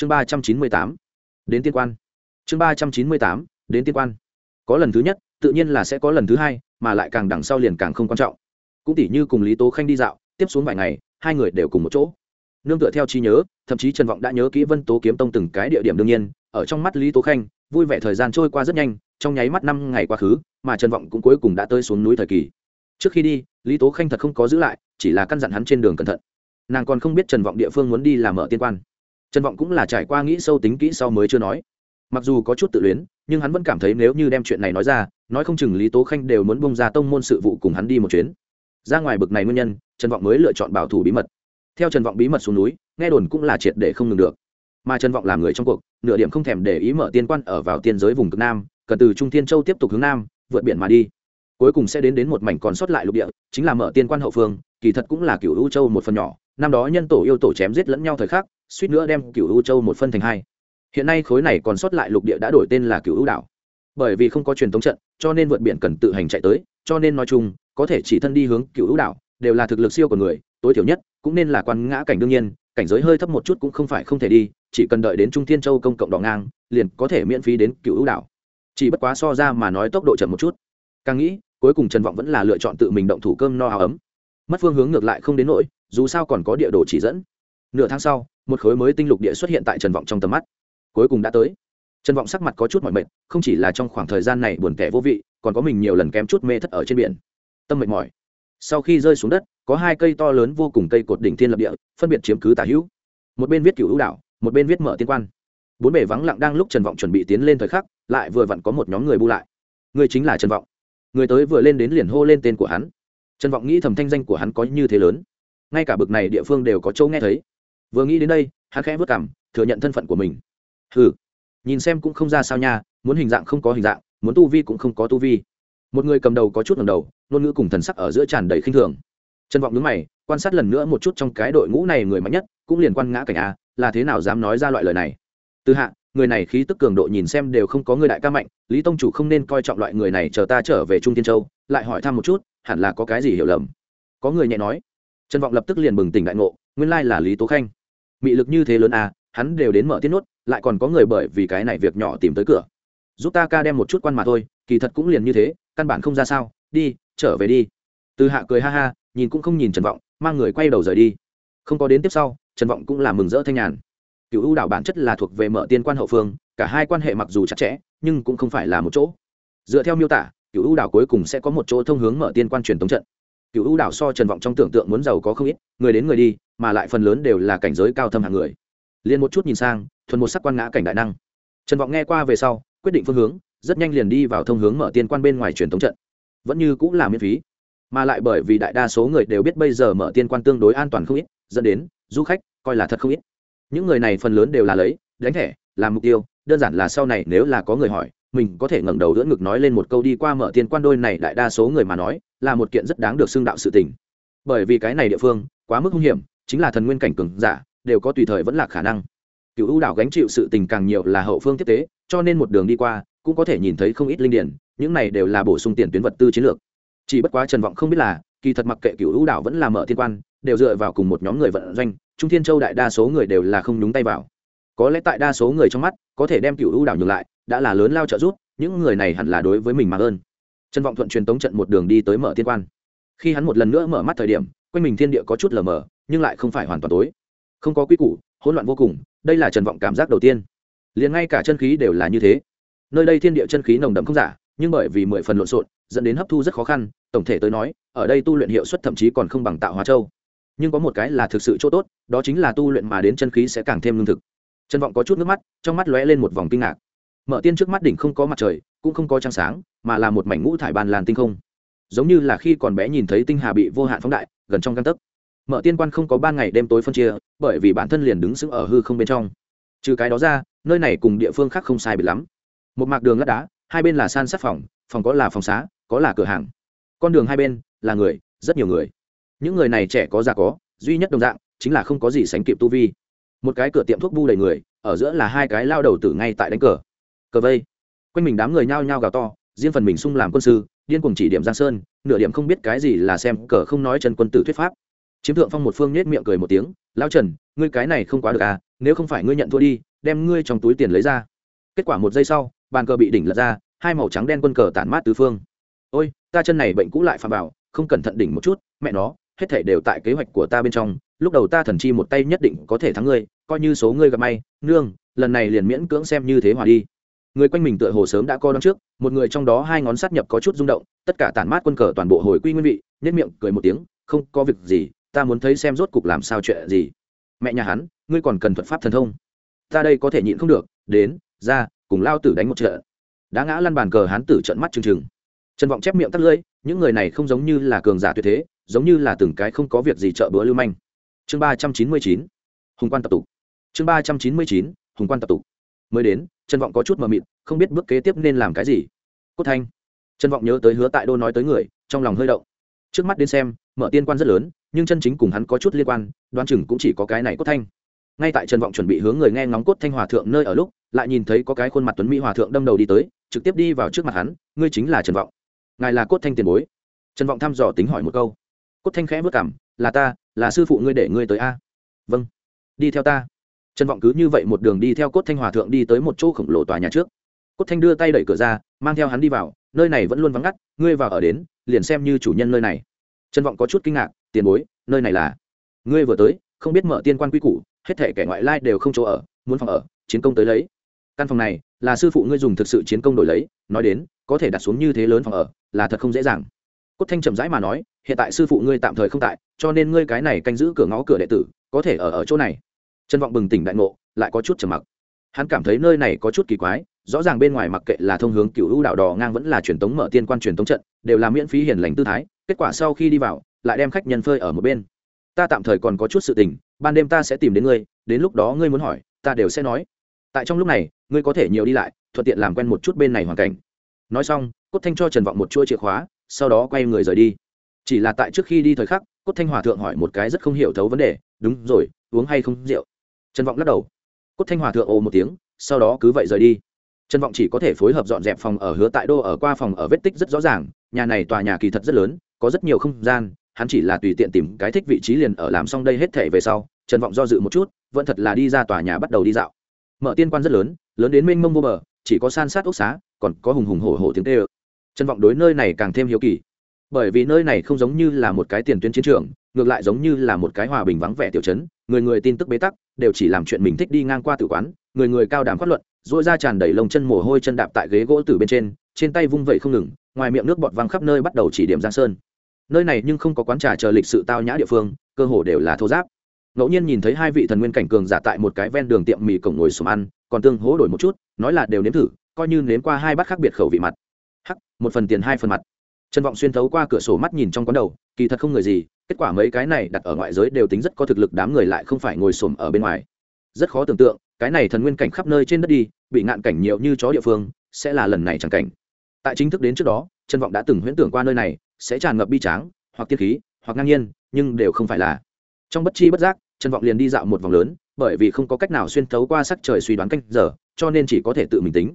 chương ba trăm chín mươi tám, đến tiên quan. Chương ba trăm chín mươi tám, đến tiên quan. Có lần thứ nhất, tự nhiên là sẽ có lần thứ hai, mà lại càng đằng sau liền càng không quan trọng. Cũng tỉ như cùng lý tố khanh đi dạo, tiếp xuống vài ngày, hai người đều cùng một chỗ. Nương tựa theo trí nhớ, thậm chí trần vọng đã nhớ kỹ vân tố kiếm tông từng cái địa điểm đương nhiên, ở trong mắt lý tố khanh, vui vẻ thời gian trôi qua rất nhanh, trong nháy mắt năm ngày quá khứ, mà trần vọng cũng cuối cùng đã tới xuống núi thời kỳ. Trước khi đi, lý tố khanh thật không có giữ lại, chỉ là căn dặn hắn trên đường cẩn thận. Nàng còn không biết trần vọng địa phương muốn đi làm mở tiên quan trần vọng cũng là trải qua nghĩ sâu tính kỹ sau mới chưa nói. Mặc dù có chút tự luyến, nhưng hắn vẫn cảm thấy nếu như đem chuyện này nói ra, nói không chừng lý tố khanh đều muốn bông ra tông môn sự vụ cùng hắn đi một chuyến. Ra ngoài bực này nguyên nhân, trần vọng mới lựa chọn bảo thủ bí mật. Theo trần vọng bí mật xuống núi, nghe đồn cũng là triệt để không ngừng được. Mà trần vọng làm người trong cuộc, nửa điểm không thèm để ý mở tiên quan ở vào tiên giới vùng cực nam, cần từ trung thiên châu tiếp tục hướng nam, vượt biển mà đi. Cuối cùng sẽ đến đến một mảnh còn sót lại lục địa, chính là mở tiên quan hậu phương, kỳ thật cũng là cựu u châu một phần nhỏ năm đó nhân tổ yêu tổ chém giết lẫn nhau thời khắc, suýt nữa đem cựu u châu một phân thành hai. Hiện nay khối này còn sót lại lục địa đã đổi tên là cựu u đảo. Bởi vì không có truyền thống trận, cho nên vượt biển cần tự hành chạy tới, cho nên nói chung, có thể chỉ thân đi hướng cựu u đảo, đều là thực lực siêu của người, tối thiểu nhất, cũng nên là quan ngã cảnh đương nhiên, cảnh giới hơi thấp một chút cũng không phải không thể đi, chỉ cần đợi đến trung thiên châu công cộng đỏ ngang, liền có thể miễn phí đến cựu ưu đảo. Chỉ bất quá so ra mà nói tốc độ chậm một chút. Càng nghĩ, cuối cùng trần vọng vẫn là lựa chọn tự mình động thủ cơm no áo ấm mất phương hướng ngược lại không đến nỗi, dù sao còn có địa đồ chỉ dẫn. Nửa tháng sau, một khối mới tinh lục địa xuất hiện tại trần vọng trong tầm mắt. Cuối cùng đã tới. Trần vọng sắc mặt có chút mỏi mệt, không chỉ là trong khoảng thời gian này buồn tẻ vô vị, còn có mình nhiều lần kém chút mê thất ở trên biển. Tâm mệt mỏi. Sau khi rơi xuống đất, có hai cây to lớn vô cùng cây cột đỉnh thiên lập địa, phân biệt chiếm cứ tả hữu. Một bên viết cựu hữu đạo, một bên viết mở tiên quan. Bốn bể vắng lặng đang lúc trần vọng chuẩn bị tiến lên thời khắc, lại vừa vặn có một nhóm người bu lại. Người chính là trần vọng. Người tới vừa lên đến liền hô lên tên của hắn trần vọng nghĩ thầm thanh danh của hắn có như thế lớn. Ngay cả bực này địa phương đều có châu nghe thấy. Vừa nghĩ đến đây, hắn khẽ vất cảm, thừa nhận thân phận của mình. Ừ nhìn xem cũng không ra sao nha, muốn hình dạng không có hình dạng, muốn tu vi cũng không có tu vi. Một người cầm đầu có chút ngầm đầu, ngôn ngữ cùng thần sắc ở giữa tràn đầy khinh thường. Trần vọng nhướng mày, quan sát lần nữa một chút trong cái đội ngũ này người mạnh nhất, cũng liền quan ngã cảnh a, là thế nào dám nói ra loại lời này? Từ hạ người này khí tức cường độ nhìn xem đều không có người đại ca mạnh, lý tông chủ không nên coi trọng loại người này, chờ ta trở về trung tiên châu, lại hỏi thăm một chút, hẳn là có cái gì hiểu lầm. Có người nhẹ nói. Trần vọng lập tức liền bừng tỉnh đại ngộ, nguyên lai là lý tố khanh. Mị lực như thế lớn à hắn đều đến mở tiết nốt, lại còn có người bởi vì cái này việc nhỏ tìm tới cửa. Giúp ta ca đem một chút quan mà thôi, kỳ thật cũng liền như thế, căn bản không ra sao, đi, trở về đi. Từ hạ cười ha ha, nhìn cũng không nhìn trần vọng, mang người quay đầu rời đi. Không có đến tiếp sau, trần vọng cũng là mừng rỡ thanh nhàn cựu ưu đảo bản chất là thuộc về mở tiên quan hậu phương, cả hai quan hệ mặc dù chặt chẽ, nhưng cũng không phải là một chỗ. Dựa theo miêu tả cựu ưu đảo cuối cùng sẽ có một chỗ thông hướng mở tiên quan truyền tống trận. Cựu ưu đảo so trần vọng trong tưởng tượng muốn giàu có không ít, người đến người đi, mà lại phần lớn đều là cảnh giới cao thâm hạng người. Liền một chút nhìn sang, thuần một sắc quan ngã cảnh đại năng. Trần vọng nghe qua về sau, quyết định phương hướng, rất nhanh liền đi vào thông hướng mở tiên quan bên ngoài truyền tống trận. Vẫn như cũng là miễn phí. Mà lại bởi vì đại đa số người đều biết bây giờ mở tiên quan tương đối an toàn không ít, dẫn đến du khách coi là thật không ít những người này phần lớn đều là lấy, đánh thẻ, làm mục tiêu, đơn giản là sau này nếu là có người hỏi, mình có thể ngẩng đầu đỡ ngực nói lên một câu đi qua mở tiền quan đôi này đại đa số người mà nói, là một kiện rất đáng được xưng đạo sự tình. Bởi vì cái này địa phương, quá mức hung hiểm, chính là thần nguyên cảnh cường giả, đều có tùy thời vẫn là khả năng. Cựu ưu đảo gánh chịu sự tình càng nhiều là hậu phương tiếp tế, cho nên một đường đi qua, cũng có thể nhìn thấy không ít linh điển, những này đều là bổ sung tiền tuyến vật tư chiến lược. Chỉ bất quá trần vọng không biết là, kỳ thật mặc kệ cựu ưu đảo vẫn là mở thiên quan đều dựa vào cùng một nhóm người vận doanh, trung thiên châu đại đa số người đều là không nhúng tay vào. Có lẽ tại đa số người trong mắt, có thể đem cựu ưu đảo nhường lại, đã là lớn lao trợ giúp, những người này hẳn là đối với mình mà ơn trần vọng thuận truyền tống trận một đường đi tới mở tiên quan. Khi hắn một lần nữa mở mắt thời điểm, quanh mình thiên địa có chút lờ mờ, nhưng lại không phải hoàn toàn tối. Không có quy củ, hỗn loạn vô cùng, đây là trần vọng cảm giác đầu tiên. Liền ngay cả chân khí đều là như thế. Nơi đây thiên địa chân khí nồng đậm không giả, nhưng bởi vì mười phần lộn xộn, dẫn đến hấp thu rất khó khăn, tổng thể tới nói, ở đây tu luyện hiệu suất thậm chí còn không bằng tạo hóa châu nhưng có một cái là thực sự chỗ tốt, đó chính là tu luyện mà đến chân khí sẽ càng thêm lương thực. Trân vọng có chút nước mắt, trong mắt lóe lên một vòng kinh ngạc. Mở tiên trước mắt đỉnh không có mặt trời, cũng không có trăng sáng, mà là một mảnh ngũ thải bàn làn tinh không. Giống như là khi còn bé nhìn thấy tinh hà bị vô hạn phóng đại, gần trong găng tấc. Mở tiên quan không có ban ngày đêm tối phân chia, bởi vì bản thân liền đứng sững ở hư không bên trong. Trừ cái đó ra, nơi này cùng địa phương khác không sai bị lắm. Một mạc đường lát đá, hai bên là san sát phòng phòng có là phòng xá, có là cửa hàng. Con đường hai bên là người, rất nhiều người những người này trẻ có già có, duy nhất đồng dạng chính là không có gì sánh kịp tu vi. Một cái cửa tiệm thuốc bu đầy người, ở giữa là hai cái lao đầu tử ngay tại đánh cờ. Cờ vây. Quanh mình đám người nhao nhao gào to, riêng phần mình sung làm quân sư, điên cùng chỉ điểm giang sơn, nửa điểm không biết cái gì là xem cờ không nói chân quân tử thuyết pháp. Chiếm thượng phong một phương nết miệng cười một tiếng lao trần, ngươi cái này không quá được à nếu không phải ngươi nhận thua đi, đem ngươi trong túi tiền lấy ra. Kết quả một giây sau, bàn cờ bị đỉnh lật ra, hai màu trắng đen quân cờ tản mát tứ phương. Ôi, ta chân này bệnh cũ lại phạm vào, không cẩn thận đỉnh một chút, mẹ nó hết thể đều tại kế hoạch của ta bên trong, lúc đầu ta thần chi một tay nhất định có thể thắng ngươi, coi như số ngươi gặp may, nương, lần này liền miễn cưỡng xem như thế hòa đi. Người quanh mình tựa hồ sớm đã co đón trước, một người trong đó hai ngón sát nhập có chút rung động, tất cả tản mát quân cờ toàn bộ hồi quy nguyên vị nhất miệng cười một tiếng, không, có việc gì, ta muốn thấy xem rốt cục làm sao chuyện gì. Mẹ nhà hắn, ngươi còn cần thuật pháp thần thông. Ta đây có thể nhịn không được, đến, ra, cùng lao tử đánh một trận. Đã ngã lăn bàn cờ hán tử trận mắt trừng trừng. Trần vọng chép miệng tắt lưỡi, những người này không giống như là cường giả tuyệt thế giống như là từng cái không có việc gì trợ bữa lưu manh. Chương ba trăm chín mươi chín, hùng quan tập tục. Chương ba trăm chín mươi chín, hùng quan tập tục. Mới đến, trần vọng có chút mờ mịt, không biết bước kế tiếp nên làm cái gì. Cốt thanh. Trần vọng nhớ tới hứa tại đô nói tới người, trong lòng hơi động. Trước mắt đến xem, mở tiên quan rất lớn, nhưng chân chính cùng hắn có chút liên quan, đoán chừng cũng chỉ có cái này cốt thanh. Ngay tại trần vọng chuẩn bị hướng người nghe ngóng cốt thanh hòa thượng nơi ở lúc, lại nhìn thấy có cái khuôn mặt tuấn mỹ hòa thượng đâm đầu đi tới, trực tiếp đi vào trước mặt hắn, ngươi chính là trần vọng. Ngài là cốt thanh tiền bối. Trần vọng thăm dò tính hỏi một câu cốt thanh khẽ vất cảm, là ta, là sư phụ ngươi để ngươi tới a. Vâng. Đi theo ta. Trần vọng cứ như vậy một đường đi theo cốt thanh hòa thượng đi tới một chỗ khổng lồ tòa nhà trước. Cốt thanh đưa tay đẩy cửa ra, mang theo hắn đi vào, nơi này vẫn luôn vắng ngắt, ngươi vào ở đến, liền xem như chủ nhân nơi này. Trần vọng có chút kinh ngạc, tiền bối, nơi này là? Ngươi vừa tới, không biết mở tiên quan quy củ, hết thể kẻ ngoại lai đều không chỗ ở, muốn phòng ở, chiến công tới lấy. Căn phòng này, là sư phụ ngươi dùng thực sự chiến công đổi lấy, nói đến, có thể đặt xuống như thế lớn phòng ở, là thật không dễ dàng. Cốt thanh chậm rãi mà nói hiện tại sư phụ ngươi tạm thời không tại, cho nên ngươi cái này canh giữ cửa ngõ cửa đệ tử, có thể ở ở chỗ này. Trân vọng bừng tỉnh đại ngộ, lại có chút trầm mặc. Hắn cảm thấy nơi này có chút kỳ quái, rõ ràng bên ngoài mặc kệ là thông hướng cựu hữu đạo đỏ ngang vẫn là truyền tống mở tiên quan truyền tống trận, đều là miễn phí hiền lành tư thái, kết quả sau khi đi vào, lại đem khách nhân phơi ở một bên. Ta tạm thời còn có chút sự tình, ban đêm ta sẽ tìm đến ngươi, đến lúc đó ngươi muốn hỏi, ta đều sẽ nói. Tại trong lúc này, ngươi có thể nhiều đi lại, thuận tiện làm quen một chút bên này hoàn cảnh. Nói xong, cốt thanh cho trần vọng một chuỗi chìa khóa, sau đó quay người rời đi chỉ là tại trước khi đi thời khắc, cốt thanh hòa thượng hỏi một cái rất không hiểu thấu vấn đề, đúng rồi, uống hay không rượu? Trần vọng lắc đầu. Cốt thanh hòa thượng ồ một tiếng, sau đó cứ vậy rời đi. Trần vọng chỉ có thể phối hợp dọn dẹp phòng ở hứa tại đô ở qua phòng ở vết tích rất rõ ràng, nhà này tòa nhà kỳ thật rất lớn, có rất nhiều không gian, hắn chỉ là tùy tiện tìm cái thích vị trí liền ở làm xong đây hết thể về sau, trần vọng do dự một chút, vẫn thật là đi ra tòa nhà bắt đầu đi dạo. Mở tiên quan rất lớn lớn đến mênh mông vô bờ, chỉ có san sát ốc xá, còn có hùng hùng hổ hổ tiếng tê ơ trần vọng đối nơi này càng thêm hiếu kỳ bởi vì nơi này không giống như là một cái tiền tuyến chiến trường, ngược lại giống như là một cái hòa bình vắng vẻ tiểu chấn người người tin tức bế tắc, đều chỉ làm chuyện mình thích đi ngang qua tử quán, người người cao đàm phát luận dội ra tràn đầy lông chân mồ hôi chân đạp tại ghế gỗ từ bên trên trên tay vung vẩy không ngừng, ngoài miệng nước bọt văng khắp nơi bắt đầu chỉ điểm giang sơn. Nơi này nhưng không có quán trà chờ lịch sự tao nhã địa phương, cơ hồ đều là thô giáp. Ngẫu nhiên nhìn thấy hai vị thần nguyên cảnh cường giả tại một cái ven đường tiệm mì cổng ngồi xùm ăn, còn tương hố đổi một chút, nói là đều nếm thử, coi như nếm qua hai bát khác biệt khẩu vị mặt. Hắc, một phần tiền, hai phần mặt trần vọng xuyên thấu qua cửa sổ mắt nhìn trong quán đầu, kỳ thật không người gì, kết quả mấy cái này đặt ở ngoại giới đều tính rất có thực lực, đám người lại không phải ngồi xổm ở bên ngoài. Rất khó tưởng tượng, cái này thần nguyên cảnh khắp nơi trên đất đi, bị ngạn cảnh nhiều như chó địa phương, sẽ là lần này chẳng cảnh. Tại chính thức đến trước đó, trần vọng đã từng huyễn tưởng qua nơi này, sẽ tràn ngập bi tráng, hoặc tiết khí, hoặc ngang nhiên, nhưng đều không phải là. Trong bất chi bất giác, trần vọng liền đi dạo một vòng lớn, bởi vì không có cách nào xuyên thấu qua sắc trời suy đoán canh giờ, cho nên chỉ có thể tự mình tính.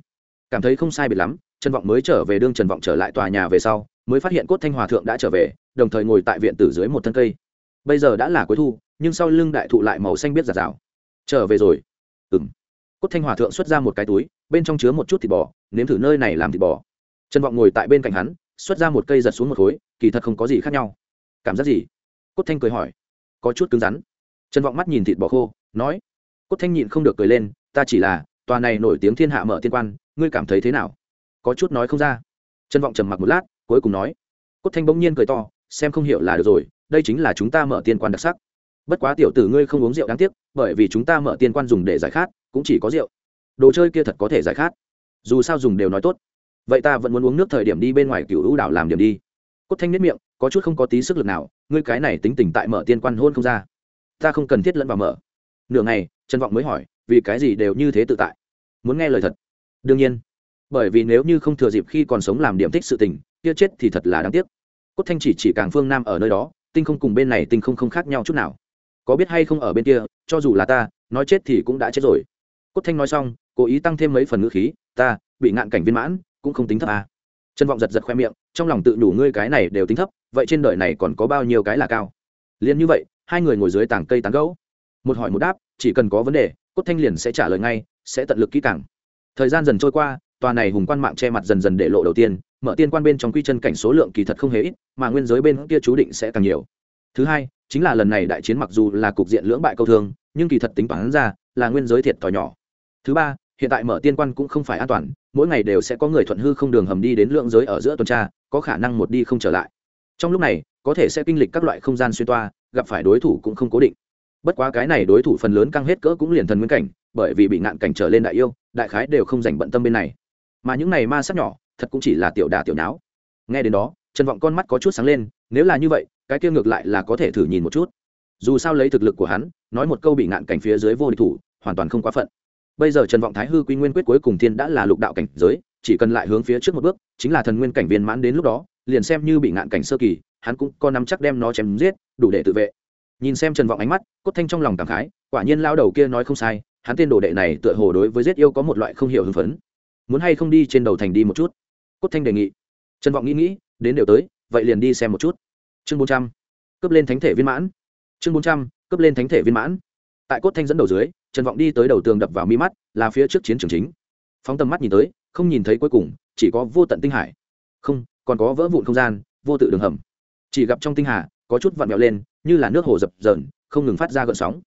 Cảm thấy không sai biệt lắm trần vọng mới trở về đương trần vọng trở lại tòa nhà về sau, mới phát hiện cốt thanh hòa thượng đã trở về, đồng thời ngồi tại viện tử dưới một thân cây. Bây giờ đã là cuối thu, nhưng sau lưng đại thụ lại màu xanh biết giạt rào. Trở về rồi. Ừng cốt thanh hòa thượng xuất ra một cái túi, bên trong chứa một chút thịt bò, nếm thử nơi này làm thịt bò. Trần vọng ngồi tại bên cạnh hắn, xuất ra một cây giật xuống một khối, kỳ thật không có gì khác nhau. Cảm giác gì? Cốt thanh cười hỏi. Có chút cứng rắn. Trần vọng mắt nhìn thịt bò khô, nói. Cốt thanh nhịn không được cười lên, ta chỉ là, tòa này nổi tiếng thiên hạ mở tiên quan, ngươi cảm thấy thế nào? Có chút nói không ra. Trân vọng trầm mặc một lát, cuối cùng nói, cốt thanh bỗng nhiên cười to, xem không hiểu là được rồi, đây chính là chúng ta mở tiên quan đặc sắc. Bất quá tiểu tử ngươi không uống rượu đáng tiếc, bởi vì chúng ta mở tiên quan dùng để giải khát, cũng chỉ có rượu. Đồ chơi kia thật có thể giải khát. Dù sao dùng đều nói tốt. Vậy ta vẫn muốn uống nước thời điểm đi bên ngoài cựu hữu đảo làm điểm đi. Cốt thanh nhất miệng, có chút không có tí sức lực nào, ngươi cái này tính tình tại mở tiên quan hôn không ra. Ta không cần thiết lẫn vào mở. Nửa ngày trân vọng mới hỏi, vì cái gì đều như thế tự tại? Muốn nghe lời thật. Đương nhiên bởi vì nếu như không thừa dịp khi còn sống làm điểm thích sự tình, kia chết thì thật là đáng tiếc. Cốt thanh chỉ chỉ càng phương nam ở nơi đó, tinh không cùng bên này tinh không không khác nhau chút nào. Có biết hay không ở bên kia, cho dù là ta, nói chết thì cũng đã chết rồi. Cốt thanh nói xong, cố ý tăng thêm mấy phần ngữ khí, ta, bị ngạn cảnh viên mãn, cũng không tính thấp à. trân vọng giật giật khoe miệng, trong lòng tự đủ ngươi cái này đều tính thấp, vậy trên đời này còn có bao nhiêu cái là cao? Liền như vậy, hai người ngồi dưới tảng cây tán gẫu. Một hỏi một đáp, chỉ cần có vấn đề, cốt thanh liền sẽ trả lời ngay, sẽ tận lực kỹ càng. Thời gian dần trôi qua tòa này hùng quan mạng che mặt dần dần để lộ đầu tiên, mở tiên quan bên trong quy chân cảnh số lượng kỳ thật không hề ít, mà nguyên giới bên kia chú định sẽ càng nhiều. Thứ hai, chính là lần này đại chiến mặc dù là cục diện lưỡng bại câu thương, nhưng kỳ thật tính toán ra, là nguyên giới thiệt thòi nhỏ. Thứ ba, hiện tại mở tiên quan cũng không phải an toàn, mỗi ngày đều sẽ có người thuận hư không đường hầm đi đến lượng giới ở giữa tuần tra, có khả năng một đi không trở lại. Trong lúc này, có thể sẽ kinh lịch các loại không gian xuyên toa, gặp phải đối thủ cũng không cố định. Bất quá cái này đối thủ phần lớn căng hết cỡ cũng liền thần nguyên cảnh, bởi vì bị ngạn cảnh trở lên đại yêu, đại khái đều không dành bận tâm bên này mà những này ma sát nhỏ, thật cũng chỉ là tiểu đà tiểu não nghe đến đó, trần vọng con mắt có chút sáng lên, nếu là như vậy, cái kia ngược lại là có thể thử nhìn một chút. Dù sao lấy thực lực của hắn, nói một câu bị ngạn cảnh phía dưới vô địch thủ, hoàn toàn không quá phận. Bây giờ trần vọng thái hư quy nguyên quyết cuối cùng thiên đã là lục đạo cảnh giới, chỉ cần lại hướng phía trước một bước, chính là thần nguyên cảnh viên mãn đến lúc đó, liền xem như bị ngạn cảnh sơ kỳ, hắn cũng có nắm chắc đem nó chém giết, đủ để tự vệ. Nhìn xem trần vọng ánh mắt, cốt thanh trong lòng cảm khái, quả nhiên lao đầu kia nói không sai, hắn tên đồ đệ này tựa hồ đối với giết yêu có một loại không hiểu hưng phấn muốn hay không đi trên đầu thành đi một chút? Cốt thanh đề nghị. Trần vọng nghĩ nghĩ, đến đều tới, vậy liền đi xem một chút. Chương bốn trăm, cướp lên thánh thể viên mãn. Chương bốn trăm, cướp lên thánh thể viên mãn. Tại cốt thanh dẫn đầu dưới, trần vọng đi tới đầu tường đập vào mi mắt, là phía trước chiến trường chính. Phóng tầm mắt nhìn tới, không nhìn thấy cuối cùng, chỉ có vô tận tinh hải. Không, còn có vỡ vụn không gian, vô tự đường hầm. Chỉ gặp trong tinh hà, có chút vặn vẹo lên, như là nước hồ dập dờn, không ngừng phát ra gợn sóng.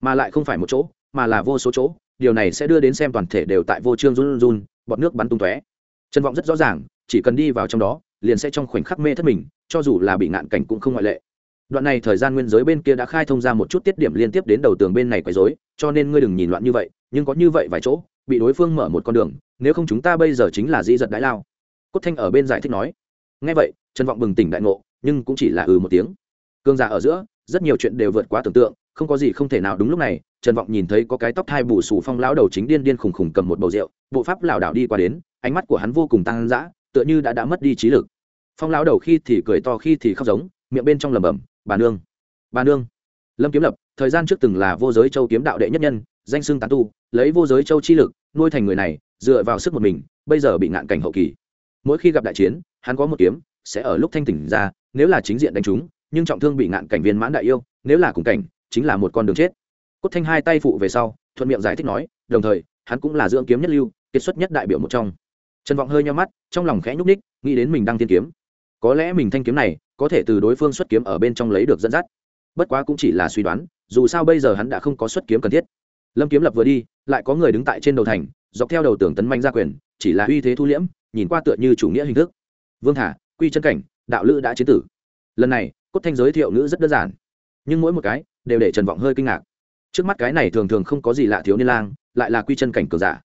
Mà lại không phải một chỗ, mà là vô số chỗ. Điều này sẽ đưa đến xem toàn thể đều tại vô trương run run bọt nước bắn tung tóe. Trần vọng rất rõ ràng, chỉ cần đi vào trong đó, liền sẽ trong khoảnh khắc mê thất mình, cho dù là bị ngạn cảnh cũng không ngoại lệ. Đoạn này thời gian nguyên giới bên kia đã khai thông ra một chút tiết điểm liên tiếp đến đầu tường bên này quấy rối, cho nên ngươi đừng nhìn loạn như vậy, nhưng có như vậy vài chỗ, bị đối phương mở một con đường, nếu không chúng ta bây giờ chính là dĩ giật đãi lao. Cốt thanh ở bên giải thích nói. Ngay vậy, trần vọng bừng tỉnh đại ngộ, nhưng cũng chỉ là ừ một tiếng. Cương giả ở giữa, rất nhiều chuyện đều vượt quá tưởng tượng không có gì không thể nào đúng lúc này, trần vọng nhìn thấy có cái tóc thai bù sù phong lão đầu chính điên điên khùng khùng cầm một bầu rượu, bộ pháp lảo đảo đi qua đến, ánh mắt của hắn vô cùng tăng dã, tựa như đã đã mất đi trí lực. Phong lão đầu khi thì cười to khi thì khóc giống, miệng bên trong lẩm bẩm, bà nương bà nương. Lâm kiếm lập, thời gian trước từng là vô giới châu kiếm đạo đệ nhất nhân, danh xưng tán tu, lấy vô giới châu chi lực, nuôi thành người này, dựa vào sức một mình, bây giờ bị ngạn cảnh hậu kỳ. Mỗi khi gặp đại chiến, hắn có một kiếm, sẽ ở lúc thanh tỉnh ra, nếu là chính diện đánh chúng, nhưng trọng thương bị ngạn cảnh viên mãn đại yêu, nếu là cùng cảnh chính là một con đường chết. Cốt thanh hai tay phụ về sau, thuận miệng giải thích nói, đồng thời, hắn cũng là dưỡng kiếm nhất lưu, kiệt xuất nhất đại biểu một trong. Trần vọng hơi nhau mắt, trong lòng khẽ nhúc ních nghĩ đến mình đang tiên kiếm. Có lẽ mình thanh kiếm này, có thể từ đối phương xuất kiếm ở bên trong lấy được dẫn dắt. Bất quá cũng chỉ là suy đoán, dù sao bây giờ hắn đã không có xuất kiếm cần thiết. Lâm kiếm lập vừa đi, lại có người đứng tại trên đầu thành, dọc theo đầu tường tấn manh ra quyền, chỉ là uy thế thu liễm, nhìn qua tựa như chủ nghĩa hình thức. Vương thả, quy chân cảnh, đạo lữ đã chế tử. Lần này, cốt thanh giới thiệu nữ rất đơn giản. Nhưng mỗi một cái đều để trần vọng hơi kinh ngạc. Trước mắt cái này thường thường không có gì lạ thiếu niên lang, lại là quy chân cảnh cường giả.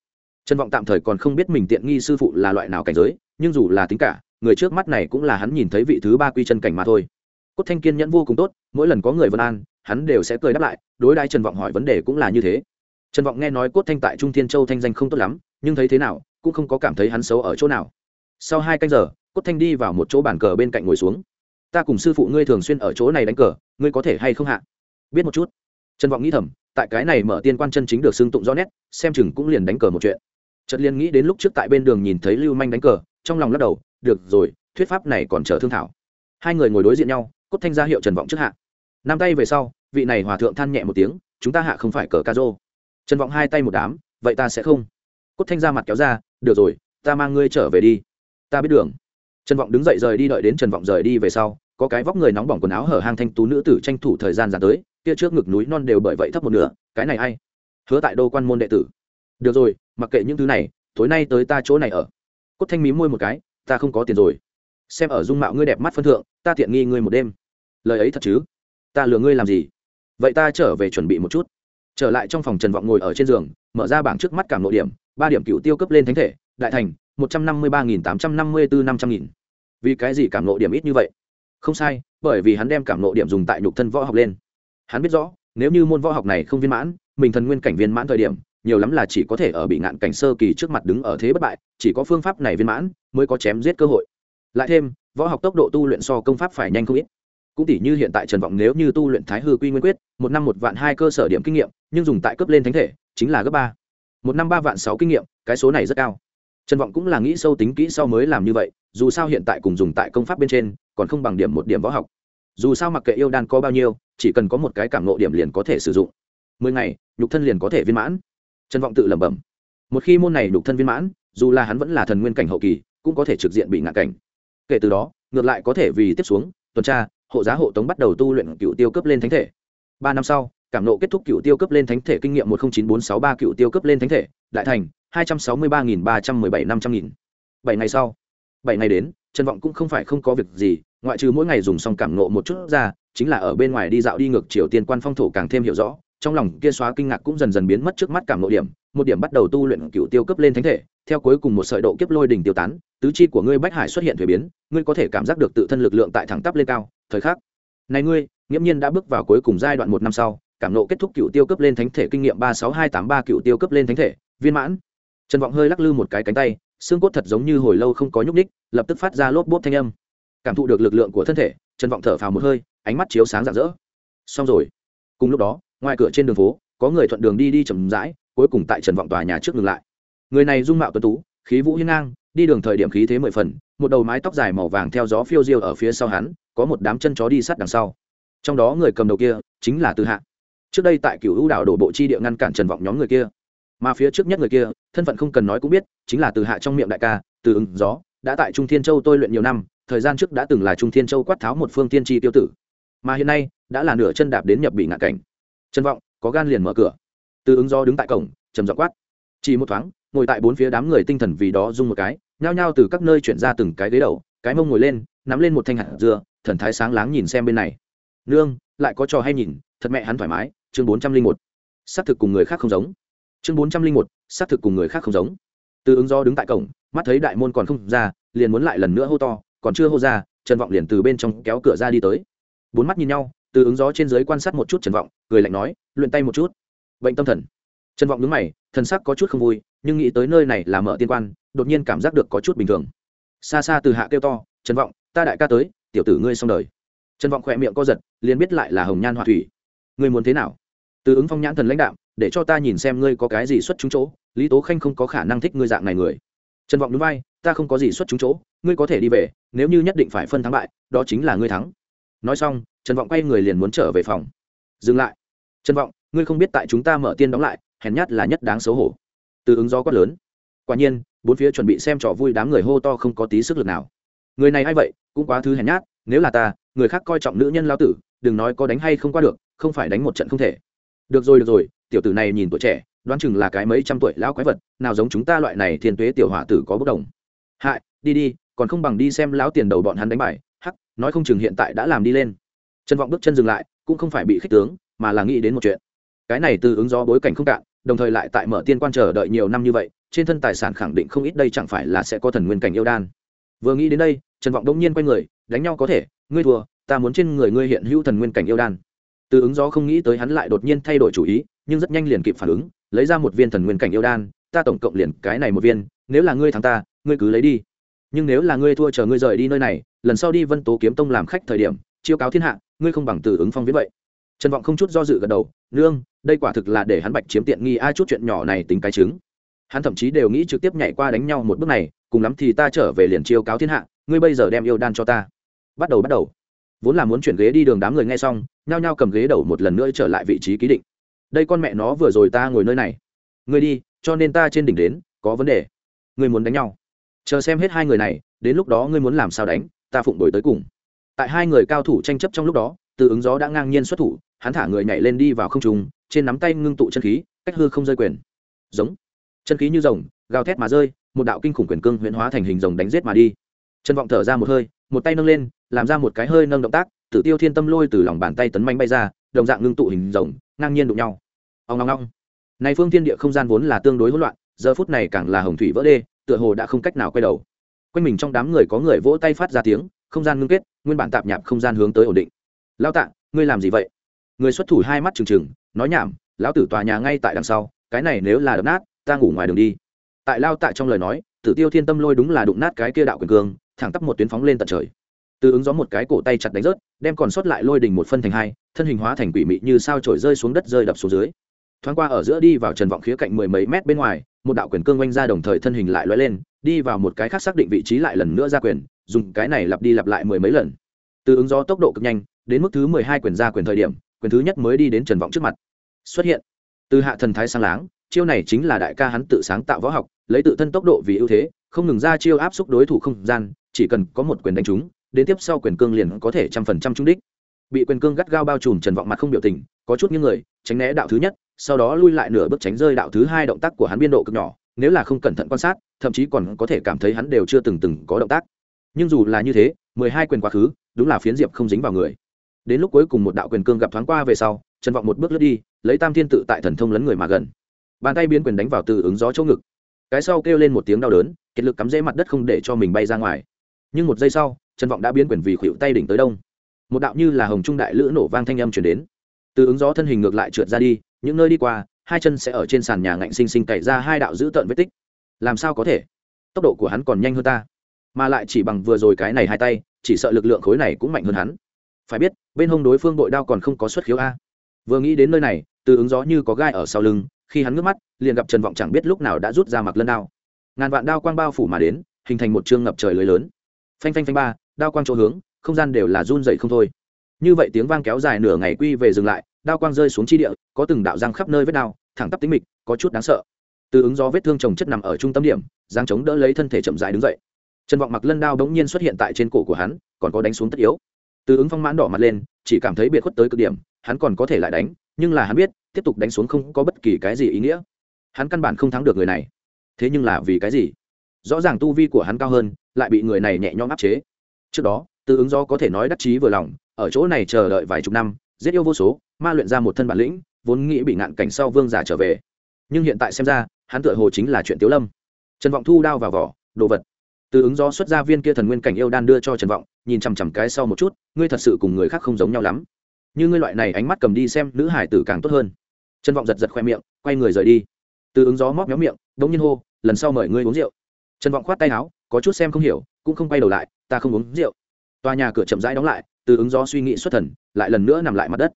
Trần vọng tạm thời còn không biết mình tiện nghi sư phụ là loại nào cảnh giới, nhưng dù là tính cả, người trước mắt này cũng là hắn nhìn thấy vị thứ ba quy chân cảnh mà thôi. Cốt thanh kiên nhẫn vô cùng tốt, mỗi lần có người vân an, hắn đều sẽ cười đáp lại, đối đãi trần vọng hỏi vấn đề cũng là như thế. Trần vọng nghe nói cốt thanh tại trung thiên châu thanh danh không tốt lắm, nhưng thấy thế nào, cũng không có cảm thấy hắn xấu ở chỗ nào. Sau hai canh giờ, cốt thanh đi vào một chỗ bàn cờ bên cạnh ngồi xuống. Ta cùng sư phụ ngươi thường xuyên ở chỗ này đánh cờ, ngươi có thể hay không hạ? Biết một chút. Trần vọng nghĩ thầm, tại cái này mở tiên quan chân chính được xưng tụng rõ nét, xem chừng cũng liền đánh cờ một chuyện. Trật liên nghĩ đến lúc trước tại bên đường nhìn thấy lưu manh đánh cờ, trong lòng lắc đầu, được rồi, thuyết pháp này còn chờ thương thảo. Hai người ngồi đối diện nhau, cốt thanh ra hiệu trần vọng trước hạ. Năm tay về sau, vị này hòa thượng than nhẹ một tiếng, chúng ta hạ không phải cờ ca rô. Trần vọng hai tay một đám, vậy ta sẽ không. Cốt thanh ra mặt kéo ra, được rồi, ta mang ngươi trở về đi. Ta biết đường. Trần vọng đứng dậy rời đi đợi đến trần vọng rời đi về sau, có cái vóc người nóng bỏng quần áo hở hang thanh tú nữ tử tranh thủ thời gian dàn tới kia trước ngực núi non đều bởi vậy thấp một nửa, cái này ai? Hứa tại đô quan môn đệ tử. Được rồi, mặc kệ những thứ này, tối nay tới ta chỗ này ở. Cốt thanh mí môi một cái, ta không có tiền rồi. Xem ở dung mạo ngươi đẹp mắt phân thượng, ta tiện nghi ngươi một đêm. Lời ấy thật chứ? Ta lừa ngươi làm gì? Vậy ta trở về chuẩn bị một chút. Trở lại trong phòng trần vọng ngồi ở trên giường, mở ra bảng trước mắt cảm nội điểm, ba điểm cựu tiêu cấp lên thánh thể, đại thành, một trăm năm mươi ba nghìn tám trăm năm mươi bốn năm trăm nghìn. Vì cái gì cảm nộ điểm ít như vậy? Không sai, bởi vì hắn đem cảm nộ điểm dùng tại nhục thân võ học lên hắn biết rõ, nếu như môn võ học này không viên mãn, mình thần nguyên cảnh viên mãn thời điểm, nhiều lắm là chỉ có thể ở bị ngạn cảnh sơ kỳ trước mặt đứng ở thế bất bại, chỉ có phương pháp này viên mãn mới có chém giết cơ hội. Lại thêm, võ học tốc độ tu luyện so công pháp phải nhanh không ít. Cũng tỷ như hiện tại trần vọng nếu như tu luyện thái hư quy nguyên quyết, một năm một vạn hai cơ sở điểm kinh nghiệm, nhưng dùng tại cấp lên thánh thể, chính là gấp ba. Một năm ba vạn sáu kinh nghiệm, cái số này rất cao. Trần vọng cũng là nghĩ sâu tính kỹ sau mới làm như vậy, dù sao hiện tại cùng dùng tại công pháp bên trên, còn không bằng điểm một điểm võ học dù sao mặc kệ yêu đan có bao nhiêu, chỉ cần có một cái cảm nộ điểm liền có thể sử dụng. Mười ngày, nhục thân liền có thể viên mãn. Trần vọng tự lẩm bẩm. Một khi môn này nhục thân viên mãn, dù là hắn vẫn là thần nguyên cảnh hậu kỳ, cũng có thể trực diện bị ngạn cảnh. Kể từ đó, ngược lại có thể vì tiếp xuống, tuần tra, hộ giá hộ tống bắt đầu tu luyện cựu tiêu cấp lên thánh thể. Ba năm sau, cảm nộ kết thúc cựu tiêu cấp lên thánh thể kinh nghiệm một trăm chín bốn sáu ba cựu tiêu cấp lên thánh thể, đại thành, hai trăm sáu mươi ba nghìn ba trăm mười bảy năm trăm nghìn. Bảy ngày sau, bảy ngày đến trần vọng cũng không phải không có việc gì, ngoại trừ mỗi ngày dùng xong cảm nộ một chút ra, chính là ở bên ngoài đi dạo đi ngược triều tiên quan phong thổ càng thêm hiểu rõ, trong lòng kia xóa kinh ngạc cũng dần dần biến mất trước mắt cảm nộ điểm, một điểm bắt đầu tu luyện cựu tiêu cấp lên thánh thể, theo cuối cùng một sợi độ kiếp lôi đỉnh tiêu tán, tứ chi của ngươi bách hải xuất hiện thuế biến, ngươi có thể cảm giác được tự thân lực lượng tại thẳng tắp lên cao, thời khắc. Này ngươi, nghiễm nhiên đã bước vào cuối cùng giai đoạn một năm sau, cảm nộ kết thúc cựu tiêu cấp lên thánh thể kinh nghiệm ba sáu hai tám ba cựu tiêu cấp lên thánh thể, viên mãn. Trần vọng hơi lắc lư một cái cánh tay xương cốt thật giống như hồi lâu không có nhúc ních lập tức phát ra lốp bốp thanh âm. Cảm thụ được lực lượng của thân thể, trần vọng thở phào một hơi, ánh mắt chiếu sáng rạng rỡ. Xong rồi. Cùng lúc đó, ngoài cửa trên đường phố, có người thuận đường đi đi chầm rãi, cuối cùng tại trần vọng tòa nhà trước ngừng lại. Người này dung mạo tuấn tú, khí vũ hiên ngang, đi đường thời điểm khí thế mười phần, một đầu mái tóc dài màu vàng theo gió phiêu diêu ở phía sau hắn, có một đám chân chó đi sát đằng sau. Trong đó người cầm đầu kia, chính là Tư hạ. Trước đây tại cựu hữu đảo đổ bộ chi địa ngăn cản trần vọng nhóm người kia mà phía trước nhất người kia, thân phận không cần nói cũng biết, chính là từ hạ trong miệng đại ca, từ ứng gió, đã tại trung thiên châu tôi luyện nhiều năm, thời gian trước đã từng là trung thiên châu quát tháo một phương tiên tri tiêu tử. Mà hiện nay, đã là nửa chân đạp đến nhập bị ngạn cảnh. Trân vọng, có gan liền mở cửa. Từ ứng gió đứng tại cổng, trầm giọng quát. Chỉ một thoáng, ngồi tại bốn phía đám người tinh thần vì đó rung một cái, nhao nhao từ các nơi chuyển ra từng cái ghế đầu, cái mông ngồi lên, nắm lên một thanh hạt dưa, thần thái sáng láng nhìn xem bên này. Nương, lại có trò hay nhìn, thật mẹ hắn thoải mái, chương bốn trăm linh một. Xác thực cùng người khác không giống chương bốn trăm linh một, xác thực cùng người khác không giống. Từ ứng do đứng tại cổng, mắt thấy đại môn còn không ra, liền muốn lại lần nữa hô to, còn chưa hô ra, trần vọng liền từ bên trong kéo cửa ra đi tới. Bốn mắt nhìn nhau, từ ứng gió trên dưới quan sát một chút trần vọng, cười lạnh nói, luyện tay một chút. Bệnh tâm thần. Trần vọng đứng mày, thần sắc có chút không vui, nhưng nghĩ tới nơi này là mở tiên quan, đột nhiên cảm giác được có chút bình thường. Xa xa từ hạ kêu to, trần vọng, ta đại ca tới, tiểu tử ngươi xong đời. Trần vọng khỏe miệng co giật, liền biết lại là hồng nhan họa thủy. Ngươi muốn thế nào? Từ ứng phong nhãn thần lãnh đạo để cho ta nhìn xem ngươi có cái gì xuất chúng chỗ, lý tố khanh không có khả năng thích ngươi dạng này người. Trần vọng núi vai, ta không có gì xuất chúng chỗ, ngươi có thể đi về, nếu như nhất định phải phân thắng bại, đó chính là ngươi thắng. Nói xong, trần vọng quay người liền muốn trở về phòng. Dừng lại. Trần vọng, ngươi không biết tại chúng ta mở tiên đóng lại, hèn nhát là nhất đáng xấu hổ. Từ ứng gió quát lớn. Quả nhiên, bốn phía chuẩn bị xem trò vui đám người hô to không có tí sức lực nào. Người này a i vậy, cũng quá thứ hèn nhát, nếu là ta, người khác coi trọng nữ nhân lao tử, đừng nói có đánh hay không qua được, không phải đánh một trận không thể. Được rồi được rồi tiểu tử này nhìn tuổi trẻ, đoán chừng là cái mấy trăm tuổi lão quái vật, nào giống chúng ta loại này thiên tuế tiểu hỏa tử có bất đồng. Hại, đi đi, còn không bằng đi xem lão tiền đầu bọn hắn đánh bài, hắc, nói không chừng hiện tại đã làm đi lên. Trần vọng bước chân dừng lại, cũng không phải bị khích tướng, mà là nghĩ đến một chuyện. Cái này từ ứng do bối cảnh không cạn, đồng thời lại tại mở tiên quan chờ đợi nhiều năm như vậy, trên thân tài sản khẳng định không ít đây chẳng phải là sẽ có thần nguyên cảnh yêu đan. Vừa nghĩ đến đây, trần vọng đông nhiên quay người, đánh nhau có thể, ngươi thua, ta muốn trên người ngươi hiện hữu thần nguyên cảnh yêu đan. Từ ứng gió không nghĩ tới hắn lại đột nhiên thay đổi chủ ý nhưng rất nhanh liền kịp phản ứng, lấy ra một viên thần nguyên cảnh yêu đan, ta tổng cộng liền cái này một viên, nếu là ngươi thắng ta, ngươi cứ lấy đi. Nhưng nếu là ngươi thua chờ ngươi rời đi nơi này, lần sau đi vân tố kiếm tông làm khách thời điểm, chiêu cáo thiên hạ, ngươi không bằng từ ứng phong viết vậy. Trần vọng không chút do dự gật đầu, nương, đây quả thực là để hắn bạch chiếm tiện nghi ai chút chuyện nhỏ này tính cái chứng. Hắn thậm chí đều nghĩ trực tiếp nhảy qua đánh nhau một bước này, cùng lắm thì ta trở về liền chiêu cáo thiên hạ, ngươi bây giờ đem yêu đan cho ta. Bắt đầu bắt đầu. Vốn là muốn chuyển ghế đi đường đám người nghe xong, nhao nhao cầm ghế đầu một lần nữa trở lại vị trí ký định đây con mẹ nó vừa rồi ta ngồi nơi này. Ngươi đi, cho nên ta trên đỉnh đến, có vấn đề. Ngươi muốn đánh nhau. Chờ xem hết hai người này, đến lúc đó ngươi muốn làm sao đánh, ta phụng đổi tới cùng. Tại hai người cao thủ tranh chấp trong lúc đó, từ ứng gió đã ngang nhiên xuất thủ, hắn thả người nhảy lên đi vào không trung, trên nắm tay ngưng tụ chân khí, cách hư không rơi quyền. Giống. Chân khí như rồng, gào thét mà rơi, một đạo kinh khủng quyền cương huyễn hóa thành hình rồng đánh giết mà đi. Chân vọng thở ra một hơi, một tay nâng lên, làm ra một cái hơi nâng động tác, tử tiêu thiên tâm lôi từ lòng bàn tay tấn manh bay ra, đồng dạng ngưng tụ hình rồng, ngang nhiên đụng nhau ông ngong ngong này phương thiên địa không gian vốn là tương đối hỗn loạn, giờ phút này càng là hồng thủy vỡ đê, tựa hồ đã không cách nào quay đầu. Quanh mình trong đám người có người vỗ tay phát ra tiếng, không gian ngưng kết, nguyên bản tạp nhạp không gian hướng tới ổn định. Lao tạ, ngươi làm gì vậy? Người xuất thủ hai mắt trừng trừng, nói nhảm, lão tử tòa nhà ngay tại đằng sau, cái này nếu là đập nát, ta ngủ ngoài đường đi. Tại lao tạ trong lời nói, tử tiêu thiên tâm lôi đúng là đụng nát cái kia đạo quyền cương, thẳng tắp một tuyến phóng lên tận trời. Từ ứng gió một cái cổ tay chặt đánh rớt, đem còn sót lại lôi đình một phân thành hai, thân hình hóa thành quỷ mị như sao trổi rơi xuống đất rơi đập xuống dưới thoáng qua ở giữa đi vào trần vọng khía cạnh mười mấy mét bên ngoài, một đạo quyền cương oanh ra đồng thời thân hình lại loay lên, đi vào một cái khác xác định vị trí lại lần nữa ra quyền, dùng cái này lặp đi lặp lại mười mấy lần. Từ ứng gió tốc độ cực nhanh, đến mức thứ mười hai quyền ra quyền thời điểm, quyền thứ nhất mới đi đến trần vọng trước mặt. Xuất hiện. Từ hạ thần thái sang láng, chiêu này chính là đại ca hắn tự sáng tạo võ học, lấy tự thân tốc độ vì ưu thế, không ngừng ra chiêu áp xúc đối thủ không gian, chỉ cần có một quyền đánh trúng, đến tiếp sau quyền cương liền có thể trăm phần trăm trúng đích. Bị quyền cương gắt gao bao trùm trần vọng mặt không biểu tình, có chút những người, tránh né đạo thứ nhất sau đó lui lại nửa bước tránh rơi đạo thứ hai động tác của hắn biên độ cực nhỏ, nếu là không cẩn thận quan sát, thậm chí còn có thể cảm thấy hắn đều chưa từng từng có động tác. Nhưng dù là như thế, mười hai quyền quá khứ, đúng là phiến diệp không dính vào người. Đến lúc cuối cùng một đạo quyền cương gặp thoáng qua về sau, trần vọng một bước lướt đi, lấy tam thiên tự tại thần thông lấn người mà gần. Bàn tay biến quyền đánh vào từ ứng gió chỗ ngực. Cái sau kêu lên một tiếng đau đớn, kiệt lực cắm rễ mặt đất không để cho mình bay ra ngoài. Nhưng một giây sau, trần vọng đã biến quyền vì khuỵu tay đỉnh tới đông. Một đạo như là hồng trung đại lữ nổ vang thanh âm chuyển đến. Từ ứng gió thân hình ngược lại trượt ra đi những nơi đi qua, hai chân sẽ ở trên sàn nhà ngạnh sinh sinh cày ra hai đạo dữ tợn vết tích. Làm sao có thể? Tốc độ của hắn còn nhanh hơn ta. Mà lại chỉ bằng vừa rồi cái này hai tay, chỉ sợ lực lượng khối này cũng mạnh hơn hắn. Phải biết, bên hông đối phương bội đao còn không có xuất khiếu a. Vừa nghĩ đến nơi này, từ ứng gió như có gai ở sau lưng, khi hắn ngước mắt, liền gặp trần vọng chẳng biết lúc nào đã rút ra mặc lân đao. Ngàn vạn đao quang bao phủ mà đến, hình thành một chương ngập trời lưới lớn. Phanh phanh phanh ba, đao quang chỗ hướng, không gian đều là run dậy không thôi. Như vậy tiếng vang kéo dài nửa ngày quy về dừng lại đao quang rơi xuống chi địa, có từng đạo răng khắp nơi vết đao, thẳng tắp tính mịch, có chút đáng sợ. Từ ứng gió vết thương trồng chất nằm ở trung tâm điểm giang chống đỡ lấy thân thể chậm dài đứng dậy. Trần vọng mặc lân đao bỗng nhiên xuất hiện tại trên cổ của hắn, còn có đánh xuống tất yếu. Từ ứng phong mãn đỏ mặt lên, chỉ cảm thấy biệt khuất tới cực điểm, hắn còn có thể lại đánh, nhưng là hắn biết, tiếp tục đánh xuống không có bất kỳ cái gì ý nghĩa. Hắn căn bản không thắng được người này. Thế nhưng là vì cái gì? Rõ ràng tu vi của hắn cao hơn, lại bị người này nhẹ nhõm áp chế. Trước đó, từ ứng do có thể nói đắc chí vừa lòng, ở chỗ này chờ đợi vài chục năm giết yêu vô số, ma luyện ra một thân bản lĩnh, vốn nghĩ bị ngạn cảnh sau vương giả trở về. Nhưng hiện tại xem ra, hắn tựa hồ chính là chuyện tiếu lâm. Trần vọng thu đao vào vỏ, đồ vật. Từ ứng do xuất gia viên kia thần nguyên cảnh yêu đan đưa cho trần vọng, nhìn chằm chằm cái sau một chút, ngươi thật sự cùng người khác không giống nhau lắm. Như ngươi loại này ánh mắt cầm đi xem, nữ hải tử càng tốt hơn. Trần vọng giật giật khoe miệng, quay người rời đi. Từ ứng gió móc méo miệng, đống nhiên hô, lần sau mời ngươi uống rượu. Trần vọng khoát tay áo, có chút xem không hiểu, cũng không quay đầu lại, ta không uống rượu. Tòa nhà cửa chậm rãi đóng lại từ ứng gió suy nghĩ xuất thần, lại lần nữa nằm lại mặt đất.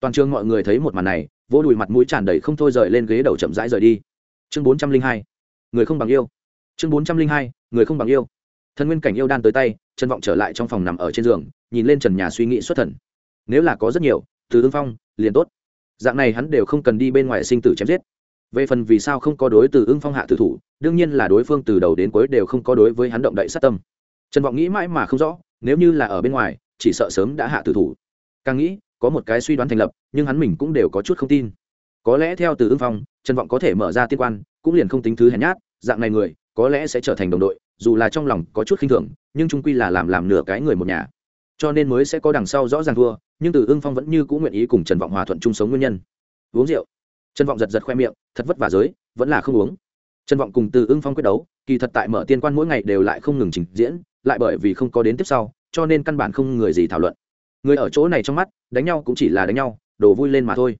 Toàn trường mọi người thấy một màn này, vỗ đùi mặt mũi tràn đầy không thôi rời lên ghế đầu chậm rãi rời đi. Chương bốn trăm linh hai, người không bằng yêu. Chương bốn trăm linh hai, người không bằng yêu. Thân nguyên cảnh yêu đan tới tay, trần vọng trở lại trong phòng nằm ở trên giường, nhìn lên trần nhà suy nghĩ xuất thần. Nếu là có rất nhiều, từ ứng phong, liền tốt. Dạng này hắn đều không cần đi bên ngoài sinh tử chém giết. Về phần vì sao không có đối từ ưng phong hạ tử thủ, đương nhiên là đối phương từ đầu đến cuối đều không có đối với hắn động đậy sát tâm. Trần vọng nghĩ mãi mà không rõ, nếu như là ở bên ngoài chỉ sợ sớm đã hạ tử thủ. Càng nghĩ, có một cái suy đoán thành lập, nhưng hắn mình cũng đều có chút không tin. Có lẽ theo từ ưng phong, trần vọng có thể mở ra tiên quan, cũng liền không tính thứ hèn nhát, dạng này người, có lẽ sẽ trở thành đồng đội, dù là trong lòng có chút khinh thường, nhưng trung quy là làm làm nửa cái người một nhà. Cho nên mới sẽ có đằng sau rõ ràng thua, nhưng từ ưng phong vẫn như cũng nguyện ý cùng trần vọng hòa thuận chung sống nguyên nhân. Uống rượu. Trần vọng giật giật khoe miệng, thật vất vả giới, vẫn là không uống. Trần vọng cùng từ ưng phong quyết đấu, kỳ thật tại mở tiên quan mỗi ngày đều lại không ngừng trình diễn, lại bởi vì không có đến tiếp sau cho nên căn bản không người gì thảo luận. Người ở chỗ này trong mắt, đánh nhau cũng chỉ là đánh nhau, đồ vui lên mà thôi.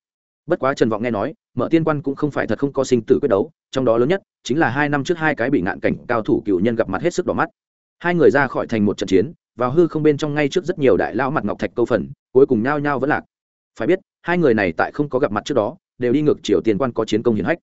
Bất quá trần vọng nghe nói mở tiên quan cũng không phải thật không có sinh tử quyết đấu, trong đó lớn nhất chính là hai năm trước hai cái bị ngạn cảnh cao thủ cựu nhân gặp mặt hết sức đỏ mắt. Hai người ra khỏi thành một trận chiến, vào hư không bên trong ngay trước rất nhiều đại lao mặt ngọc thạch câu phần, cuối cùng nhao nhao vẫn lạc. Phải biết, hai người này tại không có gặp mặt trước đó, đều đi ngược chiều tiền quan có chiến công hiển hách.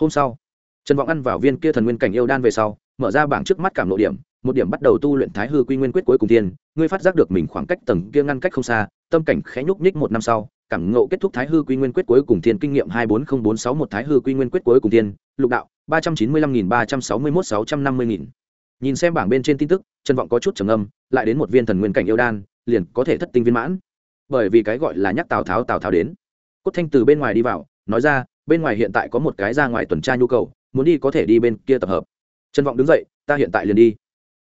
Hôm sau, trần vọng ăn vào viên kia thần nguyên cảnh yêu đan về sau, mở ra bảng trước mắt cảm nội điểm một điểm bắt đầu tu luyện thái hư quy nguyên quyết cuối cùng tiên, ngươi phát giác được mình khoảng cách tầng kia ngăn cách không xa, tâm cảnh khẽ nhúc nhích một năm sau, cảm ngộ kết thúc thái hư quy nguyên quyết cuối cùng tiên kinh nghiệm hai bốn không bốn sáu một thái hư quy nguyên quyết cuối cùng tiên, lục đạo, ba trăm chín mươi lăm nghìn ba trăm sáu mươi mốt sáu trăm năm mươi nghìn. Nhìn xem bảng bên trên tin tức, trần vọng có chút trầm âm lại đến một viên thần nguyên cảnh yêu đan, liền có thể thất tinh viên mãn. Bởi vì cái gọi là nhắc tào tháo tào tháo đến. Cốt thanh từ bên ngoài đi vào, nói ra, bên ngoài hiện tại có một cái ra ngoài tuần tra nhu cầu, muốn đi có thể đi bên kia tập hợp. Trần vọng đứng dậy, ta hiện tại liền đi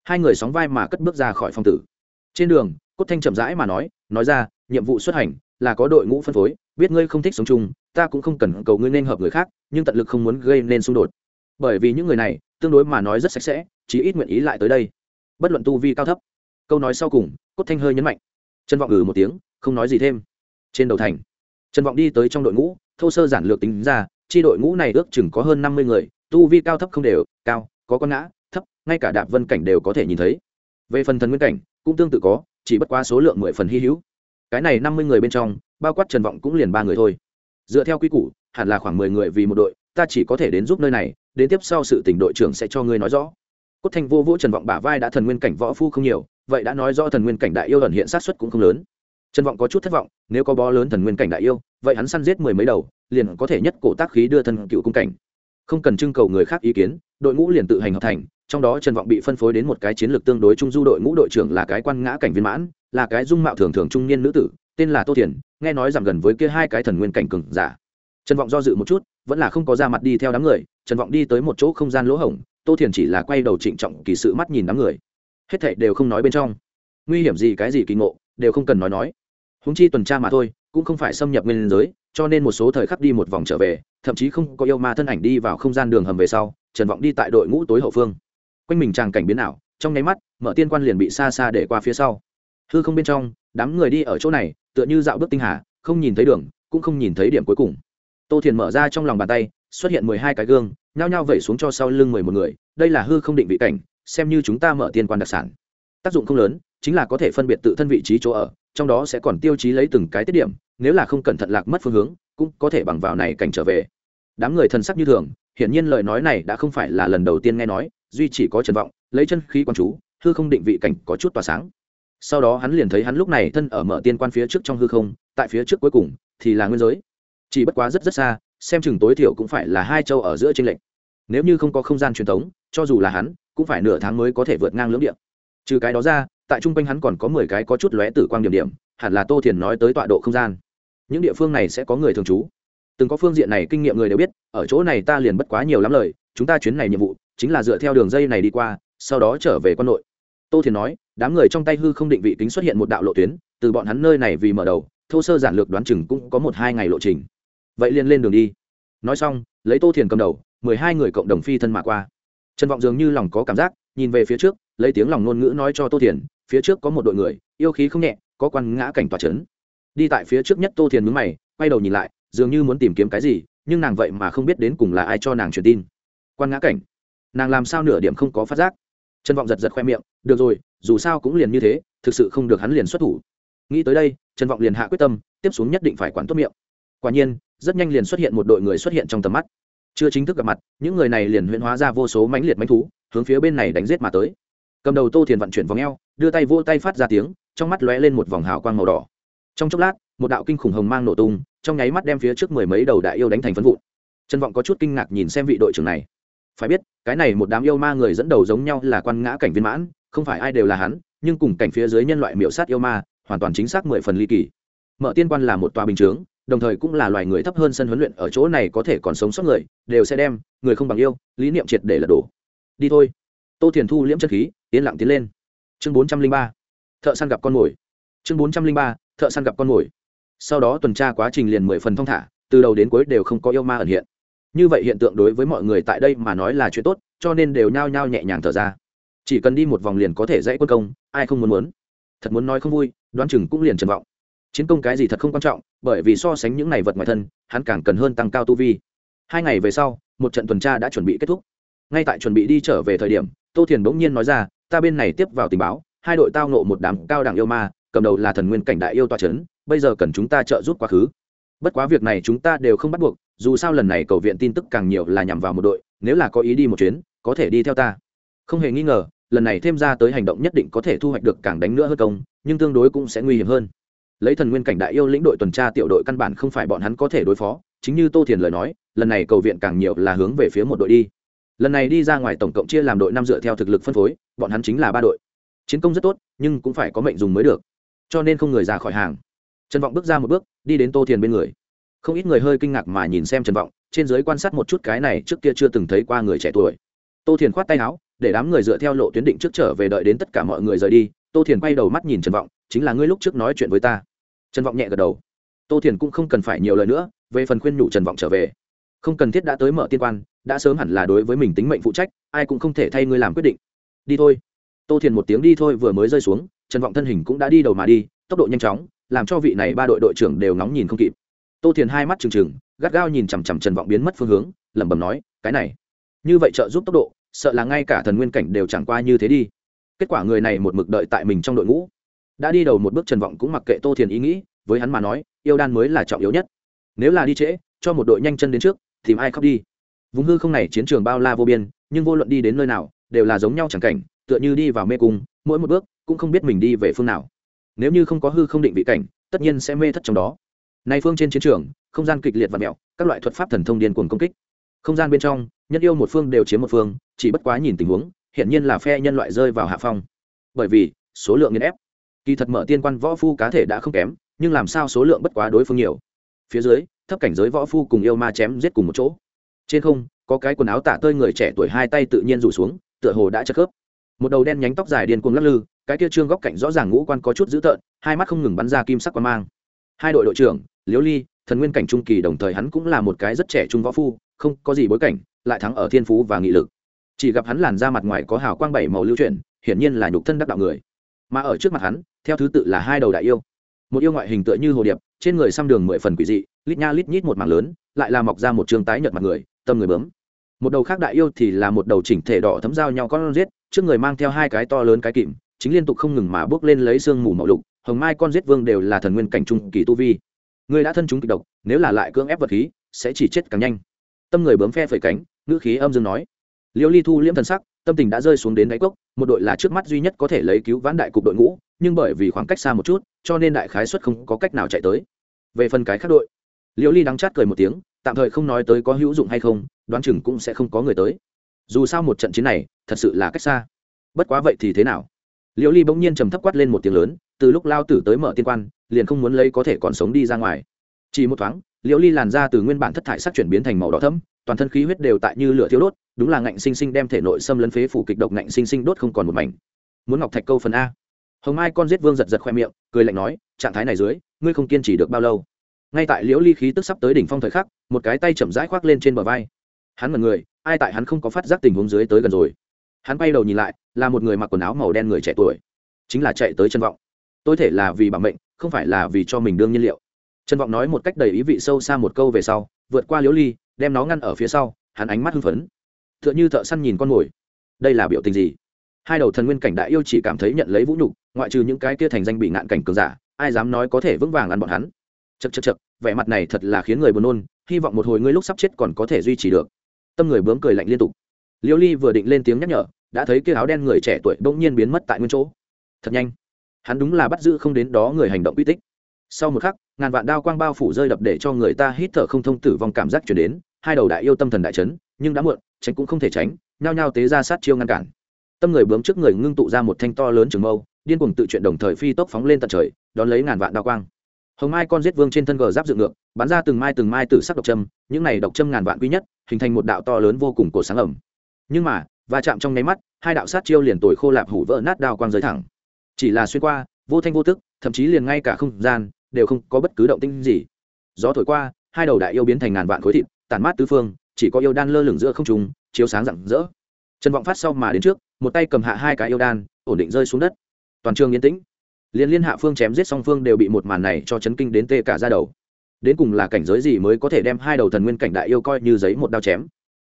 hai người sóng vai mà cất bước ra khỏi phòng tử. Trên đường, cốt thanh chậm rãi mà nói nói ra, nhiệm vụ xuất hành là có đội ngũ phân phối, biết ngươi không thích sống chung, ta cũng không cần cầu ngươi nên hợp người khác, nhưng tận lực không muốn gây nên xung đột. Bởi vì những người này, tương đối mà nói rất sạch sẽ, chí ít nguyện ý lại tới đây. Bất luận tu vi cao thấp. Câu nói sau cùng, cốt thanh hơi nhấn mạnh. Trần vọng ừ một tiếng, không nói gì thêm. Trên đầu thành, trần vọng đi tới trong đội ngũ, thô sơ giản lược tính ra, chi đội ngũ này ước chừng có hơn năm mươi người, tu vi cao thấp không đều, cao, có con ngã thấp, ngay cả đạp vân cảnh đều có thể nhìn thấy. Về phần thần nguyên cảnh, cũng tương tự có, chỉ bất qua số lượng mười phần hy hữu. Cái này năm mươi người bên trong, bao quát trần vọng cũng liền ba người thôi. Dựa theo quy củ, hẳn là khoảng mười người vì một đội, ta chỉ có thể đến giúp nơi này, đến tiếp sau sự tỉnh đội trưởng sẽ cho ngươi nói rõ. Cốt thanh vô vũ trần vọng bả vai đã thần nguyên cảnh võ phu không nhiều, vậy đã nói rõ thần nguyên cảnh đại yêu ẩn hiện sát xuất cũng không lớn. Trần vọng có chút thất vọng, nếu có bó lớn thần nguyên cảnh đại yêu, vậy hắn săn giết mười mấy đầu, liền có thể nhất cổ tác khí đưa thân cựu cung cảnh. Không cần trưng cầu người khác ý kiến đội ngũ liền tự hành hợp thành, trong đó trần vọng bị phân phối đến một cái chiến lược tương đối trung du đội ngũ đội trưởng là cái quan ngã cảnh viên mãn, là cái dung mạo thường thường trung niên nữ tử, tên là tô thiền, nghe nói giảm gần với kia hai cái thần nguyên cảnh cừng giả. Trần vọng do dự một chút, vẫn là không có ra mặt đi theo đám người, trần vọng đi tới một chỗ không gian lỗ hổng, tô thiền chỉ là quay đầu trịnh trọng kỳ sự mắt nhìn đám người. Hết thảy đều không nói bên trong. Nguy hiểm gì, cái gì kỳ ngộ, đều không cần nói nói. Húng chi tuần tra mà thôi, cũng không phải xâm nhập nguyên giới, cho nên một số thời khắc đi một vòng trở về, thậm chí không có yêu ma thân ảnh đi vào không gian đường hầm về sau trần vọng đi tại đội ngũ tối hậu phương. Quanh mình tràng cảnh biến ảo, trong nháy mắt, mở tiên quan liền bị xa xa để qua phía sau. Hư không bên trong, đám người đi ở chỗ này, tựa như dạo bước tinh hà, không nhìn thấy đường, cũng không nhìn thấy điểm cuối cùng. Tô thiền mở ra trong lòng bàn tay, xuất hiện mười hai cái gương, nhao nhao vẩy xuống cho sau lưng mười một người, đây là hư không định vị cảnh, xem như chúng ta mở tiên quan đặc sản. Tác dụng không lớn, chính là có thể phân biệt tự thân vị trí chỗ ở, trong đó sẽ còn tiêu chí lấy từng cái tiết điểm, nếu là không cẩn thận lạc mất phương hướng, cũng có thể bằng vào này cảnh trở về. Đám người thân sắc như thường hiển nhiên lời nói này đã không phải là lần đầu tiên nghe nói, duy chỉ có trần vọng, lấy chân khí quan chú, hư không định vị cảnh có chút tỏa sáng. Sau đó hắn liền thấy hắn lúc này thân ở mở tiên quan phía trước trong hư không, tại phía trước cuối cùng thì là nguyên giới. Chỉ bất quá rất rất xa, xem chừng tối thiểu cũng phải là hai châu ở giữa trên lệnh nếu như không có không gian truyền thống, cho dù là hắn, cũng phải nửa tháng mới có thể vượt ngang lưỡng điện trừ cái đó ra, tại trung quanh hắn còn có mười cái có chút lóe tử quang điểm điểm, hẳn là tô thiền nói tới tọa độ không gian. Những địa phương này sẽ có người thường trú từng có phương diện này kinh nghiệm người đều biết, ở chỗ này ta liền bất quá nhiều lắm lời, chúng ta chuyến này nhiệm vụ, chính là dựa theo đường dây này đi qua, sau đó trở về quân nội tô thiền nói, đám người trong tay hư không định vị kính xuất hiện một đạo lộ tuyến, từ bọn hắn nơi này vì mở đầu, thô sơ giản lược đoán chừng cũng có một hai ngày lộ trình. Vậy liền lên đường đi. Nói xong, lấy tô thiền cầm đầu, mười hai người cộng đồng phi thân mà qua. Trần vọng dường như lòng có cảm giác, nhìn về phía trước, lấy tiếng lòng ngôn ngữ nói cho tô thiền phía trước có một đội người, yêu khí không nhẹ, có quan ngã cảnh tòa c h ấ n đi tại phía trước nhất tô thiền mướn mày, quay đầu nhìn lại dường như muốn tìm kiếm cái gì, nhưng nàng vậy mà không biết đến cùng là ai cho nàng truyền tin. Quan ngã cảnh. Nàng làm sao nửa điểm không có phát giác. Trần vọng giật giật khoe miệng, được rồi, dù sao cũng liền như thế, thực sự không được hắn liền xuất thủ. Nghĩ tới đây, trần vọng liền hạ quyết tâm, tiếp xuống nhất định phải quản tốt miệng. Quả nhiên, rất nhanh liền xuất hiện một đội người xuất hiện trong tầm mắt. Chưa chính thức gặp mặt, những người này liền huyễn hóa ra vô số mãnh liệt mãnh thú, hướng phía bên này đánh giết mà tới. Cầm đầu tô thiền vận chuyển vòng eo, đưa tay vô tay phát ra tiếng, trong mắt lóe lên một vòng hào quang màu đỏ. Trong chốc lát, một đạo kinh khủng hồng mang nổ tung trong nháy mắt đem phía trước mười mấy đầu đại yêu đánh thành phân vụn. Trân vọng có chút kinh ngạc nhìn xem vị đội trưởng này. Phải biết, cái này một đám yêu ma người dẫn đầu giống nhau là quan ngã cảnh viên mãn, không phải ai đều là hắn, nhưng cùng cảnh phía dưới nhân loại miểu sát yêu ma, hoàn toàn chính xác mười phần ly kỳ. Mở tiên quan là một tòa bình chướng, đồng thời cũng là loài người thấp hơn sân huấn luyện ở chỗ này có thể còn sống sót người, đều sẽ đem, người không bằng yêu, lý niệm triệt để lật đổ. Đi thôi. Tô thiền thu liễm chất khí, yên lặng tiến lên. Chương bốn trăm linh ba, thợ săn gặp con mồi. Chương bốn trăm linh ba, thợ săn gặp con mồi sau đó tuần tra quá trình liền mười phần thong thả, từ đầu đến cuối đều không có yêu ma ẩn hiện. Như vậy hiện tượng đối với mọi người tại đây mà nói là chuyện tốt, cho nên đều nhao nhao nhẹ nhàng thở ra. Chỉ cần đi một vòng liền có thể dãy quân công, ai không muốn muốn. Thật muốn nói không vui, đoán chừng cũng liền trần vọng. Chiến công cái gì thật không quan trọng, bởi vì so sánh những này vật ngoài thân, hắn càng cần hơn tăng cao tu vi. Hai ngày về sau, một trận tuần tra đã chuẩn bị kết thúc. Ngay tại chuẩn bị đi trở về thời điểm, tô thiền bỗng nhiên nói ra, ta bên này tiếp vào tình báo, hai đội tao nộ một đám cao đẳng yêu ma cầm đầu là thần nguyên cảnh đại yêu toa trấn bây giờ cần chúng ta trợ giúp quá khứ. Bất quá việc này chúng ta đều không bắt buộc, dù sao lần này cầu viện tin tức càng nhiều là nhằm vào một đội, nếu là có ý đi một chuyến, có thể đi theo ta. Không hề nghi ngờ, lần này thêm ra tới hành động nhất định có thể thu hoạch được càng đánh nữa hơn công, nhưng tương đối cũng sẽ nguy hiểm hơn. Lấy thần nguyên cảnh đại yêu lĩnh đội tuần tra tiểu đội căn bản không phải bọn hắn có thể đối phó, chính như tô thiền lời nói, lần này cầu viện càng nhiều là hướng về phía một đội đi. Lần này đi ra ngoài tổng cộng chia làm đội năm dựa theo thực lực phân phối, bọn hắn chính là ba đội. Chiến công rất tốt, nhưng cũng phải có mệnh dùng mới được cho nên không người ra khỏi hàng. Trần vọng bước ra một bước, đi đến tô thiền bên người. Không ít người hơi kinh ngạc mà nhìn xem trần vọng, trên giới quan sát một chút cái này trước kia chưa từng thấy qua người trẻ tuổi. Tô thiền khoát tay áo, để đám người dựa theo lộ tuyến định trước trở về đợi đến tất cả mọi người rời đi, tô thiền quay đầu mắt nhìn trần vọng, chính là ngươi lúc trước nói chuyện với ta. Trần vọng nhẹ gật đầu. Tô thiền cũng không cần phải nhiều lời nữa, về phần khuyên nhủ trần vọng trở về. Không cần thiết đã tới mở tiên quan, đã sớm hẳn là đối với mình tính mệnh phụ trách, ai cũng không thể thay ngươi làm quyết định. Đi thôi. Tô thiền một tiếng đi thôi vừa mới rơi xuống trần vọng thân hình cũng đã đi đầu mà đi, tốc độ nhanh chóng, làm cho vị này ba đội đội trưởng đều nóng nhìn không kịp. Tô thiền hai mắt trừng trừng, gắt gao nhìn chằm chằm trần vọng biến mất phương hướng, lẩm bẩm nói, cái này, như vậy trợ giúp tốc độ, sợ là ngay cả thần nguyên cảnh đều chẳng qua như thế đi. Kết quả người này một mực đợi tại mình trong đội ngũ. Đã đi đầu một bước trần vọng cũng mặc kệ tô thiền ý nghĩ, với hắn mà nói, yêu đan mới là trọng yếu nhất. Nếu là đi trễ, cho một đội nhanh chân đến trước, tìm ai khóc đi. Vùng hư không này chiến trường bao la vô biên, nhưng vô luận đi đến nơi nào, đều là giống nhau chẳng cảnh, tựa như đi vào mê cung, mỗi một bước cũng không biết mình đi về phương nào. Nếu như không có hư không định vị cảnh, tất nhiên sẽ mê thất trong đó. Nay phương trên chiến trường, không gian kịch liệt và mẹo, các loại thuật pháp thần thông điên cuồng công kích. Không gian bên trong, nhân yêu một phương đều chiếm một phương, chỉ bất quá nhìn tình huống hiện nhiên là phe nhân loại rơi vào hạ phong. Bởi vì, số lượng nghiền ép. Kỳ thật mở tiên quan võ phu cá thể đã không kém, nhưng làm sao số lượng bất quá đối phương nhiều. Phía dưới, thấp cảnh giới võ phu cùng yêu ma chém giết cùng một chỗ. Trên không, có cái quần áo tả tơi người trẻ tuổi hai tay tự nhiên rủ xuống, tựa hồ đã chất khớp một đầu đen nhánh tóc dài điên cuồng lắc lư, cái kia trương góc cạnh rõ ràng ngũ quan có chút dữ tợn, hai mắt không ngừng bắn ra kim sắc quan mang. Hai đội đội trưởng, liễu ly, thần nguyên cảnh trung kỳ đồng thời hắn cũng là một cái rất trẻ trung võ phu, không có gì bối cảnh, lại thắng ở thiên phú và nghị lực. Chỉ gặp hắn làn da mặt ngoài có hào quang bảy màu lưu chuyển, hiển nhiên là nhục thân đắc đạo người. Mà ở trước mặt hắn, theo thứ tự là hai đầu đại yêu. Một yêu ngoại hình tựa như hồ điệp, trên người xăm đường mười phần quỷ dị, lít nha lít nhít một mảng lớn, lại là mọc ra một trường tái nhợt mặt người, tâm người bướm một đầu khác đại yêu thì là một đầu chỉnh thể đỏ thấm dao nhau con giết, trước người mang theo hai cái to lớn cái kìm, chính liên tục không ngừng mà bước lên lấy sương mù màu lục, hồng mai con giết vương đều là thần nguyên cảnh trung kỳ tu vi. Người đã thân chúng kịch độc, nếu là lại cưỡng ép vật khí, sẽ chỉ chết càng nhanh. Tâm người bướm phe phẩy cánh, ngữ khí âm dương nói. Liêu ly thu liễm thần sắc, tâm tình đã rơi xuống đến đáy cốc, một đội là trước mắt duy nhất có thể lấy cứu vãn đại cục đội ngũ, nhưng bởi vì khoảng cách xa một chút, cho nên đại khái xuất không có cách nào chạy tới. Về phần cái khác đội, liêu ly đắng chát cười một tiếng tạm thời không nói tới có hữu dụng hay không, đoán chừng cũng sẽ không có người tới. Dù sao một trận chiến này, thật sự là cách xa. Bất quá vậy thì thế nào? Liễu ly bỗng nhiên trầm thấp quát lên một tiếng lớn, từ lúc lao tử tới mở tiên quan, liền không muốn lấy có thể còn sống đi ra ngoài. Chỉ một thoáng, liễu ly làn ra từ nguyên bản thất thải sắc chuyển biến thành màu đỏ thẫm, toàn thân khí huyết đều tại như lửa thiếu đốt, đúng là ngạnh sinh sinh đem thể nội xâm lấn phế phủ kịch độc ngạnh sinh sinh đốt không còn một mảnh. Muốn ngọc thạch câu phần a. Hồng mai con giết vương giật giật khoe miệng, cười lạnh nói, trạng thái này dưới, ngươi không kiên trì được bao lâu? Ngay tại liễu ly khí tức sắp tới đỉnh phong thời khắc, một cái tay chậm rãi khoác lên trên bờ vai. Hắn mật người, ai tại hắn không có phát giác tình huống dưới tới gần rồi. Hắn bay đầu nhìn lại, là một người mặc quần áo màu đen người trẻ tuổi. Chính là chạy tới chân vọng. Tôi thể là vì bảo mệnh, không phải là vì cho mình đương nhiên liệu. Trần vọng nói một cách đầy ý vị sâu xa một câu về sau, vượt qua liễu ly, đem nó ngăn ở phía sau, hắn ánh mắt hưng phấn. T h ư ợ n h ư thợ săn nhìn con mồi. Đây là biểu tình gì? Hai đầu thần nguyên cảnh đại yêu chỉ cảm thấy nhận lấy vũ nhục, ngoại trừ những cái kia thành danh bị ngạn cảnh cường giả, ai dám nói có thể vững vàng ăn bọn hắn? Chật chật chật vẻ mặt này thật là khiến người buồn nôn, hy vọng một hồi ngươi lúc sắp chết còn có thể duy trì được. Tâm người bướm cười lạnh liên tục. Liêu ly vừa định lên tiếng nhắc nhở, đã thấy kia áo đen người trẻ tuổi bỗng nhiên biến mất tại nguyên chỗ. Thật nhanh. Hắn đúng là bắt giữ không đến đó người hành động uy tích. Sau một khắc, ngàn vạn đao quang bao phủ rơi đập để cho người ta hít thở không thông tử vong cảm giác chuyển đến, hai đầu đại yêu tâm thần đại chấn, nhưng đã muộn, tránh cũng không thể tránh, nhao nhao tế ra sát chiêu ngăn cản. Tâm người bướm trước người ngưng tụ ra một thanh to lớn trường mâu, điên cuồng tự chuyện đồng thời phi tốc phóng lên tận trời, đón lấy ngàn vạn đao quang hồng mai con giết vương trên thân gờ giáp dựng ngược, bắn ra từng mai từng mai từ sắc độc châm, những này độc châm ngàn vạn quý nhất, hình thành một đạo to lớn vô cùng cổ sáng ẩm. Nhưng mà, va chạm trong nháy mắt, hai đạo sát chiêu liền tồi khô lạp hủ vỡ nát đao quang giới thẳng. Chỉ là xuyên qua, vô thanh vô tức, thậm chí liền ngay cả không gian, đều không có bất cứ động tinh gì. Gió thổi qua, hai đầu đại yêu biến thành ngàn vạn khối thịt tàn mát tứ phương, chỉ có yêu đan lơ lửng giữa không trùng chiếu sáng rạng rỡ. Trần vọng phát sau mà đến trước, một tay cầm hạ hai cái yêu đan, ổn định rơi xuống đất. Toàn trường yên tĩnh liên liên hạ phương chém giết song phương đều bị một màn này cho chấn kinh đến tê cả ra đầu. Đến cùng là cảnh giới gì mới có thể đem hai đầu thần nguyên cảnh đại yêu coi như giấy một đao chém?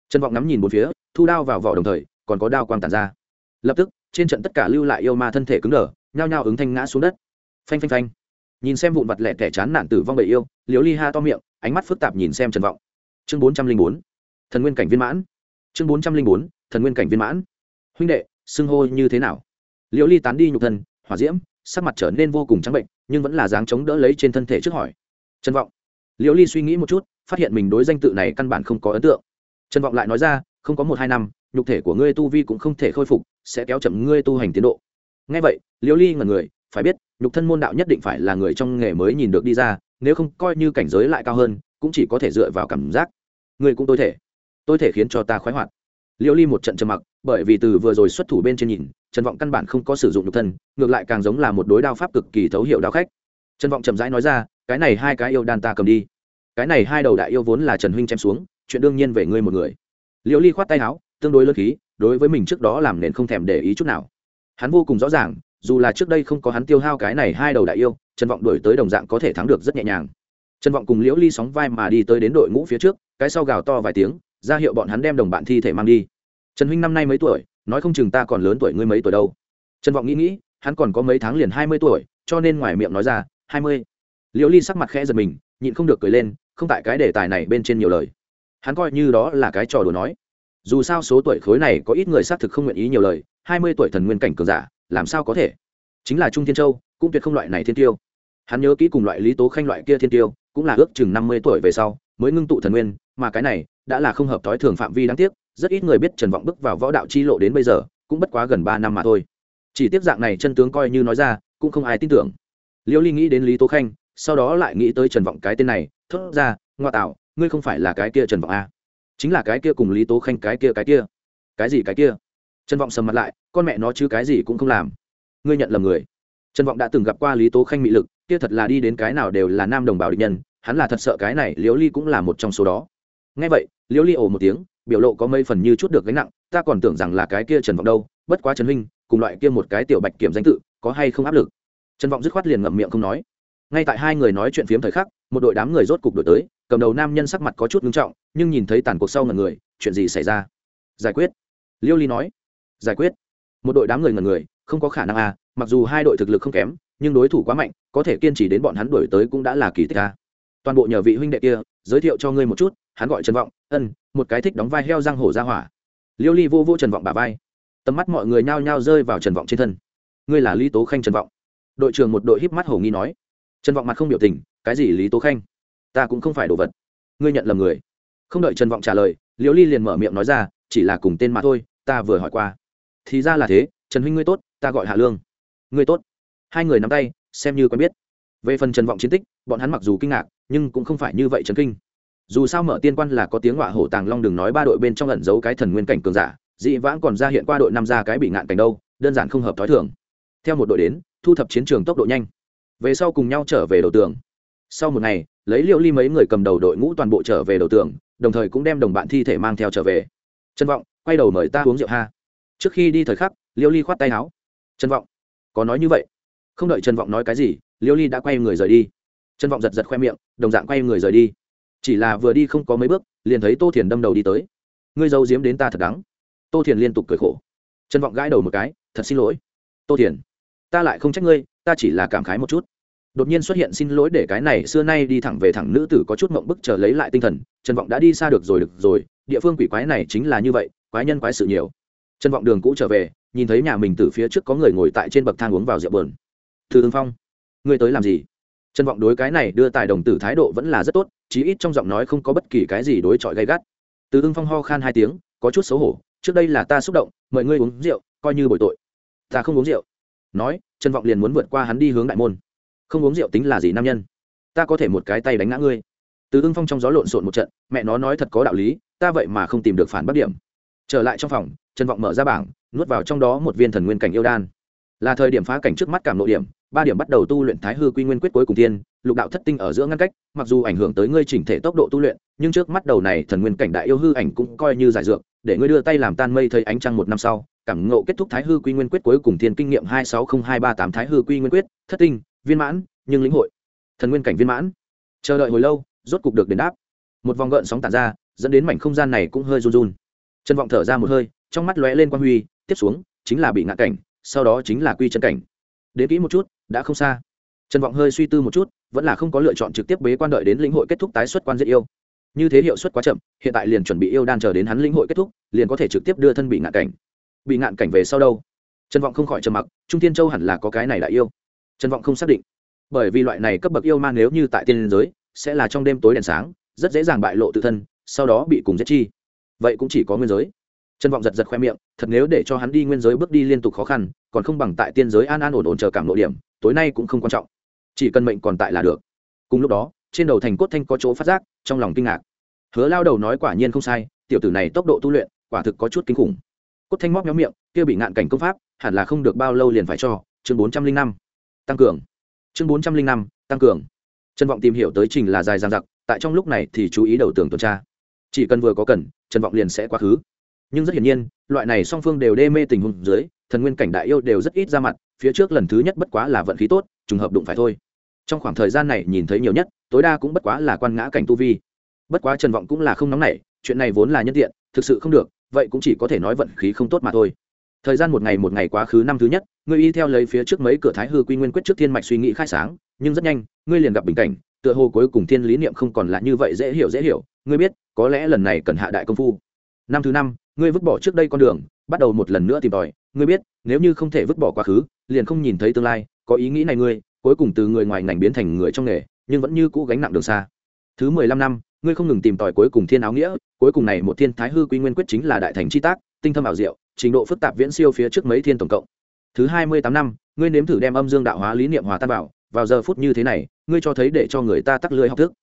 Trân vọng ngắm nhìn một phía, thu đao vào vỏ đồng thời, còn có đao quang tàn ra. Lập tức, trên trận tất cả lưu lại yêu ma thân thể cứng đờ, nhao nhao ứng thanh ngã xuống đất. Phanh phanh phanh. Nhìn xem vụn vặt lẻ tẻ chán nản tử vong bầy yêu liều ly ha to miệng, ánh mắt phức tạp nhìn xem trần vọng. Chương bốn trăm linh bốn. Thần nguyên cảnh viên mãn. Chương bốn trăm linh bốn. Thần nguyên cảnh viên mãn. Huynh đệ, xưng hô như thế nào? Liều ly tán đi nhục thân, hỏa diễm sắc mặt trở nên vô cùng trắng bệnh, nhưng vẫn là dáng chống đỡ lấy trên thân thể trước hỏi. Trần vọng, Liễu ly suy nghĩ một chút, phát hiện mình đối danh tự này căn bản không có ấn tượng. Trần vọng lại nói ra, không có một hai năm, nhục thể của ngươi tu vi cũng không thể khôi phục, sẽ kéo chậm ngươi tu hành tiến độ. Ngay vậy, liễu ly ngần người, phải biết, nhục thân môn đạo nhất định phải là người trong nghề mới nhìn được đi ra, nếu không coi như cảnh giới lại cao hơn, cũng chỉ có thể dựa vào cảm giác. Ngươi cũng tôi thể. Tôi thể khiến cho ta khoái hoạt. Liễu ly một trận trầm mặc, bởi vì từ vừa rồi xuất thủ bên trên nhìn trần vọng căn bản không có sử dụng nhục thân, ngược lại càng giống là một đối đao pháp cực kỳ thấu hiệu đao khách. Trần vọng chậm rãi nói ra, cái này hai cái yêu đan ta cầm đi. Cái này hai đầu đại yêu vốn là trần huynh chém xuống, chuyện đương nhiên về ngươi một người. Liễu ly khoát tay áo, tương đối lớn khí, đối với mình trước đó làm nên không thèm để ý chút nào. Hắn vô cùng rõ ràng, dù là trước đây không có hắn tiêu hao cái này hai đầu đại yêu, trần vọng đổi tới đồng dạng có thể thắng được rất nhẹ nhàng. Trần vọng cùng liễu ly sóng vai mà đi tới đến đội ngũ phía trước, cái sau gào to vài tiếng, ra hiệu bọn hắn đem đồng bạn thi thể mang đi. Trần huynh năm nay mấy tuổi? Nói không chừng ta còn lớn tuổi ngươi mấy tuổi đâu. Trần vọng nghĩ nghĩ, hắn còn có mấy tháng liền hai mươi tuổi, cho nên ngoài miệng nói ra, hai mươi. Liễu ly sắc mặt khẽ giật mình, nhịn không được cười lên, không tại cái đề tài này bên trên nhiều lời. Hắn coi như đó là cái trò đùa nói. Dù sao số tuổi khối này có ít người xác thực không nguyện ý nhiều lời, hai mươi tuổi thần nguyên cảnh cường giả, làm sao có thể? Chính là trung thiên châu, cũng tuyệt không loại này thiên tiêu. Hắn nhớ kỹ cùng loại lý tố khanh loại kia thiên tiêu, cũng là ước chừng năm mươi tuổi về sau, mới ngưng tụ thần nguyên, mà cái này đã là không hợp thói thường phạm vi đáng tiếc rất ít người biết trần vọng bước vào võ đạo chi lộ đến bây giờ, cũng bất quá gần ba năm mà thôi. Chỉ tiếp dạng này chân tướng coi như nói ra, cũng không ai tin tưởng. Liêu ly nghĩ đến lý tố khanh, sau đó lại nghĩ tới trần vọng cái tên này, thốt ra, ngoa tạo, ngươi không phải là cái kia trần vọng a chính là cái kia cùng lý tố khanh cái kia cái kia. Cái gì cái kia? Trần vọng sầm mặt lại, con mẹ nó chứ cái gì cũng không làm. Ngươi nhận lầm người. Trần vọng đã từng gặp qua lý tố khanh mị lực, kia thật là đi đến cái nào đều là nam đồng bào địch nhân, hắn là thật sợ cái này liễu ly cũng là một trong số đó. Ngay vậy liễu ly ồ một tiếng biểu lộ có mấy phần như chút được gánh nặng, ta còn tưởng rằng là cái kia trần vọng đâu, bất quá trần huynh cùng loại kia một cái tiểu bạch kiểm danh tự, có hay không áp lực? Trần vọng dứt khoát liền ngậm miệng không nói. Ngay tại hai người nói chuyện phiếm thời khắc, một đội đám người rốt cục đổi tới, cầm đầu nam nhân sắc mặt có chút nghiêm trọng, nhưng nhìn thấy tàn cuộc sau ngần người, chuyện gì xảy ra? Giải quyết. Liêu ly nói. Giải quyết. Một đội đám người ngần người, không có khả năng à mặc dù hai đội thực lực không kém, nhưng đối thủ quá mạnh, có thể kiên trì đến bọn hắn đuổi tới cũng đã là kỳ tích à toàn bộ nhờ vị huynh đệ kia, giới thiệu cho ngươi một chút, hắn gọi trần vọng, ân, một cái thích đóng vai heo răng hổ ra hỏa. Liêu ly vô vô trần vọng bà vai. Tầm mắt mọi người nhao nhao rơi vào trần vọng trên thân. Ngươi là lý tố khanh trần vọng. Đội trưởng một đội híp mắt hổ nghi nói. Trần vọng mặt không biểu tình, cái gì lý tố khanh? Ta cũng không phải đồ vật. Ngươi nhận lầm người. Không đợi trần vọng trả lời, Liêu ly liền mở miệng nói ra, chỉ là cùng tên mà thôi, ta vừa hỏi qua. Thì ra là thế, trần huynh ngươi tốt, ta gọi hạ lương. Ngươi tốt. Hai người nắm tay, xem như quen biết về phần trần vọng chiến tích, bọn hắn mặc dù kinh ngạc, nhưng cũng không phải như vậy trần kinh. Dù sao mở tiên quan là có tiếng họa hổ tàng long đừng nói ba đội bên trong lẩn giấu cái thần nguyên cảnh cường giả, dị vãng còn ra hiện qua đội năm ra cái bị ngạn cảnh đâu, đơn giản không hợp thói thường. Theo một đội đến, thu thập chiến trường tốc độ nhanh. Về sau cùng nhau trở về đầu tường. Sau một ngày, lấy liệu ly mấy người cầm đầu đội ngũ toàn bộ trở về đầu tường, đồng thời cũng đem đồng bạn thi thể mang theo trở về. Trân vọng, quay đầu mời ta uống rượu ha. Trước khi đi thời khắc liêu ly khoát tay áo. Trân vọng, có nói như vậy. Không đợi trần vọng nói cái gì liêu ly đã quay người rời đi. Trân vọng giật giật khoe miệng, đồng dạng quay người rời đi. Chỉ là vừa đi không có mấy bước, liền thấy tô thiền đâm đầu đi tới. Ngươi giấu diếm đến ta thật đắng. Tô thiền liên tục cười khổ. Trân vọng gãi đầu một cái, thật xin lỗi. Tô thiền ta lại không trách ngươi, ta chỉ là cảm khái một chút. Đột nhiên xuất hiện xin lỗi để cái này xưa nay đi thẳng về thẳng nữ tử có chút mộng bức chờ lấy lại tinh thần. Trần vọng đã đi xa được rồi được rồi, địa phương quỷ quái này chính là như vậy, quái nhân quái sự nhiều. Trần vọng đường cũ trở về, nhìn thấy nhà mình từ phía trước có người ngồi tại trên bậc thang uống vào rượu bờn. Thư ứng phong ngươi tới làm gì? Trần vọng đối cái này đưa tài đồng tử thái độ vẫn là rất tốt, chí ít trong giọng nói không có bất kỳ cái gì đối chọi gay gắt. Từ ưng phong ho khan hai tiếng, có chút xấu hổ, trước đây là ta xúc động, mời ngươi uống rượu, coi như bồi tội. Ta không uống rượu. Nói, trần vọng liền muốn vượt qua hắn đi hướng đại môn. Không uống rượu tính là gì nam nhân? Ta có thể một cái tay đánh ngã ngươi. Từ ưng phong trong gió lộn xộn một trận, mẹ nó nói thật có đạo lý, ta vậy mà không tìm được phản bất điểm. Trở lại trong phòng, trần vọng mở ra bảng, nuốt vào trong đó một viên thần nguyên cảnh yêu đan. Là thời điểm phá cảnh trước mắt cảm nội điểm ba điểm bắt đầu tu luyện thái hư quy nguyên quyết cuối cùng tiên, lục đạo thất tinh ở giữa ngăn cách, mặc dù ảnh hưởng tới ngươi chỉnh thể tốc độ tu luyện, nhưng trước mắt đầu này thần nguyên cảnh đại yêu hư ảnh cũng coi như giải dược, để ngươi đưa tay làm tan mây thấy ánh trăng một năm sau, cảm ngộ kết thúc thái hư quy nguyên quyết cuối cùng thiên kinh nghiệm hai sáu không hai ba tám thái hư quy nguyên quyết, thất tinh, viên mãn, nhưng lĩnh hội. Thần nguyên cảnh viên mãn. Chờ đợi hồi lâu, rốt cục được đền đáp. Một vòng gợn sóng tản ra, dẫn đến mảnh không gian này cũng hơi run run. Chân vọng thở ra một hơi, trong mắt lóe lên quan huy, tiếp xuống chính là bị ngã cảnh, sau đó chính là quy chân cảnh đến kỹ một chút, đã không xa. Trần vọng hơi suy tư một chút, vẫn là không có lựa chọn trực tiếp bế quan đợi đến lĩnh hội kết thúc tái xuất quan giết yêu. Như thế hiệu suất quá chậm, hiện tại liền chuẩn bị yêu đan chờ đến hắn lĩnh hội kết thúc, liền có thể trực tiếp đưa thân bị ngạn cảnh. Bị ngạn cảnh về sau đâu? Trần vọng không khỏi trầm mặc, trung tiên châu hẳn là có cái này lại yêu. Trần vọng không xác định. Bởi vì loại này cấp bậc yêu ma nếu như tại tiên giới, sẽ là trong đêm tối đèn sáng, rất dễ dàng bại lộ tự thân, sau đó bị cùng giết chi. Vậy cũng chỉ có nguyên giới trân vọng giật giật khoe miệng, thật nếu để cho hắn đi nguyên giới bước đi liên tục khó khăn, còn không bằng tại tiên giới an an ổn ổn chờ cảm nội điểm, tối nay cũng không quan trọng. Chỉ cần mệnh còn tại là được. Cùng lúc đó, trên đầu thành cốt thanh có chỗ phát giác, trong lòng kinh ngạc. Hứa lao đầu nói quả nhiên không sai, tiểu tử này tốc độ tu luyện, quả thực có chút kinh khủng. Cốt thanh móc nhóm miệng, kia bị ngạn cảnh công pháp, hẳn là không được bao lâu liền phải cho, chương bốn trăm linh năm, tăng cường. Chương bốn trăm linh năm, tăng cường. Trần vọng tìm hiểu tới trình là dài dang dặc, tại trong lúc này thì chú ý đầu tường tuần tra. Chỉ cần vừa có cần, trần vọng liền sẽ quá khứ nhưng rất hiển nhiên, loại này song phương đều đê mê tình huống dưới, thần nguyên cảnh đại yêu đều rất ít ra mặt, phía trước lần thứ nhất bất quá là vận khí tốt, trùng hợp đụng phải thôi. Trong khoảng thời gian này nhìn thấy nhiều nhất, tối đa cũng bất quá là quan ngã cảnh tu vi. Bất quá trần vọng cũng là không nóng nảy, chuyện này vốn là nhân tiện, thực sự không được, vậy cũng chỉ có thể nói vận khí không tốt mà thôi. Thời gian một ngày một ngày quá khứ năm thứ nhất, ngươi y theo lấy phía trước mấy cửa thái hư quy nguyên quyết trước thiên mạch suy nghĩ khai sáng, nhưng rất nhanh, ngươi liền gặp bình cảnh, tựa hồ cuối cùng thiên lý niệm không còn là như vậy dễ hiểu dễ hiểu, ngươi biết, có lẽ lần này cần hạ đại công phu. Năm thứ năm ngươi vứt bỏ trước đây con đường, bắt đầu một lần nữa tìm tòi. Ngươi biết, nếu như không thể vứt bỏ quá khứ, liền không nhìn thấy tương lai. Có ý nghĩ này ngươi, cuối cùng từ người ngoài ngành biến thành người trong nghề, nhưng vẫn như cũ gánh nặng đường xa. Thứ mười lăm năm, ngươi không ngừng tìm tòi cuối cùng thiên áo nghĩa. Cuối cùng này một thiên thái hư quy nguyên quyết chính là đại thành chi tác, tinh thâm ảo diệu, trình độ phức tạp viễn siêu phía trước mấy thiên tổng cộng. Thứ hai mươi tám năm, ngươi nếm thử đem âm dương đạo hóa lý niệm hòa tan vào. Vào giờ phút như thế này, ngươi cho thấy để cho người ta tắc lưới học thức.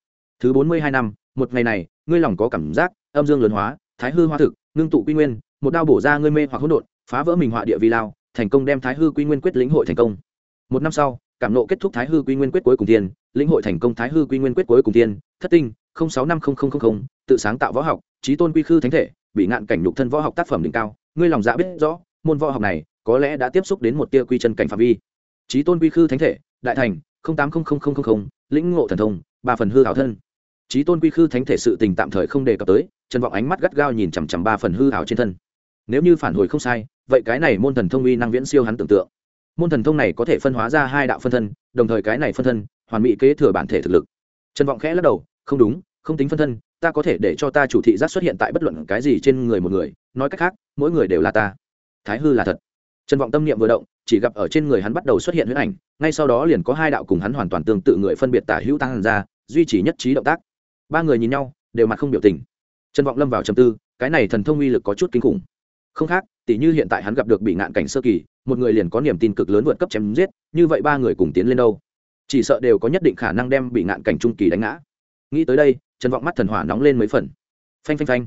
Thứ bốn mươi hai năm, một ngày này, ngươi lòng có cảm giác âm dương lớn hóa, thái hư hoa thực ngưng tụ quy nguyên, một đao bổ ra ngươi mê hoặc hỗn độn, phá vỡ mình họa địa vi lao, thành công đem thái hư quy nguyên quyết lĩnh hội thành công. Một năm sau, cảm nộ kết thúc thái hư quy nguyên quyết cuối cùng tiên, lĩnh hội thành công thái hư quy nguyên quyết cuối cùng tiên, thất tinh sáu năm tự sáng tạo võ học trí tôn quy khư thánh thể, bị ngạn cảnh nhục thân võ học tác phẩm đỉnh cao, ngươi lòng dạ biết rõ, môn võ học này có lẽ đã tiếp xúc đến một tia quy chân cảnh phạm vi. Trí tôn quy khư thánh thể, đại thành tám lĩnh ngộ thần thông, ba phần hư hảo thân trí tôn quy khư thánh thể sự tình tạm thời không đề cập tới, trần vọng ánh mắt gắt gao nhìn chằm chằm ba phần hư hảo trên thân. Nếu như phản hồi không sai, vậy cái này môn thần thông uy năng viễn siêu hắn tưởng tượng. Môn thần thông này có thể phân hóa ra hai đạo phân thân, đồng thời cái này phân thân, hoàn mỹ kế thừa bản thể thực lực. Trần vọng khẽ lắc đầu, không đúng, không tính phân thân, ta có thể để cho ta chủ thị giác xuất hiện tại bất luận cái gì trên người một người, nói cách khác, mỗi người đều là ta. Thái hư là thật. Trần vọng tâm niệm vừa động, chỉ gặp ở trên người hắn bắt đầu xuất hiện huyết ảnh, ngay sau đó liền có hai đạo cùng hắn hoàn toàn tương tự người phân biệt tả hữu tăng ra, duy trì nhất trí động tác ba người nhìn nhau đều mặt không biểu tình trần vọng lâm vào trầm tư cái này thần thông uy lực có chút kinh khủng không khác tỉ như hiện tại hắn gặp được bị ngạn cảnh sơ kỳ một người liền có niềm tin cực lớn vượt cấp chém giết như vậy ba người cùng tiến lên đâu chỉ sợ đều có nhất định khả năng đem bị ngạn cảnh trung kỳ đánh ngã nghĩ tới đây trần vọng mắt thần hỏa nóng lên mấy phần phanh phanh phanh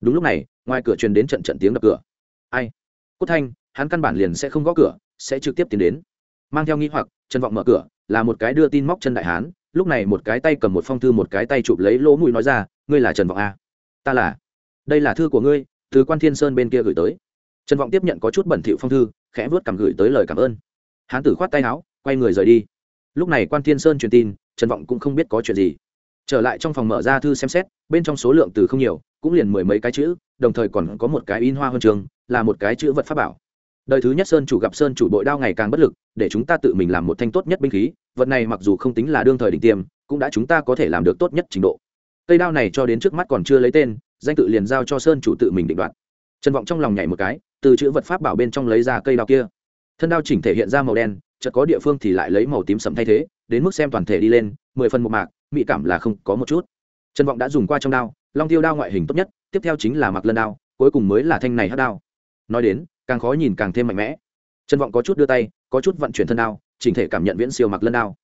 đúng lúc này ngoài cửa truyền đến trận trận tiếng đập cửa ai cốt thanh hắn căn bản liền sẽ không gõ cửa sẽ trực tiếp tiến đến mang theo nghi hoặc trần vọng mở cửa là một cái đưa tin móc chân đại hán lúc này một cái tay cầm một phong thư một cái tay chụp lấy lỗ mũi nói ra, ngươi là trần vọng a. Ta là. Đây là thư của ngươi, từ quan thiên sơn bên kia gửi tới. Trần vọng tiếp nhận có chút bẩn thỉu phong thư, khẽ vớt cảm gửi tới lời cảm ơn. Hán tử khoát tay áo, quay người rời đi. Lúc này quan thiên sơn truyền tin, trần vọng cũng không biết có chuyện gì. Trở lại trong phòng mở ra thư xem xét, bên trong số lượng từ không nhiều, cũng liền mười mấy cái chữ, đồng thời còn có một cái in hoa huân trường, là một cái chữ vật pháp bảo đời thứ nhất sơn chủ gặp sơn chủ bội đao ngày càng bất lực, để chúng ta tự mình làm một thanh tốt nhất binh khí, vật này mặc dù không tính là đương thời đỉnh tiêm, cũng đã chúng ta có thể làm được tốt nhất trình độ. Cây đao này cho đến trước mắt còn chưa lấy tên, danh tự liền giao cho sơn chủ tự mình định đoạt. Trần vọng trong lòng nhảy một cái, từ chữ vật pháp bảo bên trong lấy ra cây đao kia. Thân đao chỉnh thể hiện ra màu đen, chợt có địa phương thì lại lấy màu tím sẫm thay thế, đến mức xem toàn thể đi lên, mười phần một mạc, mỹ cảm là không có một chút. Trần vọng đã dùng qua trong đao, long tiêu đao ngoại hình tốt nhất, tiếp theo chính là mặc lân đao, cuối cùng mới là thanh này hát đao. Nói đến càng khó nhìn càng thêm mạnh mẽ. Trần vọng có chút đưa tay, có chút vận chuyển thân đao, chỉnh thể cảm nhận viễn siêu mặc lân đao.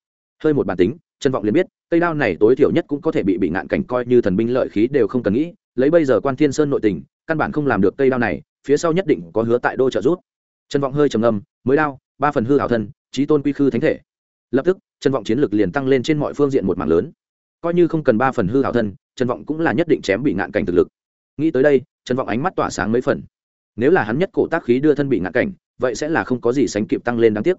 Hơi một bản tính, trần vọng liền biết, cây đao này tối thiểu nhất cũng có thể bị bị ngạn cảnh coi như thần binh lợi khí đều không cần nghĩ, lấy bây giờ quan thiên sơn nội tình, căn bản không làm được cây đao này, phía sau nhất định có hứa tại đô trợ rút trần vọng hơi trầm ngâm, mới đao, ba phần hư hảo thân trí tôn quy khư thánh thể. Lập tức, trần vọng chiến lực liền tăng lên trên mọi phương diện một mảng lớn. Coi như không cần ba phần hư hảo thân, trần vọng cũng là nhất định chém bị ngạn cảnh thực lực. Nghĩ tới đây, trần vọng ánh mắt tỏa sáng mấy phần nếu là hắn nhất cổ tác khí đưa thân bị ngã cảnh, vậy sẽ là không có gì sánh kịp tăng lên đáng tiếc.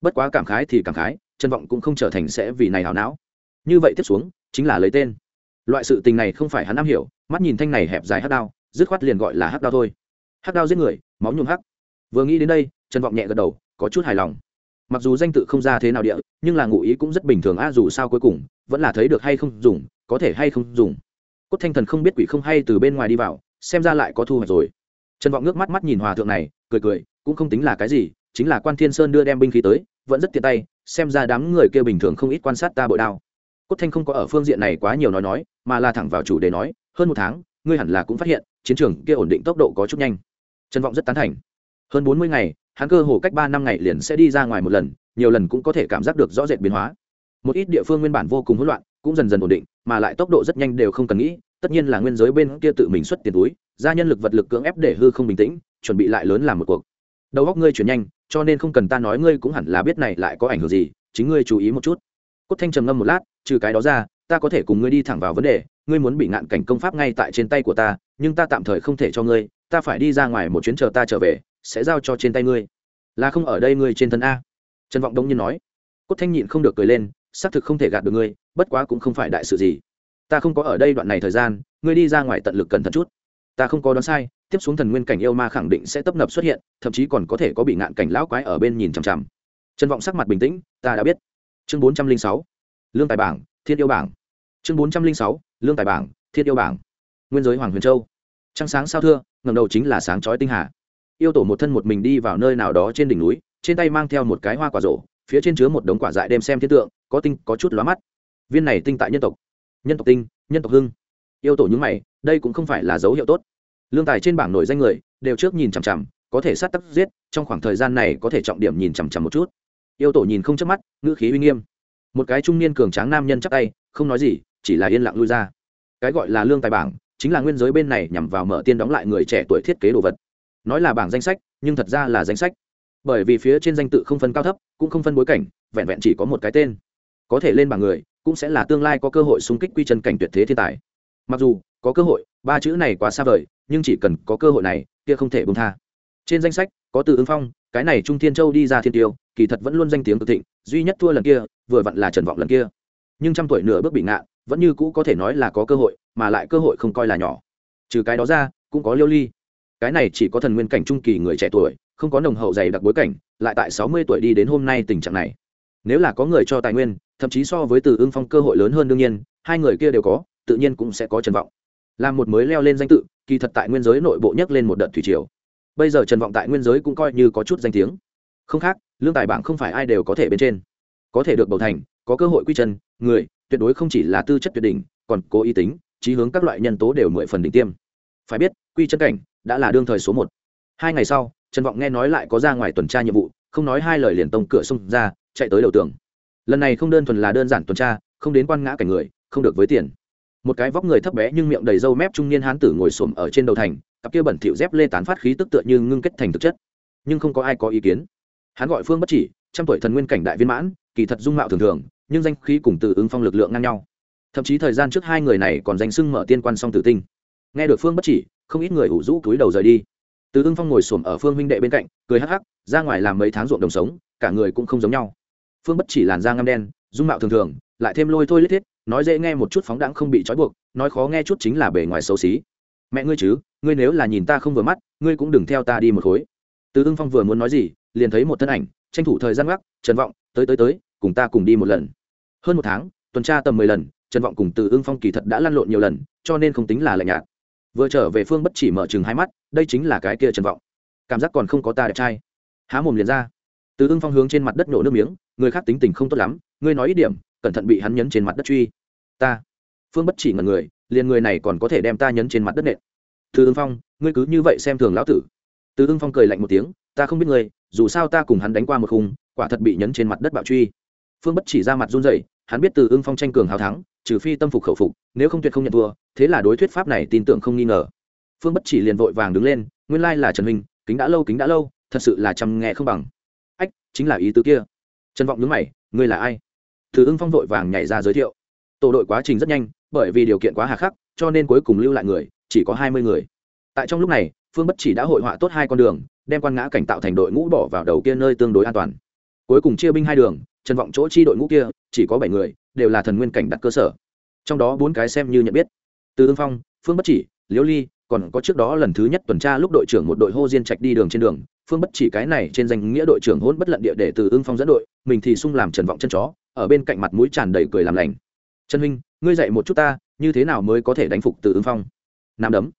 Bất quá cảm khái thì cảm khái chân vọng cũng không trở thành sẽ vì này hảo não. Như vậy tiếp xuống, chính là lấy tên. Loại sự tình này không phải hắn am hiểu, mắt nhìn thanh này hẹp dài hắc đao, dứt khoát liền gọi là hắc đao thôi. Hắc đao giết người, máu nhuộm hắc. Vừa nghĩ đến đây, trần vọng nhẹ gật đầu, có chút hài lòng. Mặc dù danh tự không ra thế nào địa, nhưng là ngụ ý cũng rất bình thường a dù sao cuối cùng, vẫn là thấy được hay không dùng, có thể hay không dùng. Cốt thanh thần không biết quỷ không hay từ bên ngoài đi vào, xem ra lại có thu hoạch rồi trần vọng ngước mắt mắt nhìn hòa thượng này, cười cười, cũng không tính là cái gì, chính là quan thiên sơn đưa đem binh khí tới, vẫn rất tiện tay, xem ra đám người kia bình thường không ít quan sát ta bội đao. Cốt thanh không có ở phương diện này quá nhiều nói nói, mà là thẳng vào chủ đề nói, hơn một tháng, ngươi hẳn là cũng phát hiện, chiến trường kia ổn định tốc độ có chút nhanh. Trần vọng rất tán thành. Hơn bốn mươi ngày, hắn cơ hồ cách ba năm ngày liền sẽ đi ra ngoài một lần, nhiều lần cũng có thể cảm giác được rõ rệt biến hóa. Một ít địa phương nguyên bản vô cùng hỗn loạn, cũng dần dần ổn định, mà lại tốc độ rất nhanh đều không cần nghĩ tất nhiên là nguyên giới bên kia tự mình xuất tiền túi ra nhân lực vật lực cưỡng ép để hư không bình tĩnh, chuẩn bị lại lớn làm một cuộc. Đầu góc ngươi chuyển nhanh, cho nên không cần ta nói ngươi cũng hẳn là biết này lại có ảnh hưởng gì, chính ngươi chú ý một chút. Cốt thanh trầm ngâm một lát, trừ cái đó ra, ta có thể cùng ngươi đi thẳng vào vấn đề, ngươi muốn bị ngạn cảnh công pháp ngay tại trên tay của ta, nhưng ta tạm thời không thể cho ngươi, ta phải đi ra ngoài một chuyến chờ ta trở về, sẽ giao cho trên tay ngươi. Là không ở đây ngươi trên thân a. Trần vọng đông nhiên nói. Cốt thanh nhịn không được cười lên, xác thực không thể gạt được ngươi, bất quá cũng không phải đại sự gì ta không có ở đây đoạn này thời gian, ngươi đi ra ngoài tận lực cẩn thận chút. Ta không có đoán sai, tiếp xuống thần nguyên cảnh yêu ma khẳng định sẽ tấp nập xuất hiện, thậm chí còn có thể có bị ngạn cảnh lão quái ở bên nhìn chằm chằm. Trần vọng sắc mặt bình tĩnh, ta đã biết. Chương bốn trăm linh sáu, lương tài bảng, thiên yêu bảng. Chương bốn trăm linh sáu, lương tài bảng, thiên yêu bảng. Nguyên giới hoàng huyền châu. Trăng sáng sao thưa ngầm đầu chính là sáng chói tinh hà. Yêu tổ một thân một mình đi vào nơi nào đó trên đỉnh núi, trên tay mang theo một cái hoa quả rổ, phía trên chứa một đống quả dại đem xem thiên tượng, có tinh, có chút lóa mắt. Viên này tinh tại nhân tộc nhân tộc tinh, nhân tộc hưng. Yêu tổ những mày, đây cũng không phải là dấu hiệu tốt. Lương tài trên bảng nổi danh người, đều trước nhìn chằm chằm, có thể sát tắc giết, trong khoảng thời gian này có thể trọng điểm nhìn chằm chằm một chút. Yêu tổ nhìn không chớp mắt, ngữ khí uy nghiêm. Một cái trung niên cường tráng nam nhân chắc tay, không nói gì, chỉ là yên lặng lui ra. Cái gọi là lương tài bảng, chính là nguyên giới bên này nhằm vào mở tiên đóng lại người trẻ tuổi thiết kế đồ vật. Nói là bảng danh sách, nhưng thật ra là danh sách. Bởi vì phía trên danh tự không phân cao thấp, cũng không phân bối cảnh, vẹn vẹn chỉ có một cái tên. Có thể lên bảng người cũng sẽ là tương lai có cơ hội xung kích quy chân cảnh tuyệt thế thiên tài. Mặc dù, có cơ hội, ba chữ này quá xa vời, nhưng chỉ cần có cơ hội này, kia không thể bông tha. Trên danh sách, có từ ứng phong, cái này trung thiên châu đi ra thiên tiêu, kỳ thật vẫn luôn danh tiếng cực thịnh, duy nhất thua lần kia, vừa vặn là trần vọng lần kia. Nhưng trăm tuổi nửa bước bị ngạn, vẫn như cũ có thể nói là có cơ hội, mà lại cơ hội không coi là nhỏ. Trừ cái đó ra, cũng có liêu ly. Cái này chỉ có thần nguyên cảnh trung kỳ người trẻ tuổi, không có nồng hậu dày đặc bối cảnh, lại tại sáu mươi tuổi đi đến hôm nay tình trạng này. Nếu là có người cho tài nguyên thậm chí so với từ ưng phong cơ hội lớn hơn đương nhiên, hai người kia đều có, tự nhiên cũng sẽ có trần vọng. Làm một mới leo lên danh tự, kỳ thật tại nguyên giới nội bộ nhấc lên một đợt thủy triều. Bây giờ trần vọng tại nguyên giới cũng coi như có chút danh tiếng. Không khác, lương tài bảng không phải ai đều có thể bên trên. Có thể được bầu thành, có cơ hội quy chân, người, tuyệt đối không chỉ là tư chất tuyệt đỉnh, còn cố ý tính trí hướng các loại nhân tố đều mười phần đỉnh tiêm. Phải biết, quy chân cảnh, đã là đương thời số một. Hai ngày sau, trần vọng nghe nói lại có ra ngoài tuần tra nhiệm vụ, không nói hai lời liền tông cửa xông ra, chạy tới đầu tường lần này không đơn thuần là đơn giản tuần tra, không đến quan ngã cảnh người, không được với tiền. Một cái vóc người thấp bé nhưng miệng đầy râu mép trung niên hán tử ngồi xổm ở trên đầu thành, cặp kia bẩn thỉu dép lê tán phát khí tức tựa như ngưng kết thành thực chất. Nhưng không có ai có ý kiến. Hắn gọi phương bất chỉ, trăm tuổi thần nguyên cảnh đại viên mãn, kỳ thật dung mạo thường thường, nhưng danh khí cùng từ ứng phong lực lượng ngang nhau. Thậm chí thời gian trước hai người này còn danh sưng mở tiên quan song tử tinh. Nghe được phương bất chỉ, không ít người ủ rũ túi đầu rời đi. Từ ưng phong ngồi xổm ở phương huynh đệ bên cạnh, cười hắc hắc, ra ngoài làm mấy tháng ruộng đồng sống, cả người cũng không giống nhau phương bất chỉ làn da ngăm đen, dung mạo thường thường, lại thêm lôi thôi lết thiết, nói dễ nghe một chút phóng đãng không bị trói buộc, nói khó nghe chút chính là bề ngoài xấu xí. Mẹ ngươi chứ, ngươi nếu là nhìn ta không vừa mắt, ngươi cũng đừng theo ta đi một khối. Từ ưng phong vừa muốn nói gì, liền thấy một thân ảnh, tranh thủ thời gian gác, trần vọng, tới tới tới, cùng ta cùng đi một lần. Hơn một tháng, tuần tra tầm mười lần, trần vọng cùng từ ưng phong kỳ thật đã lăn lộn nhiều lần, cho nên không tính là lạnh nhạt. Vừa trở về phương bất chỉ mở chừng hai mắt, đây chính là cái kia trần vọng. Cảm giác còn không có ta đẹp trai. Há mồm liền ra từ ưng phong hướng trên mặt đất nổ nước miếng, người khác tính tình không tốt lắm, ngươi nói ít điểm, cẩn thận bị hắn nhấn trên mặt đất truy. Ta. Phương bất chỉ ngần người, liền người này còn có thể đem ta nhấn trên mặt đất nện. Từ ưng phong, ngươi cứ như vậy xem thường lão tử. Từ ưng phong cười lạnh một tiếng, ta không biết ngươi, dù sao ta cùng hắn đánh qua một khung, quả thật bị nhấn trên mặt đất bạo truy. Phương bất chỉ ra mặt run rẩy, hắn biết từ ưng phong tranh cường hào thắng, trừ phi tâm phục khẩu phục, nếu không tuyệt không nhận thua, thế là đối thuyết pháp này tin tưởng không nghi ngờ. Phương bất chỉ liền vội vàng đứng lên, nguyên lai là trần huynh, kính đã lâu, kính đã lâu, thật sự là chăm nghe không bằng chính là ý tứ kia. Trần vọng nhướng mày, ngươi là ai? Thử ưng phong vội vàng nhảy ra giới thiệu. Tổ đội quá trình rất nhanh, bởi vì điều kiện quá hà khắc, cho nên cuối cùng lưu lại người, chỉ có hai mươi người. Tại trong lúc này, phương bất chỉ đã hội họa tốt hai con đường, đem quan ngã cảnh tạo thành đội ngũ bỏ vào đầu kia nơi tương đối an toàn. Cuối cùng chia binh hai đường, trần vọng chỗ chi đội ngũ kia, chỉ có bảy người, đều là thần nguyên cảnh đặt cơ sở. Trong đó bốn cái xem như nhận biết. Từ ương phong, phương bất chỉ, liễu ly còn có trước đó lần thứ nhất tuần tra lúc đội trưởng một đội hô diên trạch đi đường trên đường, phương bất chỉ cái này trên danh nghĩa đội trưởng hôn bất lận địa để từ ương phong dẫn đội, mình thì sung làm trần vọng chân chó, ở bên cạnh mặt mũi tràn đầy cười làm lành. Trần huynh, ngươi dạy một chút ta, như thế nào mới có thể đánh phục từ ương phong? Nam đấm.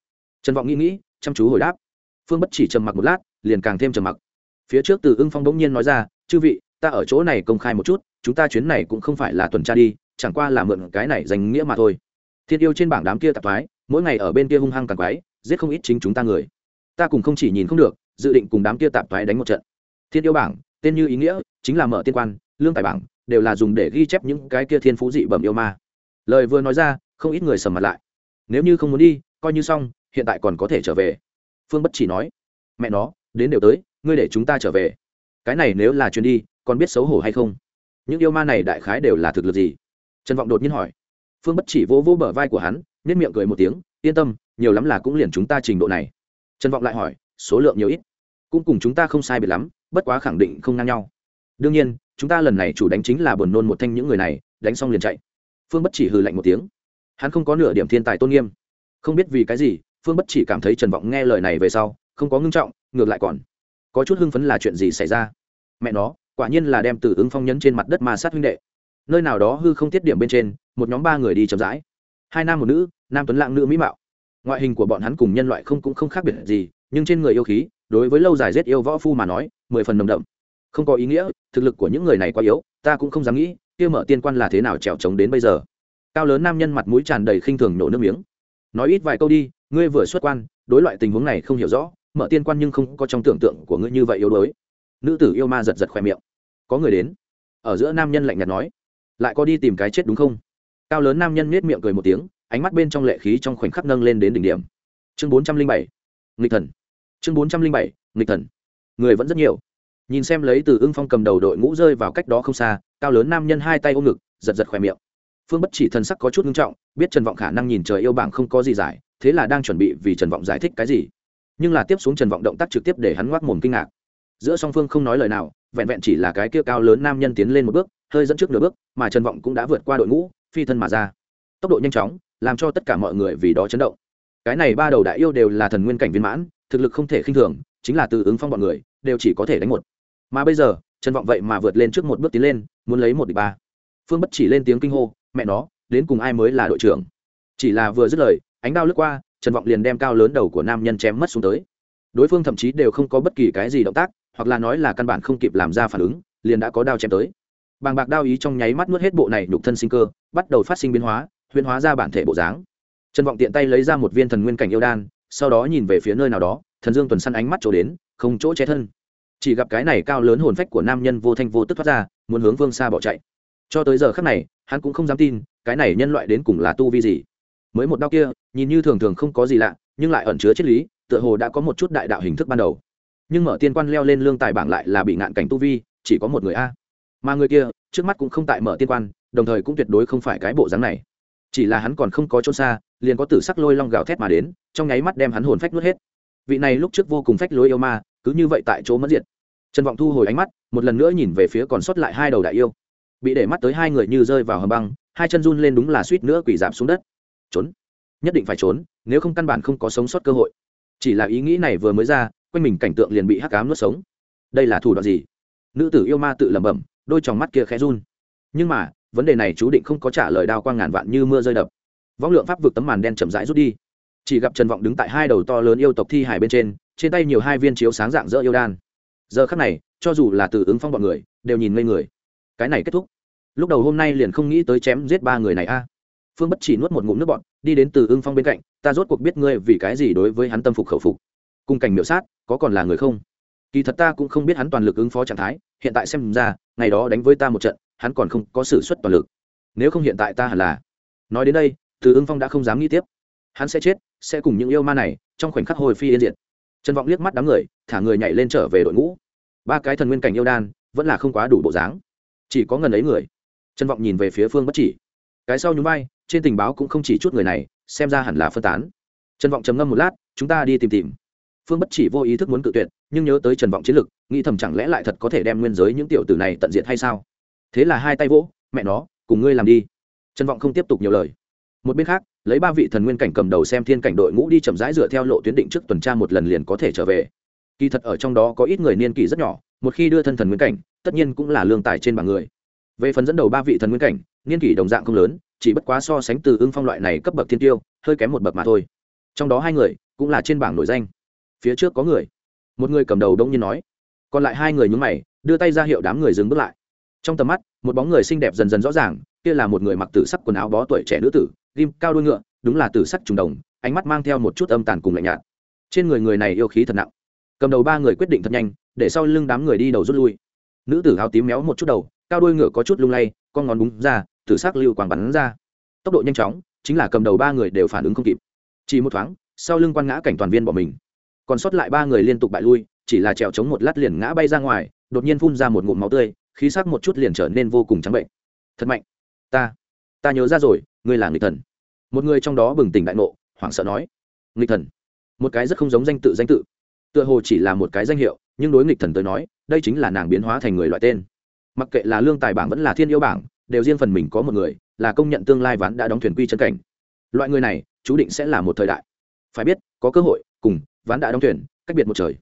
Trần vọng nghĩ nghĩ, chăm chú hồi đáp. Phương bất chỉ trầm mặc một lát, liền càng thêm trầm mặc. Phía trước từ ưng phong bỗng nhiên nói ra, chư vị, ta ở chỗ này công khai một chút, chúng ta chuyến này cũng không phải là tuần tra đi, chẳng qua là mượn cái này danh nghĩa mà thôi. Thiên yêu trên bảng đám kia tạp thoái mỗi ngày ở bên kia hung hăng càng quái, giết không ít chính chúng ta người. Ta cùng không chỉ nhìn không được, dự định cùng đám kia tạp thoái đánh một trận. Thiên yêu bảng, tên như ý nghĩa, chính là mở tiên quan, lương tài bảng, đều là dùng để ghi chép những cái kia thiên phú dị bẩm yêu ma. Lời vừa nói ra, không ít người sầm mặt lại. Nếu như không muốn đi, coi như xong, hiện tại còn có thể trở về. Phương bất chỉ nói, mẹ nó, đến đều tới, ngươi để chúng ta trở về. Cái này nếu là chuyến đi, còn biết xấu hổ hay không? Những yêu ma này đại khái đều là thực lực gì? Trần vọng đột nhiên hỏi. Phương bất chỉ vỗ vỗ bờ vai của hắn nếp miệng cười một tiếng, yên tâm, nhiều lắm là cũng liền chúng ta trình độ này. Trần vọng lại hỏi, số lượng nhiều ít? Cũng cùng chúng ta không sai biệt lắm, bất quá khẳng định không ngang nhau. Đương nhiên, chúng ta lần này chủ đánh chính là buồn nôn một thanh những người này, đánh xong liền chạy. Phương bất chỉ hừ lạnh một tiếng. Hắn không có nửa điểm thiên tài tôn nghiêm. Không biết vì cái gì, phương bất chỉ cảm thấy trần vọng nghe lời này về sau, không có ngưng trọng, ngược lại còn có chút hưng phấn là chuyện gì xảy ra. Mẹ nó, quả nhiên là đem từ ứng phong nhấn trên mặt đất ma sát huynh đệ. Nơi nào đó hư không tiết điểm bên trên, một nhóm ba người đi chậm rãi hai nam một nữ nam tuấn lãng, nữ mỹ mạo. Ngoại hình của bọn hắn cùng nhân loại không cũng không khác biệt gì nhưng trên người yêu khí đối với lâu dài rét yêu võ phu mà nói mười phần nồng đậm. Không có ý nghĩa thực lực của những người này quá yếu ta cũng không dám nghĩ kia mở tiên quan là thế nào trèo trống đến bây giờ. Cao lớn nam nhân mặt mũi tràn đầy khinh thường nổ nước miếng. Nói ít vài câu đi ngươi vừa xuất quan đối loại tình huống này không hiểu rõ mở tiên quan nhưng không có trong tưởng tượng của ngươi như vậy yếu đuối. Nữ tử yêu ma giật giật khoe miệng. Có người đến. Ở giữa nam nhân lạnh nhạt nói. Lại có đi tìm cái chết đúng không? Cao lớn nam nhân nết miệng cười một tiếng, ánh mắt bên trong lệ khí trong khoảnh khắc nâng lên đến đỉnh điểm. Chương bốn trăm linh bảy, nghịch thần. Chương bốn trăm linh bảy, nghịch thần. Người vẫn rất nhiều. Nhìn xem lấy từ ưng phong cầm đầu đội ngũ rơi vào cách đó không xa, cao lớn nam nhân hai tay ôm ngực, giật giật khỏe miệng. Phương bất chỉ thần sắc có chút nghiêm trọng, biết trần vọng khả năng nhìn trời yêu bảng không có gì giải, thế là đang chuẩn bị vì trần vọng giải thích cái gì. Nhưng là tiếp xuống trần vọng động tác trực tiếp để hắn ngoác mồm kinh ngạc. Giữa song phương không nói lời nào, vẹn vẹn chỉ là cái kia cao lớn nam nhân tiến lên một bước, hơi dẫn trước nửa bước, mà trần vọng cũng đã vượt qua đội ngũ phi thân mà ra. Tốc độ nhanh chóng, làm cho tất cả mọi người vì đó chấn động. Cái này ba đầu đại yêu đều là thần nguyên cảnh viên mãn, thực lực không thể khinh thường, chính là từ ứng phong bọn người, đều chỉ có thể đánh một. Mà bây giờ, trần vọng vậy mà vượt lên trước một bước tiến lên, muốn lấy một địch ba. Phương bất chỉ lên tiếng kinh hô, mẹ nó, đến cùng ai mới là đội trưởng? Chỉ là vừa dứt lời, ánh đao lướt qua, trần vọng liền đem cao lớn đầu của nam nhân chém mất xuống tới. Đối phương thậm chí đều không có bất kỳ cái gì động tác, hoặc là nói là căn bản không kịp làm ra phản ứng, liền đã có đao chém tới bàng bạc đao ý trong nháy mắt nuốt hết bộ này nhục thân sinh cơ, bắt đầu phát sinh biến hóa huyên hóa ra bản thể bộ dáng. Trần vọng tiện tay lấy ra một viên thần nguyên cảnh yêu đan, sau đó nhìn về phía nơi nào đó, thần dương tuần săn ánh mắt chỗ đến, không chỗ che thân. Chỉ gặp cái này cao lớn hồn phách của nam nhân vô thanh vô tức thoát ra, muốn hướng vương xa bỏ chạy. Cho tới giờ khắc này, hắn cũng không dám tin, cái này nhân loại đến cùng là tu vi gì. Mới một đau kia, nhìn như thường thường không có gì lạ, nhưng lại ẩn chứa triết lý, tựa hồ đã có một chút đại đạo hình thức ban đầu. Nhưng mở tiên quan leo lên lương tài bảng lại là bị ngạn cảnh tu vi, chỉ có một người a mà người kia trước mắt cũng không tại mở tiên quan, đồng thời cũng tuyệt đối không phải cái bộ dáng này. Chỉ là hắn còn không có trôn xa, liền có tử sắc lôi long gào thét mà đến, trong nháy mắt đem hắn hồn phách nuốt hết. Vị này lúc trước vô cùng phách lối yêu ma, cứ như vậy tại chỗ mất diệt. Trần vọng thu hồi ánh mắt, một lần nữa nhìn về phía còn sót lại hai đầu đại yêu. Bị để mắt tới hai người như rơi vào hầm băng, hai chân run lên đúng là suýt nữa quỳ giảm xuống đất. Trốn? Nhất định phải trốn, nếu không căn bản không có sống sót cơ hội. Chỉ là ý nghĩ này vừa mới ra, quanh mình cảnh tượng liền bị hắc cám nuốt sống. Đây là thủ đoạn gì? Nữ tử yêu ma tự lẩm bẩm đôi tròng mắt kia khẽ run. Nhưng mà, vấn đề này chú định không có trả lời đao quang ngàn vạn như mưa rơi đập. Võng lượng pháp vực tấm màn đen chậm rãi rút đi. Chỉ gặp trần vọng đứng tại hai đầu to lớn yêu tộc thi hải bên trên trên tay nhiều hai viên chiếu sáng dạng dỡ yêu đan. Giờ khắc này, cho dù là từ ứng phong bọn người, đều nhìn ngây người. Cái này kết thúc. Lúc đầu hôm nay liền không nghĩ tới chém giết ba người này a. Phương bất chỉ nuốt một ngụm nước bọn đi đến từ ưng phong bên cạnh, ta rốt cuộc biết ngươi vì cái gì đối với hắn tâm phục khẩu phục. Cùng cảnh miểu sát, có còn là người không? Kỳ thật ta cũng không biết hắn toàn lực ứng phó trạng thái, hiện tại xem ra, ngày đó đánh với ta một trận, hắn còn không có sự xuất toàn lực. Nếu không hiện tại ta hẳn là nói đến đây, từ ưng phong đã không dám nghĩ tiếp. Hắn sẽ chết, sẽ cùng những yêu ma này trong khoảnh khắc hồi phi yên diệt. Trần vọng liếc mắt đám người, thả người nhảy lên trở về đội ngũ. Ba cái thần nguyên cảnh yêu đan, vẫn là không quá đủ bộ dáng. Chỉ có ngần ấy người. Trần vọng nhìn về phía phương bất chỉ. Cái sau nhún vai, trên tình báo cũng không chỉ chút người này, xem ra hẳn là phân tán. Trần vọng trầm ngâm một lát, chúng ta đi tìm tìm. Phương bất chỉ vô ý thức muốn cự tuyệt nhưng nhớ tới trần vọng chiến lực, nghĩ thầm chẳng lẽ lại thật có thể đem nguyên giới những tiểu tử này tận diệt hay sao? Thế là hai tay vỗ, mẹ nó, cùng ngươi làm đi. Trần vọng không tiếp tục nhiều lời. Một bên khác, lấy ba vị thần nguyên cảnh cầm đầu xem thiên cảnh đội ngũ đi chậm rãi dựa theo lộ tuyến định trước tuần tra một lần liền có thể trở về. Kỳ thật ở trong đó có ít người niên kỷ rất nhỏ, một khi đưa thân thần nguyên cảnh, tất nhiên cũng là lương tài trên bảng người. Về phần dẫn đầu ba vị thần nguyên cảnh, niên kỷ đồng dạng không lớn, chỉ bất quá so sánh từ ưng phong loại này cấp bậc thiên tiêu, hơi kém một bậc mà thôi. Trong đó hai người cũng là trên bảng nổi danh. Phía trước có người một người cầm đầu đông nhiên nói. Còn lại hai người nhúng mày, đưa tay ra hiệu đám người dừng bước lại. Trong tầm mắt, một bóng người xinh đẹp dần dần rõ ràng, kia là một người mặc tử sắc quần áo bó tuổi trẻ nữ tử, ghim, cao đuôi ngựa, đúng là tử sắc trùng đồng, ánh mắt mang theo một chút âm tàn cùng lạnh nhạt. Trên người người này yêu khí thật nặng. Cầm đầu ba người quyết định thật nhanh, để sau lưng đám người đi đầu rút lui. Nữ tử áo tím méo một chút đầu, cao đuôi ngựa có chút lung lay, con ngón búng ra, tử sắc lưu quàng bắn ra. Tốc độ nhanh chóng, chính là cầm đầu ba người đều phản ứng không kịp. Chỉ một thoáng, sau lưng quan ngã cảnh toàn viên bỏ mình còn sót lại ba người liên tục bại lui, chỉ là trèo chống một lát liền ngã bay ra ngoài, đột nhiên phun ra một ngụm máu tươi, khí sắc một chút liền trở nên vô cùng trắng bệnh. Thật mạnh. Ta ta nhớ ra rồi, ngươi là người thần. Một người trong đó bừng tỉnh đại ngộ, hoảng sợ nói. Nghịch thần. Một cái rất không giống danh tự danh tự. Tựa hồ chỉ là một cái danh hiệu, nhưng đối nghịch thần tới nói, đây chính là nàng biến hóa thành người loại tên. Mặc kệ là lương tài bảng vẫn là thiên yêu bảng, đều riêng phần mình có một người, là công nhận tương lai ván đã đóng thuyền quy chân cảnh. Loại người này, chú định sẽ là một thời đại. Phải biết, có cơ hội, cùng ván đã đóng thuyền, cách biệt một trời.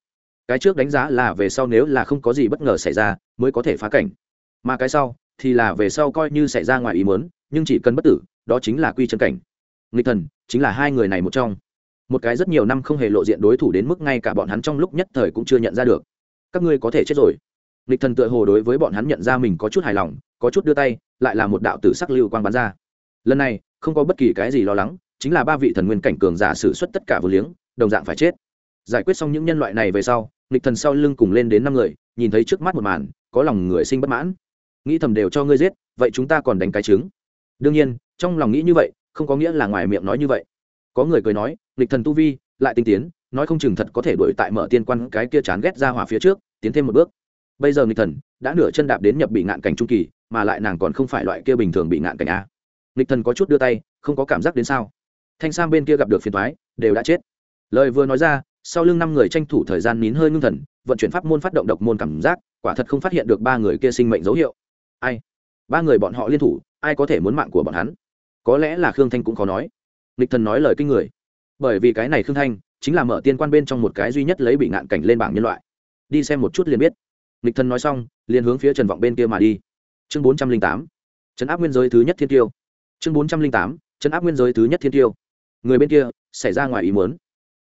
Cái trước đánh giá là về sau nếu là không có gì bất ngờ xảy ra, mới có thể phá cảnh. Mà cái sau, thì là về sau coi như xảy ra ngoài ý mớn nhưng chỉ cần bất tử, đó chính là quy chân cảnh. Nghịch thần, chính là hai người này một trong. Một cái rất nhiều năm không hề lộ diện đối thủ đến mức ngay cả bọn hắn trong lúc nhất thời cũng chưa nhận ra được. Các ngươi có thể chết rồi. Nghịch thần tựa hồ đối với bọn hắn nhận ra mình có chút hài lòng, có chút đưa tay, lại là một đạo tử sắc lưu quang bắn ra. Lần này, không có bất kỳ cái gì lo lắng, chính là ba vị thần nguyên cảnh cường giả sử xuất tất cả vô liếng, đồng dạng phải chết giải quyết xong những nhân loại này về sau, nghịch thần sau lưng cùng lên đến năm người, nhìn thấy trước mắt một màn, có lòng người sinh bất mãn. Nghĩ thầm đều cho ngươi giết, vậy chúng ta còn đánh cái trứng. Đương nhiên, trong lòng nghĩ như vậy, không có nghĩa là ngoài miệng nói như vậy. Có người cười nói, nghịch thần tu vi, lại tinh tiến, nói không chừng thật có thể đuổi tại mở tiên quan cái kia chán ghét ra hỏa phía trước, tiến thêm một bước. Bây giờ nghịch thần đã nửa chân đạp đến nhập bị ngạn cảnh trung kỳ, mà lại nàng còn không phải loại kia bình thường bị ngạn cảnh a. Nghịch thần có chút đưa tay, không có cảm giác đến sao. Thanh sang bên kia gặp được phiền thoái đều đã chết. Lời vừa nói ra sau lưng năm người tranh thủ thời gian nín hơi ngưng thần, vận chuyển pháp môn phát động độc môn cảm giác, quả thật không phát hiện được ba người kia sinh mệnh dấu hiệu. Ai? Ba người bọn họ liên thủ, ai có thể muốn mạng của bọn hắn? Có lẽ là khương thanh cũng khó nói. Nghịch thần nói lời kinh người. Bởi vì cái này khương thanh chính là mở tiên quan bên trong một cái duy nhất lấy bị ngạn cảnh lên bảng nhân loại. Đi xem một chút liền biết. Nghịch thần nói xong, liền hướng phía trần vọng bên kia mà đi. Chương bốn trăm linh tám. Trấn áp nguyên giới thứ nhất thiên tiêu. Chương bốn trăm linh tám. Trấn áp nguyên giới thứ nhất thiên tiêu. Người bên kia, xảy ra ngoài ý muốn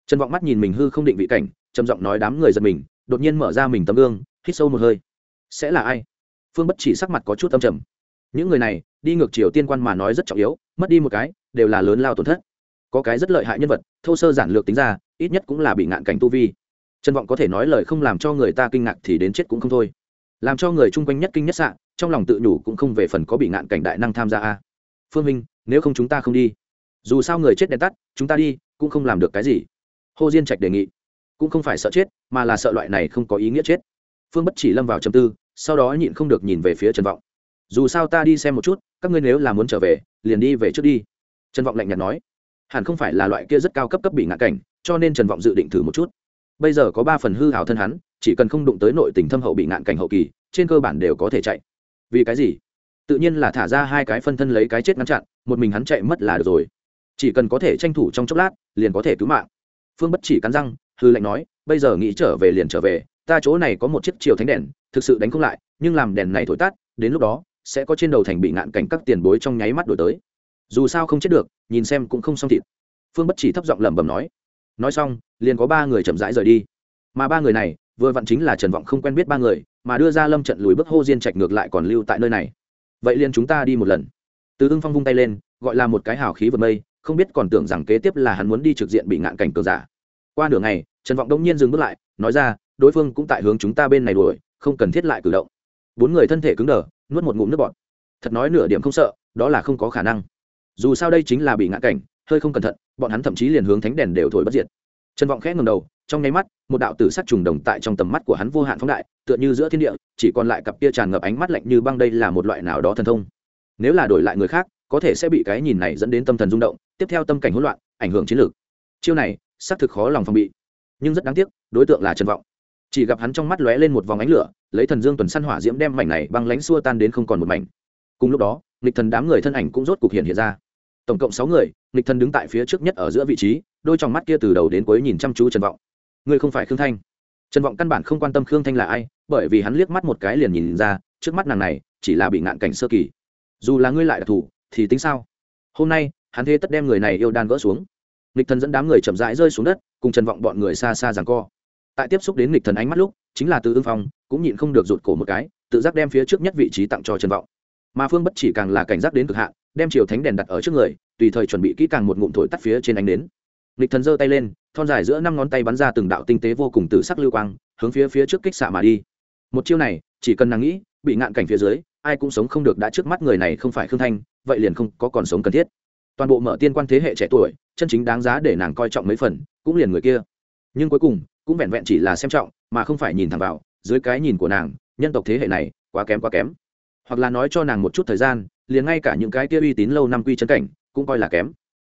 trần vọng mắt nhìn mình hư không định vị cảnh, trầm giọng nói đám người giật mình, đột nhiên mở ra mình tấm gương, hít sâu một hơi. Sẽ là ai? Phương bất chỉ sắc mặt có chút âm trầm. Những người này, đi ngược chiều tiên quan mà nói rất trọng yếu, mất đi một cái, đều là lớn lao tổn thất. Có cái rất lợi hại nhân vật, thô sơ giản lược tính ra, ít nhất cũng là bị ngạn cảnh tu vi. Trân vọng có thể nói lời không làm cho người ta kinh ngạc thì đến chết cũng không thôi. Làm cho người chung quanh nhất kinh nhất sạn trong lòng tự nhủ cũng không về phần có bị ngạn cảnh đại năng tham gia a. Phương minh, nếu không chúng ta không đi. Dù sao người chết đèn tắt, chúng ta đi, cũng không làm được cái gì hồ diên trạch đề nghị, cũng không phải sợ chết, mà là sợ loại này không có ý nghĩa chết. Phương bất chỉ lâm vào chầm tư, sau đó nhịn không được nhìn về phía trần vọng. Dù sao ta đi xem một chút, các ngươi nếu là muốn trở về, liền đi về trước đi. Trần vọng lạnh nhạt nói. Hẳn không phải là loại kia rất cao cấp cấp bị ngã cảnh, cho nên trần vọng dự định thử một chút. Bây giờ có ba phần hư hào thân hắn, chỉ cần không đụng tới nội tình thâm hậu bị ngạn cảnh hậu kỳ, trên cơ bản đều có thể chạy. Vì cái gì? Tự nhiên là thả ra hai cái phân thân lấy cái chết ngăn chặn, một mình hắn chạy mất là được rồi. Chỉ cần có thể tranh thủ trong chốc lát, liền có thể cứu mạng phương bất chỉ cắn răng hư lệnh nói, bây giờ nghĩ trở về liền trở về, ta chỗ này có một chiếc chiều thánh đèn, thực sự đánh không lại, nhưng làm đèn này thổi tắt, đến lúc đó, sẽ có trên đầu thành bị ngạn cảnh các tiền bối trong nháy mắt đổi tới. Dù sao không chết được, nhìn xem cũng không xong thịt. Phương bất chỉ thấp giọng lẩm bẩm nói nói xong, liền có ba người chậm rãi rời đi. Mà ba người này, vừa vặn chính là trần vọng không quen biết ba người, mà đưa ra lâm trận lùi bước hô diên trạch ngược lại còn lưu tại nơi này. Vậy liền chúng ta đi một lần. Từ ưng phong vung tay lên, gọi là một cái hào khí vượt mây không biết còn tưởng rằng kế tiếp là hắn muốn đi trực diện bị ngạn cảnh cường giả. Qua nửa ngày, trần vọng đông nhiên dừng bước lại, nói ra, đối phương cũng tại hướng chúng ta bên này đuổi, không cần thiết lại cử động. Bốn người thân thể cứng đờ, nuốt một ngụm nước bọt. Thật nói nửa điểm không sợ, đó là không có khả năng. Dù sao đây chính là bị ngạn cảnh, hơi không cẩn thận, bọn hắn thậm chí liền hướng thánh đèn đều thổi bất diệt. Trần vọng khẽ ngầm đầu, trong nháy mắt, một đạo tử sắc trùng đồng tại trong tầm mắt của hắn vô hạn phóng đại, tựa như giữa thiên địa, chỉ còn lại cặp kia tràn ngập ánh mắt lạnh như băng đây là một loại nào đó thần thông. Nếu là đổi lại người khác có thể sẽ bị cái nhìn này dẫn đến tâm thần rung động, tiếp theo tâm cảnh hỗn loạn, ảnh hưởng chiến lược. Chiêu này, xác thực khó lòng phòng bị, nhưng rất đáng tiếc, đối tượng là trần vọng. Chỉ gặp hắn trong mắt lóe lên một vòng ánh lửa, lấy thần dương tuần săn hỏa diễm đem mảnh này băng lánh xua tan đến không còn một mảnh. Cùng lúc đó, nghịch thần đám người thân ảnh cũng rốt cục hiện hiện ra. Tổng cộng sáu người, nghịch thần đứng tại phía trước nhất ở giữa vị trí, đôi trong mắt kia từ đầu đến cuối nhìn chăm chú trần vọng. Ngươi không phải khương thanh. Trần vọng căn bản không quan tâm khương thanh là ai, bởi vì hắn liếc mắt một cái liền nhìn ra, trước mắt nàng này, chỉ là bị ngạn cảnh sơ kỳ. Dù là ngươi lại đặc thù thì tính sao? Hôm nay, hắn thế tất đem người này yêu đan gỡ xuống. Nghịch thần dẫn đám người chậm rãi rơi xuống đất, cùng trần vọng bọn người xa xa ràng co. Tại tiếp xúc đến nghịch thần ánh mắt lúc, chính là từ ương phong, cũng nhịn không được rụt cổ một cái, tự giác đem phía trước nhất vị trí tặng cho trần vọng. Mà phương bất chỉ càng là cảnh giác đến cực hạn, đem chiều thánh đèn đặt ở trước người, tùy thời chuẩn bị kỹ càng một ngụm thổi tắt phía trên ánh đến nghịch thần giơ tay lên, thon dài giữa năm ngón tay bắn ra từng đạo tinh tế vô cùng từ sắc lưu quang, hướng phía phía trước kích xạ mà đi. Một chiêu này, chỉ cần nàng nghĩ, bị ngạn cảnh phía dưới, ai cũng sống không được đã trước mắt người này không phải khương thanh vậy liền không có còn sống cần thiết. Toàn bộ mở tiên quan thế hệ trẻ tuổi, chân chính đáng giá để nàng coi trọng mấy phần, cũng liền người kia. Nhưng cuối cùng, cũng vẹn vẹn chỉ là xem trọng, mà không phải nhìn thẳng vào, dưới cái nhìn của nàng, nhân tộc thế hệ này, quá kém quá kém. Hoặc là nói cho nàng một chút thời gian, liền ngay cả những cái kia uy tín lâu năm quy chân cảnh, cũng coi là kém.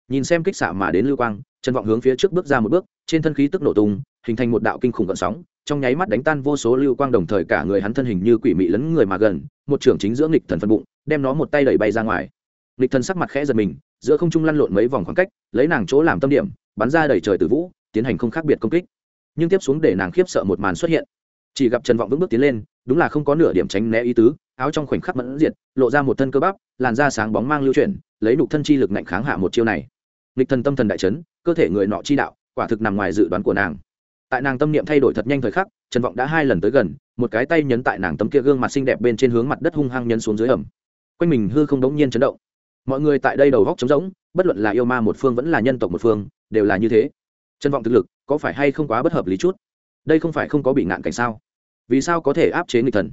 Nhìn xem kích xạ mà đến lưu quang, trần vọng hướng phía trước bước ra một bước, trên thân khí tức nổ tung, hình thành một đạo kinh khủng gợn sóng, trong nháy mắt đánh tan vô số lưu quang đồng thời cả người hắn thân hình như quỷ mị lấn người mà gần, một trưởng chính giữa nghịch thần phân bụng, đem nó một tay đẩy bay ra ngoài. Lịch thần sắc mặt khẽ giật mình, giữa không trung lăn lộn mấy vòng khoảng cách, lấy nàng chỗ làm tâm điểm, bắn ra đẩy trời từ vũ, tiến hành không khác biệt công kích. Nhưng tiếp xuống để nàng khiếp sợ một màn xuất hiện. Chỉ gặp trần vọng vững bước tiến lên, đúng là không có nửa điểm tránh né ý tứ, áo trong khoảnh khắc mẫn diệt, lộ ra một thân cơ bắp, làn da sáng bóng mang lưu chuyển, lấy nục thân chi lực ngạnh kháng hạ một chiêu này. Lịch thần tâm thần đại chấn, cơ thể người nọ chi đạo, quả thực nằm ngoài dự đoán của nàng. Tại nàng tâm niệm thay đổi thật nhanh thời khắc, trần vọng đã hai lần tới gần, một cái tay nhấn tại nàng tấm kia gương mặt xinh đẹp bên trên hướng mặt đất hung hăng nhấn xuống dưới ẩm. Quanh mình hư không đống nhiên chấn động mọi người tại đây đầu góc trống rỗng, bất luận là yêu ma một phương vẫn là nhân tộc một phương, đều là như thế. Trân vọng thực lực, có phải hay không quá bất hợp lý chút? Đây không phải không có bị ngạn cảnh sao? Vì sao có thể áp chế nghịch thần?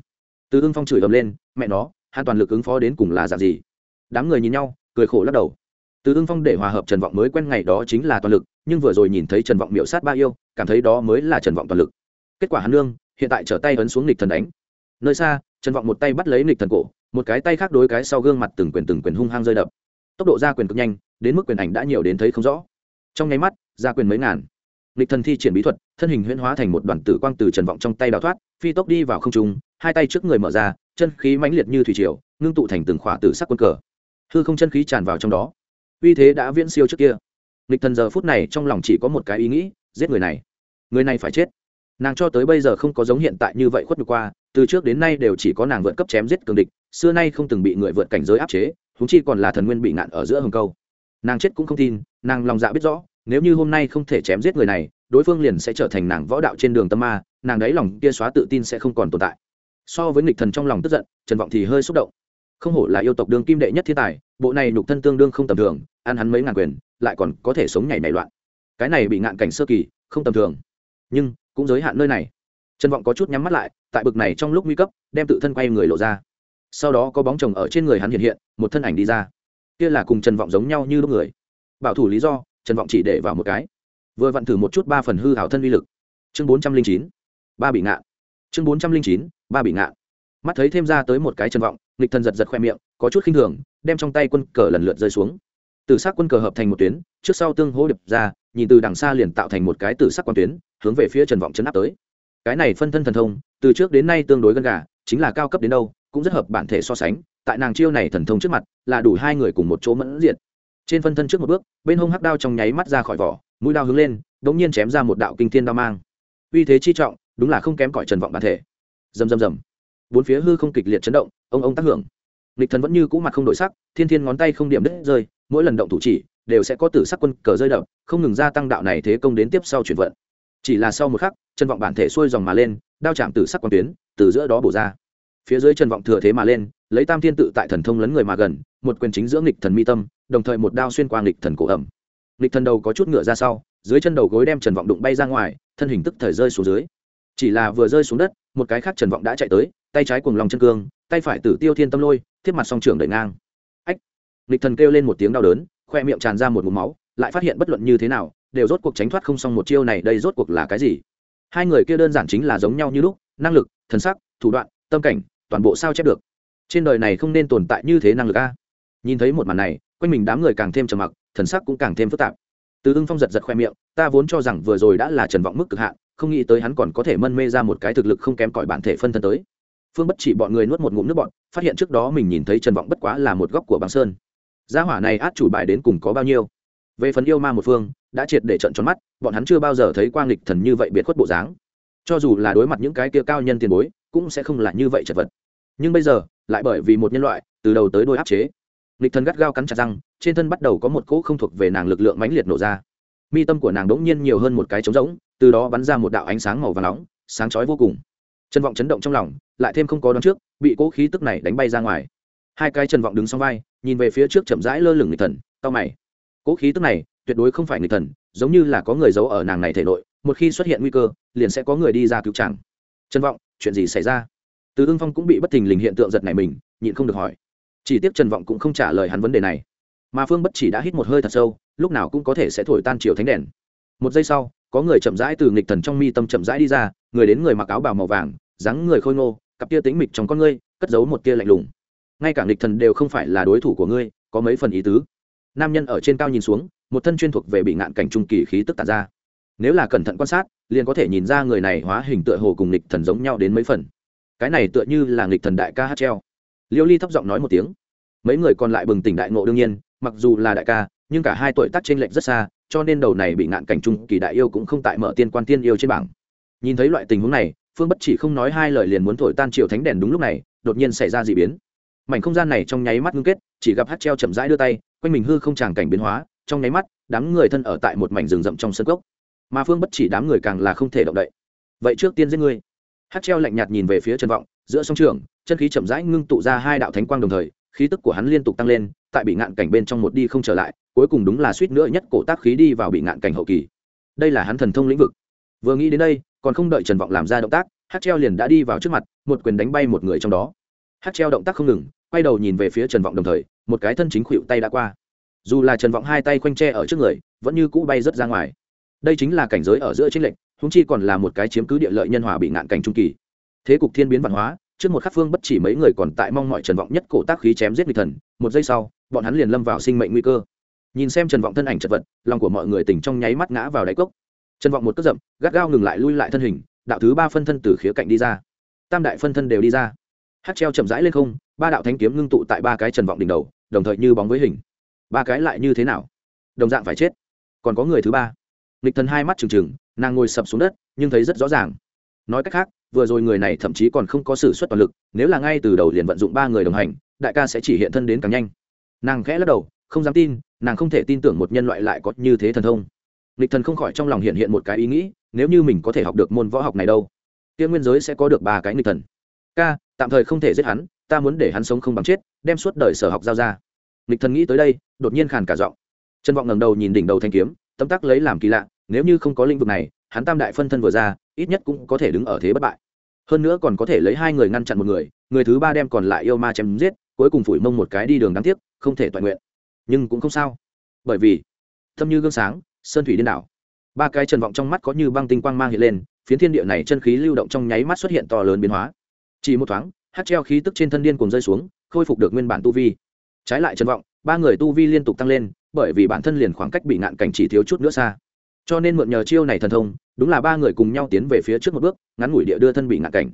Từ ưng phong chửi ầm lên, mẹ nó, hắn toàn lực ứng phó đến cùng là dạng gì? Đám người nhìn nhau, cười khổ lắc đầu. Từ ưng phong để hòa hợp trần vọng mới quen ngày đó chính là toàn lực, nhưng vừa rồi nhìn thấy trần vọng miễu sát ba yêu, cảm thấy đó mới là trần vọng toàn lực. Kết quả hắn lương hiện tại trở tay ấn xuống nghịch thần đánh. Nơi xa, trần vọng một tay bắt lấy nghịch thần cổ một cái tay khác đối cái sau gương mặt từng quyền từng quyền hung hăng rơi đập. Tốc độ ra quyền cực nhanh, đến mức quyền ảnh đã nhiều đến thấy không rõ. Trong nháy mắt, ra quyền mấy ngàn. Lịch thần thi triển bí thuật, thân hình huyễn hóa thành một đoàn tử quang từ trần vọng trong tay đào thoát, phi tốc đi vào không trung, hai tay trước người mở ra, chân khí mãnh liệt như thủy triều, ngưng tụ thành từng khỏa tử sắc quân cờ. Hư không chân khí tràn vào trong đó. Uy thế đã viễn siêu trước kia. Lịch thần giờ phút này trong lòng chỉ có một cái ý nghĩ, giết người này. Người này phải chết. Nàng cho tới bây giờ không có giống hiện tại như vậy khuất nhục qua từ trước đến nay đều chỉ có nàng vượt cấp chém giết cường địch, xưa nay không từng bị người vượt cảnh giới áp chế húng chi còn là thần nguyên bị ngạn ở giữa hồng câu. Nàng chết cũng không tin, nàng lòng dạ biết rõ, nếu như hôm nay không thể chém giết người này, đối phương liền sẽ trở thành nàng võ đạo trên đường tâm ma, nàng đáy lòng kia xóa tự tin sẽ không còn tồn tại. So với nghịch thần trong lòng tức giận, trần vọng thì hơi xúc động. Không hổ là yêu tộc đường kim đệ nhất thiên tài, bộ này nhục thân tương đương không tầm thường, ăn hắn mấy ngàn quyền, lại còn có thể sống nhảy nảy loạn. Cái này bị ngạn cảnh sơ kỳ, không tầm thường. Nhưng, cũng giới hạn nơi này trần vọng có chút nhắm mắt lại, tại bực này trong lúc nguy cấp, đem tự thân quay người lộ ra. Sau đó có bóng chồng ở trên người hắn hiện hiện, một thân ảnh đi ra. Kia là cùng trần vọng giống nhau như lúc người. Bảo thủ lý do, trần vọng chỉ để vào một cái. Vừa vặn thử một chút ba phần hư hảo thân uy lực. Chương bốn trăm linh chín, ba bị ngạn. Chương bốn trăm linh chín, ba bị ngạn. Mắt thấy thêm ra tới một cái trần vọng, nghịch thần giật giật khoe miệng, có chút khinh thường, đem trong tay quân cờ lần lượt rơi xuống. Từ sắc quân cờ hợp thành một tuyến, trước sau tương hỗ điệp ra, nhìn từ đằng xa liền tạo thành một cái từ sắc quan tuyến, hướng về phía trần vọng chấn áp tới cái này phân thân thần thông, từ trước đến nay tương đối gần gà, chính là cao cấp đến đâu, cũng rất hợp bản thể so sánh, tại nàng chiêu này thần thông trước mặt, là đủ hai người cùng một chỗ mẫn diện trên phân thân trước một bước, bên hông hắc đao trong nháy mắt ra khỏi vỏ, mũi đao hướng lên đ ỗ n g nhiên chém ra một đạo kinh thiên đao mang. Uy thế chi trọng, đúng là không kém cỏi trần vọng bản thể. Rầm rầm rầm. Bốn phía hư không kịch liệt chấn động, ông ông tác hưởng. Lịch thần vẫn như cũ mặt không đổi sắc, thiên thiên ngón tay không điểm đứt rơi, mỗi lần động thủ chỉ, đều sẽ có tử sắc quân cờ rơi đập, không ngừng gia tăng đạo này thế công đến tiếp sau chuyển vận chỉ là sau một khắc, chân vọng bản thể xuôi dòng mà lên, đao chạm tử sắc quang tuyến, từ giữa đó bổ ra. Phía dưới chân vọng thừa thế mà lên, lấy tam thiên tự tại thần thông lấn người mà gần, một quyền chính giữa nghịch thần mi tâm, đồng thời một đao xuyên qua nghịch thần cổ ẩm. Nghịch thần đầu có chút ngựa ra sau, dưới chân đầu gối đem trần vọng đụng bay ra ngoài, thân hình tức thời rơi xuống dưới. Chỉ là vừa rơi xuống đất, một cái khác trần vọng đã chạy tới, tay trái cùng lòng chân cương, tay phải tử tiêu thiên tâm lôi, thiết mặt song trưởng đẩy ngang. Ách! Nghịch thần kêu lên một tiếng đau đớn, khoe miệng tràn ra một mũ máu, lại phát hiện bất luận như thế nào đều rốt cuộc tránh thoát không xong một chiêu này, đây rốt cuộc là cái gì? Hai người kia đơn giản chính là giống nhau như lúc, năng lực, thần sắc, thủ đoạn, tâm cảnh, toàn bộ sao chép được. Trên đời này không nên tồn tại như thế năng lực a. Nhìn thấy một màn này, quanh mình đám người càng thêm trầm mặc, thần sắc cũng càng thêm phức tạp. Từ ưng phong giật giật khoe miệng, ta vốn cho rằng vừa rồi đã là trần vọng mức cực hạn, không nghĩ tới hắn còn có thể mân mê ra một cái thực lực không kém cỏi bản thể phân thân tới. Phương bất chỉ bọn người nuốt một ngụm nước bọn phát hiện trước đó mình nhìn thấy trần vọng bất quá là một góc của băng sơn. Gia hỏa này át chủ bài đến cùng có bao nhiêu? Về phần yêu ma một phương, đã triệt để trận tròn mắt, bọn hắn chưa bao giờ thấy quang lịch thần như vậy biệt khuất bộ dáng. Cho dù là đối mặt những cái kia cao nhân tiền bối, cũng sẽ không là như vậy chật vật. Nhưng bây giờ, lại bởi vì một nhân loại, từ đầu tới đôi áp chế. Lịch thần gắt gao cắn chặt răng, trên thân bắt đầu có một cỗ không thuộc về nàng lực lượng mãnh liệt nổ ra. Mi tâm của nàng đ ỗ n g nhiên nhiều hơn một cái trống rỗng, từ đó bắn ra một đạo ánh sáng màu và nóng, sáng chói vô cùng. Chân vọng chấn động trong lòng, lại thêm không có đón trước, bị cỗ khí tức này đánh bay ra ngoài. Hai cái trần vọng đứng sau vai, nhìn về phía trước chậm rãi lơ lửng lịch thần tao mày cỗ khí tức này, tuyệt đối không phải người thần, giống như là có người giấu ở nàng này thể nội, một khi xuất hiện nguy cơ, liền sẽ có người đi ra cứu chàng. Trần vọng, chuyện gì xảy ra? Từ ưng phong cũng bị bất thình lình hiện tượng giật này mình, nhịn không được hỏi. Chỉ tiếc trần vọng cũng không trả lời hắn vấn đề này. Mà phương bất chỉ đã hít một hơi thật sâu, lúc nào cũng có thể sẽ thổi tan chiều thánh đèn. Một giây sau, có người chậm rãi từ nghịch thần trong mi tâm chậm rãi đi ra, người đến người mặc áo bào màu vàng, dáng người khôi ngô, cặp tia tính mịch trong con ngươi, cất giấu một tia lạnh lùng. Ngay cả nghịch thần đều không phải là đối thủ của ngươi, có mấy phần ý tứ nam nhân ở trên cao nhìn xuống, một thân chuyên thuộc về bị ngạn cảnh trung kỳ khí tức tàn ra. Nếu là cẩn thận quan sát, liền có thể nhìn ra người này hóa hình tựa hồ cùng nghịch thần giống nhau đến mấy phần. Cái này tựa như là nghịch thần đại ca hát treo. Liêu ly thấp giọng nói một tiếng. Mấy người còn lại bừng tỉnh đại ngộ đương nhiên, mặc dù là đại ca, nhưng cả hai tuổi tác trên lệnh rất xa, cho nên đầu này bị ngạn cảnh trung kỳ đại yêu cũng không tại mở tiên quan tiên yêu trên bảng. Nhìn thấy loại tình huống này, phương bất chỉ không nói hai lời liền muốn thổi tan triều thánh đèn đúng lúc này, đột nhiên xảy ra d ị biến. Mảnh không gian này trong nháy mắt ngưng kết, chỉ gặp hát treo chậm rãi đưa tay quanh mình hư không tràng cảnh biến hóa, trong nháy mắt, đám người thân ở tại một mảnh rừng rậm trong sân cốc. Mà phương bất chỉ đám người càng là không thể động đậy. Vậy trước tiên giết ngươi. Hát treo lạnh nhạt nhìn về phía trần vọng, giữa song trường, chân khí chậm rãi ngưng tụ ra hai đạo thánh quang đồng thời, khí tức của hắn liên tục tăng lên, tại bị ngạn cảnh bên trong một đi không trở lại, cuối cùng đúng là suýt nữa nhất cổ tác khí đi vào bị ngạn cảnh hậu kỳ. Đây là hắn thần thông lĩnh vực. Vừa nghĩ đến đây, còn không đợi trần vọng làm ra động tác, hát treo liền đã đi vào trước mặt, một quyền đánh bay một người trong đó. Hát treo động tác không ngừng, quay đầu nhìn về phía trần vọng đồng thời một cái thân chính khuỵu tay đã qua. Dù là trần vọng hai tay khoanh tre ở trước người, vẫn như cũ bay rớt ra ngoài. Đây chính là cảnh giới ở giữa tranh lệch húng chi còn là một cái chiếm cứ địa lợi nhân hòa bị ngạn cảnh trung kỳ. Thế cục thiên biến văn hóa, trước một khắc phương bất chỉ mấy người còn tại mong mọi trần vọng nhất cổ tác khí chém giết người thần, một giây sau, bọn hắn liền lâm vào sinh mệnh nguy cơ. Nhìn xem trần vọng thân ảnh chật vật, lòng của mọi người tỉnh trong nháy mắt ngã vào đáy cốc. Trần vọng một cất rậm gắt gao ngừng lại lui lại thân hình, đạo thứ ba phân thân từ khía cạnh đi ra. Tam đại phân thân đều đi ra. Hát treo chậm rãi lên không, ba đạo thanh kiếm ngưng tụ tại ba cái trần vọng đỉnh đầu đồng thời như bóng với hình. Ba cái lại như thế nào? Đồng dạng phải chết. Còn có người thứ ba. Nghịch thần hai mắt trừng trừng, nàng ngồi sập xuống đất, nhưng thấy rất rõ ràng. Nói cách khác, vừa rồi người này thậm chí còn không có sự xuất toàn lực, nếu là ngay từ đầu liền vận dụng ba người đồng hành, đại ca sẽ chỉ hiện thân đến càng nhanh. Nàng khẽ lắc đầu, không dám tin, nàng không thể tin tưởng một nhân loại lại có như thế thần thông. Nghịch thần không khỏi trong lòng hiện hiện một cái ý nghĩ, nếu như mình có thể học được môn võ học này đâu tiên nguyên giới sẽ có được ba cái nghịch thần. Ca, tạm thời không thể giết hắn ta muốn để hắn sống không bằng chết, đem suốt đời sở học giao ra. Nghịch thần nghĩ tới đây, đột nhiên khàn cả giọng. Trần vọng ngẩng đầu nhìn đỉnh đầu thanh kiếm tâm tắc lấy làm kỳ lạ, nếu như không có lĩnh vực này, hắn tam đại phân thân vừa ra, ít nhất cũng có thể đứng ở thế bất bại. Hơn nữa còn có thể lấy hai người ngăn chặn một người người thứ ba đem còn lại yêu ma chém giết, cuối cùng phủi mông một cái đi đường đáng tiếc, không thể toàn nguyện. Nhưng cũng không sao. Bởi vì, thâm như gương sáng, sơn thủy điên đảo. Ba cái trần vọng trong mắt có như băng tinh quang mang hiện lên, phiến thiên địa này chân khí lưu động trong nháy mắt xuất hiện to lớn biến hóa. Chỉ một thoáng hát treo khí tức trên thân điên cùng rơi xuống, khôi phục được nguyên bản tu vi. Trái lại trần vọng, ba người tu vi liên tục tăng lên, bởi vì bản thân liền khoảng cách bị ngạn cảnh chỉ thiếu chút nữa xa. Cho nên mượn nhờ chiêu này thần thông, đúng là ba người cùng nhau tiến về phía trước một bước, ngắn ngủi địa đưa thân bị ngạn cảnh.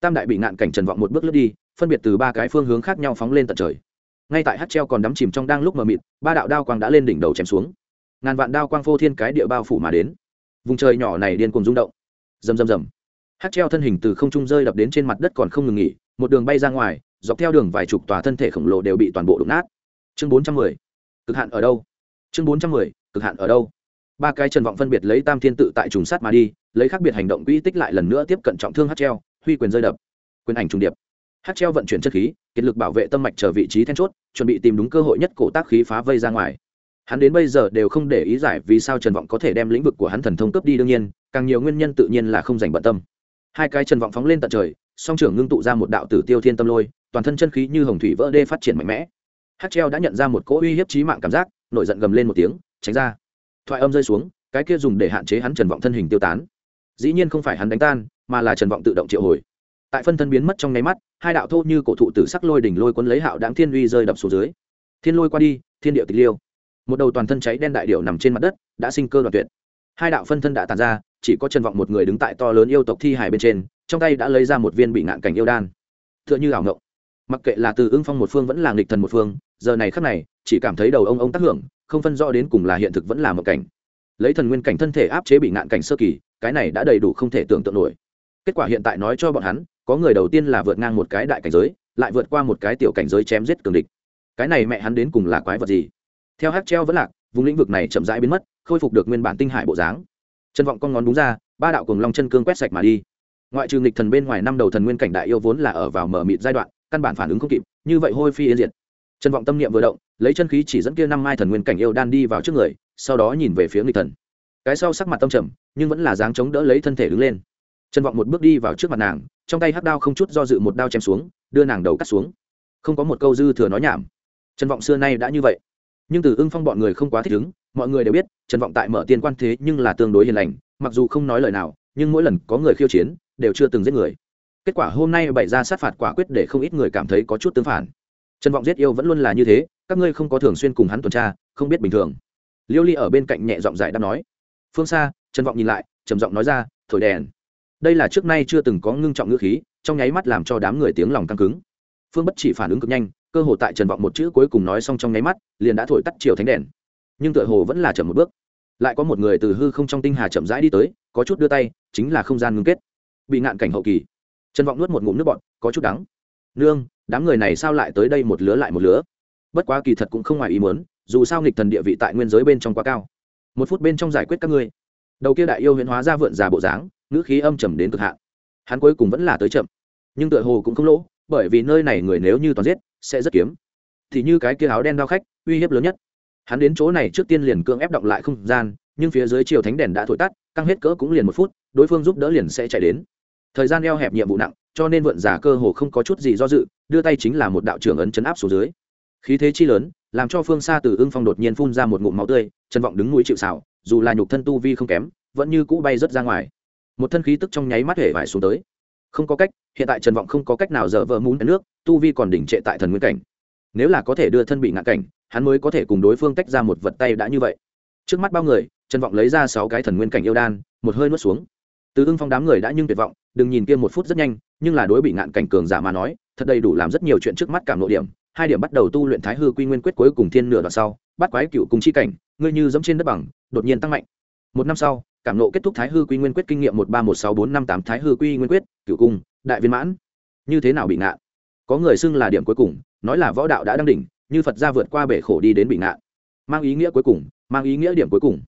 Tam đại bị ngạn cảnh trần vọng một bước lướt đi, phân biệt từ ba cái phương hướng khác nhau phóng lên tận trời. Ngay tại hát treo còn đắm chìm trong đang lúc mờ mịt, ba đạo đao quang đã lên đỉnh đầu chém xuống. Ngàn vạn đao quang phô thiên cái địa bao phủ mà đến. Vùng trời nhỏ này điên cùng rung động. Rầm rầm rầm. Hát treo thân hình từ không trung rơi đập đến trên mặt đất còn không ngừng nghỉ một đường bay ra ngoài, dọc theo đường vài chục tòa thân thể khổng lồ đều bị toàn bộ đụng nát. Chương bốn trăm mười, cực hạn ở đâu? Chương bốn trăm mười, cực hạn ở đâu? Ba cái trần vọng phân biệt lấy tam thiên tự tại trùng sát mà đi, lấy khác biệt hành động quỹ tích lại lần nữa tiếp cận trọng thương hát treo, huy quyền rơi đập, quyền ảnh trùng điệp. Hát treo vận chuyển chất khí, kiệt lực bảo vệ tâm mạch chờ vị trí then chốt, chuẩn bị tìm đúng cơ hội nhất cổ tác khí phá vây ra ngoài. Hắn đến bây giờ đều không để ý giải vì sao trần vọng có thể đem lĩnh vực của hắn thần thông cướp đi đương nhiên, càng nhiều nguyên nhân tự nhiên là không dành bận tâm. Hai cái trần vọng phóng lên tận trời song trưởng ngưng tụ ra một đạo tử tiêu thiên tâm lôi, toàn thân chân khí như hồng thủy vỡ đê phát triển mạnh mẽ. Hát treo đã nhận ra một cỗ uy hiếp trí mạng cảm giác, nổi giận gầm lên một tiếng, tránh ra. Thoại âm rơi xuống, cái kia dùng để hạn chế hắn trần vọng thân hình tiêu tán. Dĩ nhiên không phải hắn đánh tan, mà là trần vọng tự động triệu hồi. Tại phân thân biến mất trong nháy mắt, hai đạo thô như cổ thụ tử sắc lôi đỉnh lôi cuốn lấy hạo đáng thiên uy rơi đập xuống dưới. Thiên lôi qua đi, thiên điệu tịch liêu. Một đầu toàn thân cháy đen đại điệu nằm trên mặt đất, đã sinh cơ đoạn tuyệt. Hai đạo phân thân đã tàn ra, chỉ có trần vọng một người đứng tại to lớn yêu tộc thi hải bên trên trong tay đã lấy ra một viên bị ngạn cảnh yêu đan. Tựa như ảo ngộng. Mặc kệ là từ ưng phong một phương vẫn là nghịch thần một phương, giờ này khắc này, chỉ cảm thấy đầu ông ông tác hưởng, không phân rõ đến cùng là hiện thực vẫn là một cảnh. Lấy thần nguyên cảnh thân thể áp chế bị ngạn cảnh sơ kỳ, cái này đã đầy đủ không thể tưởng tượng nổi. Kết quả hiện tại nói cho bọn hắn, có người đầu tiên là vượt ngang một cái đại cảnh giới, lại vượt qua một cái tiểu cảnh giới chém giết cường địch. Cái này mẹ hắn đến cùng là quái vật gì? Theo hát treo vẫn lạc, vùng lĩnh vực này chậm rãi biến mất, khôi phục được nguyên bản tinh hải bộ dáng. Chân vọng con ngón đúng ra, ba đạo cùng long chân cương quét sạch mà đi ngoại trừ nghịch thần bên ngoài năm đầu thần nguyên cảnh đại yêu vốn là ở vào mở mịt giai đoạn, căn bản phản ứng không kịp, như vậy hôi phi yên diệt. Chân vọng tâm niệm vừa động, lấy chân khí chỉ dẫn kia năm mai thần nguyên cảnh yêu đan đi vào trước người, sau đó nhìn về phía nghịch thần. Cái sau sắc mặt tâm trầm, nhưng vẫn là dáng chống đỡ lấy thân thể đứng lên. Chân vọng một bước đi vào trước mặt nàng, trong tay hắc đao không chút do dự một đao chém xuống, đưa nàng đầu cắt xuống. Không có một câu dư thừa nói nhảm. Trần vọng xưa nay đã như vậy. Nhưng từ ưng phong bọn người không quá thích ứng, mọi người đều biết, trần vọng tại mở tiên quan thế nhưng là tương đối hiền lành, mặc dù không nói lời nào, nhưng mỗi lần có người khiêu chiến đều chưa từng giết người. Kết quả hôm nay bày ra sát phạt quả quyết để không ít người cảm thấy có chút tương phản. Trần vọng giết yêu vẫn luôn là như thế, các ngươi không có thường xuyên cùng hắn tuần tra, không biết bình thường. Liêu ly ở bên cạnh nhẹ giọng giải đáp nói. Phương xa, trần vọng nhìn lại, trầm giọng nói ra, thổi đèn. Đây là trước nay chưa từng có ngưng trọng ngữ khí, trong nháy mắt làm cho đám người tiếng lòng căng cứng. Phương bất chỉ phản ứng cực nhanh, cơ hồ tại trần vọng một chữ cuối cùng nói xong trong nháy mắt, liền đã thổi tắt chiều thánh đèn. Nhưng tựa hồ vẫn là chậm một bước. Lại có một người từ hư không trong tinh hà chậm rãi đi tới, có chút đưa tay, chính là không gian ngưng kết bị ngạn cảnh hậu kỳ. Trần vọng nuốt một ngụm nước bọt, có chút đắng. Nương, đám người này sao lại tới đây một lứa lại một lứa? Bất quá kỳ thật cũng không ngoài ý muốn, dù sao nghịch thần địa vị tại nguyên giới bên trong quá cao. Một phút bên trong giải quyết các ngươi. Đầu kia đại yêu huyễn hóa ra vượn già bộ dáng, ngữ khí âm trầm đến cực hạn. Hắn cuối cùng vẫn là tới chậm. Nhưng tựa hồ cũng không lỗ, bởi vì nơi này người nếu như toàn giết, sẽ rất kiếm. Thì như cái kia áo đen đao khách, uy hiếp lớn nhất. Hắn đến chỗ này trước tiên liền cưỡng ép động lại không gian, nhưng phía dưới chiều thánh đèn đã thổi tắt, căng hết cỡ cũng liền một phút, đối phương giúp đỡ liền sẽ chạy đến thời gian eo hẹp nhiệm vụ nặng, cho nên vượn giả cơ hồ không có chút gì do dự, đưa tay chính là một đạo trưởng ấn chấn áp xuống dưới. Khí thế chi lớn, làm cho phương xa từ ưng phong đột nhiên phun ra một ngụm máu tươi, trần vọng đứng núi chịu xảo dù là nhục thân tu vi không kém, vẫn như cũ bay rất ra ngoài. Một thân khí tức trong nháy mắt hể vải xuống tới. Không có cách, hiện tại trần vọng không có cách nào dở vỡ muốn nước, tu vi còn đỉnh trệ tại thần nguyên cảnh. Nếu là có thể đưa thân bị ngã cảnh, hắn mới có thể cùng đối phương tách ra một vật tay đã như vậy. Trước mắt bao người, trần vọng lấy ra sáu cái thần nguyên cảnh yêu đan, một hơi nuốt xuống từ ưng phong đám người đã nhưng tuyệt vọng, đừng nhìn kia một phút rất nhanh, nhưng là đối bị ngạn cảnh cường giả mà nói, thật đầy đủ làm rất nhiều chuyện trước mắt cảm nội điểm. Hai điểm bắt đầu tu luyện thái hư quy nguyên quyết cuối cùng thiên nửa đoạn sau, bắt quái cựu cùng chi cảnh, ngươi như dẫm trên đất bằng, đột nhiên tăng mạnh. Một năm sau, cảm nộ kết thúc thái hư quy nguyên quyết kinh nghiệm một ba một sáu bốn năm tám thái hư quy nguyên quyết, cựu cung, đại viên mãn. Như thế nào bị ngạn? Có người xưng là điểm cuối cùng, nói là võ đạo đã đăng đỉnh, như phật gia vượt qua bể khổ đi đến bị ngạn. Mang ý nghĩa cuối cùng, mang ý nghĩa điểm cuối cùng.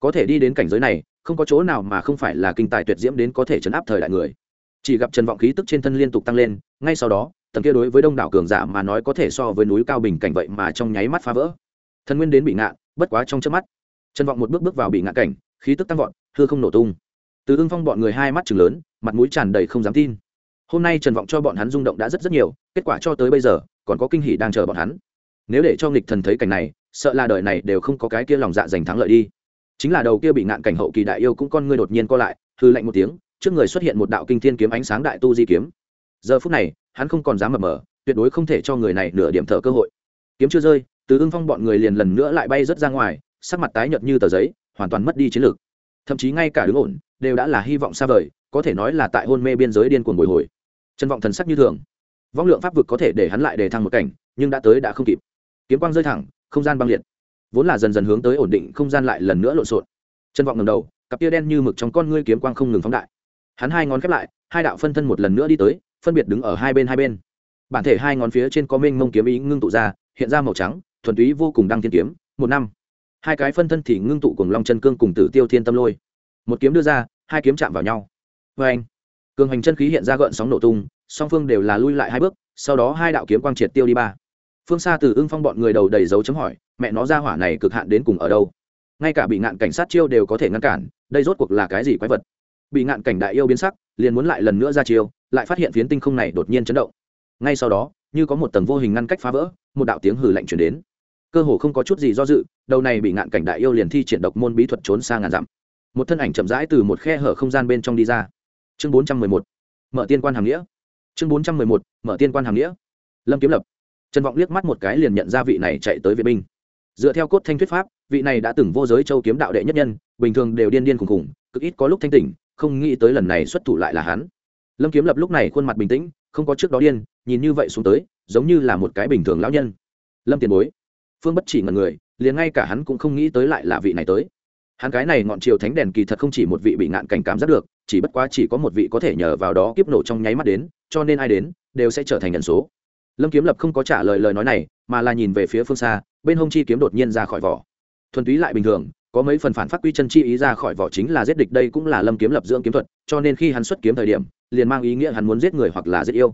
Có thể đi đến cảnh giới này không có chỗ nào mà không phải là kinh tài tuyệt diễm đến có thể chấn áp thời đại người. Chỉ gặp trần vọng khí tức trên thân liên tục tăng lên, ngay sau đó, tầng kia đối với đông đảo cường giả mà nói có thể so với núi cao bình cảnh vậy mà trong nháy mắt phá vỡ. Thần nguyên đến bị ngạn, bất quá trong trước mắt, trần vọng một bước bước vào bị ngạn cảnh, khí tức tăng vọt, hư không nổ tung. Từ ưng phong bọn người hai mắt chừng lớn, mặt mũi tràn đầy không dám tin. Hôm nay trần vọng cho bọn hắn rung động đã rất rất nhiều, kết quả cho tới bây giờ, còn có kinh hỉ đang chờ bọn hắn. Nếu để cho nghịch thần thấy cảnh này, sợ là đời này đều không có cái kia lòng dạ giành thắng lợi đi chính là đầu kia bị ngạn cảnh hậu kỳ đại yêu cũng con ngươi đột nhiên co lại, hư lạnh một tiếng, trước người xuất hiện một đạo kinh thiên kiếm ánh sáng đại tu di kiếm. Giờ phút này, hắn không còn dám mập mờ, tuyệt đối không thể cho người này nửa điểm thở cơ hội. Kiếm chưa rơi, từ ưng phong bọn người liền lần nữa lại bay rớt ra ngoài, sắc mặt tái nhợt như tờ giấy, hoàn toàn mất đi chiến lược. Thậm chí ngay cả đứng ổn, đều đã là hy vọng xa vời, có thể nói là tại hôn mê biên giới điên cuồng bồi hồi. Chân vọng thần sắc như thường. Vong lượng pháp vực có thể để hắn lại đề thăng một cảnh, nhưng đã tới đã không kịp. Kiếm quang rơi thẳng, không gian băng liệt vốn là dần dần hướng tới ổn định không gian lại lần nữa lộn xộn. Chân vọng ngầm đầu, cặp tia đen như mực trong con ngươi kiếm quang không ngừng phóng đại. Hắn hai ngón khép lại, hai đạo phân thân một lần nữa đi tới, phân biệt đứng ở hai bên hai bên. Bản thể hai ngón phía trên có minh mông kiếm ý ngưng tụ ra, hiện ra màu trắng, thuần túy vô cùng đăng thiên kiếm, một năm. Hai cái phân thân thì ngưng tụ cùng long chân cương cùng tử tiêu thiên tâm lôi. Một kiếm đưa ra, hai kiếm chạm vào nhau. Vê anh cường hành chân khí hiện ra gợn sóng nổ tung, song phương đều là lui lại hai bước, sau đó hai đạo kiếm quang triệt tiêu đi ba phương xa từ ưng phong bọn người đầu đầy dấu chấm hỏi, mẹ nó ra hỏa này cực hạn đến cùng ở đâu? Ngay cả bị ngạn cảnh sát chiêu đều có thể ngăn cản, đây rốt cuộc là cái gì quái vật? Bị ngạn cảnh đại yêu biến sắc, liền muốn lại lần nữa ra chiêu, lại phát hiện phiến tinh không này đột nhiên chấn động. Ngay sau đó, như có một tầng vô hình ngăn cách phá vỡ, một đạo tiếng hử lạnh chuyển đến. Cơ hồ không có chút gì do dự, đầu này bị ngạn cảnh đại yêu liền thi triển độc môn bí thuật trốn xa ngàn dặm. Một thân ảnh chậm rãi từ một khe hở không gian bên trong đi ra. Chương bốn trăm mười một, mở tiên quan hàng nghĩa. Chương bốn trăm mười một, mở tiên quan hàng nghĩa. Lâm kiếm lập trần vọng liếc mắt một cái liền nhận ra vị này chạy tới viện binh. Dựa theo cốt thanh thuyết pháp, vị này đã từng vô giới châu kiếm đạo đệ nhất nhân, bình thường đều điên điên khùng khùng cực ít có lúc thanh tỉnh, không nghĩ tới lần này xuất thủ lại là hắn. Lâm kiếm lập lúc này khuôn mặt bình tĩnh, không có trước đó điên, nhìn như vậy xuống tới, giống như là một cái bình thường lão nhân. Lâm tiền bối, phương bất chỉ ngần người, liền ngay cả hắn cũng không nghĩ tới lại là vị này tới. Hắn cái này ngọn triều thánh đèn kỳ thật không chỉ một vị bị ngạn cảnh cảm giác được, chỉ bất quá chỉ có một vị có thể nhờ vào đó kiếp nổ trong nháy mắt đến, cho nên ai đến, đều sẽ trở thành nhân số lâm kiếm lập không có trả lời lời nói này, mà là nhìn về phía phương xa, bên hông chi kiếm đột nhiên ra khỏi vỏ. Thuần túy lại bình thường, có mấy phần phản phát quy chân chi ý ra khỏi vỏ chính là giết địch, đây cũng là lâm kiếm lập dưỡng kiếm thuật, cho nên khi hắn xuất kiếm thời điểm, liền mang ý nghĩa hắn muốn giết người hoặc là giết yêu.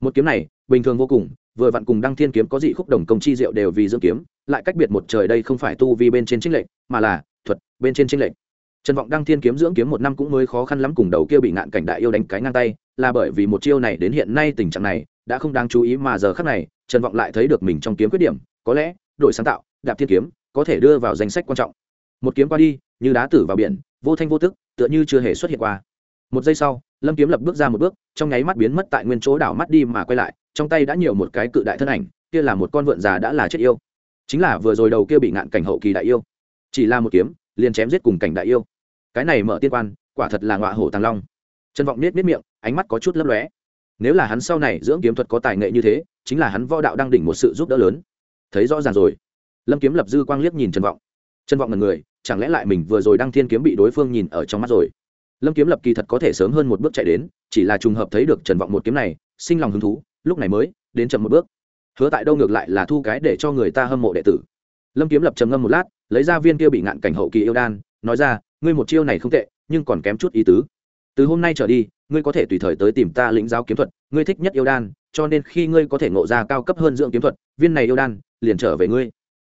Một kiếm này, bình thường vô cùng, vừa vặn cùng đăng thiên kiếm có dị khúc đồng công chi diệu đều vì dưỡng kiếm, lại cách biệt một trời đây không phải tu vi bên trên trinh lệnh mà là thuật bên trên trinh lệnh trần vọng đăng thiên kiếm dưỡng kiếm một năm cũng mới khó khăn lắm cùng đầu kia bị ngạn cảnh đại yêu đánh cái ngang tay, là bởi vì một chiêu này đến hiện nay tình trạng này đã không đáng chú ý mà giờ khắc này, trần vọng lại thấy được mình trong kiếm khuyết điểm, có lẽ, đổi sáng tạo, đạp thiên kiếm, có thể đưa vào danh sách quan trọng. Một kiếm qua đi, như đá tử vào biển, vô thanh vô tức, tựa như chưa hề xuất hiện qua. Một giây sau, lâm kiếm lập bước ra một bước, trong nháy mắt biến mất tại nguyên chỗ đảo mắt đi mà quay lại, trong tay đã nhiều một cái cự đại thân ảnh, kia là một con vượn già đã là chết yêu. Chính là vừa rồi đầu kia bị ngạn cảnh hậu kỳ đại yêu. Chỉ là một kiếm, liền chém giết cùng cảnh đại yêu. Cái này mở tiên quan, quả thật là ngọa hổ tàng long. Trần vọng nết nết miệng, ánh mắt có chút lấp lóe nếu là hắn sau này dưỡng kiếm thuật có tài nghệ như thế, chính là hắn võ đạo đang đỉnh một sự giúp đỡ lớn. Thấy rõ ràng rồi. Lâm kiếm lập dư quang liếc nhìn trần vọng. Trần vọng là người, chẳng lẽ lại mình vừa rồi đăng thiên kiếm bị đối phương nhìn ở trong mắt rồi? Lâm kiếm lập kỳ thật có thể sớm hơn một bước chạy đến, chỉ là trùng hợp thấy được trần vọng một kiếm này, sinh lòng hứng thú, lúc này mới đến chậm một bước. Hứa tại đâu ngược lại là thu cái để cho người ta hâm mộ đệ tử. Lâm kiếm lập trầm ngâm một lát, lấy ra viên kia bị ngạn cảnh hậu kỳ yêu đan, nói ra, ngươi một chiêu này không tệ, nhưng còn kém chút ý tứ từ hôm nay trở đi, ngươi có thể tùy thời tới tìm ta lĩnh giáo kiếm thuật, ngươi thích nhất yêu đan, cho nên khi ngươi có thể ngộ ra cao cấp hơn dưỡng kiếm thuật, viên này yêu đan, liền trở về ngươi.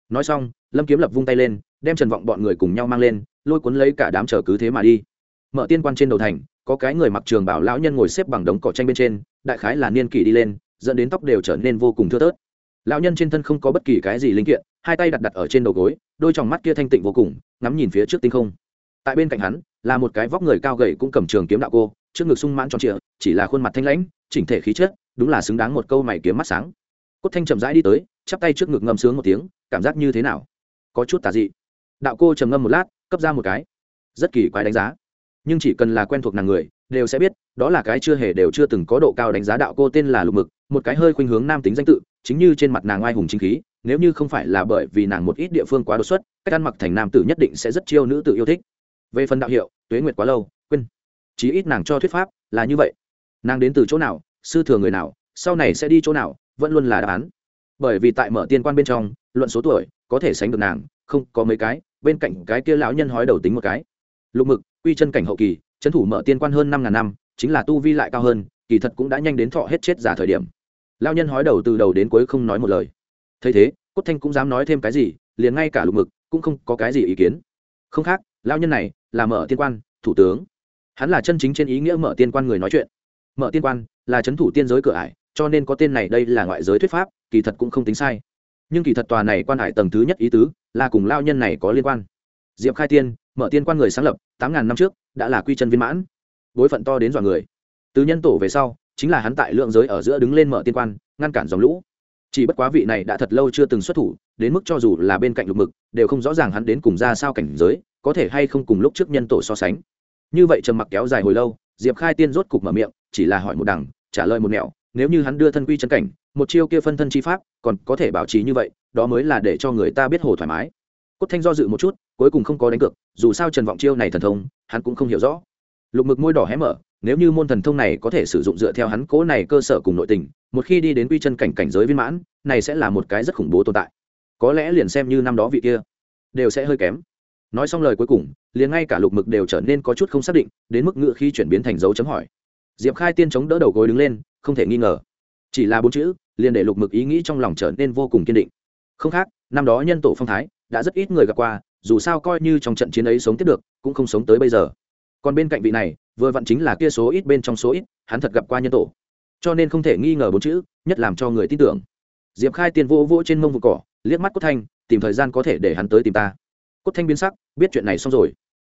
Nói xong, lâm kiếm lập vung tay lên, đem trần vọng bọn người cùng nhau mang lên, lôi cuốn lấy cả đám chờ cứ thế mà đi. Mở tiên quan trên đầu thành, có cái người mặc trường bảo lão nhân ngồi xếp bằng đống cỏ tranh bên trên, đại khái là niên kỷ đi lên, dẫn đến tóc đều trở nên vô cùng thưa tớt. lão nhân trên thân không có bất kỳ cái gì linh kiện, hai tay đặt đặt ở trên đầu gối, đôi t mắt kia thanh tịnh vô cùng, ngắm nhìn phía trước tinh không. Tại bên cạnh hắn là một cái vóc người cao gầy cũng cầm trường kiếm đạo cô, trước ngực sung mãn tròn trịa, chỉ là khuôn mặt thanh lãnh, chỉnh thể khí chất, đúng là xứng đáng một câu mày kiếm mắt sáng. Cốt thanh chậm rãi đi tới, chắp tay trước ngực ngâm sướng một tiếng, cảm giác như thế nào? Có chút tà dị. Đạo cô trầm ngâm một lát, cấp ra một cái. Rất kỳ quái đánh giá. Nhưng chỉ cần là quen thuộc nàng người, đều sẽ biết, đó là cái chưa hề đều chưa từng có độ cao đánh giá đạo cô tên là lục mực, một cái hơi khuynh hướng nam tính danh tự, chính như trên mặt nàng oai hùng chính khí, nếu như không phải là bởi vì nàng một ít địa phương quá đột xuất, cách ăn mặc thành nam tử nhất định sẽ rất chiêu nữ tử yêu thích về phần đạo hiệu, tuế nguyệt quá lâu, quên. Chí ít nàng cho thuyết pháp là như vậy. Nàng đến từ chỗ nào, sư thừa người nào, sau này sẽ đi chỗ nào, vẫn luôn là đáp án. Bởi vì tại mở tiên quan bên trong, luận số tuổi, có thể sánh được nàng, không có mấy cái, bên cạnh cái kia lão nhân hói đầu tính một cái. Lục mực, quy chân cảnh hậu kỳ, trấn thủ mở tiên quan hơn năm ngàn năm, chính là tu vi lại cao hơn, kỳ thật cũng đã nhanh đến thọ hết chết giả thời điểm. Lao nhân hói đầu từ đầu đến cuối không nói một lời. Thấy thế, cốt thanh cũng dám nói thêm cái gì, liền ngay cả lục mực cũng không có cái gì ý kiến. Không khác lao nhân này là mở tiên quan, thủ tướng. Hắn là chân chính trên ý nghĩa mở tiên quan người nói chuyện. Mở tiên quan là c h ấ n thủ tiên giới cửa ải, cho nên có tên này đây là ngoại giới thuyết pháp, kỳ thật cũng không tính sai. Nhưng kỳ thật tòa này quan hải tầng thứ nhất ý tứ là cùng lao nhân này có liên quan. Diệp khai tiên, mở tiên quan người sáng lập, tám ngàn năm trước, đã là quy chân viên mãn. Bối phận to đến dọa người. Từ nhân tổ về sau, chính là hắn tại lượng giới ở giữa đứng lên mở tiên quan, ngăn cản dòng lũ chỉ bất quá vị này đã thật lâu chưa từng xuất thủ, đến mức cho dù là bên cạnh lục mực, đều không rõ ràng hắn đến cùng ra sao cảnh giới, có thể hay không cùng lúc trước nhân tổ so sánh. Như vậy trầm mặc kéo dài hồi lâu, diệp khai tiên rốt cục mở miệng, chỉ là hỏi một đằng, trả lời một nẻo, nếu như hắn đưa thân quy chân cảnh, một chiêu kia phân thân chi pháp, còn có thể bảo trì như vậy, đó mới là để cho người ta biết hồ thoải mái. Cốt thanh do dự một chút, cuối cùng không có đánh cược, dù sao trần vọng chiêu này thần thông, hắn cũng không hiểu rõ. Lục mực môi đỏ hé mở nếu như môn thần thông này có thể sử dụng dựa theo hắn cố này cơ sở cùng nội tình, một khi đi đến quy chân cảnh cảnh giới viên mãn, này sẽ là một cái rất khủng bố tồn tại. Có lẽ liền xem như năm đó vị kia, đều sẽ hơi kém. Nói xong lời cuối cùng, liền ngay cả lục mực đều trở nên có chút không xác định, đến mức ngựa khi chuyển biến thành dấu chấm hỏi. Diệp khai tiên chống đỡ đầu gối đứng lên, không thể nghi ngờ. Chỉ là bốn chữ, liền để lục mực ý nghĩ trong lòng trở nên vô cùng kiên định. Không khác, năm đó nhân tổ phong thái, đã rất ít người gặp qua, dù sao coi như trong trận chiến ấy sống tiếp được, cũng không sống tới bây giờ còn bên cạnh vị này, vừa vặn chính là kia số ít bên trong số ít, hắn thật gặp qua nhân tổ. Cho nên không thể nghi ngờ bốn chữ, nhất làm cho người tin tưởng. Diệp khai tiền vô vô trên mông vùng cỏ, liếc mắt cốt thanh, tìm thời gian có thể để hắn tới tìm ta. Cốt thanh biến sắc, biết chuyện này xong rồi.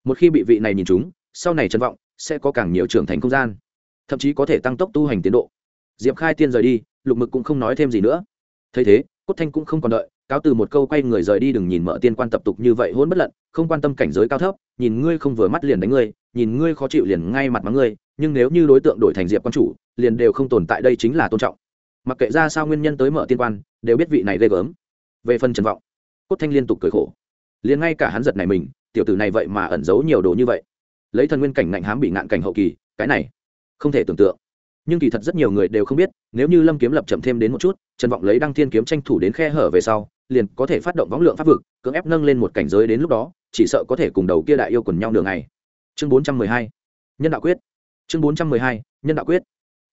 Một khi bị vị này nhìn chúng sau này trân vọng, sẽ có càng nhiều trưởng thành không gian. Thậm chí có thể tăng tốc tu hành tiến độ. Diệp khai tiên rời đi, lục mực cũng không nói thêm gì nữa. Thấy thế, cốt thanh cũng không còn đợi cáo từ một câu quay người rời đi đừng nhìn mở tiên quan tập tục như vậy hôn bất lận, không quan tâm cảnh giới cao thấp, nhìn ngươi không vừa mắt liền đánh ngươi, nhìn ngươi khó chịu liền ngay mặt mắng ngươi, nhưng nếu như đối tượng đổi thành diệp quan chủ, liền đều không tồn tại đây chính là tôn trọng. Mặc kệ ra sao nguyên nhân tới mở tiên quan, đều biết vị này ghê gớm. Về phần trần vọng, cốt thanh liên tục cười khổ. Liền ngay cả hắn giật này mình, tiểu tử này vậy mà ẩn giấu nhiều đồ như vậy. Lấy thần nguyên cảnh ngạnh hám bị ngạn cảnh hậu kỳ, cái này, không thể tưởng tượng. Nhưng kỳ thật rất nhiều người đều không biết, nếu như lâm kiếm lập chậm thêm đến một chút, trần vọng lấy đăng thiên kiếm tranh thủ đến khe hở về sau liền có thể phát động võng lượng pháp vực, cưỡng ép nâng lên một cảnh giới đến lúc đó, chỉ sợ có thể cùng đầu kia đại yêu quần nhau đường này chương bốn trăm mười hai, nhân đạo quyết. Chương bốn trăm mười hai, nhân đạo quyết.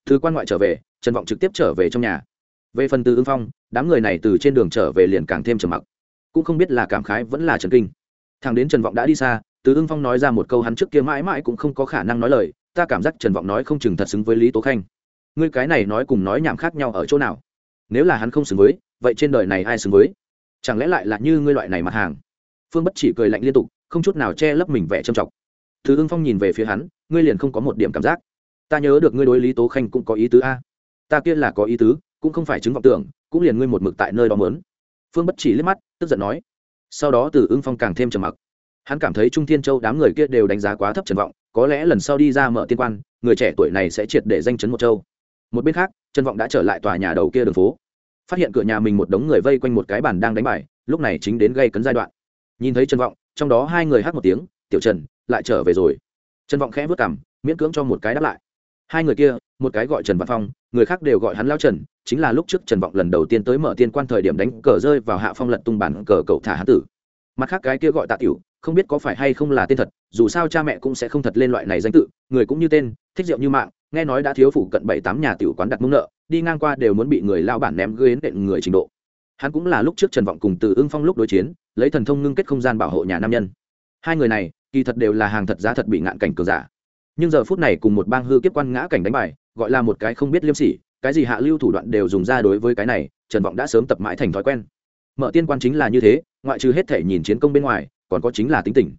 Từ quan ngoại trở về, trần vọng trực tiếp trở về trong nhà. Về phần từ ứng phong, đám người này từ trên đường trở về liền càng thêm trầm mặc. Cũng không biết là cảm khái vẫn là trần kinh. Thằng đến trần vọng đã đi xa, từ ưng phong nói ra một câu hắn trước kia mãi mãi cũng không có khả năng nói lời, ta cảm giác trần vọng nói không chừng thật xứng với lý tố khanh. Ngươi cái này nói cùng nói nhảm khác nhau ở chỗ nào? Nếu là hắn không xứng với vậy trên đời này ai xứng với? Chẳng lẽ lại là như ngươi loại này mặt hàng? Phương bất chỉ cười lạnh liên tục, không chút nào che lấp mình vẻ trầm trọng. Thứ ưng phong nhìn về phía hắn, ngươi liền không có một điểm cảm giác. Ta nhớ được ngươi đối lý tố khanh cũng có ý tứ a. Ta kia là có ý tứ, cũng không phải chứng vọng tưởng, cũng liền ngươi một mực tại nơi đó mớn phương bất chỉ liếc mắt, tức giận nói. Sau đó từ ưng phong càng thêm trầm mặc. Hắn cảm thấy trung thiên châu đám người kia đều đánh giá quá thấp trần vọng, có lẽ lần sau đi ra mở tiên quan, người trẻ tuổi này sẽ triệt để danh chấn một châu. Một bên khác, trần vọng đã trở lại tòa nhà đầu kia đường phố phát hiện cửa nhà mình một đống người vây quanh một cái bàn đang đánh bài, lúc này chính đến gây cấn giai đoạn. Nhìn thấy trần vọng, trong đó hai người hát một tiếng, tiểu trần, lại trở về rồi. Trần vọng khẽ vớt cảm miễn cưỡng cho một cái đáp lại. Hai người kia, một cái gọi trần văn phong, người khác đều gọi hắn lao trần, chính là lúc trước trần vọng lần đầu tiên tới mở tiên quan thời điểm đánh cờ rơi vào hạ phong lật tung bản cờ cậu thả hán tử. Mặt khác cái kia gọi tạ tiểu, không biết có phải hay không là tên thật, dù sao cha mẹ cũng sẽ không thật lên loại này danh tự, người cũng như tên, thích rượu như mạng, nghe nói đã thiếu phụ cận bảy tám nhà tiểu quán đặt mông nợ đi ngang qua đều muốn bị người lao bản ném ghế nện người trình độ. Hắn cũng là lúc trước trần vọng cùng từ ưng phong lúc đối chiến, lấy thần thông ngưng kết không gian bảo hộ nhà nam nhân. Hai người này, kỳ thật đều là hàng thật giá thật bị ngạn cảnh cường giả. Nhưng giờ phút này cùng một bang hư kiếp quan ngã cảnh đánh bài, gọi là một cái không biết liêm sỉ, cái gì hạ lưu thủ đoạn đều dùng ra đối với cái này, trần vọng đã sớm tập mãi thành thói quen. Mở tiên quan chính là như thế, ngoại trừ hết thể nhìn chiến công bên ngoài, còn có chính là tính tình.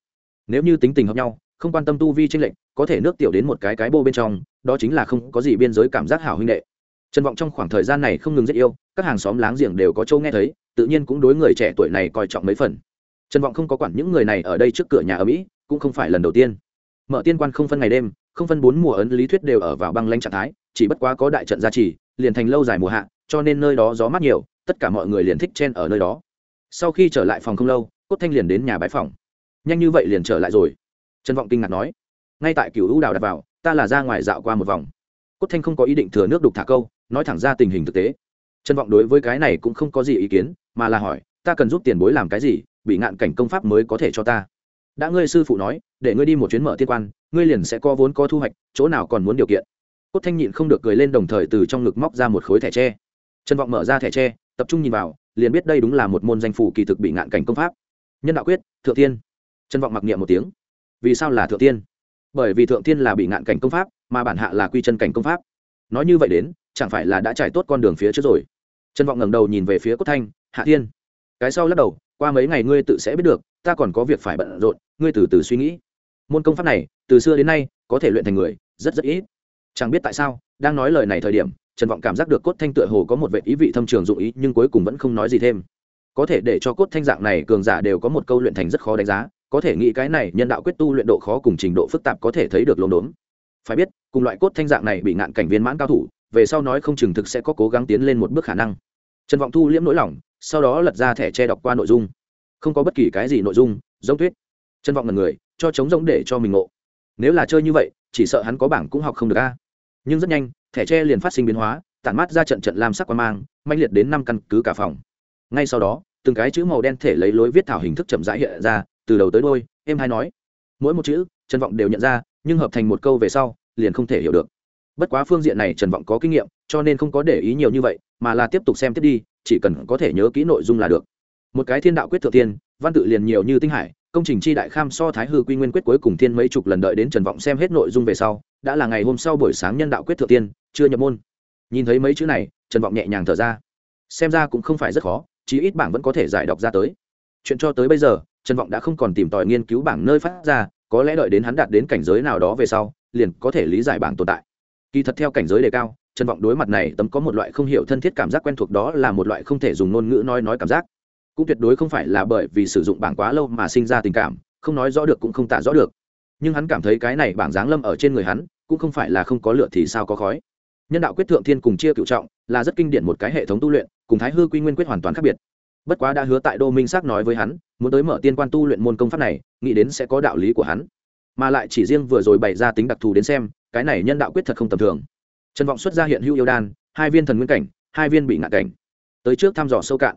Nếu như tính tình hợp nhau, không quan tâm tu vi tranh lệnh có thể nước tiểu đến một cái cái bô bên trong, đó chính là không có gì biên giới cảm giác hảo huynh đệ trần vọng trong khoảng thời gian này không ngừng rất yêu, các hàng xóm láng giềng đều có châu nghe thấy, tự nhiên cũng đối người trẻ tuổi này coi trọng mấy phần. Trần vọng không có quản những người này ở đây trước cửa nhà ở mỹ, cũng không phải lần đầu tiên. Mở tiên quan không phân ngày đêm, không phân bốn mùa ấn lý thuyết đều ở vào băng lanh trạng thái, chỉ bất quá có đại trận gia trì, liền thành lâu dài mùa hạ, cho nên nơi đó gió mát nhiều, tất cả mọi người liền thích chen ở nơi đó. Sau khi trở lại phòng không lâu, cốt thanh liền đến nhà bãi phòng. Nhanh như vậy liền trở lại rồi. Trần vọng kinh ngạc nói, ngay tại cựu u đào đặt vào, ta là ra ngoài dạo qua một vòng. Cốt thanh không có ý định thừa nước đục thả câu nói thẳng ra tình hình thực tế. Trần vọng đối với cái này cũng không có gì ý kiến, mà là hỏi, ta cần giúp tiền bối làm cái gì, bị ngạn cảnh công pháp mới có thể cho ta? Đã ngươi sư phụ nói, để ngươi đi một chuyến mở tiên quan, ngươi liền sẽ có vốn có thu hoạch, chỗ nào còn muốn điều kiện. Cốt thanh nhịn không được cười lên đồng thời từ trong ngực móc ra một khối thẻ tre. Trần vọng mở ra thẻ tre, tập trung nhìn vào, liền biết đây đúng là một môn danh phủ kỳ thực bị ngạn cảnh công pháp. Nhân đạo quyết, thượng tiên. Trần vọng mặc niệm một tiếng. Vì sao là thượng tiên? Bởi vì thượng tiên là bị ngạn cảnh công pháp, mà bản hạ là quy chân cảnh công pháp nói như vậy đến, chẳng phải là đã trải tốt con đường phía trước rồi. Trần vọng ngẩng đầu nhìn về phía cốt thanh, hạ thiên, cái sau lắc đầu, qua mấy ngày ngươi tự sẽ biết được, ta còn có việc phải bận rộn, ngươi từ từ suy nghĩ. Môn công pháp này, từ xưa đến nay, có thể luyện thành người, rất rất ít. Chẳng biết tại sao, đang nói lời này thời điểm, trần vọng cảm giác được cốt thanh tựa hồ có một vệ ý vị thâm trường dụng ý, nhưng cuối cùng vẫn không nói gì thêm. Có thể để cho cốt thanh dạng này cường giả đều có một câu luyện thành rất khó đánh giá, có thể nghĩ cái này nhân đạo quyết tu luyện độ khó cùng trình độ phức tạp có thể thấy được lốm đốm phải biết, cùng loại cốt thanh dạng này bị ngạn cảnh viên mãn cao thủ, về sau nói không chừng thực sẽ có cố gắng tiến lên một bước khả năng. Trần vọng thu liễm nỗi lòng, sau đó lật ra thẻ che đọc qua nội dung. Không có bất kỳ cái gì nội dung, giống tuyết. Trần vọng là người, cho chống giống để cho mình ngộ. Nếu là chơi như vậy, chỉ sợ hắn có bảng cũng học không được a. Nhưng rất nhanh, thẻ tre liền phát sinh biến hóa, tản mát ra trận trận lam sắc qua mang manh liệt đến năm căn cứ cả phòng. Ngay sau đó, từng cái chữ màu đen thể lấy lối viết thảo hình thức chậm rãi hiện ra, từ đầu tới đôi em hay nói. Mỗi một chữ, trần vọng đều nhận ra nhưng hợp thành một câu về sau, liền không thể hiểu được. Bất quá phương diện này trần vọng có kinh nghiệm, cho nên không có để ý nhiều như vậy, mà là tiếp tục xem tiếp đi, chỉ cần có thể nhớ kỹ nội dung là được. Một cái thiên đạo quyết thượng tiên, văn tự liền nhiều như tinh hải, công trình chi đại kham so thái hư quy nguyên quyết cuối cùng thiên mấy chục lần đợi đến trần vọng xem hết nội dung về sau, đã là ngày hôm sau buổi sáng nhân đạo quyết thượng tiên, chưa nhập môn. Nhìn thấy mấy chữ này, trần vọng nhẹ nhàng thở ra. Xem ra cũng không phải rất khó, chí ít bảng vẫn có thể giải đọc ra tới. Chuyện cho tới bây giờ, trần vọng đã không còn tìm tòi nghiên cứu bảng nơi phát ra có lẽ đợi đến hắn đạt đến cảnh giới nào đó về sau, liền có thể lý giải bảng tồn tại. Kỳ thật theo cảnh giới đề cao, trần vọng đối mặt này tấm có một loại không hiểu thân thiết cảm giác quen thuộc đó là một loại không thể dùng ngôn ngữ nói nói cảm giác. Cũng tuyệt đối không phải là bởi vì sử dụng bảng quá lâu mà sinh ra tình cảm, không nói rõ được cũng không tả rõ được. Nhưng hắn cảm thấy cái này bảng giáng lâm ở trên người hắn, cũng không phải là không có lựa thì sao có khói. Nhân đạo quyết thượng thiên cùng chia cựu trọng là rất kinh điển một cái hệ thống tu luyện, cùng thái hư quy nguyên quyết hoàn toàn khác biệt bất quá đã hứa tại đô minh xác nói với hắn, muốn tới mở tiên quan tu luyện môn công pháp này, nghĩ đến sẽ có đạo lý của hắn. Mà lại chỉ riêng vừa rồi bày ra tính đặc thù đến xem, cái này nhân đạo quyết thật không tầm thường. Trần vọng xuất ra hiện hữu yêu đan, hai viên thần nguyên cảnh, hai viên bị ngạn cảnh. Tới trước thăm dò sâu cạn.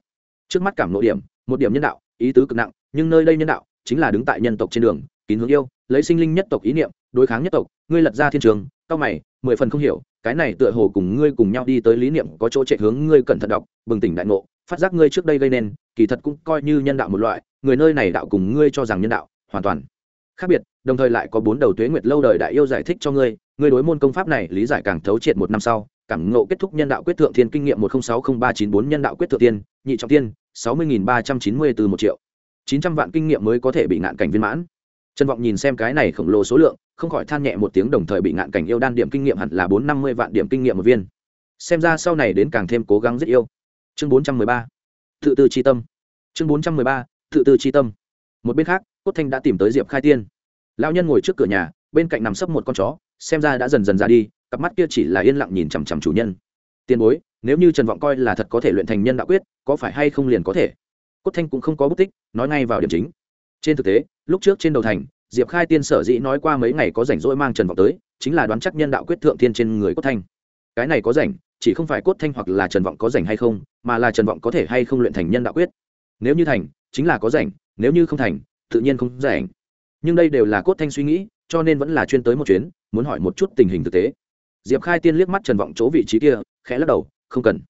Trước mắt cảm nội điểm, một điểm nhân đạo, ý tứ cực nặng, nhưng nơi đây nhân đạo chính là đứng tại nhân tộc trên đường, kín hướng yêu, lấy sinh linh nhất tộc ý niệm, đối kháng nhất tộc, ngươi lật ra thiên trường, cao mày, mười phần không hiểu, cái này tựa hồ cùng ngươi cùng nhau đi tới lý niệm có chỗ chạy hướng ngươi cẩn thận đọc, bừng tỉnh đại ngộ phát giác ngươi trước đây gây nên, kỳ thật cũng coi như nhân đạo một loại, người nơi này đạo cùng ngươi cho rằng nhân đạo, hoàn toàn khác biệt, đồng thời lại có bốn đầu tuế nguyệt lâu đời đại yêu giải thích cho ngươi ngươi đối môn công pháp này lý giải càng thấu triệt một năm sau, cảm ngộ kết thúc nhân đạo quyết thượng thiên kinh nghiệm một trăm sáu mươi ba chín bốn nhân đạo quyết thượng tiên nhị trọng tiên sáu mươi ba trăm chín mươi từ một triệu. Chín trăm vạn kinh nghiệm mới có thể bị ngạn cảnh viên mãn. Trần vọng nhìn xem cái này khổng lồ số lượng, không khỏi than nhẹ một tiếng đồng thời bị ngạn cảnh yêu đan điểm kinh nghiệm hẳn là bốn năm mươi vạn điểm kinh nghiệm một viên. Xem ra sau này đến càng thêm cố gắng rất yêu chương bốn trăm mười ba, tự tư c tâm. Chương bốn trăm mười ba, tự tư c tâm. Một bên khác, cốt thanh đã tìm tới diệp khai tiên. Lão nhân ngồi trước cửa nhà, bên cạnh nằm sấp một con chó, xem ra đã dần dần ra đi, cặp mắt kia chỉ là yên lặng nhìn chằm chằm chủ nhân. Tiền bối, nếu như trần vọng coi là thật có thể luyện thành nhân đạo quyết, có phải hay không liền có thể? Cốt thanh cũng không có bút tích, nói ngay vào điểm chính. Trên thực tế, lúc trước trên đầu thành, diệp khai tiên sở dĩ nói qua mấy ngày có rảnh rỗi mang trần vọng tới, chính là đoán chắc nhân đạo quyết thượng thiên trên người cốt thanh. Cái này có rảnh chỉ không phải cốt thanh hoặc là trần vọng có rảnh hay không, mà là trần vọng có thể hay không luyện thành nhân đạo quyết. Nếu như thành, chính là có rảnh, nếu như không thành, tự nhiên không rảnh. Nhưng đây đều là cốt thanh suy nghĩ, cho nên vẫn là chuyên tới một chuyến, muốn hỏi một chút tình hình thực tế. Diệp khai tiên liếc mắt trần vọng chỗ vị trí kia, khẽ lắc đầu, không cần.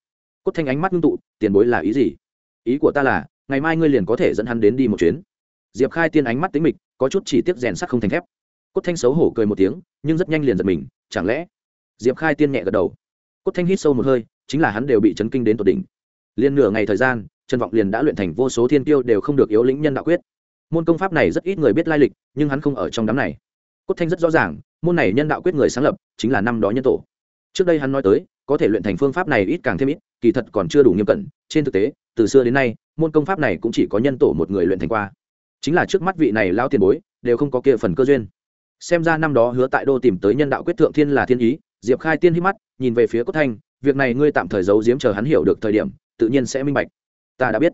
Cốt thanh ánh mắt ngưng tụ, tiền bối là ý gì? Ý của ta là, ngày mai ngươi liền có thể dẫn hắn đến đi một chuyến. Diệp khai tiên ánh mắt tính mịch, có chút chỉ tiếc rèn sắt không thành thép. Cốt thanh xấu hổ cười một tiếng, nhưng rất nhanh liền giật mình, chẳng lẽ? Diệp khai tiên nhẹ gật đầu cốt thanh hít sâu một hơi, chính là hắn đều bị chấn kinh đến tột đỉnh. Liên nửa ngày thời gian, trần vọng liền đã luyện thành vô số thiên tiêu đều không được yếu lĩnh nhân đạo quyết. Môn công pháp này rất ít người biết lai lịch, nhưng hắn không ở trong đám này. Cốt thanh rất rõ ràng, môn này nhân đạo quyết người sáng lập, chính là năm đó nhân tổ. Trước đây hắn nói tới, có thể luyện thành phương pháp này ít càng thêm ít, kỳ thật còn chưa đủ nghiêm cẩn. Trên thực tế, từ xưa đến nay, môn công pháp này cũng chỉ có nhân tổ một người luyện thành qua. Chính là trước mắt vị này lao tiền bối, đều không có kia phần cơ duyên. Xem ra năm đó hứa tại đô tìm tới nhân đạo quyết thượng thiên là thiên ý diệp khai tiên hít mắt, nhìn về phía cốt thanh, việc này ngươi tạm thời giấu giếm chờ hắn hiểu được thời điểm, tự nhiên sẽ minh bạch. Ta đã biết.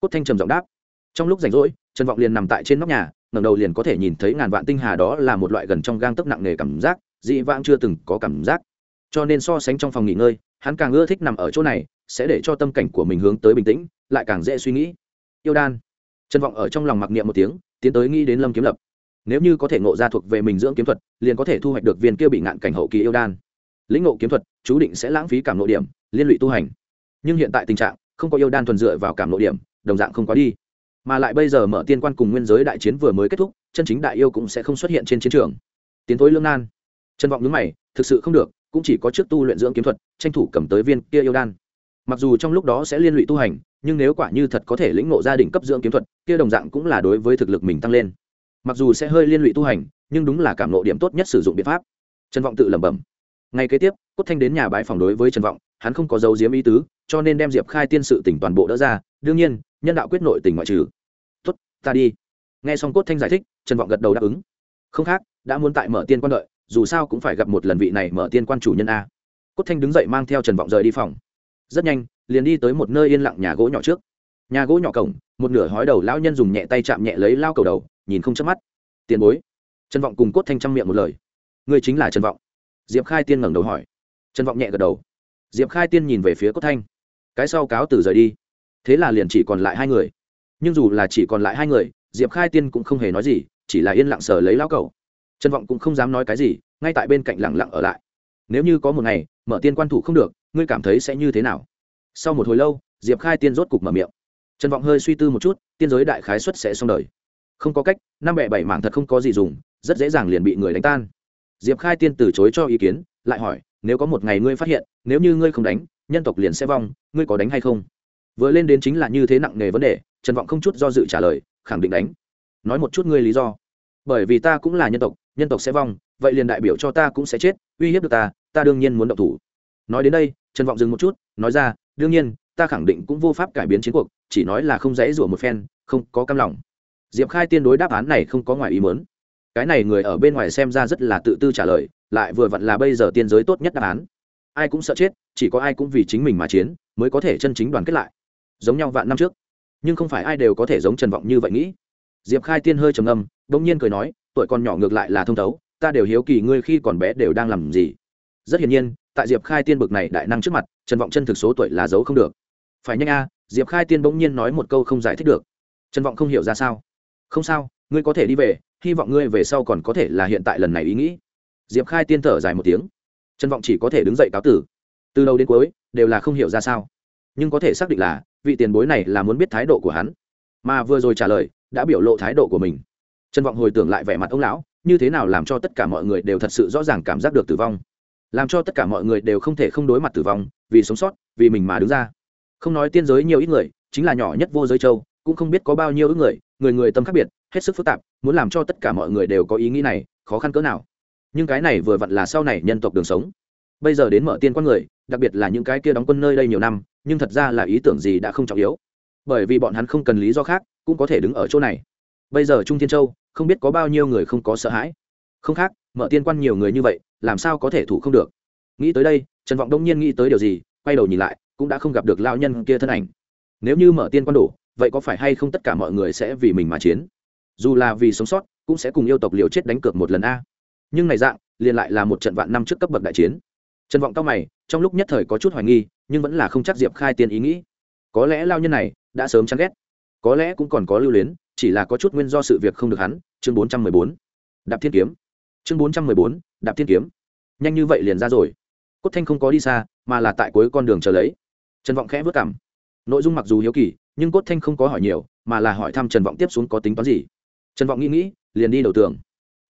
Cốt thanh trầm giọng đáp. Trong lúc rảnh rỗi, trần vọng liền nằm tại trên nóc nhà, ngẩng đầu liền có thể nhìn thấy ngàn vạn tinh hà đó là một loại gần trong gang tấc nặng nề cảm giác, dị vãng chưa từng có cảm giác. Cho nên so sánh trong phòng nghỉ ngơi, hắn càng ưa thích nằm ở chỗ này, sẽ để cho tâm cảnh của mình hướng tới bình tĩnh, lại càng dễ suy nghĩ. Yêu đan. Trần vọng ở trong lòng mặc niệm một tiếng, tiến tới nghĩ đến lâm kiếm lập. Nếu như có thể ngộ ra thuộc về mình dưỡng kiếm thuật, liền có thể thu hoạch được viên kia bị ngạn cảnh hậu kỳ yêu đan lĩnh ngộ kiếm thuật, chú định sẽ lãng phí cảm nội điểm, liên lụy tu hành. Nhưng hiện tại tình trạng, không có yêu đan thuần dựa vào cảm nội điểm, đồng dạng không có đi. Mà lại bây giờ mở tiên quan cùng nguyên giới đại chiến vừa mới kết thúc, chân chính đại yêu cũng sẽ không xuất hiện trên chiến trường. Tiến thối lương nan. Trân vọng nhướng mày, thực sự không được, cũng chỉ có trước tu luyện dưỡng kiếm thuật, tranh thủ cầm tới viên kia yêu đan. Mặc dù trong lúc đó sẽ liên lụy tu hành, nhưng nếu quả như thật có thể lĩnh ngộ gia đình cấp dưỡng kiếm thuật, kia đồng dạng cũng là đối với thực lực mình tăng lên. Mặc dù sẽ hơi liên lụy tu hành, nhưng đúng là cảm nộ điểm tốt nhất sử dụng biện pháp. Trân vọng tự lẩm bẩm ngày kế tiếp, cốt thanh đến nhà bãi phòng đối với trần vọng, hắn không có dấu diếm ý tứ, cho nên đem diệp khai tiên sự tỉnh toàn bộ đỡ ra, đương nhiên, nhân đạo quyết nội tỉnh ngoại trừ. Tốt, ta đi. Nghe xong cốt thanh giải thích, trần vọng gật đầu đáp ứng. Không khác, đã muốn tại mở tiên quan đợi, dù sao cũng phải gặp một lần vị này mở tiên quan chủ nhân a. Cốt thanh đứng dậy mang theo trần vọng rời đi phòng. Rất nhanh, liền đi tới một nơi yên lặng nhà gỗ nhỏ trước. Nhà gỗ nhỏ cổng, một nửa hói đầu lão nhân dùng nhẹ tay chạm nhẹ lấy lao cầu đầu, nhìn không chớp mắt. Tiền bối. Trần vọng cùng cốt thanh trăm miệng một lời. Ngươi chính là trần vọng diệp khai tiên ngẩng đầu hỏi. Trần vọng nhẹ gật đầu. Diệp khai tiên nhìn về phía cốt thanh. Cái sau cáo từ rời đi. Thế là liền chỉ còn lại hai người. Nhưng dù là chỉ còn lại hai người, diệp khai tiên cũng không hề nói gì, chỉ là yên lặng sờ lấy lao cầu trần vọng cũng không dám nói cái gì, ngay tại bên cạnh lặng lặng ở lại. Nếu như có một ngày, mở tiên quan thủ không được, ngươi cảm thấy sẽ như thế nào? Sau một hồi lâu, diệp khai tiên rốt cục mở miệng. Trần vọng hơi suy tư một chút, tiên giới đại khái xuất sẽ xong đời. Không có cách, năm bẻ bảy mảng thật không có gì dùng, rất dễ dàng liền bị người đánh tan diệp khai tiên từ chối cho ý kiến, lại hỏi, nếu có một ngày ngươi phát hiện, nếu như ngươi không đánh, nhân tộc liền sẽ vong, ngươi có đánh hay không? Vừa lên đến chính là như thế nặng nề vấn đề, trần vọng không chút do dự trả lời, khẳng định đánh. Nói một chút ngươi lý do. Bởi vì ta cũng là nhân tộc nhân tộc sẽ vong, vậy liền đại biểu cho ta cũng sẽ chết, uy hiếp được ta ta đương nhiên muốn động thủ. Nói đến đây, trần vọng dừng một chút, nói ra, đương nhiên, ta khẳng định cũng vô pháp cải biến chiến cuộc, chỉ nói là không dễ rủa một phen, không có cam lòng. Diệp khai tiên đối đáp án này không có ngoài ý mớn cái này người ở bên ngoài xem ra rất là tự tư trả lời, lại vừa vặn là bây giờ tiên giới tốt nhất đáp án. Ai cũng sợ chết, chỉ có ai cũng vì chính mình mà chiến, mới có thể chân chính đoàn kết lại. Giống nhau vạn năm trước, nhưng không phải ai đều có thể giống trần vọng như vậy nghĩ. Diệp khai tiên hơi trầm âm đ ỗ n g nhiên cười nói, tuổi còn nhỏ ngược lại là thông thấu, ta đều hiếu kỳ ngươi khi còn bé đều đang làm gì. Rất hiển nhiên, tại diệp khai tiên bực này đại năng trước mặt, trần vọng chân thực số tuổi là giấu không được. Phải nhanh a, diệp khai tiên bỗng nhiên nói một câu không giải thích được. Trần vọng không hiểu ra sao. Không sao, ngươi có thể đi về hy vọng ngươi về sau còn có thể là hiện tại lần này ý nghĩ. Diệp khai tiên thở dài một tiếng. Trần vọng chỉ có thể đứng dậy cáo tử. Từ đầu đến cuối, đều là không hiểu ra sao. Nhưng có thể xác định là, vị tiền bối này là muốn biết thái độ của hắn. Mà vừa rồi trả lời, đã biểu lộ thái độ của mình. Trần vọng hồi tưởng lại vẻ mặt ông lão, như thế nào làm cho tất cả mọi người đều thật sự rõ ràng cảm giác được tử vong. Làm cho tất cả mọi người đều không thể không đối mặt tử vong, vì sống sót, vì mình mà đứng ra. Không nói tiên giới nhiều ít người, chính là nhỏ nhất vô giới châu, cũng không biết có bao nhiêu ít người người người tâm khác biệt hết sức phức tạp, muốn làm cho tất cả mọi người đều có ý nghĩ này, khó khăn cỡ nào. Nhưng cái này vừa vặn là sau này nhân tộc đường sống. Bây giờ đến mở tiên quan người, đặc biệt là những cái kia đóng quân nơi đây nhiều năm, nhưng thật ra là ý tưởng gì đã không trọng yếu. Bởi vì bọn hắn không cần lý do khác, cũng có thể đứng ở chỗ này. Bây giờ trung thiên châu, không biết có bao nhiêu người không có sợ hãi. Không khác, mở tiên quan nhiều người như vậy, làm sao có thể thủ không được? Nghĩ tới đây, trần vọng đông nhiên nghĩ tới điều gì, quay đầu nhìn lại, cũng đã không gặp được lao nhân kia thân ảnh. Nếu như mở tiên quan đổ, vậy có phải hay không tất cả mọi người sẽ vì mình mà chiến? Dù là vì sống sót, cũng sẽ cùng yêu tộc liều chết đánh cược một lần a. Nhưng này dạng, liền lại là một trận vạn năm trước cấp bậc đại chiến. Trần vọng cao mày, trong lúc nhất thời có chút hoài nghi, nhưng vẫn là không chắc diệp khai tiên ý nghĩ. Có lẽ lao nhân này đã sớm chán ghét. Có lẽ cũng còn có lưu luyến, chỉ là có chút nguyên do sự việc không được hắn. Chương bốn trăm mười bốn. Đạp thiên kiếm. Chương bốn trăm mười bốn. Đạp thiên kiếm. Nhanh như vậy liền ra rồi. Cốt thanh không có đi xa, mà là tại cuối con đường chờ lấy. Trần vọng khẽ vất cảm nội dung mặc dù hiếu kỳ, nhưng cốt thanh không có hỏi nhiều, mà là hỏi thăm trần vọng tiếp xuống có tính toán gì trần vọng nghĩ nghĩ, liền đi đầu tường.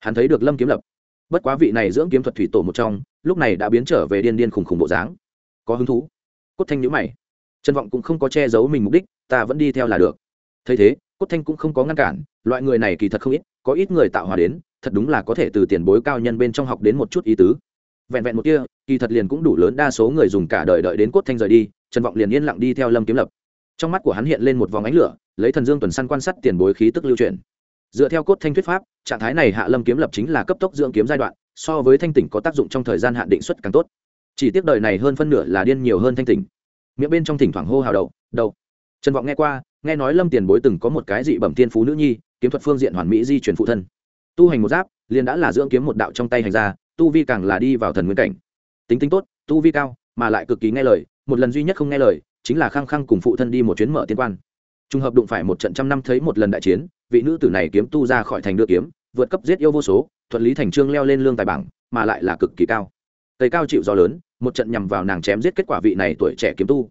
Hắn thấy được lâm kiếm lập. Bất quá vị này dưỡng kiếm thuật thủy tổ một trong, lúc này đã biến trở về điên điên khùng khùng bộ dáng. Có hứng thú? Cốt thanh nhữ mày. Trần vọng cũng không có che giấu mình mục đích, ta vẫn đi theo là được. Thấy thế, cốt thanh cũng không có ngăn cản, loại người này kỳ thật không ít, có ít người tạo hòa đến, thật đúng là có thể từ tiền bối cao nhân bên trong học đến một chút ý tứ. Vẹn vẹn một kia kỳ thật liền cũng đủ lớn đa số người dùng cả đời đợi đến cốt thanh rời đi, trần vọng liền yên lặng đi theo lâm kiếm lập. Trong mắt của hắn hiện lên một vòng ánh lửa, lấy thần dương tuần săn quan sát tiền bối khí tức lưu truyền dựa theo cốt thanh thuyết pháp, trạng thái này hạ lâm kiếm lập chính là cấp tốc dưỡng kiếm giai đoạn, so với thanh tỉnh có tác dụng trong thời gian hạn định suất càng tốt. Chỉ tiếc đời này hơn phân nửa là điên nhiều hơn thanh tỉnh. Miệng bên trong thỉnh thoảng hô hào đầu đầu. Trần vọng nghe qua, nghe nói lâm tiền bối từng có một cái dị bẩm tiên phú nữ nhi, kiếm thuật phương diện hoàn mỹ di chuyển phụ thân. Tu hành một giáp, liền đã là dưỡng kiếm một đạo trong tay hành ra tu vi càng là đi vào thần nguyên cảnh. Tính tính tốt, tu vi cao, mà lại cực kỳ nghe lời, một lần duy nhất không nghe lời, chính là khăng khăng cùng phụ thân đi một chuyến mở tiên quan trùng hợp đụng phải một trận trăm năm thấy một lần đại chiến, vị nữ tử này kiếm tu ra khỏi thành đưa kiếm, vượt cấp giết yêu vô số, thuận lý thành trương leo lên lương tài bảng, mà lại là cực kỳ cao. Tây cao chịu gió lớn, một trận nhằm vào nàng chém giết kết quả vị này tuổi trẻ kiếm tu.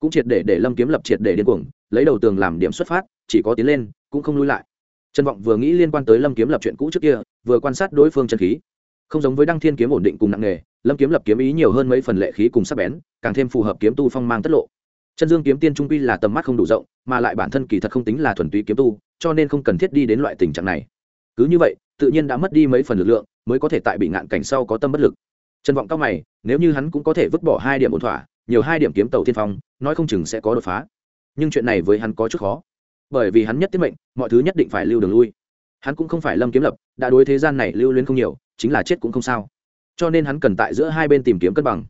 Cũng triệt để để lâm kiếm lập triệt để điên cuồng, lấy đầu tường làm điểm xuất phát, chỉ có tiến lên, cũng không lui lại. Trần vọng vừa nghĩ liên quan tới lâm kiếm lập chuyện cũ trước kia, vừa quan sát đối phương chân khí. Không giống với đăng thiên kiếm ổn định cùng nặng nghề lâm kiếm lập kiếm ý nhiều hơn mấy phần lệ khí cùng sắc bén, càng thêm phù hợp kiếm tu phong mang tất lộ chân dương kiếm tiên trung quy là tầm mắt không đủ rộng, mà lại bản thân kỳ thật không tính là thuần túy kiếm tu, cho nên không cần thiết đi đến loại tình trạng này. Cứ như vậy, tự nhiên đã mất đi mấy phần lực lượng, mới có thể tại bị ngạn cảnh sau có tâm bất lực. Trần vọng cao mày, nếu như hắn cũng có thể vứt bỏ hai điểm ổn thỏa, nhiều hai điểm kiếm tàu tiên phong, nói không chừng sẽ có đột phá. Nhưng chuyện này với hắn có chút khó. Bởi vì hắn nhất tiết mệnh, mọi thứ nhất định phải lưu đường lui. Hắn cũng không phải lâm kiếm lập, đã đối thế gian này lưu luyến không nhiều, chính là chết cũng không sao. Cho nên hắn cần tại giữa hai bên tìm kiếm cân bằng.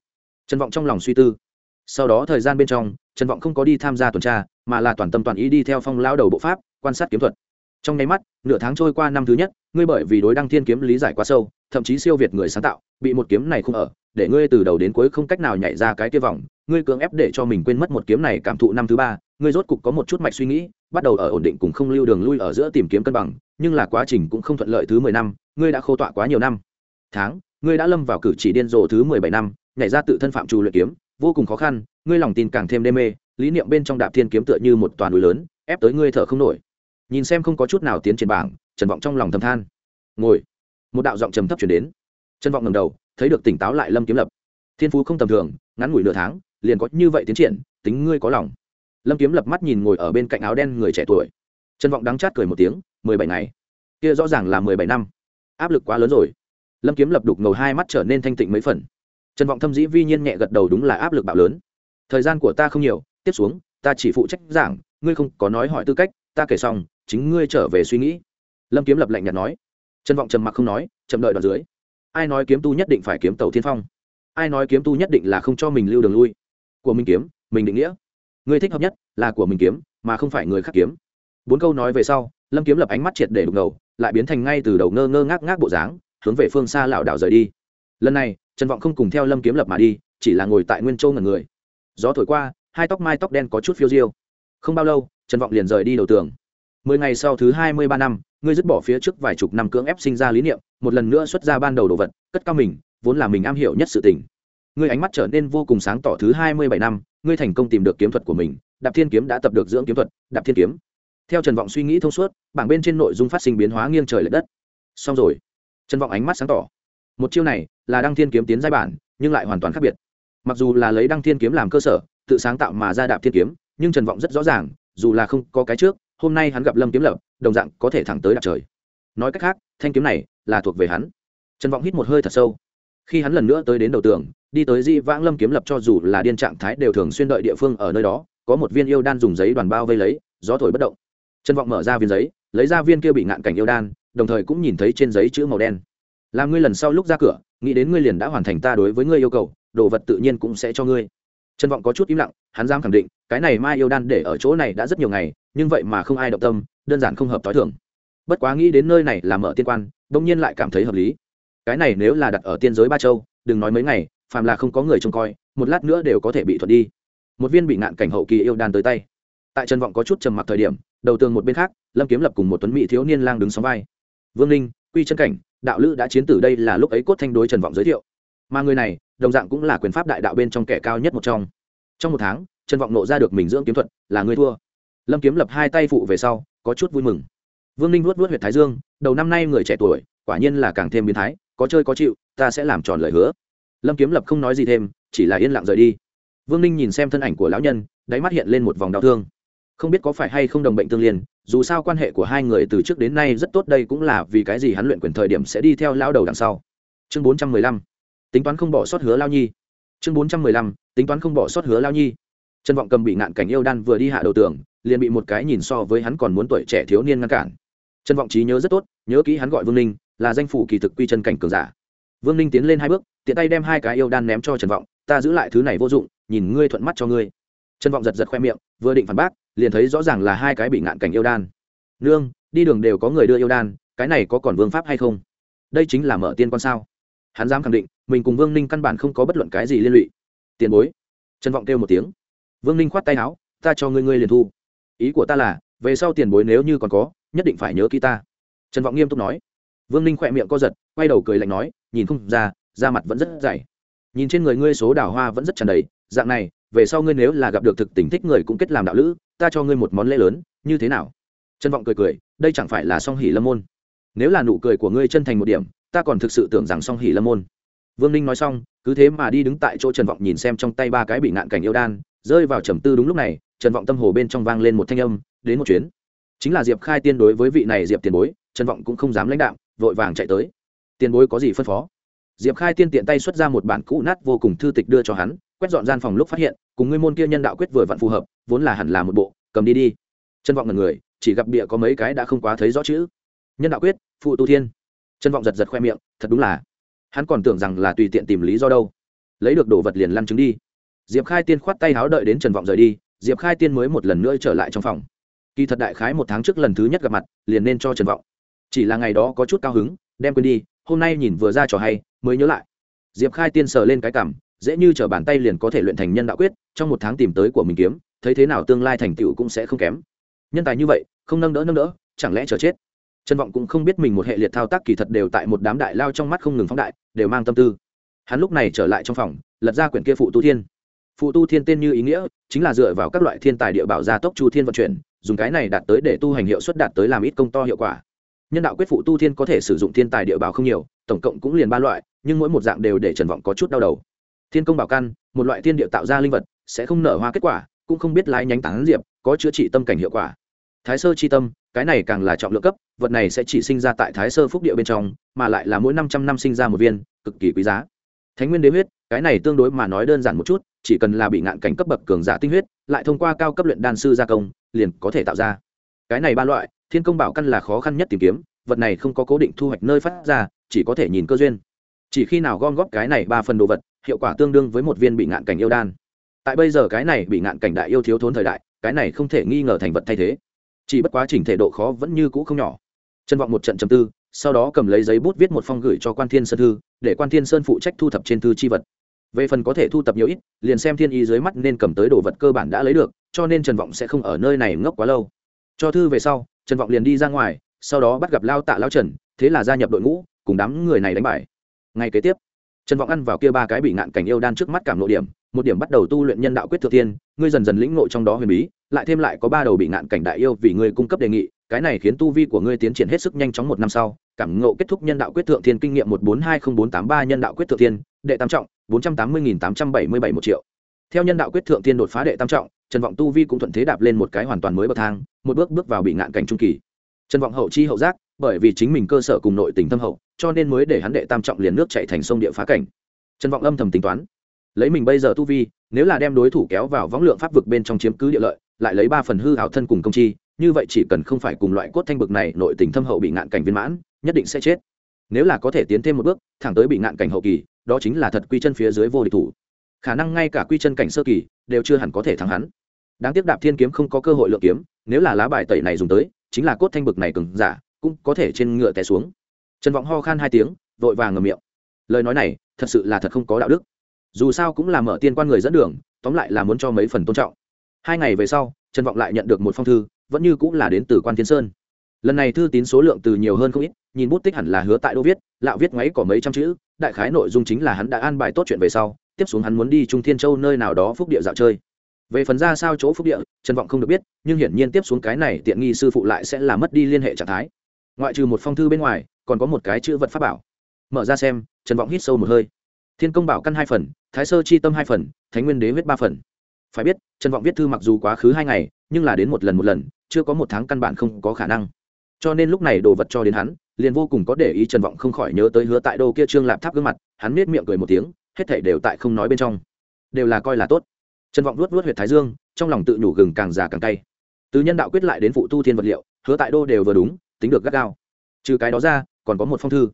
Trần vọng trong lòng suy tư sau đó thời gian bên trong, trần vọng không có đi tham gia tuần tra, mà là toàn tâm toàn ý đi theo phong lao đầu bộ pháp, quan sát kiếm thuật. Trong nháy mắt, nửa tháng trôi qua năm thứ nhất, ngươi bởi vì đối đăng thiên kiếm lý giải quá sâu, thậm chí siêu việt người sáng tạo, bị một kiếm này không ở, để ngươi từ đầu đến cuối không cách nào nhảy ra cái kia vòng, ngươi cưỡng ép để cho mình quên mất một kiếm này cảm thụ năm thứ ba, ngươi rốt cục có một chút mạch suy nghĩ, bắt đầu ở ổn định cùng không lưu đường lui ở giữa tìm kiếm cân bằng, nhưng là quá trình cũng không thuận lợi thứ mười năm, ngươi đã khô tọa quá nhiều năm. Tháng, ngươi đã lâm vào cử chỉ điên rồ thứ mười bảy năm, nhảy ra tự thân phạm trù luyện kiếm vô cùng khó khăn, ngươi lòng tin càng thêm đê mê, lý niệm bên trong đạp thiên kiếm tựa như một toàn núi lớn, ép tới ngươi thở không nổi. Nhìn xem không có chút nào tiến triển bảng, trần vọng trong lòng thầm than. Ngồi. Một đạo giọng trầm thấp chuyển đến. Trần vọng ngầm đầu, thấy được tỉnh táo lại lâm kiếm lập. Thiên phú không tầm thường, ngắn ngủi nửa tháng, liền có như vậy tiến triển, tính ngươi có lòng. Lâm kiếm lập mắt nhìn ngồi ở bên cạnh áo đen người trẻ tuổi. Trần vọng đắng chát cười một tiếng, mười bảy ngày? Kia rõ ràng là mười bảy năm. Áp lực quá lớn rồi. Lâm kiếm lập đục ngầu hai mắt trở nên thanh tịnh mấy phần trần vọng thâm dĩ vi nhiên nhẹ gật đầu đúng là áp lực bạo lớn. Thời gian của ta không nhiều, tiếp xuống, ta chỉ phụ trách giảng, ngươi không có nói hỏi tư cách, ta kể xong, chính ngươi trở về suy nghĩ. Lâm kiếm lập lạnh nhạt nói. Trần vọng trầm mặc không nói, chậm đợi đoạn dưới. Ai nói kiếm tu nhất định phải kiếm tàu thiên phong? Ai nói kiếm tu nhất định là không cho mình lưu đường lui? Của mình kiếm, mình định nghĩa. Ngươi thích hợp nhất là của mình kiếm, mà không phải người khác kiếm. Bốn câu nói về sau, lâm kiếm lập ánh mắt triệt để đục ngầu, lại biến thành ngay từ đầu ngơ ngơ ngác ngác bộ dáng, hướng về phương xa lảo đảo rời đi. Lần này trần vọng không cùng theo lâm kiếm lập mà đi, chỉ là ngồi tại nguyên châu ngần người. Gió thổi qua, hai tóc mai tóc đen có chút phiêu diêu. Không bao lâu, trần vọng liền rời đi đầu tường. Mười ngày sau thứ hai mươi ba năm, ngươi dứt bỏ phía trước vài chục năm cưỡng ép sinh ra lý niệm, một lần nữa xuất ra ban đầu đồ vật, cất cao mình, vốn là mình am hiểu nhất sự tình. Ngươi ánh mắt trở nên vô cùng sáng tỏ thứ hai mươi bảy năm, ngươi thành công tìm được kiếm thuật của mình, đạp thiên kiếm đã tập được dưỡng kiếm thuật, đạp thiên kiếm. Theo trần vọng suy nghĩ thông suốt, bảng bên trên nội dung phát sinh biến hóa nghiêng trời l ệ đất. Xong rồi. Trần vọng ánh mắt sáng tỏ. Một chiêu này là đăng thiên kiếm tiến giai bản, nhưng lại hoàn toàn khác biệt. Mặc dù là lấy đăng thiên kiếm làm cơ sở, tự sáng tạo mà ra đạp thiên kiếm, nhưng trần vọng rất rõ ràng, dù là không có cái trước, hôm nay hắn gặp lâm kiếm lập, đồng dạng có thể thẳng tới đạp trời. Nói cách khác, thanh kiếm này là thuộc về hắn. Trần vọng hít một hơi thật sâu. Khi hắn lần nữa tới đến đầu tường, đi tới di vãng lâm kiếm lập cho dù là điên trạng thái đều thường xuyên đợi địa phương ở nơi đó, có một viên yêu đan dùng giấy đoàn bao vây lấy, gió thổi bất động. Trần vọng mở ra viên giấy, lấy ra viên kia bị ngạn cảnh yêu đan, đồng thời cũng nhìn thấy trên giấy chữ màu đen là ngươi lần sau lúc ra cửa, nghĩ đến ngươi liền đã hoàn thành ta đối với ngươi yêu cầu, đồ vật tự nhiên cũng sẽ cho ngươi. Trần vọng có chút im lặng, hắn dám khẳng định, cái này mai yêu đan để ở chỗ này đã rất nhiều ngày, nhưng vậy mà không ai động tâm, đơn giản không hợp t h i thường. Bất quá nghĩ đến nơi này là mở tiên quan đ ỗ n g nhiên lại cảm thấy hợp lý. Cái này nếu là đặt ở tiên giới ba châu, đừng nói mấy ngày, phàm là không có người trông coi, một lát nữa đều có thể bị thuật đi. Một viên bị nạn cảnh hậu kỳ yêu đan tới tay. Tại trần vọng có chút trầm mặc thời điểm, đầu tường một bên khác, lâm kiếm lập cùng một tuấn mỹ thiếu niên lang đứng sóng vai. Vương ninh, quy chân cảnh đạo lữ đã chiến tử đây là lúc ấy cốt thanh đối trần vọng giới thiệu. Mà người này, đồng dạng cũng là quyền pháp đại đạo bên trong kẻ cao nhất một trong. Trong một tháng, trần vọng nộ ra được mình dưỡng kiếm thuật, là người thua. Lâm kiếm lập hai tay phụ về sau, có chút vui mừng. Vương ninh vuốt vuốt huyện thái dương, đầu năm nay người trẻ tuổi, quả nhiên là càng thêm biến thái, có chơi có chịu, ta sẽ làm tròn lời hứa. Lâm kiếm lập không nói gì thêm, chỉ là yên lặng rời đi. Vương ninh nhìn xem thân ảnh của lão nhân, đáy mắt hiện lên một vòng đau thương. Không biết có phải hay không đồng bệnh tương liên dù sao quan hệ của hai người từ trước đến nay rất tốt, đây cũng là vì cái gì hắn luyện quyền thời điểm sẽ đi theo lao đầu đằng sau. Chương bốn trăm mười lăm, tính toán không bỏ sót hứa lao nhi. Chương bốn trăm mười lăm, tính toán không bỏ sót hứa lao nhi. Trần vọng cầm bị ngạn cảnh yêu đan vừa đi hạ đầu tường, liền bị một cái nhìn so với hắn còn muốn tuổi trẻ thiếu niên ngăn cản. Trần vọng trí nhớ rất tốt, nhớ kỹ hắn gọi vương ninh, là danh phủ kỳ thực quy chân cảnh cường giả. Vương ninh tiến lên hai bước, tiện tay đem hai cái yêu đan ném cho trần vọng, ta giữ lại thứ này vô dụng, nhìn ngươi thuận mắt cho ngươi. Trần vọng giật giật khoe miệng, vừa định phản bác liền thấy rõ ràng là hai cái bị ngạn cảnh yêu đan. Nương, đi đường đều có người đưa yêu đan, cái này có còn vương pháp hay không? Đây chính là mở tiên con sao? Hắn dám khẳng định, mình cùng vương ninh căn bản không có bất luận cái gì liên lụy. Tiền bối. Trần vọng kêu một tiếng. Vương ninh khoát tay áo, ta cho ngươi ngươi liền thu. Ý của ta là, về sau tiền bối nếu như còn có, nhất định phải nhớ kỹ ta. Trần vọng nghiêm túc nói. Vương ninh khỏe miệng co giật, quay đầu cười lạnh nói, nhìn không ra, da mặt vẫn rất dày. Nhìn trên người ngươi số đào hoa vẫn rất tràn đầy, dạng này về sau ngươi nếu là gặp được thực tình thích người cũng kết làm đạo lữ, ta cho ngươi một món lễ lớn, như thế nào? Trần vọng cười cười, đây chẳng phải là song hỉ lâm môn. Nếu là nụ cười của ngươi chân thành một điểm, ta còn thực sự tưởng rằng song hỉ lâm môn. Vương ninh nói xong, cứ thế mà đi đứng tại chỗ trần vọng nhìn xem trong tay ba cái bị ngạn cảnh yêu đan, rơi vào trầm tư đúng lúc này, trần vọng tâm hồ bên trong vang lên một thanh âm, đến một chuyến. Chính là diệp khai tiên đối với vị này diệp tiền bối, trần vọng cũng không dám lãnh đạo vội vàng chạy tới. Tiền bối có gì phân phó? Diệp khai tiên tiện tay xuất ra một bản cũ nát vô cùng thư tịch đưa cho hắn, quét dọn gian phòng lúc phát hiện cùng ngươi môn kia nhân đạo quyết vừa vặn phù hợp, vốn là hẳn là một bộ, cầm đi đi. Chân vọng ngần người, chỉ gặp bịa có mấy cái đã không quá thấy rõ chữ. Nhân đạo quyết, phụ tu thiên. Chân vọng giật giật khoe miệng, thật đúng là. Hắn còn tưởng rằng là tùy tiện tìm lý do đâu. Lấy được đồ vật liền lăn chứng đi. Diệp khai tiên khoát tay háo đợi đến trần vọng rời đi, diệp khai tiên mới một lần nữa trở lại trong phòng. Kỳ thật đại khái một tháng trước lần thứ nhất gặp mặt, liền nên cho trần vọng. Chỉ là ngày đó có chút cao hứng, đem quên đi, hôm nay nhìn vừa ra trò hay, mới nhớ lại. Diệp khai tiên sờ lên cái cảm dễ như t bàn tay liền có thể luyện thành nhân đạo quyết, trong một tháng tìm tới của mình kiếm, thấy thế nào tương lai thành tựu cũng sẽ không kém. Nhân tài như vậy, không nâng đỡ nâng đỡ, chẳng lẽ chờ chết? Trần vọng cũng không biết mình một hệ liệt thao tác kỳ thật đều tại một đám đại lao trong mắt không ngừng phóng đại, đều mang tâm tư. Hắn lúc này trở lại trong phòng, lật ra quyển kia phụ tu thiên. Phụ tu thiên tên như ý nghĩa, chính là dựa vào các loại thiên tài địa bảo gia tốc chu thiên vận chuyển, dùng cái này đạt tới để tu hành hiệu suất đạt tới làm ít công to hiệu quả. Nhân đạo quyết phụ tu thiên có thể sử dụng thiên tài địa bảo không nhiều, tổng cộng cũng liền ba loại, nhưng mỗi một dạng đều để trần vọng có chút đau đầu thiên công bảo căn, một loại thiên địa tạo ra linh vật, sẽ không nở hoa kết quả, cũng không biết lái nhánh tán diệp, có chữa trị tâm cảnh hiệu quả. Thái sơ chi tâm, cái này càng là trọng lượng cấp, vật này sẽ chỉ sinh ra tại thái sơ phúc địa bên trong, mà lại là mỗi năm trăm năm sinh ra một viên, cực kỳ quý giá. Thánh nguyên đế huyết, cái này tương đối mà nói đơn giản một chút, chỉ cần là bị ngạn cảnh cấp bậc cường giả tinh huyết, lại thông qua cao cấp luyện đan sư gia công, liền có thể tạo ra. Cái này ba loại, thiên công bảo căn là khó khăn nhất tìm kiếm, vật này không có cố định thu hoạch nơi phát ra, chỉ có thể nhìn cơ duyên. Chỉ khi nào gom góp cái này ba phần đồ vật hiệu quả tương đương với một viên bị ngạn cảnh yêu đan. Tại bây giờ cái này bị ngạn cảnh đại yêu thiếu thốn thời đại, cái này không thể nghi ngờ thành vật thay thế. Chỉ bất quá trình thể độ khó vẫn như cũ không nhỏ. Trân vọng một trận chầm tư, sau đó cầm lấy giấy bút viết một phong gửi cho quan thiên sơn thư, để quan thiên sơn phụ trách thu thập trên thư chi vật. Về phần có thể thu thập nhiều ít, liền xem thiên Y dưới mắt nên cầm tới đồ vật cơ bản đã lấy được, cho nên trần vọng sẽ không ở nơi này ngốc quá lâu. Cho thư về sau, trần vọng liền đi ra ngoài, sau đó bắt gặp lao tạ lao trần, thế là gia nhập đội ngũ, cùng đám người này đánh bài ngay kế tiếp trần vọng ăn vào kia ba cái bị ngạn cảnh yêu đan trước mắt cảm lộ điểm, một điểm bắt đầu tu luyện nhân đạo quyết thượng tiên ngươi dần dần lĩnh ngộ trong đó huyền bí, lại thêm lại có ba đầu bị ngạn cảnh đại yêu vì ngươi cung cấp đề nghị, cái này khiến tu vi của ngươi tiến triển hết sức nhanh chóng một năm sau, cảm ngộ kết thúc nhân đạo quyết thượng thiên kinh nghiệm một bốn hai không bốn tám ba nhân đạo quyết thượng thiên, đệ tam trọng, bốn trăm tám mươi nghìn tám trăm bảy mươi bảy một triệu. Theo nhân đạo quyết thượng thiên đột phá đệ tam trọng, trần vọng tu vi cũng thuận thế đạp lên một cái hoàn toàn mới bậc thang, một bước bước vào bị ngạn cảnh trung kỳ. Trần vọng hậu chi hậu giác, bởi vì chính mình cơ sở cùng nội tình thâm hậu cho nên mới để hắn đệ tam trọng liền nước chạy thành sông địa phá cảnh. Trần vọng âm thầm tính toán. Lấy mình bây giờ tu vi, nếu là đem đối thủ kéo vào võng lượng pháp vực bên trong chiếm cứ địa lợi, lại lấy ba phần hư hảo thân cùng công chi, như vậy chỉ cần không phải cùng loại cốt thanh bực này, nội tình thâm hậu bị ngạn cảnh viên mãn, nhất định sẽ chết. Nếu là có thể tiến thêm một bước, thẳng tới bị ngạn cảnh hậu kỳ, đó chính là thật quy chân phía dưới vô địch thủ. Khả năng ngay cả quy chân cảnh sơ kỳ, đều chưa hẳn có thể thắng hắn. Đáng tiếc đạp thiên kiếm không có cơ hội lựa kiếm, nếu là lá bài tẩy này dùng tới, chính là cốt thanh bực này cứng giả, cũng có thể trên ngựa té xuống trần vọng ho khan hai tiếng, vội vàng ngầm miệng. Lời nói này, thật sự là thật không có đạo đức. Dù sao cũng là mở tiên quan người dẫn đường, tóm lại là muốn cho mấy phần tôn trọng. Hai ngày về sau, trần vọng lại nhận được một phong thư, vẫn như cũng là đến từ quan thiên sơn. Lần này thư tín số lượng từ nhiều hơn không ít, nhìn bút tích hẳn là hứa tại đô viết, lạo viết ngoáy có mấy trăm chữ, đại khái nội dung chính là hắn đã an bài tốt chuyện về sau, tiếp xuống hắn muốn đi trung thiên châu nơi nào đó phúc địa dạo chơi. Về phần ra sao chỗ phúc địa, trần vọng không được biết, nhưng hiển nhiên tiếp xuống cái này tiện nghi sư phụ lại sẽ là mất đi liên hệ trạng thái ngoại trừ một phong thư bên ngoài, còn có một cái chữ vật pháp bảo. Mở ra xem, trần vọng hít sâu một hơi. Thiên công bảo căn hai phần, thái sơ chi tâm hai phần, thánh nguyên đế huyết ba phần. Phải biết, trần vọng viết thư mặc dù quá khứ hai ngày, nhưng là đến một lần một lần, chưa có một tháng căn bản không có khả năng. Cho nên lúc này đồ vật cho đến hắn, liền vô cùng có để ý trần vọng không khỏi nhớ tới hứa tại đô kia trương lạp tháp gương mặt, hắn nết miệng cười một tiếng, hết thảy đều tại không nói bên trong. Đều là coi là tốt. Trần vọng luốt luốt huyệt thái dương, trong lòng tự nhủ gừng càng già càng cay. Từ nhân đạo quyết lại đến phụ tu thiên vật liệu, hứa tại đô đều vừa đúng tính được gắt gao. Trừ cái đó ra, còn có một phong thư.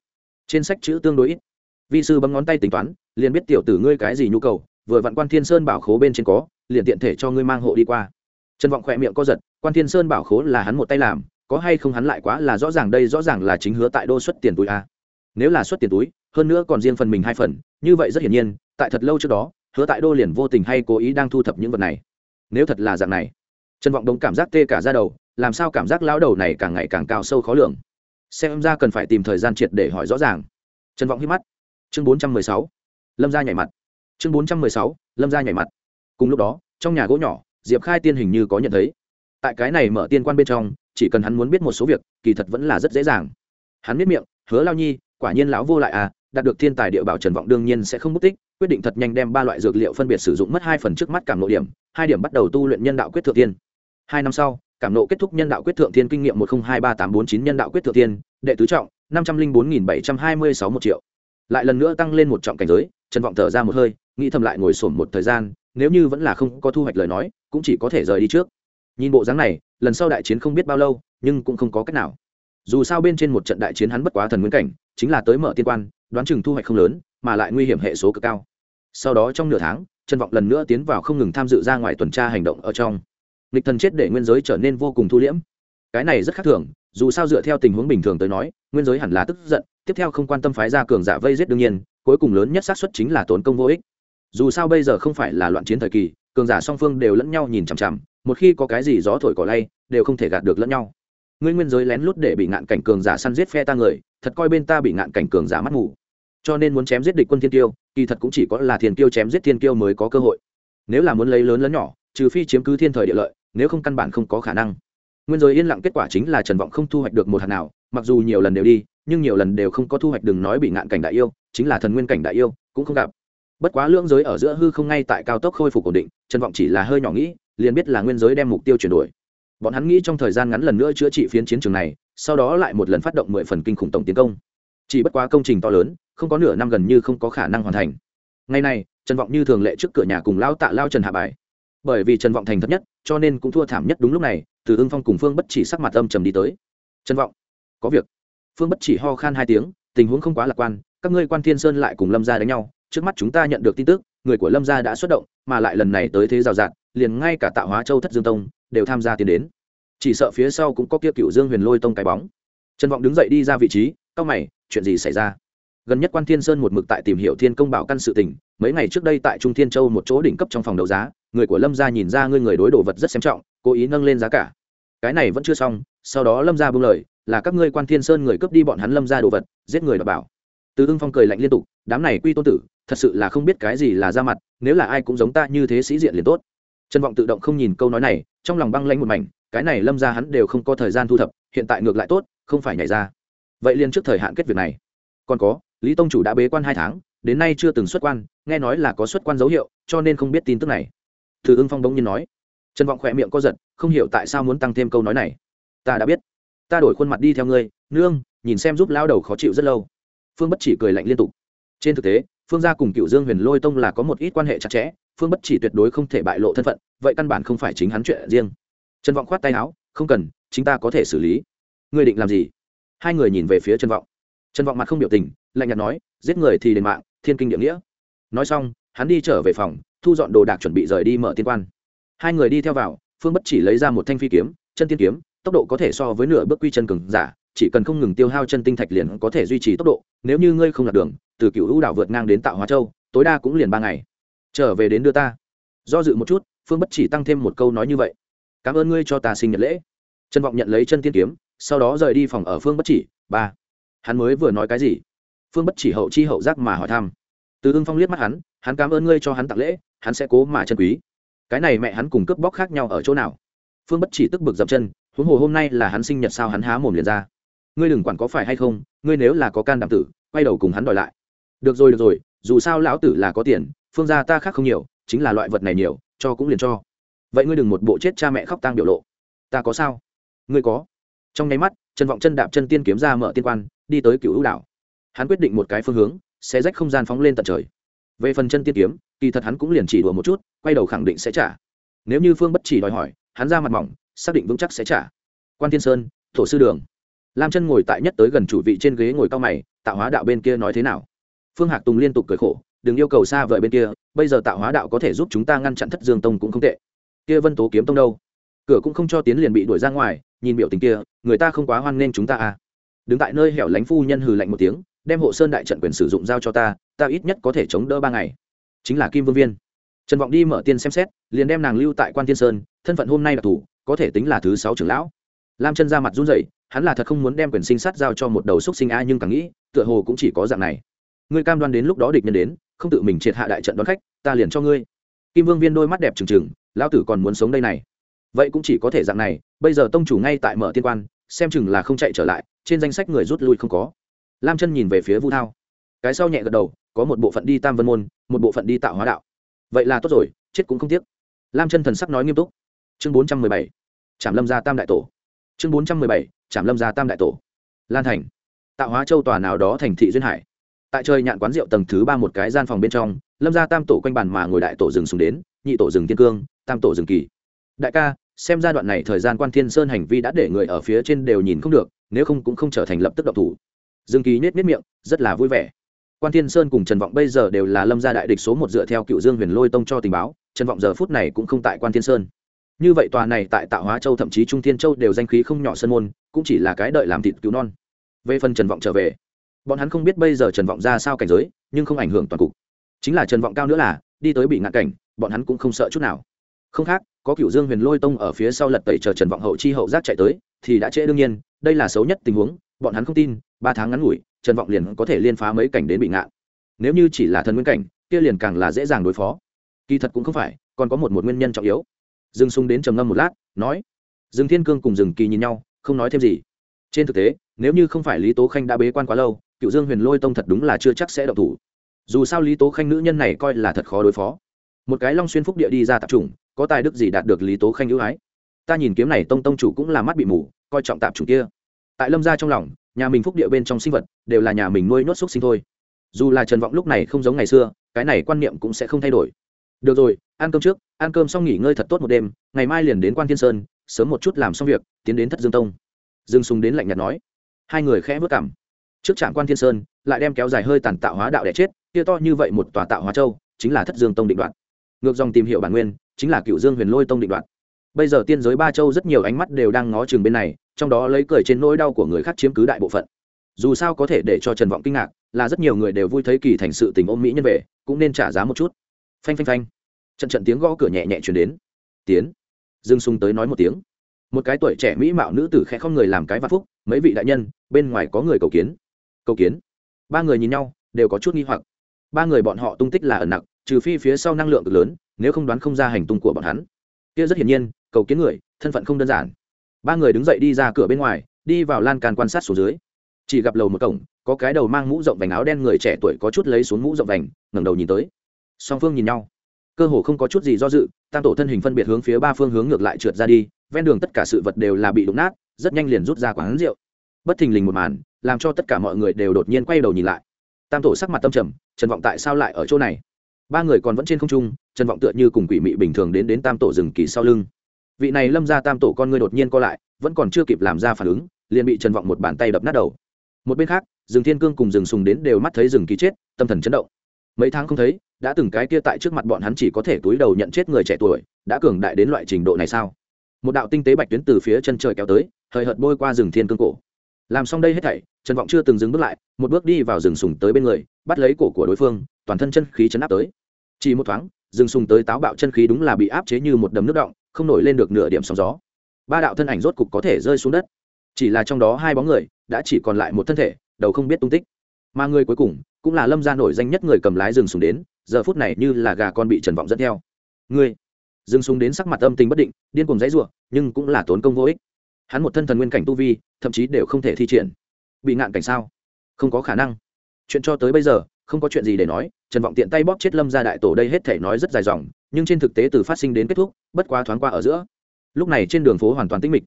Trên sách chữ tương đối ít. Vi sư bấm ngón tay tính toán, liền biết tiểu tử ngươi cái gì nhu cầu, vừa vặn quan thiên sơn bảo khố bên trên có, liền tiện thể cho ngươi mang hộ đi qua. Trần vọng khỏe miệng co giật, quan thiên sơn bảo khố là hắn một tay làm, có hay không hắn lại quá là rõ ràng đây rõ ràng là chính hứa tại đô xuất tiền túi a nếu là xuất tiền túi, hơn nữa còn riêng phần mình hai phần, như vậy rất hiển nhiên, tại thật lâu trước đó, hứa tại đô liền vô tình hay cố ý đang thu thập những vật này. Nếu thật là dạng này trần vọng đống cảm giác tê cả ra đầu, làm sao cảm giác lão đầu này càng ngày càng cao sâu khó lường. Xem ra cần phải tìm thời gian triệt để hỏi rõ ràng. Trần vọng hít mắt. Chương bốn trăm mười sáu. Lâm ra nhảy mặt. Chương bốn trăm mười sáu. Lâm ra nhảy mặt. Cùng lúc đó, trong nhà gỗ nhỏ, diệp khai tiên hình như có nhận thấy. Tại cái này mở tiên quan bên trong, chỉ cần hắn muốn biết một số việc, kỳ thật vẫn là rất dễ dàng. Hắn biết miệng, hứa lao nhi, quả nhiên lão vô lại à đạt được thiên tài địa bảo trần vọng đương nhiên sẽ không mất tích, quyết định thật nhanh đem ba loại dược liệu phân biệt sử dụng mất hai phần trước mắt cảm nội điểm, hai điểm bắt đầu tu luyện nhân đạo quyết thượng tiên hai năm sau, cảm nộ kết thúc nhân đạo quyết thượng thiên kinh nghiệm một không hai ba tám bốn chín nhân đạo quyết thượng thiên, đệ tứ trọng, năm trăm linh bốn nghìn bảy trăm hai mươi sáu một triệu. Lại lần nữa tăng lên một trọng cảnh giới, trần vọng thở ra một hơi, nghĩ thầm lại ngồi sổm một thời gian, nếu như vẫn là không có thu hoạch lời nói, cũng chỉ có thể rời đi trước. Nhìn bộ dáng này, lần sau đại chiến không biết bao lâu, nhưng cũng không có cách nào. Dù sao bên trên một trận đại chiến hắn bất quá thần nguyên cảnh, chính là tới mở tiên quan, đoán chừng thu hoạch không lớn, mà lại nguy hiểm hệ số cực cao. Sau đó trong nửa tháng, trần vọng lần nữa tiến vào không ngừng tham dự ra ngoài tuần tra hành động ở trong nghịch thần chết để nguyên giới trở nên vô cùng thu liễm. Cái này rất khác thường, dù sao dựa theo tình huống bình thường tới nói, nguyên giới hẳn là tức giận, tiếp theo không quan tâm phái ra cường giả vây giết đương nhiên, cuối cùng lớn nhất xác suất chính là tốn công vô ích. Dù sao bây giờ không phải là loạn chiến thời kỳ, cường giả song phương đều lẫn nhau nhìn chằm chằm, một khi có cái gì gió thổi cỏ lay, đều không thể gạt được lẫn nhau. Ngươi nguyên giới lén lút để bị ngạn cảnh cường giả săn giết phe ta người, thật coi bên ta bị ngạn cảnh cường giả mắt mù. Cho nên muốn chém giết địch quân thiên tiêu kỳ thật cũng chỉ có là thiên tiêu chém giết thiên tiêu mới có cơ hội. Nếu là muốn lấy lớn lớn nhỏ, trừ phi chiếm cứ thiên thời địa lợi nếu không căn bản không có khả năng. Nguyên giới yên lặng kết quả chính là trần vọng không thu hoạch được một hạt nào, mặc dù nhiều lần đều đi, nhưng nhiều lần đều không có thu hoạch đừng nói bị ngạn cảnh đại yêu, chính là thần nguyên cảnh đại yêu, cũng không gặp. Bất quá lưỡng giới ở giữa hư không ngay tại cao tốc khôi phục ổn định, trần vọng chỉ là hơi nhỏ nghĩ, liền biết là nguyên giới đem mục tiêu chuyển đổi. Bọn hắn nghĩ trong thời gian ngắn lần nữa chữa trị phiến chiến trường này, sau đó lại một lần phát động mười phần kinh khủng tổng tiến công. Chỉ bất quá công trình to lớn, không có nửa năm gần như không có khả năng hoàn thành. Ngày nay trần vọng như thường lệ trước cửa nhà cùng lao tạ lao trần hạ bài bởi vì trần vọng thành thấp nhất, cho nên cũng thua thảm nhất đúng lúc này, từ ưng phong cùng phương bất chỉ sắc mặt âm trầm đi tới. Trần vọng, có việc. Phương bất chỉ ho khan hai tiếng, tình huống không quá lạc quan, các ngươi quan thiên sơn lại cùng lâm gia đánh nhau, trước mắt chúng ta nhận được tin tức, người của lâm gia đã xuất động, mà lại lần này tới thế rào rạt, liền ngay cả tạo hóa châu thất dương tông đều tham gia tiến đến. Chỉ sợ phía sau cũng có kia cựu dương huyền lôi tông cái bóng. Trần vọng đứng dậy đi ra vị trí cau mày, chuyện gì xảy ra? Gần nhất quan thiên sơn một mực tại tìm hiểu thiên công bảo căn sự tình, mấy ngày trước đây tại trung thiên châu một chỗ đỉnh cấp trong phòng đấu giá người của lâm gia nhìn ra ngươi người đối đồ vật rất xem trọng, cố ý nâng lên giá cả. Cái này vẫn chưa xong, sau đó lâm gia buông lời, là các ngươi quan thiên sơn người cướp đi bọn hắn lâm gia đồ vật, giết người đ bảo. Từ ưng phong cười lạnh liên tục, đám này quy tôn tử, thật sự là không biết cái gì là ra mặt, nếu là ai cũng giống ta như thế sĩ diện liền tốt. Trân vọng tự động không nhìn câu nói này, trong lòng băng lanh một mảnh, cái này lâm ra hắn đều không có thời gian thu thập, hiện tại ngược lại tốt, không phải nhảy ra. Vậy liền trước thời hạn kết việc này. Còn có, lý tông chủ đã bế quan hai tháng, đến nay chưa từng xuất quan, nghe nói là có xuất quan dấu hiệu, cho nên không biết tin tức này thử ưng phong bỗng nhiên nói. Trần vọng khỏe miệng co giật, không hiểu tại sao muốn tăng thêm câu nói này. Ta đã biết. Ta đổi khuôn mặt đi theo ngươi, nương, nhìn xem giúp lao đầu khó chịu rất lâu. Phương bất chỉ cười lạnh liên tục. Trên thực tế, phương gia cùng cựu dương huyền lôi tông là có một ít quan hệ chặt chẽ, phương bất chỉ tuyệt đối không thể bại lộ thân phận, vậy căn bản không phải chính hắn chuyện riêng. Trần vọng khoát tay áo, không cần, chính ta có thể xử lý. Ngươi định làm gì? Hai người nhìn về phía trần vọng. Trần vọng mặt không biểu tình, lạnh nhạt nói, giết người thì đền mạng, thiên kinh địa nghĩa. Nói xong, hắn đi trở về phòng thu dọn đồ đạc chuẩn bị rời đi mở tiên quan. Hai người đi theo vào, phương bất chỉ lấy ra một thanh phi kiếm, chân tiên kiếm, tốc độ có thể so với nửa bước quy chân cường giả, chỉ cần không ngừng tiêu hao chân tinh thạch liền có thể duy trì tốc độ, nếu như ngươi không lạc đường, từ cựu hữu đảo vượt ngang đến tạo hóa châu, tối đa cũng liền ba ngày. Trở về đến đưa ta. Do dự một chút, phương bất chỉ tăng thêm một câu nói như vậy. Cảm ơn ngươi cho ta sinh nhật lễ. Trân vọng nhận lấy chân tiên kiếm, sau đó rời đi phòng ở phương bất chỉ, ba, hắn mới vừa nói cái gì? Phương bất chỉ hậu chi hậu giác mà hỏi thăm từ ưng phong liếc mắt hắn hắn cảm ơn ngươi cho hắn tặng lễ, hắn sẽ cố mà chân quý. Cái này mẹ hắn cùng cướp bóc khác nhau ở chỗ nào? Phương bất chỉ tức bực dậm chân, huống hồ hôm nay là hắn sinh nhật sao hắn há mồm liền ra. Ngươi đừng quản có phải hay không, ngươi nếu là có can đảm tử, quay đầu cùng hắn đòi lại. Được rồi được rồi, dù sao lão tử là có tiền, phương gia ta khác không nhiều, chính là loại vật này nhiều, cho cũng liền cho. Vậy ngươi đừng một bộ chết cha mẹ khóc tang biểu lộ. Ta có sao? Ngươi có. Trong nháy mắt trần vọng chân đạp chân tiên kiếm ra mở tiên quan, đi tới cựu hữu đảo. Hắn quyết định một cái phương hướng sẽ rách không gian phóng lên tận trời. Về phần chân tiên kiếm, kỳ thật hắn cũng liền chỉ đùa một chút, quay đầu khẳng định sẽ trả. Nếu như phương bất chỉ đòi hỏi, hắn ra mặt mỏng, xác định vững chắc sẽ trả. Quan thiên sơn, thổ sư đường. Lam chân ngồi tại nhất tới gần chủ vị trên ghế ngồi cao mày, tạo hóa đạo bên kia nói thế nào? Phương hạc tùng liên tục cười khổ, đừng yêu cầu xa vời bên kia, bây giờ tạo hóa đạo có thể giúp chúng ta ngăn chặn thất dương tông cũng không tệ. Kia vân tố kiếm tông đâu? Cửa cũng không cho tiến liền bị đuổi ra ngoài, nhìn biểu tình kia, người ta không quá hoan nghênh chúng ta à. Đứng tại nơi hẻo lánh phu nhân hừ lạnh một tiếng đem hộ sơn đại trận quyền sử dụng giao cho ta ta ít nhất có thể chống đỡ ba ngày. Chính là kim vương viên. Trần vọng đi mở tiên xem xét liền đem nàng lưu tại quan thiên sơn thân phận hôm nay là thủ, có thể tính là thứ sáu trưởng lão. Lam chân ra mặt run rẩy hắn là thật không muốn đem quyền sinh sát giao cho một đầu xúc sinh a nhưng càng nghĩ tựa hồ cũng chỉ có dạng này. Ngươi cam đoan đến lúc đó địch nhân đến không tự mình triệt hạ đại trận đón khách ta liền cho ngươi. Kim vương viên đôi mắt đẹp trừng trừng lão tử còn muốn sống đây này. Vậy cũng chỉ có thể dạng này bây giờ tông chủ ngay tại mở tiên quan xem chừng là không chạy trở lại trên danh sách người rút lui không có lam chân nhìn về phía vu thao. Cái sau nhẹ gật đầu, có một bộ phận đi tam vân môn, một bộ phận đi tạo hóa đạo. Vậy là tốt rồi, chết cũng không tiếc. Lam chân thần sắc nói nghiêm túc. Chương bốn trăm mười bảy, trảm lâm gia tam đại tổ. Chương bốn trăm mười bảy, trảm lâm gia tam đại tổ. Lan thành. Tạo hóa châu tòa nào đó thành thị duyên hải. Tại trời nhạn quán rượu tầng thứ ba một cái gian phòng bên trong, lâm gia tam tổ quanh bàn mà ngồi đại tổ rừng xuống đến, nhị tổ rừng tiên cương, tam tổ rừng kỳ. Đại ca, xem giai đoạn này thời gian quan thiên sơn hành vi đã để người ở phía trên đều nhìn không được, nếu không cũng không trở thành lập tức độc thủ dương kỳ nhếch nết miệng, rất là vui vẻ. Quan thiên sơn cùng trần vọng bây giờ đều là lâm gia đại địch số một dựa theo cựu dương huyền lôi tông cho tình báo, trần vọng giờ phút này cũng không tại quan thiên sơn. Như vậy tòa này tại tạo hóa châu thậm chí trung thiên châu đều danh khí không nhỏ sân môn, cũng chỉ là cái đợi làm thịt cứu non. Về phần trần vọng trở về, bọn hắn không biết bây giờ trần vọng ra sao cảnh giới, nhưng không ảnh hưởng toàn cục. Chính là trần vọng cao nữa là, đi tới bị ngạn cảnh, bọn hắn cũng không sợ chút nào. Không khác, có cựu dương huyền lôi tông ở phía sau lật tẩy chờ trần vọng hậu chi hậu giác chạy tới, thì đã trễ đương nhiên, đây là xấu nhất tình huống, bọn hắn không tin ba tháng ngắn ngủi, trần vọng liền có thể liên phá mấy cảnh đến bị ngạn. Nếu như chỉ là thần nguyên cảnh, kia liền càng là dễ dàng đối phó. Kỳ thật cũng không phải, còn có một một nguyên nhân trọng yếu. Dương sung đến trầm ngâm một lát, nói, dương thiên cương cùng dương kỳ nhìn nhau, không nói thêm gì. Trên thực tế, nếu như không phải lý tố khanh đã bế quan quá lâu, cựu dương huyền lôi tông thật đúng là chưa chắc sẽ động thủ. Dù sao lý tố khanh nữ nhân này coi là thật khó đối phó. Một cái long xuyên phúc địa đi ra tạp chủng, có tài đức gì đạt được lý tố khanh ưu ái? Ta nhìn kiếm này tông tông chủ cũng là mắt bị mù, coi trọng tạp chủng kia. Tại lâm gia trong lòng nhà mình phúc địa bên trong sinh vật đều là nhà mình nuôi nhốt xúc sinh thôi. Dù là trần vọng lúc này không giống ngày xưa, cái này quan niệm cũng sẽ không thay đổi. Được rồi, ăn cơm trước, ăn cơm xong nghỉ ngơi thật tốt một đêm, ngày mai liền đến quan thiên sơn, sớm một chút làm xong việc, tiến đến thất dương tông. Dương sùng đến lạnh nhạt nói. Hai người khẽ vất cảm. Trước trạm quan thiên sơn, lại đem kéo dài hơi tàn tạo hóa đạo đẻ chết, kia to như vậy một tòa tạo hóa châu, chính là thất dương tông định đoạn. Ngược dòng tìm hiểu bản nguyên, chính là cựu dương huyền lôi tông định đoạn. Bây giờ tiên giới ba châu rất nhiều ánh mắt đều đang ngó chừng bên này trong đó lấy cười trên nỗi đau của người khác chiếm cứ đại bộ phận. Dù sao có thể để cho trần vọng kinh ngạc là rất nhiều người đều vui thấy kỳ thành sự tình ôm mỹ nhân về, cũng nên trả giá một chút. Phanh phanh phanh. Trận trận tiếng gõ cửa nhẹ nhẹ chuyển đến. Tiến. Dương sung tới nói một tiếng. Một cái tuổi trẻ mỹ mạo nữ tử khẽ không người làm cái vạn phúc, mấy vị đại nhân, bên ngoài có người cầu kiến. Cầu kiến? Ba người nhìn nhau, đều có chút nghi hoặc. Ba người bọn họ tung tích là ẩn nặc, trừ phi phía sau năng lượng cực lớn, nếu không đoán không ra hành tung của bọn hắn. Kia rất hiển nhiên, cầu kiến người, thân phận không đơn giản ba người đứng dậy đi ra cửa bên ngoài, đi vào lan can quan sát xuống dưới. Chỉ gặp lầu một cổng, có cái đầu mang mũ rộng vành áo đen người trẻ tuổi có chút lấy xuống mũ rộng vành, ngẩng đầu nhìn tới. Song phương nhìn nhau. Cơ hồ không có chút gì do dự, tam tổ thân hình phân biệt hướng phía ba phương hướng ngược lại trượt ra đi, ven đường tất cả sự vật đều là bị đụng nát, rất nhanh liền rút ra quán rượu. Bất thình lình một màn, làm cho tất cả mọi người đều đột nhiên quay đầu nhìn lại. Tam tổ sắc mặt tâm trầm, trần vọng tại sao lại ở chỗ này? Ba người còn vẫn trên không trung, trần vọng tựa như cùng quỷ mị bình thường đến đến tam tổ rừng kỳ sau lưng vị này lâm ra tam tổ con ngươi đột nhiên co lại, vẫn còn chưa kịp làm ra phản ứng, liền bị trần vọng một bàn tay đập nát đầu. Một bên khác, rừng thiên cương cùng rừng sùng đến đều mắt thấy rừng kỳ chết, tâm thần chấn động. Mấy tháng không thấy, đã từng cái kia tại trước mặt bọn hắn chỉ có thể túi đầu nhận chết người trẻ tuổi, đã cường đại đến loại trình độ này sao? Một đạo tinh tế bạch tuyến từ phía chân trời kéo tới hời hợt bôi qua rừng thiên cương cổ. Làm xong đây hết thảy, trần vọng chưa từng dừng bước lại, một bước đi vào rừng sùng tới bên người, bắt lấy cổ của đối phương, toàn thân chân khí chấn áp tới. Chỉ một thoáng, rừng sùng tới táo bạo chân khí đúng là bị áp chế như một đầm nước động không nổi lên được nửa điểm sóng gió. Ba đạo thân ảnh rốt cục có thể rơi xuống đất. Chỉ là trong đó hai bóng người, đã chỉ còn lại một thân thể, đầu không biết tung tích. Mà người cuối cùng, cũng là lâm gia nổi danh nhất người cầm lái rừng súng đến, giờ phút này như là gà con bị trần vọng dẫn theo. Người rừng súng đến sắc mặt âm tình bất định, điên cùng dãy ruộng nhưng cũng là tốn công vô ích. Hắn một thân thần nguyên cảnh tu vi, thậm chí đều không thể thi triển. Bị ngạn cảnh sao? Không có khả năng. Chuyện cho tới bây giờ không có chuyện gì để nói, trần vọng tiện tay bóp chết lâm ra đại tổ đây hết thể nói rất dài dòng, nhưng trên thực tế từ phát sinh đến kết thúc, bất quá thoáng qua ở giữa. Lúc này trên đường phố hoàn toàn tĩnh mịch.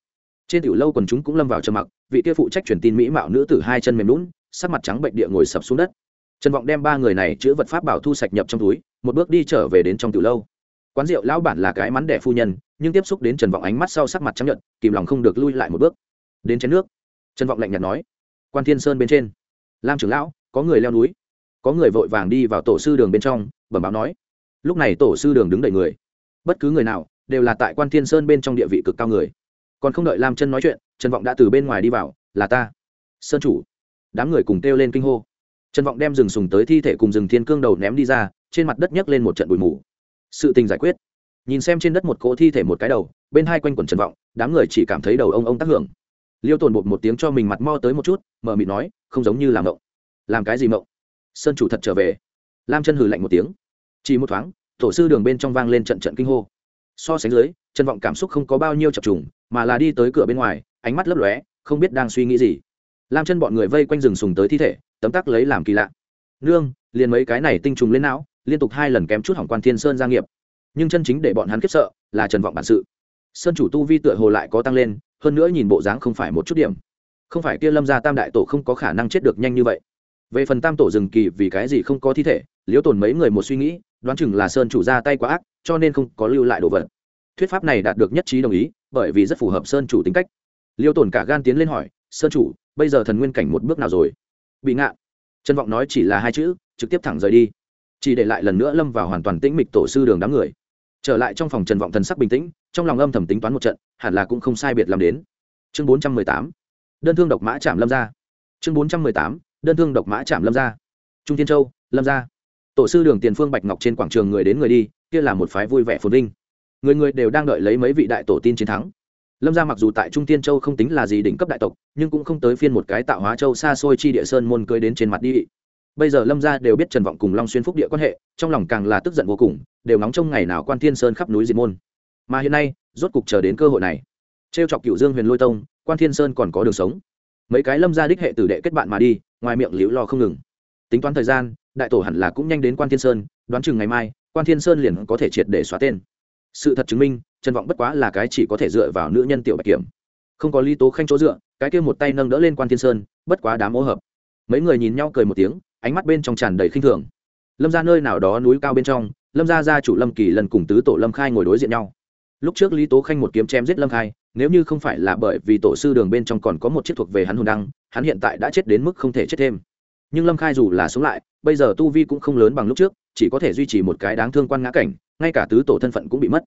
Trên tiểu lâu quần chúng cũng lâm vào trầm mặc, vị kia phụ trách truyền tin mỹ mạo nữ tử hai chân mềm lún sắc mặt trắng bệnh địa ngồi sập xuống đất. Trần vọng đem ba người này chữ vật pháp bảo thu sạch nhập trong túi, một bước đi trở về đến trong tiểu lâu. Quán rượu lão bản là cái mắn đẻ phu nhân, nhưng tiếp xúc đến trần vọng ánh mắt sau sắc mặt trắng nhận kìm lòng không được lui lại một bước. Đến chén nước. Trần vọng lạnh nhạt nói, quan thiên sơn bên trên, lam trưởng lão, có người leo núi có người vội vàng đi vào tổ sư đường bên trong, bẩm báo nói, lúc này tổ sư đường đứng đầy người. Bất cứ người nào đều là tại quan thiên sơn bên trong địa vị cực cao người. Còn không đợi lam chân nói chuyện, trần vọng đã từ bên ngoài đi vào, là ta, sơn chủ. Đám người cùng kêu lên kinh hô. Trần vọng đem rừng sùng tới thi thể cùng rừng thiên cương đầu ném đi ra, trên mặt đất nhấc lên một trận bụi mù. Sự tình giải quyết. Nhìn xem trên đất một cỗ thi thể một cái đầu, bên hai quanh quần trần vọng, đám người chỉ cảm thấy đầu ông ông tác hưởng. Liêu tồn bột một tiếng cho mình mặt mo tới một chút mờ mịt nói, không giống như làm mộng. Làm cái gì mộng? Sơn chủ thật trở về. Lam chân hừ lạnh một tiếng. Chỉ một thoáng, tổ sư đường bên trong vang lên trận trận kinh hô. So sánh dưới, trần vọng cảm xúc không có bao nhiêu chập trùng, mà là đi tới cửa bên ngoài, ánh mắt lấp lóe, không biết đang suy nghĩ gì. Lam chân bọn người vây quanh rừng sùng tới thi thể, tấm tắc lấy làm kỳ lạ. Nương, liền mấy cái này tinh trùng lên não, liên tục hai lần kém chút hỏng quan thiên sơn gia nghiệp. Nhưng chân chính để bọn hắn khiếp sợ là trần vọng bản sự. Sơn chủ tu vi tựa hồ lại có tăng lên, hơn nữa nhìn bộ dáng không phải một chút điểm. Không phải kia lâm gia tam đại tổ không có khả năng chết được nhanh như vậy về phần tam tổ rừng kỳ vì cái gì không có thi thể, liễu tồn mấy người một suy nghĩ, đoán chừng là sơn chủ ra tay quá ác, cho nên không có lưu lại đồ vật. Thuyết pháp này đạt được nhất trí đồng ý, bởi vì rất phù hợp sơn chủ tính cách. Liêu tồn cả gan tiến lên hỏi, sơn chủ, bây giờ thần nguyên cảnh một bước nào rồi? Bị ngạn trân vọng nói chỉ là hai chữ, trực tiếp thẳng rời đi. Chỉ để lại lần nữa lâm vào hoàn toàn tĩnh mịch tổ sư đường đám người. Trở lại trong phòng trần vọng thần sắc bình tĩnh, trong lòng âm thầm tính toán một trận, hẳn là cũng không sai biệt làm đến. Chương bốn trăm mười tám. Đơn thương độc mã chạm lâm ra. Chương bốn trăm mười tám đơn thương độc mã chạm lâm ra trung thiên châu, lâm ra tổ sư đường tiền phương bạch ngọc trên quảng trường người đến người đi, kia là một phái vui vẻ phồn vinh. Người người đều đang đợi lấy mấy vị đại tổ tin chiến thắng. Lâm gia mặc dù tại trung tiên châu không tính là gì đỉnh cấp đại tộc, nhưng cũng không tới phiên một cái tạo hóa châu xa xôi chi địa sơn môn cưới đến trên mặt đi. Bây giờ lâm gia đều biết trần vọng cùng long xuyên phúc địa quan hệ, trong lòng càng là tức giận vô cùng, đều nóng trong ngày nào quan thiên sơn khắp núi diệt môn. Mà hiện nay, rốt cục chờ đến cơ hội này. Trêu chọc cựu dương huyền lôi tông, quan thiên sơn còn có đường sống. Mấy cái lâm gia đích hệ tử đệ kết bạn mà đi ngoài miệng liễu lo không ngừng. Tính toán thời gian, đại tổ hẳn là cũng nhanh đến quan thiên sơn, đoán chừng ngày mai, quan thiên sơn liền có thể triệt để xóa tên. Sự thật chứng minh, trần vọng bất quá là cái chỉ có thể dựa vào nữ nhân tiểu bạch kiểm. Không có lý tố khanh chỗ dựa, cái kia một tay nâng đỡ lên quan thiên sơn, bất quá đám ô hợp. Mấy người nhìn nhau cười một tiếng, ánh mắt bên trong tràn đầy khinh thường. Lâm ra nơi nào đó núi cao bên trong, lâm ra gia chủ lâm kỳ lần cùng tứ tổ lâm khai ngồi đối diện nhau. Lúc trước lý tố khanh một kiếm chém giết lâm khai, nếu như không phải là bởi vì tổ sư đường bên trong còn có một chiếc thuộc về hắn hồn đăng hắn hiện tại đã chết đến mức không thể chết thêm. Nhưng lâm khai dù là sống lại, bây giờ tu vi cũng không lớn bằng lúc trước, chỉ có thể duy trì một cái đáng thương quan ngã cảnh, ngay cả tứ tổ thân phận cũng bị mất.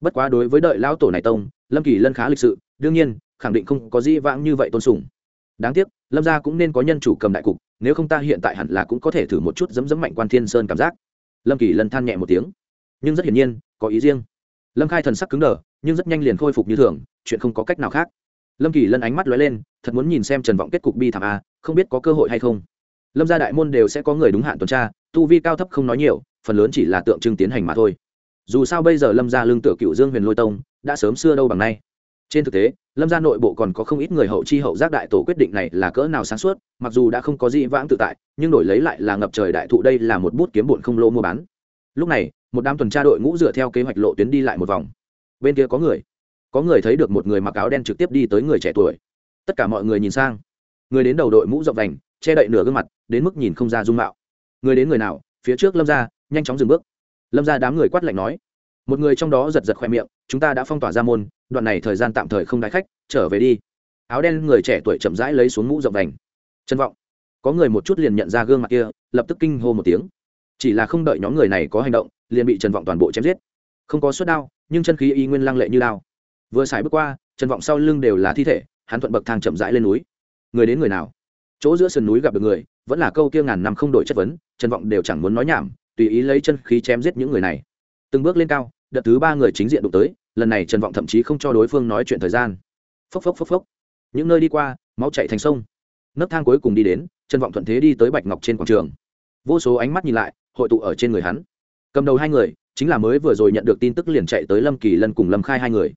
Bất quá đối với đợi lão tổ này tông, lâm kỳ lân khá lịch sự, đương nhiên, khẳng định không có dĩ vãng như vậy tôn sùng. Đáng tiếc, lâm gia cũng nên có nhân chủ cầm đại cục, nếu không ta hiện tại hẳn là cũng có thể thử một chút dấm dấm mạnh quan thiên sơn cảm giác. Lâm kỳ lân than nhẹ một tiếng. Nhưng rất hiển nhiên, có ý riêng. Lâm khai thần sắc cứng đờ, nhưng rất nhanh liền khôi phục như thường, chuyện không có cách nào khác lâm kỳ lân ánh mắt lóe lên, thật muốn nhìn xem trần vọng kết cục bi thảm a, không biết có cơ hội hay không. Lâm gia đại môn đều sẽ có người đúng hạn tuần tra, tu vi cao thấp không nói nhiều, phần lớn chỉ là tượng trưng tiến hành mà thôi. Dù sao bây giờ lâm gia lương tựa cựu dương huyền lôi tông, đã sớm xưa đâu bằng nay. Trên thực tế, lâm gia nội bộ còn có không ít người hậu chi hậu giác đại tổ quyết định này là cỡ nào sáng suốt, mặc dù đã không có gì vãng tự tại, nhưng đổi lấy lại là ngập trời đại thụ đây là một bút kiếm bụn không lô mua bán. Lúc này, một đám tuần tra đội ngũ dựa theo kế hoạch lộ tuyến đi lại một vòng. Bên kia có người có người thấy được một người mặc áo đen trực tiếp đi tới người trẻ tuổi. Tất cả mọi người nhìn sang. Người đến đầu đội mũ rộng vành, che đậy nửa gương mặt, đến mức nhìn không ra dung mạo. Người đến người nào, phía trước lâm ra nhanh chóng dừng bước. Lâm ra đám người quát lạnh nói. Một người trong đó giật giật khoe miệng, chúng ta đã phong tỏa ra môn, đoạn này thời gian tạm thời không đái khách, trở về đi. Áo đen người trẻ tuổi chậm rãi lấy xuống mũ rộng vành. Trân vọng. Có người một chút liền nhận ra gương mặt kia, lập tức kinh hô một tiếng. Chỉ là không đợi nhóm người này có hành động, liền bị trần vọng toàn bộ chém giết. Không có suất đao, nhưng chân khí y nguyên lăng lệ như đao vừa xài bước qua trần vọng sau lưng đều là thi thể, hắn thuận bậc thang chậm rãi lên núi. Người đến người nào? Chỗ giữa sườn núi gặp được người, vẫn là câu kia ngàn năm không đổi chất vấn trần vọng đều chẳng muốn nói nhảm, tùy ý lấy chân khí chém giết những người này. Từng bước lên cao, đợt thứ ba người chính diện đụng tới, lần này trần vọng thậm chí không cho đối phương nói chuyện thời gian. Phốc phốc phốc phốc. Những nơi đi qua, máu chạy thành sông. Nấc thang cuối cùng đi đến trần vọng thuận thế đi tới bạch ngọc trên quảng trường. Vô số ánh mắt nhìn lại, hội tụ ở trên người hắn. Cầm đầu hai người, chính là mới vừa rồi nhận được tin tức liền chạy tới lâm kỳ lân cùng lâm khai hai người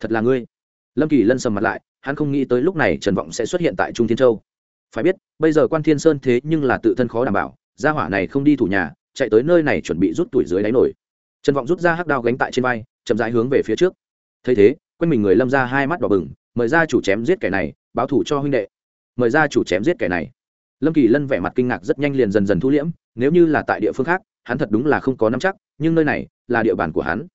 thật là ngươi. Lâm kỳ lân sầm mặt lại, hắn không nghĩ tới lúc này trần vọng sẽ xuất hiện tại trung thiên châu. Phải biết, bây giờ quan thiên sơn thế nhưng là tự thân khó đảm bảo, gia hỏa này không đi thủ nhà, chạy tới nơi này chuẩn bị rút tuổi dưới đáy nổi. Trần vọng rút ra hắc đao gánh tại trên vai, chậm rãi hướng về phía trước. Thấy thế, quanh mình người lâm ra hai mắt đỏ bừng, mời ra chủ chém giết kẻ này, báo thủ cho huynh đệ. Mời ra chủ chém giết kẻ này. Lâm kỳ lân vẻ mặt kinh ngạc rất nhanh liền dần dần thu liễm, nếu như là tại địa phương khác, hắn thật đúng là không có nắm chắc, nhưng nơi này là địa bàn của hắn.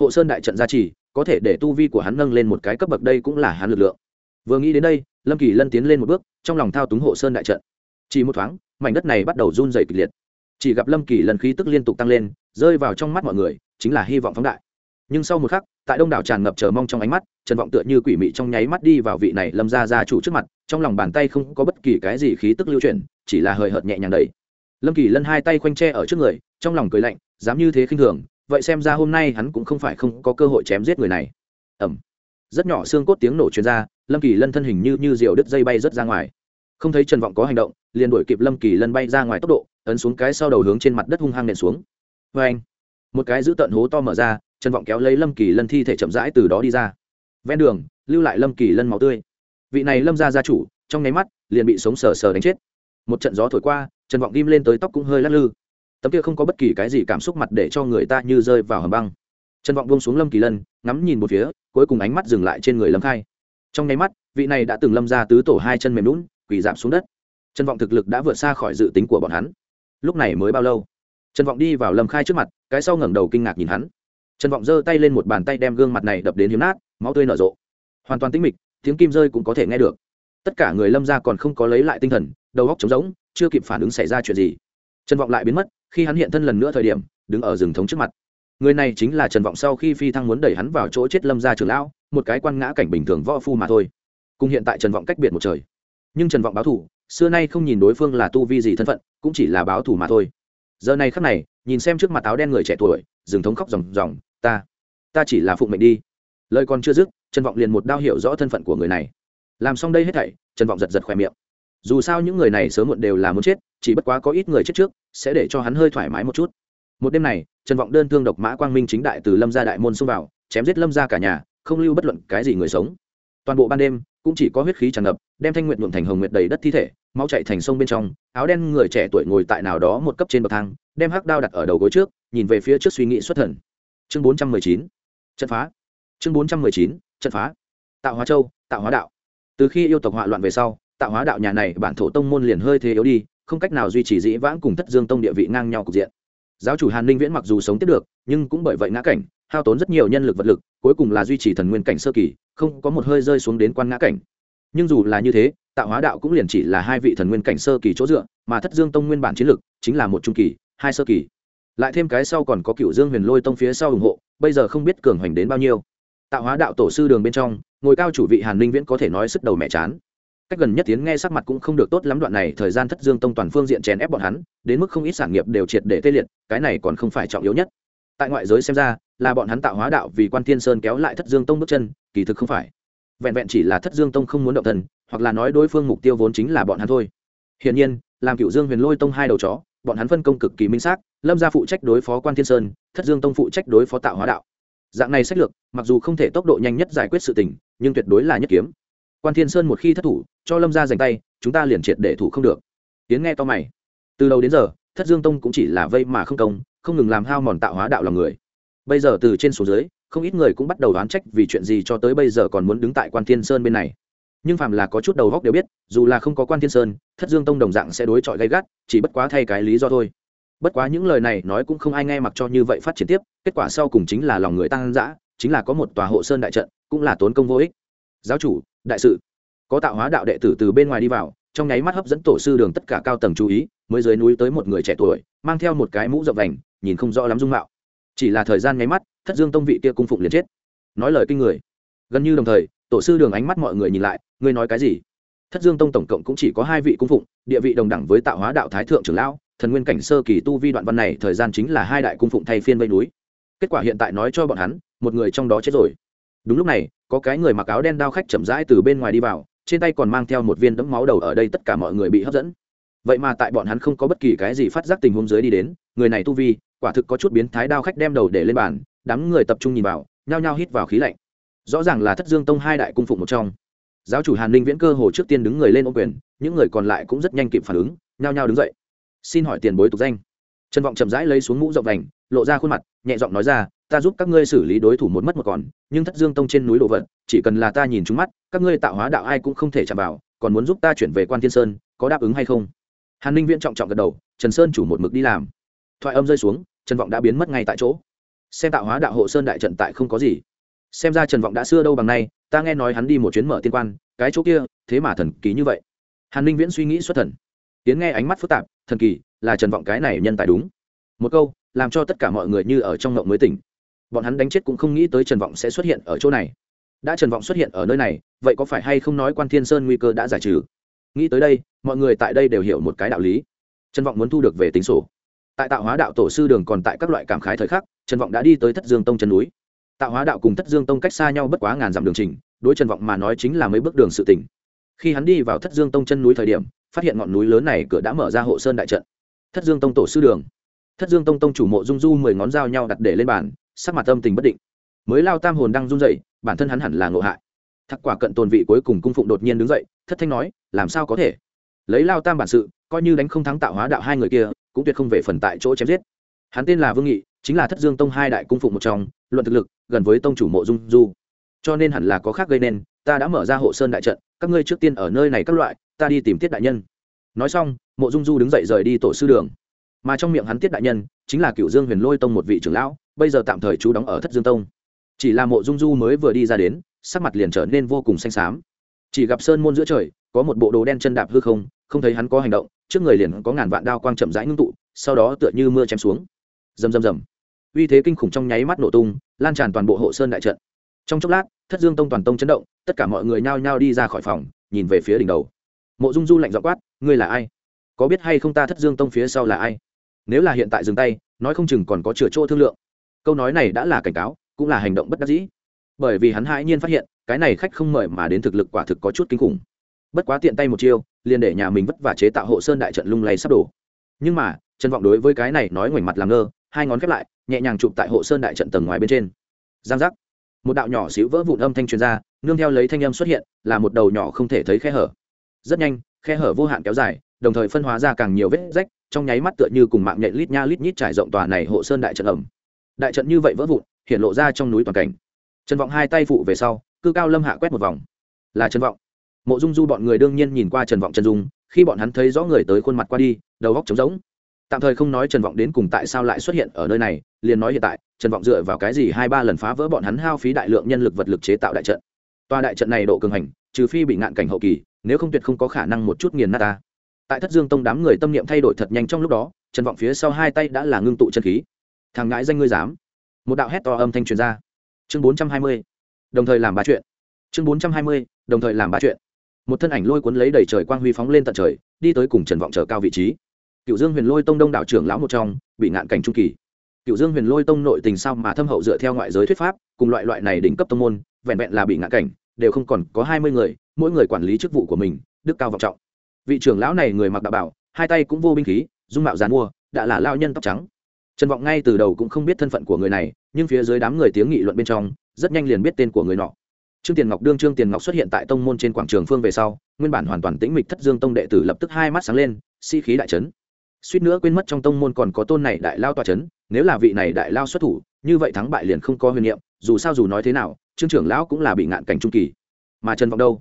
Hộ sơn đại trận gia trì có thể để tu vi của hắn nâng lên một cái cấp bậc đây cũng là hắn lực lượng. Vừa nghĩ đến đây, lâm kỳ lân tiến lên một bước, trong lòng thao túng hộ sơn đại trận. Chỉ một thoáng, mảnh đất này bắt đầu run dày kịch liệt. Chỉ gặp lâm kỳ lần khí tức liên tục tăng lên, rơi vào trong mắt mọi người, chính là hy vọng phóng đại. Nhưng sau một khắc, tại đông đảo tràn ngập chờ mong trong ánh mắt, trần vọng tựa như quỷ mị trong nháy mắt đi vào vị này lâm ra ra chủ trước mặt, trong lòng bàn tay không có bất kỳ cái gì khí tức lưu chuyển, chỉ là hời hợt nhẹ nhàng đầy lâm kỳ lân hai tay khoanh tre ở trước người, trong lòng cười lạnh, dám như thế khinh thường vậy xem ra hôm nay hắn cũng không phải không có cơ hội chém giết người này. Ẩm. Rất nhỏ xương cốt tiếng nổ chuyên r a lâm kỳ lân thân hình như như diều đứt dây bay rớt ra ngoài. Không thấy trần vọng có hành động, liền đuổi kịp lâm kỳ lân bay ra ngoài tốc độ, ấn xuống cái sau đầu hướng trên mặt đất hung hăng nện xuống. Vê anh, một cái giữ tận hố to mở ra, trần vọng kéo lấy lâm kỳ lân thi thể chậm rãi từ đó đi ra. Ven đường, lưu lại lâm kỳ lân máu tươi. Vị này lâm ra gia chủ, trong nháy mắt, liền bị sống sờ sờ đánh chết. Một trận gió thổi qua, trần vọng ghim lên tới tóc cũng hơi lắc lư tấm kia không có bất kỳ cái gì cảm xúc mặt để cho người ta như rơi vào hầm băng. Trần vọng buông xuống lâm kỳ lân, ngắm nhìn một phía, cuối cùng ánh mắt dừng lại trên người lâm khai. Trong nháy mắt, vị này đã từng lâm ra tứ tổ hai chân mềm lún quỳ giảm xuống đất. Trần vọng thực lực đã vượt xa khỏi dự tính của bọn hắn. Lúc này mới bao lâu? Trần vọng đi vào lâm khai trước mặt, cái sau ngẩng đầu kinh ngạc nhìn hắn. Trần vọng giơ tay lên một bàn tay đem gương mặt này đập đến hiếm nát, máu tươi nở rộ. Hoàn toàn tĩnh mịch, tiếng kim rơi cũng có thể nghe được. Tất cả người lâm ra còn không có lấy lại tinh thần, đầu góc trống rỗng, chưa kịp phản ứng xảy ra chuyện gì. Trần vọng lại biến mất khi hắn hiện thân lần nữa thời điểm, đứng ở rừng thống trước mặt. Người này chính là trần vọng sau khi phi thăng muốn đẩy hắn vào chỗ chết lâm ra trường lão, một cái quan ngã cảnh bình thường võ phu mà thôi. Cùng hiện tại trần vọng cách biệt một trời. Nhưng trần vọng báo thủ xưa nay không nhìn đối phương là tu vi gì thân phận, cũng chỉ là báo thủ mà thôi. Giờ này khắc này, nhìn xem trước mặt áo đen người trẻ tuổi, rừng thống khóc ròng ròng, ta ta chỉ là phụng mệnh đi. Lời còn chưa dứt, trần vọng liền một đao hiểu rõ thân phận của người này. Làm xong đây hết thảy, trần vọng giật giật khỏe miệng. Dù sao những người này sớm muộn đều là muốn chết chỉ bất quá có ít người chết trước, sẽ để cho hắn hơi thoải mái một chút. Một đêm này, trần vọng đơn thương độc mã quang minh chính đại từ lâm gia đại môn xông vào, chém giết lâm gia cả nhà, không lưu bất luận cái gì người sống. Toàn bộ ban đêm, cũng chỉ có huyết khí tràn ngập, đem thanh nguyện nhuộm thành hồng nguyệt đầy đất thi thể, máu chạy thành sông bên trong, áo đen người trẻ tuổi ngồi tại nào đó một cấp trên bậc thang, đem hắc đao đặt ở đầu gối trước, nhìn về phía trước suy nghĩ xuất thần. Chương bốn trăm mười chín, trận phá. Chương bốn trăm mười chín, trận phá. Tạo hóa châu, tạo hóa đạo. Từ khi yêu tộc họa loạn về sau, tạo hóa đạo nhà này bản thổ tông môn liền hơi thế yếu đi không cách nào duy trì dĩ vãng cùng thất dương tông địa vị ngang nhau cục diện. Giáo chủ hàn ninh viễn mặc dù sống tiếp được, nhưng cũng bởi vậy ngã cảnh, hao tốn rất nhiều nhân lực vật lực, cuối cùng là duy trì thần nguyên cảnh sơ kỳ, không có một hơi rơi xuống đến quan ngã cảnh. Nhưng dù là như thế, tạo hóa đạo cũng liền chỉ là hai vị thần nguyên cảnh sơ kỳ chỗ dựa, mà thất dương tông nguyên bản chiến lực chính là một trung kỳ, hai sơ kỳ. Lại thêm cái sau còn có cựu dương huyền lôi tông phía sau ủng hộ, bây giờ không biết cường hoành đến bao nhiêu. Tạo hóa đạo tổ sư đường bên trong, ngồi cao chủ vị hàn ninh viễn có thể nói sức đầu mẹ chán cách gần nhất tiến nghe sắc mặt cũng không được tốt lắm đoạn này, thời gian thất dương tông toàn phương diện chèn ép bọn hắn, đến mức không ít sản nghiệp đều triệt để tê liệt, cái này còn không phải trọng yếu nhất. Tại ngoại giới xem ra, là bọn hắn tạo hóa đạo vì quan thiên sơn kéo lại thất dương tông bước chân, kỳ thực không phải. Vẹn vẹn chỉ là thất dương tông không muốn động thần, hoặc là nói đối phương mục tiêu vốn chính là bọn hắn thôi. Hiển nhiên, làm cựu dương huyền lôi tông hai đầu chó, bọn hắn phân công cực kỳ minh xác, lâm gia phụ trách đối phó quan thiên sơn, thất dương tông phụ trách đối phó tạo hóa đạo. Dạng này sách lược, mặc dù không thể tốc độ nhanh nhất giải quyết sự tình, nhưng tuyệt đối là nhất kiếm quan thiên sơn một khi thất thủ, cho lâm gia giành tay, chúng ta liền triệt để thủ không được. Tiến nghe to mày. Từ đầu đến giờ, thất dương tông cũng chỉ là vây mà không công, không ngừng làm hao mòn tạo hóa đạo lòng người. Bây giờ từ trên xuống dưới, không ít người cũng bắt đầu đoán trách vì chuyện gì cho tới bây giờ còn muốn đứng tại quan thiên sơn bên này. Nhưng phàm là có chút đầu góc đều biết, dù là không có quan thiên sơn, thất dương tông đồng dạng sẽ đối chọi gay gắt, chỉ bất quá thay cái lý do thôi. Bất quá những lời này nói cũng không ai nghe mặc cho như vậy phát triển tiếp, kết quả sau cùng chính là lòng người tăng dã, chính là có một tòa hộ sơn đại trận, cũng là tốn công vô ích giáo chủ, đại sự. Có tạo hóa đạo đệ tử từ bên ngoài đi vào, trong nháy mắt hấp dẫn tổ sư đường tất cả cao tầng chú ý, mới dưới núi tới một người trẻ tuổi, mang theo một cái mũ rộng vành, nhìn không rõ lắm dung mạo. Chỉ là thời gian nháy mắt, thất dương tông vị kia cung phụng liền chết. Nói lời kinh người. Gần như đồng thời, tổ sư đường ánh mắt mọi người nhìn lại, ngươi nói cái gì? Thất dương tông tổng cộng cũng chỉ có hai vị cung phụng, địa vị đồng đẳng với tạo hóa đạo thái thượng trưởng lão, thần nguyên cảnh sơ kỳ tu vi đoạn văn này thời gian chính là hai đại cung phụng thay phiên vây núi. Kết quả hiện tại nói cho bọn hắn, một người trong đó chết rồi đúng lúc này, có cái người mặc áo đen đao khách chậm rãi từ bên ngoài đi vào, trên tay còn mang theo một viên đẫm máu đầu ở đây tất cả mọi người bị hấp dẫn. Vậy mà tại bọn hắn không có bất kỳ cái gì phát giác tình huống dưới đi đến, người này tu vi, quả thực có chút biến thái đao khách đem đầu để lên bàn, đám người tập trung nhìn vào, nhao nhao hít vào khí lạnh. Rõ ràng là thất dương tông hai đại cung phụng một trong. Giáo chủ hàn ninh viễn cơ hồ trước tiên đứng người lên ô quyền, những người còn lại cũng rất nhanh kịp phản ứng, nhao nhao đứng dậy. Xin hỏi tiền bối tục danh. Trần vọng chậm rãi lấy xuống mũ rộng đành lộ ra khuôn mặt, nhẹ giọng nói ra ta giúp các ngươi xử lý đối thủ một mất một còn, nhưng thất dương tông trên núi đồ vật, chỉ cần là ta nhìn trúng mắt, các ngươi tạo hóa đạo ai cũng không thể chạm vào, còn muốn giúp ta chuyển về quan thiên sơn, có đáp ứng hay không? Hàn ninh viễn trọng trọng gật đầu, trần sơn chủ một mực đi làm. Thoại âm rơi xuống, trần vọng đã biến mất ngay tại chỗ. Xem tạo hóa đạo hộ sơn đại trận tại không có gì. Xem ra trần vọng đã xưa đâu bằng nay, ta nghe nói hắn đi một chuyến mở tiên quan, cái chỗ kia, thế mà thần kỳ như vậy. Hàn ninh viễn suy nghĩ xuất thần. Tiến nghe ánh mắt phức tạp, thần kỳ, là trần vọng cái này nhân tài đúng. Một câu, làm cho tất cả mọi người như ở trong ngộng mới tỉnh bọn hắn đánh chết cũng không nghĩ tới trần vọng sẽ xuất hiện ở chỗ này. Đã trần vọng xuất hiện ở nơi này, vậy có phải hay không nói quan thiên sơn nguy cơ đã giải trừ? Nghĩ tới đây, mọi người tại đây đều hiểu một cái đạo lý. Trần vọng muốn thu được về tính sổ. Tại tạo hóa đạo tổ sư đường còn tại các loại cảm khái thời khắc, trần vọng đã đi tới thất dương tông chân núi. Tạo hóa đạo cùng thất dương tông cách xa nhau bất quá ngàn dặm đường trình, đối trần vọng mà nói chính là mấy bước đường sự tỉnh khi hắn đi vào thất dương tông chân núi thời điểm, phát hiện ngọn núi lớn này cửa đã mở ra hộ sơn đại trận. Thất dương tông tổ sư đường. Thất dương tông tông chủ mộ dung du mười ngón dao nhau đặt để lên bàn sắc mặt âm tình bất định. Mới lao tam hồn đang run dậy bản thân hắn hẳn là ngộ hại. Thắc quả cận tồn vị cuối cùng cung phụng đột nhiên đứng dậy, thất thanh nói, làm sao có thể? Lấy lao tam bản sự, coi như đánh không thắng tạo hóa đạo hai người kia, cũng tuyệt không về phần tại chỗ chém giết. Hắn tên là vương nghị, chính là thất dương tông hai đại cung phụng một trong, luận thực lực, gần với tông chủ mộ dung du. Cho nên hẳn là có khác gây nên, ta đã mở ra hộ sơn đại trận, các ngươi trước tiên ở nơi này các loại, ta đi tìm tiết đại nhân. Nói xong, mộ dung du đứng dậy rời đi tổ sư đường mà trong miệng hắn tiết đại nhân chính là cựu dương huyền lôi tông một vị trưởng lão, bây giờ tạm thời chú đóng ở thất dương tông. Chỉ là mộ dung du mới vừa đi ra đến, sắc mặt liền trở nên vô cùng xanh xám. Chỉ gặp sơn môn giữa trời, có một bộ đồ đen chân đạp hư không không thấy hắn có hành động, trước người liền có ngàn vạn đao quang chậm rãi ngưng tụ, sau đó tựa như mưa chém xuống. Rầm rầm rầm. Uy thế kinh khủng trong nháy mắt nổ tung, lan tràn toàn bộ hộ sơn đại trận. Trong chốc lát, thất dương tông toàn tông chấn động, tất cả mọi người nhao nhao đi ra khỏi phòng, nhìn về phía đỉnh đầu. Mộ dung du lạnh dọ quát, ngươi là ai? Có biết hay không ta thất dương tông phía sau là ai? Nếu là hiện tại dừng tay, nói không chừng còn có chừa chỗ thương lượng. Câu nói này đã là cảnh cáo, cũng là hành động bất đắc dĩ. Bởi vì hắn hãi nhiên phát hiện, cái này khách không mời mà đến thực lực quả thực có chút kinh khủng. Bất quá tiện tay một chiêu, liền để nhà mình vất vả chế tạo hộ sơn đại trận lung lay sắp đổ. Nhưng mà, trần vọng đối với cái này nói ngoảnh mặt làm ngơ, hai ngón khép lại, nhẹ nhàng chụp tại hộ sơn đại trận tầng ngoài bên trên. Giang giác. Một đạo nhỏ xíu vỡ vụn âm thanh truyền ra, nương theo lấy thanh âm xuất hiện, là một đầu nhỏ không thể thấy khe hở. Rất nhanh khe hở vô hạn kéo dài, đồng thời phân hóa ra càng nhiều vết rách, trong nháy mắt tựa như cùng mạng nhện lít nha lít nhít trải rộng tòa này hộ sơn đại trận ẩm. Đại trận như vậy vỡ vụn, hiện lộ ra trong núi toàn cảnh. Trần vọng hai tay phụ về sau, cư cao lâm hạ quét một vòng. Là trần vọng. Mộ dung du bọn người đương nhiên nhìn qua trần vọng trần dung, khi bọn hắn thấy rõ người tới khuôn mặt qua đi, đầu góc trống rỗng. Tạm thời không nói trần vọng đến cùng tại sao lại xuất hiện ở nơi này, liền nói hiện tại, trần vọng dựa vào cái gì hai ba lần phá vỡ bọn hắn hao phí đại lượng nhân lực vật lực chế tạo đại trận. Tòa đại trận này độ cường hành, trừ phi bị ngạn cảnh hậu kỳ nếu không tuyệt không có khả năng một chút nghiền nát ta. Tại thất dương tông đám người tâm niệm thay đổi thật nhanh trong lúc đó, trần vọng phía sau hai tay đã là ngưng tụ chân khí. Thằng ngãi danh ngươi dám. Một đạo hét to âm thanh truyền ra. Chương bốn trăm hai mươi. Đồng thời làm ba chuyện. Chương bốn trăm hai mươi. Đồng thời làm ba chuyện. Một thân ảnh lôi cuốn lấy đầy trời quang huy phóng lên tận trời, đi tới cùng trần vọng trở cao vị trí. Cựu dương huyền lôi tông đông đảo trưởng lão một trong, bị ngạn cảnh trung kỳ. Cựu dương huyền lôi tông nội tình sao mà thâm hậu dựa theo ngoại giới thuyết pháp, cùng loại loại này đỉnh cấp tông môn, vẹn vẹn là bị ngạn cảnh, đều không còn có hai mươi người mỗi người quản lý chức vụ của mình, đức cao vọng trọng. Vị trưởng lão này người mặc đạo bảo, hai tay cũng vô binh khí, dung mạo dàn mua, đã là lao nhân tóc trắng. Trần vọng ngay từ đầu cũng không biết thân phận của người này, nhưng phía dưới đám người tiếng nghị luận bên trong, rất nhanh liền biết tên của người nọ. Trương tiền ngọc đương trương tiền ngọc xuất hiện tại tông môn trên quảng trường phương về sau, nguyên bản hoàn toàn tĩnh mịch thất dương tông đệ tử lập tức hai mắt sáng lên si-khí đại trấn suýt nữa quên mất trong tông môn còn có tôn này đại lao tòa trấn nếu là vị này đại lao xuất thủ, như vậy thắng bại liền không có huyền niệm, dù sao dù nói thế nào, trương trưởng lão cũng là bị ngạn cảnh trung kỳ. Mà trần vọng đâu?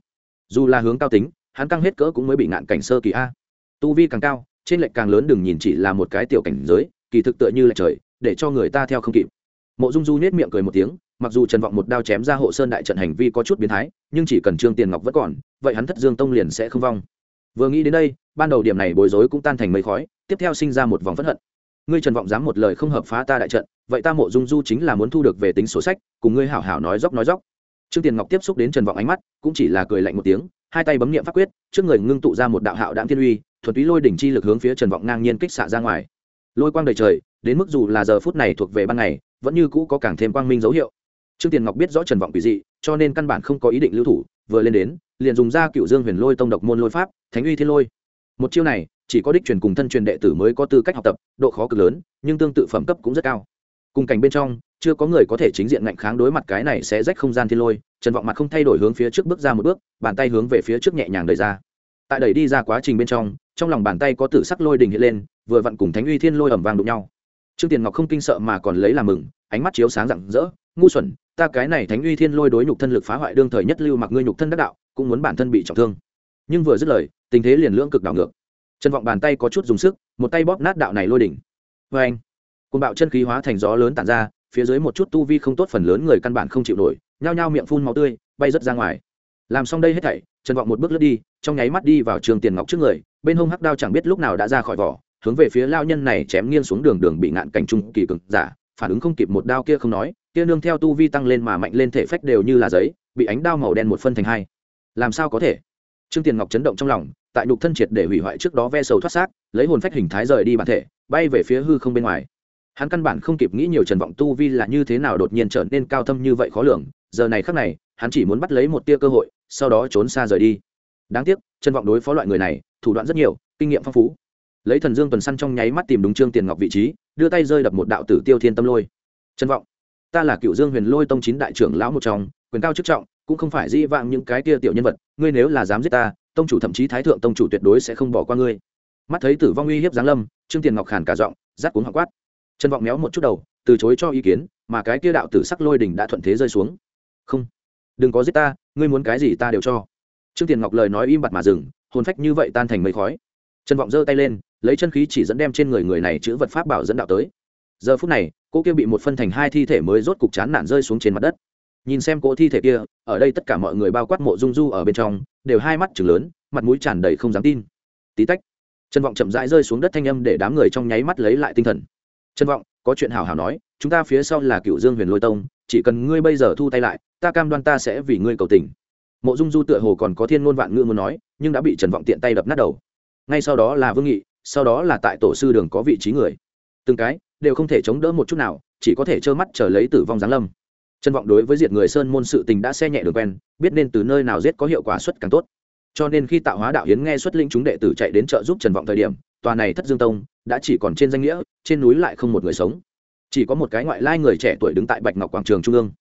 Dù là hướng cao tính, hắn căng hết cỡ cũng mới bị ngạn cảnh sơ kỳ a. Tu vi càng cao, trên lệch càng lớn đừng nhìn chỉ là một cái tiểu cảnh giới, kỳ thực tựa như là trời, để cho người ta theo không kịp. Mộ dung du nhét miệng cười một tiếng, mặc dù trần vọng một đao chém ra hộ sơn đại trận hành vi có chút biến thái, nhưng chỉ cần trương tiền ngọc vẫn còn, vậy hắn thất dương tông liền sẽ không vong. Vừa nghĩ đến đây, ban đầu điểm này bối rối cũng tan thành mây khói, tiếp theo sinh ra một vòng phẫn hận. Ngươi trần vọng dám một lời không hợp phá ta đại trận, vậy ta mộ dung du chính là muốn thu được về tính số sách, cùng ngươi hảo hảo nói dốc nói dốc trương tiền ngọc tiếp xúc đến trần vọng ánh mắt, cũng chỉ là cười lạnh một tiếng, hai tay bấm niệm pháp quyết, trước người ngưng tụ ra một đạo hạo đạm thiên uy, thuần túy lôi đỉnh chi lực hướng phía trần vọng ngang nhiên kích xạ ra ngoài. Lôi quang đầy trời, đến mức dù là giờ phút này thuộc về ban ngày, vẫn như cũ có càng thêm quang minh dấu hiệu. Trương tiền ngọc biết rõ trần vọng quỷ dị, cho nên căn bản không có ý định lưu thủ, vừa lên đến, liền dùng ra cựu dương huyền lôi tông độc môn lôi pháp, thánh uy thiên lôi. Một chiêu này, chỉ có đích truyền cùng thân truyền đệ tử mới có tư cách học tập, độ khó cực lớn, nhưng tương tự phẩm cấp cũng rất cao. Cùng cảnh bên trong chưa có người có thể chính diện ngạnh kháng đối mặt cái này sẽ rách không gian thiên lôi, trần vọng mặt không thay đổi hướng phía trước bước ra một bước, bàn tay hướng về phía trước nhẹ nhàng đẩy ra. Tại đẩy đi ra quá trình bên trong trong lòng bàn tay có tử sắc lôi đình hiện lên, vừa vặn cùng thánh uy thiên lôi ẩm vàng đụng nhau. Trương tiền ngọc không kinh sợ mà còn lấy làm mừng, ánh mắt chiếu sáng rạng rỡ, ngu xuẩn, ta cái này thánh uy thiên lôi đối nhục thân lực phá hoại đương thời nhất lưu mặc ngươi nhục thân đắc đạo, cũng muốn bản thân bị trọng thương. Nhưng vừa dứt lời, tình thế liền lưỡng cực đảo ngược. Chân vọng bàn tay có chút dùng sức, một tay bóp nát đạo này lôi đỉnh. Vê anh côn bạo chân khí hóa thành gió lớn tản ra phía dưới một chút tu vi không tốt phần lớn người căn bản không chịu nổi, nhao nhao miệng phun máu tươi, bay rớt ra ngoài. Làm xong đây hết thảy, trần vọng một bước lướt đi, trong nháy mắt đi vào trường tiền ngọc trước người, bên hông hắc đao chẳng biết lúc nào đã ra khỏi vỏ, hướng về phía lao nhân này chém nghiêng xuống đường đường bị ngạn cảnh trung kỳ cực giả, phản ứng không kịp một đao kia không nói, kia nương theo tu vi tăng lên mà mạnh lên thể phách đều như là giấy, bị ánh đao màu đen một phân thành hai. Làm sao có thể? Trương tiền ngọc chấn động trong lòng, tại nhục thân triệt để hủy hoại trước đó ve sầu thoát xác, lấy hồn phách hình thái rời đi bản thể, bay về phía hư không bên ngoài hắn căn bản không kịp nghĩ nhiều trần vọng tu vi là như thế nào đột nhiên trở nên cao thâm như vậy khó lường, giờ này khắc này, hắn chỉ muốn bắt lấy một tia cơ hội, sau đó trốn xa rời đi. Đáng tiếc, trần vọng đối phó loại người này, thủ đoạn rất nhiều, kinh nghiệm phong phú. Lấy thần dương tuần săn trong nháy mắt tìm đúng trương tiền ngọc vị trí, đưa tay rơi đập một đạo tử tiêu thiên tâm lôi. Trân vọng, ta là cựu dương huyền lôi tông chín đại trưởng lão một trong, quyền cao chức trọng, cũng không phải di vạng những cái tia tiểu nhân vật, ngươi nếu là dám giết ta, tông chủ thậm chí thái thượng tông chủ tuyệt đối sẽ không bỏ qua ngươi. Mắt thấy tử vong uy hiếp giáng lâm, trương tiền ngọc khàn cả giọng, rát cuốn hoặc quát trần vọng méo một chút đầu, từ chối cho ý kiến, mà cái kia đạo tử sắc lôi đỉnh đã thuận thế rơi xuống. Không, đừng có giết ta, ngươi muốn cái gì ta đều cho. Trương tiền ngọc lời nói im bặt mà dừng, hồn phách như vậy tan thành mây khói. Trần vọng giơ tay lên, lấy chân khí chỉ dẫn đem trên người người này chữ vật pháp bảo dẫn đạo tới. Giờ phút này, cô kia bị một phân thành hai thi thể mới rốt cục chán nản rơi xuống trên mặt đất. Nhìn xem cỗ thi thể kia, ở đây tất cả mọi người bao quát mộ dung du ở bên trong, đều hai mắt chừng lớn, mặt mũi tràn đầy không dám tin. Tí tách, trần vọng chậm rãi rơi xuống đất thanh âm để đám người trong nháy mắt lấy lại tinh thần trần vọng, có chuyện hảo hảo nói, chúng ta phía sau là cựu dương huyền lôi tông, chỉ cần ngươi bây giờ thu tay lại, ta cam đoan ta sẽ vì ngươi cầu tình. Mộ dung du tựa hồ còn có thiên ngôn vạn ngữ muốn nói, nhưng đã bị trần vọng tiện tay đập nát đầu. Ngay sau đó là vương nghị, sau đó là tại tổ sư đường có vị trí người. Từng cái, đều không thể chống đỡ một chút nào, chỉ có thể trơ mắt chờ lấy tử vong giáng lâm. Trần vọng đối với diệt người sơn môn sự tình đã xe nhẹ đường quen, biết nên từ nơi nào giết có hiệu quả xuất càng tốt. Cho nên khi tạo hóa đạo hiến nghe xuất linh chúng đệ tử chạy đến trợ giúp trần vọng thời điểm, tòa này thất dương tông đã chỉ còn trên danh nghĩa, trên núi lại không một người sống. Chỉ có một cái ngoại lai người trẻ tuổi đứng tại bạch ngọc quảng trường trung ương.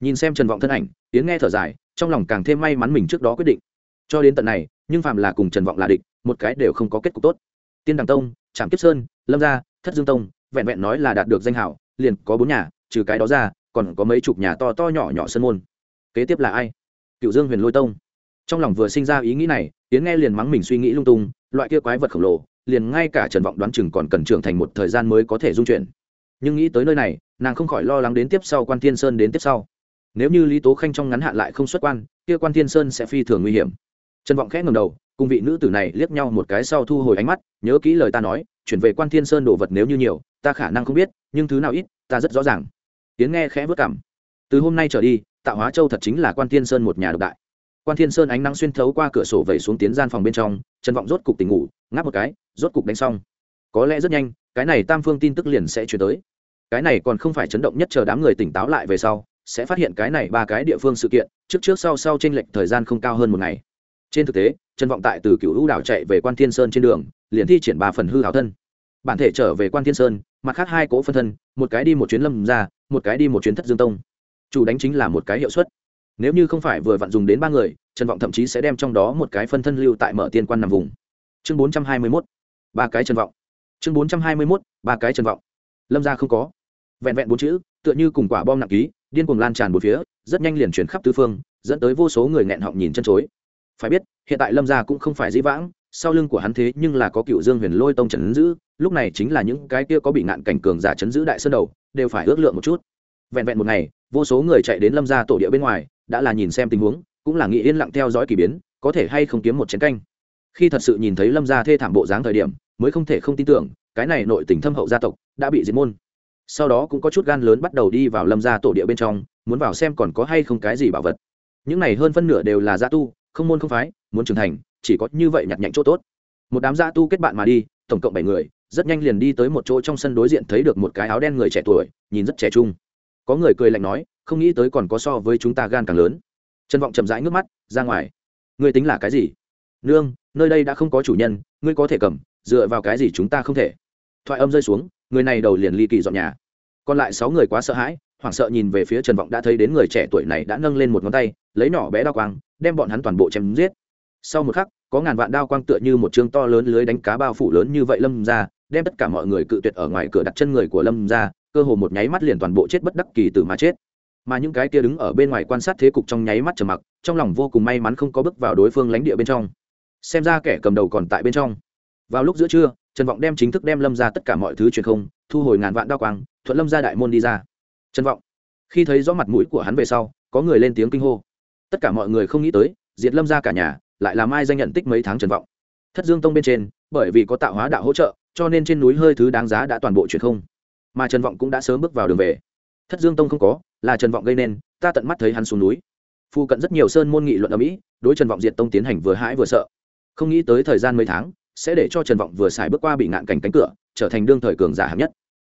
Nhìn xem trần vọng thân ảnh tiến nghe thở dài, trong lòng càng thêm may mắn mình trước đó quyết định. Cho đến tận này, nhưng phạm là cùng trần vọng là địch, một cái đều không có kết cục tốt. Tiên đằng tông trạm kiếp sơn, lâm gia, thất dương tông, vẹn vẹn nói là đạt được danh hảo, liền có bốn nhà, trừ cái đó ra, còn có mấy chục nhà to to nhỏ nhỏ sân môn. Kế tiếp là ai? Cựu dương huyền lôi tông. Trong lòng vừa sinh ra ý nghĩ này tiến nghe liền mắng mình suy nghĩ lung tung, loại kia quái vật khổng lồ liền ngay cả trần vọng đoán chừng còn cần trưởng thành một thời gian mới có thể dung chuyển. Nhưng nghĩ tới nơi này, nàng không khỏi lo lắng đến tiếp sau quan thiên sơn đến tiếp sau. Nếu như lý tố khanh trong ngắn hạn lại không xuất quan, kia quan thiên sơn sẽ phi thường nguy hiểm. Trần vọng khẽ ngầm đầu, cùng vị nữ tử này liếc nhau một cái sau thu hồi ánh mắt, nhớ kỹ lời ta nói, chuyển về quan thiên sơn đồ vật nếu như nhiều, ta khả năng không biết, nhưng thứ nào ít, ta rất rõ ràng. Tiến nghe khẽ vất cảm. Từ hôm nay trở đi tạo hóa châu thật chính là quan thiên sơn một nhà độc đại. Quan thiên sơn ánh nắng xuyên thấu qua cửa sổ vẩy xuống tiến gian phòng bên trong trần vọng rốt cục tỉnh ngủ, ngáp một cái, rốt cục đánh xong. Có lẽ rất nhanh, cái này tam phương tin tức liền sẽ chuyển tới. Cái này còn không phải chấn động nhất chờ đám người tỉnh táo lại về sau, sẽ phát hiện cái này ba cái địa phương sự kiện, trước trước sau sau t r ê n lệch thời gian không cao hơn một ngày. Trên thực tế, trần vọng tại từ cựu hữu đảo chạy về quan thiên sơn trên đường, liền thi triển ba phần hư hảo thân. Bản thể trở về quan thiên sơn, mặt khác hai cỗ phân thân, một cái đi một chuyến lâm ra, một cái đi một chuyến thất dương tông. Chủ đánh chính là một cái hiệu suất nếu như không phải vừa vặn dùng đến ba người, trần vọng thậm chí sẽ đem trong đó một cái phân thân lưu tại mở tiên quan nằm vùng. Chương bốn trăm hai mươi mốt, ba cái trần vọng. Chương bốn trăm hai mươi mốt, ba cái trần vọng. Lâm ra không có. Vẹn vẹn bốn chữ, tựa như cùng quả bom nặng ký, điên cuồng lan tràn một phía, rất nhanh liền chuyển khắp tứ phương, dẫn tới vô số người nghẹn họng nhìn chân chối. Phải biết, hiện tại lâm gia cũng không phải dĩ vãng, sau lưng của hắn thế nhưng là có cựu dương huyền lôi tông trấn giữ, lúc này chính là những cái kia có bị nạn cảnh cường giả trấn giữ đại sơn đầu, đều phải ước lượng một chút. Vẹn vẹn một ngày, vô số người chạy đến lâm gia tổ địa bên ngoài đã là nhìn xem tình huống, cũng là nghĩ yên lặng theo dõi k ỳ biến, có thể hay không kiếm một chén canh. Khi thật sự nhìn thấy lâm gia thê thảm bộ dáng thời điểm, mới không thể không tin tưởng, cái này nội tình thâm hậu gia tộc đã bị diệt môn. Sau đó cũng có chút gan lớn bắt đầu đi vào lâm gia tổ địa bên trong, muốn vào xem còn có hay không cái gì bảo vật. Những này hơn phân nửa đều là gia tu, không môn không phái, muốn trưởng thành, chỉ có như vậy nhặt nhạnh chỗ tốt. Một đám gia tu kết bạn mà đi, tổng cộng bảy người, rất nhanh liền đi tới một chỗ trong sân đối diện thấy được một cái áo đen người trẻ tuổi, nhìn rất trẻ trung. Có người cười lạnh nói không nghĩ tới còn có so với chúng ta gan càng lớn. Trần vọng chậm rãi ngước mắt, ra ngoài. Ngươi tính là cái gì? Nương, nơi đây đã không có chủ nhân, ngươi có thể cầm, dựa vào cái gì chúng ta không thể? Thoại âm rơi xuống, người này đầu liền ly kỳ dọn nhà. Còn lại sáu người quá sợ hãi, hoảng sợ nhìn về phía trần vọng đã thấy đến người trẻ tuổi này đã nâng lên một ngón tay, lấy nhỏ bé đao quang, đem bọn hắn toàn bộ chém giết. Sau một khắc, có ngàn vạn đao quang tựa như một chương to lớn lưới đánh cá bao phủ lớn như vậy lâm ra, đem tất cả mọi người cự tuyệt ở ngoài cửa đặt chân người của lâm ra, cơ hồ một nháy mắt liền toàn bộ chết bất đắc kỳ từ mà chết mà những cái kia đứng ở bên ngoài quan sát thế cục trong nháy mắt trầm mặc, trong lòng vô cùng may mắn không có bước vào đối phương lãnh địa bên trong. Xem ra kẻ cầm đầu còn tại bên trong. Vào lúc giữa trưa, trần vọng đem chính thức đem lâm ra tất cả mọi thứ truyền không, thu hồi ngàn vạn đa quang, thuận lâm ra đại môn đi ra. Trần vọng, khi thấy rõ mặt mũi của hắn về sau, có người lên tiếng kinh hô. Tất cả mọi người không nghĩ tới, diệt lâm ra cả nhà, lại làm ai danh nhận tích mấy tháng trần vọng. Thất dương tông bên trên, bởi vì có tạo hóa đạo hỗ trợ, cho nên trên núi hơi thứ đáng giá đã toàn bộ truyền không. Mà trần vọng cũng đã sớm bước vào đường về. Thất dương tông không có là trần vọng gây nên, ta tận mắt thấy hắn xuống núi. Phu cận rất nhiều sơn môn nghị luận ở mỹ, đối trần vọng diệt tông tiến hành vừa hãi vừa sợ. Không nghĩ tới thời gian mấy tháng, sẽ để cho trần vọng vừa xài bước qua bị ngạn cảnh cánh cửa, trở thành đương thời cường giả hạng nhất.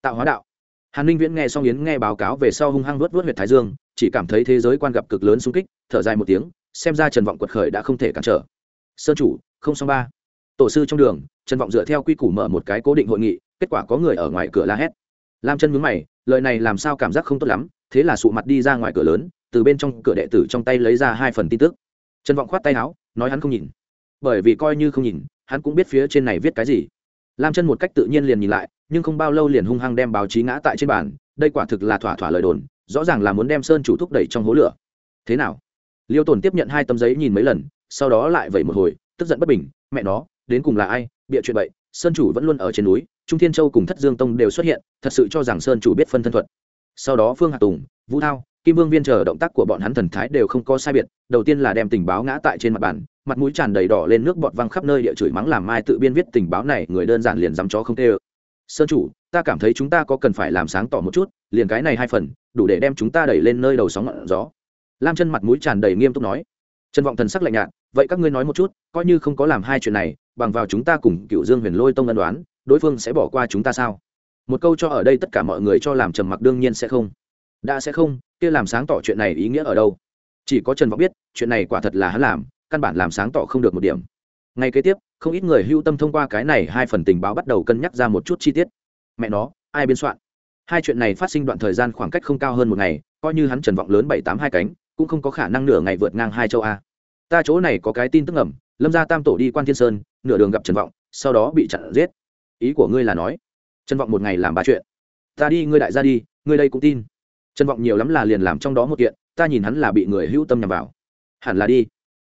Tạo hóa đạo. Hàn ninh viễn nghe xong yến nghe báo cáo về sau hung hăng vớt vớt huyện thái dương, chỉ cảm thấy thế giới quan gặp cực lớn xung kích, thở dài một tiếng, xem ra trần vọng quật khởi đã không thể cản trở. Sơn chủ, không xong ba. Tổ sư trong đường, trần vọng dựa theo quy củ mở một cái cố định hội nghị, kết quả có người ở ngoài cửa la hét. Lam chân mướn mày, lời này làm sao cảm giác không tốt lắm thế là sụ mặt đi ra ngoài cửa lớn, từ bên trong cửa đệ tử trong tay lấy ra hai phần tin tức. Trần vọng khoát tay áo, nói hắn không nhìn. Bởi vì coi như không nhìn, hắn cũng biết phía trên này viết cái gì. Lam chân một cách tự nhiên liền nhìn lại, nhưng không bao lâu liền hung hăng đem báo chí ngã tại trên bàn, đây quả thực là thỏa thỏa lời đồn, rõ ràng là muốn đem sơn chủ thúc đẩy trong hố lửa. Thế nào? Liêu tồn tiếp nhận hai tấm giấy nhìn mấy lần, sau đó lại vẩy một hồi, tức giận bất bình, mẹ nó, đến cùng là ai? Bịa chuyện vậy, sơn chủ vẫn luôn ở trên núi, trung thiên châu cùng thất dương tông đều xuất hiện, thật sự cho rằng sơn chủ biết phân thân thuật sau đó phương hạ tùng, vũ thao, kim vương viên chờ động tác của bọn hắn thần thái đều không có sai biệt, đầu tiên là đem tình báo ngã tại trên mặt bàn, mặt mũi tràn đầy đỏ lên nước bọt văng khắp nơi địa chửi mắng làm mai tự biên viết tình báo này, người đơn giản liền dám chó không tê ơ. Sơn chủ, ta cảm thấy chúng ta có cần phải làm sáng tỏ một chút, liền cái này hai phần, đủ để đem chúng ta đẩy lên nơi đầu sóng ngọn gió. Lam chân mặt mũi tràn đầy nghiêm túc nói. Trần vọng thần sắc lạnh nhạt, vậy các ngươi nói một chút, coi như không có làm hai chuyện này, bằng vào chúng ta cùng cựu dương huyền lôi tông ân đoán đối phương sẽ bỏ qua chúng ta sao? Một câu cho ở đây tất cả mọi người cho làm trầm mặc đương nhiên sẽ không. Đã sẽ không, kia làm sáng tỏ chuyện này ý nghĩa ở đâu? Chỉ có trần vọng biết, chuyện này quả thật là hắn làm, căn bản làm sáng tỏ không được một điểm. Ngay kế tiếp, không ít người hưu tâm thông qua cái này hai phần tình báo bắt đầu cân nhắc ra một chút chi tiết. Mẹ nó, ai biên soạn? Hai chuyện này phát sinh đoạn thời gian khoảng cách không cao hơn một ngày, coi như hắn trần vọng lớn bảy tám hai cánh, cũng không có khả năng nửa ngày vượt ngang hai châu a. Ta chỗ này có cái tin tức ẩm lâm gia tam tổ đi quan thiên sơn, nửa đường gặp trần vọng, sau đó bị chặn giết. Ý của ngươi là nói trần vọng một ngày làm ba chuyện. Ta đi, ngươi đại gia đi, ngươi đây cũng tin. Trần vọng nhiều lắm là liền làm trong đó một kiện, ta nhìn hắn là bị người hữu tâm nhằm vào. Hẳn là đi.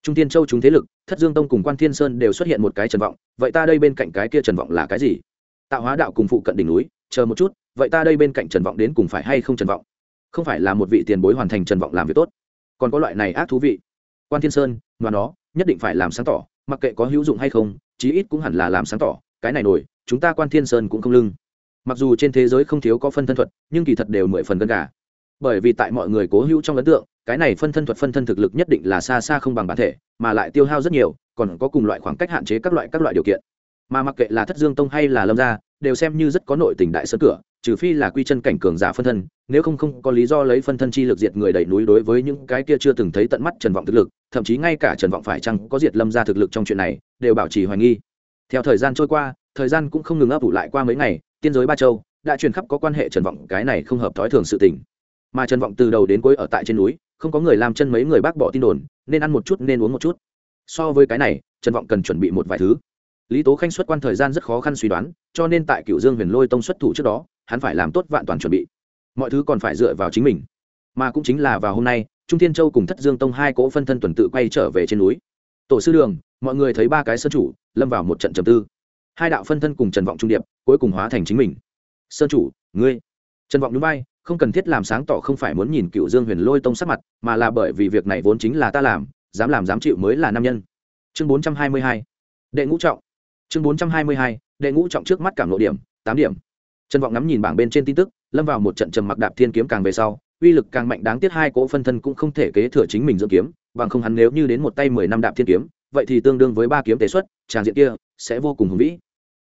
Trung tiên châu chúng thế lực, thất dương tông cùng quan thiên sơn đều xuất hiện một cái trần vọng, vậy ta đây bên cạnh cái kia trần vọng là cái gì? Tạo hóa đạo cùng phụ cận đỉnh núi, chờ một chút, vậy ta đây bên cạnh trần vọng đến cùng phải hay không trần vọng? Không phải là một vị tiền bối hoàn thành trần vọng làm việc tốt. Còn có loại này ác thú vị. Quan thiên sơn mà nó nhất định phải làm sáng tỏ, mặc kệ có hữu dụng hay không, chí ít cũng hẳn là làm sáng tỏ, cái này nổi chúng ta quan thiên sơn cũng không lưng. Mặc dù trên thế giới không thiếu có phân thân thuật, nhưng kỳ thật đều mười phần gần gà. Bởi vì tại mọi người cố hữu trong ấn tượng, cái này phân thân thuật phân thân thực lực nhất định là xa xa không bằng bản thể, mà lại tiêu hao rất nhiều, còn có cùng loại khoảng cách hạn chế các loại các loại điều kiện. Mà mặc kệ là thất dương tông hay là lâm gia, đều xem như rất có nội tình đại sơn cửa, trừ phi là quy chân cảnh cường giả phân thân, nếu không không có lý do lấy phân thân chi lực diệt người đẩy núi đối với những cái kia chưa từng thấy tận mắt trần vọng thực lực, thậm chí ngay cả trần vọng phải chăng có diệt lâm gia thực lực trong chuyện này, đều bảo trì hoài nghi. Theo thời gian trôi qua thời gian cũng không ngừng ấp ủ lại qua mấy ngày, tiên giới ba châu đã truyền khắp có quan hệ trần vọng, cái này không hợp thói thường sự tình. Mà trần vọng từ đầu đến cuối ở tại trên núi, không có người làm chân mấy người bác bỏ tin đồn, nên ăn một chút, nên uống một chút. So với cái này, trần vọng cần chuẩn bị một vài thứ. Lý tố khanh xuất quan thời gian rất khó khăn suy đoán, cho nên tại cựu dương huyền lôi tông xuất thủ trước đó, hắn phải làm tốt vạn toàn chuẩn bị. Mọi thứ còn phải dựa vào chính mình. Mà cũng chính là vào hôm nay, trung thiên châu cùng thất dương tông hai cỗ phân thân tuần tự quay trở về trên núi. Tổ sư đường, mọi người thấy ba cái sân chủ, lâm vào một trận trầm tư hai đạo phân thân cùng trần vọng trung điệp cuối cùng hóa thành chính mình. Sơn chủ, ngươi. Trần vọng núi bay không cần thiết làm sáng tỏ không phải muốn nhìn cựu dương huyền lôi tông sắc mặt, mà là bởi vì việc này vốn chính là ta làm, dám làm dám chịu mới là nam nhân. Chương bốn trăm hai mươi hai. Đệ ngũ trọng. Chương bốn trăm hai mươi hai, đệ ngũ trọng trước mắt cảm lộ điểm, tám điểm. Trần vọng ngắm nhìn bảng bên trên tin tức, lâm vào một trận trầm mặc đạp thiên kiếm càng về sau, uy lực càng mạnh đáng tiếc hai cỗ phân thân cũng không thể kế thừa chính mình dưỡng kiếm, bằng không hắn nếu như đến một tay mười năm đạp thiên kiếm, vậy thì tương đương với ba kiếm tế xuất tràng diện kia sẽ vô cùng hùng vĩ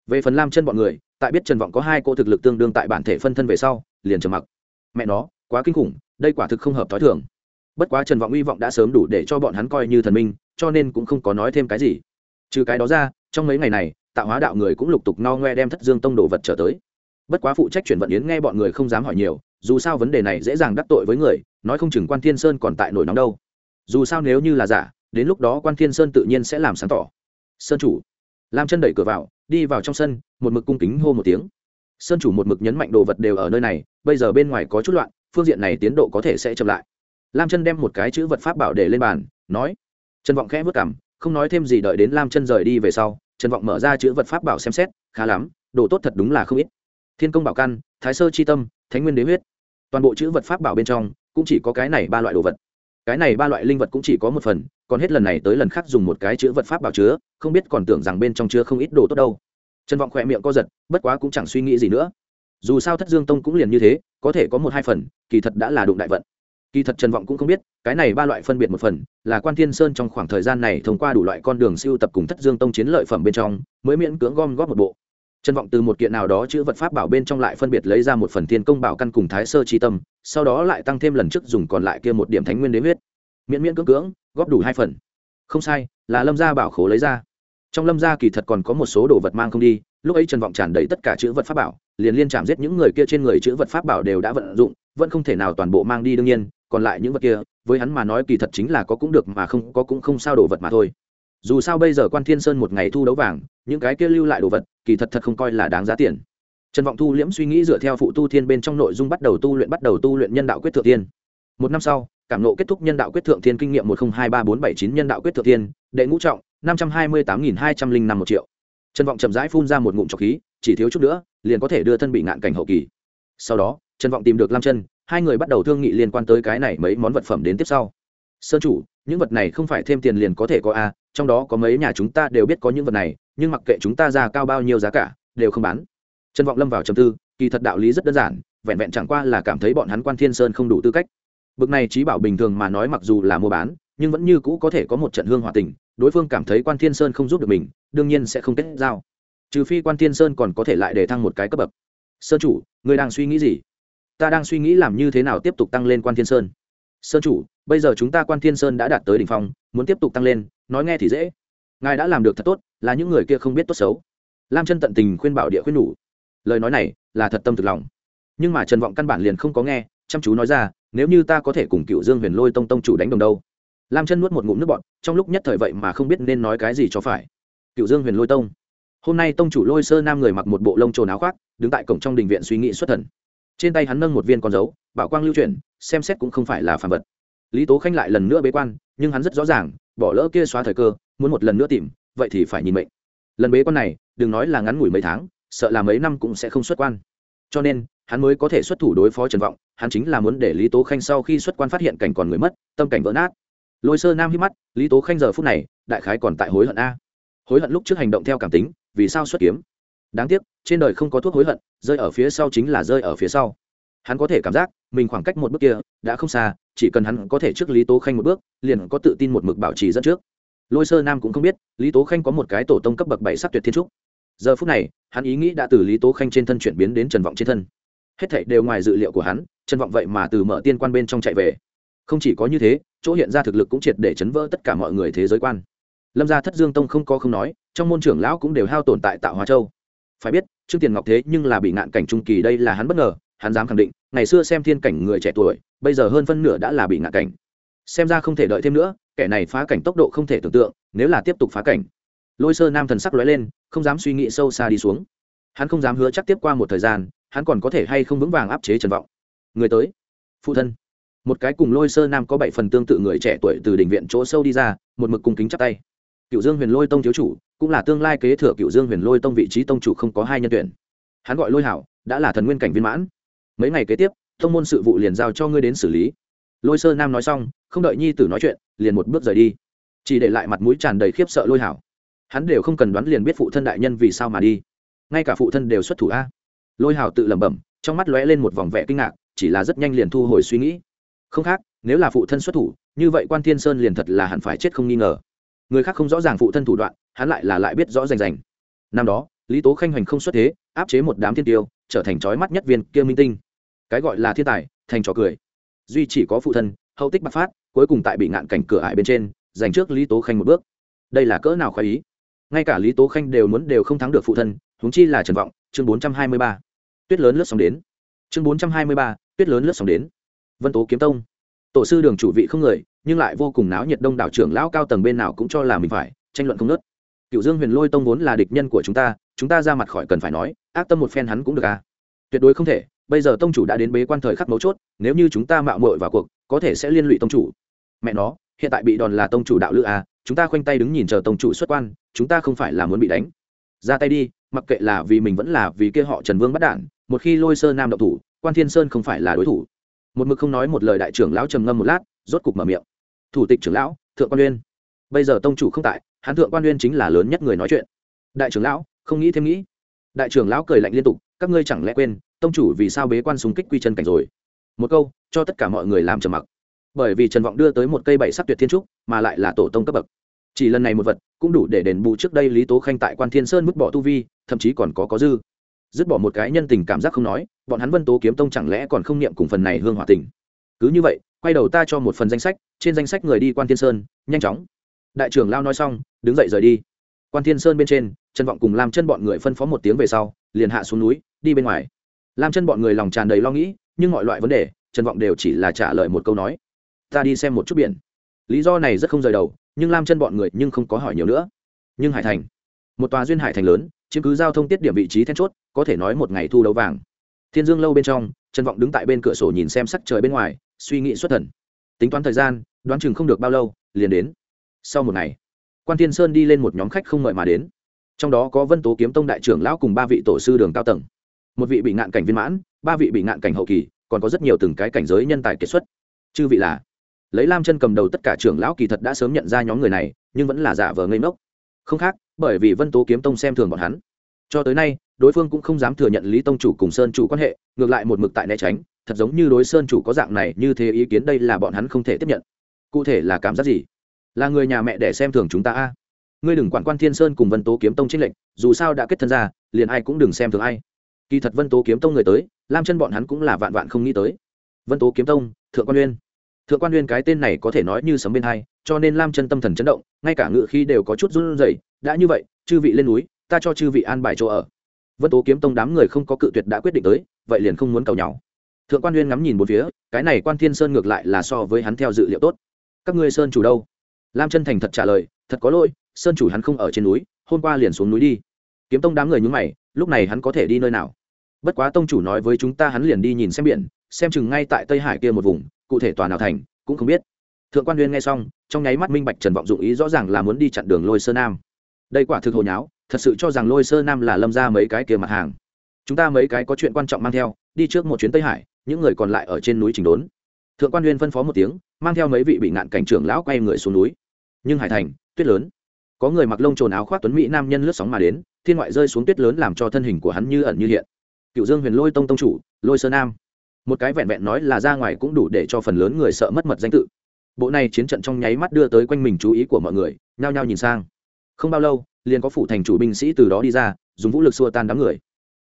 về phần lam chân bọn người, tại biết trần vọng có hai cô thực lực tương đương tại bản thể phân thân về sau, liền trầm mặc. Mẹ nó, quá kinh khủng, đây quả thực không hợp t h ó i thường. Bất quá trần vọng hy vọng đã sớm đủ để cho bọn hắn coi như thần minh, cho nên cũng không có nói thêm cái gì. Trừ cái đó ra, trong mấy ngày này, tạo hóa đạo người cũng lục tục no ngoe đem thất dương tông đồ vật trở tới. Bất quá phụ trách chuyển vận yến nghe bọn người không dám hỏi nhiều, dù sao vấn đề này dễ dàng đắc tội với người, nói không chừng quan thiên sơn còn tại nổi nóng đâu. Dù sao nếu như là giả, đến lúc đó quan thiên sơn tự nhiên sẽ làm sáng tỏ. Sơn chủ. Lam chân đẩy cửa vào đi vào trong sân, một mực cung kính hô một tiếng. Sơn chủ một mực nhấn mạnh đồ vật đều ở nơi này, bây giờ bên ngoài có chút loạn, phương diện này tiến độ có thể sẽ chậm lại. Lam chân đem một cái chữ vật pháp bảo để lên bàn, nói, trần vọng khẽ vất cảm không nói thêm gì đợi đến lam chân rời đi về sau, trần vọng mở ra chữ vật pháp bảo xem xét, khá lắm, đồ tốt thật đúng là không ít. Thiên công bảo căn, thái sơ chi tâm, thánh nguyên đế huyết. Toàn bộ chữ vật pháp bảo bên trong, cũng chỉ có cái này ba loại đồ vật. Cái này ba loại linh vật cũng chỉ có một phần còn hết lần này tới lần khác dùng một cái chữ vật pháp bảo chứa, không biết còn tưởng rằng bên trong chứa không ít đồ tốt đâu. Trần vọng khỏe miệng co giật, bất quá cũng chẳng suy nghĩ gì nữa. Dù sao thất dương tông cũng liền như thế, có thể có một hai phần, kỳ thật đã là đụng đại vận. Kỳ thật trần vọng cũng không biết, cái này ba loại phân biệt một phần, là quan thiên sơn trong khoảng thời gian này thông qua đủ loại con đường siêu tập cùng thất dương tông chiến lợi phẩm bên trong, mới miễn cưỡng gom góp một bộ. Trần vọng từ một kiện nào đó chữ vật pháp bảo bên trong lại phân biệt lấy ra một phần thiên công bảo căn cùng thái sơ tri tâm, sau đó lại tăng thêm lần trước dùng còn lại kia một điểm thánh nguyên đế huyết miễn miễn cưỡng cưỡng, góp đủ hai phần. Không sai, là lâm gia bảo khố lấy ra. Trong lâm gia kỳ thật còn có một số đồ vật mang không đi, lúc ấy trần vọng tràn đầy tất cả chữ vật pháp bảo, liền liên chạm giết những người kia trên người chữ vật pháp bảo đều đã vận dụng, vẫn không thể nào toàn bộ mang đi đương nhiên, còn lại những vật kia, với hắn mà nói kỳ thật chính là có cũng được mà không, có cũng không sao đồ vật mà thôi. Dù sao bây giờ quan thiên sơn một ngày thu đấu vàng, những cái kia lưu lại đồ vật, kỳ thật thật không coi là đáng giá tiền. Trần vọng thu liễm suy nghĩ dựa theo phụ tu thiên bên trong nội dung bắt đầu tu luyện, bắt đầu tu luyện nhân đạo quyết thượng tiên một năm sau, cảm nộ kết thúc nhân đạo quyết thượng thiên kinh nghiệm một không hai ba bốn bảy chín nhân đạo quyết thượng thiên, đệ ngũ trọng, năm trăm hai mươi tám nghìn hai trăm linh năm một triệu. Trần vọng chậm rãi phun ra một ngụm trọc khí, chỉ thiếu chút nữa, liền có thể đưa thân bị ngạn cảnh hậu kỳ. Sau đó, trần vọng tìm được lam chân, hai người bắt đầu thương nghị liên quan tới cái này mấy món vật phẩm đến tiếp sau. Sơn chủ, những vật này không phải thêm tiền liền có thể có a, trong đó có mấy nhà chúng ta đều biết có những vật này, nhưng mặc kệ chúng ta ra cao bao nhiêu giá cả, đều không bán. Trần vọng lâm vào trầm tư, kỳ thật đạo lý rất đơn giản, vẹn vẹn chẳng qua là cảm thấy bọn hắn quan thiên sơn không đủ tư cách bực này trí bảo bình thường mà nói mặc dù là mua bán, nhưng vẫn như cũ có thể có một trận hương hòa tình, đối phương cảm thấy quan thiên sơn không giúp được mình, đương nhiên sẽ không kết giao. Trừ phi quan thiên sơn còn có thể lại để thăng một cái cấp bậc. Sơn chủ, người đang suy nghĩ gì? Ta đang suy nghĩ làm như thế nào tiếp tục tăng lên quan thiên sơn. Sơn chủ, bây giờ chúng ta quan thiên sơn đã đạt tới đ ỉ n h phong, muốn tiếp tục tăng lên, nói nghe thì dễ. Ngài đã làm được thật tốt, là những người kia không biết tốt xấu. Lam chân tận tình khuyên bảo địa khuyên nhủ. Lời nói này là thật tâm thực lòng. Nhưng mà trần vọng căn bản liền không có nghe, chăm chú nói ra nếu như ta có thể cùng cựu dương huyền lôi tông tông chủ đánh đồng đâu? Lam chân nuốt một ngụm nước bọn trong lúc nhất thời vậy mà không biết nên nói cái gì cho phải. Cựu dương huyền lôi tông. Hôm nay tông chủ lôi sơ nam người mặc một bộ lông trồn áo khoác đứng tại cổng trong đình viện suy nghĩ xuất thần. Trên tay hắn nâng một viên con dấu bảo quang lưu truyền, xem xét cũng không phải là phản vật. Lý tố khanh lại lần nữa bế quan nhưng hắn rất rõ ràng bỏ lỡ kia xóa thời cơ muốn một lần nữa tìm vậy thì phải nhìn mệnh. Lần bế quan này đừng nói là ngắn ngủi mấy tháng sợ là mấy năm cũng sẽ không xuất quan cho nên, hắn mới có thể xuất thủ đối phó trần vọng, hắn chính là muốn để lý tố khanh sau khi xuất quan phát hiện cảnh còn người mất, tâm cảnh vỡ nát. Lôi sơ nam hít mắt, lý tố khanh giờ phút này, đại khái còn tại hối hận a. Hối hận lúc trước hành động theo cảm tính, vì sao xuất kiếm? Đáng tiếc, trên đời không có thuốc hối hận, rơi ở phía sau chính là rơi ở phía sau. Hắn có thể cảm giác, mình khoảng cách một bước kia, đã không xa, chỉ cần hắn có thể trước lý tố khanh một bước, liền có tự tin một mực bảo trì dẫn trước. Lôi sơ nam cũng không biết, lý tố khanh có một cái tổ tông cấp bậc bảy sắc tuyệt thiên trúc giờ phút này, hắn ý nghĩ đã từ lý tố khanh trên thân chuyển biến đến trần vọng trên thân. Hết thảy đều ngoài dự liệu của hắn, trần vọng vậy mà từ mở tiên quan bên trong chạy về. Không chỉ có như thế, chỗ hiện ra thực lực cũng triệt để chấn vỡ tất cả mọi người thế giới quan. Lâm gia thất dương tông không có không nói, trong môn trưởng lão cũng đều hao tồn tại tạo hóa châu. Phải biết, trương tiền ngọc thế nhưng là bị nạn cảnh trung kỳ đây là hắn bất ngờ, hắn dám khẳng định, ngày xưa xem thiên cảnh người trẻ tuổi, bây giờ hơn phân nửa đã là bị ngạn cảnh. Xem ra không thể đợi thêm nữa, kẻ này phá cảnh tốc độ không thể tưởng tượng, nếu là tiếp tục phá cảnh lôi sơ nam thần sắc lóe lên, không dám suy nghĩ sâu xa đi xuống. Hắn không dám hứa chắc tiếp qua một thời gian, hắn còn có thể hay không vững vàng áp chế trần vọng. Người tới. Phụ thân. Một cái cùng lôi sơ nam có bảy phần tương tự người trẻ tuổi từ đỉnh viện chỗ sâu đi ra, một mực cung kính chắp tay. Cựu dương huyền lôi tông thiếu chủ, cũng là tương lai kế thừa cựu dương huyền lôi tông vị trí tông chủ không có hai nhân tuyển. Hắn gọi lôi hảo, đã là thần nguyên cảnh viên mãn. Mấy ngày kế tiếp, thông môn sự vụ liền giao cho ngươi đến xử lý. Lôi sơ nam nói xong, không đợi nhi tử nói chuyện, liền một bước rời đi. Chỉ để lại mặt mũi tràn đầy khiếp sợ lôi hảo hắn đều không cần đoán liền biết phụ thân đại nhân vì sao mà đi. Ngay cả phụ thân đều xuất thủ a. Lôi hào tự lẩm bẩm, trong mắt lóe lên một vòng vẻ kinh ngạc, chỉ là rất nhanh liền thu hồi suy nghĩ. Không khác, nếu là phụ thân xuất thủ, như vậy quan thiên sơn liền thật là hẳn phải chết không nghi ngờ. Người khác không rõ ràng phụ thân thủ đoạn, hắn lại là lại biết rõ rành rành. Năm đó, lý tố khanh hoành không xuất thế, áp chế một đám thiên tiêu, trở thành trói mắt nhất viên kia minh tinh. Cái gọi là thiên tài, thành trò cười. Duy chỉ có phụ thân, hậu tích bạc phát, cuối cùng tại bị ngạn cảnh cửa ải bên trên, giành trước lý tố khanh một bước. Đây là cỡ nào khoái ý? Ngay cả lý tố khanh đều muốn đều không thắng được phụ thân, huống chi là trần vọng, chương bốn trăm hai mươi ba. Tuyết lớn lướt sóng đến. Chương bốn trăm hai mươi ba, tuyết lớn lướt sóng đến. Vân tố kiếm tông. Tổ sư đường chủ vị không người, nhưng lại vô cùng náo nhiệt đông đảo trưởng lão cao tầng bên nào cũng cho là mình phải, tranh luận không nớt cựu dương huyền lôi tông vốn là địch nhân của chúng ta chúng ta ra mặt khỏi cần phải nói, ác tâm một phen hắn cũng được à. Tuyệt đối không thể, bây giờ tông chủ đã đến bế quan thời khắc mấu chốt, nếu như chúng ta mạo muội vào cuộc, có thể sẽ liên lụy tông chủ. Mẹ nó hiện tại bị đòn là tông chủ đạo lữ à chúng ta khoanh tay đứng nhìn chờ tông chủ xuất quan, chúng ta không phải là muốn bị đánh. Ra tay đi, mặc kệ là vì mình vẫn là vì kia họ trần vương bắt đản một khi lôi sơ nam độc thủ, quan thiên sơn không phải là đối thủ. Một mực không nói một lời đại trưởng lão trầm ngâm một lát, rốt cục mở miệng. Thủ tịch trưởng lão, thượng quan uyên. Bây giờ tông chủ không tại hán thượng quan uyên chính là lớn nhất người nói chuyện. Đại trưởng lão, không nghĩ thêm nghĩ. Đại trưởng lão cười lạnh liên tục, các ngươi chẳng lẽ quên, tông chủ vì sao bế quan súng kích quy chân cảnh rồi? Một câu, cho tất cả mọi người làm trầm mặc bởi vì trần vọng đưa tới một cây bảy sắc tuyệt thiên trúc, mà lại là tổ tông cấp bậc. Chỉ lần này một vật, cũng đủ để đền bù trước đây lý tố khanh tại quan thiên sơn mức bỏ tu vi, thậm chí còn có có dư. Dứt bỏ một cái nhân tình cảm giác không nói, bọn hắn vân tố kiếm tông chẳng lẽ còn không niệm cùng phần này hương hòa tình? Cứ như vậy, quay đầu ta cho một phần danh sách, trên danh sách người đi quan thiên sơn, nhanh chóng. Đại trưởng lao nói xong, đứng dậy rời đi. Quan thiên sơn bên trên, trần vọng cùng làm chân bọn người phân phó một tiếng về sau, liền hạ xuống núi, đi bên ngoài. Làm chân bọn người lòng tràn đầy lo nghĩ, nhưng mọi loại vấn đề, trần vọng đều chỉ là trả lời một câu nói ta đi xem một chút biển. Lý do này rất không rời đầu, nhưng lam chân bọn người nhưng không có hỏi nhiều nữa. Nhưng hải thành, một tòa duyên hải thành lớn, chiếm cứ giao thông tiết điểm vị trí then chốt, có thể nói một ngày thu đấu vàng. Thiên dương lâu bên trong, trần vọng đứng tại bên cửa sổ nhìn xem sắc trời bên ngoài, suy nghĩ xuất thần. Tính toán thời gian, đoán chừng không được bao lâu, liền đến. Sau một ngày, quan thiên sơn đi lên một nhóm khách không mời mà đến. Trong đó có vân tố kiếm tông đại trưởng lão cùng ba vị tổ sư đường cao tầng. Một vị bị ngạn cảnh viên mãn, ba vị bị ngạn cảnh hậu kỳ, còn có rất nhiều từng cái cảnh giới nhân tài kiệt xuất. Chư vị là lấy lam chân cầm đầu tất cả trưởng lão kỳ thật đã sớm nhận ra nhóm người này, nhưng vẫn là giả vờ ngây ngốc. Không khác, bởi vì vân tố kiếm tông xem thường bọn hắn. Cho tới nay, đối phương cũng không dám thừa nhận lý tông chủ cùng sơn chủ quan hệ, ngược lại một mực tại né tránh, thật giống như đối sơn chủ có dạng này như thế ý kiến đây là bọn hắn không thể tiếp nhận. Cụ thể là cảm giác gì? Là người nhà mẹ để xem thường chúng ta a? Ngươi đừng quản quan thiên sơn cùng vân tố kiếm tông trinh lệnh dù sao đã kết thân ra, liền ai cũng đừng xem thường ai. Kỳ thật vân tố kiếm tông người tới, lam chân bọn hắn cũng là vạn vạn không nghĩ tới. Vân tố kiếm tông, thượng quan uyên thượng quan huyên cái tên này có thể nói như sấm bên hai, cho nên lam chân tâm thần chấn động, ngay cả ngự khi đều có chút run rẩy. Đã như vậy, chư vị lên núi, ta cho chư vị an bài chỗ ở. Vân tố kiếm tông đám người không có cự tuyệt đã quyết định tới, vậy liền không muốn cầu nhau. Thượng quan huyên ngắm nhìn một phía, cái này quan thiên sơn ngược lại là so với hắn theo dự liệu tốt. Các ngươi sơn chủ đâu? Lam chân thành thật trả lời, thật có lỗi, sơn chủ hắn không ở trên núi, hôm qua liền xuống núi đi. Kiếm tông đám người nhúng mày, lúc này hắn có thể đi nơi nào? Bất quá tông chủ nói với chúng ta hắn liền đi nhìn xem biển, xem chừng ngay tại tây hải kia một vùng cụ thể tòa nào thành cũng không biết. Thượng quan huyên nghe xong, trong nháy mắt minh bạch trần vọng dụng ý rõ ràng là muốn đi chặn đường lôi sơ nam. Đây quả thực hồi nháo, thật sự cho rằng lôi sơ nam là lâm ra mấy cái kia mặt hàng. Chúng ta mấy cái có chuyện quan trọng mang theo, đi trước một chuyến tây hải, những người còn lại ở trên núi trình đốn. Thượng quan huyên phân phó một tiếng, mang theo mấy vị bị nạn cảnh trưởng lão quay người xuống núi. Nhưng hải thành, tuyết lớn. Có người mặc lông trồn áo khoác tuấn mỹ nam nhân lướt sóng mà đến, thiên ngoại rơi xuống tuyết lớn làm cho thân hình của hắn như ẩn như hiện. Cựu dương huyền lôi tông tông chủ, lôi sơ nam một cái vẹn vẹn nói là ra ngoài cũng đủ để cho phần lớn người sợ mất mật danh tự. Bộ này chiến trận trong nháy mắt đưa tới quanh mình chú ý của mọi người, nhao nhao nhìn sang. Không bao lâu, liền có phủ thành chủ binh sĩ từ đó đi ra, dùng vũ lực xua tan đám người.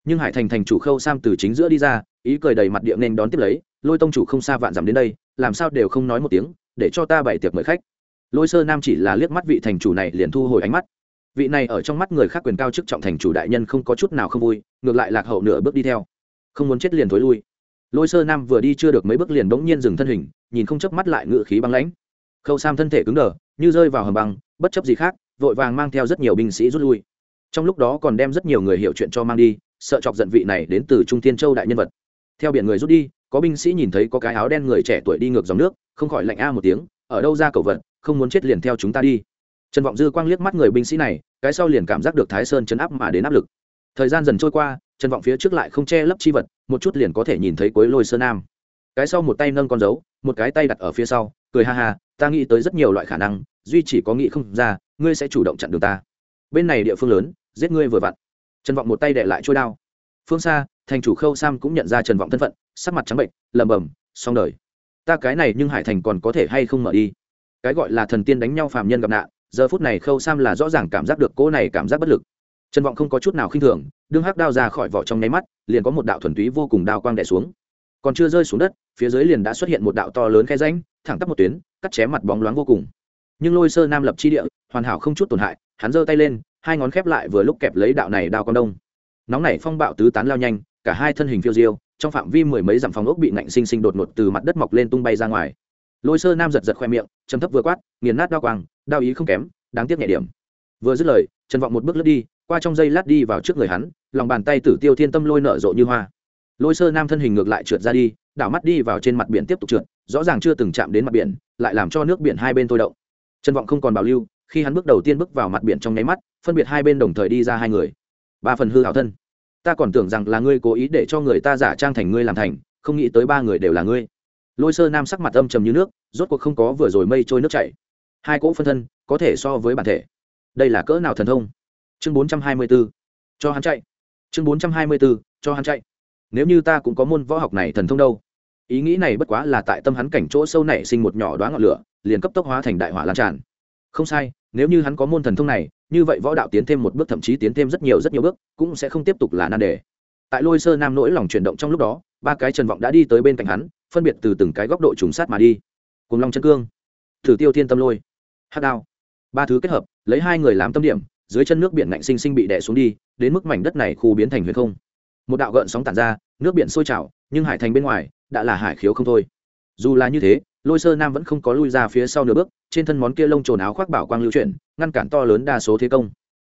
Nhưng hải thành thành chủ khâu sam từ chính giữa đi ra, ý cười đầy mặt địa nên đón tiếp lấy, lôi tông chủ không xa vạn dặm đến đây, làm sao đều không nói một tiếng, để cho ta bày tiệc mời khách. Lôi sơ nam chỉ là liếc mắt vị thành chủ này liền thu hồi ánh mắt. Vị này ở trong mắt người khác quyền cao chức trọng thành chủ đại nhân không có chút nào không vui, ngược lại lạc hậu nửa bước đi theo. Không muốn chết liền thối lui lôi sơ nam vừa đi chưa được mấy bước liền bỗng nhiên dừng thân hình, nhìn không chớp mắt lại ngự khí băng lãnh. Khâu sam thân thể cứng đờ, như rơi vào hầm băng, bất chấp gì khác, vội vàng mang theo rất nhiều binh sĩ rút lui. Trong lúc đó còn đem rất nhiều người hiểu chuyện cho mang đi, sợ chọc giận vị này đến từ trung thiên châu đại nhân vật. Theo biển người rút đi, có binh sĩ nhìn thấy có cái áo đen người trẻ tuổi đi ngược dòng nước, không khỏi lạnh a một tiếng, ở đâu ra cầu vật, không muốn chết liền theo chúng ta đi. Trần vọng dư quang liếc mắt người binh sĩ này, cái sau liền cảm giác được thái sơn chấn áp mà đến áp lực. Thời gian dần trôi qua trần vọng phía trước lại không che lấp chi vật, một chút liền có thể nhìn thấy cuối lôi sơn nam. Cái sau một tay nâng con dấu, một cái tay đặt ở phía sau, cười ha ha, ta nghĩ tới rất nhiều loại khả năng, duy chỉ có nghĩ không ra, ngươi sẽ chủ động chặn đường ta. Bên này địa phương lớn, giết ngươi vừa vặn. Trần vọng một tay đệ lại trôi đao. Phương xa, thành chủ khâu sam cũng nhận ra trần vọng thân phận, sắc mặt trắng bệnh lầm bầm xong đời. Ta cái này nhưng hải thành còn có thể hay không mở đi? Cái gọi là thần tiên đánh nhau phàm nhân gặp nạn, giờ phút này khâu sam là rõ ràng cảm giác được cô này cảm giác bất lực trần vọng không có chút nào khinh thường, đương hắc đao ra khỏi vỏ trong nháy mắt, liền có một đạo thuần túy vô cùng đao quang đẻ xuống. Còn chưa rơi xuống đất, phía dưới liền đã xuất hiện một đạo to lớn khe ránh thẳng tắp một tuyến, cắt chém mặt bóng loáng vô cùng. Nhưng lôi sơ nam lập chi địa, hoàn hảo không chút tổn hại, hắn giơ tay lên, hai ngón khép lại vừa lúc kẹp lấy đạo này đao con đông. Nóng nảy phong bạo tứ tán lao nhanh, cả hai thân hình phiêu diêu, trong phạm vi mười mấy dặm phòng ốc bị nạnh sinh sinh đột ngột từ mặt đất mọc lên tung bay ra ngoài. Lôi sơ nam giật giật khoe miệng chấm thấp vừa quát, nghiền nát đao quang, đao ý không kém, đáng tiếc nhẹ điểm. Vừa dứt lời, trần vọng một bước lướt đi qua trong dây lát đi vào trước người hắn, lòng bàn tay tử tiêu thiên tâm lôi nở rộ như hoa. Lôi sơ nam thân hình ngược lại trượt ra đi, đảo mắt đi vào trên mặt biển tiếp tục trượt, rõ ràng chưa từng chạm đến mặt biển, lại làm cho nước biển hai bên thôi động. Trân vọng không còn bảo lưu, khi hắn bước đầu tiên bước vào mặt biển trong nháy mắt, phân biệt hai bên đồng thời đi ra hai người. Ba phần hư hảo thân. Ta còn tưởng rằng là ngươi cố ý để cho người ta giả trang thành ngươi làm thành, không nghĩ tới ba người đều là ngươi. Lôi sơ nam sắc mặt âm trầm như nước, rốt cuộc không có vừa rồi mây trôi nước chảy. Hai cỗ phân thân, có thể so với bản thể. Đây là cỡ nào thần thông? Chương bốn trăm hai mươi b ố cho hắn chạy. Chương bốn trăm hai mươi b ố cho hắn chạy. Nếu như ta cũng có môn võ học này thần thông đâu? Ý nghĩ này bất quá là tại tâm hắn cảnh chỗ sâu nảy sinh một nhỏ đoá ngọn lửa, liền cấp tốc hóa thành đại hỏa lan tràn. Không sai, nếu như hắn có môn thần thông này, như vậy võ đạo tiến thêm một bước, thậm chí tiến thêm rất nhiều rất nhiều bước, cũng sẽ không tiếp tục là nan đề. Tại lôi sơ nam nỗi lòng chuyển động trong lúc đó, ba cái trần vọng đã đi tới bên cạnh hắn, phân biệt từ từng cái góc độ trùng sát mà đi. Cùng long chân cương, thử tiêu thiên tâm lôi hát đao, ba thứ kết hợp, lấy hai người làm tâm điểm dưới chân nước biển ngạnh sinh sinh bị đè xuống đi, đến mức mảnh đất này khu biến thành huyền không. Một đạo gợn sóng tản ra, nước biển sôi trào, nhưng hải thành bên ngoài đã là hải khiếu không thôi. Dù là như thế, lôi sơ nam vẫn không có lui ra phía sau nửa bước, trên thân món kia lông trồn áo khoác bảo quang lưu chuyển, ngăn cản to lớn đa số thế công.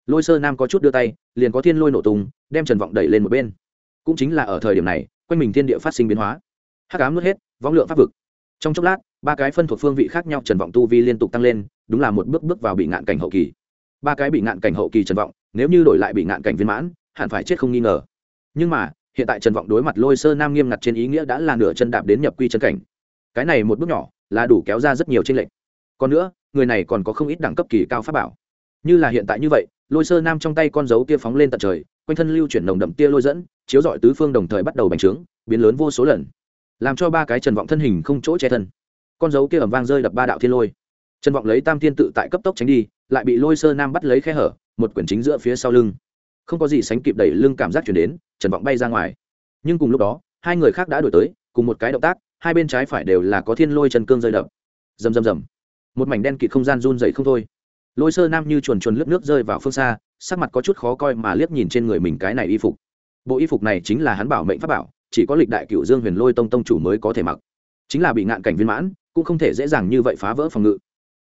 Lôi sơ nam có chút đưa tay, liền có thiên lôi nổ tung, đem trần vọng đẩy lên một bên. Cũng chính là ở thời điểm này, quanh mình thiên địa phát sinh biến hóa. Hắc ám nuốt hết võng lượng pháp vực. Trong chốc lát, ba cái phân thuộc phương vị khác nhau trần vọng tu vi liên tục tăng lên, đúng là một bước bước vào bị ngạn cảnh hậu kỳ ba cái bị ngạn cảnh hậu kỳ trần vọng, nếu như đổi lại bị ngạn cảnh viên mãn, hẳn phải chết không nghi ngờ. Nhưng mà, hiện tại trần vọng đối mặt lôi sơ nam nghiêm ngặt trên ý nghĩa đã là nửa chân đạp đến nhập quy chân cảnh. Cái này một bước nhỏ là đủ kéo ra rất nhiều tranh lệch. Còn nữa, người này còn có không ít đẳng cấp kỳ cao pháp bảo. Như là hiện tại như vậy, lôi sơ nam trong tay con dấu kia phóng lên tận trời, quanh thân lưu chuyển nồng đậm tia lôi dẫn, chiếu dọi tứ phương đồng thời bắt đầu bành trướng, biến lớn vô số lần. Làm cho ba cái trần vọng thân hình không chỗ che thân. Con dấu kia ẩm vang rơi đập ba đạo thiên lôi. Trần vọng lấy tam thiên tự tại cấp tốc tránh đi lại bị lôi sơ nam bắt lấy khe hở, một quyển chính giữa phía sau lưng. Không có gì sánh kịp đẩy lưng cảm giác chuyển đến, trần vọng bay ra ngoài. Nhưng cùng lúc đó, hai người khác đã đổi tới, cùng một cái động tác, hai bên trái phải đều là có thiên lôi chân cương rơi đập. Rầm rầm rầm. Một mảnh đen kịt không gian run dậy không thôi. Lôi sơ nam như chuồn chuồn lướt nước rơi vào phương xa, sắc mặt có chút khó coi mà liếc nhìn trên người mình cái này y phục. Bộ y phục này chính là hắn bảo mệnh pháp bảo, chỉ có lịch đại cựu dương huyền lôi tông tông chủ mới có thể mặc. Chính là bị ngạn cảnh viên mãn, cũng không thể dễ dàng như vậy phá vỡ phòng ngự.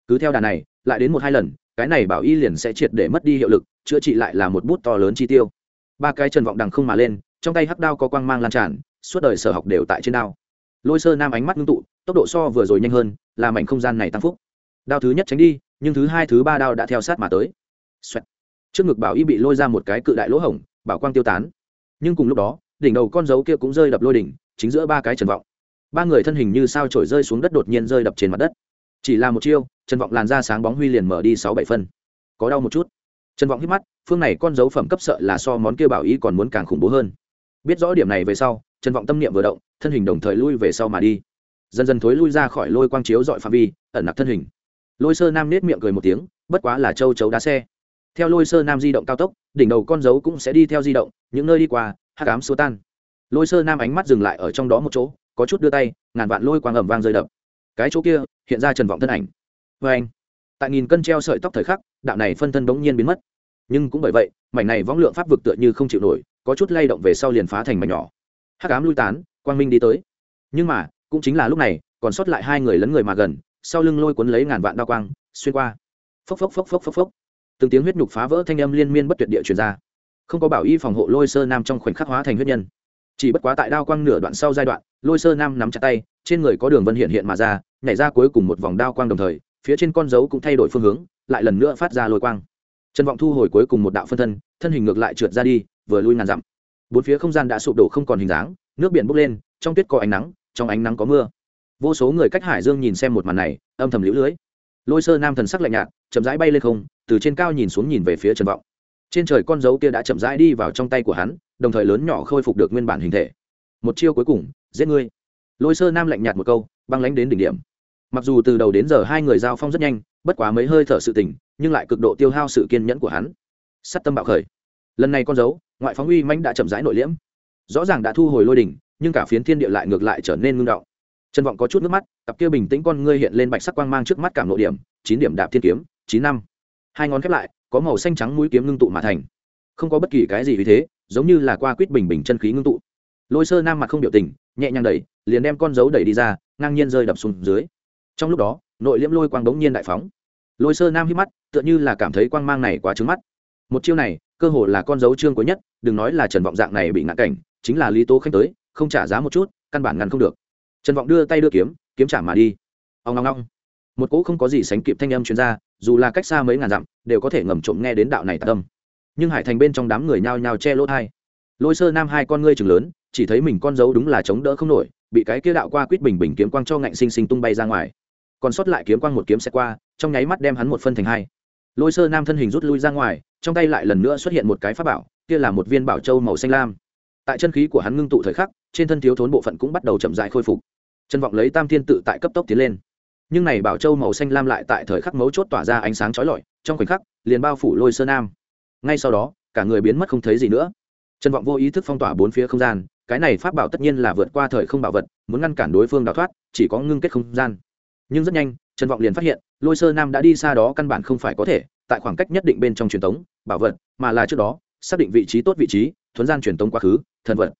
Cứ theo đà này, lại đến một hai lần cái này bảo y liền sẽ triệt để mất đi hiệu lực, chữa trị lại là một bút to lớn chi tiêu. Ba cái trần vọng đằng không mà lên, trong tay hắc đao có quang mang lan tràn, suốt đời sở học đều tại trên đao. Lôi sơ nam ánh mắt ngưng tụ, tốc độ so vừa rồi nhanh hơn làm mảnh không gian này tăng phúc. Đao thứ nhất tránh đi, nhưng thứ hai, thứ ba đao đã theo sát mà tới、Xoẹt. Trước ngực bảo y bị lôi ra một cái cự đại lỗ hổng, bảo quang tiêu tán. Nhưng cùng lúc đó, đỉnh đầu con dấu kia cũng rơi đập lôi đỉnh, chính giữa ba cái trần vọng. Ba người thân hình như sao trổi rơi xuống đất đột nhiên rơi đập trên mặt đất chỉ là một chiêu, trần vọng làn ra sáng bóng huy liền mở đi sáu bảy phân. Có đau một chút. Trần vọng hít mắt, phương này con dấu phẩm cấp sợ là so món kia bảo ý còn muốn càng khủng bố hơn. Biết rõ điểm này về sau, trần vọng tâm niệm vừa động, thân hình đồng thời lui về sau mà đi. Dần dần thối lui ra khỏi lôi quang chiếu dọi phạm vi, ẩn nặc thân hình. Lôi sơ nam nết miệng cười một tiếng, bất quá là châu chấu đá xe. Theo lôi sơ nam di động cao tốc, đỉnh đầu con dấu cũng sẽ đi theo di động, những nơi đi qua, hắc ám xua tan. Lôi sơ nam ánh mắt dừng lại ở trong đó một chỗ, có chút đưa tay, ngàn vạn lôi quang ẩm vang rơi đập cái chỗ kia, hiện ra trần vọng thân ảnh. Vê anh, tại nghìn cân treo sợi tóc thời khắc, đạo này phân thân bỗng nhiên biến mất. Nhưng cũng bởi vậy, mảnh này võng lượng pháp vực tựa như không chịu nổi, có chút lay động về sau liền phá thành mảnh nhỏ. Hắc ám lui tán, quang minh đi tới. Nhưng mà, cũng chính là lúc này, còn sót lại hai người lấn người mà gần, sau lưng lôi cuốn lấy ngàn vạn đao quang, xuyên qua. Phốc phốc phốc phốc phốc phốc. Từng tiếng huyết nhục phá vỡ thanh âm liên miên bất tuyệt địa truyền ra. Không có bảo y phòng hộ lôi sơ nam trong khoảnh khắc hóa thành huyết nhân. Chỉ bất quá tại đao quang nửa đoạn sau giai đoạn, lôi sơ nam nắm chặt tay trên người có đường vân hiện hiện mà ra, nhảy ra cuối cùng một vòng đao quang đồng thời, phía trên con dấu cũng thay đổi phương hướng, lại lần nữa phát ra lôi quang. Trần vọng thu hồi cuối cùng một đạo phân thân thân hình ngược lại trượt ra đi, vừa lui ngàn dặm. Bốn phía không gian đã sụp đổ không còn hình dáng, nước biển bốc lên, trong tuyết có ánh nắng, trong ánh nắng có mưa. Vô số người cách hải dương nhìn xem một màn này, âm thầm lũ lưới. Lôi sơ nam thần sắc lạnh nhạt, chậm rãi bay lên không, từ trên cao nhìn xuống nhìn về phía trần vọng. Trên trời con dấu kia đã chậm rãi đi vào trong tay của hắn, đồng thời lớn nhỏ khôi phục được nguyên bản hình thể. Một chiêu cuối cùng, giết ngươi lôi sơ nam lạnh nhạt một câu, băng lánh đến đỉnh điểm. Mặc dù từ đầu đến giờ hai người giao phong rất nhanh, bất quá mấy hơi thở sự tình, nhưng lại cực độ tiêu hao sự kiên nhẫn của hắn. Sắt tâm bạo khởi. Lần này con dấu, ngoại phóng uy manh đã chậm rãi nội liễm. Rõ ràng đã thu hồi lôi đỉnh, nhưng cả phiến thiên địa lại ngược lại trở nên ngưng động. Trần vọng có chút nước mắt, cặp kia bình tĩnh con ngươi hiện lên bạch sắc quang mang trước mắt cảm nội điểm, chín điểm đạp thiên kiếm, chín năm. Hai ngón khép lại, có màu xanh trắng mũi kiếm ngưng tụ mà thành. Không có bất kỳ cái gì vì thế, giống như là qua quýt bình bình chân khí ngưng tụ lôi sơ nam mặt không biểu tình, nhẹ nhàng đẩy, liền đem con dấu đẩy đi ra, ngang nhiên rơi đập xuống dưới. Trong lúc đó, nội liễm lôi quang đống nhiên đại phóng. Lôi sơ nam hít mắt, tựa như là cảm thấy quang mang này quá trứng mắt. Một chiêu này, cơ hồ là con dấu trương cuối nhất, đừng nói là trần vọng dạng này bị ngã cảnh, chính là lý tố khanh tới, không trả giá một chút, căn bản ngăn không được. Trần vọng đưa tay đưa kiếm kiếm trả mà đi. Ông long long một cỗ không có gì sánh kịp thanh âm chuyên gia dù là cách xa mấy ngàn dặm, đều có thể ngầm trộm nghe đến đạo này tạ tâm. Nhưng hải thành bên trong đám người nhao nhao che lỗ thai lôi sơ nam hai con ngươi chừng lớn chỉ thấy mình con dấu đúng là chống đỡ không nổi, bị cái kia đạo qua quýt bình bình kiếm quang cho ngạnh sinh sinh tung bay ra ngoài. Còn sót lại kiếm quang một kiếm xe qua, trong nháy mắt đem hắn một phân thành hai. Lôi sơ nam thân hình rút lui ra ngoài, trong tay lại lần nữa xuất hiện một cái pháp bảo, kia là một viên bảo châu màu xanh lam. Tại chân khí của hắn ngưng tụ thời khắc, trên thân thiếu thốn bộ phận cũng bắt đầu chậm dại khôi phục. Trân vọng lấy tam thiên tự tại cấp tốc tiến lên. Nhưng này bảo châu màu xanh lam lại tại thời khắc mấu chốt tỏa ra ánh sáng trói lọi, trong khoảnh khắc, liền bao phủ lôi sơ nam. Ngay sau đó, cả người biến mất không thấy gì nữa. Trân vọng vô ý thức phong tỏa bốn phía không gian cái này pháp bảo tất nhiên là vượt qua thời không bảo vật, muốn ngăn cản đối phương đào thoát, chỉ có ngưng kết không gian. Nhưng rất nhanh, trần vọng liền phát hiện, lôi sơ nam đã đi xa đó căn bản không phải có thể, tại khoảng cách nhất định bên trong truyền thống bảo vật, mà là trước đó, xác định vị trí tốt vị trí, thuấn gian truyền tống quá khứ, thần vật.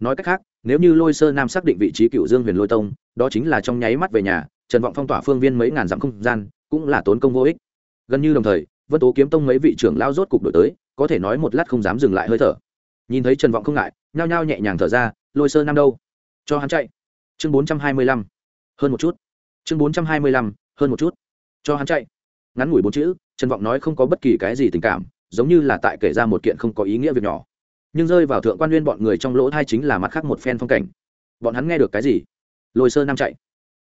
Nói cách khác, nếu như lôi sơ nam xác định vị trí cựu dương huyền lôi tông, đó chính là trong nháy mắt về nhà, trần vọng phong tỏa phương viên mấy ngàn dặm không gian, cũng là tốn công vô ích. Gần như đồng thời, vân tố kiếm tông mấy vị trưởng lao rốt cục đổi tới, có thể nói một lát không dám dừng lại hơi thở. Nhìn thấy trần vọng không ngại nhao nhao nhẹ nhàng thở ra, lôi sơ nam đâu? Cho hắn chạy. Chương bốn trăm hai mươi lăm. Hơn một chút. Chương bốn trăm hai mươi lăm, hơn một chút. Cho hắn chạy. Ngắn ngủi bốn chữ, trần vọng nói không có bất kỳ cái gì tình cảm, giống như là tại kể ra một kiện không có ý nghĩa việc nhỏ. Nhưng rơi vào thượng quan nguyên bọn người trong lỗ thai chính là mặt khác một phen phong cảnh. Bọn hắn nghe được cái gì? Lôi sơ nam chạy.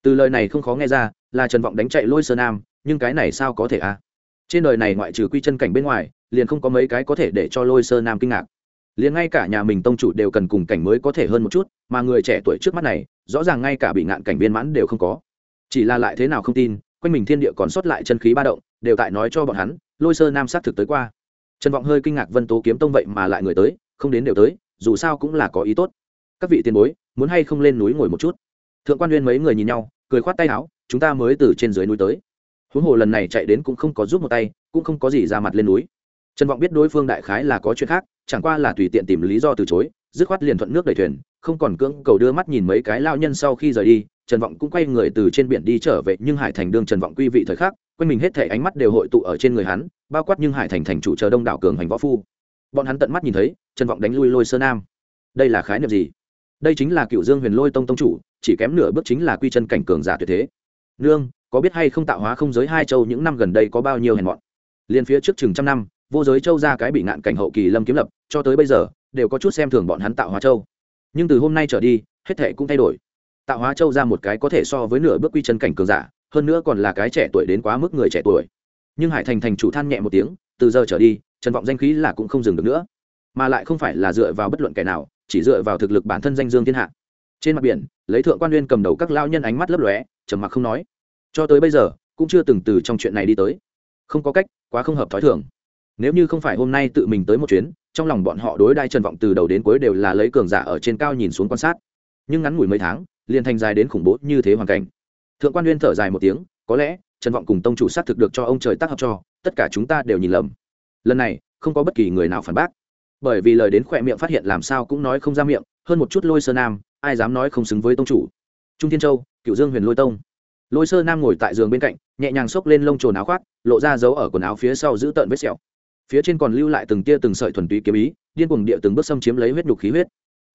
Từ lời này không khó nghe ra, là trần vọng đánh chạy lôi sơ nam, nhưng cái này sao có thể a à? trên đời này ngoại trừ quy chân cảnh bên ngoài, liền không có mấy cái có thể để cho lôi sơ nam kinh ngạc liền ngay cả nhà mình tông chủ đều cần cùng cảnh mới có thể hơn một chút, mà người trẻ tuổi trước mắt này, rõ ràng ngay cả bị ngạn cảnh viên mãn đều không có. Chỉ là lại thế nào không tin, quanh mình thiên địa còn sót lại chân khí ba động, đều tại nói cho bọn hắn, lôi sơ nam sát thực tới qua. Trần vọng hơi kinh ngạc vân tố kiếm tông vậy mà lại người tới, không đến đều tới, dù sao cũng là có ý tốt. Các vị tiền bối, muốn hay không lên núi ngồi một chút? Thượng quan nguyên mấy người nhìn nhau, cười khoát tay áo, chúng ta mới từ trên dưới núi tới. Huống hồ lần này chạy đến cũng không có giúp một tay, cũng không có gì ra mặt lên núi. Trần vọng biết đối phương đại khái là có chuyện khác chẳng qua là tùy tiện tìm lý do từ chối, dứt khoát liền thuận nước đẩy thuyền, không còn cưỡng cầu đưa mắt nhìn mấy cái lao nhân sau khi rời đi, trần vọng cũng quay người từ trên biển đi trở về, nhưng hải thành đương trần vọng quy vị thời khắc, quanh mình hết thể ánh mắt đều hội tụ ở trên người hắn, bao quát nhưng hải thành thành chủ chờ đông đảo cường hành võ phu. Bọn hắn tận mắt nhìn thấy, trần vọng đánh lui lôi sơ nam. Đây là khái niệm gì? Đây chính là cựu dương huyền lôi tông tông chủ, chỉ kém nửa bước chính là quy chân cảnh cường giả tuyệt thế. Nương, có biết hay không tạo hóa không giới hai châu những năm gần đây có bao nhiêu hèn mọn? Liền phía trước chừng trăm năm vô giới châu ra cái bị ngạn cảnh hậu kỳ lâm kiếm lập, cho tới bây giờ, đều có chút xem thường bọn hắn tạo hóa châu. Nhưng từ hôm nay trở đi, hết thệ cũng thay đổi. Tạo hóa châu ra một cái có thể so với nửa bước quy chân cảnh cường giả, hơn nữa còn là cái trẻ tuổi đến quá mức người trẻ tuổi. Nhưng hải thành thành chủ than nhẹ một tiếng, từ giờ trở đi, trần vọng danh khí là cũng không dừng được nữa. Mà lại không phải là dựa vào bất luận kẻ nào, chỉ dựa vào thực lực bản thân danh dương thiên hạ. Trên mặt biển, lấy thượng quan nguyên cầm đầu các lao nhân ánh mắt lấp lóe, trầm mặc không nói. Cho tới bây giờ, cũng chưa từng từ trong chuyện này đi tới. Không có cách, quá không hợp thói thường nếu như không phải hôm nay tự mình tới một chuyến, trong lòng bọn họ đối đai trần vọng từ đầu đến cuối đều là lấy cường giả ở trên cao nhìn xuống quan sát. Nhưng ngắn ngủi mấy tháng, liền thành dài đến khủng bố như thế hoàn cảnh. Thượng quan nguyên thở dài một tiếng, có lẽ, trần vọng cùng tông chủ sát thực được cho ông trời tác hợp cho, tất cả chúng ta đều nhìn lầm. Lần này, không có bất kỳ người nào phản bác. Bởi vì lời đến khỏe miệng phát hiện làm sao cũng nói không ra miệng, hơn một chút lôi sơ nam, ai dám nói không xứng với tông chủ. Trung thiên châu cựu dương huyền lôi tông. Lôi sơ nam ngồi tại giường bên cạnh, nhẹ nhàng xốc lên lông trồn áo khoác, lộ ra dấu ở quần áo phía sau giữ tợn vết sẹo phía trên còn lưu lại từng tia từng sợi thuần túy kiếm ý, điên cuồng địa từng bước xâm chiếm lấy huyết nhục khí huyết.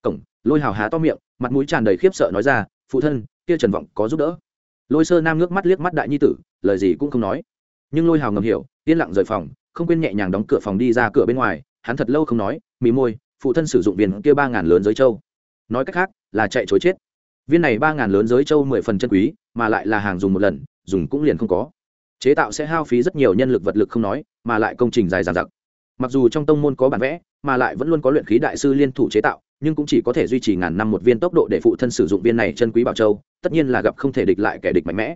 Cổng, lôi hào há to miệng, mặt mũi tràn đầy khiếp sợ nói ra, phụ thân, kia trần vọng có giúp đỡ. Lôi sơ nam nước mắt liếc mắt đại nhi tử, lời gì cũng không nói. Nhưng lôi hào ngầm hiểu, yên lặng rời phòng, không quên nhẹ nhàng đóng cửa phòng đi ra cửa bên ngoài, hắn thật lâu không nói, mì môi, phụ thân sử dụng viên kia ba ngàn lớn giới châu. Nói cách khác, là chạy chối chết. Viên này ba ngàn lớn giới châu mười phần chân quý, mà lại là hàng dùng một lần, dùng cũng liền không có chế tạo sẽ hao phí rất nhiều nhân lực vật lực không nói, mà lại công trình dài dàn dặc. Mặc dù trong tông môn có bản vẽ, mà lại vẫn luôn có luyện khí đại sư liên thủ chế tạo, nhưng cũng chỉ có thể duy trì ngàn năm một viên tốc độ để phụ thân sử dụng viên này chân quý bảo châu, tất nhiên là gặp không thể địch lại kẻ địch mạnh mẽ.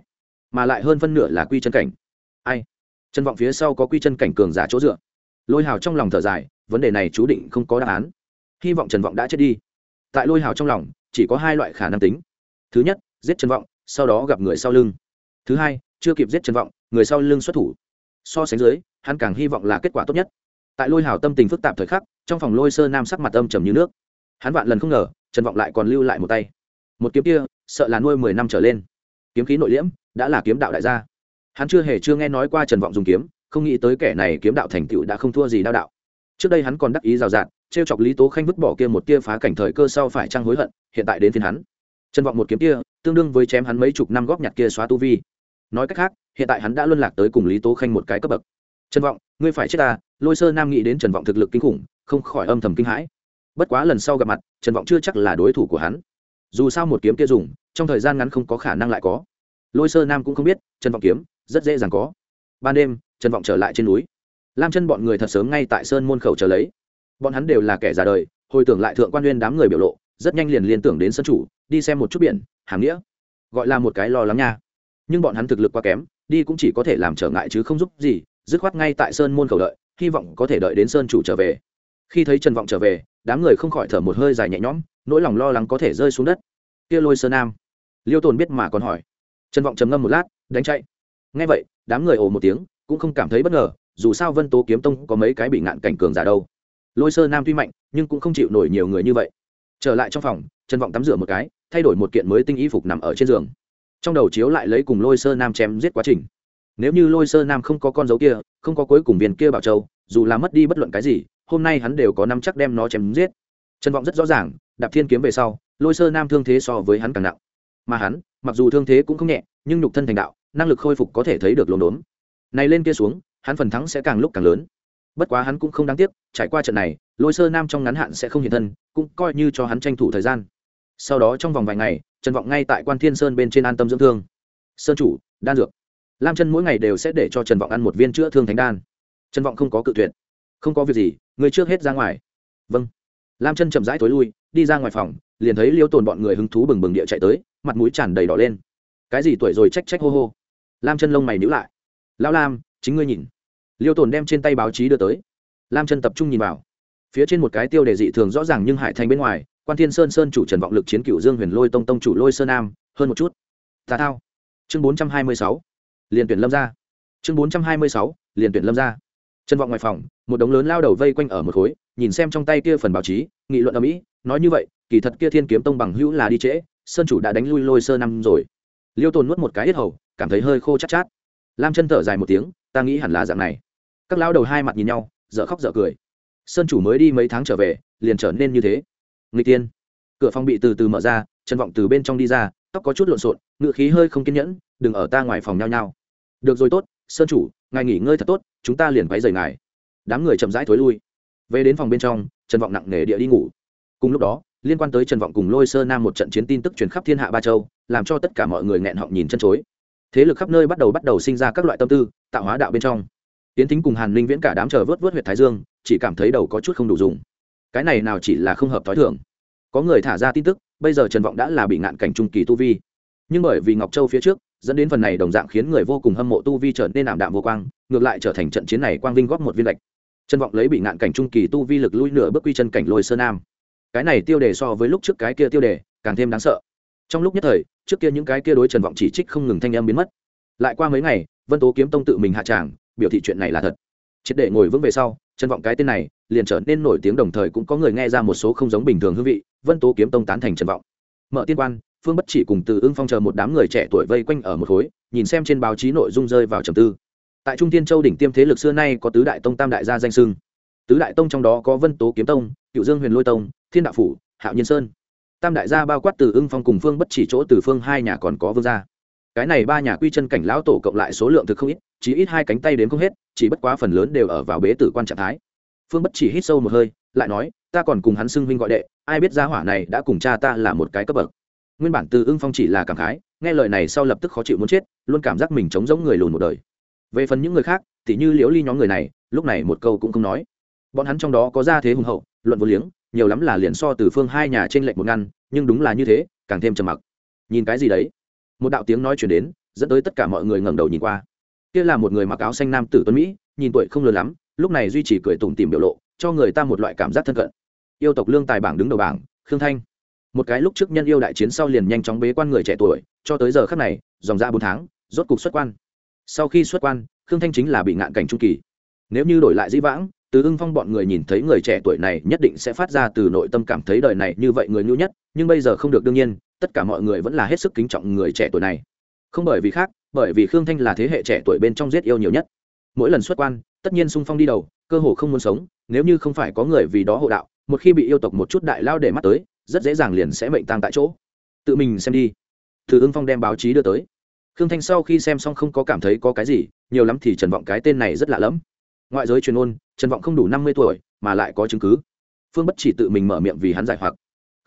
Mà lại hơn phân nửa là quy chân cảnh. Ai? Chân vọng phía sau có quy chân cảnh cường giả chỗ dựa. Lôi hào trong lòng thở dài, vấn đề này chú định không có đáp án. Hy vọng trần vọng đã chết đi. Tại lôi hào trong lòng, chỉ có hai loại khả năng tính. Thứ nhất, giết trần vọng, sau đó gặp người sau lưng. Thứ hai, chưa kịp giết trần vọng người sau lưng xuất thủ. So sánh dưới, hắn càng hy vọng là kết quả tốt nhất. Tại lôi hào tâm tình phức tạp thời khắc, trong phòng lôi sơ nam sắc mặt âm trầm như nước. Hắn vạn lần không ngờ, trần vọng lại còn lưu lại một tay. Một kiếm kia, sợ là nuôi mười năm trở lên. Kiếm khí nội liễm, đã là kiếm đạo đại gia. Hắn chưa hề chưa nghe nói qua trần vọng dùng kiếm, không nghĩ tới kẻ này kiếm đạo thành tựu đã không thua gì đao đạo. Trước đây hắn còn đắc ý rào rạt t r e o chọc lý tố khanh vứt bỏ kia một tia phá cảnh thời cơ sau phải trăng hối hận, hiện tại đến phiên hắn. Trần vọng một kiếm kia, tương đương với chém hắn mấy chục năm góp nhặt kia xóa tu vi. Nói cách khác hiện tại hắn đã luân lạc tới cùng lý tố khanh một cái cấp bậc. Trần vọng, ngươi phải chết ta, lôi sơ nam nghĩ đến trần vọng thực lực kinh khủng, không khỏi âm thầm kinh hãi. Bất quá lần sau gặp mặt, trần vọng chưa chắc là đối thủ của hắn. Dù sao một kiếm kia dùng, trong thời gian ngắn không có khả năng lại có. Lôi sơ nam cũng không biết, trần vọng kiếm, rất dễ dàng có. Ban đêm, trần vọng trở lại trên núi. Lam chân bọn người thật sớm ngay tại sơn môn khẩu chờ lấy. Bọn hắn đều là kẻ già đời, hồi tưởng lại thượng quan nguyên đám người biểu lộ, rất nhanh liền liên tưởng đến sân chủ, đi xem một chút biển hàng nghĩa, gọi là một cái lo lắng nha. Nhưng bọn hắn thực lực quá kém đi cũng chỉ có thể làm trở ngại chứ không giúp gì, dứt khoát ngay tại sơn môn khẩu đợi, hy vọng có thể đợi đến sơn chủ trở về. Khi thấy trần vọng trở về, đám người không khỏi thở một hơi dài nhẹ nhõm, nỗi lòng lo lắng có thể rơi xuống đất. Kia lôi sơn nam, liêu tồn biết mà còn hỏi. Trần vọng trầm ngâm một lát, đánh chạy. Ngay vậy, đám người ồ một tiếng, cũng không cảm thấy bất ngờ, dù sao vân tố kiếm tông có mấy cái bị ngạn cảnh cường giả đâu. Lôi sơ nam tuy mạnh, nhưng cũng không chịu nổi nhiều người như vậy. Trở lại trong phòng, trần vọng tắm rửa một cái, thay đổi một kiện mới tinh y phục nằm ở trên giường trong đầu chiếu lại lấy cùng lôi sơ nam chém giết quá trình. Nếu như lôi sơ nam không có con dấu kia, không có cuối cùng viên kia bảo châu, dù là mất đi bất luận cái gì, hôm nay hắn đều có năm chắc đem nó chém giết. Trần vọng rất rõ ràng, đạp thiên kiếm về sau, lôi sơ nam thương thế so với hắn càng nặng. Mà hắn, mặc dù thương thế cũng không nhẹ, nhưng nhục thân thành đạo, năng lực khôi phục có thể thấy được lồn đốn. Này lên kia xuống, hắn phần thắng sẽ càng lúc càng lớn. Bất quá hắn cũng không đáng tiếc, trải qua trận này, lôi sơ nam trong ngắn hạn sẽ không hiện thân, cũng coi như cho hắn tranh thủ thời gian. Sau đó trong vòng vài ngày trần vọng ngay tại quan thiên sơn bên trên an tâm dưỡng thương. Sơn chủ, đan dược. Lam chân mỗi ngày đều sẽ để cho trần vọng ăn một viên chữa thương thánh đan. Trần vọng không có cự tuyệt. Không có việc gì, người trước hết ra ngoài. Vâng. Lam chân chậm rãi t ố i lui, đi ra ngoài phòng, liền thấy liêu tồn bọn người hứng thú bừng bừng địa chạy tới, mặt mũi tràn đầy đỏ lên. Cái gì tuổi rồi trách trách hô hô. Lam chân lông mày nhữ lại. Lão lam, chính ngươi nhìn. Liêu tồn đem trên tay báo chí đưa tới. Lam chân tập trung nhìn vào. Phía trên một cái tiêu đề dị thường rõ ràng nhưng hải thành bên ngoài quan thiên sơn sơn chủ trần vọng lực chiến cựu dương huyền lôi tông tông chủ lôi sơn nam, hơn một chút. Tà thao. Chương bốn trăm hai mươi sáu. Liền tuyển lâm ra chương bốn trăm hai mươi sáu liền tuyển lâm ra trần vọng ngoài phòng, một đống lớn lao đầu vây quanh ở một khối, nhìn xem trong tay kia phần báo chí, nghị luận ở mỹ, nói như vậy, kỳ thật kia thiên kiếm tông bằng hữu là đi trễ, sơn chủ đã đánh lui lôi sơ năm rồi. Liêu tồn nuốt một cái hết hầu, cảm thấy hơi khô chát chát. Lam chân thở dài một tiếng, ta nghĩ hẳn là dạng này. Các lao đầu hai mặt nhìn nhau, dở khóc dở cười. Sơn chủ mới đi mấy tháng trở về, liền trở nên như thế người tiên cửa phòng bị từ từ mở ra trần vọng từ bên trong đi ra, tóc có chút lộn xộn ngự khí hơi không kiên nhẫn, đừng ở ta ngoài phòng nhao nhao. Được rồi tốt, sơn chủ, ngài nghỉ ngơi thật tốt, chúng ta liền váy rời ngài. Đám người chậm rãi thối lui. Về đến phòng bên trong trần vọng nặng nề địa đi ngủ. Cùng lúc đó, liên quan tới trần vọng cùng lôi sơ nam một trận chiến tin tức truyền khắp thiên hạ ba châu, làm cho tất cả mọi người nghẹn họng nhìn chân chối. Thế lực khắp nơi bắt đầu bắt đầu sinh ra các loại tâm tư, tạo hóa đạo bên trong. Tiến thính cùng hàn linh viễn cả đám chờ vớt vớt Huyệt thái dương, chỉ cảm thấy đầu có chút không đủ dùng cái này nào chỉ là không hợp t h ó i thường. Có người thả ra tin tức, bây giờ trần vọng đã là bị ngạn cảnh trung kỳ tu vi. Nhưng bởi vì ngọc châu phía trước, dẫn đến phần này đồng dạng khiến người vô cùng hâm mộ tu vi trở nên ảm đạm vô quang, ngược lại trở thành trận chiến này quang vinh góp một viên lệch. Trần vọng lấy bị ngạn cảnh trung kỳ tu vi lực lui nửa bước quy chân cảnh lôi sơ nam. Cái này tiêu đề so với lúc trước cái kia tiêu đề, càng thêm đáng sợ. Trong lúc nhất thời, trước kia những cái kia đối trần vọng chỉ trích không ngừng thanh em biến mất. Lại qua mấy ngày, vân tố kiếm tông tự mình hạ tràng, biểu thị chuyện này là thật. Triệt để ngồi vững về sau, trần vọng cái tên này liền trở nên nổi tiếng đồng thời cũng có người nghe ra một số không giống bình thường hương vị. Vân tố kiếm tông tán thành trần vọng. Mở tiên quan, phương bất chỉ cùng từ ưng phong chờ một đám người trẻ tuổi vây quanh ở một khối, nhìn xem trên báo chí nội dung rơi vào trầm tư. Tại trung tiên châu đỉnh tiêm thế lực xưa nay có tứ đại tông tam đại gia danh sưng tứ đại tông trong đó có vân tố kiếm tông, cựu dương huyền lôi tông, thiên đạo phủ, hạo nhiên sơn. Tam đại gia bao quát từ ưng phong cùng phương bất chỉ chỗ từ phương hai nhà còn có vương gia. Cái này ba nhà quy chân cảnh lão tổ cộng lại số lượng thực không ít, chỉ ít hai cánh tay đến không hết, chỉ bất quá phần lớn đều ở vào bế tử quan trạng thái phương bất chỉ hít sâu một hơi, lại nói, ta còn cùng hắn xưng huynh gọi đệ, ai biết gia hỏa này đã cùng cha ta là một cái cấp bậc. Nguyên bản từ ưng phong chỉ là cảm khái, nghe lời này sau lập tức khó chịu muốn chết, luôn cảm giác mình chống giống người lùn một đời. Về phần những người khác thì như liễu ly nhóm người này, lúc này một câu cũng không nói. Bọn hắn trong đó có gia thế hùng hậu, luận vô liếng, nhiều lắm là liền so từ phương hai nhà trên lệnh một ngăn, nhưng đúng là như thế, càng thêm trầm mặc. Nhìn cái gì đấy? Một đạo tiếng nói chuyển đến, dẫn tới tất cả mọi người ngẩng đầu nhìn qua. Kia là một người mặc áo xanh nam tử tuấn mỹ, nhìn tuổi không lớn lắm lúc này duy trì cười tủm tìm biểu lộ, cho người ta một loại cảm giác thân cận. Yêu tộc lương tài bảng đứng đầu bảng, khương thanh. Một cái lúc trước nhân yêu đại chiến sau liền nhanh chóng bế quan người trẻ tuổi, cho tới giờ khắc này, dòng ra bốn tháng, rốt cục xuất quan. Sau khi xuất quan, khương thanh chính là bị ngạn cảnh trung kỳ. Nếu như đổi lại dĩ vãng, từ ưng phong bọn người nhìn thấy người trẻ tuổi này nhất định sẽ phát ra từ nội tâm cảm thấy đời này như vậy người nhu nhất, nhưng bây giờ không được đương nhiên, tất cả mọi người vẫn là hết sức kính trọng người trẻ tuổi này. Không bởi vì khác, bởi vì khương thanh là thế hệ trẻ tuổi bên trong giết yêu nhiều nhất. Mỗi lần xuất quan tất nhiên sung phong đi đầu, cơ hồ không muốn sống, nếu như không phải có người vì đó hộ đạo, một khi bị yêu tộc một chút đại lao để mắt tới, rất dễ dàng liền sẽ mệnh tang tại chỗ. Tự mình xem đi. Từ ưng phong đem báo chí đưa tới. Khương thanh sau khi xem xong không có cảm thấy có cái gì, nhiều lắm thì trần vọng cái tên này rất lạ lẫm. Ngoại giới truyền ôn, trần vọng không đủ năm mươi tuổi, mà lại có chứng cứ. Phương bất chỉ tự mình mở miệng vì hắn giải hoặc.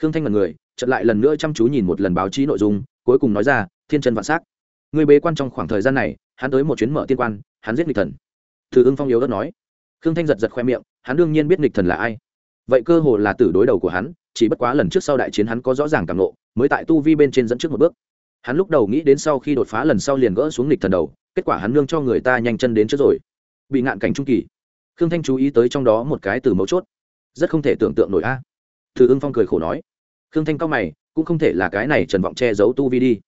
Khương thanh mật người, chợt lại lần nữa chăm chú nhìn một lần báo chí nội dung, cuối cùng nói ra, thiên chân vạn s á c người bế quan trong khoảng thời gian này, hắn tới một chuyến mở tiên quan, hắn giết nghịch thần từ ưng phong yếu đất nói. Khương thanh giật giật khoe miệng, hắn đương nhiên biết nghịch thần là ai. Vậy cơ hồ là tử đối đầu của hắn, chỉ bất quá lần trước sau đại chiến hắn có rõ ràng cảm lộ mới tại tu vi bên trên dẫn trước một bước. Hắn lúc đầu nghĩ đến sau khi đột phá lần sau liền gỡ xuống nghịch thần đầu, kết quả hắn nương cho người ta nhanh chân đến trước rồi. Bị ngạn cảnh trung kỳ. Khương thanh chú ý tới trong đó một cái từ mấu chốt. Rất không thể tưởng tượng nổi a. À. từ ưng phong cười khổ nói. Khương thanh cao mày, cũng không thể là cái này trần vọng che giấu tu vi đi.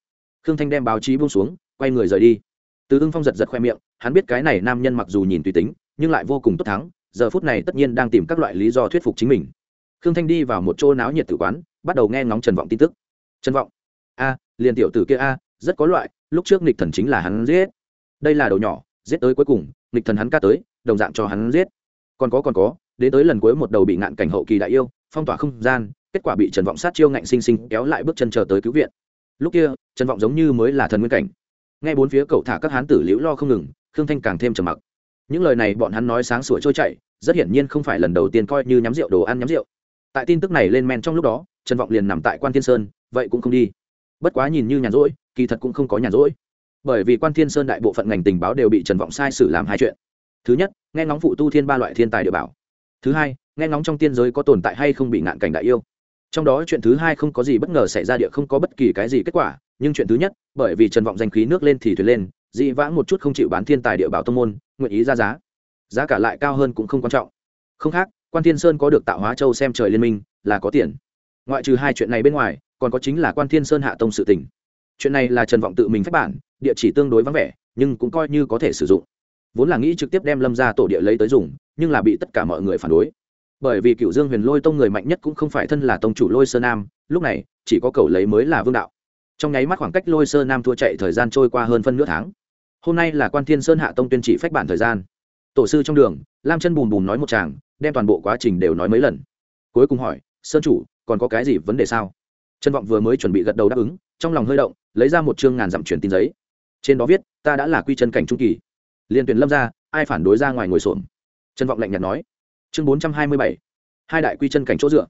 Khương thanh đem báo chí buông xuống, quay người rời đi từ ưng phong giật giật khoe miệng, hắn biết cái này nam nhân mặc dù nhìn tùy tính, nhưng lại vô cùng tốt thắng, giờ phút này tất nhiên đang tìm các loại lý do thuyết phục chính mình. Khương thanh đi vào một chỗ náo nhiệt tử quán, bắt đầu nghe ngóng trần vọng tin tức. Trần vọng, a, liền tiểu tử kia a, rất có loại, lúc trước nghịch thần chính là hắn giết. Đây là đầu nhỏ, giết tới cuối cùng, nghịch thần hắn ca tới, đồng dạng cho hắn giết. Còn có còn có, đến tới lần cuối một đầu bị ngạn cảnh hậu kỳ đại yêu, phong tỏa không gian, kết quả bị trần vọng sát chiêu ngạnh sinh sinh kéo lại bước chân chờ tới cứu viện. Lúc kia, trần vọng giống như mới là thần nguyên cảnh nghe bốn phía cậu thả các hán tử liễu lo không ngừng, khương thanh càng thêm trầm mặc. Những lời này bọn hắn nói sáng sủa trôi chảy, rất hiển nhiên không phải lần đầu tiên coi như nhắm rượu đồ ăn nhắm rượu. Tại tin tức này lên men trong lúc đó, trần vọng liền nằm tại quan thiên sơn, vậy cũng không đi. Bất quá nhìn như nhàn rỗi, kỳ thật cũng không có nhàn rỗi. Bởi vì quan thiên sơn đại bộ phận ngành tình báo đều bị trần vọng sai sử làm hai chuyện. Thứ nhất, nghe ngóng phụ tu thiên ba loại thiên tài địa bảo. Thứ hai, nghe ngóng trong tiên giới có tồn tại hay không bị ngạn cảnh đại yêu. Trong đó chuyện thứ hai không có gì bất ngờ xảy ra địa không có bất kỳ cái gì kết quả nhưng chuyện thứ nhất, bởi vì trần vọng danh khí nước lên thì thuyền lên, dị vãng một chút không chịu bán thiên tài địa bảo tông môn, nguyện ý ra giá. Giá cả lại cao hơn cũng không quan trọng. Không khác, quan thiên sơn có được tạo hóa châu xem trời liên minh, là có tiền. Ngoại trừ hai chuyện này bên ngoài, còn có chính là quan thiên sơn hạ tông sự tỉnh chuyện này là trần vọng tự mình phép bản, địa chỉ tương đối vắng vẻ, nhưng cũng coi như có thể sử dụng. Vốn là nghĩ trực tiếp đem lâm ra tổ địa lấy tới dùng, nhưng là bị tất cả mọi người phản đối. Bởi vì cựu dương huyền lôi tông người mạnh nhất cũng không phải thân là tông chủ lôi sơ nam, lúc này, chỉ có cầu lấy mới là vương đạo trong nháy mắt khoảng cách lôi sơ nam thua chạy thời gian trôi qua hơn phân nửa tháng. Hôm nay là quan thiên sơn hạ tông tuyên chỉ phách bản thời gian. Tổ sư trong đường, lam chân bùn bùn nói một chàng đem toàn bộ quá trình đều nói mấy lần. Cuối cùng hỏi, sơn chủ, còn có cái gì vấn đề sao? Trân vọng vừa mới chuẩn bị gật đầu đáp ứng, trong lòng hơi động, lấy ra một chương ngàn dặm truyền tin giấy. Trên đó viết, ta đã là quy chân cảnh trung kỳ. Liên tuyển lâm ra, ai phản đối ra ngoài ngồi xổm? Trân vọng lạnh nhạt nói. Chương bốn trăm hai mươi bảy, hai đại quy chân cảnh chỗ dựa.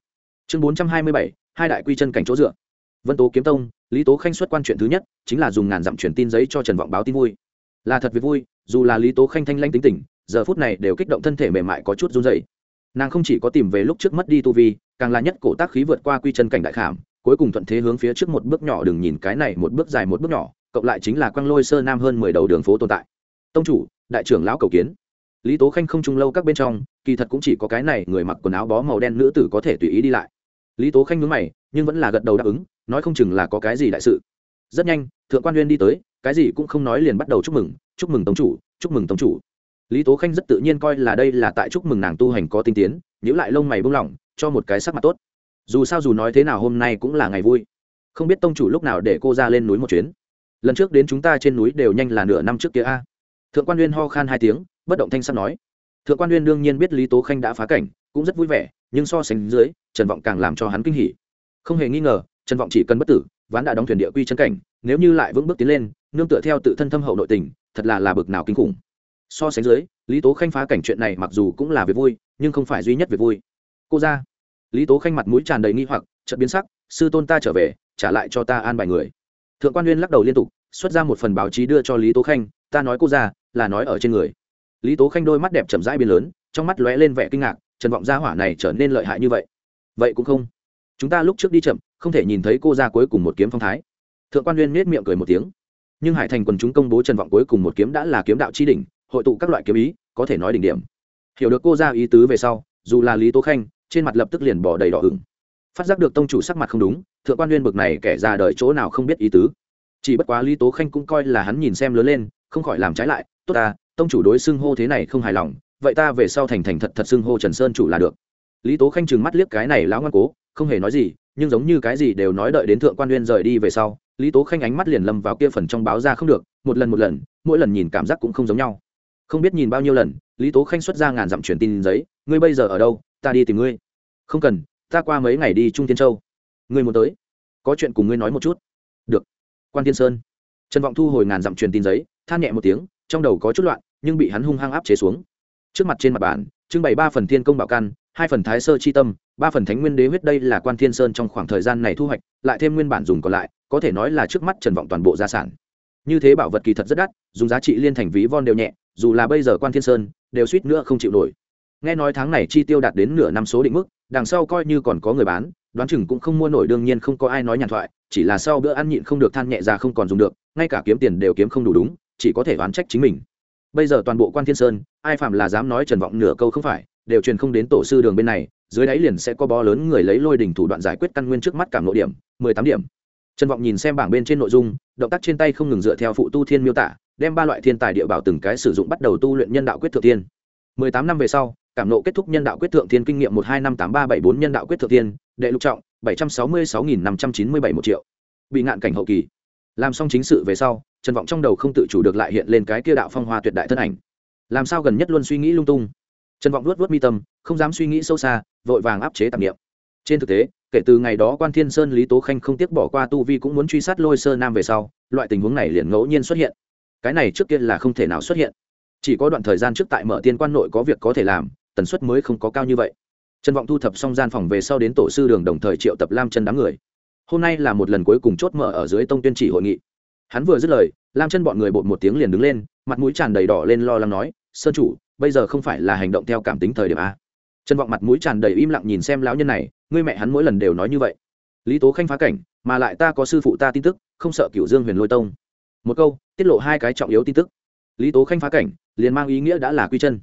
Chương bốn trăm hai mươi bảy, hai đại quy chân cảnh chỗ dựa vân tố kiếm tông, lý tố khanh xuất quan chuyện thứ nhất, chính là dùng ngàn dặm truyền tin giấy cho trần vọng báo tin vui. Là thật việc vui, dù là lý tố khanh thanh lanh tính tình, giờ phút này đều kích động thân thể mềm mại có chút run dày nàng không chỉ có tìm về lúc trước mất đi tu vi, càng là nhất cổ tác khí vượt qua quy chân cảnh đại khảm, cuối cùng thuận thế hướng phía trước một bước nhỏ đừng nhìn cái này một bước dài một bước nhỏ, cộng lại chính là quăng lôi sơ nam hơn mười đầu đường phố tồn tại. Tông chủ, đại trưởng lão cầu kiến. Lý tố khanh không trung lâu các bên trong, kỳ thật cũng chỉ có cái này người mặc quần áo bó màu đen nữ tử có thể tùy ý đi lại. Lý tố khanh ngứng mày, nhưng vẫn là gật đầu đáp ứng nói không chừng là có cái gì đại sự. Rất nhanh, thượng quan nguyên đi tới, cái gì cũng không nói liền bắt đầu chúc mừng chúc mừng tông chủ, chúc mừng tông chủ. Lý tố khanh rất tự nhiên coi là đây là tại chúc mừng nàng tu hành có tinh tiến nhữ lại lông mày bông lỏng cho một cái sắc mặt tốt. Dù sao dù nói thế nào hôm nay cũng là ngày vui. Không biết tông chủ lúc nào để cô ra lên núi một chuyến. Lần trước đến chúng ta trên núi đều nhanh là nửa năm trước kia a. Thượng quan nguyên ho khan hai tiếng, bất động thanh sắp nói. Thượng quan nguyên đương nhiên biết lý tố khanh đã phá cảnh, cũng rất vui vẻ, nhưng so sánh dưới, trần vọng càng làm cho hắn kinh hỉ. Không hề nghi ngờ trần vọng chỉ cần bất tử, ván đã đóng thuyền địa quy chân cảnh, nếu như lại vững bước tiến lên, nương tựa theo tự thân thâm hậu nội tình, thật là là bực nào kinh khủng. So sánh dưới, lý tố khanh phá cảnh chuyện này mặc dù cũng là việc vui, nhưng không phải duy nhất việc vui. Cô ra. Lý tố khanh mặt mũi tràn đầy nghi hoặc, chợt biến sắc, sư tôn ta trở về, trả lại cho ta an bài người. Thượng quan nguyên lắc đầu liên tục, xuất ra một phần báo chí đưa cho lý tố khanh, ta nói cô ra, là nói ở trên người. Lý tố khanh đôi mắt đẹp chậm rãi biến lớn, trong mắt lóe lên vẻ kinh ngạc, trần vọng gia hỏa này trở nên lợi hại như vậy. Vậy cũng không chúng ta lúc trước đi chậm, không thể nhìn thấy cô ra cuối cùng một kiếm phong thái. Thượng quan uyên nết miệng cười một tiếng. Nhưng hải thành quần chúng công bố trần vọng cuối cùng một kiếm đã là kiếm đạo chi đỉnh, hội tụ các loại kiếm ý, có thể nói đỉnh điểm. Hiểu được cô ra ý tứ về sau, dù là lý tố khanh, trên mặt lập tức liền bỏ đầy đỏ hừng phát giác được tông chủ sắc mặt không đúng, thượng quan uyên bực này kẻ già đời chỗ nào không biết ý tứ. Chỉ bất quá lý tố khanh cũng coi là hắn nhìn xem lớn lên, không khỏi làm trái lại, tốt ta, tông chủ đối xưng hô thế này không hài lòng, vậy ta về sau thành thành thật thật xưng hô trần sơn chủ là được. Lý tố khanh chừng mắt liếc cái này lão ngoan cố không hề nói gì, nhưng giống như cái gì đều nói đợi đến thượng quan uyên rời đi về sau, lý tố khanh ánh mắt liền lâm vào kia phần trong báo ra không được, một lần một lần, mỗi lần nhìn cảm giác cũng không giống nhau. Không biết nhìn bao nhiêu lần, lý tố khanh xuất ra ngàn dặm truyền tin giấy, ngươi bây giờ ở đâu? Ta đi tìm ngươi. Không cần, ta qua mấy ngày đi trung tiên châu. Ngươi muốn tới? Có chuyện cùng ngươi nói một chút. Được. Quan tiên sơn. Trần vọng thu hồi ngàn dặm truyền tin giấy, than nhẹ một tiếng, trong đầu có chút loạn, nhưng bị hắn hung hăng áp chế xuống. Trước mặt trên mặt bàn, trưng bày ba phần thiên công bảo căn, hai phần thái sơ chi tâm ba phần thánh nguyên đế huyết đây là quan thiên sơn trong khoảng thời gian này thu hoạch, lại thêm nguyên bản dùng còn lại, có thể nói là trước mắt trần vọng toàn bộ gia sản. Như thế bảo vật kỳ thật rất đắt, dùng giá trị liên thành ví von đều nhẹ, dù là bây giờ quan thiên sơn, đều suýt nữa không chịu nổi. Nghe nói tháng này chi tiêu đạt đến nửa năm số định mức, đằng sau coi như còn có người bán, đoán chừng cũng không mua nổi, đương nhiên không có ai nói nhàn thoại, chỉ là sau bữa ăn nhịn không được than nhẹ ra không còn dùng được, ngay cả kiếm tiền đều kiếm không đủ đúng, chỉ có thể oán trách chính mình. Bây giờ toàn bộ quan thiên sơn, ai phạm là dám nói trần vọng nửa câu không phải đều truyền không đến tổ sư đường bên này, dưới đáy liền sẽ có bó lớn người lấy lôi đỉnh thủ đoạn giải quyết căn nguyên trước mắt cảm nội điểm, mười tám điểm. Trần vọng nhìn xem bảng bên trên nội dung, động tác trên tay không ngừng dựa theo phụ tu thiên miêu tả, đem ba loại thiên tài địa bảo từng cái sử dụng bắt đầu tu luyện nhân đạo quyết thượng thiên. Mười tám năm về sau, cảm nộ kết thúc nhân đạo quyết thượng thiên kinh nghiệm một hai năm tám ba bảy bốn nhân đạo quyết thượng thiên, đệ lục trọng, bảy trăm sáu mươi sáu nghìn năm trăm chín mươi bảy một triệu. Bị ngạn cảnh hậu kỳ. Làm xong chính sự về sau, trần vọng trong đầu không tự chủ được lại hiện lên cái kia đạo phong hoa tuyệt đại thân ảnh. Làm sao gần nhất luôn suy nghĩ lung tung trần vọng luốt vớt mi tâm, không dám suy nghĩ sâu xa, vội vàng áp chế tạp nghiệm trên thực tế, kể từ ngày đó quan thiên sơn, lý tố khanh không tiếc bỏ qua tu vi cũng muốn truy sát lôi sơ nam về sau, loại tình huống này liền ngẫu nhiên xuất hiện. Cái này trước kia là không thể nào xuất hiện. Chỉ có đoạn thời gian trước tại mở tiên quan nội có việc có thể làm, tần suất mới không có cao như vậy. Trần vọng thu thập xong gian phòng về sau đến tổ sư đường đồng thời triệu tập lam chân đám người. Hôm nay là một lần cuối cùng chốt mở ở dưới tông tuyên chỉ hội nghị. Hắn vừa dứt lời, lam chân bọn người bột một tiếng liền đứng lên, mặt mũi tràn đầy đỏ lên lo lắng nói, sơn chủ bây giờ không phải là hành động theo cảm tính thời điểm a. Trần vọng mặt mũi tràn đầy im lặng nhìn xem lão nhân này, ngươi mẹ hắn mỗi lần đều nói như vậy. Lý tố khanh phá cảnh, mà lại ta có sư phụ ta tin tức, không sợ Cựu dương huyền lôi tông. Một câu, tiết lộ hai cái trọng yếu tin tức. Lý tố khanh phá cảnh, liền mang ý nghĩa đã là quy chân.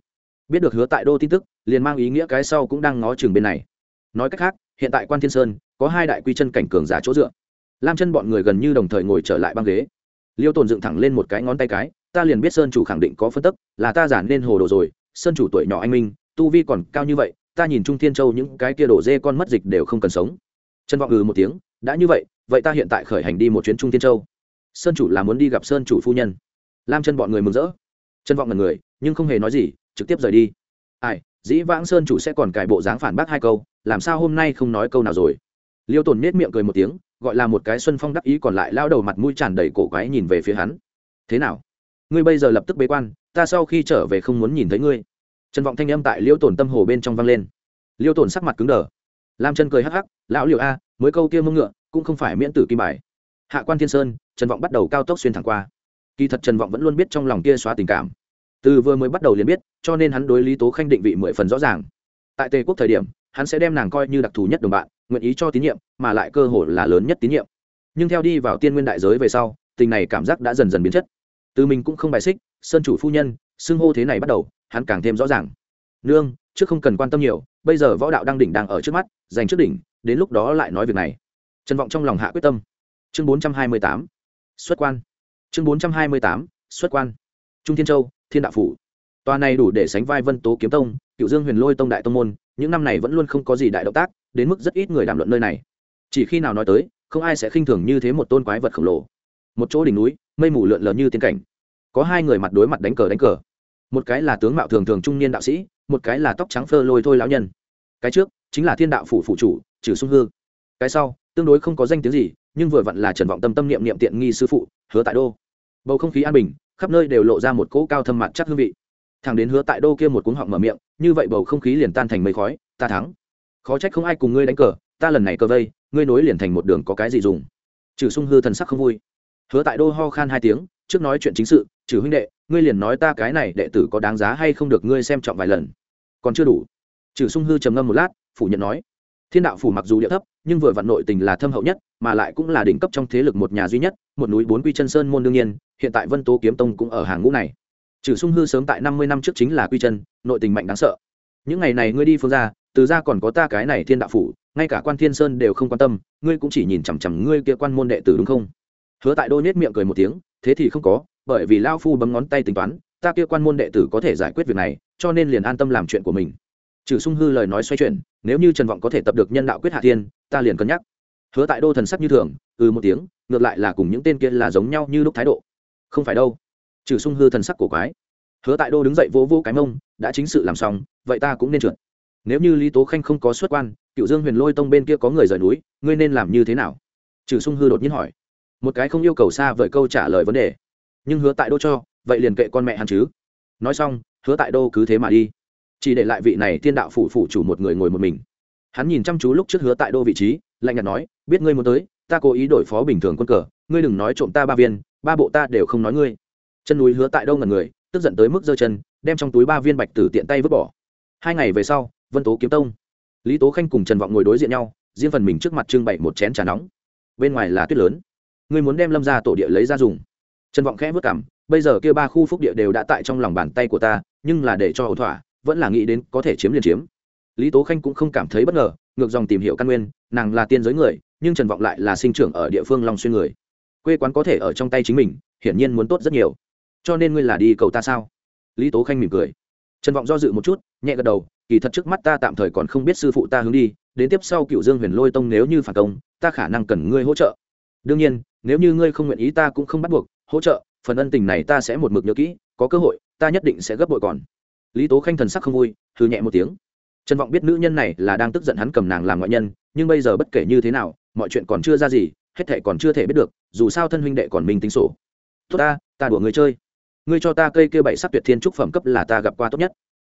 Biết được hứa tại đô tin tức, liền mang ý nghĩa cái sau cũng đang ngó chừng bên này. Nói cách khác, hiện tại quan thiên sơn, có hai đại quy chân cảnh cường giả chỗ dựa. Lam chân bọn người gần như đồng thời ngồi trở lại băng ghế. Liêu tồn dựng thẳng lên một cái ngón tay cái ta liền biết sơn chủ khẳng định có phân tức, là ta giản nên hồ đồ rồi, sơn chủ tuổi nhỏ anh minh, tu vi còn cao như vậy, ta nhìn trung thiên châu những cái kia đổ dê con mất dịch đều không cần sống. Trần vọng ừ một tiếng, đã như vậy vậy ta hiện tại khởi hành đi một chuyến trung thiên châu. Sơn chủ là muốn đi gặp sơn chủ phu nhân. Lam chân bọn người mừng rỡ. Trần vọng là người, nhưng không hề nói gì, trực tiếp rời đi. Ai, dĩ vãng sơn chủ sẽ còn cải bộ dáng phản bác hai câu, làm sao hôm nay không nói câu nào rồi? Liêu tồn nết miệng cười một tiếng, gọi là một cái xuân phong đắc ý còn lại lao đầu mặt mũi tràn đầy cổ quái nhìn về phía hắn. Thế nào? Ngươi bây giờ lập tức bế quan, ta sau khi trở về không muốn nhìn thấy ngươi. Trần vọng thanh âm tại liêu tổn tâm hồ bên trong vang lên. Liêu tổn sắc mặt cứng đờ. Lam chân cười hắc hắc, lão liệu a, mới câu kia mông ngựa, cũng không phải miễn tử kim bài. Hạ quan thiên sơn, trần vọng bắt đầu cao tốc xuyên thẳng qua. Kỳ thật trần vọng vẫn luôn biết trong lòng kia xóa tình cảm. Từ vừa mới bắt đầu liền biết, cho nên hắn đối lý tố khanh định vị mười phần rõ ràng. Tại tề quốc thời điểm, hắn sẽ đem nàng coi như đặc thù nhất đồng bạn, nguyện ý cho tín nhiệm, mà lại cơ hội là lớn nhất tín nhiệm. Nhưng theo đi vào tiên nguyên đại giới về sau, tình này cảm giác đã dần dần biến chất từ mình cũng không bài xích, sơn chủ phu nhân, xưng hô thế này bắt đầu, hắn càng thêm rõ ràng. Nương, trước không cần quan tâm nhiều, bây giờ võ đạo đang đỉnh đang ở trước mắt, giành trước đỉnh, đến lúc đó lại nói việc này. Trần vọng trong lòng hạ quyết tâm. Chương bốn trăm hai mươi tám, xuất quan. Chương bốn trăm hai mươi tám, xuất quan. Trung thiên châu, thiên đạo phủ. Tòa này đủ để sánh vai vân tố kiếm tông, cựu dương huyền lôi tông đại tông môn, những năm này vẫn luôn không có gì đại động tác, đến mức rất ít người đàm luận nơi này. Chỉ khi nào nói tới, không ai sẽ khinh thường như thế một tôn quái vật khổng lồ một chỗ đỉnh núi, mây mù lượn lờ như tiên cảnh. Có hai người mặt đối mặt đánh cờ đánh cờ. Một cái là tướng mạo thường thường trung niên đạo sĩ, một cái là tóc trắng phơ lôi thôi lão nhân. Cái trước, chính là thiên đạo phủ phụ chủ trừ sung hư. Cái sau, tương đối không có danh tiếng gì, nhưng vừa vặn là trần vọng tâm tâm niệm niệm tiện nghi sư phụ, hứa tại đô. Bầu không khí an bình, khắp nơi đều lộ ra một cỗ cao thâm mặt chắc hương vị. Thằng đến hứa tại đô kia một cuống họng mở miệng, như vậy bầu không khí liền tan thành mây khói, ta thắng. Khó trách không ai cùng ngươi đánh cờ, ta lần này cờ vây, ngươi nối liền thành một đường có cái gì dùng. Trừ sung hư thần sắc không vui hứa tại đô ho khan hai tiếng, trước nói chuyện chính sự, trừ huynh đệ, ngươi liền nói ta cái này đệ tử có đáng giá hay không được ngươi xem trọng vài lần. Còn chưa đủ. Trừ sung hư trầm ngâm một lát, phủ nhận nói, thiên đạo phủ mặc dù địa thấp, nhưng vừa vặn nội tình là thâm hậu nhất, mà lại cũng là đỉnh cấp trong thế lực một nhà duy nhất, một núi bốn quy chân sơn môn đương nhiên, hiện tại vân tố kiếm tông cũng ở hàng ngũ này. Trừ sung hư sớm tại năm mươi năm trước chính là quy chân, nội tình mạnh đáng sợ. Những ngày này ngươi đi phương ra từ ra còn có ta cái này thiên đạo phủ, ngay cả quan thiên sơn đều không quan tâm, ngươi cũng chỉ nhìn chằm chằm ngươi kia quan môn đệ tử đúng không? Hứa tại đô nhét miệng cười một tiếng, thế thì không có, bởi vì lao phu bấm ngón tay tính toán, ta kia quan môn đệ tử có thể giải quyết việc này, cho nên liền an tâm làm chuyện của mình. Trừ sung hư lời nói xoay chuyển, nếu như trần vọng có thể tập được nhân đạo quyết hạ tiên ta liền cân nhắc. Hứa tại đô thần sắc như thường ừ một tiếng, ngược lại là cùng những tên kia là giống nhau như lúc thái độ. Không phải đâu. Trừ sung hư thần sắc cổ quái. Hứa tại đô đứng dậy vỗ vỗ cái mông, đã chính sự làm xong, vậy ta cũng nên trượt. Nếu như lý tố khanh không có xuất quan, cựu dương huyền lôi tông bên kia có người rời núi, ngươi nên làm như thế nào? Trừ sung hư đột nhiên hỏi một cái không yêu cầu xa vời câu trả lời vấn đề. Nhưng hứa tại đô cho, vậy liền kệ con mẹ hắn chứ. Nói xong, hứa tại đô cứ thế mà đi. Chỉ để lại vị này thiên đạo phủ phủ chủ một người ngồi một mình. Hắn nhìn chăm chú lúc trước hứa tại đô vị trí, lạnh nhạt nói, biết ngươi muốn tới, ta cố ý đổi phó bình thường quân cờ, ngươi đừng nói trộm ta ba viên, ba bộ ta đều không nói ngươi. Chân núi hứa tại đâu ngần người, tức giận tới mức giơ chân, đem trong túi ba viên bạch tử tiện tay vứt bỏ. Hai ngày về sau, vân tố kiếm tông, lý tố khanh cùng trần vọng ngồi đối diện nhau, riêng phần mình trước mặt trưng bày một chén trà nóng. Bên ngoài là tuyết lớn ngươi muốn đem lâm ra tổ địa lấy ra dùng. Trần vọng khẽ vất cảm, bây giờ kia ba khu phúc địa đều đã tại trong lòng bàn tay của ta, nhưng là để cho ổn thỏa, vẫn là nghĩ đến có thể chiếm liền chiếm. Lý tố khanh cũng không cảm thấy bất ngờ, ngược dòng tìm hiểu căn nguyên, nàng là tiên giới người, nhưng trần vọng lại là sinh trưởng ở địa phương long xuyên người. Quê quán có thể ở trong tay chính mình, hiển nhiên muốn tốt rất nhiều. Cho nên ngươi là đi cầu ta sao? Lý tố khanh mỉm cười. Trần vọng do dự một chút, nhẹ gật đầu, kỳ thật trước mắt ta tạm thời còn không biết sư phụ ta hướng đi, đến tiếp sau cựu dương huyền lôi tông nếu như phản công, ta khả năng cần ngươi hỗ trợ đương nhiên, nếu như ngươi không nguyện ý ta cũng không bắt buộc, hỗ trợ, phần ân tình này ta sẽ một mực nhớ kỹ, có cơ hội, ta nhất định sẽ gấp bội còn. Lý tố khanh thần sắc không vui thư nhẹ một tiếng. Trần vọng biết nữ nhân này là đang tức giận hắn cầm nàng làm ngoại nhân, nhưng bây giờ bất kể như thế nào, mọi chuyện còn chưa ra gì, hết thệ còn chưa thể biết được, dù sao thân huynh đệ còn mình tính sổ. Tốt ta ta đùa người chơi. Ngươi cho ta cây kia bảy sắc tuyệt thiên trúc phẩm cấp là ta gặp qua tốt nhất.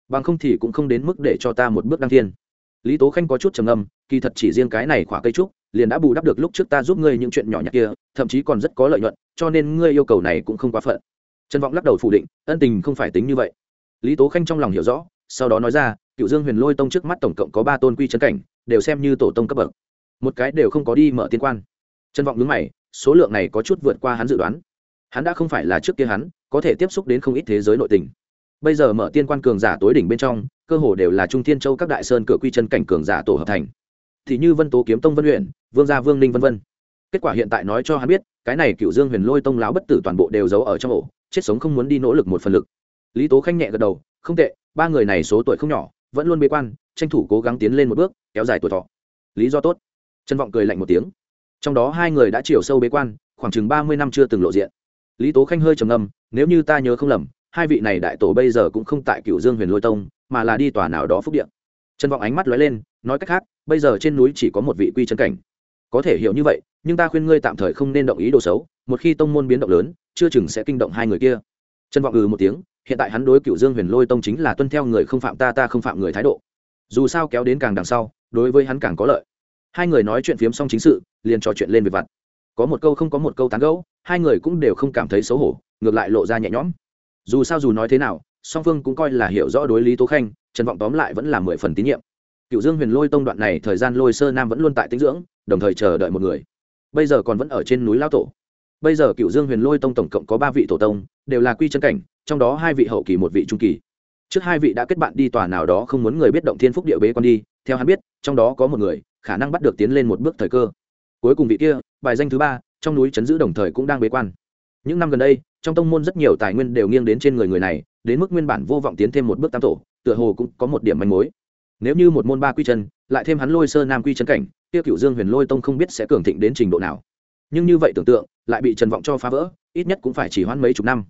Bằng không thì cũng không đến mức để cho ta một bước đăng thiên. Lý tố khanh có chút trầm âm kỳ thật chỉ riêng cái này khỏa cây trúc liền đã bù đắp được lúc trước ta giúp ngươi những chuyện nhỏ nhặt kia, thậm chí còn rất có lợi nhuận, cho nên ngươi yêu cầu này cũng không quá phận. Trần vọng lắc đầu phủ định, ân tình không phải tính như vậy. Lý tố khanh trong lòng hiểu rõ, sau đó nói ra, cựu dương huyền lôi tông trước mắt tổng cộng có ba tôn quy chân cảnh, đều xem như tổ tông cấp bậc. Một cái đều không có đi mở tiên quan. Trần vọng đứng mày, số lượng này có chút vượt qua hắn dự đoán. Hắn đã không phải là trước kia hắn, có thể tiếp xúc đến không ít thế giới nội tình. Bây giờ mở tiên quan cường giả tối đỉnh bên trong, cơ hồ đều là trung thiên châu các đại sơn cửa quy chân cảnh cường giả tổ hợp thành. Thì như vân tố kiếm tông vân uyển vương gia vương ninh vân vân. Kết quả hiện tại nói cho hắn biết, cái này cựu dương huyền lôi tông láo bất tử toàn bộ đều giấu ở trong ổ, chết sống không muốn đi nỗ lực một phần lực. Lý tố khanh nhẹ gật đầu, không tệ, ba người này số tuổi không nhỏ, vẫn luôn bế quan, tranh thủ cố gắng tiến lên một bước, kéo dài tuổi thọ. Lý do tốt. Trân vọng cười lạnh một tiếng. Trong đó hai người đã chiều sâu bế quan, khoảng chừng ba mươi năm chưa từng lộ diện. Lý tố khanh hơi trầm ngâm, nếu như ta nhớ không lầm, hai vị này đại tổ bây giờ cũng không tại cựu dương huyền lôi tông, mà là đi tòa nào đó phúc điện trân vọng ánh mắt lóe lên, nói cách khác, bây giờ trên núi chỉ có một vị quy chân cảnh có thể hiểu như vậy, nhưng ta khuyên ngươi tạm thời không nên động ý đồ xấu, một khi tông môn biến động lớn, chưa chừng sẽ kinh động hai người kia. Trân vọng ừ một tiếng, hiện tại hắn đối cựu dương huyền lôi tông chính là tuân theo người không phạm ta ta không phạm người thái độ. Dù sao kéo đến càng đằng sau, đối với hắn càng có lợi. Hai người nói chuyện phiếm xong chính sự, liền trò chuyện lên về vặt. Có một câu không có một câu tán gẫu, hai người cũng đều không cảm thấy xấu hổ, ngược lại lộ ra nhẹ nhõm. Dù sao dù nói thế nào, song phương cũng coi là hiểu rõ đối lý tố khanh, trần vọng tóm lại vẫn là mười phần tín nhiệm cựu dương huyền lôi tông đoạn này thời gian lôi sơ nam vẫn luôn tại tinh dưỡng, đồng thời chờ đợi một người. Bây giờ còn vẫn ở trên núi lao tổ. Bây giờ cựu dương huyền lôi tông tổng cộng có ba vị tổ tông, đều là quy chân cảnh, trong đó hai vị hậu kỳ một vị trung kỳ. Trước hai vị đã kết bạn đi tòa nào đó không muốn người biết động thiên phúc địa bế con đi, theo hắn biết, trong đó có một người, khả năng bắt được tiến lên một bước thời cơ. Cuối cùng vị kia, bài danh thứ ba, trong núi chấn giữ đồng thời cũng đang bế quan. Những năm gần đây, trong tông môn rất nhiều tài nguyên đều nghiêng đến trên người người này, đến mức nguyên bản vô vọng tiến thêm một bước tam tổ, tựa hồ cũng có một điểm manh mối nếu như một môn ba quy chân, lại thêm hắn lôi sơ nam quy chân cảnh tiêu cựu dương huyền lôi tông không biết sẽ cường thịnh đến trình độ nào. Nhưng như vậy tưởng tượng, lại bị trần vọng cho phá vỡ, ít nhất cũng phải chỉ hoãn mấy chục năm.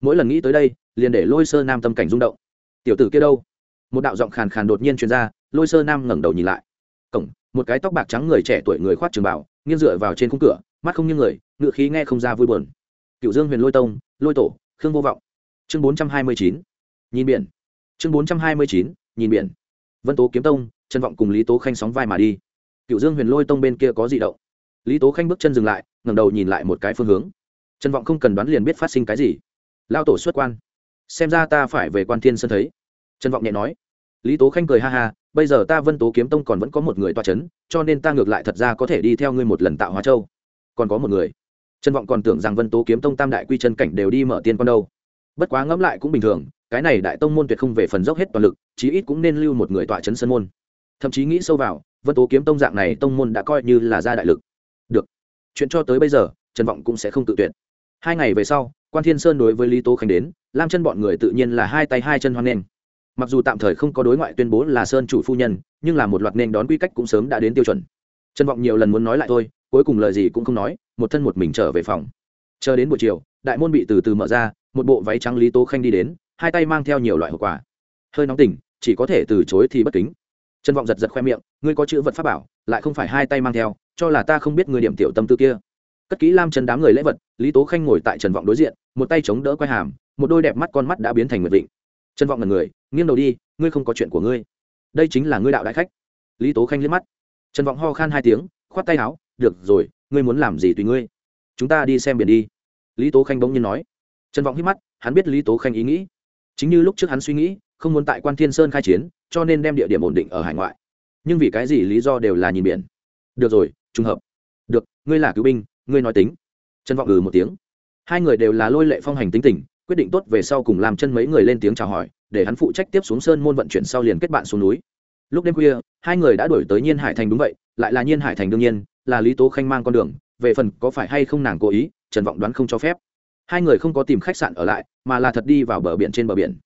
Mỗi lần nghĩ tới đây, liền để lôi sơ nam tâm cảnh rung động. Tiểu tử kia đâu? Một đạo giọng khàn khàn đột nhiên truyền ra, lôi sơ nam ngẩng đầu nhìn lại. Cổng, một cái tóc bạc trắng người trẻ tuổi người khoát trường bảo nghiêng dựa vào trên khung cửa, mắt không như người, ngựa khí nghe không ra vui buồn. Cựu dương huyền lôi tông, lôi tổ, khương vô vọng. Chương bốn trăm hai mươi chín. Nhìn biển. Chương bốn trăm hai mươi chín, nhìn biển vân tố kiếm tông, trần vọng cùng lý tố khanh sóng vai mà đi. Cựu dương huyền lôi tông bên kia có gì động. Lý tố khanh bước chân dừng lại, ngẩng đầu nhìn lại một cái phương hướng. Trần vọng không cần đoán liền biết phát sinh cái gì. Lao tổ xuất quan. Xem ra ta phải về quan thiên sân thấy. Trần vọng nhẹ nói. Lý tố khanh cười ha ha, bây giờ ta vân tố kiếm tông còn vẫn có một người toa c h ấ n cho nên ta ngược lại thật ra có thể đi theo ngươi một lần tạo hóa châu. Còn có một người. Trần vọng còn tưởng rằng vân tố kiếm tông tam đại quy chân cảnh đều đi mở tiên con đâu. Bất quá ngẫm lại cũng bình thường cái này đại tông môn tuyệt không về phần dốc hết toàn lực, chí ít cũng nên lưu một người tọa chấn sân môn. Thậm chí nghĩ sâu vào, vân tố kiếm tông dạng này tông môn đã coi như là gia đại lực. Được. Chuyện cho tới bây giờ, trần vọng cũng sẽ không tự tuyệt. Hai ngày về sau, quan thiên sơn đối với lý tố khánh đến, lam chân bọn người tự nhiên là hai tay hai chân hoan nghênh. Mặc dù tạm thời không có đối ngoại tuyên bố là sơn chủ phu nhân, nhưng là một loạt nên đón quy cách cũng sớm đã đến tiêu chuẩn. Trần vọng nhiều lần muốn nói lại thôi, cuối cùng lời gì cũng không nói, một thân một mình trở về phòng. Chờ đến buổi chiều, đại môn bị từ từ mở ra, một bộ váy trắng lý tố khanh đi đến hai tay mang theo nhiều loại hậu quả. Hơi nóng tỉnh, chỉ có thể từ chối thì bất kính. Trần vọng giật giật khoe miệng, ngươi có chữ vật pháp bảo, lại không phải hai tay mang theo, cho là ta không biết người điểm tiểu tâm tư kia. Cất kỹ lam chân đám người lễ vật, lý tố khanh ngồi tại trần vọng đối diện, một tay chống đỡ quai hàm, một đôi đẹp mắt con mắt đã biến thành nguyệt vịnh. Trần vọng là người, nghiêng đầu đi, ngươi không có chuyện của ngươi. Đây chính là ngươi đạo đại khách. Lý tố khanh liếc mắt. Trần vọng ho khan hai tiếng, khoát tay áo, được rồi, ngươi muốn làm gì tùy ngươi. Chúng ta đi xem biển đi. Lý tố khanh bỗng nhiên nói. Trần vọng hít mắt, hắn biết lý tố khanh ý nghĩ chính như lúc trước hắn suy nghĩ, không muốn tại quan thiên sơn khai chiến, cho nên đem địa điểm ổn định ở hải ngoại. Nhưng vì cái gì lý do đều là nhìn biển. Được rồi, trùng hợp. Được, ngươi là cứu binh, ngươi nói tính. Trần vọng ừ một tiếng. Hai người đều là lôi lệ phong hành tính tình, quyết định tốt về sau cùng làm chân mấy người lên tiếng chào hỏi, để hắn phụ trách tiếp xuống sơn môn vận chuyển sau liền kết bạn xuống núi. Lúc đêm khuya, hai người đã đổi tới nhiên hải thành đúng vậy, lại là nhiên hải thành đương nhiên, là lý tố khanh mang con đường, về phần có phải hay không nàng cố ý, trần vọng đoán không cho phép hai người không có tìm khách sạn ở lại, mà là thật đi vào bờ biển trên bờ biển.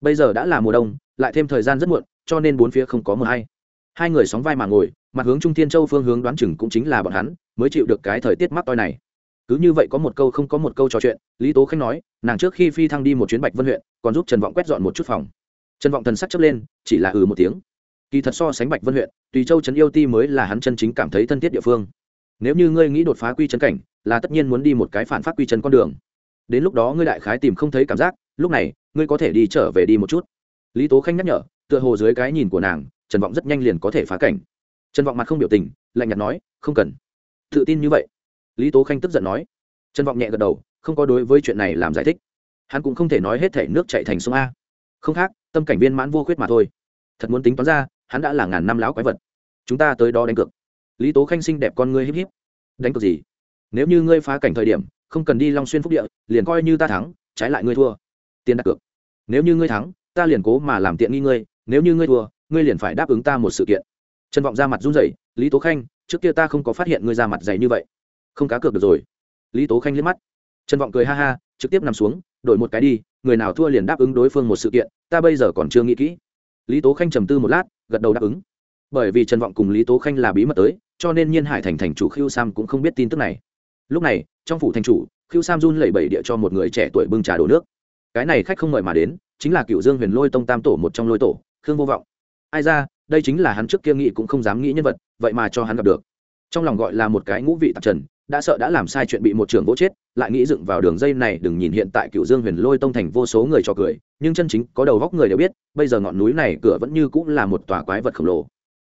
Bây giờ đã là mùa đông, lại thêm thời gian rất muộn, cho nên bốn phía không có mưa hay. Hai người sóng vai mà ngồi, mặt hướng trung thiên châu phương hướng đoán chừng cũng chính là bọn hắn, mới chịu được cái thời tiết mắc toi này. Cứ như vậy có một câu không có một câu trò chuyện, lý tố khanh nói, nàng trước khi phi thăng đi một chuyến bạch vân huyện, còn giúp trần vọng quét dọn một chút phòng. Trần vọng thần sắc chấp lên, chỉ là ừ một tiếng. Kỳ thật so sánh bạch vân huyện, tùy châu trấn yêu ti mới là hắn chân chính cảm thấy thân thiết địa phương. Nếu như ngươi nghĩ đột phá quy chân cảnh, là tất nhiên muốn đi một cái phản phát quy chân con đường đến lúc đó ngươi đại khái tìm không thấy cảm giác, lúc này, ngươi có thể đi trở về đi một chút. Lý tố khanh nhắc nhở, tựa hồ dưới cái nhìn của nàng, trần vọng rất nhanh liền có thể phá cảnh. Trần vọng mặt không biểu tình, lạnh nhạt nói, không cần. Tự tin như vậy? Lý tố khanh tức giận nói. Trần vọng nhẹ gật đầu, không có đối với chuyện này làm giải thích. Hắn cũng không thể nói hết thể nước chạy thành sông a. Không khác, tâm cảnh viên mãn vô khuyết mà thôi. Thật muốn tính toán ra, hắn đã là ngàn năm lão quái vật. Chúng ta tới đó đánh cược. Lý tố khanh xinh đẹp con ngươi híp híp. Đánh cược gì? Nếu như ngươi phá cảnh thời điểm không cần đi long xuyên phúc địa, liền coi như ta thắng, trái lại ngươi thua. Tiền đặt cược. Nếu như ngươi thắng, ta liền cố mà làm tiện nghi ngươi, nếu như ngươi thua, ngươi liền phải đáp ứng ta một sự kiện. Trân vọng ra mặt run rẩy, lý tố khanh, trước kia ta không có phát hiện ngươi ra mặt dày như vậy. Không cá cược được rồi. Lý tố khanh liếc mắt. Trân vọng cười ha ha, trực tiếp nằm xuống, đổi một cái đi, người nào thua liền đáp ứng đối phương một sự kiện, ta bây giờ còn chưa nghĩ kỹ. Lý tố khanh trầm tư một lát, gật đầu đáp ứng. Bởi vì trần vọng cùng lý tố khanh là bí mật tới, cho nên nhiên hải thành thành chủ khiêu sam cũng không biết tin tức này lúc này, trong phủ thành chủ khiêu sam run lẩy bẩy địa cho một người trẻ tuổi bưng trà đổ nước. Cái này khách không mời mà đến, chính là cựu dương huyền lôi tông tam tổ một trong lôi tổ, khương vô vọng. Ai ra, đây chính là hắn trước kia nghĩ cũng không dám nghĩ nhân vật, vậy mà cho hắn gặp được. Trong lòng gọi là một cái ngũ vị tạp trần, đã sợ đã làm sai chuyện bị một trường vỗ chết, lại nghĩ dựng vào đường dây này, đừng nhìn hiện tại cựu dương huyền lôi tông thành vô số người cho cười, nhưng chân chính có đầu góc người đều biết, bây giờ ngọn núi này cửa vẫn như cũng là một tòa quái vật khổng lồ.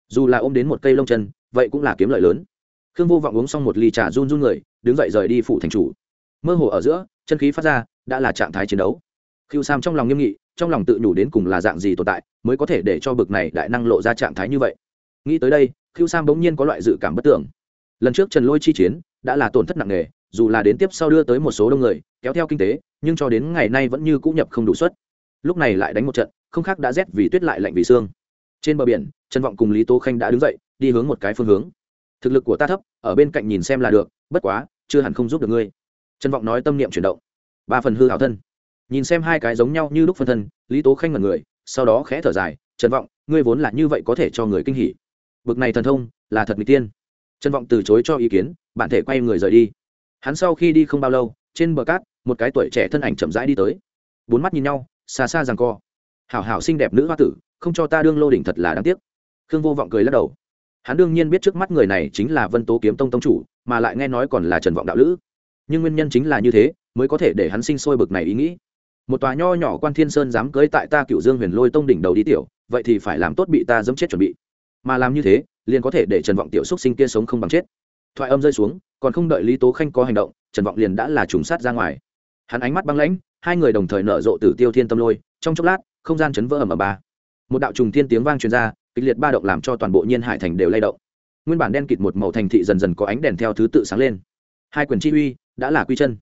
Dù là ôm đến một cây lông chân, vậy cũng là kiếm lợi lớn. Khương vô vọng uống xong một ly trà run run người đứng dậy rời đi phủ thành chủ. Mơ hồ ở giữa, chân khí phát ra, đã là trạng thái chiến đấu. Khiêu sam trong lòng nghiêm nghị, trong lòng tự nhủ đến cùng là dạng gì tồn tại mới có thể để cho bực này đại năng lộ ra trạng thái như vậy. Nghĩ tới đây khiêu sam bỗng nhiên có loại dự cảm bất tưởng. Lần trước trần lôi chi chiến đã là tổn thất nặng nề, dù là đến tiếp sau đưa tới một số đông người, kéo theo kinh tế, nhưng cho đến ngày nay vẫn như cũ nhập không đủ suất. Lúc này lại đánh một trận, không khác đã rét vì tuyết lại lạnh vì xương trên bờ biển, trần vọng cùng lý tố khanh đã đứng dậy, đi hướng một cái phương hướng. Thực lực của ta thấp, ở bên cạnh nhìn xem là được bất quá, chưa hẳn không giúp được ngươi. Trần vọng nói tâm niệm chuyển động. Ba phần hư hảo thân. Nhìn xem hai cái giống nhau như lúc phân thân, lý tố khanh mật người, sau đó khẽ thở dài, trần vọng, ngươi vốn là như vậy có thể cho người kinh hỉ. Bực này thần thông, là thật mỹ tiên. Trần vọng từ chối cho ý kiến, bản thể quay người rời đi. Hắn sau khi đi không bao lâu, trên bờ cát, một cái tuổi trẻ thân ảnh chậm rãi đi tới. Bốn mắt nhìn nhau, xa xa rằng co. Hảo hảo xinh đẹp nữ hoa tử, không cho ta đương lô đỉnh thật là đáng tiếc. Khương vô vọng cười lắc đầu hắn đương nhiên biết trước mắt người này chính là vân tố kiếm tông tông chủ, mà lại nghe nói còn là trần vọng đạo lữ. Nhưng nguyên nhân chính là như thế, mới có thể để hắn sinh sôi bực này ý nghĩ. Một tòa nho nhỏ quan thiên sơn dám cưới tại ta cựu dương huyền lôi tông đỉnh đầu đi tiểu, vậy thì phải làm tốt bị ta dẫm chết chuẩn bị. Mà làm như thế, liền có thể để trần vọng tiểu xúc sinh kia sống không bằng chết. Thoại âm rơi xuống, còn không đợi lý tố khanh có hành động, trần vọng liền đã là trùng sát ra ngoài. Hắn ánh mắt băng lãnh, hai người đồng thời nở rộ tử tiêu thiên tâm lôi, trong chốc lát, không gian chấn vỡ ầm ở ba. Một đạo trùng thiên tiếng vang truyền ra kịch liệt ba động làm cho toàn bộ nhiên hải thành đều lay động. Nguyên bản đen kịt một màu thành thị dần dần có ánh đèn theo thứ tự sáng lên. Hai quyền chi uy đã là quy chân.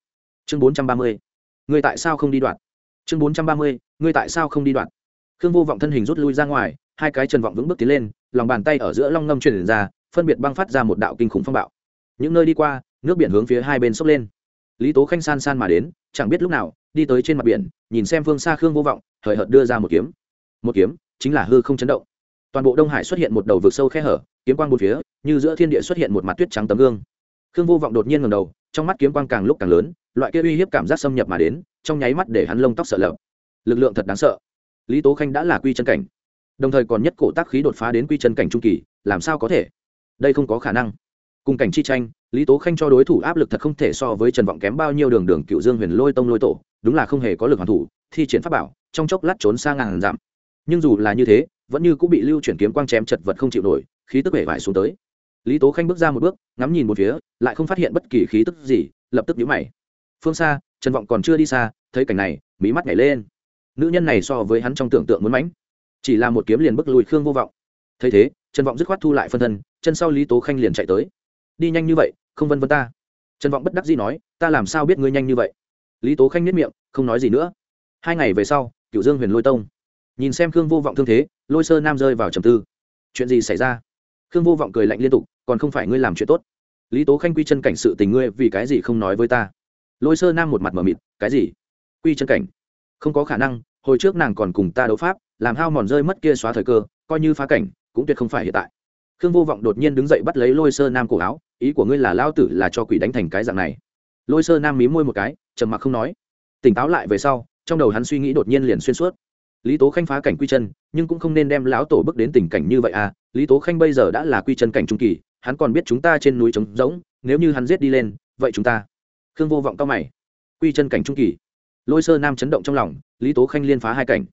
Chương bốn trăm ba mươi. Người tại sao không đi đoạn? Chương bốn trăm ba mươi. Ngươi tại sao không đi đoạn? Khương vô vọng thân hình rút lui ra ngoài, hai cái chân vọng vững bước tiến lên, lòng bàn tay ở giữa long ngâm truyền ra, phân biệt băng phát ra một đạo kinh khủng phong bạo. Những nơi đi qua, nước biển hướng phía hai bên sốc lên. Lý tố khanh san san mà đến, chẳng biết lúc nào, đi tới trên mặt biển, nhìn xem phương xa khương vô vọng, hời hợt đưa ra một kiếm. Một kiếm chính là hư không chấn động toàn bộ đông hải xuất hiện một đầu vực sâu khe hở, kiếm quang một phía, như giữa thiên địa xuất hiện một mặt tuyết trắng tấm gương. Khương vô vọng đột nhiên ngầm đầu, trong mắt kiếm quang càng lúc càng lớn, loại kia uy hiếp cảm giác xâm nhập mà đến, trong nháy mắt để hắn lông tóc sợ lợp lực lượng thật đáng sợ. Lý tố khanh đã là quy chân cảnh, đồng thời còn nhất cổ tác khí đột phá đến quy chân cảnh trung kỳ, làm sao có thể? Đây không có khả năng. Cùng cảnh chi tranh, lý tố khanh cho đối thủ áp lực thật không thể so với trần vọng kém bao nhiêu đường đường cựu dương huyền lôi tông lôi tổ, đúng là không hề có lực hoàn thủ, thi triển pháp bảo, trong chốc lát trốn sang ngàn dặm. Nhưng dù là như thế vẫn như cũng bị lưu chuyển kiếm quang chém chật vật không chịu nổi, khí tức bể vải xuống tới. Lý tố khanh bước ra một bước, ngắm nhìn một phía, lại không phát hiện bất kỳ khí tức gì, lập tức nhíu mày. Phương xa, trần vọng còn chưa đi xa, thấy cảnh này, mí mắt nhảy lên. Nữ nhân này so với hắn trong tưởng tượng muốn mãnh. Chỉ là một kiếm liền bức lùi khương vô vọng. Thấy thế, trần vọng dứt khoát thu lại phân thân, chân sau lý tố khanh liền chạy tới. Đi nhanh như vậy, không vân vân ta. Trần vọng bất đắc dĩ nói, ta làm sao biết ngươi nhanh như vậy? Lý tố khanh nhất miệng, không nói gì nữa. Hai ngày về sau cựu dương huyền lôi tông nhìn xem khương vô vọng thương thế, lôi sơ nam rơi vào trầm tư. Chuyện gì xảy ra? Khương vô vọng cười lạnh liên tục, còn không phải ngươi làm chuyện tốt. Lý tố khanh quy chân cảnh sự tình ngươi vì cái gì không nói với ta? Lôi sơ nam một mặt mờ mịt, cái gì? Quy chân cảnh? Không có khả năng, hồi trước nàng còn cùng ta đấu pháp, làm hao mòn rơi mất kia xóa thời cơ, coi như phá cảnh, cũng tuyệt không phải hiện tại. Khương vô vọng đột nhiên đứng dậy bắt lấy lôi sơ nam cổ áo, ý của ngươi là lao tử là cho quỷ đánh thành cái dạng này. Lôi sơ nam mí môi một cái, trầm mặc không nói. Tỉnh táo lại về sau, trong đầu hắn suy nghĩ đột nhiên liền xuyên suốt lý tố khanh phá cảnh quy chân, nhưng cũng không nên đem lão tổ bước đến tình cảnh như vậy à lý tố khanh bây giờ đã là quy chân cảnh trung kỳ, hắn còn biết chúng ta trên núi trống rỗng, nếu như hắn giết đi lên, vậy chúng ta khương vô vọng cao mày. Quy chân cảnh trung kỳ. Lôi sơ nam chấn động trong lòng, lý tố khanh liên phá hai cảnh.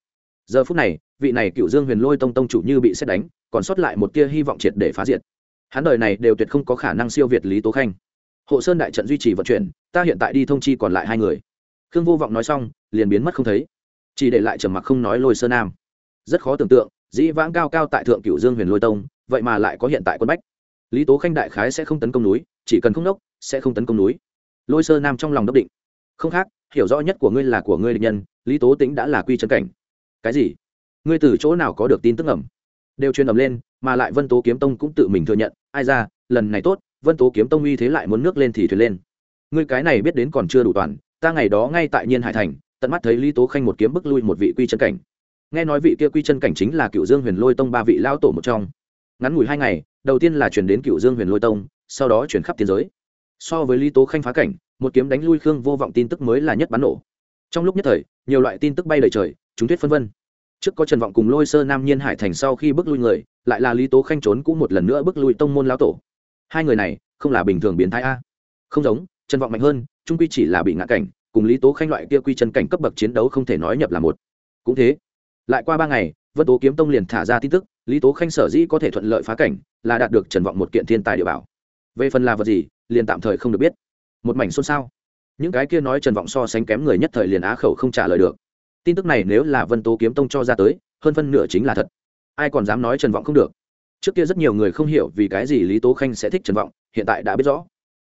Giờ phút này, vị này cựu dương huyền lôi tông tông chủ như bị xét đánh, còn sót lại một tia hy vọng triệt để phá diệt. Hắn đời này đều tuyệt không có khả năng siêu việt lý tố khanh. Hộ sơn đại trận duy trì vận chuyển, ta hiện tại đi thông chi còn lại hai người. Khương vô vọng nói xong, liền biến mất không thấy chỉ để lại trầm mặc không nói lôi sơ nam. Rất khó tưởng tượng, dĩ vãng cao cao tại thượng cựu dương huyền lôi tông, vậy mà lại có hiện tại quân bách. Lý tố khanh đại khái sẽ không tấn công núi, chỉ cần không đốc sẽ không tấn công núi. Lôi sơ nam trong lòng đốc định. Không khác, hiểu rõ nhất của ngươi là của ngươi địch nhân, lý tố tính đã là quy chân cảnh. Cái gì? Ngươi từ chỗ nào có được tin tức ẩm? Đều truyền ẩm lên, mà lại vân tố kiếm tông cũng tự mình thừa nhận, ai ra, lần này tốt, vân tố kiếm tông uy thế lại muốn nước lên thì thuyền lên. Ngươi cái này biết đến còn chưa đủ toàn, ta ngày đó ngay tại nhiên hải thành tận mắt thấy lý tố khanh một kiếm bức lui một vị quy chân cảnh. Nghe nói vị kia quy chân cảnh chính là cựu dương huyền lôi tông ba vị lao tổ một trong. Ngắn ngủi hai ngày, đầu tiên là chuyển đến cựu dương huyền lôi tông, sau đó chuyển khắp tiến giới. So với lý tố khanh phá cảnh, một kiếm đánh lui khương vô vọng tin tức mới là nhất bắn nổ. Trong lúc nhất thời, nhiều loại tin tức bay lời trời, chúng thuyết phân vân. Trước có trần vọng cùng lôi sơ nam nhiên hải thành sau khi bước lui người, lại là lý tố khanh trốn cũng một lần nữa bước lui tông môn lao tổ. Hai người này không là bình thường biến thái a. Không giống, trần vọng mạnh hơn, trung quy chỉ là bị ngã cảnh cùng lý tố khanh loại kia quy chân cảnh cấp bậc chiến đấu không thể nói nhập là một. Cũng thế, lại qua ba ngày, vân tố kiếm tông liền thả ra tin tức, lý tố khanh sở dĩ có thể thuận lợi phá cảnh, là đạt được trần vọng một kiện thiên tài địa bảo. Về phần là vật gì, liền tạm thời không được biết. Một mảnh xôn xao. Những cái kia nói trần vọng so sánh kém người nhất thời liền á khẩu không trả lời được. Tin tức này nếu là vân tố kiếm tông cho ra tới, hơn phân nửa chính là thật. Ai còn dám nói trần vọng không được? Trước kia rất nhiều người không hiểu vì cái gì lý tố khanh sẽ thích trần vọng, hiện tại đã biết rõ.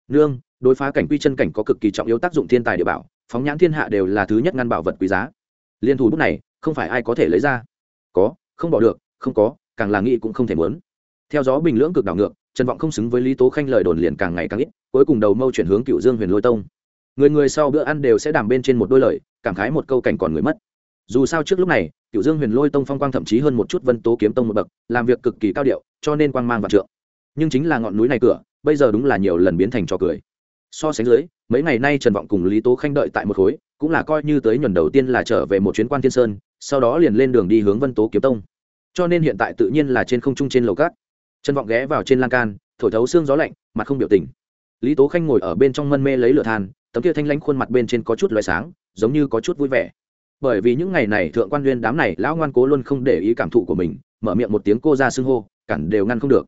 Nương, đối phá cảnh quy chân cảnh có cực kỳ trọng yếu tác dụng thiên tài địa bảo phóng nhãn thiên hạ đều là thứ nhất ngăn bảo vật quý giá. Liên thủ bút này, không phải ai có thể lấy ra. Có, không bỏ được, không có, càng là nghĩ cũng không thể muốn. Theo gió bình lưỡng cực đảo ngược, trần vọng không xứng với lý tố khanh lời đồn liền càng ngày càng ít, cuối cùng đầu mâu chuyển hướng cựu dương huyền lôi tông. Người người sau bữa ăn đều sẽ đàm bên trên một đôi lời, cảm khái một câu cảnh còn người mất. Dù sao trước lúc này cựu dương huyền lôi tông phong quang thậm chí hơn một chút vân tố kiếm tông một bậc, làm việc cực kỳ cao điệu, cho nên quang mang và trượng. Nhưng chính là ngọn núi này cửa, bây giờ đúng là nhiều lần biến thành trò cười so sánh dưới, mấy ngày nay trần vọng cùng lý tố khanh đợi tại một khối, cũng là coi như tới nhuần đầu tiên là trở về một chuyến quan thiên sơn, sau đó liền lên đường đi hướng vân tố kiếm tông. Cho nên hiện tại tự nhiên là trên không trung trên lầu cát. Trần vọng ghé vào trên lan can, thổi thấu xương gió lạnh, mặt không biểu tình. Lý tố khanh ngồi ở bên trong mân mê lấy lửa than, tấm kia thanh lãnh khuôn mặt bên trên có chút loại sáng, giống như có chút vui vẻ. Bởi vì những ngày này thượng quan nguyên đám này lão ngoan cố luôn không để ý cảm thụ của mình, mở miệng một tiếng cô ra xưng hô, cản đều ngăn không được.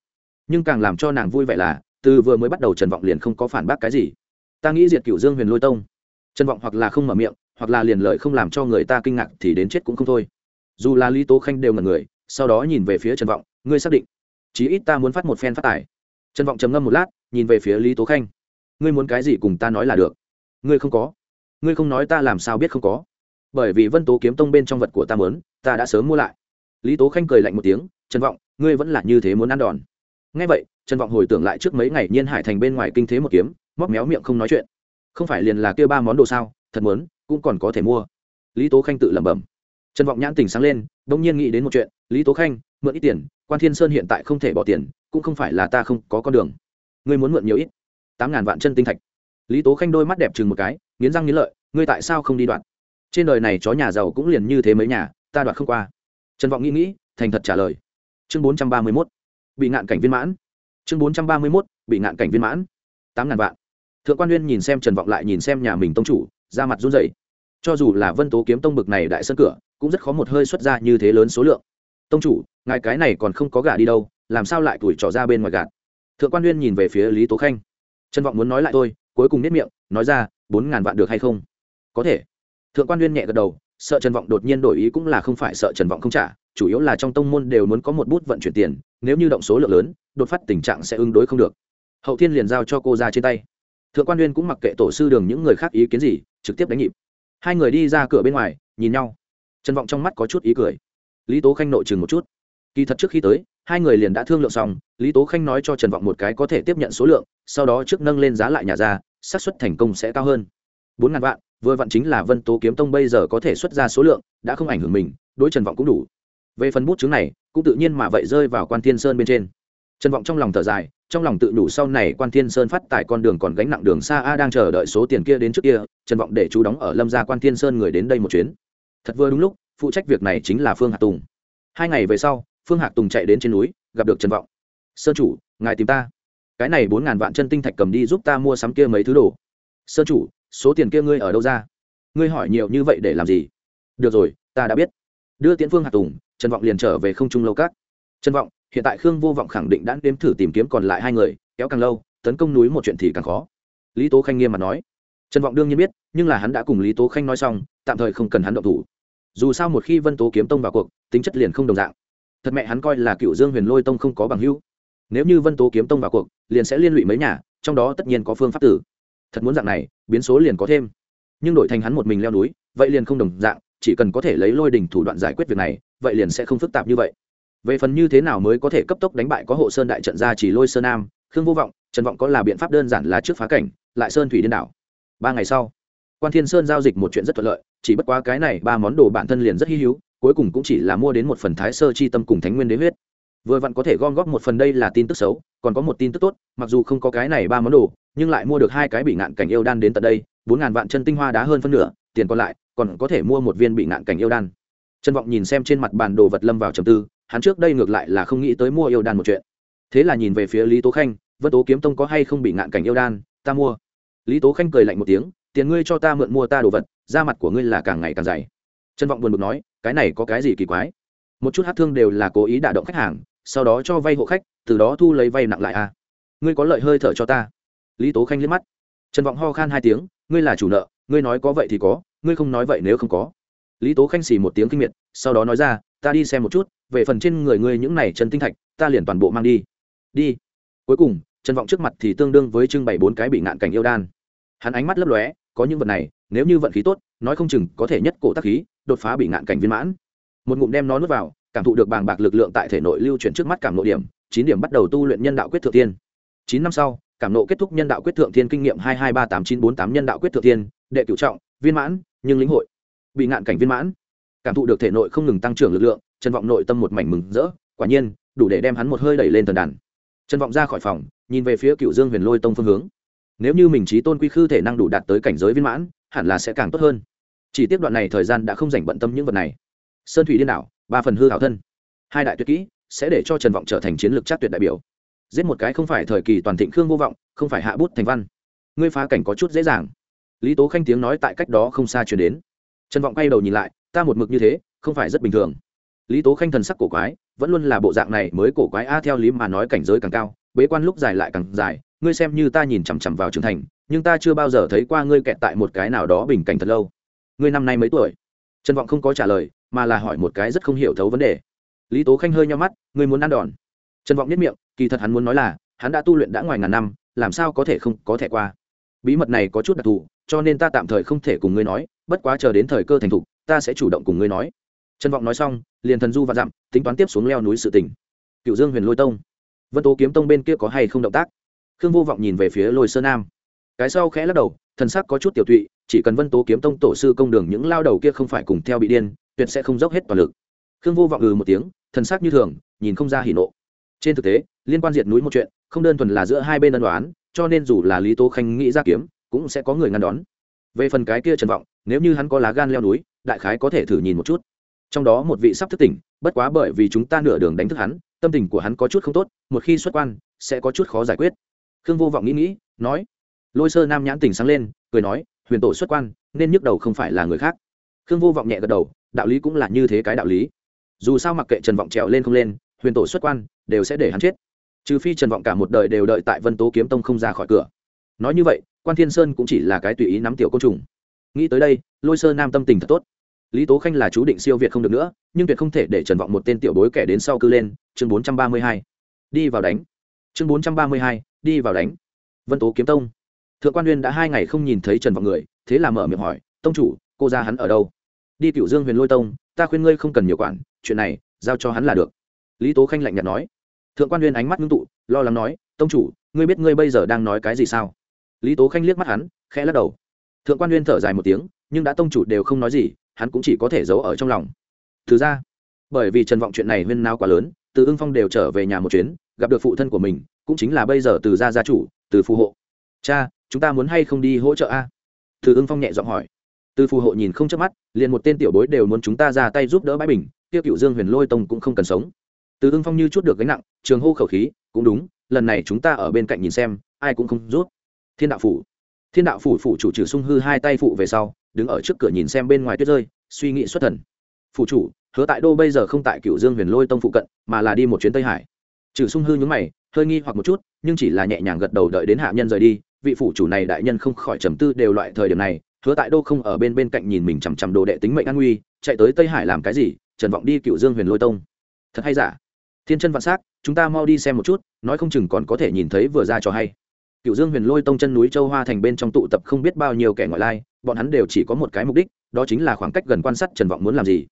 Nhưng càng làm cho nàng vui vẻ là từ vừa mới bắt đầu trần vọng liền không có phản bác cái gì. Ta nghĩ diệt cựu dương huyền lôi tông. Trần vọng hoặc là không mở miệng, hoặc là liền lợi không làm cho người ta kinh ngạc thì đến chết cũng không thôi. Dù là lý tố khanh đều ngần người, sau đó nhìn về phía trần vọng, ngươi xác định, chí ít ta muốn phát một phen phát tài. Trần vọng trầm ngâm một lát, nhìn về phía lý tố khanh. Ngươi muốn cái gì cùng ta nói là được. Ngươi không có. Ngươi không nói ta làm sao biết không có. Bởi vì vân tố kiếm tông bên trong vật của ta mớn ta đã sớm mua lại. Lý tố khanh cười lạnh một tiếng, trần vọng, ngươi vẫn là như thế muốn ăn đòn. Ngay vậy trần vọng hồi tưởng lại trước mấy ngày nhiên hải thành bên ngoài kinh thế một kiếm, móc méo miệng không nói chuyện. Không phải liền là kêu ba món đồ sao, thật muốn, cũng còn có thể mua. Lý tố khanh tự lẩm bẩm. Trần vọng nhãn tình sáng lên, bỗng nhiên nghĩ đến một chuyện, lý tố khanh, mượn ít tiền, quan thiên sơn hiện tại không thể bỏ tiền, cũng không phải là ta không có con đường. Ngươi muốn mượn nhiều ít. Tám ngàn vạn chân tinh thạch. Lý tố khanh đôi mắt đẹp chừng một cái, nghiến răng nghiến lợi, ngươi tại sao không đi đoạn? Trên đời này chó nhà giàu cũng liền như thế mấy nhà, ta đoạt không qua. Trần vọng nghĩ nghĩ, thành thật trả lời. Chương bốn trăm ba mươi mốt. Bị ngạn cảnh viên mãn chương bốn trăm ba mươi mốt, bị ngạn cảnh viên mãn. Tám ngàn vạn. Thượng quan nguyên nhìn xem trần vọng lại nhìn xem nhà mình tông chủ ra mặt run rẩy. Cho dù là vân tố kiếm tông bực này đại sân cửa, cũng rất khó một hơi xuất ra như thế lớn số lượng. Tông chủ, ngài cái này còn không có gà đi đâu, làm sao lại tuổi trỏ ra bên ngoài gạt? Thượng quan nguyên nhìn về phía lý tố khanh. Trần vọng muốn nói lại tôi cuối cùng nếp miệng, nói ra, bốn ngàn vạn được hay không? Có thể. Thượng quan nguyên nhẹ gật đầu, sợ trần vọng đột nhiên đổi ý cũng là không phải sợ trần vọng không trả chủ yếu là trong tông môn đều muốn có một bút vận chuyển tiền, nếu như động số lượng lớn, đột phát tình trạng sẽ ứng đối không được. Hậu thiên liền giao cho cô ra trên tay. Thượng quan uyên cũng mặc kệ tổ sư đường những người khác ý kiến gì, trực tiếp đánh nhịp. Hai người đi ra cửa bên ngoài, nhìn nhau. Trần vọng trong mắt có chút ý cười. Lý tố khanh nội chừng một chút. Kỳ thật trước khi tới, hai người liền đã thương lượng xong, lý tố khanh nói cho trần vọng một cái có thể tiếp nhận số lượng, sau đó trước nâng lên giá lại nhà ra, xác suất thành công sẽ cao hơn. Bốn ngàn vạn, vừa vặn chính là vân tố kiếm tông bây giờ có thể xuất ra số lượng, đã không ảnh hưởng mình, đối trần vọng cũng đủ về phần bút chứng này, cũng tự nhiên mà vậy rơi vào quan thiên sơn bên trên. Trần vọng trong lòng thở dài, trong lòng tự đủ sau này quan thiên sơn phát tại con đường còn gánh nặng đường xa a đang chờ đợi số tiền kia đến trước kia, trần vọng để chú đóng ở lâm gia quan thiên sơn người đến đây một chuyến. Thật vừa đúng lúc, phụ trách việc này chính là phương hạc tùng. Hai ngày về sau, phương hạc tùng chạy đến trên núi, gặp được trần vọng. Sơn chủ, ngài tìm ta. Cái này bốn ngàn vạn chân tinh thạch cầm đi giúp ta mua sắm kia mấy thứ đồ. Sơn chủ, số tiền kia ngươi ở đâu ra? Ngươi hỏi nhiều như vậy để làm gì? Được rồi, ta đã biết. Đưa tiễn phương hạc tùng trần vọng liền trở về không trung lâu các. Trần vọng, hiện tại khương vô vọng khẳng định đã đếm thử tìm kiếm còn lại hai người, kéo càng lâu, tấn công núi một chuyện thì càng khó. Lý tố khanh nghiêm mặt nói. Trần vọng đương nhiên biết, nhưng là hắn đã cùng lý tố khanh nói xong, tạm thời không cần hắn động thủ. Dù sao một khi vân tố kiếm tông vào cuộc, tính chất liền không đồng dạng. Thật mẹ hắn coi là cựu dương huyền lôi tông không có bằng hữu. Nếu như vân tố kiếm tông vào cuộc, liền sẽ liên lụy mấy nhà, trong đó tất nhiên có phương pháp tử. Thật muốn dạng này, biến số liền có thêm. Nhưng đổi thành hắn một mình leo núi, vậy liền không đồng dạng chỉ cần có thể lấy lôi đình thủ đoạn giải quyết việc này, vậy liền sẽ không phức tạp như vậy. Về phần như thế nào mới có thể cấp tốc đánh bại có hộ sơn đại trận ra chỉ lôi sơn nam, khương vô vọng, trần vọng có là biện pháp đơn giản là trước phá cảnh, lại sơn thủy điên đảo. Ba ngày sau, quan thiên sơn giao dịch một chuyện rất thuận lợi, chỉ bất quá cái này ba món đồ bản thân liền rất hy hữu, cuối cùng cũng chỉ là mua đến một phần thái sơ chi tâm cùng thánh nguyên đế huyết. Vừa vặn có thể gom góp một phần đây là tin tức xấu, còn có một tin tức tốt, mặc dù không có cái này ba món đồ, nhưng lại mua được hai cái bị ngạn cảnh yêu đan đến tận đây, bốn ngàn vạn chân tinh hoa đá hơn phân nửa, tiền còn lại còn có thể mua một viên bị ngạn cảnh yêu đan. Trân vọng nhìn xem trên mặt bản đồ vật lâm vào trầm tư, hắn trước đây ngược lại là không nghĩ tới mua yêu đan một chuyện. Thế là nhìn về phía lý tố khanh, vân tố kiếm tông có hay không bị ngạn cảnh yêu đan? Ta mua. Lý tố khanh cười lạnh một tiếng, tiền ngươi cho ta mượn mua ta đồ vật, da mặt của ngươi là càng ngày càng dày. Trân vọng buồn bực nói, cái này có cái gì kỳ quái? Một chút hát thương đều là cố ý đả động khách hàng, sau đó cho vay hộ khách, từ đó thu lấy vay nặng lại à. Ngươi có lợi hơi thở cho ta. Lý tố khanh liếc mắt. Trần vọng ho khan hai tiếng, ngươi là chủ nợ ngươi nói có vậy thì có, ngươi không nói vậy nếu không có. Lý tố khanh xì một tiếng kinh miệt, sau đó nói ra, ta đi xem một chút, về phần trên người ngươi những này chân tinh thạch, ta liền toàn bộ mang đi. Đi. Cuối cùng, trần vọng trước mặt thì tương đương với trưng bày bốn cái bị ngạn cảnh yêu đan. Hắn ánh mắt lấp lóe, có những vật này, nếu như vận khí tốt, nói không chừng có thể nhất cổ tác khí, đột phá bị ngạn cảnh viên mãn. Một ngụm đem nó nuốt vào, cảm thụ được bàng bạc lực lượng tại thể nội lưu chuyển trước mắt cảm nội điểm, chín điểm bắt đầu tu luyện nhân đạo quyết thượng tiên. Chín năm sau, cảm nộ kết thúc nhân đạo quyết thượng thiên kinh nghiệm hai hai ba tám chín bốn tám nhân đạo quyết thượng thiên đệ cửu trọng, viên mãn, nhưng lĩnh hội. Bị ngạn cảnh viên mãn. Cảm thụ được thể nội không ngừng tăng trưởng lực lượng, trần vọng nội tâm một mảnh mừng rỡ, quả nhiên, đủ để đem hắn một hơi đẩy lên tần đàn. Trần vọng ra khỏi phòng, nhìn về phía cựu dương huyền lôi tông phương hướng. Nếu như mình trí tôn quy khư thể năng đủ đạt tới cảnh giới viên mãn, hẳn là sẽ càng tốt hơn. Chỉ tiếp đoạn này thời gian đã không dành bận tâm những vật này. Sơn thủy điên đảo, ba phần hư hảo thân. Hai đại tuyệt kỹ sẽ để cho trần vọng trở thành chiến lược chắc tuyệt đại biểu. Giết một cái không phải thời kỳ toàn thịnh khương vô vọng, không phải hạ bút thành văn. Ngươi phá cảnh có chút dễ dàng lý tố khanh tiếng nói tại cách đó không xa chuyển đến. Trần vọng quay đầu nhìn lại, ta một mực như thế, không phải rất bình thường. Lý tố khanh thần sắc cổ quái, vẫn luôn là bộ dạng này mới cổ quái a, theo lý mà nói cảnh giới càng cao, bế quan lúc dài lại càng dài, ngươi xem như ta nhìn chằm chằm vào trưởng thành, nhưng ta chưa bao giờ thấy qua ngươi kẹt tại một cái nào đó bình cảnh thật lâu. Ngươi năm nay mấy tuổi? Trần vọng không có trả lời, mà là hỏi một cái rất không hiểu thấu vấn đề. Lý tố khanh hơi nhau mắt, ngươi muốn ăn đòn? Trần vọng nhất miệng, kỳ thật hắn muốn nói là, hắn đã tu luyện đã ngoài ngàn năm, làm sao có thể không có thể qua? Bí mật này có chút đặc thù cho nên ta tạm thời không thể cùng ngươi nói, bất quá chờ đến thời cơ thành thục, ta sẽ chủ động cùng ngươi nói. Trần vọng nói xong, liền thần du và dặm, tính toán tiếp xuống leo núi sự tỉnh cựu dương huyền lôi tông, vân tố kiếm tông bên kia có hay không động tác? Khương vô vọng nhìn về phía lôi Sơn nam. Cái sau khẽ lắc đầu, thần sắc có chút tiểu tụy, chỉ cần vân tố kiếm tông tổ sư công đường những lao đầu kia không phải cùng theo bị điên, tuyệt sẽ không dốc hết toàn lực. Khương vô vọng ừ một tiếng, thần sắc như thường, nhìn không ra hỉ nộ. Trên thực tế, liên quan diệt núi một chuyện, không đơn thuần là giữa hai bên ân đoán cho nên dù là lý tố khanh nghĩ ra kiếm cũng sẽ có người ngăn đón. Về phần cái kia trần vọng, nếu như hắn có lá gan leo núi, đại khái có thể thử nhìn một chút. Trong đó một vị sắp thức tỉnh, bất quá bởi vì chúng ta nửa đường đánh thức hắn, tâm tình của hắn có chút không tốt, một khi xuất quan, sẽ có chút khó giải quyết. Khương vô vọng nghĩ nghĩ, nói. Lôi sơ nam nhãn tình sáng lên, cười nói, huyền tổ xuất quan, nên nhức đầu không phải là người khác. Khương vô vọng nhẹ gật đầu, đạo lý cũng là như thế cái đạo lý. Dù sao mặc kệ trần vọng trèo lên không lên, huyền tổ xuất quan, đều sẽ để hắn chết. Trừ phi trần vọng cả một đời đều đợi tại vân tố kiếm tông không ra khỏi cửa nói như vậy, quan thiên sơn cũng chỉ là cái tùy ý nắm tiểu côn trùng. Nghĩ tới đây, lôi sơ nam tâm tình thật tốt. Lý tố khanh là chú định siêu việt không được nữa, nhưng tuyệt không thể để trần vọng một tên tiểu bối kẻ đến sau cư lên, chương bốn trăm ba mươi hai. Đi vào đánh. Chương bốn trăm ba mươi hai, đi vào đánh. Vân tố kiếm tông. Thượng quan uyên đã hai ngày không nhìn thấy trần vọng người, thế là mở miệng hỏi, tông chủ, cô ra hắn ở đâu? Đi cựu dương huyền lôi tông, ta khuyên ngươi không cần nhiều quản, chuyện này, giao cho hắn là được. Lý tố khanh lạnh nhạt nói. Thượng quan uyên ánh mắt ngưng tụ, lo lắng nói, tông chủ, ngươi biết ngươi bây giờ đang nói cái gì sao? Lý tố khanh liếc mắt hắn, khẽ lắc đầu. Thượng quan Nguyên thở dài một tiếng, nhưng đã tông chủ đều không nói gì, hắn cũng chỉ có thể giấu ở trong lòng. Thứ ra, bởi vì trần vọng chuyện này huyên nao quá lớn, từ ưng phong đều trở về nhà một chuyến, gặp được phụ thân của mình, cũng chính là bây giờ từ gia gia chủ, từ phù hộ. Cha, chúng ta muốn hay không đi hỗ trợ a? Từ ưng phong nhẹ giọng hỏi. Từ phù hộ nhìn không chớp mắt, liền một tên tiểu bối đều muốn chúng ta ra tay giúp đỡ bãi bình tiêu cựu dương huyền lôi tông cũng không cần sống. Từ ưng phong như chút được gánh nặng, trường hô khẩu khí, cũng đúng, lần này chúng ta ở bên cạnh nhìn xem, ai cũng không rút thiên đạo phủ. Thiên đạo phủ phủ chủ trừ sung hư hai tay phụ về sau, đứng ở trước cửa nhìn xem bên ngoài tuyết rơi, suy nghĩ xuất thần. Phủ chủ, hứa tại đô bây giờ không tại cựu dương huyền lôi tông phụ cận, mà là đi một chuyến tây hải. Trừ sung hư nhúng mày, hơi nghi hoặc một chút, nhưng chỉ là nhẹ nhàng gật đầu đợi đến hạ nhân rời đi, vị phủ chủ này đại nhân không khỏi trầm tư đều loại thời điểm này, hứa tại đô không ở bên bên cạnh nhìn mình chằm chằm đồ đệ tính mệnh an nguy, chạy tới tây hải làm cái gì, trần vọng đi cựu dương huyền lôi tông. Thật hay giả? Thiên chân vạn s á c chúng ta mau đi xem một chút, nói không chừng còn có thể nhìn thấy vừa ra cho hay cựu dương huyền lôi tông chân núi châu hoa thành bên trong tụ tập không biết bao nhiêu kẻ ngoại lai, bọn hắn đều chỉ có một cái mục đích, đó chính là khoảng cách gần quan sát trần vọng muốn làm gì.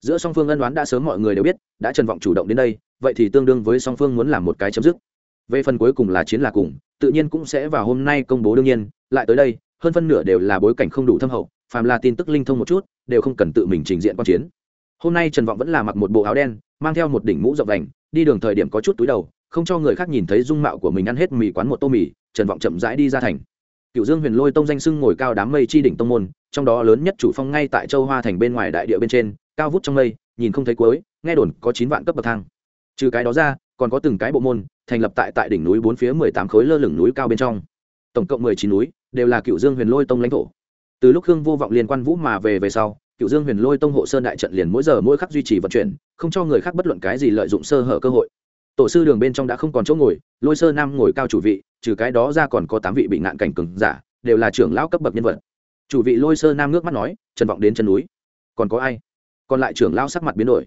Giữa song phương ân đoán đã sớm mọi người đều biết, đã trần vọng chủ động đến đây, vậy thì tương đương với song phương muốn làm một cái chấm dứt. Về phần cuối cùng là chiến là cùng, tự nhiên cũng sẽ vào hôm nay công bố đương nhiên, lại tới đây, hơn phân nửa đều là bối cảnh không đủ thâm hậu, phàm là tin tức linh thông một chút, đều không cần tự mình trình diện quan chiến. Hôm nay trần vọng vẫn là mặc một bộ áo đen, mang theo một đỉnh mũ rộng đành đi đường thời điểm có chút túi đầu, không cho người khác nhìn thấy dung mạo của mình ăn hết mì quán một tô mì trần vọng chậm rãi đi ra thành. Cựu dương huyền lôi tông danh sưng ngồi cao đám mây chi đỉnh tông môn, trong đó lớn nhất chủ phong ngay tại châu hoa thành bên ngoài đại địa bên trên, cao vút trong mây, nhìn không thấy cuối, nghe đồn có chín vạn cấp bậc thang. Trừ cái đó ra, còn có từng cái bộ môn, thành lập tại tại đỉnh núi bốn phía mười tám khối lơ lửng núi cao bên trong. Tổng cộng mười chín núi, đều là cựu dương huyền lôi tông lãnh thổ. Từ lúc hương vô vọng liên quan vũ mà về về sau cựu dương huyền lôi tông hộ sơn đại trận liền mỗi giờ mỗi khắc duy trì vận chuyển, không cho người khác bất luận cái gì lợi dụng sơ hở cơ hội. Tổ sư đường bên trong đã không còn chỗ ngồi, lôi sơ nam ngồi cao chủ vị trừ cái đó ra còn có tám vị bị nạn cảnh cường giả, đều là trưởng lão cấp bậc nhân vật. Chủ vị lôi sơ nam nước mắt nói, trần vọng đến chân núi. Còn có ai? Còn lại trưởng lão sắc mặt biến đổi.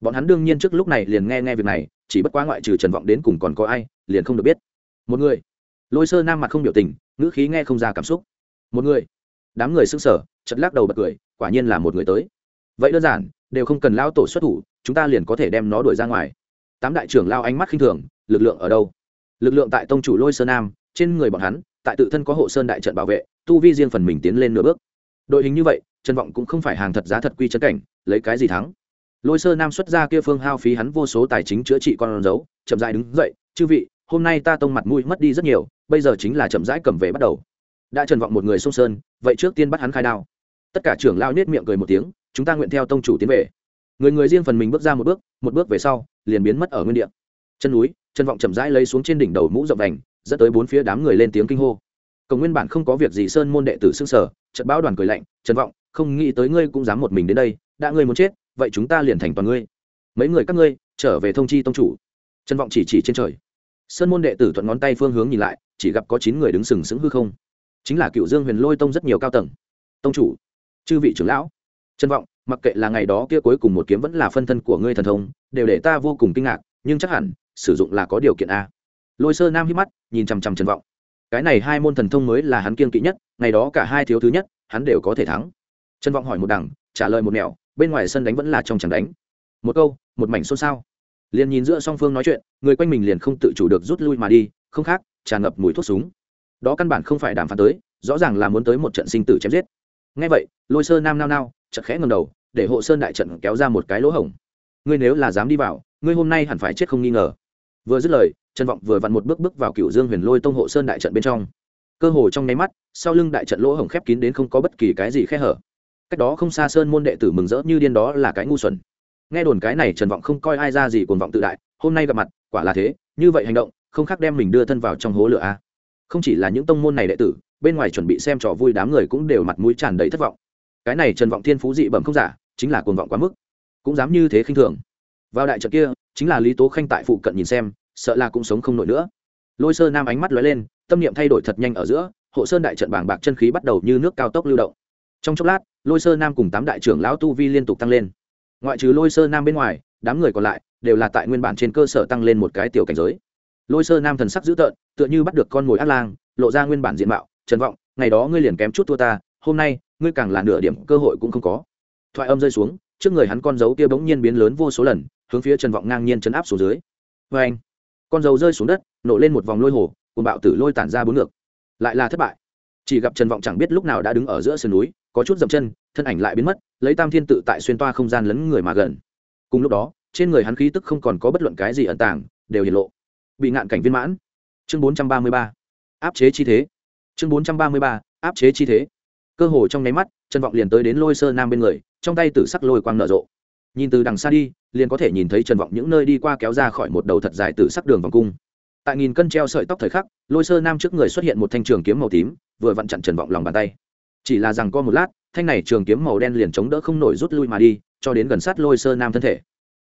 Bọn hắn đương nhiên trước lúc này liền nghe nghe việc này, chỉ bất quá ngoại trừ trần vọng đến cùng còn có ai, liền không được biết. Một người. Lôi sơ nam mặt không biểu tình, ngữ khí nghe không ra cảm xúc. Một người. Đám người s ư n g sở chật lắc đầu bật cười, quả nhiên là một người tới. Vậy đơn giản, đều không cần lao tổ xuất thủ, chúng ta liền có thể đem nó đuổi ra ngoài. Tám đại trưởng lao ánh mắt khinh thường, lực lượng ở đâu? Lực lượng tại tông chủ lôi sơn nam trên người bọn hắn, tại tự thân có hộ sơn đại trận bảo vệ, tu vi riêng phần mình tiến lên nửa bước. Đội hình như vậy, trần vọng cũng không phải hàng thật giá thật quy chân cảnh, lấy cái gì thắng? Lôi sơ nam xuất ra kia phương hao phí hắn vô số tài chính chữa trị con dấu, chậm dãi đứng dậy, chư vị, hôm nay ta tông mặt mũi mất đi rất nhiều, bây giờ chính là chậm rãi cầm về bắt đầu. Đã trần vọng một người sông sơn, vậy trước tiên bắt hắn khai đao. Tất cả trưởng lao nết miệng cười một tiếng, chúng ta nguyện theo tông chủ tiến về. Người người riêng phần mình bước ra một bước một bước về sau, liền biến mất ở nguyên địa. Chân núi trần vọng chậm rãi lấy xuống trên đỉnh đầu mũ rộng đành dẫn tới bốn phía đám người lên tiếng kinh hô. Cổng nguyên bản không có việc gì, sơn môn đệ tử xưng sở trận bão đoàn cười lạnh, trần vọng, không nghĩ tới ngươi cũng dám một mình đến đây, đã ngươi muốn chết, vậy chúng ta liền thành toàn ngươi. Mấy người các ngươi, trở về thông chi tông chủ. Trần vọng chỉ chỉ trên trời. Sơn môn đệ tử thuận ngón tay phương hướng nhìn lại, chỉ gặp có chín người đứng sừng sững hư không. Chính là cựu dương huyền lôi tông rất nhiều cao tầng. Tông chủ, chư vị trưởng lão. Trân vọng, mặc kệ là ngày đó kia cuối cùng một kiếm vẫn là phân thân của ngươi thần thông, đều để ta vô cùng kinh ngạc, nhưng chắc hẳn sử dụng là có điều kiện a. Lôi sơ nam hít mắt, nhìn chằm chằm trần vọng. Cái này hai môn thần thông mới là hắn kiên kỵ nhất, ngày đó cả hai thiếu thứ nhất, hắn đều có thể thắng. Trần vọng hỏi một đằng, trả lời một nẻo, bên ngoài sân đánh vẫn là trong chẳng đánh. Một câu, một mảnh xôn xao. Liền nhìn giữa song phương nói chuyện, người quanh mình liền không tự chủ được rút lui mà đi, không khác, tràn ngập mùi thuốc súng. Đó căn bản không phải đàm phán tới, rõ ràng là muốn tới một trận sinh tử chém giết. Ngay vậy, lôi sơ nam nao nao chật khẽ ngầm đầu, để hộ sơn đại trận kéo ra một cái lỗ hổng. Ngươi nếu là dám đi vào, ngươi hôm nay hẳn phải chết không nghi ngờ vừa dứt lời, trần vọng vừa vặn một bước bước vào cựu dương huyền lôi tông hộ sơn đại trận bên trong. Cơ hồ trong nháy mắt, sau lưng đại trận lỗ hổng khép kín đến không có bất kỳ cái gì khe hở. Cách đó không xa sơn môn đệ tử mừng rỡ như điên đó là cái ngu xuẩn. Nghe đồn cái này trần vọng không coi ai ra gì cuồng vọng tự đại, hôm nay gặp mặt, quả là thế, như vậy hành động, không khác đem mình đưa thân vào trong hố lửa a. Không chỉ là những tông môn này đệ tử, bên ngoài chuẩn bị xem trò vui đám người cũng đều mặt mũi tràn đầy thất vọng. Cái này trần vọng thiên phú dị bẩm không giả, chính là cuồng vọng quá mức, cũng dám như thế khinh thường. Vào đại trận kia chính là lý tố khanh tại phụ cận nhìn xem, sợ là cũng sống không nổi nữa. Lôi sơ nam ánh mắt lóe lên, tâm niệm thay đổi thật nhanh ở giữa, hộ sơn đại trận bảng bạc chân khí bắt đầu như nước cao tốc lưu động. Trong chốc lát, lôi sơ nam cùng tám đại trưởng lão tu vi liên tục tăng lên. Ngoại trừ lôi sơ nam bên ngoài, đám người còn lại đều là tại nguyên bản trên cơ sở tăng lên một cái tiểu cảnh giới. Lôi sơ nam thần sắc dữ tợn, tựa như bắt được con mồi ác lang, lộ ra nguyên bản diện mạo, trần vọng, ngày đó ngươi liền kém chút thua ta, hôm nay ngươi càng là nửa điểm cơ hội cũng không có. Thoại âm rơi xuống trước người hắn con dấu kia bỗng nhiên biến lớn vô số lần, hướng phía trần vọng ngang nhiên chấn áp xuống dưới. Vê anh, con dấu rơi xuống đất, nổ lên một vòng lôi hồ cùng bạo tử lôi tản ra bốn ngược. Lại là thất bại. Chỉ gặp trần vọng chẳng biết lúc nào đã đứng ở giữa sườn núi, có chút dậm chân, thân ảnh lại biến mất, lấy tam thiên tự tại xuyên toa không gian lấn người mà gần. Cùng lúc đó, trên người hắn khí tức không còn có bất luận cái gì ẩn tàng, đều hiện lộ. Bị ngạn cảnh viên mãn. Chương bốn trăm ba mươi ba. Áp chế chi thế. Chương bốn trăm ba mươi ba, áp chế chi thế. Cơ hồ trong nháy mắt, trần vọng liền tới đến lôi sơ nam bên người trong tay tử sắc lôi quang nở rộ. Nhìn từ đằng xa đi, liền có thể nhìn thấy trần vọng những nơi đi qua kéo ra khỏi một đầu thật dài tử sắc đường vòng cung. Tại nghìn cân treo sợi tóc thời khắc, lôi sơ nam trước người xuất hiện một thanh trường kiếm màu tím, vừa vặn chặn trần vọng lòng bàn tay. Chỉ là rằng co một lát, thanh này trường kiếm màu đen liền chống đỡ không nổi rút lui mà đi, cho đến gần sát lôi sơ nam thân thể.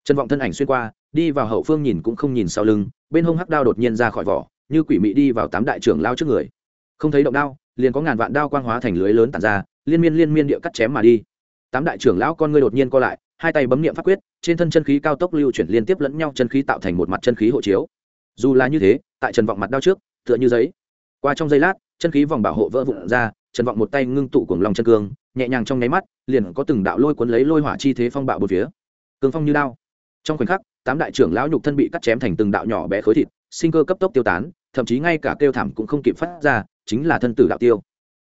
Trần vọng thân ảnh xuyên qua, đi vào hậu phương nhìn cũng không nhìn sau lưng, bên hông hắc đao đột nhiên ra khỏi vỏ, như quỷ mị đi vào tám đại trưởng lao trước người. Không thấy động đao, liền có ngàn vạn đao quang hóa thành lưới lớn tàn ra, liên miên liên miên địa cắt chém mà đi tám đại trưởng lão con ngươi đột nhiên co lại, hai tay bấm niệm pháp quyết, trên thân chân khí cao tốc lưu chuyển liên tiếp lẫn nhau chân khí tạo thành một mặt chân khí hộ chiếu. Dù là như thế, tại trần vọng mặt đao trước, tựa như giấy. Qua trong giây lát, chân khí vòng bảo hộ vỡ vụn ra, trần vọng một tay ngưng tụ cùng lòng chân cương, nhẹ nhàng trong nháy mắt, liền có từng đạo lôi cuốn lấy lôi hỏa chi thế phong bạo một phía. Cương phong như đao. Trong khoảnh khắc, tám đại trưởng lão nhục thân bị cắt chém thành từng đạo nhỏ bé khối thịt, sinh cơ cấp tốc tiêu tán, thậm chí ngay cả kêu thảm cũng không kịp phát ra, chính là thân tử đạo tiêu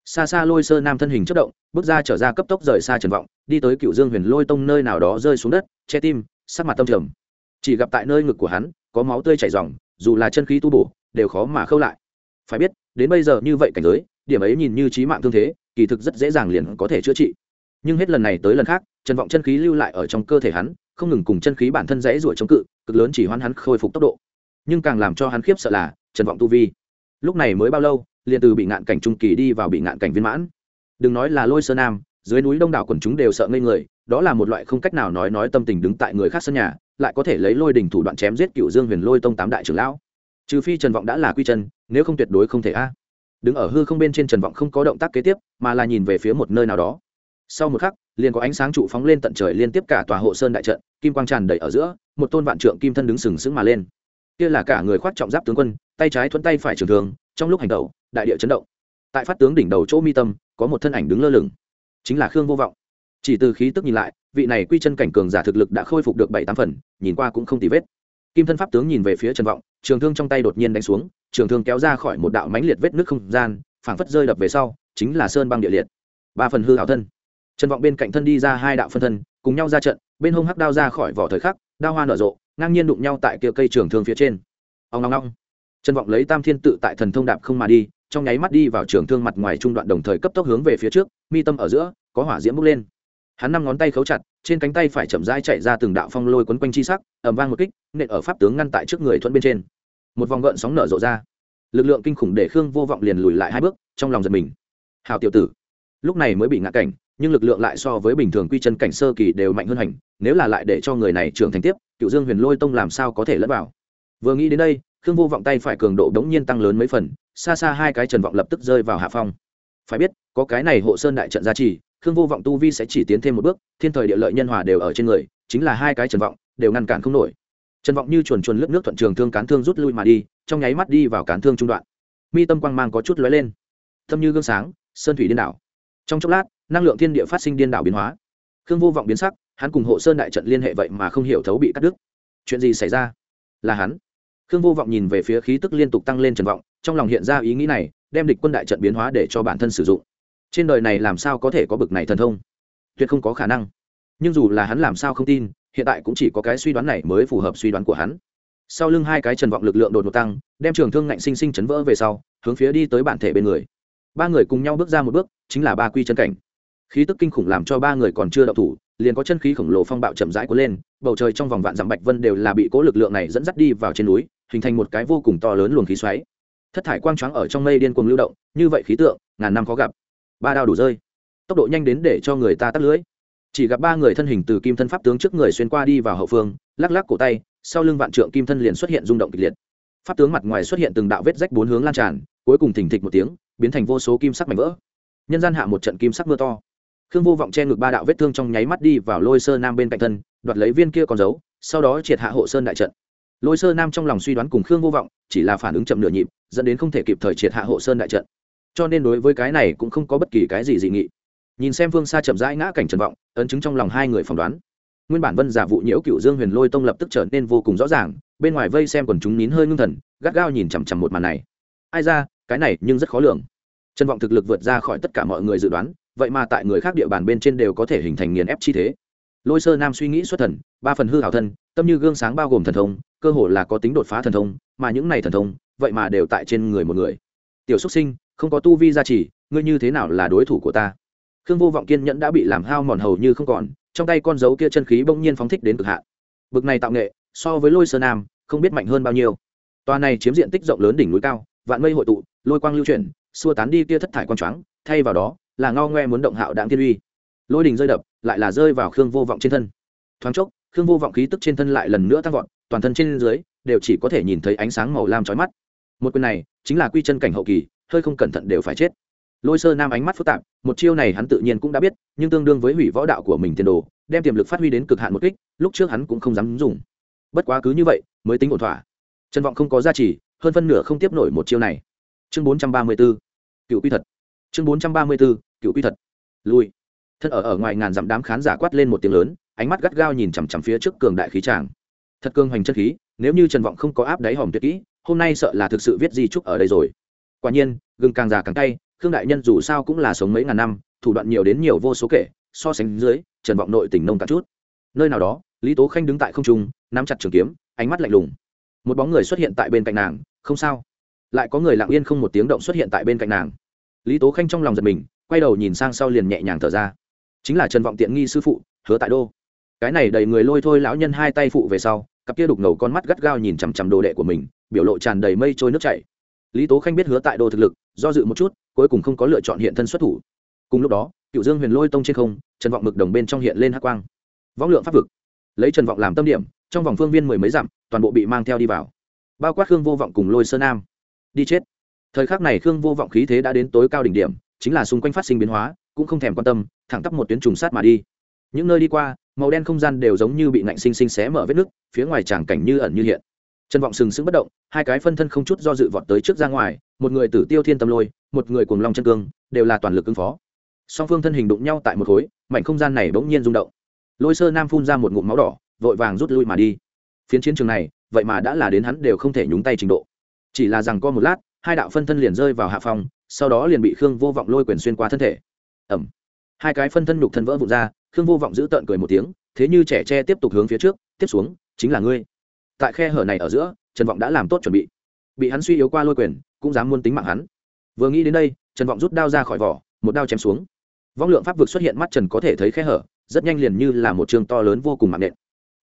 xa xa lôi sơ nam thân hình chất động, bước ra trở ra cấp tốc rời xa trần vọng, đi tới cựu dương huyền lôi tông nơi nào đó rơi xuống đất, che tim, sắc mặt tâm trầm. Chỉ gặp tại nơi ngực của hắn, có máu tươi chảy r dù là chân khí tu bổ, đều khó mà khâu lại. Phải biết, đến bây giờ như vậy cảnh giới, điểm ấy nhìn như trí mạng thương thế, kỳ thực rất dễ dàng liền có thể chữa trị. Nhưng hết lần này tới lần khác, trần vọng chân khí lưu lại ở trong cơ thể hắn, không ngừng cùng chân khí bản thân dễ ruổi chống cự, cực lớn chỉ hoan hắn khôi phục tốc độ. Nhưng càng làm cho hắn khiếp sợ là, trần vọng tu vi, lúc này mới bao lâu liền từ bị ngạn cảnh trung kỳ đi vào bị ngạn cảnh viên mãn. Đừng nói là lôi sơ nam, dưới núi đông đảo quần chúng đều sợ ngây người, đó là một loại không cách nào nói nói tâm tình đứng tại người khác sân nhà, lại có thể lấy lôi đình thủ đoạn chém giết cựu dương huyền lôi tông tám đại trưởng lão. Trừ phi trần vọng đã là quy chân, nếu không tuyệt đối không thể a. Đứng ở hư không bên trên trần vọng không có động tác kế tiếp, mà là nhìn về phía một nơi nào đó. Sau một khắc, liền có ánh sáng trụ phóng lên tận trời liên tiếp cả tòa hộ sơn đại trận, kim quang tràn đầy ở giữa, một tôn vạn trượng kim thân đứng sừng sững mà lên. Kia là cả người khoác trọng giáp tướng quân, tay trái thuẫn tay phải trường thường trong lúc hành động đại địa chấn động. Tại phát tướng đỉnh đầu chỗ mi tâm, có một thân ảnh đứng lơ lửng. Chính là khương vô vọng. Chỉ từ khí tức nhìn lại, vị này quy chân cảnh cường giả thực lực đã khôi phục được bảy tám phần, nhìn qua cũng không tì vết. Kim thân pháp tướng nhìn về phía trần vọng, trường thương trong tay đột nhiên đánh xuống, trường thương kéo ra khỏi một đạo mánh liệt vết nước không gian, phảng phất rơi đập về sau, chính là sơn băng địa liệt. Ba phần hư hảo thân. Trần vọng bên cạnh thân đi ra hai đạo phân thân, cùng nhau ra trận, bên hông hắc đao ra khỏi vỏ thời khắc, đao hoa nở rộ, ngang nhiên đụng nhau tại kia cây trường thương phía trên. Ông long long trần vọng lấy tam thiên tự tại thần thông đạp không mà đi trong nháy mắt đi vào trường thương mặt ngoài trung đoạn đồng thời cấp tốc hướng về phía trước, mi tâm ở giữa, có hỏa diễm bốc lên. Hắn năm ngón tay khấu chặt, trên cánh tay phải chậm rãi chạy ra từng đạo phong lôi quấn quanh chi sắc ẩm vang một kích, nện ở pháp tướng ngăn tại trước người thuận bên trên. Một vòng gợn sóng nở rộ ra. Lực lượng kinh khủng để khương vô vọng liền lùi lại hai bước, trong lòng giật mình. Hào tiểu tử, lúc này mới bị ngã cảnh, nhưng lực lượng lại so với bình thường quy chân cảnh sơ kỳ đều mạnh hơn hành, nếu là lại để cho người này trưởng thành tiếp, cựu dương huyền lôi tông làm sao có thể lẫn vào? Vừa nghĩ đến đây khương vô vọng tay phải cường độ đống nhiên tăng lớn mấy phần, xa xa hai cái trần vọng lập tức rơi vào hạ phong. Phải biết, có cái này hộ sơn đại trận gia trì, khương vô vọng tu vi sẽ chỉ tiến thêm một bước, thiên thời địa lợi nhân hòa đều ở trên người, chính là hai cái trần vọng, đều ngăn cản không nổi. Trần vọng như chuồn chuồn lướt nước thuận trường thương cán thương rút lui mà đi, trong nháy mắt đi vào cán thương trung đoạn. Mi tâm quang mang có chút lóe lên. Tâm như gương sáng, sơn thủy điên đảo. Trong chốc lát, năng lượng thiên địa phát sinh điên đảo biến hóa. Khương vô vọng biến sắc, hắn cùng hộ sơn đại trận liên hệ vậy mà không hiểu thấu bị cắt đứt. Chuyện gì xảy ra? Là hắn khương vô vọng nhìn về phía khí tức liên tục tăng lên trần vọng, trong lòng hiện ra ý nghĩ này, đem địch quân đại trận biến hóa để cho bản thân sử dụng. Trên đời này làm sao có thể có bực này thần thông? Tuyệt không có khả năng. Nhưng dù là hắn làm sao không tin, hiện tại cũng chỉ có cái suy đoán này mới phù hợp suy đoán của hắn. Sau lưng hai cái trần vọng lực lượng đột ngột tăng, đem trường thương ngạnh sinh sinh chấn vỡ về sau, hướng phía đi tới bản thể bên người. Ba người cùng nhau bước ra một bước, chính là ba quy chân cảnh. Khí tức kinh khủng làm cho ba người còn chưa đậu thủ, liền có chân khí khổng lồ phong bạo chậm rãi cuốn lên, bầu trời trong vòng vạn dặm bạch vân đều là bị cố lực lượng này dẫn dắt đi vào trên núi hình thành một cái vô cùng to lớn luồng khí xoáy. Thất thải quang trắng ở trong mây điên cuồng lưu động, như vậy khí tượng, ngàn năm khó gặp. Ba đao đủ rơi. Tốc độ nhanh đến để cho người ta tắt lưới chỉ gặp ba người thân hình từ kim thân pháp tướng trước người xuyên qua đi vào hậu phương, lắc lắc cổ tay, sau lưng vạn trượng kim thân liền xuất hiện rung động kịch liệt. Pháp tướng mặt ngoài xuất hiện từng đạo vết rách bốn hướng lan tràn, cuối cùng thỉnh thịch một tiếng, biến thành vô số kim sắc mảnh vỡ. Nhân gian hạ một trận kim sắc mưa to. Khương vô vọng che ngực ba đạo vết thương trong nháy mắt đi vào lôi sơ nam bên cạnh thân, đoạt lấy viên kia còn giấu, sau đó triệt hạ hộ sơn đại trận lôi sơ nam trong lòng suy đoán cùng khương vô vọng, chỉ là phản ứng chậm nửa nhịp, dẫn đến không thể kịp thời triệt hạ hộ sơn đại trận. Cho nên đối với cái này cũng không có bất kỳ cái gì dị nghị. Nhìn xem phương xa chậm rãi ngã cảnh trần vọng, ấn chứng trong lòng hai người phỏng đoán. Nguyên bản vân giả vụ nhiễu cựu dương huyền lôi tông lập tức trở nên vô cùng rõ ràng, bên ngoài vây xem còn chúng nín hơi ngưng thần, gắt gao nhìn chằm chằm một màn này. Ai ra, cái này nhưng rất khó lường. Trần vọng thực lực vượt ra khỏi tất cả mọi người dự đoán, vậy mà tại người khác địa bàn bên trên đều có thể hình thành nghiền ép chi thế. Lôi sơ nam suy nghĩ xuất thần, ba phần hư hảo thân, tâm như gương sáng bao gồm thần thông cơ hồ là có tính đột phá thần thông, mà những này thần thông, vậy mà đều tại trên người một người. Tiểu Súc sinh, không có tu vi gia trì, ngươi như thế nào là đối thủ của ta? Khương vô vọng kiên nhẫn đã bị làm hao mòn hầu như không còn, trong tay con dấu kia chân khí bỗng nhiên phóng thích đến cực hạn. Bực này tạo nghệ, so với lôi sơ nam, không biết mạnh hơn bao nhiêu. Tòa này chiếm diện tích rộng lớn đỉnh núi cao, vạn mây hội tụ, lôi quang lưu chuyển, xua tán đi kia thất thải quang choáng, thay vào đó là ngao ngoe muốn động hạo đạm thiên uy. Lôi đình rơi đập, lại là rơi vào khương vô vọng trên thân. Thoáng chốc, khương vô vọng khí tức trên thân lại lần nữa tăng vọt toàn thân trên dưới đều chỉ có thể nhìn thấy ánh sáng màu lam chói mắt. Một quyền này chính là quy chân cảnh hậu kỳ, hơi không cẩn thận đều phải chết. Lôi sơ nam ánh mắt phức tạp, một chiêu này hắn tự nhiên cũng đã biết, nhưng tương đương với hủy võ đạo của mình tiền đồ, đem tiềm lực phát huy đến cực hạn một kích, lúc trước hắn cũng không dám dùng. Bất quá cứ như vậy, mới tính ổn thỏa. Chân vọng không có giá trị hơn phân nửa không tiếp nổi một chiêu này. Chương bốn trăm ba mươi b ố cựu quy thật chương bốn trăm ba mươi b ố cựu quy thật lui. Thân ở ở ngoài ngàn dặm đám khán giả quát lên một tiếng lớn, ánh mắt gắt gao nhìn chằm chằm phía trước cường đại khí tràng thật cương hoành chân khí, nếu như trần vọng không có áp đáy hòm tuyệt kỹ, hôm nay sợ là thực sự viết di trúc ở đây rồi. Quả nhiên, gừng càng già càng cay, khương đại nhân dù sao cũng là sống mấy ngàn năm, thủ đoạn nhiều đến nhiều vô số kể, so sánh dưới, trần vọng nội tỉnh nông cả chút. Nơi nào đó, lý tố khanh đứng tại không trung, nắm chặt trường kiếm, ánh mắt lạnh lùng. Một bóng người xuất hiện tại bên cạnh nàng, không sao. Lại có người lặng yên không một tiếng động xuất hiện tại bên cạnh nàng. Lý tố khanh trong lòng giật mình, quay đầu nhìn sang sau liền nhẹ nhàng thở ra. Chính là trần vọng tiện nghi sư phụ, hứa tại đô cái này đầy người lôi thôi lão nhân hai tay phụ về sau, cặp kia đục ngầu con mắt gắt gao nhìn chằm chằm đồ đệ của mình, biểu lộ tràn đầy mây trôi nước chảy. Lý tố khanh biết hứa tại đô thực lực, do dự một chút, cuối cùng không có lựa chọn hiện thân xuất thủ. Cùng lúc đó, cựu dương huyền lôi tông trên không, trần vọng mực đồng bên trong hiện lên hắc quang. Võng lượng pháp vực. Lấy trần vọng làm tâm điểm, trong vòng phương viên mười mấy dặm, toàn bộ bị mang theo đi vào. Bao quát khương vô vọng cùng lôi sơ nam. Đi chết. Thời khắc này khương vô vọng khí thế đã đến tối cao đỉnh điểm, chính là xung quanh phát sinh biến hóa, cũng không thèm quan tâm, thẳng tắp một tuyến trùng sát mà đi. Những nơi đi qua màu đen không gian đều giống như bị ngạnh sinh sinh xé mở vết nứt, phía ngoài tràng cảnh như ẩn như hiện. Trần vọng sừng sững bất động, hai cái phân thân không chút do dự vọt tới trước ra ngoài, một người tử tiêu thiên tâm lôi, một người cuồng long chân cương, đều là toàn lực ứng phó. Song phương thân hình đụng nhau tại một khối, mảnh không gian này bỗng nhiên rung động. Lôi sơ nam phun ra một ngụm máu đỏ, vội vàng rút lui mà đi. Phiến chiến trường này, vậy mà đã là đến hắn đều không thể nhúng tay trình độ. Chỉ là rằng co một lát, hai đạo phân thân liền rơi vào hạ phòng sau đó liền bị khương vô vọng lôi quyền xuyên qua thân thể. Ẩm hai cái phân thân nhục thân vỡ vụn ra khương vô vọng giữ tợn cười một tiếng, thế như trẻ tre tiếp tục hướng phía trước, tiếp xuống, chính là ngươi. Tại khe hở này ở giữa, trần vọng đã làm tốt chuẩn bị. Bị hắn suy yếu qua lôi quyền, cũng dám muôn tính mạng hắn. Vừa nghĩ đến đây, trần vọng rút đao ra khỏi vỏ, một đao chém xuống. Vong lượng pháp vực xuất hiện mắt trần có thể thấy khe hở, rất nhanh liền như là một trường to lớn vô cùng mạng nện.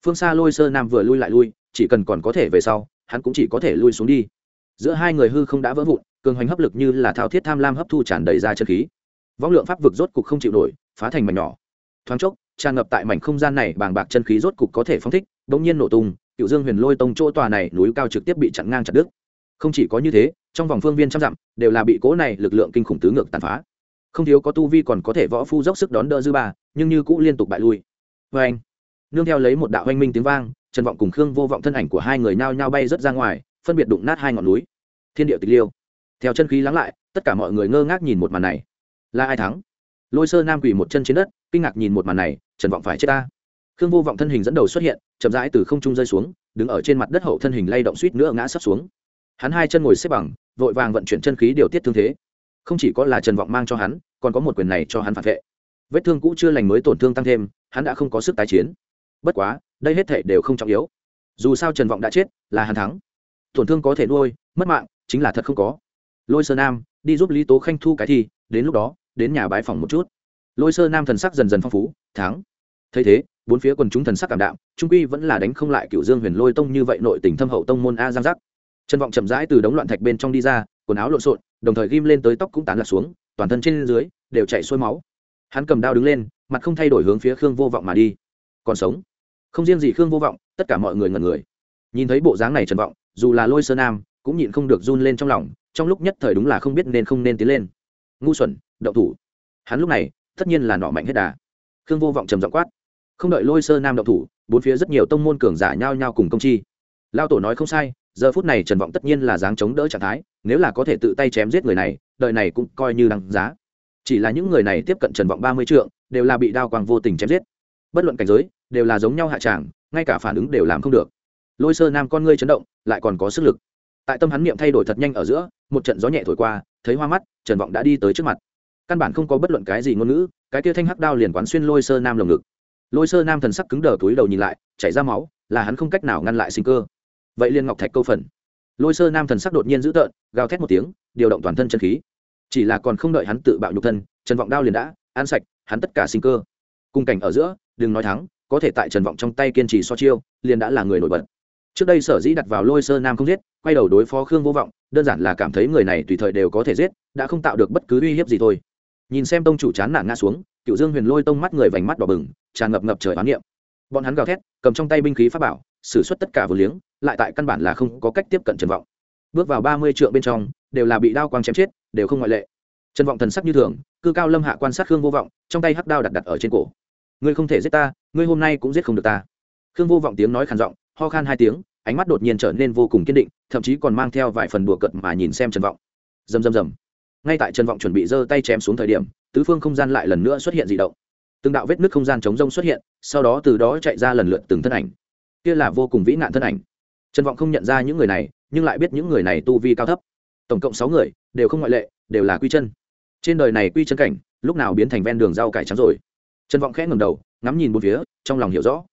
Phương xa lôi sơ nam vừa lui lại lui, chỉ cần còn có thể về sau, hắn cũng chỉ có thể lui xuống đi. Giữa hai người hư không đã vỡ vụn, cường hoành hấp lực như là thao thiết tham lam hấp thu tràn đầy ra chân khí. Vong lượng pháp vực rốt cục không chịu nổi, phá thành mảnh nhỏ thoáng chốc, tràn ngập tại mảnh không gian này, bàng bạc chân khí rốt cục có thể phóng thích, bỗng nhiên nổ tung, cựu dương huyền lôi tông chỗ tòa này núi cao trực tiếp bị chặn ngang chặt đứt. Không chỉ có như thế, trong vòng phương viên trăm dặm, đều là bị cố này lực lượng kinh khủng tứ ngược tàn phá. Không thiếu có tu vi còn có thể võ phu dốc sức đón đỡ dư ba, nhưng như cũ liên tục bại lui. Vê anh, nương theo lấy một đạo oanh minh tiếng vang, trần vọng cùng khương vô vọng thân ảnh của hai người nhao nhao bay rớt ra ngoài, phân biệt đụng nát hai ngọn núi. Thiên địa tịch liêu. Theo chân khí lắng lại, tất cả mọi người ngơ ngác nhìn một màn này. Là ai thắng? Lôi sơ nam quỳ một chân trên đất kinh ngạc nhìn một màn này, trần vọng phải chết ta. Khương vô vọng thân hình dẫn đầu xuất hiện, chậm rãi từ không trung rơi xuống, đứng ở trên mặt đất hậu thân hình lay động suýt nữa ngã sắp xuống. Hắn hai chân ngồi xếp bằng, vội vàng vận chuyển chân khí điều tiết thương thế. Không chỉ có là trần vọng mang cho hắn, còn có một quyền này cho hắn phản vệ. Vết thương cũ chưa lành mới tổn thương tăng thêm, hắn đã không có sức tái chiến. Bất quá, đây hết thể đều không trọng yếu. Dù sao trần vọng đã chết, là hắn thắng. Tổn thương có thể nuôi, mất mạng, chính là thật không có. Lôi sơ nam đi giúp lý tố khanh thu cái thi, đến lúc đó, đến nhà bãi phòng một chút lôi sơ nam thần sắc dần dần phong phú, thắng. Thấy thế, bốn phía quần chúng thần sắc cảm đạm, trung quy vẫn là đánh không lại cựu dương huyền lôi tông như vậy nội tình thâm hậu tông môn a giang giác. Trần vọng chậm rãi từ đống loạn thạch bên trong đi ra, quần áo lộn xộn, đồng thời ghim lên tới tóc cũng tán lạc xuống, toàn thân trên dưới đều chảy xuôi máu. Hắn cầm đao đứng lên, mặt không thay đổi hướng phía khương vô vọng mà đi. Còn sống. Không riêng gì khương vô vọng, tất cả mọi người ngần người. Nhìn thấy bộ dáng này trần vọng, dù là lôi sơ nam, cũng nhịn không được run lên trong lòng, trong lúc nhất thời đúng là không biết nên không nên tiến lên. Ngu xuẩn, động thủ. Hắn lúc này tất nhiên là nọ mạnh hết đà. Khương vô vọng trầm giọng quát, không đợi lôi sơ nam động thủ, bốn phía rất nhiều tông môn cường giả nhao nhao cùng công chi. Lao tổ nói không sai, giờ phút này trần vọng tất nhiên là dáng chống đỡ trạng thái, nếu là có thể tự tay chém giết người này đợi này cũng coi như đăng giá. Chỉ là những người này tiếp cận trần vọng ba mươi trượng, đều là bị đao quang vô tình chém giết. Bất luận cảnh giới, đều là giống nhau hạ tràng, ngay cả phản ứng đều làm không được. Lôi sơ nam con ngươi chấn động, lại còn có sức lực. Tại tâm hắn niệm thay đổi thật nhanh ở giữa, một trận gió nhẹ thổi qua, thấy hoa mắt, trần vọng đã đi tới trước mặt căn bản không có bất luận cái gì ngôn ngữ, cái kia thanh hắc đao liền quán xuyên lôi sơ nam lồng ngực. Lôi sơ nam thần sắc cứng đờ túi đầu nhìn lại, chảy ra máu, là hắn không cách nào ngăn lại sinh cơ. Vậy liên ngọc thạch câu phần. Lôi sơ nam thần sắc đột nhiên dữ tợn, gào thét một tiếng, điều động toàn thân chân khí. Chỉ là còn không đợi hắn tự bạo nhục thân, trần vọng đao liền đã ăn sạch hắn tất cả sinh cơ. Cùng cảnh ở giữa, đừng nói thắng, có thể tại trần vọng trong tay kiên trì so chiêu, liền đã là người nổi bật. Trước đây sở dĩ đặt vào lôi sơ nam không giết, quay đầu đối phó khương vô vọng, đơn giản là cảm thấy người này tùy thời đều có thể giết, đã không tạo được bất cứ uy hiếp gì thôi nhìn xem tông chủ chán nản ngã xuống cựu dương huyền lôi tông mắt người vành mắt đỏ bừng, tràn ngập ngập trời oán niệm. Bọn hắn gào thét, cầm trong tay binh khí pháp bảo xử suất tất cả vừa liếng, lại tại căn bản là không có cách tiếp cận trần vọng. Bước vào ba mươi triệu bên trong, đều là bị đao quang chém chết, đều không ngoại lệ. Trần vọng thần sắc như thường, cư cao lâm hạ quan sát khương vô vọng, trong tay hắc đao đặt đặt ở trên cổ. Ngươi không thể giết ta, ngươi hôm nay cũng giết không được ta. Khương vô vọng tiếng nói khàn giọng, ho khan hai tiếng, ánh mắt đột nhiên trở nên vô cùng kiên định, thậm chí còn mang theo vài phần đùa cợt mà nhìn xem trần vọng. Rầm rầm rầm ngay tại trần vọng chuẩn bị giơ tay chém xuống thời điểm, tứ phương không gian lại lần nữa xuất hiện dị động. Từng đạo vết nứt không gian chống rông xuất hiện, sau đó từ đó chạy ra lần lượt từng thân ảnh. Kia là vô cùng vĩ nạn thân ảnh. Trần vọng không nhận ra những người này, nhưng lại biết những người này tu vi cao thấp. Tổng cộng sáu người, đều không ngoại lệ, đều là quy chân. Trên đời này quy chân cảnh, lúc nào biến thành ven đường rau cải trắng rồi? Trần vọng khẽ ngầm đầu, ngắm nhìn một phía, trong lòng hiểu rõ.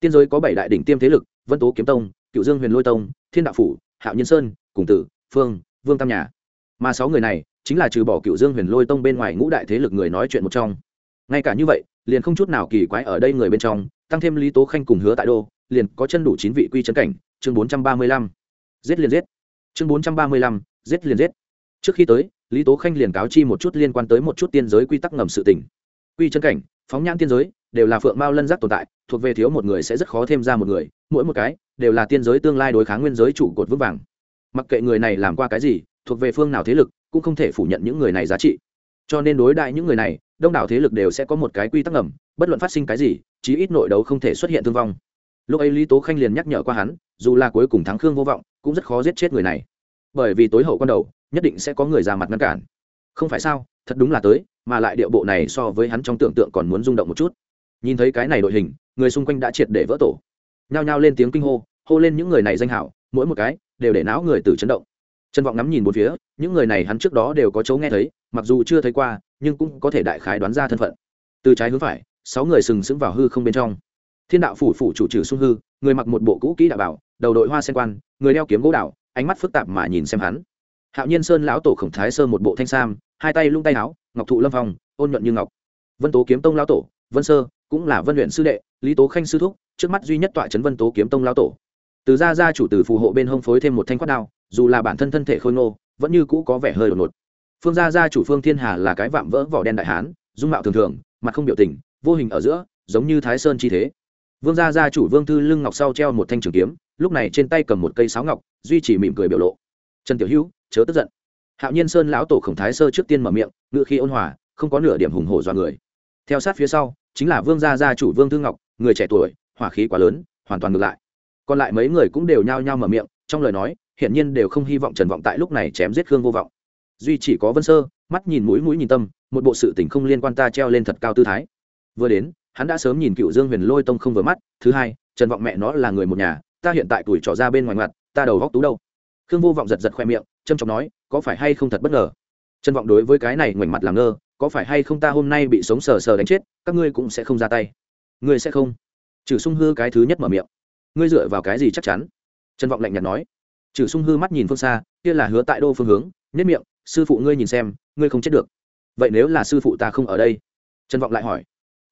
Tiên giới có bảy đại đỉnh tiêm thế lực, vân tố kiếm tông, cựu dương huyền lôi tông, thiên đạo phủ, hạo nhân sơn, cùng tử, phương, vương tam nhà. Mà sáu người này chính là trừ bỏ cựu dương huyền lôi tông bên ngoài ngũ đại thế lực người nói chuyện một trong. Ngay cả như vậy, liền không chút nào kỳ quái ở đây người bên trong, tăng thêm lý tố khanh cùng hứa tại đô, liền có chân đủ chín vị quy chân cảnh, chương bốn trăm ba mươi lăm. Giết liền giết. Chương bốn trăm ba mươi lăm, giết liền giết. Trước khi tới, lý tố khanh liền cáo chi một chút liên quan tới một chút tiên giới quy tắc ngầm sự tình. Quy chân cảnh, phóng nhãn tiên giới, đều là phượng mao lân giác tồn tại, thuộc về thiếu một người sẽ rất khó thêm ra một người, mỗi một cái, đều là tiên giới tương lai đối kháng nguyên giới trụ cột vững vàng. Mặc kệ người này làm qua cái gì thuộc về phương nào thế lực cũng không thể phủ nhận những người này giá trị. Cho nên đối đại những người này, đông đảo thế lực đều sẽ có một cái quy tắc ngầm, bất luận phát sinh cái gì, chí ít nội đấu không thể xuất hiện thương vong. Lúc ấy lý tố khanh liền nhắc nhở qua hắn, dù là cuối cùng thắng khương vô vọng, cũng rất khó giết chết người này. Bởi vì tối hậu con đầu, nhất định sẽ có người ra mặt ngăn cản. Không phải sao, thật đúng là tới, mà lại điệu bộ này so với hắn trong tưởng tượng còn muốn rung động một chút. Nhìn thấy cái này đội hình, người xung quanh đã triệt để vỡ tổ. Nhao nhao lên tiếng kinh hô hô lên những người này danh hảo, mỗi một cái đều để não người từ chấn động trần vọng ngắm nhìn bốn phía, những người này hắn trước đó đều có chỗ nghe thấy, mặc dù chưa thấy qua, nhưng cũng có thể đại khái đoán ra thân phận. Từ trái hướng phải, sáu người sừng sững vào hư không bên trong. Thiên đạo phủ phủ chủ trừ sung hư, người mặc một bộ cũ kỹ đạo bảo, đầu đội hoa sen quan, người đeo kiếm gỗ đạo ánh mắt phức tạp mà nhìn xem hắn. Hạo nhiên sơn lão tổ khổng thái sơ một bộ thanh sam, hai tay lung tay áo, ngọc thụ lâm phong, ôn nhuận như ngọc. Vân tố kiếm tông lão tổ, vân sơ, cũng là vân luyện sư đệ, lý tố khanh sư thúc, trước mắt duy nhất tọa trấn vân tố kiếm tông lão tổ từ ra ra chủ từ phù hộ bên hông phối thêm một thanh quát đao, dù là bản thân thân thể khôi ngô, vẫn như cũ có vẻ hơi đột ngột. Phương gia gia chủ phương thiên hà là cái vạm vỡ vỏ đen đại hán, dung mạo thường thường, mặt không biểu tình, vô hình ở giữa, giống như thái sơn chi thế. Vương gia gia chủ vương thư lưng ngọc sau treo một thanh trường kiếm, lúc này trên tay cầm một cây sáo ngọc, duy trì mỉm cười biểu lộ. Trần tiểu hữu, chớ tức giận. Hạo nhiên sơn lão tổ khổng thái sơ trước tiên mở miệng ngự khi ôn hòa, không có nửa điểm hùng hổ do người. Theo sát phía sau, chính là vương gia gia chủ vương thư ngọc, người trẻ tuổi, hỏa khí quá lớn, hoàn toàn ngược lại còn lại mấy người cũng đều nhao nhao mở miệng, trong lời nói, hiển nhiên đều không hy vọng trần vọng tại lúc này chém giết khương vô vọng. Duy chỉ có vân sơ, mắt nhìn mũi mũi nhìn tâm, một bộ sự tình không liên quan ta treo lên thật cao tư thái. Vừa đến, hắn đã sớm nhìn cựu dương huyền lôi tông không vừa mắt, thứ hai, trần vọng mẹ nó là người một nhà, ta hiện tại tuổi trỏ ra bên ngoài mặt, ta đầu góc tú đâu? Khương vô vọng giật giật khoe miệng trâm trọng nói, có phải hay không thật bất ngờ? Trần vọng đối với cái này ngoảnh mặt làm ngơ, có phải hay không ta hôm nay bị sống sờ sờ đánh chết, các ngươi cũng sẽ không ra tay. Ngươi sẽ không? Trừ sung hư cái thứ nhất mở miệng ngươi dựa vào cái gì chắc chắn? Trần vọng lạnh nhạt nói. Trừ sung hư mắt nhìn phương xa, kia là hứa tại đô phương hướng, nhất miệng, sư phụ ngươi nhìn xem, ngươi không chết được. Vậy nếu là sư phụ ta không ở đây? Trần vọng lại hỏi.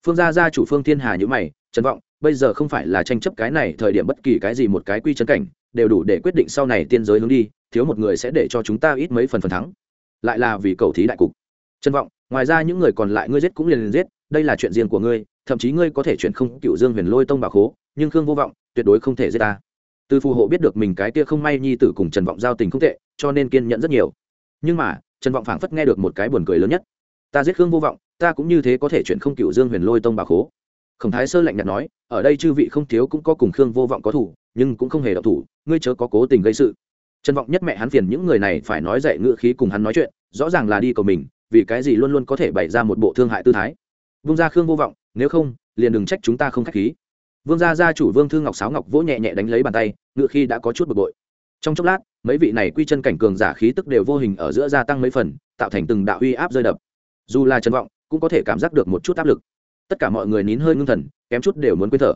Phương gia gia chủ phương thiên hà nhữ mày, trần vọng, bây giờ không phải là tranh chấp cái này thời điểm bất kỳ cái gì một cái quy chân cảnh, đều đủ để quyết định sau này tiên giới hướng đi, thiếu một người sẽ để cho chúng ta ít mấy phần phần thắng. Lại là vì cầu thí đại cục. Trần vọng, ngoài ra những người còn lại ngươi giết cũng liền liền giết, đây là chuyện riêng của ngươi, thậm chí ngươi có thể chuyển không cựu dương huyền lôi tông bà khố nhưng khương vô vọng tuyệt đối không thể giết ta. Từ phù hộ biết được mình cái kia không may nhi tử cùng trần vọng giao tình không tệ, cho nên kiên nhẫn rất nhiều. Nhưng mà, trần vọng phảng phất nghe được một cái buồn cười lớn nhất. Ta giết khương vô vọng, ta cũng như thế có thể chuyển không cựu dương huyền lôi tông bà khố. Khổng thái sơ lạnh nhạt nói, ở đây chư vị không thiếu cũng có cùng khương vô vọng có thủ, nhưng cũng không hề đọc thủ, ngươi chớ có cố tình gây sự. Trần vọng nhất mẹ hắn phiền những người này phải nói dạy ngữ khí cùng hắn nói chuyện, rõ ràng là đi cầu mình, vì cái gì luôn luôn có thể bày ra một bộ thương hại tư thái. Vung ra khương vô vọng, nếu không, liền đừng trách chúng ta không k h á c h khí vương gia gia chủ vương thư ngọc sáo ngọc vỗ nhẹ nhẹ đánh lấy bàn tay, ngựa khi đã có chút bực bội. Trong chốc lát, mấy vị này quy chân cảnh cường giả khí tức đều vô hình ở giữa gia tăng mấy phần, tạo thành từng đạo uy áp rơi đập. Dù là trần vọng, cũng có thể cảm giác được một chút áp lực. Tất cả mọi người nín hơi ngưng thần, kém chút đều muốn quên thở.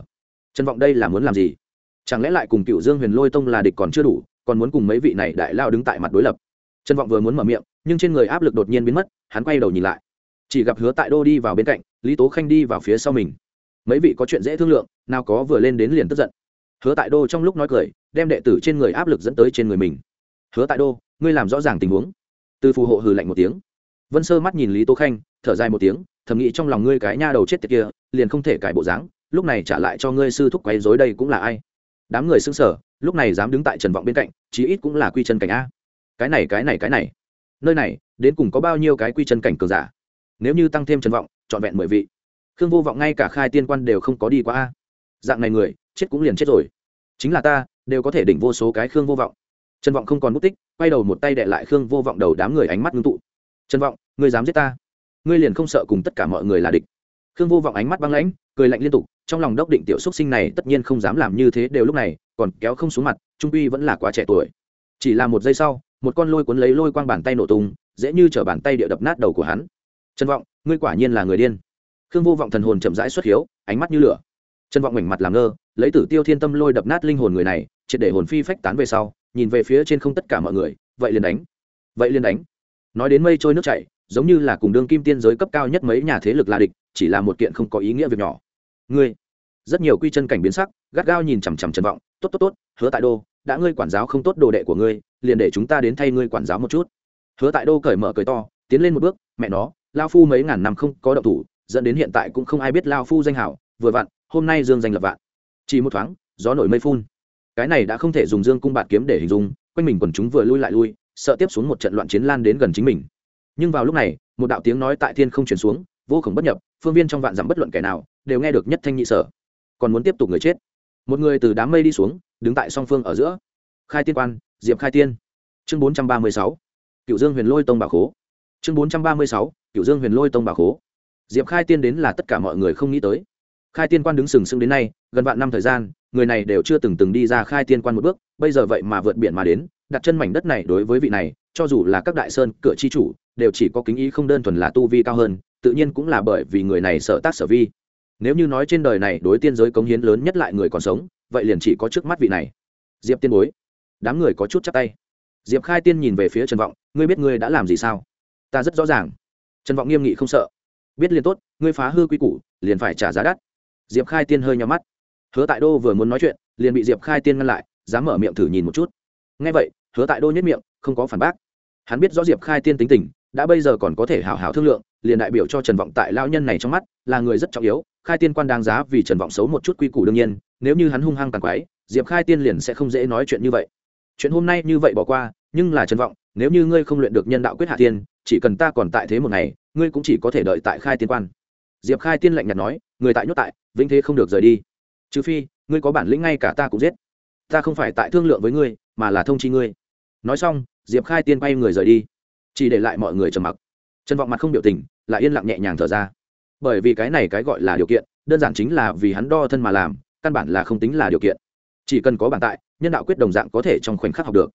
Trần vọng đây là muốn làm gì? Chẳng lẽ lại cùng cựu dương huyền lôi tông là địch còn chưa đủ, còn muốn cùng mấy vị này đại lao đứng tại mặt đối lập? Trần vọng vừa muốn mở miệng, nhưng trên người áp lực đột nhiên biến mất, hắn quay đầu nhìn lại. Chỉ gặp hứa tại đô đi vào bên cạnh, lý tố khanh đi vào phía sau mình mấy vị có chuyện dễ thương lượng, nào có vừa lên đến liền tức giận. Hứa tại đô trong lúc nói cười, đem đệ tử trên người áp lực dẫn tới trên người mình. Hứa tại đô, ngươi làm rõ ràng tình huống. Từ phù hộ hừ lạnh một tiếng. Vân sơ mắt nhìn lý Tô khanh, thở dài một tiếng, thầm nghĩ trong lòng ngươi cái nha đầu chết tiệt kia, liền không thể cải bộ dáng, lúc này trả lại cho ngươi sư thúc quấy dối đây cũng là ai? Đám người xưng sở lúc này dám đứng tại trần vọng bên cạnh, chí ít cũng là quy chân cảnh a. Cái này cái này cái này. Nơi này, đến cùng có bao nhiêu cái quy chân cảnh cường giả? Nếu như tăng thêm trần vọng, trọn vẹn mười vị khương vô vọng ngay cả khai tiên quan đều không có đi qua a. Dạng này người, chết cũng liền chết rồi. Chính là ta, đều có thể đỉnh vô số cái khương vô vọng. Trần vọng không còn mất tích, quay đầu một tay đệ lại khương vô vọng đầu đám người ánh mắt ngưng tụ. Trần vọng, ngươi dám giết ta? Ngươi liền không sợ cùng tất cả mọi người là địch? Khương vô vọng ánh mắt băng lãnh, cười lạnh liên tục, trong lòng đốc định tiểu xúc sinh này tất nhiên không dám làm như thế đều lúc này, còn kéo không xuống mặt, trung uy vẫn là quá trẻ tuổi. Chỉ là một giây sau, một con lôi cuốn lấy lôi quang bàn tay nổ tung, dễ như chở bàn tay địa đập nát đầu của hắn. Trần vọng, ngươi quả nhiên là người điên khương vô vọng thần hồn chậm rãi xuất hiếu, ánh mắt như lửa. Trần vọng mảnh mặt làm ngơ, lấy tử tiêu thiên tâm lôi đập nát linh hồn người này, triệt để hồn phi phách tán về sau, nhìn về phía trên không tất cả mọi người, vậy liền đánh. Vậy liền đánh. Nói đến mây trôi nước chảy, giống như là cùng đương kim tiên giới cấp cao nhất mấy nhà thế lực là địch, chỉ là một kiện không có ý nghĩa việc nhỏ. Ngươi, rất nhiều quy chân cảnh biến sắc, gắt gao nhìn chằm chằm trần vọng, tốt tốt tốt, hứa tại đô, đã ngươi quản giáo không tốt đồ đệ của ngươi, liền để chúng ta đến thay ngươi quản giáo một chút. Hứa tại đô cởi mở, cởi to, tiến lên một bước, mẹ nó lao phu mấy ngàn năm không có động thủ dẫn đến hiện tại cũng không ai biết lao phu danh hảo, vừa vặn, hôm nay dương danh lập vạn. Chỉ một thoáng, gió nổi mây phun. Cái này đã không thể dùng dương cung bạt kiếm để hình dung, quanh mình quần chúng vừa lui lại lui, sợ tiếp xuống một trận loạn chiến lan đến gần chính mình. Nhưng vào lúc này, một đạo tiếng nói tại thiên không chuyển xuống, vô khổng bất nhập, phương viên trong vạn dặm bất luận kẻ nào đều nghe được nhất thanh nhị sở. Còn muốn tiếp tục người chết. Một người từ đám mây đi xuống, đứng tại song phương ở giữa. Khai tiên quan, diệp khai tiên. Chương bốn trăm ba mươi sáu. Cựu dương huyền lôi tông bà khố. Chương bốn trăm ba mươi sáu. Cựu dương huyền lôi tông bà khố diệp khai tiên đến là tất cả mọi người không nghĩ tới. Khai tiên quan đứng sừng sững đến nay, gần vạn năm thời gian, người này đều chưa từng từng đi ra khai tiên quan một bước, bây giờ vậy mà vượt biển mà đến, đặt chân mảnh đất này đối với vị này, cho dù là các đại sơn, cửa chi chủ, đều chỉ có kính ý không đơn thuần là tu vi cao hơn, tự nhiên cũng là bởi vì người này sợ tác sở vi. Nếu như nói trên đời này đối tiên giới cống hiến lớn nhất lại người còn sống, vậy liền chỉ có trước mắt vị này. Diệp tiên bối, đám người có chút chắc tay. Diệp khai tiên nhìn về phía trần vọng, ngươi biết ngươi đã làm gì sao? Ta rất rõ ràng. Trần vọng nghiêm nghị không sợ biết liền tốt, ngươi phá hư quy củ, liền phải trả giá đắt. Diệp khai tiên hơi nhắm mắt. Hứa tại đô vừa muốn nói chuyện, liền bị diệp khai tiên ngăn lại, dám mở miệng thử nhìn một chút. Ngay vậy, hứa tại đô nhất miệng, không có phản bác. Hắn biết rõ diệp khai tiên tính tình, đã bây giờ còn có thể hào hào thương lượng, liền đại biểu cho trần vọng tại lao nhân này trong mắt, là người rất trọng yếu, khai tiên quan đáng giá vì trần vọng xấu một chút quy củ đương nhiên, nếu như hắn hung hăng tàn quái, diệp khai tiên liền sẽ không dễ nói chuyện như vậy. Chuyện hôm nay như vậy bỏ qua, nhưng là trần vọng, nếu như ngươi không luyện được nhân đạo quyết hạ tiên chỉ cần ta còn tại thế một ngày ngươi cũng chỉ có thể đợi tại khai tiên quan. Diệp khai tiên lạnh nhạt nói, người tại nhốt tại, vĩnh thế không được rời đi. Trừ phi, ngươi có bản lĩnh ngay cả ta cũng giết. Ta không phải tại thương lượng với ngươi, mà là thông chi ngươi. Nói xong, diệp khai tiên bay người rời đi. Chỉ để lại mọi người trầm mặc. Trần vọng mặt không biểu tình, lại yên lặng nhẹ nhàng thở ra. Bởi vì cái này cái gọi là điều kiện, đơn giản chính là vì hắn đo thân mà làm, căn bản là không tính là điều kiện. Chỉ cần có bản tại, nhân đạo quyết đồng dạng có thể trong khoảnh khắc học được.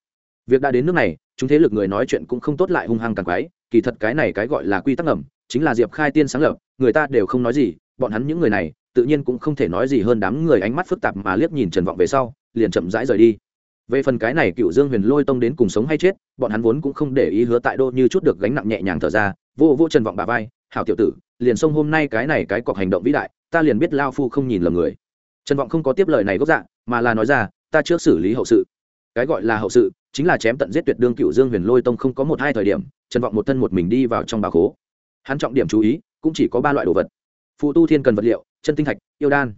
Việc đã đến nước này, chúng thế lực người nói chuyện cũng không tốt lại hung hăng càng quái kỳ thật cái này cái gọi là quy tắc ngầm, chính là diệp khai tiên sáng lập, người ta đều không nói gì, bọn hắn những người này, tự nhiên cũng không thể nói gì hơn đám người ánh mắt phức tạp mà liếc nhìn trần vọng về sau, liền chậm rãi rời đi. Về phần cái này cựu dương huyền lôi tông đến cùng sống hay chết, bọn hắn vốn cũng không để ý hứa tại đô như chút được gánh nặng nhẹ nhàng thở ra, vô vô trần vọng bà vai, hảo tiểu tử, liền xông hôm nay cái này cái cọc hành động vĩ đại, ta liền biết lao phu không nhìn lầm người. Trần vọng không có tiếp lời này gốc dạ mà là nói ra, ta trước xử lý hậu sự. Cái gọi là hậu sự chính là chém tận giết tuyệt đương cựu dương huyền lôi tông không có một hai thời điểm, trần vọng một thân một mình đi vào trong bà khố. Hắn trọng điểm chú ý, cũng chỉ có ba loại đồ vật. Phụ tu thiên cần vật liệu, chân tinh thạch, yêu đan.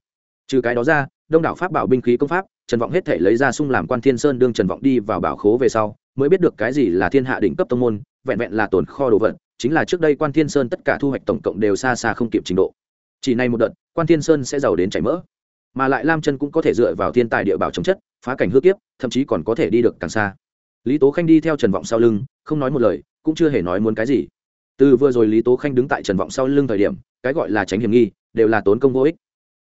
Trừ cái đó ra, đông đảo pháp bảo binh khí công pháp, trần vọng hết thể lấy ra sung làm quan thiên sơn đương trần vọng đi vào bảo khố về sau, mới biết được cái gì là thiên hạ đỉnh cấp tông môn, vẹn vẹn là tồn kho đồ vật, chính là trước đây quan thiên sơn tất cả thu hoạch tổng cộng đều xa xa không kịp trình độ. Chỉ này một đợt, quan thiên sơn sẽ giàu đến chảy mỡ. Mà lại lam chân cũng có thể dựa vào thiên tài địa bảo chống chất, phá cảnh hư kiếp, thậm chí còn có thể đi được càng xa lý tố khanh đi theo trần vọng sau lưng, không nói một lời, cũng chưa hề nói muốn cái gì. Từ vừa rồi lý tố khanh đứng tại trần vọng sau lưng thời điểm, cái gọi là tránh hiểm nghi, đều là tốn công vô ích.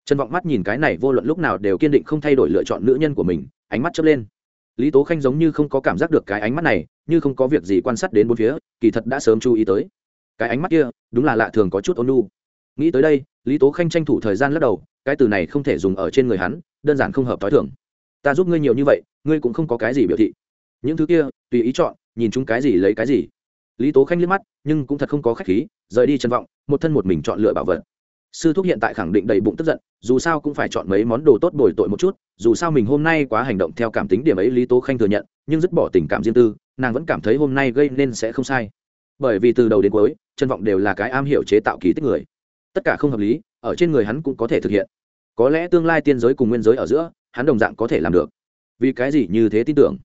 Trần vọng mắt nhìn cái này vô luận lúc nào đều kiên định không thay đổi lựa chọn nữ nhân của mình, ánh mắt chớp lên. Lý tố khanh giống như không có cảm giác được cái ánh mắt này, như không có việc gì quan sát đến bốn phía, kỳ thật đã sớm chú ý tới. Cái ánh mắt kia, đúng là lạ thường có chút ôn lu nghĩ tới đây, lý tố khanh tranh thủ thời gian lắc đầu, cái từ này không thể dùng ở trên người hắn, đơn giản không hợp t h o i thưởng ta giúp ngươi nhiều như vậy, ngươi cũng không có cái gì biểu thị những thứ kia, tùy ý chọn, nhìn chúng cái gì lấy cái gì. Lý tố khanh liếc mắt, nhưng cũng thật không có k h á c h khí, rời đi chân vọng, một thân một mình chọn lựa bảo vật. Sư thúc hiện tại khẳng định đầy bụng tức giận, dù sao cũng phải chọn mấy món đồ tốt bồi tội một chút, dù sao mình hôm nay quá hành động theo cảm tính điểm ấy lý tố khanh thừa nhận, nhưng dứt bỏ tình cảm riêng tư, nàng vẫn cảm thấy hôm nay gây nên sẽ không sai. Bởi vì từ đầu đến cuối trân vọng đều là cái am hiểu chế tạo ký tích người. Tất cả không hợp lý, ở trên người hắn cũng có thể thực hiện. Có lẽ tương lai tiên giới cùng nguyên giới ở giữa, hắn đồng dạng có thể làm được. Vì cái gì như thế tin tưởng?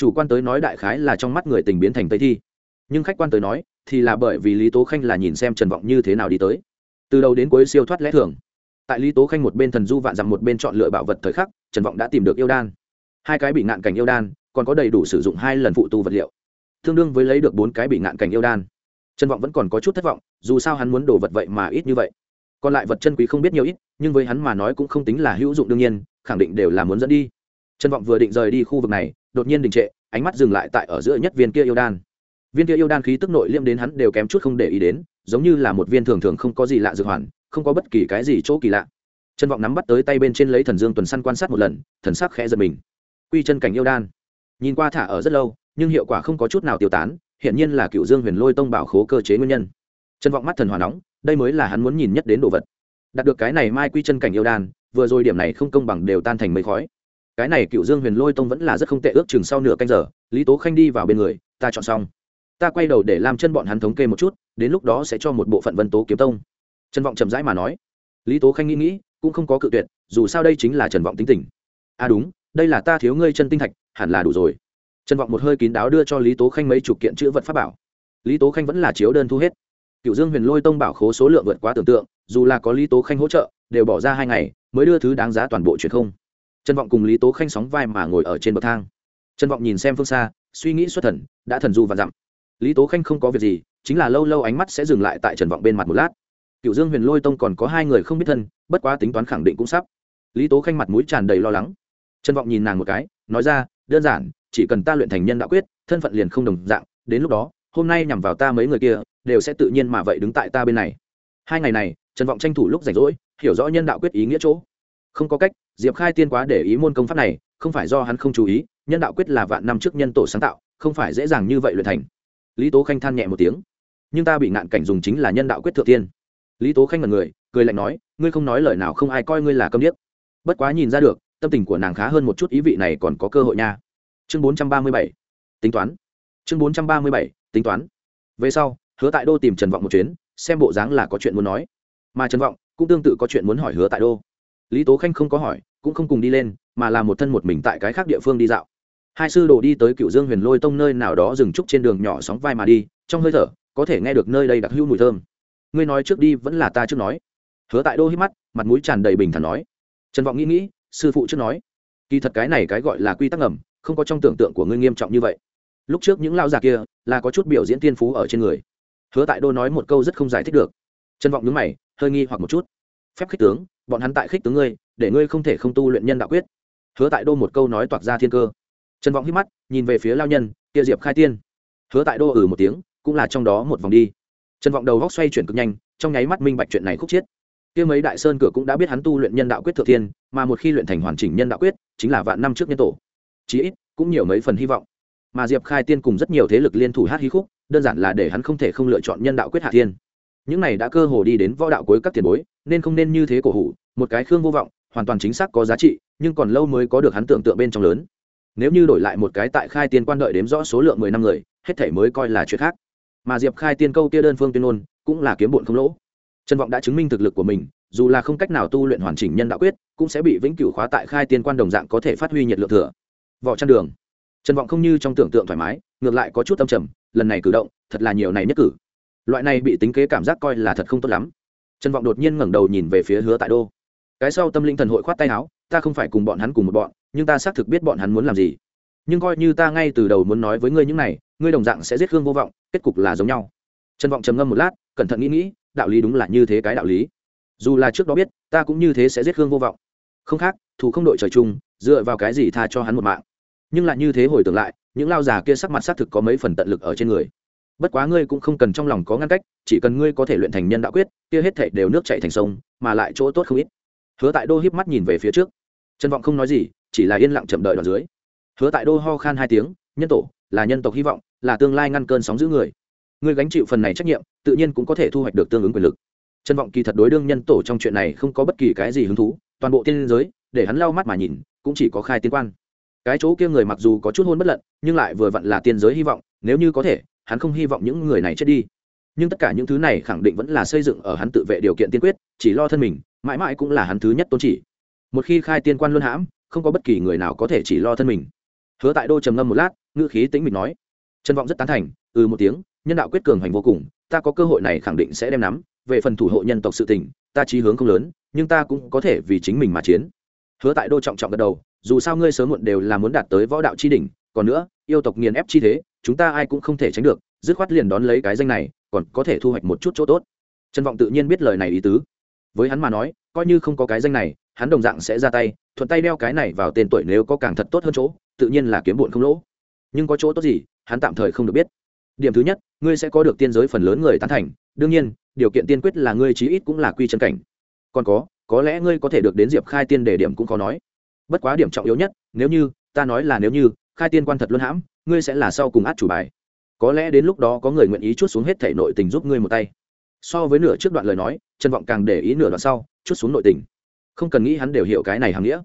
Chủ quan tới nói đại khái là trong mắt người tình biến thành tây thi. Nhưng khách quan tới nói, thì là bởi vì lý tố khanh là nhìn xem trần vọng như thế nào đi tới. Từ đầu đến cuối siêu thoát lẽ thường. Tại lý tố khanh một bên thần du vạn dặm một bên chọn lựa bảo vật thời khắc, trần vọng đã tìm được yêu đan. Hai cái bị ngạn cảnh yêu đan, còn có đầy đủ sử dụng hai lần phụ tu vật liệu. Tương đương với lấy được bốn cái bị ngạn cảnh yêu đan. Trần vọng vẫn còn có chút thất vọng, dù sao hắn muốn đổ vật vậy mà ít như vậy. Còn lại vật chân quý không biết nhiều ít, nhưng với hắn mà nói cũng không tính là hữu dụng đương nhiên, khẳng định đều là muốn dẫn đi trần vọng vừa định rời đi khu vực này, đột nhiên đình trệ, ánh mắt dừng lại tại ở giữa nhất viên kia yêu đan. Viên kia yêu đan khí tức nội liêm đến hắn đều kém chút không để ý đến, giống như là một viên thường thường không có gì lạ dược hoàn, không có bất kỳ cái gì chỗ kỳ lạ. Trần vọng nắm bắt tới tay bên trên lấy thần dương tuần săn quan sát một lần, thần sắc khẽ giật mình. Quy chân cảnh yêu đan. Nhìn qua thả ở rất lâu, nhưng hiệu quả không có chút nào tiêu tán hiện nhiên là cựu dương huyền lôi tông bảo khố cơ chế nguyên nhân. Trần vọng mắt thần hòa nóng, đây mới là hắn muốn nhìn nhất đến đồ vật. Đạt được cái này mai quy chân cảnh yêu đan, vừa rồi điểm này không công bằng đều tan thành mấy khói cái này cựu dương huyền lôi tông vẫn là rất không tệ ước chừng sau nửa canh giờ, lý tố khanh đi vào bên người, ta chọn xong. Ta quay đầu để làm chân bọn hắn thống kê một chút, đến lúc đó sẽ cho một bộ phận vân tố kiếm tông. Trần vọng chậm rãi mà nói. Lý tố khanh nghĩ nghĩ, cũng không có cự tuyệt, dù sao đây chính là trần vọng tính tình. À đúng, đây là ta thiếu ngươi chân tinh thạch, hẳn là đủ rồi. Trần vọng một hơi kín đáo đưa cho lý tố khanh mấy chục kiện chữ vật pháp bảo. Lý tố khanh vẫn là chiếu đơn thu hết. Cựu dương huyền lôi tông bảo khố số lượng vượt quá tưởng tượng, dù là có lý tố khanh hỗ trợ, đều bỏ ra hai ngày, mới đưa thứ đáng giá toàn bộ truyền không trân vọng cùng lý tố khanh sóng vai mà ngồi ở trên bậc thang. Trân vọng nhìn xem phương xa, suy nghĩ xuất thần, đã thần du và dặm. Lý tố khanh không có việc gì, chính là lâu lâu ánh mắt sẽ dừng lại tại trần vọng bên mặt một lát. Cựu dương huyền lôi tông còn có hai người không biết thân, bất quá tính toán khẳng định cũng sắp. Lý tố khanh mặt mũi tràn đầy lo lắng. Trân vọng nhìn nàng một cái, nói ra, đơn giản, chỉ cần ta luyện thành nhân đạo quyết, thân phận liền không đồng dạng, đến lúc đó, hôm nay nhằm vào ta mấy người kia, đều sẽ tự nhiên mà vậy đứng tại ta bên này. Hai ngày này, trần vọng tranh thủ lúc rảnh rỗi, hiểu rõ nhân đạo quyết ý nghĩa chỗ không có cách, diệp khai tiên quá để ý môn công pháp này, không phải do hắn không chú ý, nhân đạo quyết là vạn năm trước nhân tổ sáng tạo, không phải dễ dàng như vậy luyện thành. Lý tố khanh than nhẹ một tiếng. Nhưng ta bị ngạn cảnh dùng chính là nhân đạo quyết thượng tiên. Lý tố khanh là người, cười lạnh nói, ngươi không nói lời nào không ai coi ngươi là câm điếc. Bất quá nhìn ra được, tâm tình của nàng khá hơn một chút ý vị này còn có cơ hội nha. Chương bốn trăm ba mươi bảy. Tính toán. Chương bốn trăm ba mươi bảy, tính toán. Về sau, hứa tại đô tìm trần vọng một chuyến, xem bộ dáng là có chuyện muốn nói. Mà trần vọng cũng tương tự có chuyện muốn hỏi hứa tại đô lý tố khanh không có hỏi, cũng không cùng đi lên, mà là một thân một mình tại cái khác địa phương đi dạo. Hai sư đồ đi tới cựu dương huyền lôi tông nơi nào đó dừng trúc trên đường nhỏ sóng vai mà đi, trong hơi thở, có thể nghe được nơi đây đặc hữu mùi thơm. Ngươi nói trước đi, vẫn là ta trước nói. Hứa tại đô hít mắt, mặt mũi tràn đầy bình thản nói. Trần vọng nghĩ nghĩ, sư phụ trước nói. Kỳ thật cái này cái gọi là quy tắc ngầm, không có trong tưởng tượng của ngươi nghiêm trọng như vậy. Lúc trước những lao già kia, là có chút biểu diễn tiên phú ở trên người. Hứa tại đô nói một câu rất không giải thích được. Trần vọng nhướng mày, hơi nghi hoặc một chút. Phép khích tướng bọn hắn tại khích tướng ngươi, để ngươi không thể không tu luyện nhân đạo quyết. Hứa tại đô một câu nói toạc ra thiên cơ. Trần vọng hít mắt, nhìn về phía lao nhân, kia diệp khai tiên. Hứa tại đô ừ một tiếng, cũng là trong đó một vòng đi. Trần vọng đầu góc xoay chuyển cực nhanh, trong nháy mắt minh bạch chuyện này khúc chiết kia mấy đại sơn cửa cũng đã biết hắn tu luyện nhân đạo quyết thượng thiên, mà một khi luyện thành hoàn chỉnh nhân đạo quyết, chính là vạn năm trước nhân tổ. Chí ít, cũng nhiều mấy phần hy vọng. Mà diệp khai tiên cùng rất nhiều thế lực liên thủ hát hí khúc, đơn giản là để hắn không thể không lựa chọn nhân đạo quyết hạ thiên. Những này đã cơ hồ đi đến võ đạo cuối các tiền bối, nên không nên như thế cổ hủ một cái khương vô vọng, hoàn toàn chính xác có giá trị, nhưng còn lâu mới có được hắn tưởng tượng bên trong lớn. Nếu như đổi lại một cái tại khai tiên quan đợi đếm rõ số lượng mười năm người, hết thể mới coi là chuyện khác. Mà diệp khai tiên câu kia đơn phương tuyên ngôn, cũng là kiếm bụn không lỗ. Trần vọng đã chứng minh thực lực của mình, dù là không cách nào tu luyện hoàn chỉnh nhân đạo quyết, cũng sẽ bị vĩnh cửu khóa tại khai tiên quan đồng dạng có thể phát huy nhiệt lượng thừa. Vỏ chăn đường. Trần vọng không như trong tưởng tượng thoải mái, ngược lại có chút tâm trầm, lần này cử động, thật là nhiều này nhất cử. Loại này bị tính kế cảm giác coi là thật không tốt lắm. Trần vọng đột nhiên ngẩng đầu nhìn về phía hứa tại đô cái sau tâm linh thần hội khoát tay áo, ta không phải cùng bọn hắn cùng một bọn, nhưng ta xác thực biết bọn hắn muốn làm gì. Nhưng coi như ta ngay từ đầu muốn nói với ngươi những này, ngươi đồng dạng sẽ giết hương vô vọng, kết cục là giống nhau. Trần vọng trầm ngâm một lát, cẩn thận nghĩ nghĩ, đạo lý đúng là như thế cái đạo lý. Dù là trước đó biết, ta cũng như thế sẽ giết hương vô vọng. Không khác, thù không đội trời chung, dựa vào cái gì tha cho hắn một mạng. Nhưng lại như thế hồi tưởng lại, những lao già kia sắc mặt xác thực có mấy phần tận lực ở trên người. Bất quá ngươi cũng không cần trong lòng có ngăn cách, chỉ cần ngươi có thể luyện thành nhân đạo quyết, kia hết thể đều nước chạy thành sông, mà lại chỗ tốt không ít hứa tại đô híp mắt nhìn về phía trước. Trân vọng không nói gì, chỉ là yên lặng chậm đợi đoạn dưới. Hứa tại đô ho khan hai tiếng, nhân tổ, là nhân tộc hy vọng, là tương lai ngăn cơn sóng giữ người. Ngươi gánh chịu phần này trách nhiệm, tự nhiên cũng có thể thu hoạch được tương ứng quyền lực. Trân vọng kỳ thật đối đương nhân tổ trong chuyện này không có bất kỳ cái gì hứng thú, toàn bộ tiên giới, để hắn lau mắt mà nhìn, cũng chỉ có khai tiên quan. Cái chỗ kia người mặc dù có chút hôn bất lận, nhưng lại vừa vặn là tiên giới hy vọng, nếu như có thể, hắn không hy vọng những người này chết đi. Nhưng tất cả những thứ này khẳng định vẫn là xây dựng ở hắn tự vệ điều kiện tiên quyết, chỉ lo thân mình mãi mãi cũng là hắn thứ nhất tôn chỉ. Một khi khai tiên quan luân hãm, không có bất kỳ người nào có thể chỉ lo thân mình. Hứa tại đô trầm ngâm một lát, ngữ khí tĩnh mịch nói trân vọng rất tán thành ừ một tiếng, nhân đạo quyết cường hành vô cùng, ta có cơ hội này khẳng định sẽ đem nắm, về phần thủ hộ nhân tộc sự tình, ta chí hướng không lớn, nhưng ta cũng có thể vì chính mình mà chiến. Hứa tại đô trọng trọng gật đầu, dù sao ngươi sớm muộn đều là muốn đạt tới võ đạo chi đỉnh, còn nữa, yêu tộc nghiền ép chi thế, chúng ta ai cũng không thể tránh được, dứt khoát liền đón lấy cái danh này, còn có thể thu hoạch một chút chỗ tốt. Trần vọng tự nhiên biết lời này ý tứ với hắn mà nói, coi như không có cái danh này, hắn đồng dạng sẽ ra tay, thuận tay đeo cái này vào tên tuổi nếu có càng thật tốt hơn chỗ, tự nhiên là kiếm bụn không lỗ. Nhưng có chỗ tốt gì, hắn tạm thời không được biết. Điểm thứ nhất, ngươi sẽ có được tiên giới phần lớn người tán thành, đương nhiên, điều kiện tiên quyết là ngươi chí ít cũng là quy chân cảnh. Còn có có lẽ ngươi có thể được đến diệp khai tiên đề điểm cũng có nói. Bất quá điểm trọng yếu nhất, nếu như, ta nói là nếu như, khai tiên quan thật luôn hãm, ngươi sẽ là sau cùng át chủ bài. Có lẽ đến lúc đó có người nguyện ý chút xuống hết thể nội tình giúp ngươi một tay so với nửa trước đoạn lời nói, trần vọng càng để ý nửa đoạn sau, chút xuống nội tình. Không cần nghĩ hắn đều hiểu cái này hàm nghĩa.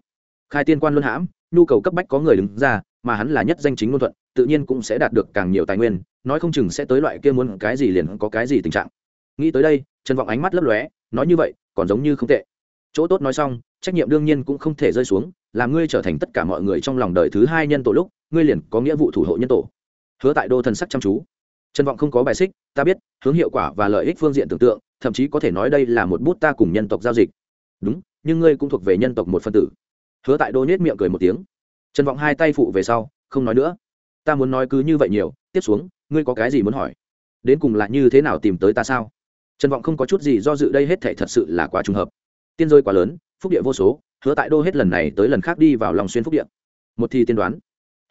Khai tiên quan luân hãm, nhu cầu cấp bách có người đứng ra, mà hắn là nhất danh chính ngôn thuận, tự nhiên cũng sẽ đạt được càng nhiều tài nguyên, nói không chừng sẽ tới loại kia muốn cái gì liền có cái gì tình trạng. Nghĩ tới đây, trần vọng ánh mắt lấp lóe, nói như vậy, còn giống như không tệ. Chỗ tốt nói xong, trách nhiệm đương nhiên cũng không thể rơi xuống, làm ngươi trở thành tất cả mọi người trong lòng đời thứ hai nhân tổ lúc, ngươi liền có nghĩa vụ thủ hộ nhân tổ. Hứa tại đô thần sắc chăm chú trần vọng không có bài xích, ta biết, hướng hiệu quả và lợi ích phương diện tưởng tượng, thậm chí có thể nói đây là một bút ta cùng nhân tộc giao dịch. Đúng, nhưng ngươi cũng thuộc về nhân tộc một phân tử. Hứa tại đô nhét miệng cười một tiếng. Trần vọng hai tay phụ về sau, không nói nữa. Ta muốn nói cứ như vậy nhiều, tiếp xuống, ngươi có cái gì muốn hỏi? Đến cùng là như thế nào tìm tới ta sao? Trần vọng không có chút gì do dự đây hết thể thật sự là quá trùng hợp. Tiên rơi quá lớn, phúc địa vô số, hứa tại đô hết lần này tới lần khác đi vào lòng xuyên phúc địa. Một thì tiên đoán.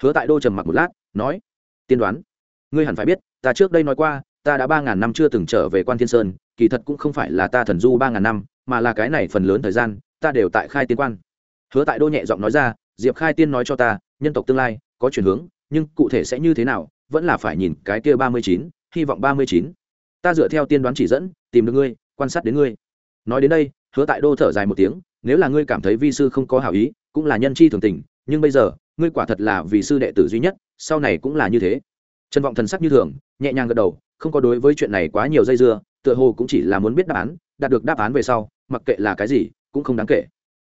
Hứa tại đô trầm mặc một lát, nói, tiên đoán? Ngươi hẳn phải biết ta trước đây nói qua, ta đã ba ngàn năm chưa từng trở về quan thiên sơn, kỳ thật cũng không phải là ta thần du ba ngàn năm, mà là cái này phần lớn thời gian, ta đều tại khai tiên quan. Hứa tại đô nhẹ giọng nói ra, diệp khai tiên nói cho ta, nhân tộc tương lai, có chuyển hướng, nhưng cụ thể sẽ như thế nào, vẫn là phải nhìn cái kia ba mươi chín, hy vọng ba mươi chín. Ta dựa theo tiên đoán chỉ dẫn, tìm được ngươi, quan sát đến ngươi. Nói đến đây, hứa tại đô thở dài một tiếng, nếu là ngươi cảm thấy vi sư không có hảo ý, cũng là nhân chi thường tình, nhưng bây giờ, ngươi quả thật là vì sư đệ tử duy nhất, sau này cũng là như thế. Trân vọng thần sắc như thường nhẹ nhàng gật đầu, không có đối với chuyện này quá nhiều dây dưa, tựa hồ cũng chỉ là muốn biết đáp án, đạt được đáp án về sau, mặc kệ là cái gì, cũng không đáng kể.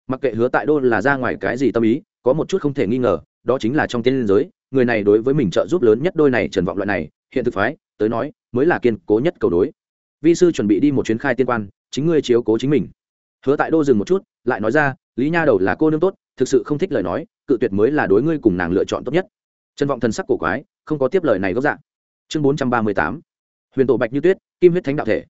Mặc kệ hứa tại đô là ra ngoài cái gì tâm ý, có một chút không thể nghi ngờ, đó chính là trong tiên liên giới, người này đối với mình trợ giúp lớn nhất đôi này trần vọng loại này, hiện thực phái, tới nói, mới là kiên cố nhất cầu đối. Vi sư chuẩn bị đi một chuyến khai tiên quan, chính ngươi chiếu cố chính mình. Hứa tại đô dừng một chút, lại nói ra, lý nha đầu là cô nương tốt, thực sự không thích lời nói, cự tuyệt mới là đối ngươi cùng nàng lựa chọn tốt nhất. Trần vọng thần sắc cổ quái, không có tiếp lời này gốc dạng chương bốn trăm ba mươi tám. Huyền tổ bạch như tuyết, kim huyết thánh đạo thể.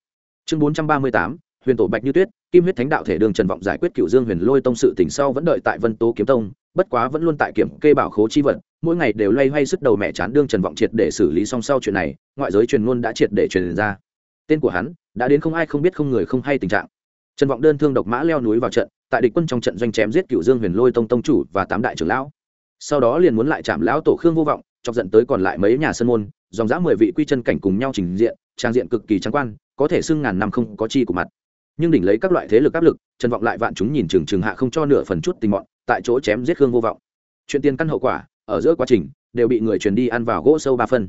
Chương bốn trăm ba mươi tám. Huyền tổ bạch như tuyết, kim huyết thánh đạo thể đường trần vọng giải quyết cựu dương huyền lôi tông sự tỉnh sau vẫn đợi tại vân tố kiếm tông, bất quá vẫn luôn tại kiểm kê bảo khố chi vật, mỗi ngày đều loay hoay sức đầu mẹ chán đương trần vọng triệt để xử lý xong sau chuyện này, ngoại giới truyền ngôn đã triệt để truyền ra. Tên của hắn, đã đến không ai không biết không người không hay tình trạng. Trần vọng đơn thương độc mã leo núi vào trận, tại địch quân trong trận doanh chém giết cựu dương huyền lôi tông tông chủ và tám đại trưởng lão. Sau đó liền muốn lại chạm lão tổ khương vô vọng, chọc giận tới còn lại mấy nhà sân môn dòng dã mười vị quy chân cảnh cùng nhau trình diện, trang diện cực kỳ trắng quan, có thể xưng ngàn năm không có chi của mặt. Nhưng đỉnh lấy các loại thế lực áp lực, trần vọng lại vạn chúng nhìn chừng chừng hạ không cho nửa phần chút tình mọn, tại chỗ chém giết khương vô vọng. Chuyện tiền căn hậu quả, ở giữa quá trình, đều bị người truyền đi ăn vào gỗ sâu ba phân.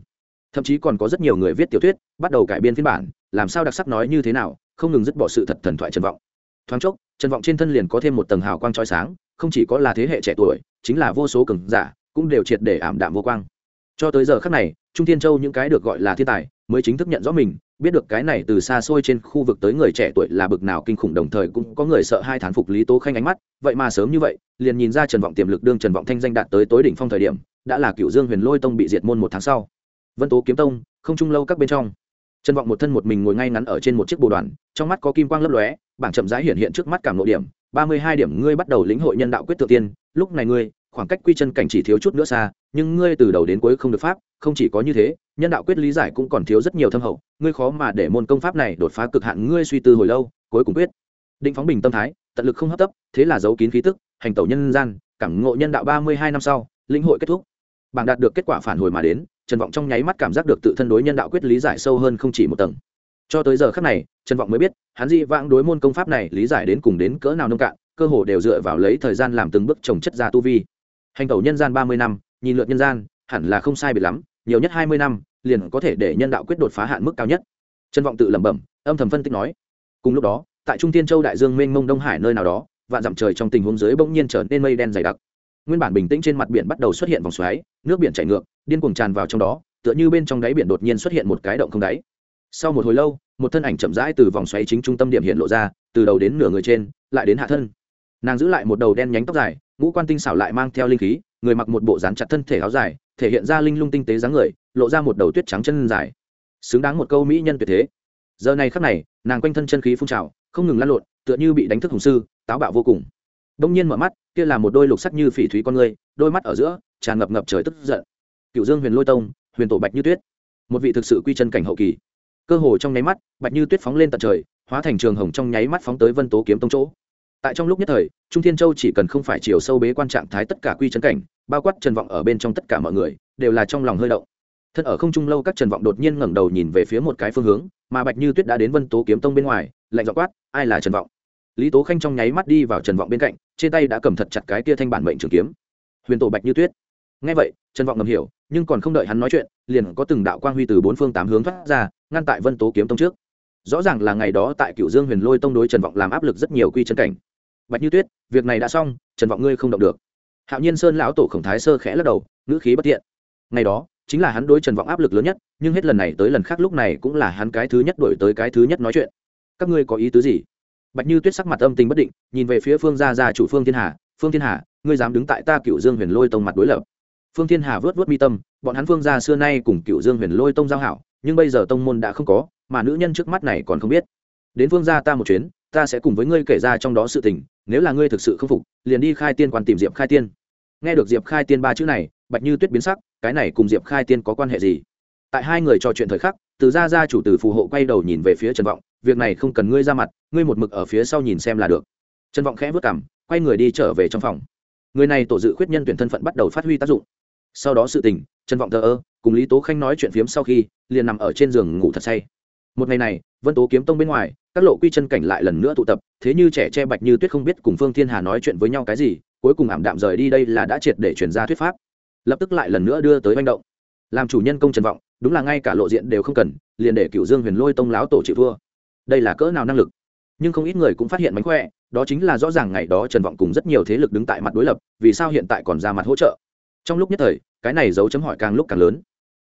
Thậm chí còn có rất nhiều người viết tiểu thuyết, bắt đầu cải biên phiên bản, làm sao đặc sắc nói như thế nào, không ngừng dứt bỏ sự thật thần thoại trần vọng. Thoáng chốc, trần vọng trên thân liền có thêm một tầng hào quang trói sáng, không chỉ có là thế hệ trẻ tuổi, chính là vô số cường giả, cũng đều triệt để ảm đạm vô quang. Cho tới giờ khác này trung thiên châu những cái được gọi là thiên tài, mới chính thức nhận rõ mình, biết được cái này từ xa xôi trên khu vực tới người trẻ tuổi là bực nào kinh khủng, đồng thời cũng có người sợ hai thán phục lý tố khanh ánh mắt. Vậy mà sớm như vậy, liền nhìn ra trần vọng tiềm lực đương trần vọng thanh danh đạt tới tối đỉnh phong thời điểm, đã là cựu dương huyền lôi tông bị diệt môn một tháng sau. Vân tố kiếm tông, không chung lâu các bên trong. Trần vọng một thân một mình ngồi ngay ngắn ở trên một chiếc bồ đoàn, trong mắt có kim quang lấp lóe, bảng chậm rãi hiện hiện trước mắt cảm nội điểm, ba mươi hai điểm ngươi bắt đầu lĩnh hội nhân đạo quyết tự tiên, lúc này ngươi khoảng cách quy chân cảnh chỉ thiếu chút nữa xa, nhưng ngươi từ đầu đến cuối không được pháp, không chỉ có như thế, nhân đạo quyết lý giải cũng còn thiếu rất nhiều thâm hậu, ngươi khó mà để môn công pháp này đột phá cực hạn, ngươi suy tư hồi lâu, cuối cùng quyết. Định phóng bình tâm thái, tận lực không hấp tấp, thế là giấu kín khí tức, hành tẩu nhân gian, cảm ngộ nhân đạo ba mươi hai năm sau, lĩnh hội kết thúc. Bảng đạt được kết quả phản hồi mà đến, trần vọng trong nháy mắt cảm giác được tự thân đối nhân đạo quyết lý giải sâu hơn không chỉ một tầng. Cho tới giờ khác này, trần vọng mới biết, hắn di vãng đối môn công pháp này lý giải đến cùng đến cỡ nào nông cạn, cơ hồ đều dựa vào lấy thời gian làm từng bước trồng chất ra tu vi hành tẩu nhân gian ba mươi năm, nhìn lượt nhân gian, hẳn là không sai biệt lắm, nhiều nhất hai mươi năm, liền có thể để nhân đạo quyết đột phá hạn mức cao nhất. Trân vọng tự lẩm bẩm, âm thầm phân tích nói. Cùng lúc đó, tại trung tiên châu đại dương mênh mông đông hải nơi nào đó, vạn dặm trời trong tình huống dưới bỗng nhiên trở nên mây đen dày đặc. Nguyên bản bình tĩnh trên mặt biển bắt đầu xuất hiện vòng xoáy, nước biển chảy ngược, điên cuồng tràn vào trong đó, tựa như bên trong đáy biển đột nhiên xuất hiện một cái động không đáy. Sau một hồi lâu, một thân ảnh chậm rãi từ vòng xoáy chính trung tâm điểm hiện lộ ra, từ đầu đến nửa người trên, lại đến hạ thân. Nàng giữ lại một đầu đen nhánh tóc dài ngũ quan tinh xảo lại mang theo linh khí, người mặc một bộ dán chặt thân thể áo dài, thể hiện ra linh lung tinh tế dáng người, lộ ra một đầu tuyết trắng chân dài. Xứng đáng một câu mỹ nhân tuyệt thế. Giờ này khắc này, nàng quanh thân chân khí phun trào, không ngừng lăn lộn, tựa như bị đánh thức hùng sư, táo bạo vô cùng. Đông nhiên mở mắt, kia là một đôi lục sắc như phỉ thúy con người, đôi mắt ở giữa, tràn ngập ngập trời tức giận. Cựu dương huyền lôi tông, huyền tổ bạch như tuyết. Một vị thực sự quy chân cảnh hậu kỳ. Cơ hồ trong nháy mắt, bạch như tuyết phóng lên tận trời, hóa thành trường hồng trong nháy mắt phóng tới vân tố kiếm tông chỗ tại trong lúc nhất thời, trung thiên châu chỉ cần không phải chiều sâu bế quan trạng thái tất cả quy chân cảnh, bao quát trần vọng ở bên trong tất cả mọi người, đều là trong lòng hơi động. Thân ở không trung lâu, các trần vọng đột nhiên ngẩng đầu nhìn về phía một cái phương hướng, mà bạch như tuyết đã đến vân tố kiếm tông bên ngoài, lạnh dọ quát, ai là trần vọng? Lý tố khanh trong nháy mắt đi vào trần vọng bên cạnh, trên tay đã cầm thật chặt cái kia thanh bản mệnh trường kiếm. Huyền tổ bạch như tuyết. Ngay vậy, trần vọng ngầm hiểu, nhưng còn không đợi hắn nói chuyện, liền có từng đạo quang huy từ bốn phương tám hướng thoát ra, ngăn tại vân tố kiếm tông trước. Rõ ràng là ngày đó tại cựu dương huyền lôi tông đối trần vọng làm áp lực rất nhiều quy chân cảnh bạch như tuyết, việc này đã xong, trần vọng ngươi không động được. Hạo nhiên sơn lão tổ khổng thái sơ khẽ lắc đầu, ngữ khí bất tiện. Ngày đó, chính là hắn đối trần vọng áp lực lớn nhất, nhưng hết lần này tới lần khác lúc này cũng là hắn cái thứ nhất đổi tới cái thứ nhất nói chuyện. Các ngươi có ý tứ gì? Bạch như tuyết sắc mặt âm tình bất định, nhìn về phía phương gia gia chủ phương thiên hà, phương thiên hà, ngươi dám đứng tại ta cựu dương huyền lôi tông mặt đối lập? Phương thiên hà vớt vớt mi tâm, bọn hắn phương gia xưa nay cùng cựu dương huyền lôi tông giao hảo, nhưng bây giờ tông môn đã không có, mà nữ nhân trước mắt này còn không biết đến phương gia ta một chuyến, ta sẽ cùng với ngươi kể ra trong đó sự tình, nếu là ngươi thực sự không phục, liền đi khai tiên quan tìm diệp khai tiên. Nghe được diệp khai tiên ba chữ này, bạch như tuyết biến sắc, cái này cùng diệp khai tiên có quan hệ gì? Tại hai người trò chuyện thời khắc, từ gia gia chủ từ phù hộ quay đầu nhìn về phía trần vọng, việc này không cần ngươi ra mặt, ngươi một mực ở phía sau nhìn xem là được. Trần vọng khẽ vất cảm quay người đi trở về trong phòng. Người này tổ dự khuyết nhân tuyển thân phận bắt đầu phát huy tác dụng. Sau đó sự tình, trần vọng thờ ơ, cùng lý tố khanh nói chuyện phiếm sau khi, liền nằm ở trên giường ngủ thật say một ngày này, vân tố kiếm tông bên ngoài, các lộ quy chân cảnh lại lần nữa tụ tập, thế như trẻ che bạch như tuyết không biết cùng phương thiên hà nói chuyện với nhau cái gì, cuối cùng ảm đạm rời đi đây là đã triệt để chuyển ra thuyết pháp. Lập tức lại lần nữa đưa tới manh động. Làm chủ nhân công trần vọng, đúng là ngay cả lộ diện đều không cần, liền để cựu dương huyền lôi tông láo tổ chịu thua. Đây là cỡ nào năng lực? Nhưng không ít người cũng phát hiện mánh khỏe, đó chính là rõ ràng ngày đó trần vọng cùng rất nhiều thế lực đứng tại mặt đối lập, vì sao hiện tại còn ra mặt hỗ trợ? Trong lúc nhất thời, cái này dấu chấm hỏi càng lúc càng lớn.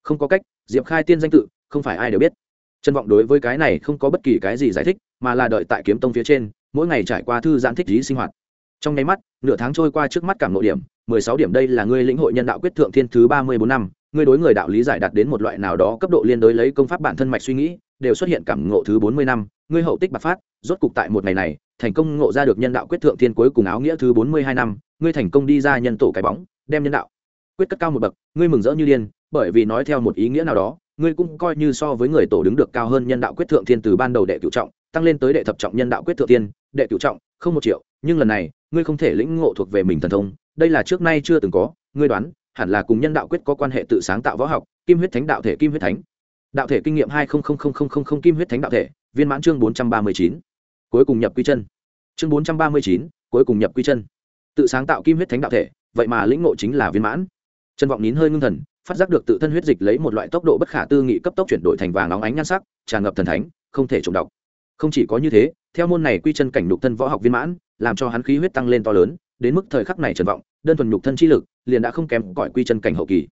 Không có cách, diệp khai tiên danh tự, không phải ai đều biết trần vọng đối với cái này không có bất kỳ cái gì giải thích, mà là đợi tại kiếm tông phía trên, mỗi ngày trải qua thư giãn thích lý sinh hoạt. Trong nháy mắt, nửa tháng trôi qua trước mắt cảm nội điểm, mười sáu điểm đây là ngươi lĩnh hội nhân đạo quyết thượng thiên thứ ba mươi bốn năm, ngươi đối người đạo lý giải đạt đến một loại nào đó cấp độ liên đối lấy công pháp bản thân mạch suy nghĩ, đều xuất hiện cảm ngộ thứ bốn mươi năm, ngươi hậu tích bạc phát, rốt cục tại một ngày này, thành công ngộ ra được nhân đạo quyết thượng thiên cuối cùng áo nghĩa thứ bốn mươi hai năm, ngươi thành công đi ra nhân tổ cái bóng, đem nhân đạo quyết cất cao một bậc, ngươi mừng rỡ như điên, bởi vì nói theo một ý nghĩa nào đó ngươi cũng coi như so với người tổ đứng được cao hơn nhân đạo quyết thượng thiên từ ban đầu đệ cửu trọng, tăng lên tới đệ thập trọng nhân đạo quyết thượng thiên, đệ cửu trọng, không một triệu, nhưng lần này, ngươi không thể lĩnh ngộ thuộc về mình thần thông, đây là trước nay chưa từng có, ngươi đoán, hẳn là cùng nhân đạo quyết có quan hệ tự sáng tạo võ học, kim huyết thánh đạo thể kim huyết thánh. Đạo thể kinh nghiệm hai kim huyết thánh đạo thể, viên mãn chương bốn trăm ba mươi chín. Cuối cùng nhập quy chân. Chương bốn trăm ba mươi chín, cuối cùng nhập quy chân. Tự sáng tạo kim huyết thánh đạo thể, vậy mà lĩnh ngộ chính là viên mãn. Trần vọng nín hơi ngưng thần phát giác được tự thân huyết dịch lấy một loại tốc độ bất khả tư nghị cấp tốc chuyển đổi thành vàng óng ánh nhan sắc, tràn ngập thần thánh, không thể trộm đọc. Không chỉ có như thế, theo môn này quy chân cảnh nhục thân võ học viên mãn, làm cho hắn khí huyết tăng lên to lớn, đến mức thời khắc này trần vọng, đơn thuần nhục thân chi lực, liền đã không kém cỏi quy chân cảnh hậu kỳ.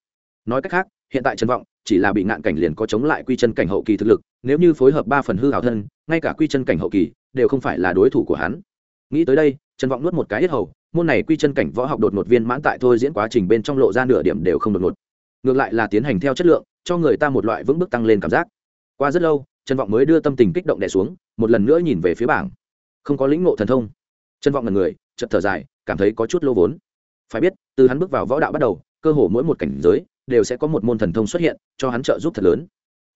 Nói cách khác, hiện tại trần vọng, chỉ là bị ngạn cảnh liền có chống lại quy chân cảnh hậu kỳ thực lực, nếu như phối hợp ba phần hư hảo thân, ngay cả quy chân cảnh hậu kỳ, đều không phải là đối thủ của hắn. Nghĩ tới đây, trần vọng nuốt một cái hết hầu, môn này quy chân cảnh võ học đột một viên mãn tại thôi diễn quá trình bên trong lộ ra nửa điểm đều không đột ngột ngược lại là tiến hành theo chất lượng, cho người ta một loại vững bước tăng lên cảm giác. Qua rất lâu, trần vọng mới đưa tâm tình kích động đẻ xuống, một lần nữa nhìn về phía bảng. Không có lĩnh ngộ thần thông. Trần vọng là người chật thở dài, cảm thấy có chút lô vốn. Phải biết, từ hắn bước vào võ đạo bắt đầu, cơ hồ mỗi một cảnh giới đều sẽ có một môn thần thông xuất hiện, cho hắn trợ giúp thật lớn.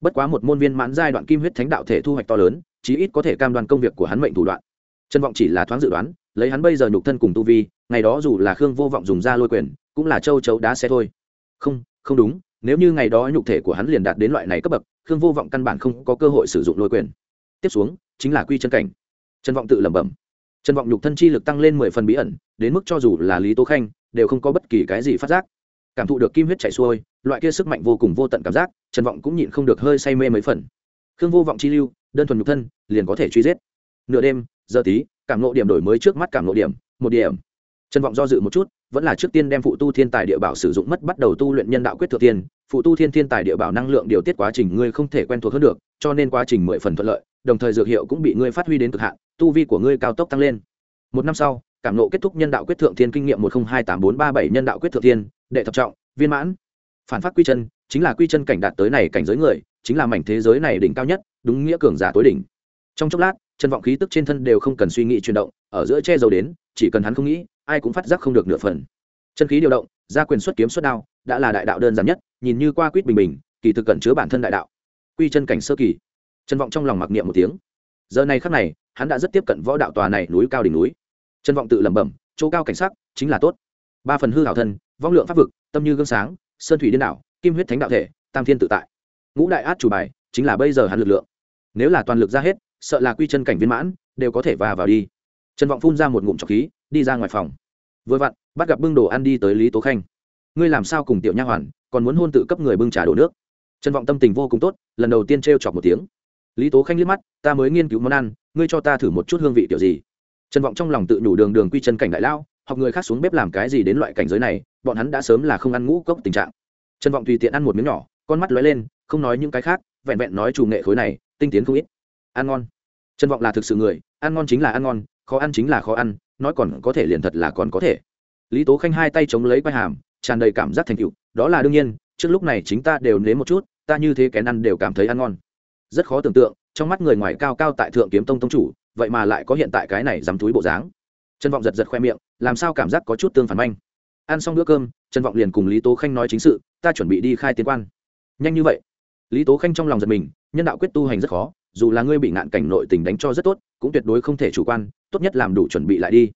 Bất quá một môn viên mãn giai đoạn kim huyết thánh đạo thể thu hoạch to lớn, chí ít có thể cam đoan công việc của hắn mệnh thủ đoạn. Trần vọng chỉ là thoáng dự đoán, lấy hắn bây giờ nhục thân cùng tu vi, ngày đó dù là khương vô vọng dùng ra lôi quyền, cũng là châu chấu đá xe thôi. Không không đúng, nếu như ngày đó nhục thể của hắn liền đạt đến loại này cấp bậc, khương vô vọng căn bản không có cơ hội sử dụng lôi quyền. Tiếp xuống, chính là quy chân cảnh. Trần vọng tự lẩm bẩm. Trần vọng nhục thân chi lực tăng lên mười phần bí ẩn, đến mức cho dù là lý tố khanh, đều không có bất kỳ cái gì phát giác. Cảm thụ được kim huyết chảy xuôi, loại kia sức mạnh vô cùng vô tận cảm giác trần vọng cũng nhịn không được hơi say mê mấy phần. Khương vô vọng chi lưu, đơn thuần nhục thân, liền có thể truy giết. Nửa đêm, giờ tí, cảm nộ điểm đổi mới trước mắt cảm nộ điểm, một điểm. Trần vọng do dự một chút vẫn là trước tiên đem phụ tu thiên tài địa bảo sử dụng mất, bắt đầu tu luyện nhân đạo quyết thừa tiên phụ tu thiên thiên tài địa bảo năng lượng điều tiết quá trình ngươi không thể quen thuộc hơn được, cho nên quá trình mười phần thuận lợi, đồng thời dược hiệu cũng bị ngươi phát huy đến cực hạn, tu vi của ngươi cao tốc tăng lên. Một năm sau, cảm nộ kết thúc nhân đạo quyết thượng thiên kinh nghiệm một không hai tám bốn ba bảy nhân đạo quyết thượng thiên, đệ thập trọng, viên mãn. Phản phát quy chân, chính là quy chân cảnh đạt tới này cảnh giới người, chính là mảnh thế giới này đỉnh cao nhất, đúng nghĩa cường giả tối đỉnh. Trong chốc lát, chân vọng khí tức trên thân đều không cần suy nghĩ chuyển động, ở giữa che giấu đến, chỉ cần hắn không nghĩ ai cũng phát giác không được nửa phần. Chân khí điều động ra quyền xuất kiếm xuất đao, đã là đại đạo đơn giản nhất, nhìn như qua quýt bình bình, kỳ thực cẩn chứa bản thân đại đạo. Quy chân cảnh sơ kỳ. Chân vọng trong lòng mặc niệm một tiếng. Giờ này khắc này, hắn đã rất tiếp cận võ đạo tòa này núi cao đỉnh núi. Chân vọng tự lẩm bẩm, chỗ cao cảnh sắc, chính là tốt. Ba phần hư hảo thân, vong lượng pháp vực, tâm như gương sáng, sơn thủy điên đảo, kim huyết thánh đạo thể, tam thiên tự tại. Ngũ đại át chủ bài, chính là bây giờ hắn lực lượng. Nếu là toàn lực ra hết, sợ là quy chân cảnh viên mãn, đều có thể va vào đi. Trần vọng phun ra một ngụm trọc khí đi ra ngoài phòng. Vừa vặn, bắt gặp bưng đồ ăn đi tới lý tố khanh. Ngươi làm sao cùng tiểu nha hoàn, còn muốn hôn tự cấp người bưng trà đổ nước? Trần vọng tâm tình vô cùng tốt, lần đầu tiên t r e o chọc một tiếng. Lý tố khanh liếc mắt, ta mới nghiên cứu món ăn, ngươi cho ta thử một chút hương vị kiểu gì? Trần vọng trong lòng tự nhủ đường đường quy chân cảnh đại lao, học người khác xuống bếp làm cái gì đến loại cảnh giới này, bọn hắn đã sớm là không ăn ngũ cốc tình trạng. Trần vọng tùy tiện ăn một miếng nhỏ, con mắt lóe lên, không nói những cái khác, vẹn vẹn nói chủ nghệ khối này, tinh tiến không ít. Ăn ngon. Trần vọng là thực sự người, ăn ngon chính là ăn ngon, khó ăn chính là khó ăn nói còn có thể liền thật là còn có thể. Lý tố khanh hai tay chống lấy quai hàm, tràn đầy cảm giác thành tựu, đó là đương nhiên, trước lúc này chính ta đều nếm một chút, ta như thế kén ăn đều cảm thấy ăn ngon. Rất khó tưởng tượng, trong mắt người ngoài cao cao tại thượng kiếm tông tông chủ, vậy mà lại có hiện tại cái này dám túi bộ dáng. Trân vọng giật giật khoe miệng, làm sao cảm giác có chút tương phản manh. Ăn xong bữa cơm trân vọng liền cùng lý tố khanh nói chính sự, ta chuẩn bị đi khai tiến quan. Nhanh như vậy. Lý tố khanh trong lòng giật mình, nhân đạo quyết tu hành rất khó dù là ngươi bị ngạn cảnh nội tình đánh cho rất tốt, cũng tuyệt đối không thể chủ quan, tốt nhất làm đủ chuẩn bị lại đi.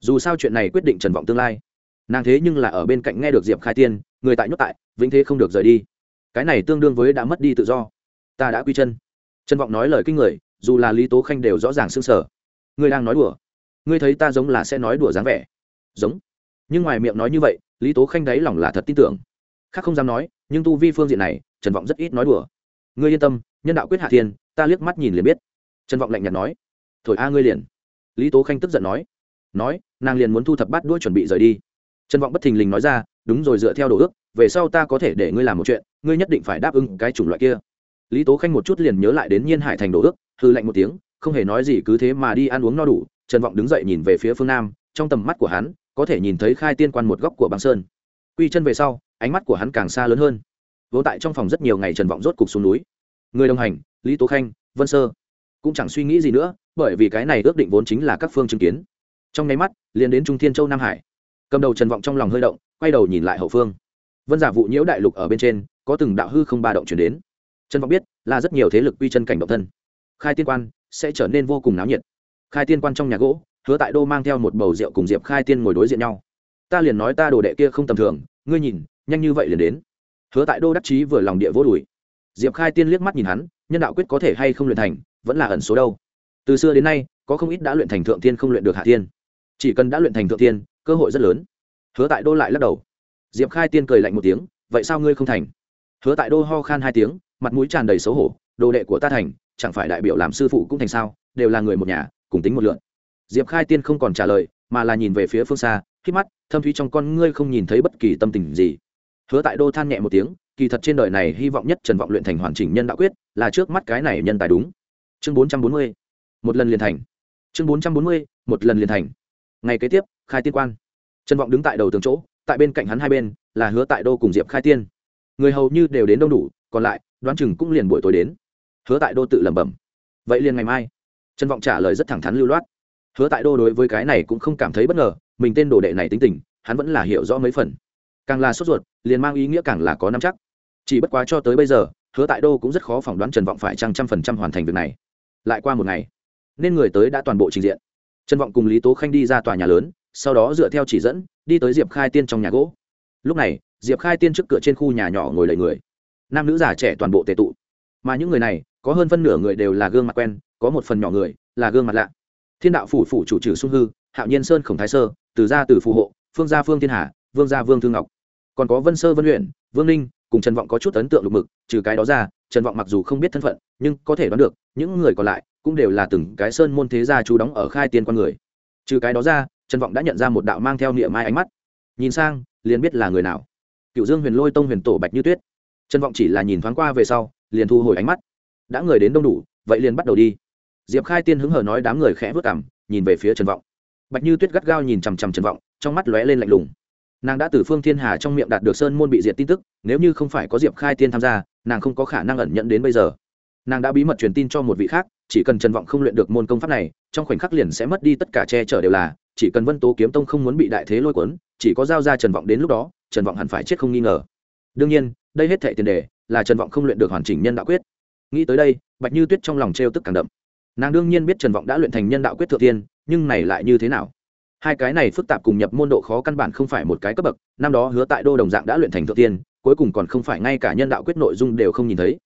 Dù sao chuyện này quyết định trần vọng tương lai. Nàng thế nhưng là ở bên cạnh nghe được diệp khai tiên, người tại nhốt tại, vĩnh thế không được rời đi. Cái này tương đương với đã mất đi tự do. Ta đã quy chân. Trần vọng nói lời kinh người, dù là lý tố khanh đều rõ ràng s ư n g sở ngươi đang nói đùa. Ngươi thấy ta giống là sẽ nói đùa dáng vẻ. Giống. Nhưng ngoài miệng nói như vậy, lý tố khanh đáy lòng là thật tin tưởng. Khác không dám nói, nhưng tu vi phương diện này, trần vọng rất ít nói đùa. Ngươi yên tâm, nhân đạo quyết hạ thiên ta liếc mắt nhìn liền biết. Trần vọng lạnh nhạt nói. Thổi a, ngươi liền. Lý tố khanh tức giận nói. Nói, nàng liền muốn thu thập bát đuôi chuẩn bị rời đi. Trần vọng bất thình lình nói ra, đúng rồi, dựa theo đồ ước, về sau ta có thể để ngươi làm một chuyện, ngươi nhất định phải đáp ứng cái chủng loại kia. Lý tố khanh một chút liền nhớ lại đến nhiên hải thành đồ ước hư lạnh một tiếng, không hề nói gì, cứ thế mà đi ăn uống no đủ. Trần vọng đứng dậy nhìn về phía phương nam, trong tầm mắt của hắn, có thể nhìn thấy khai tiên quan một góc của băng sơn. Quy chân về sau, ánh mắt của hắn càng xa lớn hơn. Vô tại trong phòng rất nhiều ngày trần vọng rốt cục xuống núi. Người đồng hành lý tố khanh, vân sơ. Cũng chẳng suy nghĩ gì nữa, bởi vì cái này ước định vốn chính là các phương chứng kiến. Trong nháy mắt, liền đến trung thiên châu nam hải. Cầm đầu trần vọng trong lòng hơi động, quay đầu nhìn lại hậu phương. Vân giả vụ nhiễu đại lục ở bên trên, có từng đạo hư không ba động chuyển đến. Trần vọng biết là rất nhiều thế lực quy chân cảnh động thân. Khai tiên quan sẽ trở nên vô cùng náo nhiệt. Khai tiên quan trong nhà gỗ, hứa tại đô mang theo một bầu rượu cùng diệp khai tiên ngồi đối diện nhau. Ta liền nói ta đồ đệ kia không tầm thường, ngươi nhìn, nhanh như vậy liền đến. Hứa tại đô đắc chí vừa lòng địa vô đùi diệp khai tiên liếc mắt nhìn hắn, nhân đạo quyết có thể hay không luyện thành, vẫn là ẩn số đâu. Từ xưa đến nay, có không ít đã luyện thành thượng tiên không luyện được hạ tiên. Chỉ cần đã luyện thành thượng tiên, cơ hội rất lớn. Hứa tại đô lại lắc đầu. Diệp khai tiên cười lạnh một tiếng, vậy sao ngươi không thành? Hứa tại đô ho khan hai tiếng, mặt mũi tràn đầy xấu hổ, đồ đệ của ta thành, chẳng phải đại biểu làm sư phụ cũng thành sao, đều là người một nhà, cùng tính một lượn. Diệp khai tiên không còn trả lời, mà là nhìn về phía phương xa khi mắt, thâm thúy trong con ngươi không nhìn thấy bất kỳ tâm tình gì. Hứa tại đô than nhẹ một tiếng kỳ thật trên đời này hy vọng nhất trần vọng luyện thành hoàn chỉnh nhân đạo quyết là trước mắt cái này nhân tài đúng. Chương bốn trăm bốn mươi, một lần liền thành. Chương bốn trăm bốn mươi, một lần liền thành. Ngày kế tiếp, khai tiên quan. Trần vọng đứng tại đầu tường chỗ, tại bên cạnh hắn hai bên là hứa tại đô cùng diệp khai tiên. Người hầu như đều đến đông đủ, còn lại, đoán chừng cũng liền buổi tối đến. Hứa tại đô tự lẩm bẩm. Vậy liền ngày mai. Trần vọng trả lời rất thẳng thắn lưu loát. Hứa tại đô đối với cái này cũng không cảm thấy bất ngờ, mình tên đồ đệ này tính tình, hắn vẫn là hiểu rõ mấy phần. Càng là sốt ruột, liền mang ý nghĩa càng là có năm chắc chỉ bất quá cho tới bây giờ, hứa tại đô cũng rất khó phỏng đoán trần vọng phải trăm trăm phần trăm hoàn thành việc này. Lại qua một ngày, nên người tới đã toàn bộ trình diện. Trần vọng cùng lý tố khanh đi ra tòa nhà lớn, sau đó dựa theo chỉ dẫn, đi tới diệp khai tiên trong nhà gỗ. Lúc này, diệp khai tiên trước cửa trên khu nhà nhỏ ngồi lầy người. Nam nữ già trẻ toàn bộ tệ tụ. Mà những người này, có hơn phân nửa người đều là gương mặt quen, có một phần nhỏ người là gương mặt lạ. Thiên đạo phủ phủ chủ trừ xuân hư, hạo nhiên sơn khổng thái sơ, từ gia từ phù hộ, phương gia phương thiên hà, vương gia vương thương ngọc. Còn có vân sơ vân huyện vương ninh cùng trần vọng có chút ấn tượng lục mực, trừ cái đó ra, trần vọng mặc dù không biết thân phận, nhưng có thể đoán được, những người còn lại cũng đều là từng cái sơn môn thế gia chú đóng ở khai tiên con người. Trừ cái đó ra, trần vọng đã nhận ra một đạo mang theo niệm mai ánh mắt. Nhìn sang, liền biết là người nào. Cựu dương huyền lôi tông huyền tổ bạch như tuyết. Trần vọng chỉ là nhìn thoáng qua về sau, liền thu hồi ánh mắt. Đã người đến đông đủ, vậy liền bắt đầu đi. Diệp khai tiên hứng hờ nói đám người khẽ vất cảm nhìn về phía trần vọng. Bạch như tuyết gắt gao nhìn chằm chằm trần vọng, trong mắt lóe lên lạnh lùng nàng đã từ phương thiên hà trong miệng đạt được sơn môn bị diệt tin tức, nếu như không phải có diệp khai tiên tham gia, nàng không có khả năng ẩn nhận đến bây giờ. Nàng đã bí mật truyền tin cho một vị khác, chỉ cần trần vọng không luyện được môn công pháp này, trong khoảnh khắc liền sẽ mất đi tất cả che chở đều là, chỉ cần vân tố kiếm tông không muốn bị đại thế lôi cuốn, chỉ có giao ra trần vọng đến lúc đó, trần vọng hẳn phải chết không nghi ngờ. Đương nhiên, đây hết thệ tiền đề là trần vọng không luyện được hoàn chỉnh nhân đạo quyết. Nghĩ tới đây, bạch như tuyết trong lòng trêu tức càng đậm. Nàng đương nhiên biết trần vọng đã luyện thành nhân đạo quyết thượng tiên, nhưng này lại như thế nào? Hai cái này phức tạp cùng nhập môn độ khó căn bản không phải một cái cấp bậc, năm đó hứa tại đô đồng dạng đã luyện thành thượng tiên, cuối cùng còn không phải ngay cả nhân đạo quyết nội dung đều không nhìn thấy.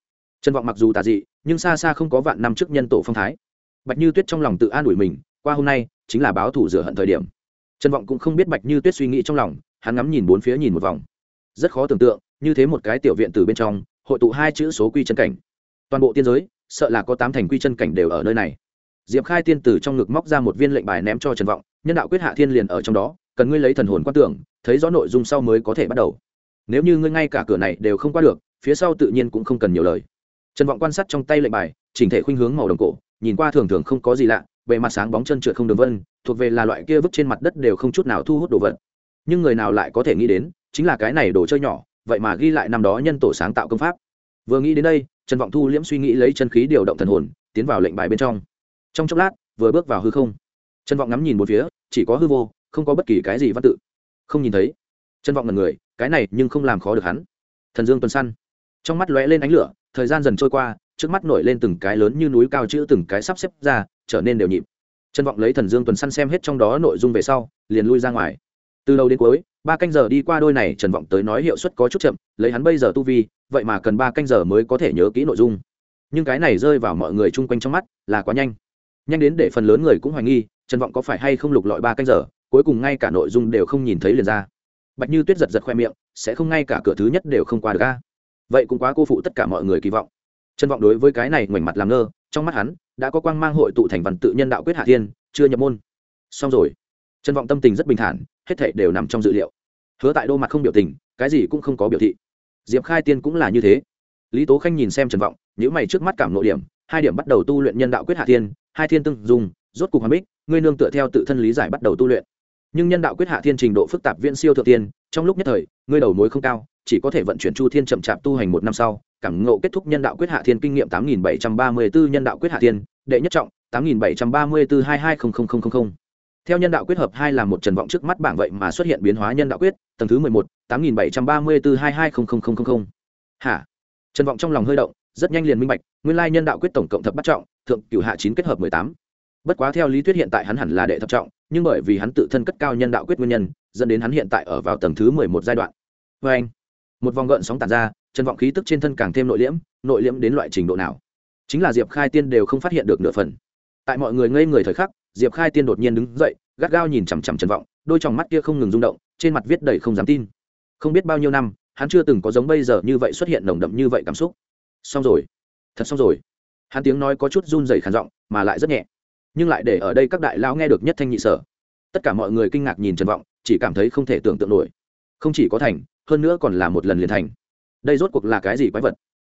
Trần vọng mặc dù tà dị, nhưng xa xa không có vạn năm trước nhân tổ phong thái. Bạch như tuyết trong lòng tự an ủi mình, qua hôm nay, chính là báo thủ rửa hận thời điểm. Trần vọng cũng không biết bạch như tuyết suy nghĩ trong lòng, hắn ngắm nhìn bốn phía nhìn một vòng. Rất khó tưởng tượng, như thế một cái tiểu viện từ bên trong, hội tụ hai chữ số quy chân cảnh. Toàn bộ tiên giới, sợ là có tám thành quy chân cảnh đều ở nơi này diệp khai tiên từ trong ngực móc ra một viên lệnh bài ném cho trần vọng, nhân đạo quyết hạ thiên liền ở trong đó, cần ngươi lấy thần hồn quan tưởng, thấy rõ nội dung sau mới có thể bắt đầu. Nếu như ngươi ngay cả cửa này đều không qua được, phía sau tự nhiên cũng không cần nhiều lời. Trần vọng quan sát trong tay lệnh bài, chỉnh thể khuynh hướng màu đồng cổ, nhìn qua thường thường không có gì lạ, bề mặt sáng bóng chân trượt không đường vân, thuộc về là loại kia vứt trên mặt đất đều không chút nào thu hút đồ vật. Nhưng người nào lại có thể nghĩ đến, chính là cái này đồ chơi nhỏ, vậy mà ghi lại năm đó nhân tổ sáng tạo công pháp. Vừa nghĩ đến đây, trần vọng thu liễm suy nghĩ lấy chân khí điều động thần hồn, tiến vào lệnh bài bên trong trong chốc lát, vừa bước vào hư không, trần vọng ngắm nhìn một phía, chỉ có hư vô, không có bất kỳ cái gì văn tự. Không nhìn thấy. Trần vọng là người, cái này nhưng không làm khó được hắn. Thần dương tuần săn trong mắt lóe lên ánh lửa, thời gian dần trôi qua, trước mắt nổi lên từng cái lớn như núi cao chữ từng cái sắp xếp ra, trở nên đều nhịp. Trân vọng lấy thần dương tuần săn xem hết trong đó nội dung về sau, liền lui ra ngoài. Từ đầu đến cuối, ba canh giờ đi qua đôi này, trần vọng tới nói hiệu suất có chút chậm, lấy hắn bây giờ tu vi, vậy mà cần ba canh giờ mới có thể nhớ kỹ nội dung. Nhưng cái này rơi vào mọi người chung quanh trong mắt là quá nhanh nhanh đến để phần lớn người cũng hoài nghi, trần vọng có phải hay không lục lọi ba canh giờ, cuối cùng ngay cả nội dung đều không nhìn thấy liền ra. Bạch như tuyết giật giật khoe miệng, sẽ không ngay cả cửa thứ nhất đều không qua được ca vậy cũng quá cô phụ tất cả mọi người kỳ vọng. Trần vọng đối với cái này ngoảnh mặt làm ngơ, trong mắt hắn, đã có quang mang hội tụ thành văn tự nhân đạo quyết hạ thiên, chưa nhập môn. Xong rồi. Trần vọng tâm tình rất bình thản, hết thảy đều nằm trong dự liệu. Hứa tại đô mặt không biểu tình, cái gì cũng không có biểu thị. Diệp khai tiên cũng là như thế. Lý tố khanh nhìn xem trần vọng những mày trước mắt cảm nội điểm, hai điểm bắt đầu tu luyện nhân đạo quyết hạ thiên hai thiên tương dùng, rốt cục hoàn bích, ngươi nương tựa theo tự thân lý giải bắt đầu tu luyện. Nhưng nhân đạo quyết hạ thiên trình độ phức tạp viễn siêu thượng tiên, trong lúc nhất thời, ngươi đầu mối không cao, chỉ có thể vận chuyển chu thiên chậm chạp tu hành một năm sau, cảm ngộ kết thúc nhân đạo quyết hạ thiên kinh nghiệm tám nghìn bảy trăm ba mươi bốn nhân đạo quyết hạ thiên, đệ nhất trọng, tám nghìn bảy trăm ba mươi bốn hai hai không không không không theo nhân đạo quyết hợp hai là một trần vọng trước mắt bảng vậy mà xuất hiện biến hóa nhân đạo quyết, tầng thứ mười một tám nghìn bảy trăm ba mươi bốn hai hai không không không không hả trần vọng trong lòng hơi động rất nhanh liền minh bạch nguyên lai nhân đạo quyết tổng cộng thập bắt trọng thượng cửu hạ chín kết hợp mười tám. Bất quá theo lý thuyết hiện tại hắn hẳn là đệ thập trọng, nhưng bởi vì hắn tự thân cất cao nhân đạo quyết nguyên nhân, dẫn đến hắn hiện tại ở vào tầng thứ mười một giai đoạn. Vê anh, một vòng gợn sóng tàn ra, chân vọng khí tức trên thân càng thêm nội liễm nội liễm đến loại trình độ nào? Chính là diệp khai tiên đều không phát hiện được nửa phần. Tại mọi người ngây người thời khắc, diệp khai tiên đột nhiên đứng dậy, gắt gao nhìn chằm chằm trần vọng, đôi t mắt kia không ngừng rung động, trên mặt viết đầy không dám tin. Không biết bao nhiêu năm, hắn chưa từng có giống bây giờ như vậy xuất hiện nồng đậm như vậy cảm xúc. Xong rồi. Thật xong rồi hắn tiếng nói có chút run rẩy khàn giọng, mà lại rất nhẹ. Nhưng lại để ở đây các đại lão nghe được nhất thanh nhị sở. Tất cả mọi người kinh ngạc nhìn trần vọng, chỉ cảm thấy không thể tưởng tượng nổi. Không chỉ có thành, hơn nữa còn là một lần liền thành. Đây rốt cuộc là cái gì quái vật?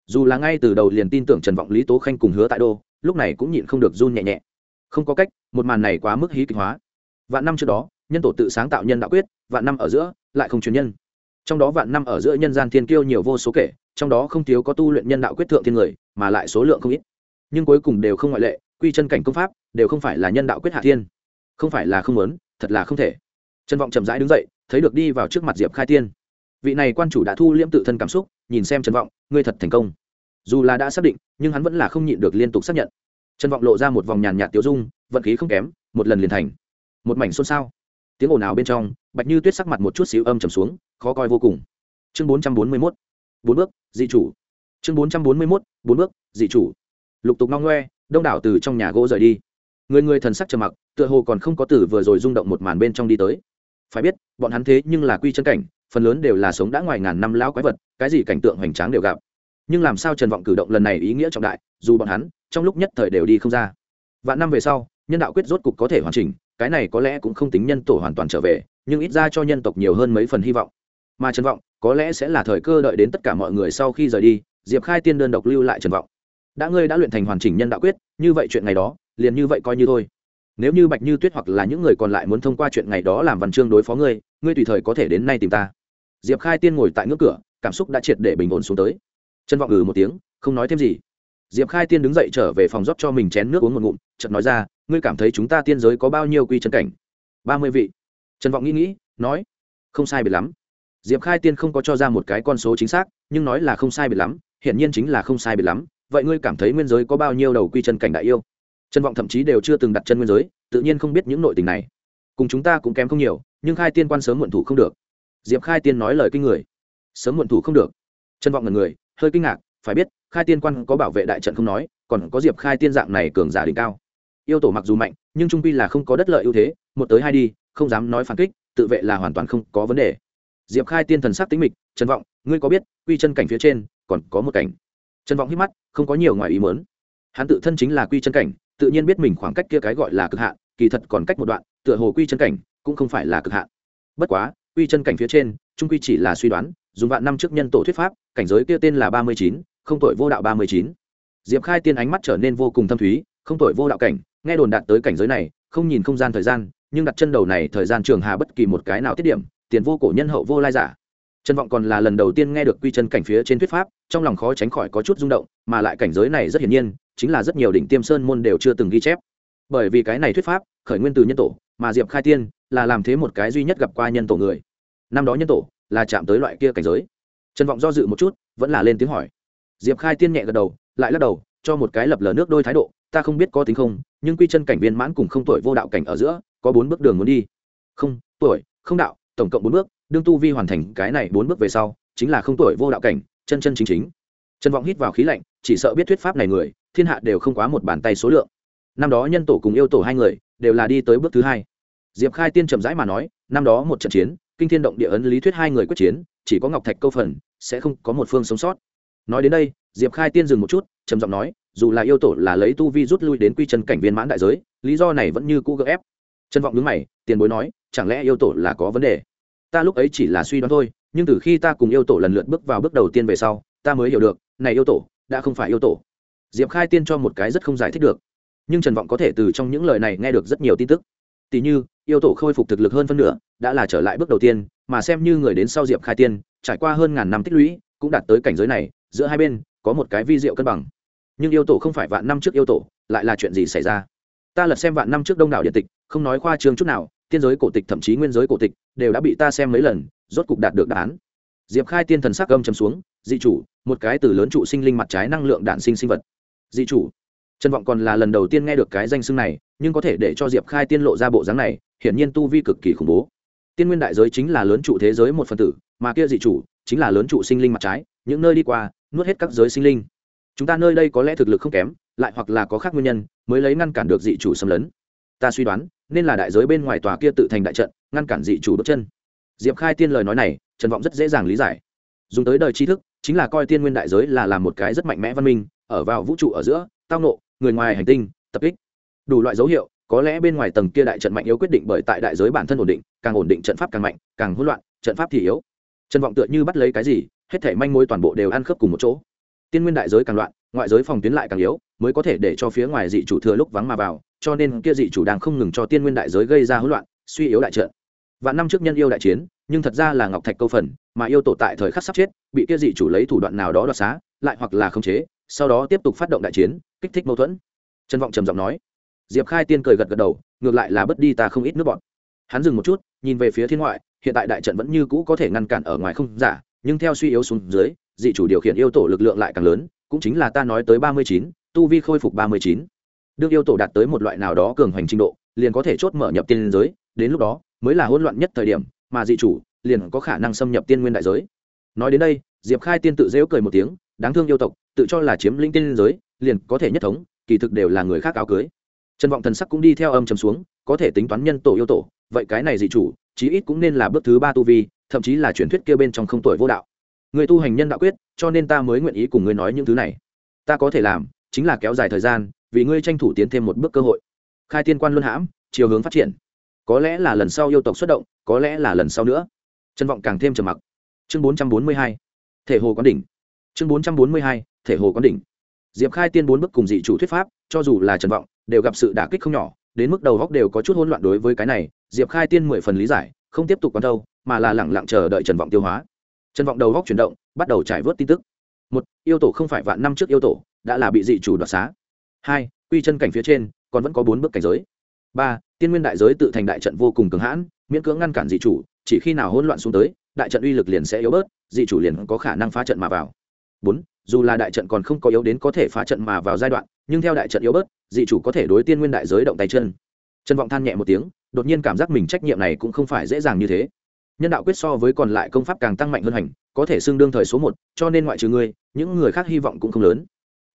Dù là ngay từ đầu liền tin tưởng trần vọng, lý tố khanh cùng hứa tại đô, lúc này cũng nhịn không được run nhẹ nhẹ. Không có cách, một màn này quá mức hí kịch hóa. Vạn năm trước đó, nhân tổ tự sáng tạo nhân đạo quyết, vạn năm ở giữa, lại không truyền nhân. Trong đó vạn năm ở giữa nhân gian thiên kiêu nhiều vô số kể, trong đó không thiếu có tu luyện nhân đạo quyết thượng thiên người, mà lại số lượng không ít nhưng cuối cùng đều không ngoại lệ, quy chân cảnh công pháp đều không phải là nhân đạo quyết hạ thiên. Không phải là không muốn, thật là không thể. Trần vọng chậm rãi đứng dậy, thấy được đi vào trước mặt diệp khai tiên. Vị này quan chủ đã thu liễm tự thân cảm xúc, nhìn xem trần vọng, ngươi thật thành công. Dù là đã xác định, nhưng hắn vẫn là không nhịn được liên tục xác nhận. Trần vọng lộ ra một vòng nhàn nhạt tiêu dung, vận khí không kém, một lần liền thành. Một mảnh xôn xao. Tiếng ồn ào bên trong, bạch như tuyết sắc mặt một chút xíu âm trầm xuống, khó coi vô cùng. Chương bốn trăm bốn mươi mốt. Bốn bước, dị chủ. Chương bốn trăm bốn mươi mốt. Bốn bước, dị chủ lục tục no ngoe, đông đảo từ trong nhà gỗ rời đi. Người người thần sắc trầm mặc, tựa hồ còn không có tử vừa rồi rung động một màn bên trong đi tới. Phải biết, bọn hắn thế nhưng là quy chân cảnh, phần lớn đều là sống đã ngoài ngàn năm lão quái vật, cái gì cảnh tượng hoành tráng đều gặp. Nhưng làm sao trần vọng cử động lần này ý nghĩa trọng đại, dù bọn hắn, trong lúc nhất thời đều đi không ra. Vạn năm về sau, nhân đạo quyết rốt cục có thể hoàn chỉnh, cái này có lẽ cũng không tính nhân tổ hoàn toàn trở về, nhưng ít ra cho nhân tộc nhiều hơn mấy phần hy vọng. Mà trần vọng, có lẽ sẽ là thời cơ đợi đến tất cả mọi người sau khi rời đi, diệp khai tiên đơn độc lưu lại trần vọng đã ngươi đã luyện thành hoàn chỉnh nhân đạo quyết, như vậy chuyện ngày đó, liền như vậy coi như thôi. Nếu như bạch như tuyết hoặc là những người còn lại muốn thông qua chuyện ngày đó làm văn chương đối phó ngươi ngươi tùy thời có thể đến nay tìm ta. Diệp khai tiên ngồi tại ngưỡng cửa, cảm xúc đã triệt để bình ổn xuống tới. Chân vọng ừ một tiếng, không nói thêm gì. Diệp khai tiên đứng dậy trở về phòng rót cho mình chén nước uống một ngụm, chợt nói ra, ngươi cảm thấy chúng ta tiên giới có bao nhiêu quy chân cảnh? Ba mươi vị. Trần vọng nghĩ nghĩ, nói, không sai biệt lắm. Diệp khai tiên không có cho ra một cái con số chính xác, nhưng nói là không sai biệt lắm, hiển nhiên chính là không sai biệt lắm vậy ngươi cảm thấy nguyên giới có bao nhiêu đầu quy chân cảnh đại yêu? Trân vọng thậm chí đều chưa từng đặt chân nguyên giới, tự nhiên không biết những nội tình này. Cùng chúng ta cũng kém không nhiều, nhưng khai tiên quan sớm muộn thủ không được. Diệp khai tiên nói lời kinh người. Sớm muộn thủ không được. Trân vọng ngần người, hơi kinh ngạc, phải biết, khai tiên quan có bảo vệ đại trận không nói, còn có diệp khai tiên dạng này cường giả đỉnh cao. Yêu tổ mặc dù mạnh, nhưng trung pi là không có đất lợi ưu thế, một tới hai đi, không dám nói phản kích, tự vệ là hoàn toàn không có vấn đề. Diệp khai tiên thần sắc tính mịch trần vọng, ngươi có biết, quy chân cảnh phía trên, còn có một cảnh trần vọng hít mắt, không có nhiều ngoài ý mớn hắn tự thân chính là quy chân cảnh, tự nhiên biết mình khoảng cách kia cái gọi là cực hạn, kỳ thật còn cách một đoạn, tựa hồ quy chân cảnh cũng không phải là cực hạn. Bất quá, quy chân cảnh phía trên, trung quy chỉ là suy đoán, dùng vạn năm trước nhân tổ thuyết pháp, cảnh giới kia tên là ba mươi chín, không tội vô đạo ba mươi chín. Diệp khai tiên ánh mắt trở nên vô cùng thâm thúy, không tội vô đạo cảnh, nghe đồn đạt tới cảnh giới này, không nhìn không gian thời gian, nhưng đặt chân đầu này thời gian trường hà bất kỳ một cái nào tiết điểm, tiền vô cổ nhân hậu vô lai giả trần vọng còn là lần đầu tiên nghe được quy chân cảnh phía trên thuyết pháp, trong lòng khó tránh khỏi có chút rung động, mà lại cảnh giới này rất hiển nhiên, chính là rất nhiều đỉnh tiêm sơn môn đều chưa từng ghi chép. Bởi vì cái này thuyết pháp, khởi nguyên từ nhân tổ, mà diệp khai tiên là làm thế một cái duy nhất gặp qua nhân tổ người. Năm đó nhân tổ là chạm tới loại kia cảnh giới. Trần vọng do dự một chút, vẫn là lên tiếng hỏi. Diệp khai tiên nhẹ gật đầu, lại lắc đầu, cho một cái lập lờ nước đôi thái độ, ta không biết có tính không, nhưng quy chân cảnh viên mãn cùng không tuổi vô đạo cảnh ở giữa, có bốn bước đường muốn đi. Không, tuổi, không đạo tổng cộng bốn bước, đương tu vi hoàn thành cái này bốn bước về sau, chính là không tuổi vô đạo cảnh, chân chân chính chính. Trần vọng hít vào khí lạnh, chỉ sợ biết thuyết pháp này người, thiên hạ đều không quá một bàn tay số lượng. Năm đó nhân tổ cùng yêu tổ hai người, đều là đi tới bước thứ hai. Diệp khai tiên chậm rãi mà nói, năm đó một trận chiến, kinh thiên động địa ấn lý thuyết hai người quyết chiến, chỉ có ngọc thạch câu phần, sẽ không có một phương sống sót. Nói đến đây, diệp khai tiên dừng một chút, trầm giọng nói, dù là yêu tổ là lấy tu vi rút lui đến quy chân cảnh viên mãn đại giới, lý do này vẫn như cũ gượng ép trân vọng nhướng mày, tiền bối nói, chẳng lẽ yêu tổ là có vấn đề? Ta lúc ấy chỉ là suy đoán thôi, nhưng từ khi ta cùng yêu tổ lần lượt bước vào bước đầu tiên về sau, ta mới hiểu được, này yêu tổ, đã không phải yêu tổ. Diệp khai tiên cho một cái rất không giải thích được. Nhưng trần vọng có thể từ trong những lời này nghe được rất nhiều tin tức. Tỉ như, yêu tổ khôi phục thực lực hơn phân nửa, đã là trở lại bước đầu tiên, mà xem như người đến sau diệp khai tiên, trải qua hơn ngàn năm tích lũy, cũng đạt tới cảnh giới này, giữa hai bên, có một cái vi diệu cân bằng. Nhưng yêu tổ không phải vạn năm trước yêu tổ, lại là chuyện gì xảy ra? Ta lật xem vạn năm trước đông đảo điện tịch, không nói khoa trương chút nào, tiên giới cổ tịch thậm chí nguyên giới cổ tịch đều đã bị ta xem mấy lần, rốt cục đạt được đáp án. Diệp khai tiên thần sắc âm chấm xuống, dị chủ, một cái từ lớn trụ sinh linh mặt trái năng lượng đạn sinh sinh vật. Dị chủ, trần vọng còn là lần đầu tiên nghe được cái danh xưng này, nhưng có thể để cho diệp khai tiên lộ ra bộ dáng này, hiển nhiên tu vi cực kỳ khủng bố. Tiên nguyên đại giới chính là lớn trụ thế giới một phần tử, mà kia dị chủ chính là lớn trụ sinh linh mặt trái, những nơi đi qua, nuốt hết các giới sinh linh. Chúng ta nơi đây có lẽ thực lực không kém, lại hoặc là có khác nguyên nhân mới lấy ngăn cản được dị chủ xâm lấn. Ta suy đoán, nên là đại giới bên ngoài tòa kia tự thành đại trận, ngăn cản dị chủ bước chân. Diệp khai tiên lời nói này, trần vọng rất dễ dàng lý giải. Dùng tới đời tri thức, chính là coi tiên nguyên đại giới là làm một cái rất mạnh mẽ văn minh, ở vào vũ trụ ở giữa, tao nộ người ngoài hành tinh, tập kích. Đủ loại dấu hiệu, có lẽ bên ngoài tầng kia đại trận mạnh yếu quyết định bởi tại đại giới bản thân ổn định, càng ổn định trận pháp càng mạnh, càng hỗn loạn, trận pháp thì yếu. Trần vọng tựa như bắt lấy cái gì, hết thể manh mối toàn bộ đều ăn khớp cùng một chỗ. Tiên nguyên đại giới càng loạn ngoại giới phòng tuyến lại càng yếu, mới có thể để cho phía ngoài dị chủ thừa lúc vắng mà vào, cho nên kia dị chủ đang không ngừng cho tiên nguyên đại giới gây ra hỗn loạn, suy yếu đại trận. Vạn năm trước nhân yêu đại chiến, nhưng thật ra là ngọc thạch câu phần, mà yêu tổ tại thời khắc sắp chết, bị kia dị chủ lấy thủ đoạn nào đó đoạt xá, lại hoặc là khống chế, sau đó tiếp tục phát động đại chiến, kích thích mâu thuẫn. Trân vọng trầm giọng nói. Diệp khai tiên cười gật gật đầu, ngược lại là bất đi ta không ít nước bọn. Hắn dừng một chút, nhìn về phía thiên ngoại, hiện tại đại trận vẫn như cũ có thể ngăn cản ở ngoài không giả, nhưng theo suy yếu xuống dưới, dị chủ điều khiển yêu tổ lực lượng lại càng lớn cũng chính là ta nói tới ba mươi chín, tu vi khôi phục ba mươi chín. Đương yêu tổ đạt tới một loại nào đó cường hoành trình độ, liền có thể chốt mở nhập tiên giới, đến lúc đó mới là hỗn loạn nhất thời điểm, mà dị chủ liền có khả năng xâm nhập tiên nguyên đại giới. Nói đến đây, diệp khai tiên tự dễu cười một tiếng, đáng thương yêu tộc, tự cho là chiếm lĩnh tiên giới, liền có thể nhất thống, kỳ thực đều là người khác áo cưới. Trần vọng thần sắc cũng đi theo âm trầm xuống, có thể tính toán nhân tổ yêu tổ, vậy cái này dị chủ, chí ít cũng nên là bước thứ ba tu vi, thậm chí là truyền thuyết kia bên trong không tuổi vô đạo người tu hành nhân đạo quyết, cho nên ta mới nguyện ý cùng ngươi nói những thứ này. Ta có thể làm, chính là kéo dài thời gian, vì ngươi tranh thủ tiến thêm một bước cơ hội. Khai tiên quan luân hãm, chiều hướng phát triển. Có lẽ là lần sau yêu tộc xuất động, có lẽ là lần sau nữa. Trân vọng càng thêm trầm mặc. Chương bốn trăm bốn mươi hai, thể hồ quán đỉnh. Chương bốn trăm bốn mươi hai, thể hồ quán đỉnh. Diệp khai tiên bốn bước cùng dị chủ thuyết pháp, cho dù là trần vọng, đều gặp sự đả kích không nhỏ, đến mức đầu góc đều có chút hỗn loạn đối với cái này, diệp khai tiên mười phần lý giải, không tiếp tục quan đâu, mà là lẳng lặng chờ đợi trần vọng tiêu hóa trần vọng đầu góc chuyển động, bắt đầu trải vớt tin tức. Một, yêu tổ không phải vạn năm trước yêu tổ, đã là bị dị chủ đoạt xá. Hai, quy chân cảnh phía trên, còn vẫn có bốn bước cảnh giới. Ba, tiên nguyên đại giới tự thành đại trận vô cùng cường hãn, miễn cưỡng ngăn cản dị chủ, chỉ khi nào hỗn loạn xuống tới, đại trận uy lực liền sẽ yếu bớt, dị chủ liền có khả năng phá trận mà vào. Bốn, dù là đại trận còn không có yếu đến có thể phá trận mà vào giai đoạn, nhưng theo đại trận yếu bớt, dị chủ có thể đối tiên nguyên đại giới động tay chân. Trần vọng than nhẹ một tiếng, đột nhiên cảm giác mình trách nhiệm này cũng không phải dễ dàng như thế nhân đạo quyết so với còn lại công pháp càng tăng mạnh hơn hành, có thể xưng đương thời số một, cho nên ngoại trừ ngươi, những người khác hy vọng cũng không lớn.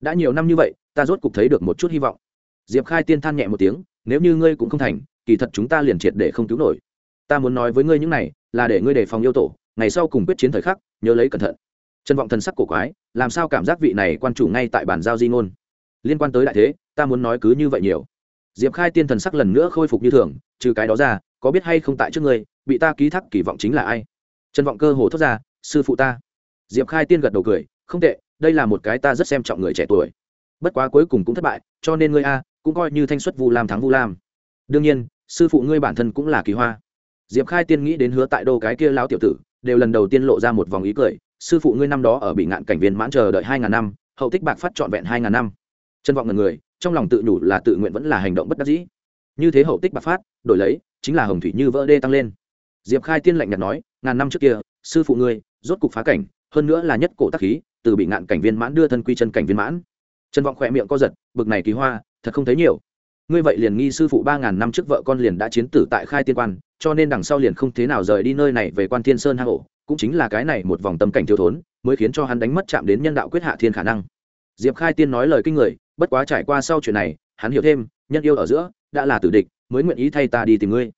Đã nhiều năm như vậy, ta rốt cục thấy được một chút hy vọng. Diệp khai tiên than nhẹ một tiếng, nếu như ngươi cũng không thành, kỳ thật chúng ta liền triệt để không cứu nổi. Ta muốn nói với ngươi những này, là để ngươi đề phòng yêu tổ, ngày sau cùng quyết chiến thời khắc, nhớ lấy cẩn thận. Trân vọng thần sắc cổ quái, làm sao cảm giác vị này quan chủ ngay tại bản giao di ngôn? Liên quan tới đại thế, ta muốn nói cứ như vậy nhiều. Diệp khai tiên thần sắc lần nữa khôi phục như thường trừ cái đó ra, có biết hay không tại trước ngươi, bị ta ký thác kỳ vọng chính là ai? Trần vọng cơ hồ thốt ra, sư phụ ta. Diệp khai tiên gật đầu cười, không tệ, đây là một cái ta rất xem trọng người trẻ tuổi. Bất quá cuối cùng cũng thất bại, cho nên ngươi a, cũng coi như thanh xuất vu lam thắng vu lam. Đương nhiên, sư phụ ngươi bản thân cũng là kỳ hoa. Diệp khai tiên nghĩ đến hứa tại đô cái kia lão tiểu tử, đều lần đầu tiên lộ ra một vòng ý cười, sư phụ ngươi năm đó ở bị ngạn cảnh viên mãn chờ đợi hai ngàn năm, hậu tích bạc phát trọn vẹn hai ngàn năm. Chân vọng ngần người, trong lòng tự nhủ là tự nguyện vẫn là hành động bất đắc dĩ như thế hậu tích bạc phát, đổi lấy, chính là hồng thủy như vỡ đê tăng lên. Diệp khai tiên lạnh nhạt nói, ngàn năm trước kia, sư phụ ngươi, rốt cục phá cảnh, hơn nữa là nhất cổ tác khí, từ bị ngạn cảnh viên mãn đưa thân quy chân cảnh viên mãn. Trần vọng khỏe miệng co giật, bực này kỳ hoa, thật không thấy nhiều. Ngươi vậy liền nghi sư phụ ba ngàn năm trước vợ con liền đã chiến tử tại khai tiên quan, cho nên đằng sau liền không thế nào rời đi nơi này về quan thiên sơn hang ổ, cũng chính là cái này một vòng tâm cảnh thiếu thốn, mới khiến cho hắn đánh mất chạm đến nhân đạo quyết hạ thiên khả năng. Diệp khai tiên nói lời kinh người, bất quá trải qua sau chuyện này hắn hiểu thêm, nhân yêu ở giữa, đã là tử địch, mới nguyện ý thay ta đi tìm ngươi.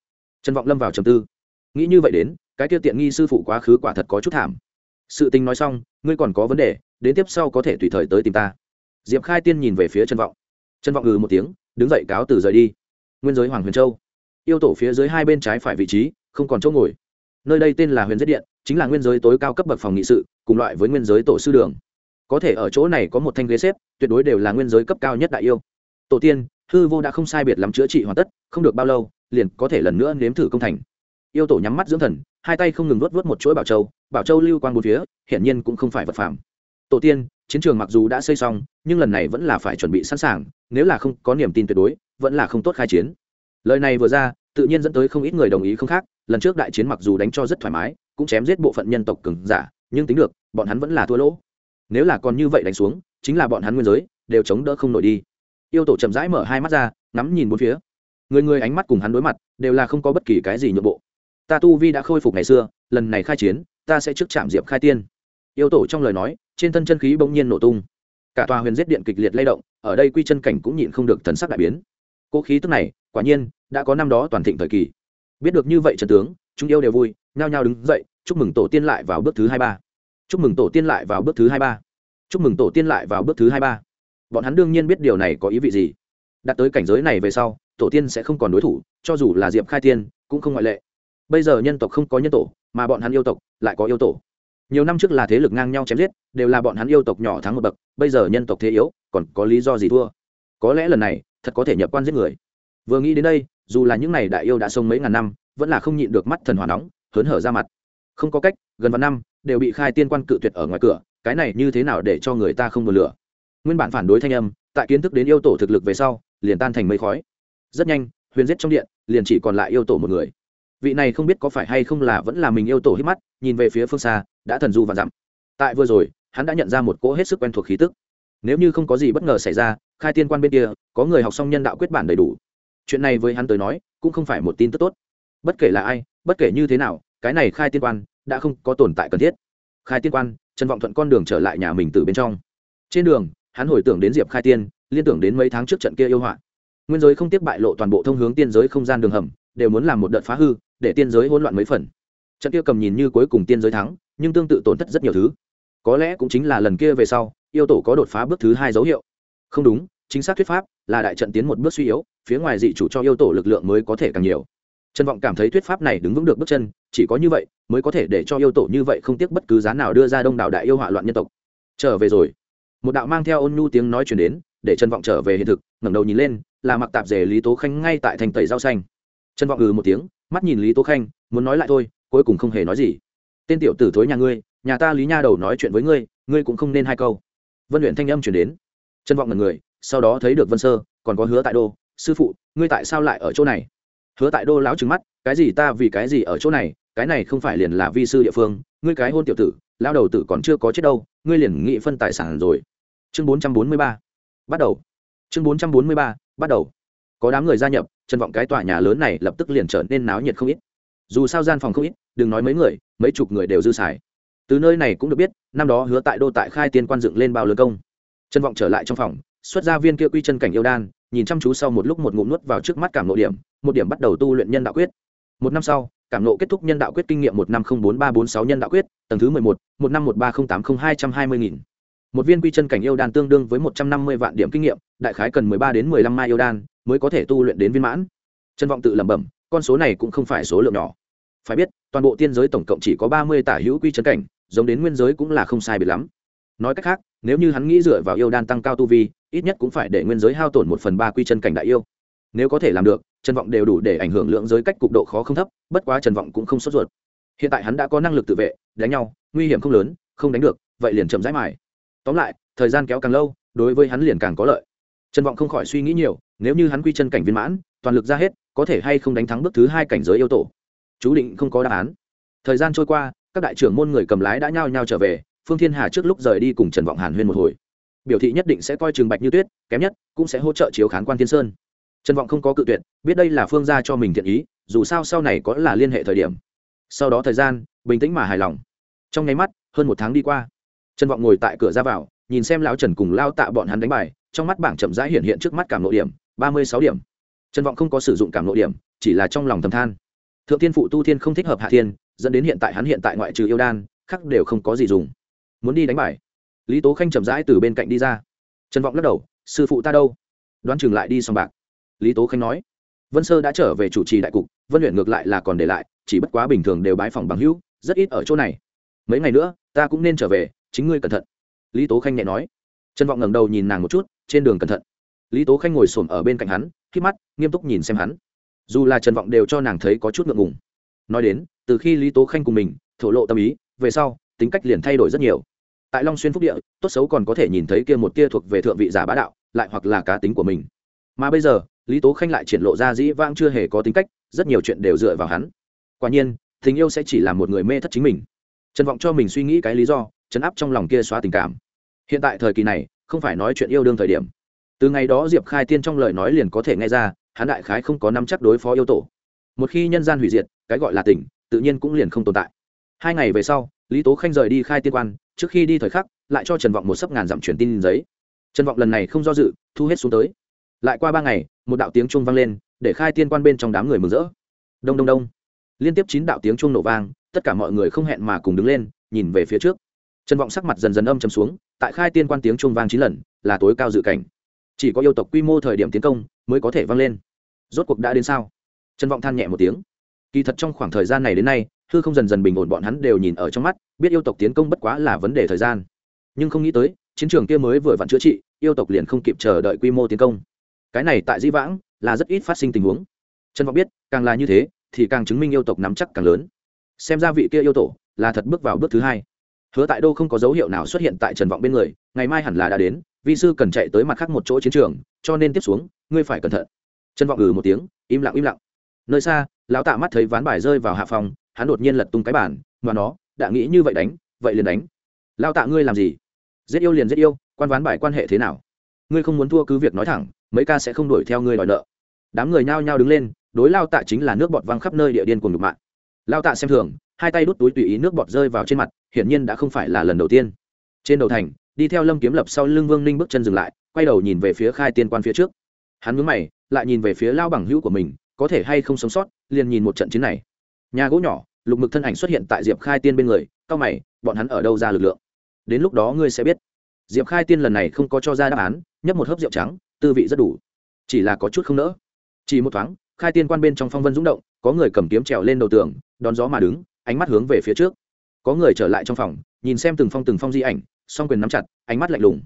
Trần vọng lâm vào trầm tư. Nghĩ như vậy đến, cái tiêu tiện nghi sư phụ quá khứ quả thật có chút thảm. Sự tình nói xong, ngươi còn có vấn đề, đến tiếp sau có thể tùy thời tới tìm ta. Diệp khai tiên nhìn về phía trần vọng. Trần vọng ừ một tiếng, đứng dậy cáo từ rời đi. Nguyên giới hoàng huyền châu. Yêu tổ phía dưới hai bên trái phải vị trí, không còn chỗ ngồi. Nơi đây tên là huyền giết điện, chính là nguyên giới tối cao cấp bậc phòng nghị sự, cùng loại với nguyên giới tổ sư đường. Có thể ở chỗ này có một thanh ghế xếp, tuyệt đối đều là nguyên giới cấp cao nhất đại yêu tổ tiên, hư vô đã không sai biệt lắm chữa trị hoàn tất, không được bao lâu, liền có thể lần nữa nếm thử công thành. Yêu tổ nhắm mắt dưỡng thần, hai tay không ngừng vớt vớt một chuỗi bảo châu bảo châu lưu quang một phía, hiển nhiên cũng không phải vật phẩm tổ tiên, chiến trường mặc dù đã xây xong, nhưng lần này vẫn là phải chuẩn bị sẵn sàng, nếu là không có niềm tin tuyệt đối, vẫn là không tốt khai chiến. Lời này vừa ra, tự nhiên dẫn tới không ít người đồng ý không khác, lần trước đại chiến mặc dù đánh cho rất thoải mái, cũng chém giết bộ phận nhân tộc cường giả, nhưng tính được, bọn hắn vẫn là thua lỗ. Nếu là còn như vậy đánh xuống, chính là bọn hắn nguyên giới, đều chống đỡ không nổi đi yêu tổ chậm rãi mở hai mắt ra, ngắm nhìn bốn phía. Người người ánh mắt cùng hắn đối mặt, đều là không có bất kỳ cái gì nhượng bộ. Ta tu vi đã khôi phục ngày xưa, lần này khai chiến, ta sẽ trước chạm diệp khai tiên. Yêu tổ trong lời nói, trên thân chân khí bỗng nhiên nổ tung. Cả tòa huyền giết điện kịch liệt lay động, ở đây quy chân cảnh cũng nhịn không được thần sắc đại biến. Cố khí tức này, quả nhiên, đã có năm đó toàn thịnh thời kỳ. Biết được như vậy trần tướng, chúng yêu đều vui, nhao nhao đứng dậy, chúc mừng tổ tiên lại vào bước thứ hai ba. Chúc mừng tổ tiên lại vào bước thứ hai ba. Chúc mừng tổ tiên lại vào bước thứ hai ba bọn hắn đương nhiên biết điều này có ý vị gì. Đạt tới cảnh giới này về sau, tổ tiên sẽ không còn đối thủ, cho dù là diệp khai tiên cũng không ngoại lệ. Bây giờ nhân tộc không có nhân tổ, mà bọn hắn yêu tộc lại có yêu tổ. Nhiều năm trước là thế lực ngang nhau chém giết, đều là bọn hắn yêu tộc nhỏ thắng một bậc, bây giờ nhân tộc thế yếu, còn có lý do gì thua? Có lẽ lần này, thật có thể nhập quan giết người. Vừa nghĩ đến đây, dù là những n à y đại yêu đã sông mấy ngàn năm, vẫn là không nhịn được mắt thần hỏa nóng, hớn hở ra mặt. Không có cách, gần vạn năm, đều bị khai tiên quan cự tuyệt ở ngoài cửa, cái này như thế nào để cho người ta không vừa lửa? Nguyên bản phản đối thanh âm, tại kiến thức đến yêu tổ thực lực về sau, liền tan thành mây khói. Rất nhanh, huyền giết trong điện, liền chỉ còn lại yêu tổ một người. Vị này không biết có phải hay không là vẫn là mình yêu tổ hít mắt, nhìn về phía phương xa, đã thần du và dặm. Tại vừa rồi, hắn đã nhận ra một cỗ hết sức quen thuộc khí tức. Nếu như không có gì bất ngờ xảy ra, khai tiên quan bên kia, có người học xong nhân đạo quyết bản đầy đủ. Chuyện này với hắn tới nói, cũng không phải một tin tức tốt. Bất kể là ai, bất kể như thế nào, cái này khai tiên quan, đã không có tồn tại cần thiết. Khai tiên quan, trần vọng thuận con đường trở lại nhà mình từ bên trong. Trên đường hắn hồi tưởng đến diệp khai tiên, liên tưởng đến mấy tháng trước trận kia yêu họa. Nguyên giới không tiếp bại lộ toàn bộ thông hướng tiên giới không gian đường hầm, đều muốn làm một đợt phá hư, để tiên giới hỗn loạn mấy phần. Trận kia cầm nhìn như cuối cùng tiên giới thắng, nhưng tương tự tổn thất rất nhiều thứ. Có lẽ cũng chính là lần kia về sau, yêu tổ có đột phá bước thứ hai dấu hiệu. Không đúng, chính xác thuyết pháp là đại trận tiến một bước suy yếu, phía ngoài dị chủ cho yêu tổ lực lượng mới có thể càng nhiều. Trần vọng cảm thấy thuyết pháp này đứng vững được bước chân, chỉ có như vậy mới có thể để cho yêu tổ như vậy không tiếc bất cứ giá nào đưa ra đông đảo đại yêu hỏa loạn nhân tộc. Trở về rồi một đạo mang theo ôn nhu tiếng nói chuyển đến, để trần vọng trở về hiện thực, ngẩng đầu nhìn lên, là mặc tạp rể lý tố khanh ngay tại thành tẩy rau xanh. Trần vọng ừ một tiếng, mắt nhìn lý tố khanh, muốn nói lại thôi, cuối cùng không hề nói gì. Tên tiểu tử thối nhà ngươi, nhà ta lý nha đầu nói chuyện với ngươi ngươi cũng không nên hai câu. Vân luyện thanh âm chuyển đến. Trần vọng ngần người, sau đó thấy được vân sơ, còn có hứa tại đô, sư phụ, ngươi tại sao lại ở chỗ này? Hứa tại đô lão trừng mắt, cái gì ta vì cái gì ở chỗ này, cái này không phải liền là vi sư địa phương, ngươi cái hôn tiểu tử lao đầu tử còn chưa có chết đâu, ngươi liền nghị phân tài sản rồi chương bốn trăm bốn mươi ba, bắt đầu. Chương bốn trăm bốn mươi ba, bắt đầu. Có đám người gia nhập, trần vọng cái tòa nhà lớn này lập tức liền trở nên náo nhiệt không ít. Dù sao gian phòng không ít, đừng nói mấy người, mấy chục người đều dư xài. Từ nơi này cũng được biết, năm đó hứa tại đô tại khai tiên quan dựng lên bao lớn công. Trân vọng trở lại trong phòng, xuất ra viên kia quy chân cảnh yêu đan, nhìn chăm chú sau một lúc một ngụm nuốt vào trước mắt cảm nộ điểm, một điểm bắt đầu tu luyện nhân đạo quyết. Một năm sau, cảm nộ kết thúc nhân đạo quyết kinh nghiệm một năm không bốn ba bốn sáu nhân đạo quyết, tầng thứ mười một một năm một ba không tám không hai trăm hai mươi nghìn một viên quy chân cảnh yêu đan tương đương với một trăm năm mươi vạn điểm kinh nghiệm, đại khái cần mười ba đến mười lăm mai yêu đan mới có thể tu luyện đến viên mãn. Trân vọng tự lẩm bẩm, con số này cũng không phải số lượng nhỏ. Phải biết, toàn bộ tiên giới tổng cộng chỉ có ba mươi tả hữu quy chân cảnh, giống đến nguyên giới cũng là không sai biệt lắm. Nói cách khác, nếu như hắn nghĩ dựa vào yêu đan tăng cao tu vi, ít nhất cũng phải để nguyên giới hao tổn một phần ba quy chân cảnh đại yêu. Nếu có thể làm được trần vọng đều đủ để ảnh hưởng lượng giới cách cục độ khó không thấp, bất quá trần vọng cũng không sốt ruột. Hiện tại hắn đã có năng lực tự vệ, đánh nhau, nguy hiểm không lớn, không đánh được, vậy liền chậm rãi mải tóm lại, thời gian kéo càng lâu, đối với hắn liền càng có lợi. Trần vọng không khỏi suy nghĩ nhiều, nếu như hắn quy chân cảnh viên mãn, toàn lực ra hết, có thể hay không đánh thắng bước thứ hai cảnh giới yêu tổ? Chú định không có đáp án. Thời gian trôi qua, các đại trưởng môn người cầm lái đã nhao nhao trở về, phương thiên hà trước lúc rời đi cùng trần vọng hàn huyên một hồi. Biểu thị nhất định sẽ coi trường bạch như tuyết, kém nhất cũng sẽ hỗ trợ chiếu khán quan thiên sơn. Trần vọng không có cự tuyệt, biết đây là phương gia cho mình thiện ý, dù sao sau này có là liên hệ thời điểm. Sau đó thời gian, bình tĩnh mà hài lòng. Trong nháy mắt, hơn một tháng đi qua trần vọng ngồi tại cửa ra vào, nhìn xem lão trần cùng lao tạ bọn hắn đánh bài, trong mắt bảng chậm rãi hiện hiện trước mắt cảm nội điểm, ba mươi sáu điểm. Trần vọng không có sử dụng cảm nội điểm, chỉ là trong lòng thầm than. Thượng tiên phụ tu thiên không thích hợp hạ thiên, dẫn đến hiện tại hắn hiện tại ngoại trừ yêu đan khắc đều không có gì dùng. Muốn đi đánh bài. Lý tố khanh chậm rãi từ bên cạnh đi ra. Trần vọng lắc đầu, sư phụ ta đâu? Đoán chừng lại đi xong bạc. Lý tố khanh nói, vân sơ đã trở về chủ trì đại cục, vân luyện ngược lại là còn để lại, chỉ bất quá bình thường đều bái phòng bằng hữu, rất ít ở chỗ này. Mấy ngày nữa, ta cũng nên trở về chính ngươi cẩn thận. Lý tố khanh nhẹ nói. Trần vọng ngẩng đầu nhìn nàng một chút, trên đường cẩn thận. Lý tố khanh ngồi s ổ m ở bên cạnh hắn k mắt, nghiêm túc nhìn xem hắn. Dù là trần vọng đều cho nàng thấy có chút ngượng ngùng. Nói đến, từ khi lý tố khanh cùng mình thổ lộ tâm ý, về sau, tính cách liền thay đổi rất nhiều. Tại long xuyên phúc địa, tốt xấu còn có thể nhìn thấy kia một tia thuộc về thượng vị giả bá đạo, lại hoặc là cá tính của mình. Mà bây giờ, lý tố khanh lại triển lộ ra dĩ vãng chưa hề có tính cách, rất nhiều chuyện đều dựa vào hắn. Quả nhiên, tình yêu sẽ chỉ là một người mê thất chính mình. Trần vọng cho mình suy nghĩ cái lý do chấn áp trong lòng kia xóa tình cảm. Hiện tại thời kỳ này, không phải nói chuyện yêu đương thời điểm. Từ ngày đó diệp khai tiên trong lời nói liền có thể nghe ra, hắn đại khái không có năm chắc đối phó yêu tổ. Một khi nhân gian hủy diệt, cái gọi là tỉnh, tự nhiên cũng liền không tồn tại. Hai ngày về sau, lý tố khanh rời đi khai tiên quan, trước khi đi thời khắc, lại cho trần vọng một sấp ngàn dặm truyền tin giấy. Trần vọng lần này không do dự, thu hết xuống tới. Lại qua ba ngày, một đạo tiếng chuông vang lên, để khai tiên quan bên trong đám người mừng rỡ. Đông đông đông. Liên tiếp chín đạo tiếng chuông nổ vang, tất cả mọi người không hẹn mà cùng đứng lên, nhìn về phía trước trần vọng sắc mặt dần dần âm chầm xuống, tại khai tiên quan tiếng chuông vang chín lần, là tối cao dự cảnh. Chỉ có yêu tộc quy mô thời điểm tiến công, mới có thể vang lên. Rốt cuộc đã đến sao? Trần vọng than nhẹ một tiếng. Kỳ thật trong khoảng thời gian này đến nay, hư không dần dần bình ổn, bọn hắn đều nhìn ở trong mắt, biết yêu tộc tiến công bất quá là vấn đề thời gian. Nhưng không nghĩ tới, chiến trường kia mới vừa vặn chữa trị, yêu tộc liền không kịp chờ đợi quy mô tiến công. Cái này tại di vãng, là rất ít phát sinh tình huống. Trần vọng biết, càng là như thế, thì càng chứng minh yêu tộc nắm chắc càng lớn. Xem ra vị kia yêu tổ, là thật bước vào bước thứ hai hứa tại đô không có dấu hiệu nào xuất hiện tại trần vọng bên người, ngày mai hẳn là đã đến, vi sư cần chạy tới mặt khác một chỗ chiến trường, cho nên tiếp xuống, ngươi phải cẩn thận. Trần vọng ừ một tiếng, im lặng im lặng. Nơi xa, lão tạ mắt thấy ván bài rơi vào hạ phòng, hắn đột nhiên lật tung cái bản mà nó, đã nghĩ như vậy đánh, vậy liền đánh. Lao tạ ngươi làm gì? Giết yêu liền giết yêu, quan ván bài quan hệ thế nào? Ngươi không muốn thua cứ việc nói thẳng, mấy ca sẽ không đuổi theo ngươi đòi nợ. Đám người nhao nhao đứng lên, đối lao tạ chính là nước bọt văng khắp nơi địa điên cùng nhục mạng lao tạ xem thường hai tay đút túi tùy ý nước bọt rơi vào trên mặt, hiển nhiên đã không phải là lần đầu tiên. Trên đầu thành, đi theo lâm kiếm lập sau lưng vương ninh bước chân dừng lại, quay đầu nhìn về phía khai tiên quan phía trước. Hắn mướn mày, lại nhìn về phía lao bằng hữu của mình, có thể hay không sống sót, liền nhìn một trận chiến này. Nhà gỗ nhỏ, lục mực thân ảnh xuất hiện tại diệp khai tiên bên người cao mày, bọn hắn ở đâu ra lực lượng? Đến lúc đó ngươi sẽ biết. Diệp khai tiên lần này không có cho ra đáp án, nhấp một hớp rượu trắng, tư vị rất đủ. Chỉ là có chút không nỡ. Chỉ một thoáng, khai tiên quan bên trong phong vân rúng động, có người cầm kiếm trèo lên đầu tường, đón gió mà đứng ánh mắt hướng về phía trước. Có người trở lại trong phòng, nhìn xem từng phong từng phong di ảnh, song quyền nắm chặt, ánh mắt lạnh lùng.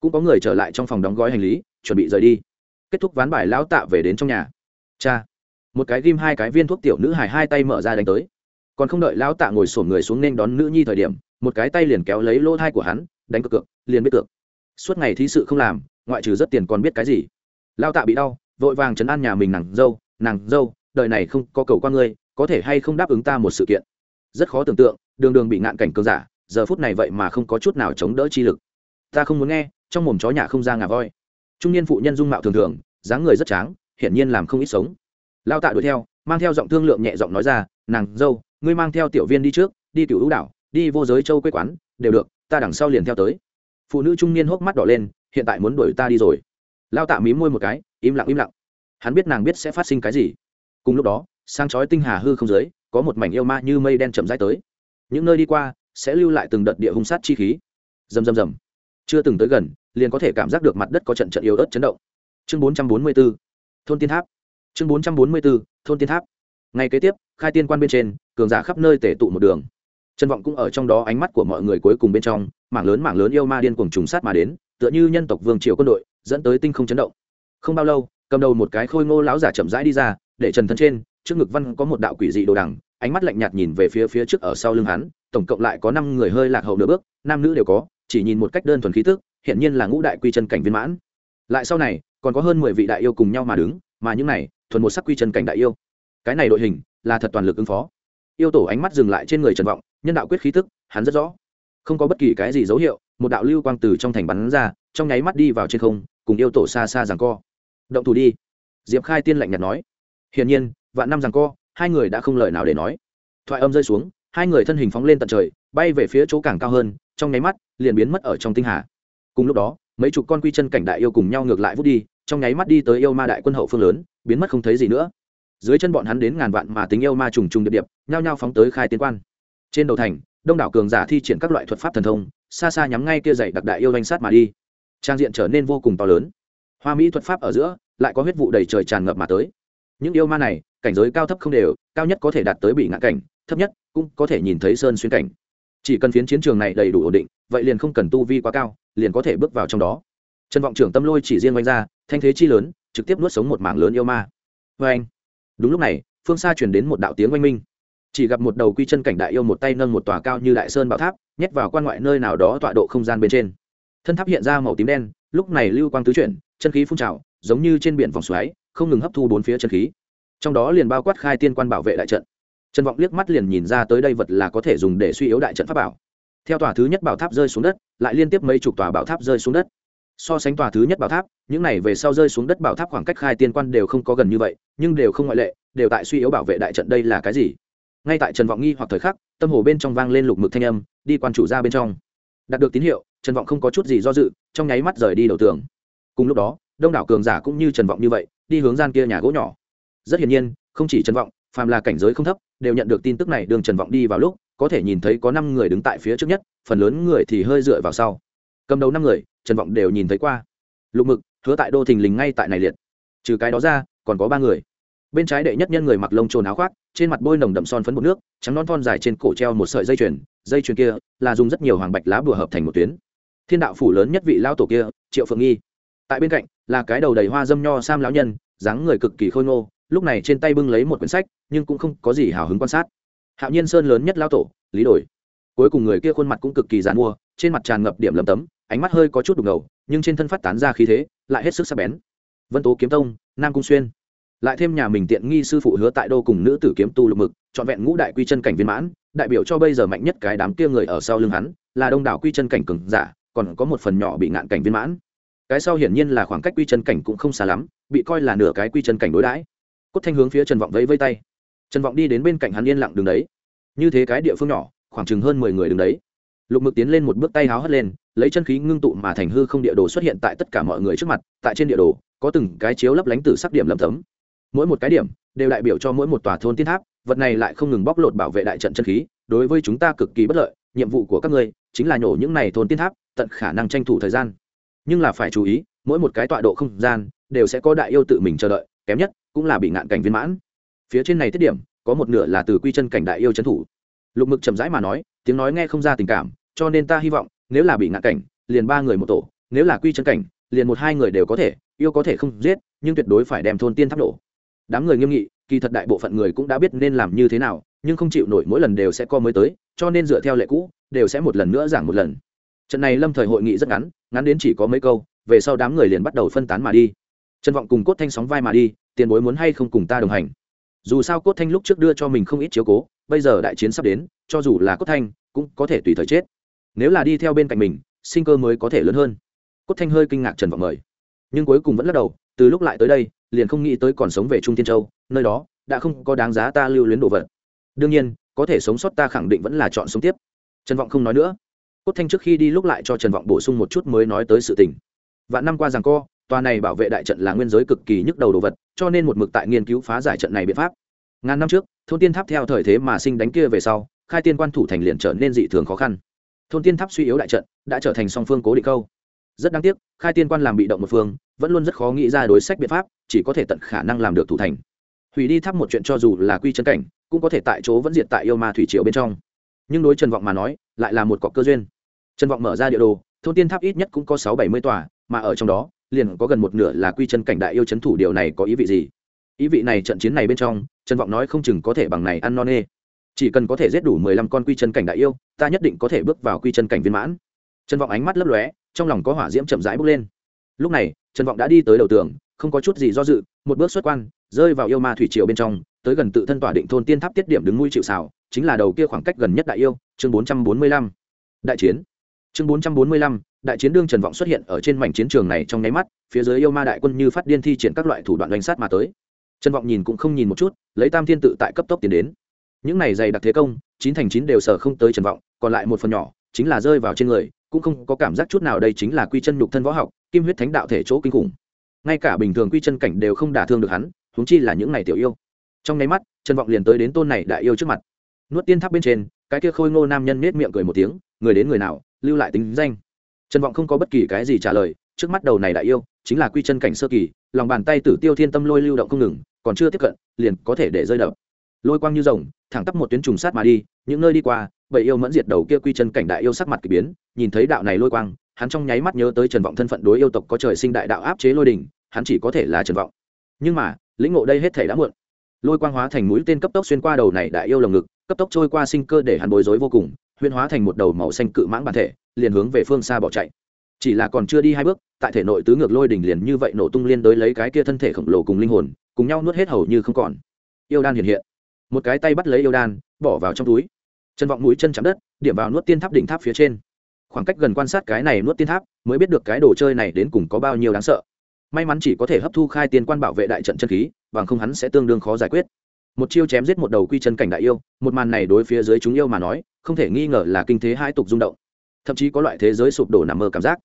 Cũng có người trở lại trong phòng đóng gói hành lý, chuẩn bị rời đi. Kết thúc ván bài lão tạ về đến trong nhà. Cha, một cái ghim hai cái viên thuốc tiểu nữ hài hai tay mở ra đánh tới. Còn không đợi lão tạ ngồi sổn người xuống nên đón nữ nhi thời điểm, một cái tay liền kéo lấy lỗ thai của hắn, đánh cược cược, liền biết cược. Suốt ngày thí sự không làm, ngoại trừ rất tiền còn biết cái gì. Lao tạ bị đau, vội vàng chấn an nhà mình, nàng dâu nàng dâu, đời này không có cầu qua ngươi, có thể hay không đáp ứng ta một sự kiện? Rất khó tưởng tượng, đường đường bị ngạn cảnh cường giả, giờ phút này vậy mà không có chút nào chống đỡ chi lực. Ta không muốn nghe, trong mồm chó nhà không ra ngà voi. Trung niên phụ nhân dung mạo thường thường, dáng người rất tráng, hiển nhiên làm không ít sống. Lao tạ đuổi theo, mang theo giọng thương lượng nhẹ giọng nói ra, nàng, dâu, ngươi mang theo tiểu viên đi trước, đi cựu hữu đảo, đi vô giới châu quê quán, đều được, ta đằng sau liền theo tới. Phụ nữ trung niên hốc mắt đỏ lên, hiện tại muốn đuổi ta đi rồi. Lao tạ mí môi một cái, im lặng im lặng. Hắn biết nàng biết sẽ phát sinh cái gì. Cùng lúc đó sang chói tinh hà hư không giới có một mảnh yêu ma như mây đen chậm rãi tới. Những nơi đi qua sẽ lưu lại từng đợt địa hung sát chi khí. Rầm rầm rầm. Chưa từng tới gần, liền có thể cảm giác được mặt đất có trận trận yếu ớt chấn động. Chương 444 thôn tiên tháp. Chương 444 thôn tiên tháp. Ngày kế tiếp, khai tiên quan bên trên, cường giả khắp nơi tể tụ một đường. Chân vọng cũng ở trong đó ánh mắt của mọi người cuối cùng bên trong, mảng lớn mảng lớn yêu ma điên cuồng trùng sát mà đến, tựa như nhân tộc vương triều quân đội, dẫn tới tinh không chấn động. Không bao lâu, cầm đầu một cái khôi ngô lão giả chậm rãi đi ra, để trần thân trên trước ngực văn có một đạo quỷ dị đồ đằng, ánh mắt lạnh nhạt nhìn về phía phía trước ở sau lưng hắn, tổng cộng lại có năm người hơi lạc hậu nửa bước, nam nữ đều có, chỉ nhìn một cách đơn thuần khí tức hiện nhiên là ngũ đại quy chân cảnh viên mãn. Lại sau này, còn có hơn mười vị đại yêu cùng nhau mà đứng, mà những này, thuần một sắc quy chân cảnh đại yêu. Cái này đội hình, là thật toàn lực ứng phó. Yêu tổ ánh mắt dừng lại trên người trần vọng, nhân đạo quyết khí tức, hắn rất rõ. Không có bất kỳ cái gì dấu hiệu, một đạo lưu quang từ trong thành bắn ra, trong nháy mắt đi vào trên không, cùng yêu tổ xa xa rằng co. Động thủ đi. Diệp khai tiên lạnh nhạt nói. Hiển nhiên vạn năm rằng co, hai người đã không lời nào để nói. Thoại âm rơi xuống, hai người thân hình phóng lên tận trời, bay về phía chỗ càng cao hơn, trong nháy mắt, liền biến mất ở trong tinh hà. Cùng lúc đó, mấy chục con quy chân cảnh đại yêu cùng nhau ngược lại vút đi, trong nháy mắt đi tới yêu ma đại quân hậu phương lớn, biến mất không thấy gì nữa. Dưới chân bọn hắn đến ngàn vạn mà tính yêu ma trùng trùng điệp điệp, nhao nhao phóng tới khai tiến quan. Trên đầu thành, đông đảo cường giả thi triển các loại thuật pháp thần thông, xa xa nhắm ngay kia dày đặc đại yêu danh sát mà đi. Trang diện trở nên vô cùng to lớn. Hoa mỹ thuật pháp ở giữa, lại có huyết vụ đầy trời tràn ngập mà tới. Những yêu ma này cảnh giới cao thấp không đều, cao nhất có thể đạt tới bị ngạn cảnh, thấp nhất cũng có thể nhìn thấy sơn xuyên cảnh. Chỉ cần phiến chiến trường này đầy đủ ổn định, vậy liền không cần tu vi quá cao, liền có thể bước vào trong đó. Trần vọng trưởng tâm lôi chỉ riêng oanh ra, thanh thế chi lớn, trực tiếp nuốt sống một mảng lớn yêu ma. Vê anh, đúng lúc này, phương xa chuyển đến một đạo tiếng oanh minh. Chỉ gặp một đầu quy chân cảnh đại yêu một tay nâng một tòa cao như đại sơn bảo tháp, nhét vào quan ngoại nơi nào đó tọa độ không gian bên trên. Thân tháp hiện ra màu tím đen, lúc này lưu quang tứ chuyển, chân khí phun trào, giống như trên biển vòng xoáy, không ngừng hấp thu bốn phía chân khí trong đó liền bao quát khai tiên quan bảo vệ đại trận. Trần vọng liếc mắt liền nhìn ra tới đây vật là có thể dùng để suy yếu đại trận pháp bảo. Theo tòa thứ nhất bảo tháp rơi xuống đất, lại liên tiếp mấy chục tòa bảo tháp rơi xuống đất. So sánh tòa thứ nhất bảo tháp, những này về sau rơi xuống đất bảo tháp khoảng cách khai tiên quan đều không có gần như vậy, nhưng đều không ngoại lệ, đều tại suy yếu bảo vệ đại trận đây là cái gì? Ngay tại trần vọng nghi hoặc thời khắc, tâm hồ bên trong vang lên lục mực thanh âm, đi quan chủ ra bên trong. Đạt được tín hiệu, trần vọng không có chút gì do dự, trong nháy mắt rời đi đầu tường. Cùng lúc đó, đông đảo cường giả cũng như trần vọng như vậy, đi hướng gian kia nhà gỗ nhỏ rất hiển nhiên, không chỉ trần vọng, phàm là cảnh giới không thấp, đều nhận được tin tức này đường trần vọng đi vào lúc, có thể nhìn thấy có năm người đứng tại phía trước nhất, phần lớn người thì hơi dựa vào sau. Cầm đầu năm người, trần vọng đều nhìn thấy qua. Lục mực, hứa tại đô thình lình ngay tại này liệt. Trừ cái đó ra, còn có ba người. Bên trái đệ nhất nhân người mặc lông trồn áo khoác, trên mặt bôi nồng đậm son phấn bột nước, trắng non thon dài trên cổ treo một sợi dây chuyền dây chuyền kia là dùng rất nhiều hoàng bạch lá bùa hợp thành một tuyến. Thiên đạo phủ lớn nhất vị lao tổ kia, triệu phượng nghi. Tại bên cạnh là cái đầu đầy hoa dâm nho sam lão nhân, dáng người cực kỳ khôi ngô lúc này trên tay bưng lấy một quyển sách, nhưng cũng không có gì hào hứng quan sát. Hạo nhiên sơn lớn nhất lao tổ, lý đổi. Cuối cùng người kia khuôn mặt cũng cực kỳ dàn mua, trên mặt tràn ngập điểm lầm tấm, ánh mắt hơi có chút đục ngầu, nhưng trên thân phát tán ra khí thế, lại hết sức sắc bén. Vân tố kiếm tông, nam cung xuyên. Lại thêm nhà mình tiện nghi sư phụ hứa tại đô cùng nữ tử kiếm tu lục mực, trọn vẹn ngũ đại quy chân cảnh viên mãn, đại biểu cho bây giờ mạnh nhất cái đám kia người ở sau lưng hắn, là đông đảo quy chân cảnh cường giả, còn có một phần nhỏ bị ngạn cảnh viên mãn. Cái sau hiển nhiên là khoảng cách quy chân cảnh cũng không xa lắm, bị coi là nửa cái quy chân cảnh đối đãi cốt thanh hướng phía trần vọng vẫy vây tay. Trần vọng đi đến bên cạnh hắn yên lặng đường đấy. Như thế cái địa phương nhỏ, khoảng chừng hơn mười người đứng đấy. Lục mực tiến lên một bước tay háo hất lên, lấy chân khí ngưng tụ mà thành hư không địa đồ xuất hiện tại tất cả mọi người trước mặt, tại trên địa đồ, có từng cái chiếu lấp lánh từ sắc điểm lầm thấm mỗi một cái điểm đều đại biểu cho mỗi một tòa thôn tiên tháp, vật này lại không ngừng bóc lột bảo vệ đại trận chân khí, đối với chúng ta cực kỳ bất lợi, nhiệm vụ của các ngươi chính là nhổ những này thôn tiên tháp, tận khả năng tranh thủ thời gian. Nhưng là phải chú ý, mỗi một cái tọa độ không gian đều sẽ có đại yêu tự mình chờ đợi kém nhất cũng là bị ngạn cảnh viên mãn. Phía trên này tiết điểm, có một nửa là từ quy chân cảnh đại yêu trấn thủ. Lục mực chậm rãi mà nói, tiếng nói nghe không ra tình cảm, cho nên ta hy vọng, nếu là bị ngạn cảnh, liền ba người một tổ, nếu là quy chân cảnh, liền một hai người đều có thể, yêu có thể không giết, nhưng tuyệt đối phải đem thôn tiên tháp nổ. Đám người nghiêm nghị, kỳ thật đại bộ phận người cũng đã biết nên làm như thế nào, nhưng không chịu nổi mỗi lần đều sẽ co mới tới, cho nên dựa theo lệ cũ, đều sẽ một lần nữa giảng một lần. Trận này lâm thời hội nghị rất ngắn ngắn đến chỉ có mấy câu, về sau đám người liền bắt đầu phân tán mà đi trần vọng cùng cốt thanh sóng vai mà đi, tiền bối muốn hay không cùng ta đồng hành. Dù sao cốt thanh lúc trước đưa cho mình không ít chiếu cố, bây giờ đại chiến sắp đến, cho dù là cốt thanh, cũng có thể tùy thời chết. Nếu là đi theo bên cạnh mình, sinh cơ mới có thể lớn hơn. Cốt thanh hơi kinh ngạc trần vọng mời. Nhưng cuối cùng vẫn lắc đầu, từ lúc lại tới đây, liền không nghĩ tới còn sống về trung tiên châu, nơi đó đã không có đáng giá ta lưu luyến đồ vật. Đương nhiên, có thể sống sót ta khẳng định vẫn là chọn sống tiếp. Trần vọng không nói nữa. Cốt thanh trước khi đi lúc lại cho trần vọng bổ sung một chút mới nói tới sự tình. Vạn năm qua rằng co tòa này bảo vệ đại trận là nguyên giới cực kỳ nhức đầu đồ vật, cho nên một mực tại nghiên cứu phá giải trận này biện pháp. Ngàn năm trước, thôn tiên tháp theo thời thế mà sinh đánh kia về sau, khai tiên quan thủ thành liền trở nên dị thường khó khăn. Thôn tiên tháp suy yếu đại trận, đã trở thành song phương cố định câu. Rất đáng tiếc, khai tiên quan làm bị động một phương, vẫn luôn rất khó nghĩ ra đối sách biện pháp, chỉ có thể tận khả năng làm được thủ thành. Hủy đi tháp một chuyện cho dù là quy chân cảnh, cũng có thể tại chỗ vẫn diệt tại yêu ma thủy triều bên trong. Nhưng đối trần vọng mà nói, lại là một cọc cơ duyên. Trần vọng mở ra địa đồ, thôn tiên tháp ít nhất cũng có sáu bảy mươi tòa, mà ở trong đó liền có gần một nửa là quy chân cảnh đại yêu c h ấ n thủ điều này có ý vị gì? Ý vị này trận chiến này bên trong, trần vọng nói không chừng có thể bằng này ăn non nê. Chỉ cần có thể giết đủ mười lăm con quy chân cảnh đại yêu, ta nhất định có thể bước vào quy chân cảnh viên mãn. Trần vọng ánh mắt lấp lóe, trong lòng có hỏa diễm chậm rãi bước lên. Lúc này, trần vọng đã đi tới đầu tường, không có chút gì do dự, một bước xuất quan, rơi vào yêu ma thủy triều bên trong, tới gần tự thân tỏa định thôn tiên tháp tiết điểm đứng mũi chịu xào chính là đầu kia khoảng cách gần nhất đại yêu, chương bốn trăm bốn mươi lăm. Đại chiến. Chương bốn trăm bốn mươi lăm đại chiến đương trần vọng xuất hiện ở trên mảnh chiến trường này trong nháy mắt, phía dưới yêu ma đại quân như phát điên thi triển các loại thủ đoạn đánh sát mà tới. Trần vọng nhìn cũng không nhìn một chút, lấy tam thiên tự tại cấp tốc tiến đến. Những này dày đặc thế công, chín thành chín đều sở không tới trần vọng, còn lại một phần nhỏ, chính là rơi vào trên người, cũng không có cảm giác chút nào đây chính là quy chân nhục thân võ học, kim huyết thánh đạo thể chỗ kinh khủng. Ngay cả bình thường quy chân cảnh đều không đả thương được hắn, huống chi là những này tiểu yêu. Trong nháy mắt, trần vọng liền tới đến tôn này đại yêu trước mặt. Nuốt tiên tháp bên trên, cái kia khôi ngô nam nhân nết miệng cười một tiếng, người đến người nào, lưu lại tính danh trần vọng không có bất kỳ cái gì trả lời, trước mắt đầu này đại yêu, chính là quy chân cảnh sơ kỳ, lòng bàn tay tử tiêu thiên tâm lôi lưu động không ngừng, còn chưa tiếp cận, liền có thể để rơi đập. Lôi quang như rồng, thẳng tắp một tuyến trùng sát mà đi, những nơi đi qua bầy yêu mẫn diệt đầu kia quy chân cảnh đại yêu sắc mặt kỳ biến, nhìn thấy đạo này lôi quang, hắn trong nháy mắt nhớ tới trần vọng thân phận đối yêu tộc có trời sinh đại đạo áp chế lôi đình, hắn chỉ có thể là trần vọng. Nhưng mà, lĩnh ngộ đây hết thể đã muộn. Lôi quang hóa thành mũi tên cấp tốc xuyên qua đầu này đại yêu lồng ngực, cấp tốc trôi qua sinh cơ để hắn bối rối vô cùng huyên hóa thành một đầu màu xanh cự mãng bản thể, liền hướng về phương xa bỏ chạy. Chỉ là còn chưa đi hai bước, tại thể nội tứ ngược lôi đỉnh liền như vậy nổ tung liên đối lấy cái kia thân thể khổng lồ cùng linh hồn, cùng nhau nuốt hết hầu như không còn. Yêu đan hiện hiện. Một cái tay bắt lấy yêu đan, bỏ vào trong túi. Chân vọng mũi chân chạm đất, điểm vào nuốt tiên tháp đỉnh tháp phía trên. Khoảng cách gần quan sát cái này nuốt tiên tháp, mới biết được cái đồ chơi này đến cùng có bao nhiêu đáng sợ. May mắn chỉ có thể hấp thu khai tiên quan bảo vệ đại trận chân khí, bằng không hắn sẽ tương đương khó giải quyết một chiêu chém giết một đầu quy chân cảnh đại yêu, một màn này đối phía dưới chúng yêu mà nói, không thể nghi ngờ là kinh thế hai tục rung động. Thậm chí có loại thế giới sụp đổ nằm mơ cảm giác.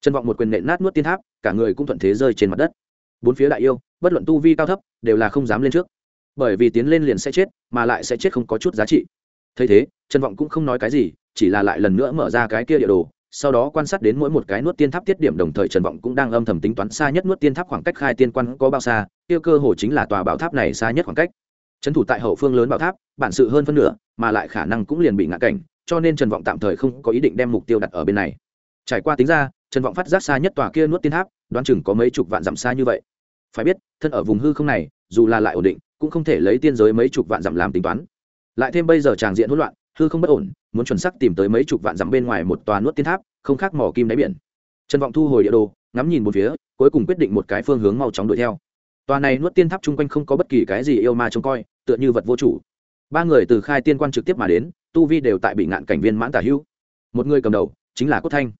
Chân vọng một quyền nện nát nuốt tiên tháp, cả người cũng thuận thế rơi trên mặt đất. Bốn phía đại yêu, bất luận tu vi cao thấp, đều là không dám lên trước. Bởi vì tiến lên liền sẽ chết, mà lại sẽ chết không có chút giá trị. Thấy thế, chân vọng cũng không nói cái gì, chỉ là lại lần nữa mở ra cái kia địa đồ, sau đó quan sát đến mỗi một cái nuốt tiên tháp tiết điểm đồng thời trần vọng cũng đang âm thầm tính toán xa nhất nuốt tiên tháp khoảng cách khai tiên quan có bao xa tiêu cơ hồ chính là tòa bảo tháp này xa nhất khoảng cách trấn thủ tại hậu phương lớn bảo tháp, bản sự hơn phân nửa, mà lại khả năng cũng liền bị ngã cảnh, cho nên trần vọng tạm thời không có ý định đem mục tiêu đặt ở bên này. Trải qua tính ra, trần vọng phát giác xa nhất tòa kia nuốt tiên tháp, đoán chừng có mấy chục vạn dặm xa như vậy. Phải biết, thân ở vùng hư không này, dù là lại ổn định, cũng không thể lấy tiên giới mấy chục vạn dặm làm tính toán. Lại thêm bây giờ tràng diện hỗn loạn, hư không bất ổn, muốn chuẩn xác tìm tới mấy chục vạn dặm bên ngoài một tòa nuốt tiên tháp, không khác mỏ kim đáy biển. Trần vọng thu hồi địa đồ, ngắm nhìn một phía, cuối cùng quyết định một cái phương hướng mau chóng đuổi theo tòa này nuốt tiên tháp chung quanh không có bất kỳ cái gì yêu ma trông coi, tựa như vật vô chủ. Ba người từ khai tiên quan trực tiếp mà đến, tu vi đều tại bị ngạn cảnh viên mãn tả hữu. Một người cầm đầu, chính là cốt thanh.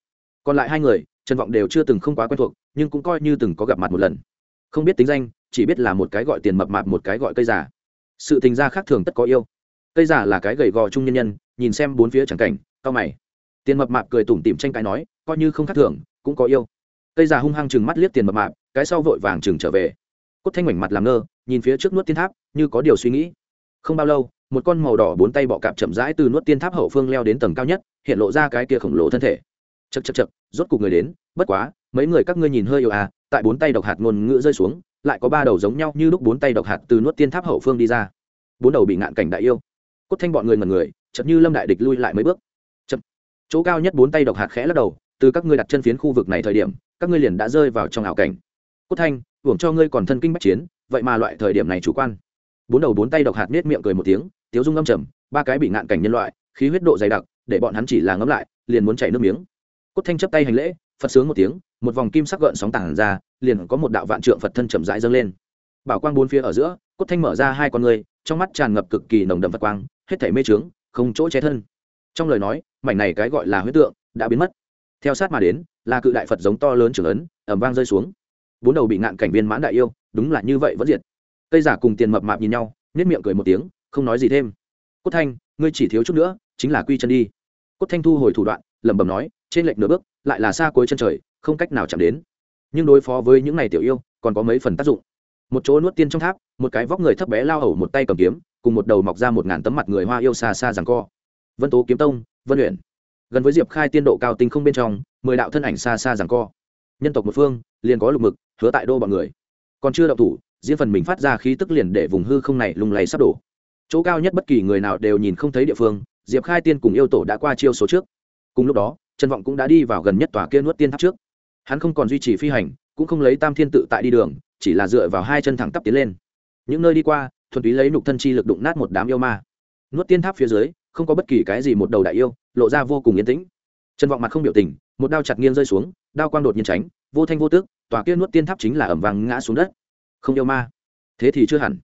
Còn lại hai người, trần vọng đều chưa từng không quá quen thuộc, nhưng cũng coi như từng có gặp mặt một lần. Không biết tính danh, chỉ biết là một cái gọi tiền mập mạp, một cái gọi cây giả sự tình gia khác thường tất có yêu. Cây giả là cái gầy gò trung nhân nhân, nhìn xem bốn phía chẳng cảnh cao mày. Tiền mập mạp cười tủm tỉm tranh cãi nói, coi như không khác thường, cũng có yêu. Cây giả hung hăng chừng mắt liếc tiền mập mạp, cái sau vội vàng chừng trở về cốt thanh mảnh mặt làm ngơ, nhìn phía trước nuốt tiên tháp, như có điều suy nghĩ. Không bao lâu, một con màu đỏ bốn tay bọ cạp chậm rãi từ nuốt tiên tháp hậu phương leo đến tầng cao nhất, hiện lộ ra cái kia khổng lồ thân thể. Chật chật chật rốt cục người đến, bất quá, mấy người các ngươi nhìn hơi yêu à tại bốn tay độc hạt ngôn ngữ rơi xuống, lại có ba đầu giống nhau như lúc bốn tay độc hạt từ nuốt tiên tháp hậu phương đi ra. Bốn đầu bị ngạn cảnh đại yêu. Cốt thanh bọn người ngần người chật như lâm đại địch lui lại mấy bước. Chật chỗ cao nhất bốn tay độc hạt khẽ lắc đầu, từ các ngươi đặt chân phiến khu vực này thời điểm, các ngươi liền đã rơi vào trong ảo cảnh cốt thanh, hưởng cho ngươi còn thân kinh bách chiến, vậy mà loại thời điểm này chủ quan. Bốn đầu bốn tay độc hạt nết miệng cười một tiếng, tiếu dung âm trầm, ba cái bị ngạn cảnh nhân loại, khí huyết độ dày đặc, để bọn hắn chỉ là ngấm lại, liền muốn chảy nước miếng. Cốt thanh chấp tay hành lễ, phật sướng một tiếng, một vòng kim sắc gợn sóng tảng ra, liền có một đạo vạn trượng phật thân chậm rãi dâng lên. Bảo quang bốn phía ở giữa, cốt thanh mở ra hai con người trong mắt tràn ngập cực kỳ nồng đậm phật quang, hết thảy mê trướng, không chỗ che thân. Trong lời nói, mảnh này cái gọi là huyết tượng, đã biến mất. Theo sát mà đến, là cự đại phật giống to lớn trưởng ấn ẩm vang rơi xuống bốn đầu bị ngạn cảnh viên mãn đại yêu, đúng là như vậy vẫn diệt. Cây giả cùng tiền mập mạp nhìn nhau nết miệng cười một tiếng, không nói gì thêm. Cốt thanh, ngươi chỉ thiếu chút nữa, chính là quy chân đi. Cốt thanh thu hồi thủ đoạn, lẩm bẩm nói, trên lệch nửa bước, lại là xa cuối chân trời, không cách nào chạm đến. Nhưng đối phó với những này tiểu yêu, còn có mấy phần tác dụng. Một chỗ nuốt tiên trong tháp, một cái vóc người thấp bé lao hầu một tay cầm kiếm, cùng một đầu mọc ra một ngàn tấm mặt người hoa yêu xa xa rằng co. Vân tố kiếm tông, vân luyện gần với diệp khai tiên độ cao tinh không bên trong, mười đạo thân ảnh xa xa rằng co. Nhân tộc một phương liền có lục mực, hứa tại đô bọn người. Còn chưa đậu thủ riêng phần mình phát ra khí tức liền để vùng hư không này lung lay sắp đổ. Chỗ cao nhất bất kỳ người nào đều nhìn không thấy địa phương, diệp khai tiên cùng yêu tổ đã qua chiêu số trước. Cùng lúc đó, trần vọng cũng đã đi vào gần nhất tòa kia nuốt tiên tháp trước. Hắn không còn duy trì phi hành, cũng không lấy tam thiên tự tại đi đường, chỉ là dựa vào hai chân thẳng tắp tiến lên. Những nơi đi qua, thuần túy lấy nục thân chi lực đụng nát một đám yêu ma. Nuốt tiên tháp phía dưới, không có bất kỳ cái gì một đầu đại yêu, lộ ra vô cùng yên tĩnh. Trần vọng mặt không biểu tình, một đao chặt nghiêng rơi xuống, đao quang đột nhiên tránh vô thanh vô tước tòa kia nuốt tiên tháp chính là ẩm vàng ngã xuống đất. Không yêu ma. Thế thì chưa hẳn.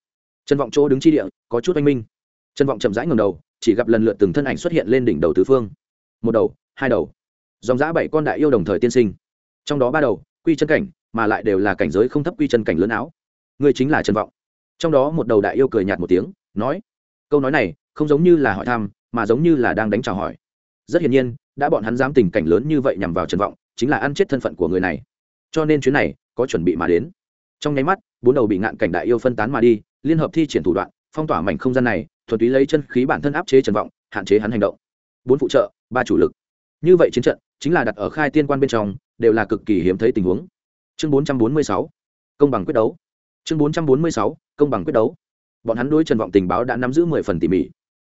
Trần vọng chỗ đứng chi địa, có chút oanh minh. Trần vọng chậm rãi ngầm đầu, chỉ gặp lần lượt từng thân ảnh xuất hiện lên đỉnh đầu tứ phương. Một đầu, hai đầu. Dòng giã bảy con đại yêu đồng thời tiên sinh. Trong đó ba đầu, quy chân cảnh, mà lại đều là cảnh giới không thấp quy chân cảnh lớn áo. Người chính là trần vọng. Trong đó một đầu đại yêu cười nhạt một tiếng, nói, câu nói này không giống như là hỏi thăm, mà giống như là đang đánh chào hỏi. Rất hiển nhiên, đã bọn hắn dám tình cảnh lớn như vậy nhằm vào trần vọng, chính là ăn chết thân phận của người này cho nên chuyến này có chuẩn bị mà đến. Trong nháy mắt, bốn đầu bị ngạn cảnh đại yêu phân tán mà đi, liên hợp thi triển thủ đoạn, phong tỏa mảnh không gian này, thuần túy lấy chân khí bản thân áp chế trần vọng, hạn chế hắn hành động. Bốn phụ trợ, ba chủ lực. Như vậy chiến trận chính là đặt ở khai tiên quan bên trong, đều là cực kỳ hiếm thấy tình huống. Chương bốn trăm bốn mươi sáu, công bằng quyết đấu. Chương bốn trăm bốn mươi sáu, công bằng quyết đấu. Bọn hắn đối trần vọng tình báo đã nắm giữ mười phần tỉ mỉ.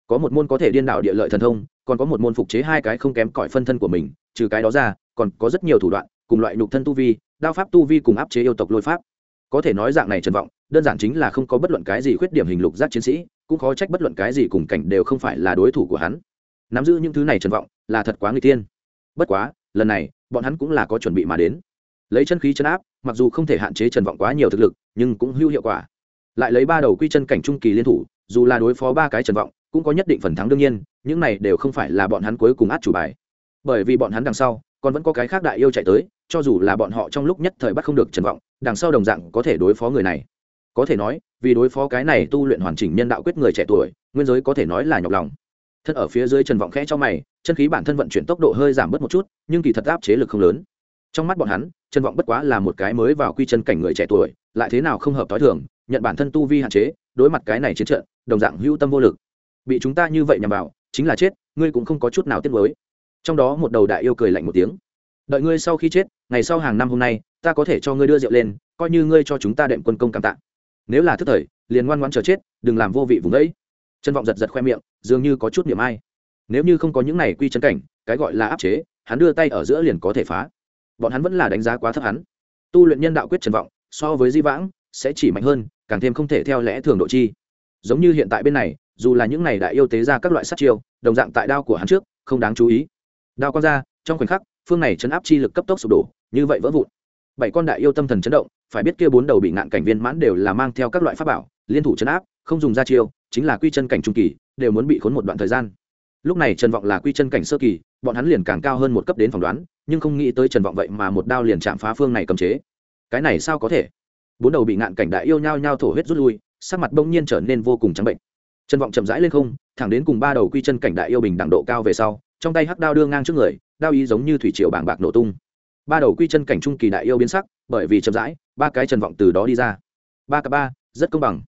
Có một môn có thể điên đảo địa lợi thần thông, còn có một môn phục chế hai cái không kém cỏi phân thân của mình, trừ cái đó ra, còn có rất nhiều thủ đoạn cùng loại nhục thân tu vi, đao pháp tu vi cùng áp chế yêu tộc lôi pháp. Có thể nói dạng này trần vọng, đơn giản chính là không có bất luận cái gì khuyết điểm hình lục giác chiến sĩ, cũng khó trách bất luận cái gì cùng cảnh đều không phải là đối thủ của hắn. Nắm giữ những thứ này trần vọng, là thật quá người tiên. Bất quá, lần này, bọn hắn cũng là có chuẩn bị mà đến. Lấy chân khí chân áp, mặc dù không thể hạn chế trần vọng quá nhiều thực lực, nhưng cũng hữu hiệu quả. Lại lấy ba đầu quy chân cảnh trung kỳ liên thủ, dù là đối phó ba cái trần vọng, cũng có nhất định phần thắng đương nhiên, những này đều không phải là bọn hắn cuối cùng át chủ bài. Bởi vì bọn hắn đằng sau, còn vẫn có cái khác đại yêu chạy tới cho dù là bọn họ trong lúc nhất thời bắt không được trần vọng, đằng sau đồng dạng có thể đối phó người này. Có thể nói, vì đối phó cái này tu luyện hoàn chỉnh nhân đạo quyết người trẻ tuổi, nguyên giới có thể nói là nhọc lòng. Thân ở phía dưới trần vọng khẽ cho mày, chân khí bản thân vận chuyển tốc độ hơi giảm bớt một chút, nhưng kỳ thật áp chế lực không lớn. Trong mắt bọn hắn, trần vọng bất quá là một cái mới vào quy chân cảnh người trẻ tuổi, lại thế nào không hợp t h o i thường, nhận bản thân tu vi hạn chế, đối mặt cái này chiến trận, đồng dạng hữu tâm vô lực. Bị chúng ta như vậy nhằm vào, chính là chết, ngươi cũng không có chút nào tiết mới trong đó một đầu đại yêu cười lạnh một tiếng đợi ngươi sau khi chết, ngày sau hàng năm hôm nay, ta có thể cho ngươi đưa rượu lên, coi như ngươi cho chúng ta đệm quân công cảm tạ. Nếu là thức thời, liền ngoan ngoan chờ chết, đừng làm vô vị vùng đấy trân vọng giật giật khoe miệng, dường như có chút niềm ai. Nếu như không có những này quy chân cảnh, cái gọi là áp chế, hắn đưa tay ở giữa liền có thể phá. Bọn hắn vẫn là đánh giá quá thấp hắn. Tu luyện nhân đạo quyết trần vọng, so với di vãng, sẽ chỉ mạnh hơn, càng thêm không thể theo lẽ thường độ chi. Giống như hiện tại bên này, dù là những này đại yêu tế ra các loại sát chiêu, đồng dạng tại đao của hắn trước, không đáng chú ý. Đao quang ra, trong khoảnh khắc phương này chấn áp chi lực cấp tốc sụp đổ, như vậy vỡ vụn. Bảy con đại yêu tâm thần chấn động, phải biết kia bốn đầu bị ngạn cảnh viên mãn đều là mang theo các loại pháp bảo, liên thủ chấn áp, không dùng ra chiêu, chính là quy chân cảnh trung kỳ, đều muốn bị khốn một đoạn thời gian. Lúc này trần vọng là quy chân cảnh sơ kỳ, bọn hắn liền càng cao hơn một cấp đến phỏng đoán, nhưng không nghĩ tới trần vọng vậy mà một đao liền chạm phá phương này cầm chế. Cái này sao có thể? Bốn đầu bị ngạn cảnh đại yêu nhau nhau thổ huyết rút lui, sắc mặt bỗng nhiên trở nên vô cùng trắng bệnh. Trần vọng chậm rãi lên không, thẳng đến cùng ba đầu quy chân cảnh đại yêu bình đẳng độ cao về sau trong tay hắc đao đưa ngang trước người, đao ý giống như thủy triều bảng bạc nổ tung. Ba đầu quy chân cảnh trung kỳ đại yêu biến sắc, bởi vì chậm rãi, ba cái trần vọng từ đó đi ra. Ba cả ba, rất công bằng.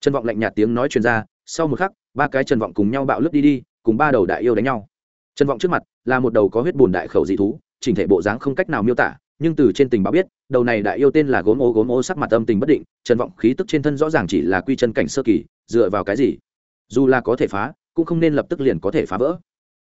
Trần vọng lạnh nhạt tiếng nói truyền ra, sau một khắc, ba cái trần vọng cùng nhau bạo lướt đi đi, cùng ba đầu đại yêu đánh nhau. Trần vọng trước mặt là một đầu có huyết bùn đại khẩu dị thú, chỉnh thể bộ dáng không cách nào miêu tả, nhưng từ trên tình báo biết, đầu này đại yêu tên là gốm ô gốm ô sắc mặt âm tình bất định, trần vọng khí tức trên thân rõ ràng chỉ là quy chân cảnh sơ kỳ, dựa vào cái gì? Dù là có thể phá, cũng không nên lập tức liền có thể phá vỡ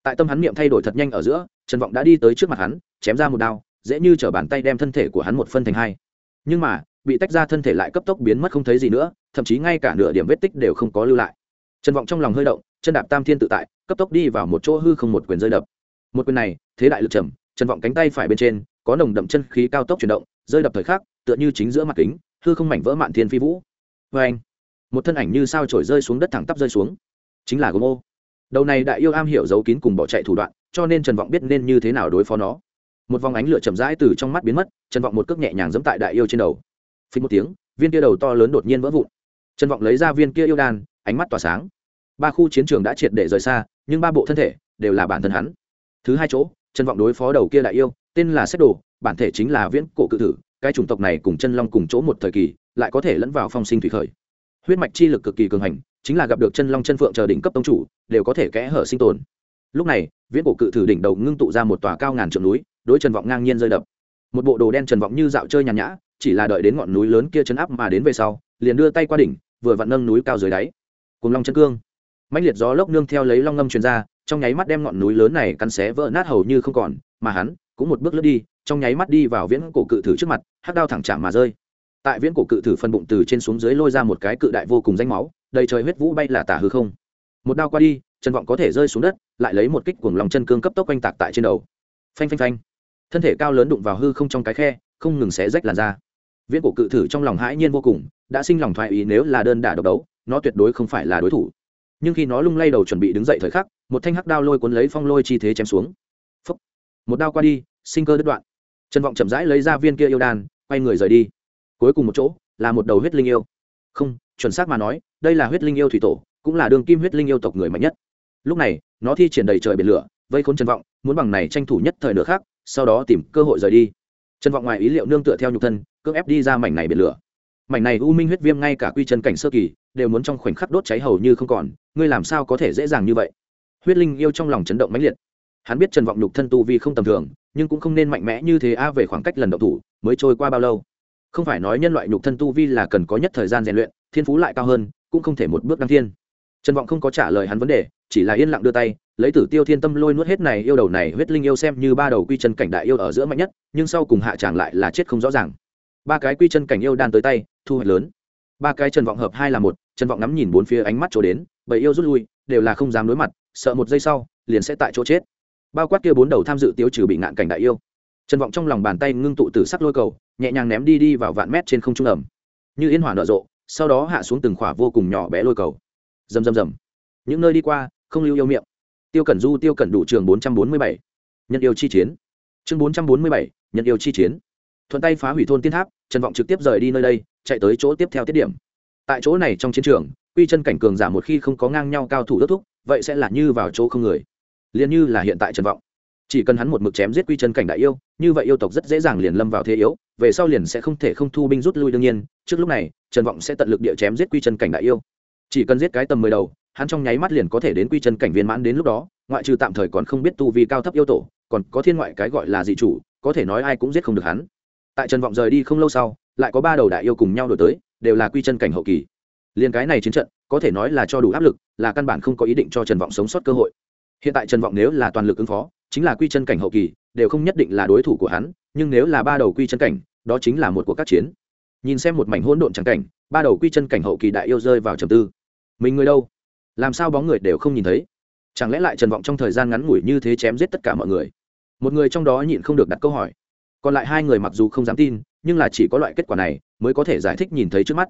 tại tâm hắn niệm thay đổi thật nhanh ở giữa, trần vọng đã đi tới trước mặt hắn, chém ra một đao, dễ như t bàn tay đem thân thể của hắn một phân thành hai. Nhưng mà, bị tách ra thân thể lại cấp tốc biến mất không thấy gì nữa, thậm chí ngay cả nửa điểm vết tích đều không có lưu lại. Trần vọng trong lòng hơi động, chân đạp tam thiên tự tại, cấp tốc đi vào một chỗ hư không một quyền rơi đập. Một quyền này, thế đại lực trầm, trần vọng cánh tay phải bên trên, có nồng đậm chân khí cao tốc chuyển động, rơi đập thời khắc, tựa như chính giữa mặt kính, hư không mảnh vỡ mạn thiên phi vũ. Vê anh một thân ảnh như sao trổi rơi xuống đất thẳng tắp rơi xuống. Chính là gồm ô đầu này đại yêu am hiểu giấu kín cùng bỏ chạy thủ đoạn, cho nên trần vọng biết nên như thế nào đối phó nó. Một vòng ánh lửa chậm rãi từ trong mắt biến mất, trần vọng một cước nhẹ nhàng giẫm tại đại yêu trên đầu. Phí một tiếng, viên kia đầu to lớn đột nhiên vỡ vụn. Trần vọng lấy ra viên kia yêu đan, ánh mắt tỏa sáng. Ba khu chiến trường đã triệt để rời xa, nhưng ba bộ thân thể đều là bản thân hắn. Thứ hai chỗ, trần vọng đối phó đầu kia đại yêu, tên là xét đồ, bản thể chính là viễn cổ cự tử cái chủng tộc này cùng chân long cùng chỗ một thời kỳ, lại có thể lẫn vào phong sinh thủy khởi. Huyết mạch chi lực cực kỳ cường hành chính là gặp được chân long chân phượng chờ đỉnh cấp tông chủ, đều có thể kẽ hở sinh tồn. Lúc này, viễn cổ cự thử đỉnh đầu ngưng tụ ra một tòa cao ngàn trượng núi, đối trần vọng ngang nhiên rơi đập. Một bộ đồ đen trần vọng như dạo chơi nhàn nhã, chỉ là đợi đến ngọn núi lớn kia chấn áp mà đến về sau, liền đưa tay qua đỉnh, vừa vặn nâng núi cao dưới đáy. Cùng long chân cương. Mãnh liệt gió lốc nương theo lấy long ngâm truyền ra, trong nháy mắt đem ngọn núi lớn này cắn xé vỡ nát hầu như không còn, mà hắn cũng một bước lướt đi, trong nháy mắt đi vào viễn cổ cự thử trước mặt, hắc đao thẳng chạm mà rơi. Tại viễn cổ cự thử phân bụng từ trên xuống dưới lôi ra một cái cự đại vô cùng danh máu đầy trời huyết vũ bay là tả hư không. Một đao qua đi trần vọng có thể rơi xuống đất, lại lấy một kích cuồng lòng chân cương cấp tốc quanh tạc tại trên đầu. Phanh phanh phanh. Thân thể cao lớn đụng vào hư không trong cái khe, không ngừng xé rách làn da. Viễn cổ cự thử trong lòng hãi nhiên vô cùng, đã sinh lòng thoại ý nếu là đơn đả độc đấu, nó tuyệt đối không phải là đối thủ. Nhưng khi nó lung lay đầu chuẩn bị đứng dậy thời khắc, một thanh hắc đao lôi cuốn lấy phong lôi chi thế chém xuống. Phúc. một đao qua đi, sinh cơ đứt đoạn. Trần vọng chậm rãi lấy ra viên kia yêu đan, quay người rời đi. Cuối cùng một chỗ, là một đầu huyết linh yêu. Không, chuẩn xác mà nói đây là huyết linh yêu thủy tổ, cũng là đường kim huyết linh yêu tộc người mạnh nhất. Lúc này, nó thi triển đầy trời biển lửa, vây khốn trần vọng, muốn bằng này tranh thủ nhất thời nữa khác sau đó tìm cơ hội rời đi. Trần vọng ngoài ý liệu nương tựa theo nhục thân, cưỡng ép đi ra mảnh này biển lửa. Mảnh này u minh huyết viêm ngay cả quy chân cảnh sơ kỳ, đều muốn trong khoảnh khắc đốt cháy hầu như không còn, ngươi làm sao có thể dễ dàng như vậy? Huyết linh yêu trong lòng chấn động mãnh liệt. Hắn biết trần vọng nhục thân tu vi không tầm thường, nhưng cũng không nên mạnh mẽ như thế a về khoảng cách lần đậu thủ, mới trôi qua bao lâu. Không phải nói nhân loại nhục thân tu vi là cần có nhất thời gian rèn luyện, thiên phú lại cao hơn cũng không thể một bước đăng thiên. Trần vọng không có trả lời hắn vấn đề, chỉ là yên lặng đưa tay, lấy tử tiêu thiên tâm lôi nuốt hết này yêu đầu này, huyết linh yêu xem như ba đầu quy chân cảnh đại yêu ở giữa mạnh nhất, nhưng sau cùng hạ tràng lại là chết không rõ ràng. Ba cái quy chân cảnh yêu đan tới tay, thu hoạch lớn. Ba cái trần vọng hợp hai là một, trần vọng ngắm nhìn bốn phía ánh mắt chỗ đến, bầy yêu rút lui, đều là không dám đối mặt, sợ một giây sau, liền sẽ tại chỗ chết. Bao quát kia bốn đầu tham dự tiêu trừ bị ngạn cảnh đại yêu. Trần vọng trong lòng bàn tay ngưng tụ tử sắc lôi cầu, nhẹ nhàng ném đi đi vào vạn mét trên không trung ẩm. Như yên hỏa nở rộ sau đó hạ xuống từng khỏa vô cùng nhỏ bé lôi cầu. Rầm rầm rầm. Những nơi đi qua, không lưu yêu miệng. Tiêu cẩn du, tiêu cẩn đủ trường bốn trăm bốn mươi bảy. Nhân yêu chi chiến. Chương bốn trăm bốn mươi bảy, nhân yêu chi chiến. Thuận tay phá hủy thôn tiên tháp, trần vọng trực tiếp rời đi nơi đây, chạy tới chỗ tiếp theo tiết điểm. Tại chỗ này trong chiến trường, quy chân cảnh cường giả một khi không có ngang nhau cao thủ đốt thúc, vậy sẽ là như vào chỗ không người. Liền như là hiện tại trần vọng. Chỉ cần hắn một mực chém giết quy chân cảnh đại yêu, như vậy yêu tộc rất dễ dàng liền lâm vào thế yếu, về sau liền sẽ không thể không thu binh rút lui đương nhiên. Trước lúc này trần vọng sẽ tận lực địa chém giết quy chân cảnh đại yêu. Chỉ cần giết cái tầm mười đầu, hắn trong nháy mắt liền có thể đến quy chân cảnh viên mãn đến lúc đó, ngoại trừ tạm thời còn không biết tu vi cao thấp yêu tổ, còn có thiên ngoại cái gọi là dị chủ, có thể nói ai cũng giết không được hắn. Tại trần vọng rời đi không lâu sau, lại có ba đầu đại yêu cùng nhau đổi tới, đều là quy chân cảnh hậu kỳ. Liền cái này chiến trận, có thể nói là cho đủ áp lực, là căn bản không có ý định cho trần vọng sống sót cơ hội. Hiện tại trần vọng nếu là toàn lực ứng phó, chính là quy chân cảnh hậu kỳ, đều không nhất định là đối thủ của hắn, nhưng nếu là ba đầu quy chân cảnh, đó chính là một cuộc các chiến nhìn xem một mảnh hỗn độn trắng cảnh, ba đầu quy chân cảnh hậu kỳ đại yêu rơi vào trầm tư. Mình người đâu? Làm sao bóng người đều không nhìn thấy? Chẳng lẽ lại trần vọng trong thời gian ngắn ngủi như thế chém giết tất cả mọi người? Một người trong đó nhịn không được đặt câu hỏi. Còn lại hai người mặc dù không dám tin, nhưng là chỉ có loại kết quả này mới có thể giải thích nhìn thấy trước mắt.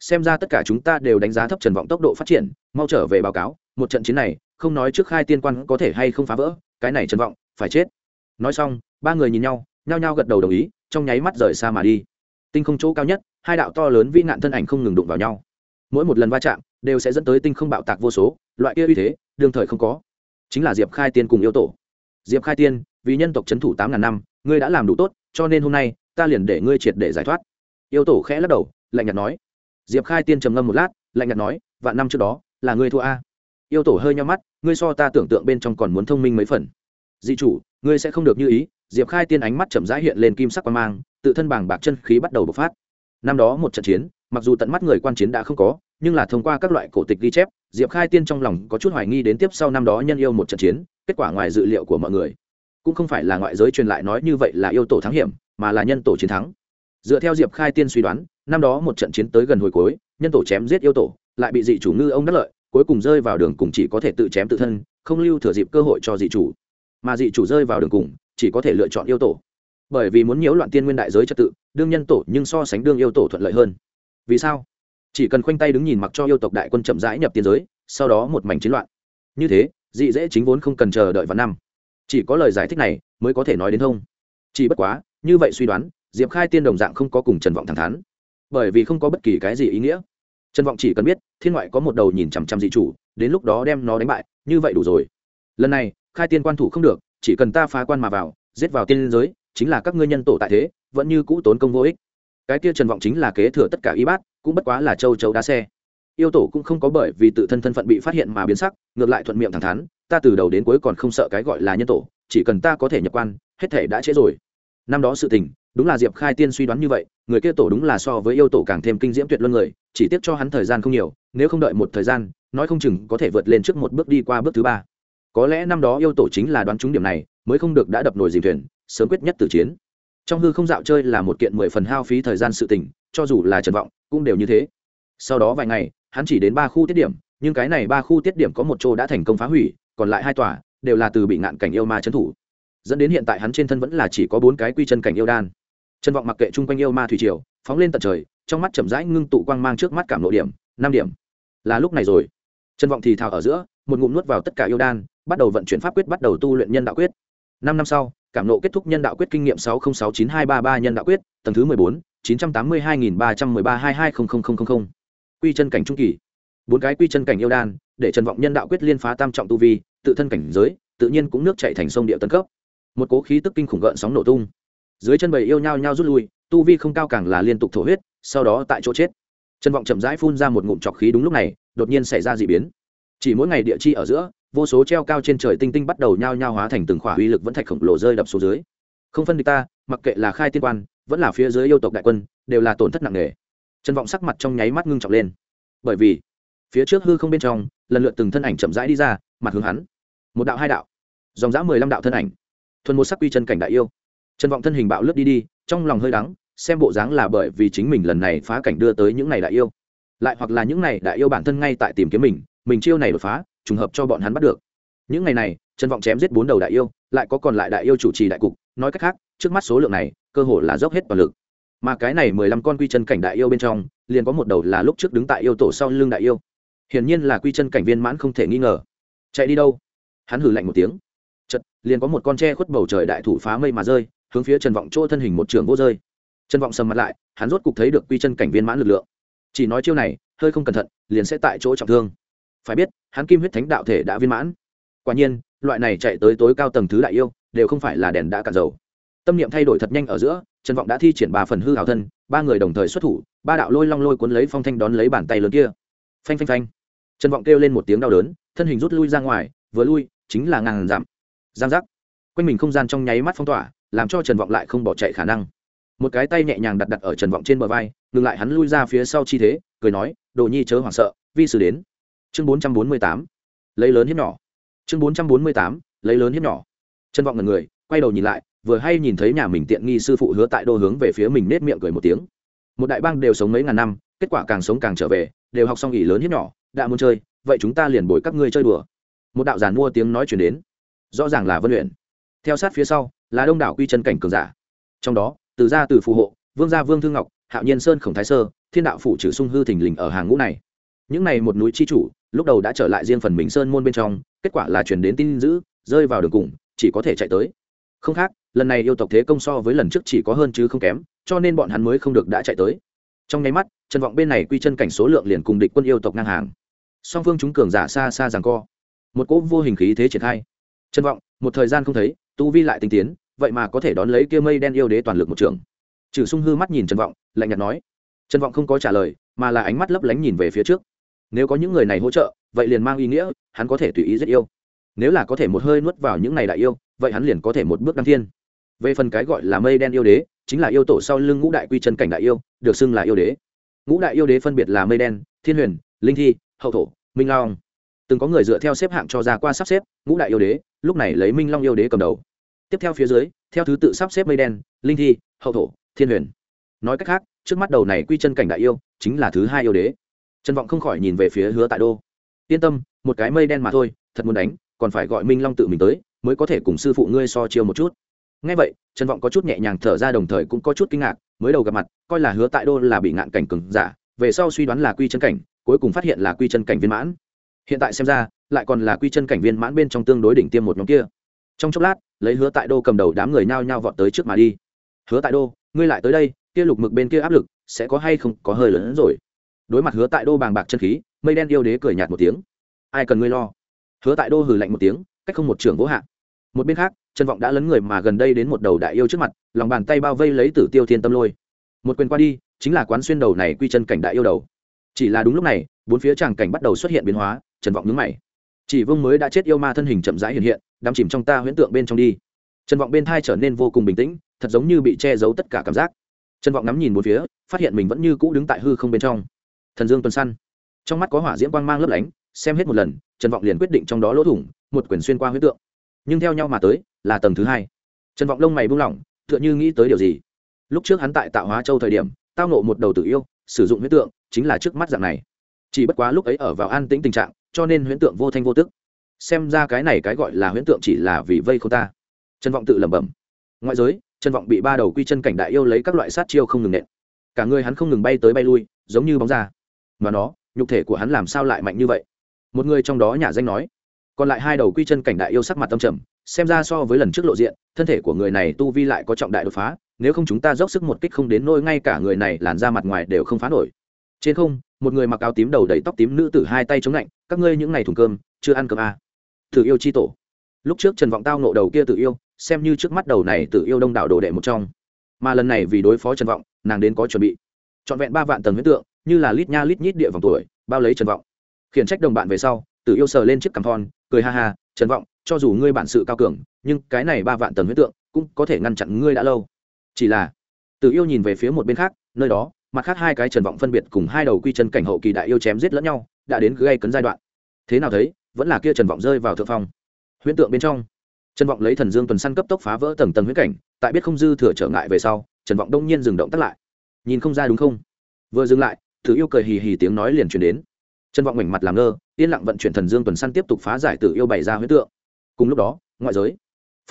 Xem ra tất cả chúng ta đều đánh giá thấp trần vọng tốc độ phát triển, mau trở về báo cáo, một trận chiến này, không nói trước khai tiên quan có thể hay không phá vỡ, cái này trần vọng, phải chết. Nói xong, ba người nhìn nhau, nhao nhao gật đầu đồng ý, trong nháy mắt rời xa mà đi tinh không chỗ cao nhất, hai đạo to lớn vĩ nạn thân ảnh không ngừng đụng vào nhau. Mỗi một lần va chạm đều sẽ dẫn tới tinh không bạo tạc vô số, loại kia uy thế, đương thời không có. Chính là diệp khai tiên cùng yêu tổ. Diệp khai tiên, vì nhân tộc c h ấ n thủ tám ngàn năm, ngươi đã làm đủ tốt, cho nên hôm nay, ta liền để ngươi triệt để giải thoát. Yêu tổ khẽ lắc đầu, lạnh nhạt nói. Diệp khai tiên trầm ngâm một lát, lạnh nhạt nói, vạn năm trước đó, là ngươi thua a. Yêu tổ hơi nhau mắt, ngươi so ta tưởng tượng bên trong còn muốn thông minh mấy phần. Dị chủ, ngươi sẽ không được như ý diệp khai tiên ánh mắt chậm rãi hiện lên kim sắc quan mang, tự thân bảng bạc chân khí bắt đầu bộc phát. Năm đó một trận chiến, mặc dù tận mắt người quan chiến đã không có, nhưng là thông qua các loại cổ tịch ghi chép, diệp khai tiên trong lòng có chút hoài nghi đến tiếp sau năm đó nhân yêu một trận chiến, kết quả ngoài dự liệu của mọi người, cũng không phải là ngoại giới truyền lại nói như vậy là yêu tổ thắng hiểm, mà là nhân tổ chiến thắng. Dựa theo diệp khai tiên suy đoán, năm đó một trận chiến tới gần hồi cuối, nhân tổ chém giết yêu tổ, lại bị dị chủ ngư ông đắc lợi, cuối cùng rơi vào đường cùng chỉ có thể tự chém tự thân, không lưu thừa dịp cơ hội cho dị chủ. Mà dị chủ rơi vào đường cùng chỉ có thể lựa chọn yêu tổ. Bởi vì muốn nhiễu loạn tiên nguyên đại giới trật tự, đương nhân tổ nhưng so sánh đương yêu tổ thuận lợi hơn. Vì sao? Chỉ cần khoanh tay đứng nhìn mặc cho yêu tộc đại quân chậm rãi nhập tiên giới, sau đó một mảnh chiến loạn. Như thế, dị dễ chính vốn không cần chờ đợi vào năm. Chỉ có lời giải thích này mới có thể nói đến thông. Chỉ bất quá, như vậy suy đoán, diệp khai tiên đồng dạng không có cùng trần vọng thẳng thắn. Bởi vì không có bất kỳ cái gì ý nghĩa. Trần vọng chỉ cần biết, thiên ngoại có một đầu nhìn chằm chằm dị chủ, đến lúc đó đem nó đánh bại, như vậy đủ rồi. Lần này, khai tiên quan thủ không được chỉ cần ta phá quan mà vào, giết vào tiên giới, chính là các ngươi nhân tổ tại thế, vẫn như cũ tốn công vô ích. Cái kia trần vọng chính là kế thừa tất cả y bát, cũng bất quá là châu chấu đá xe. Yêu tổ cũng không có bởi vì tự thân thân phận bị phát hiện mà biến sắc, ngược lại thuận miệng thẳng thắn, ta từ đầu đến cuối còn không sợ cái gọi là nhân tổ, chỉ cần ta có thể nhập quan, hết thể đã trễ rồi. Năm đó sự tình, đúng là diệp khai tiên suy đoán như vậy, người kia tổ đúng là so với yêu tổ càng thêm kinh diễm tuyệt luân người, chỉ tiếc cho hắn thời gian không nhiều, nếu không đợi một thời gian, nói không chừng có thể vượt lên trước một bước đi qua bước thứ ba có lẽ năm đó yêu tổ chính là đoán trúng điểm này, mới không được đã đập nổi dìm thuyền, sớm quyết nhất tử chiến. Trong hư không dạo chơi là một kiện mười phần hao phí thời gian sự tình, cho dù là trần vọng, cũng đều như thế. Sau đó vài ngày, hắn chỉ đến ba khu tiết điểm, nhưng cái này ba khu tiết điểm có một chỗ đã thành công phá hủy, còn lại hai tòa đều là từ bị ngạn cảnh yêu ma trấn thủ. Dẫn đến hiện tại hắn trên thân vẫn là chỉ có bốn cái quy chân cảnh yêu đan. Trần vọng mặc kệ chung quanh yêu ma thủy triều, phóng lên tận trời, trong mắt chậm rãi ngưng tụ quang mang trước mắt cảm lộ điểm, năm điểm. Là lúc này rồi. Trần vọng thì thào ở giữa, một ngụm nuốt vào tất cả yêu đan bắt đầu vận chuyển pháp quyết bắt đầu tu luyện nhân đạo quyết. Năm năm sau, cảm nộ kết thúc nhân đạo quyết kinh nghiệm sáu không sáu chín hai ba ba nhân đạo quyết, tầng thứ mười bốn, chín trăm tám mươi hai nghìn ba trăm mười ba hai hai không không không không không. Quy chân cảnh trung kỳ. Bốn cái quy chân cảnh yêu đan, để trần vọng nhân đạo quyết liên phá tam trọng tu vi, tự thân cảnh giới, tự nhiên cũng nước chạy thành sông địa tân cấp. Một cố khí tức kinh khủng gợn sóng nổ tung. Dưới chân bầy yêu nhau nhau rút lui, tu vi không cao càng là liên tục thổ huyết, sau đó tại chỗ chết. Trần vọng chậm rãi phun ra một ngụm trọc khí đúng lúc này, đột nhiên xảy ra d ị biến. Chỉ mỗi ngày địa chi ở giữa vô số treo cao trên trời tinh tinh bắt đầu nhao nhao hóa thành từng khỏa uy lực vẫn thạch khổng lồ rơi đập xuống dưới. Không phân địch ta, mặc kệ là khai tiên quan, vẫn là phía dưới yêu tộc đại quân, đều là tổn thất nặng nề. Trần vọng sắc mặt trong nháy mắt ngưng trọng lên. Bởi vì, phía trước hư không bên trong, lần lượt từng thân ảnh chậm rãi đi ra, mặt hướng hắn. Một đạo hai đạo. Dòng dã mười lăm đạo thân ảnh. Thuần một sắc quy chân cảnh đại yêu. Trần vọng thân hình bạo lướt đi đi, trong lòng hơi đắng, xem bộ dáng là bởi vì chính mình lần này phá cảnh đưa tới những này đại yêu. Lại hoặc là những này đại yêu bản thân ngay tại tìm kiếm mình mình chiêu này đột phá trùng hợp cho bọn hắn bắt được. Những ngày này, trần vọng chém giết bốn đầu đại yêu, lại có còn lại đại yêu chủ trì đại cục, nói cách khác, trước mắt số lượng này, cơ hội là dốc hết toàn lực. Mà cái này mười lăm con quy chân cảnh đại yêu bên trong, liền có một đầu là lúc trước đứng tại yêu tổ sau lưng đại yêu. Hiển nhiên là quy chân cảnh viên mãn không thể nghi ngờ. Chạy đi đâu? Hắn hử lạnh một tiếng. Chật liền có một con tre khuất bầu trời đại thủ phá mây mà rơi, hướng phía trần vọng chỗ thân hình một trường vô rơi. Trần vọng sầm mặt lại, hắn rốt cục thấy được quy chân cảnh viên mãn lực lượng. Chỉ nói chiêu này, hơi không cẩn thận, liền sẽ tại chỗ trọng thương phải biết, hắn kim huyết thánh đạo thể đã viên mãn. Quả nhiên, loại này chạy tới tối cao tầng thứ đại yêu, đều không phải là đèn đã cạn dầu. Tâm niệm thay đổi thật nhanh ở giữa, trần vọng đã thi triển ba phần hư hào thân, ba người đồng thời xuất thủ, ba đạo lôi long lôi cuốn lấy phong thanh đón lấy bàn tay lớn kia. Phanh phanh phanh. Trần vọng kêu lên một tiếng đau đớn, thân hình rút lui ra ngoài, vừa lui, chính là ngàn dặm. Giang giác. Quanh mình không gian trong nháy mắt phong tỏa, làm cho trần vọng lại không bỏ chạy khả năng. Một cái tay nhẹ nhàng đặt đặt ở trần vọng trên bờ vai, ngừng lại hắn lui ra phía sau chi thế, cười nói, đồ nhi chớ hoảng sợ, vi sử đến chương bốn trăm bốn mươi tám, lấy lớn hiếp nhỏ. Chương bốn trăm bốn mươi tám, lấy lớn hiếp nhỏ. Chân vọng ngần người, quay đầu nhìn lại, vừa hay nhìn thấy nhà mình tiện nghi sư phụ hứa tại đô hướng về phía mình nết miệng cười một tiếng. Một đại bang đều sống mấy ngàn năm, kết quả càng sống càng trở về, đều học xong nghỉ lớn hiếp nhỏ, đã muốn chơi, vậy chúng ta liền bồi các ngươi chơi đùa. Một đạo giàn mua tiếng nói chuyển đến. Rõ ràng là vân luyện theo sát phía sau, là đông đảo quy chân cảnh cường giả. Trong đó, từ gia từ phù hộ, vương gia vương thương ngọc, hạo nhiên sơn khổng thái sơ, thiên đạo phủ trừ sung hư thình lình ở hàng ngũ này. Những này một núi chi chủ lúc đầu đã trở lại riêng phần mình sơn môn bên trong kết quả là chuyển đến tin giữ, rơi vào đường cùng chỉ có thể chạy tới. Không khác lần này yêu tộc thế công so với lần trước chỉ có hơn chứ không kém cho nên bọn hắn mới không được đã chạy tới. Trong nháy mắt trần vọng bên này quy chân cảnh số lượng liền cùng địch quân yêu tộc ngang hàng. Song phương chúng cường giả xa xa rằng co. Một cỗ vô hình khí thế triển khai. Trần vọng một thời gian không thấy tu vi lại tinh tiến vậy mà có thể đón lấy kia mây đen yêu đế toàn lực một trường. Trừ sung hư mắt nhìn trần vọng lạnh nhạt nói. Trần vọng không có trả lời mà là ánh mắt lấp lánh nhìn về phía trước nếu có những người này hỗ trợ, vậy liền mang ý nghĩa, hắn có thể tùy ý rất yêu. Nếu là có thể một hơi nuốt vào những này đại yêu, vậy hắn liền có thể một bước đăng thiên. Về phần cái gọi là mây đen yêu đế, chính là yêu tổ sau lưng ngũ đại quy chân cảnh đại yêu, được xưng là yêu đế. Ngũ đại yêu đế phân biệt là mây đen, thiên huyền, linh thi, hậu thổ, minh long. Từng có người dựa theo xếp hạng cho ra qua sắp xếp, ngũ đại yêu đế, lúc này lấy minh long yêu đế cầm đầu. Tiếp theo phía dưới, theo thứ tự sắp xếp mây đen, linh thi, hậu thổ, thiên huyền. Nói cách khác, trước mắt đầu này quy chân cảnh đại yêu, chính là thứ hai yêu đế trần vọng không khỏi nhìn về phía hứa tại đô. Yên tâm, một cái mây đen mà thôi, thật muốn đánh, còn phải gọi minh long tự mình tới, mới có thể cùng sư phụ ngươi so chiêu một chút. Ngay vậy, trần vọng có chút nhẹ nhàng thở ra đồng thời cũng có chút kinh ngạc, mới đầu gặp mặt, coi là hứa tại đô là bị ngạn cảnh cừng giả, về sau suy đoán là quy chân cảnh, cuối cùng phát hiện là quy chân cảnh viên mãn. Hiện tại xem ra, lại còn là quy chân cảnh viên mãn bên trong tương đối đỉnh tiêm một nhóm kia. Trong chốc lát, lấy hứa tại đô cầm đầu đám người nhao nhao vọt tới trước mà đi. Hứa tại đô, ngươi lại tới đây, kia lục mực bên kia áp lực, sẽ có hay không có hơi lớn hơn rồi? Đối mặt hứa tại đô bàng bạc chân khí, mây đen yêu đế cười nhạt một tiếng. Ai cần ngươi lo? Hứa tại đô hừ lạnh một tiếng, cách không một trưởng vỗ hạ. Một bên khác, trần vọng đã lấn người mà gần đây đến một đầu đại yêu trước mặt, lòng bàn tay bao vây lấy tử tiêu thiên tâm lôi. Một quyền qua đi, chính là quán xuyên đầu này quy chân cảnh đại yêu đầu. Chỉ là đúng lúc này, bốn phía tràng cảnh bắt đầu xuất hiện biến hóa, trần vọng nhướng mày. Chỉ vương mới đã chết yêu ma thân hình chậm rãi hiện hiện, đắm chìm trong ta huyễn tượng bên trong đi. Trần vọng bên thai trở nên vô cùng bình tĩnh, thật giống như bị che giấu tất cả cảm giác. Trần vọng ngắm nhìn bốn phía, phát hiện mình vẫn như cũ đứng tại hư không bên trong thần dương tuần săn. Trong mắt có hỏa diễm quang mang lấp lánh, xem hết một lần, trần vọng liền quyết định trong đó lỗ thủng, một quyển xuyên qua huyết tượng. Nhưng theo nhau mà tới, là tầng thứ hai. Trần vọng lông mày buông lỏng, tựa như nghĩ tới điều gì. Lúc trước hắn tại tạo hóa châu thời điểm, tao nộ một đầu Tử yêu, sử dụng huyết tượng, chính là trước mắt dạng này. Chỉ bất quá lúc ấy ở vào an tĩnh tình trạng, cho nên huyễn tượng vô thanh vô tức. Xem ra cái này cái gọi là huyễn tượng chỉ là vì vây không ta. Trần vọng tự lẩm bẩm. Ngoại giới, trần vọng bị ba đầu quy chân cảnh đại yêu lấy các loại sát chiêu không ngừng nện. Cả người hắn không ngừng bay tới bay lui, giống như bóng ra mà nó, nhục thể của hắn làm sao lại mạnh như vậy? Một người trong đó nhà danh nói, còn lại hai đầu quy chân cảnh đại yêu sắc mặt tâm trầm, xem ra so với lần trước lộ diện, thân thể của người này tu vi lại có trọng đại đột phá, nếu không chúng ta dốc sức một kích không đến nôi ngay cả người này làn ra mặt ngoài đều không phá nổi. Trên không, một người mặc áo tím đầu đầy tóc tím nữ tử hai tay chống lạnh, các ngươi những ngày thùng cơm, chưa ăn cơm à. tự yêu chi tổ. Lúc trước trần vọng tao nộ đầu kia tự yêu, xem như trước mắt đầu này tự yêu đông đảo đồ đệ một trong. Mà lần này vì đối phó trần vọng, nàng đến có chuẩn bị. Trọn vẹn ba vạn tầng huyết tượng như là lít nha lít nhít địa vòng tuổi, bao lấy trần vọng. Khiển trách đồng bạn về sau tự yêu sờ lên chiếc cằm thon, cười ha ha, trần vọng, cho dù ngươi bản sự cao cường, nhưng cái này ba vạn tầng huyết tượng cũng có thể ngăn chặn ngươi đã lâu. Chỉ là tự yêu nhìn về phía một bên khác, nơi đó, mặt khác hai cái trần vọng phân biệt cùng hai đầu quy chân cảnh hậu kỳ đại yêu chém giết lẫn nhau, đã đến gây cấn giai đoạn. Thế nào thấy, vẫn là kia trần vọng rơi vào thượng phong. Huyễn tượng bên trong, trần vọng lấy thần dương tuần săn cấp tốc phá vỡ tầng tầng huyễn cảnh, tại biết không dư thừa trở ngại về sau, trần vọng đông nhiên dừng động tắt lại. Nhìn không ra đúng không? Vừa dừng lại thử yêu cười hì hì tiếng nói liền truyền đến. Trần vọng mảnh mặt làm ngơ, yên lặng vận chuyển thần dương tuần săn tiếp tục phá giải tử yêu bày ra huyết tượng. Cùng lúc đó, ngoại giới,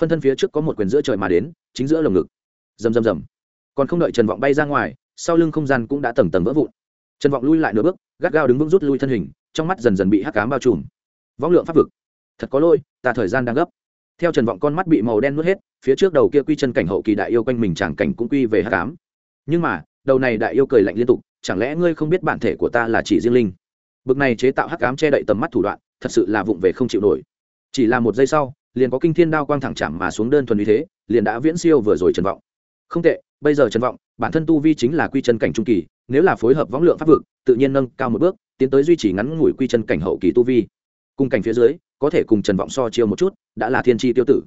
phân thân phía trước có một quyền giữa trời mà đến, chính giữa lồng ngực. Rầm rầm rầm. Còn không đợi trần vọng bay ra ngoài, sau lưng không gian cũng đã tầng tầng vỡ vụn. Trần vọng lui lại nửa bước, gắt gao đứng vững rút lui thân hình, trong mắt dần dần bị hắc cám bao trùm. Võng lượng pháp vực. Thật có lỗi, ta thời gian đang gấp. Theo trần vọng con mắt bị màu đen nuốt hết, phía trước đầu kia quy chân cảnh hậu kỳ đại yêu quanh mình tràng cảnh cũng quy về hắc cám nhưng mà, đầu này đại yêu cười lạnh liên tục chẳng lẽ ngươi không biết bản thể của ta là chỉ riêng linh? Bực này chế tạo hắc ám che đậy tầm mắt thủ đoạn, thật sự là vụng về không chịu nổi. Chỉ là một giây sau, liền có kinh thiên đao quang thẳng chạm mà xuống đơn thuần như thế, liền đã viễn siêu vừa rồi trần vọng. Không tệ, bây giờ trần vọng, bản thân tu vi chính là quy chân cảnh trung kỳ, nếu là phối hợp võng lượng pháp vực, tự nhiên nâng cao một bước, tiến tới duy trì ngắn ngủi quy chân cảnh hậu kỳ tu vi. Cùng cảnh phía dưới, có thể cùng trần vọng so chiêu một chút, đã là thiên tri tiêu tử.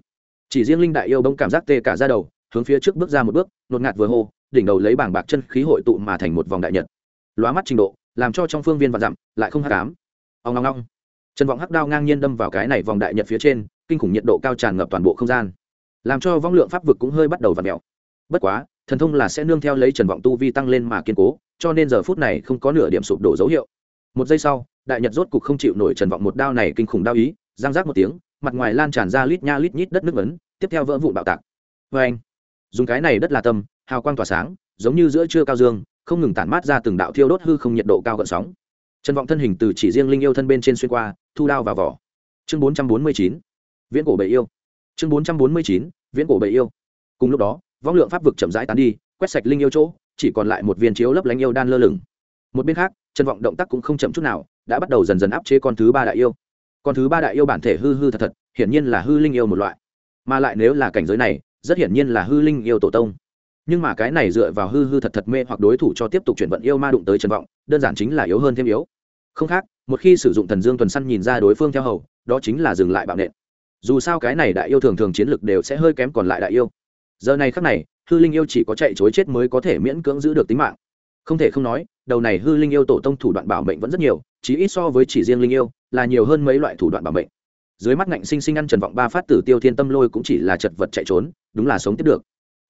Chỉ riêng linh đại yêu bông cảm giác tê cả ra đầu, hướng phía trước bước ra một bước, nột ngạt vừa hô đỉnh đầu lấy bảng bạc chân khí hội tụ mà thành một vòng đại nhật. Lóa mắt trình độ, làm cho trong phương viên và dặm lại không hát cám ông ngong ngong trần vọng hắc đao ngang nhiên đâm vào cái này vòng đại nhật phía trên, kinh khủng nhiệt độ cao tràn ngập toàn bộ không gian. Làm cho vong lượng pháp vực cũng hơi bắt đầu v ặ mẹo bất quá, thần thông là sẽ nương theo lấy trần vọng tu vi tăng lên mà kiên cố, cho nên giờ phút này không có nửa điểm sụp đổ dấu hiệu. Một giây sau, đại nhật rốt cục không chịu nổi trần vọng một đao này kinh khủng đao ý giang rác một tiếng, mặt ngoài lan tràn ra lít nha lít nhít đất nước ấn, tiếp theo vỡ vụn bạo tạc. Vê anh dùng cái này đất là tâm hào quang tỏa sáng, giống như giữa trưa cao dương, không ngừng tản mát ra từng đạo thiêu đốt hư không nhiệt độ cao gợn sóng. Trần vọng thân hình từ chỉ riêng linh yêu thân bên trên xuyên qua, thu đao vào vỏ. Chương bốn trăm bốn mươi chín, viễn cổ bệ yêu. Chương bốn trăm bốn mươi chín, viễn cổ bệ yêu. Cùng lúc đó, vong lượng pháp vực chậm rãi tán đi, quét sạch linh yêu chỗ, chỉ còn lại một viên chiếu lấp lánh yêu đan lơ lửng. Một bên khác trần vọng động tác cũng không chậm chút nào, đã bắt đầu dần dần áp chế con thứ ba đại yêu. Con thứ ba đại yêu bản thể hư hư thật thật, hiển nhiên là hư linh yêu một loại. Mà lại nếu là cảnh giới này, rất hiển nhiên là hư linh yêu tổ tông nhưng mà cái này dựa vào hư hư thật thật mê hoặc đối thủ cho tiếp tục chuyển vận yêu ma đụng tới trần vọng, đơn giản chính là yếu hơn thêm yếu. Không khác, một khi sử dụng thần dương tuần săn nhìn ra đối phương theo hầu, đó chính là dừng lại bạo nện. Dù sao cái này đại yêu thường thường chiến lực đều sẽ hơi kém còn lại đại yêu. Giờ này khác này, hư linh yêu chỉ có chạy chối chết mới có thể miễn cưỡng giữ được tính mạng. Không thể không nói, đầu này hư linh yêu tổ tông thủ đoạn bảo mệnh vẫn rất nhiều chỉ ít so với chỉ riêng linh yêu, là nhiều hơn mấy loại thủ đoạn bảo mệnh. Dưới mắt ngạnh sinh sinh ăn trần vọng ba phát tử tiêu thiên tâm lôi cũng chỉ là chật vật chạy trốn, đúng là sống tiếp được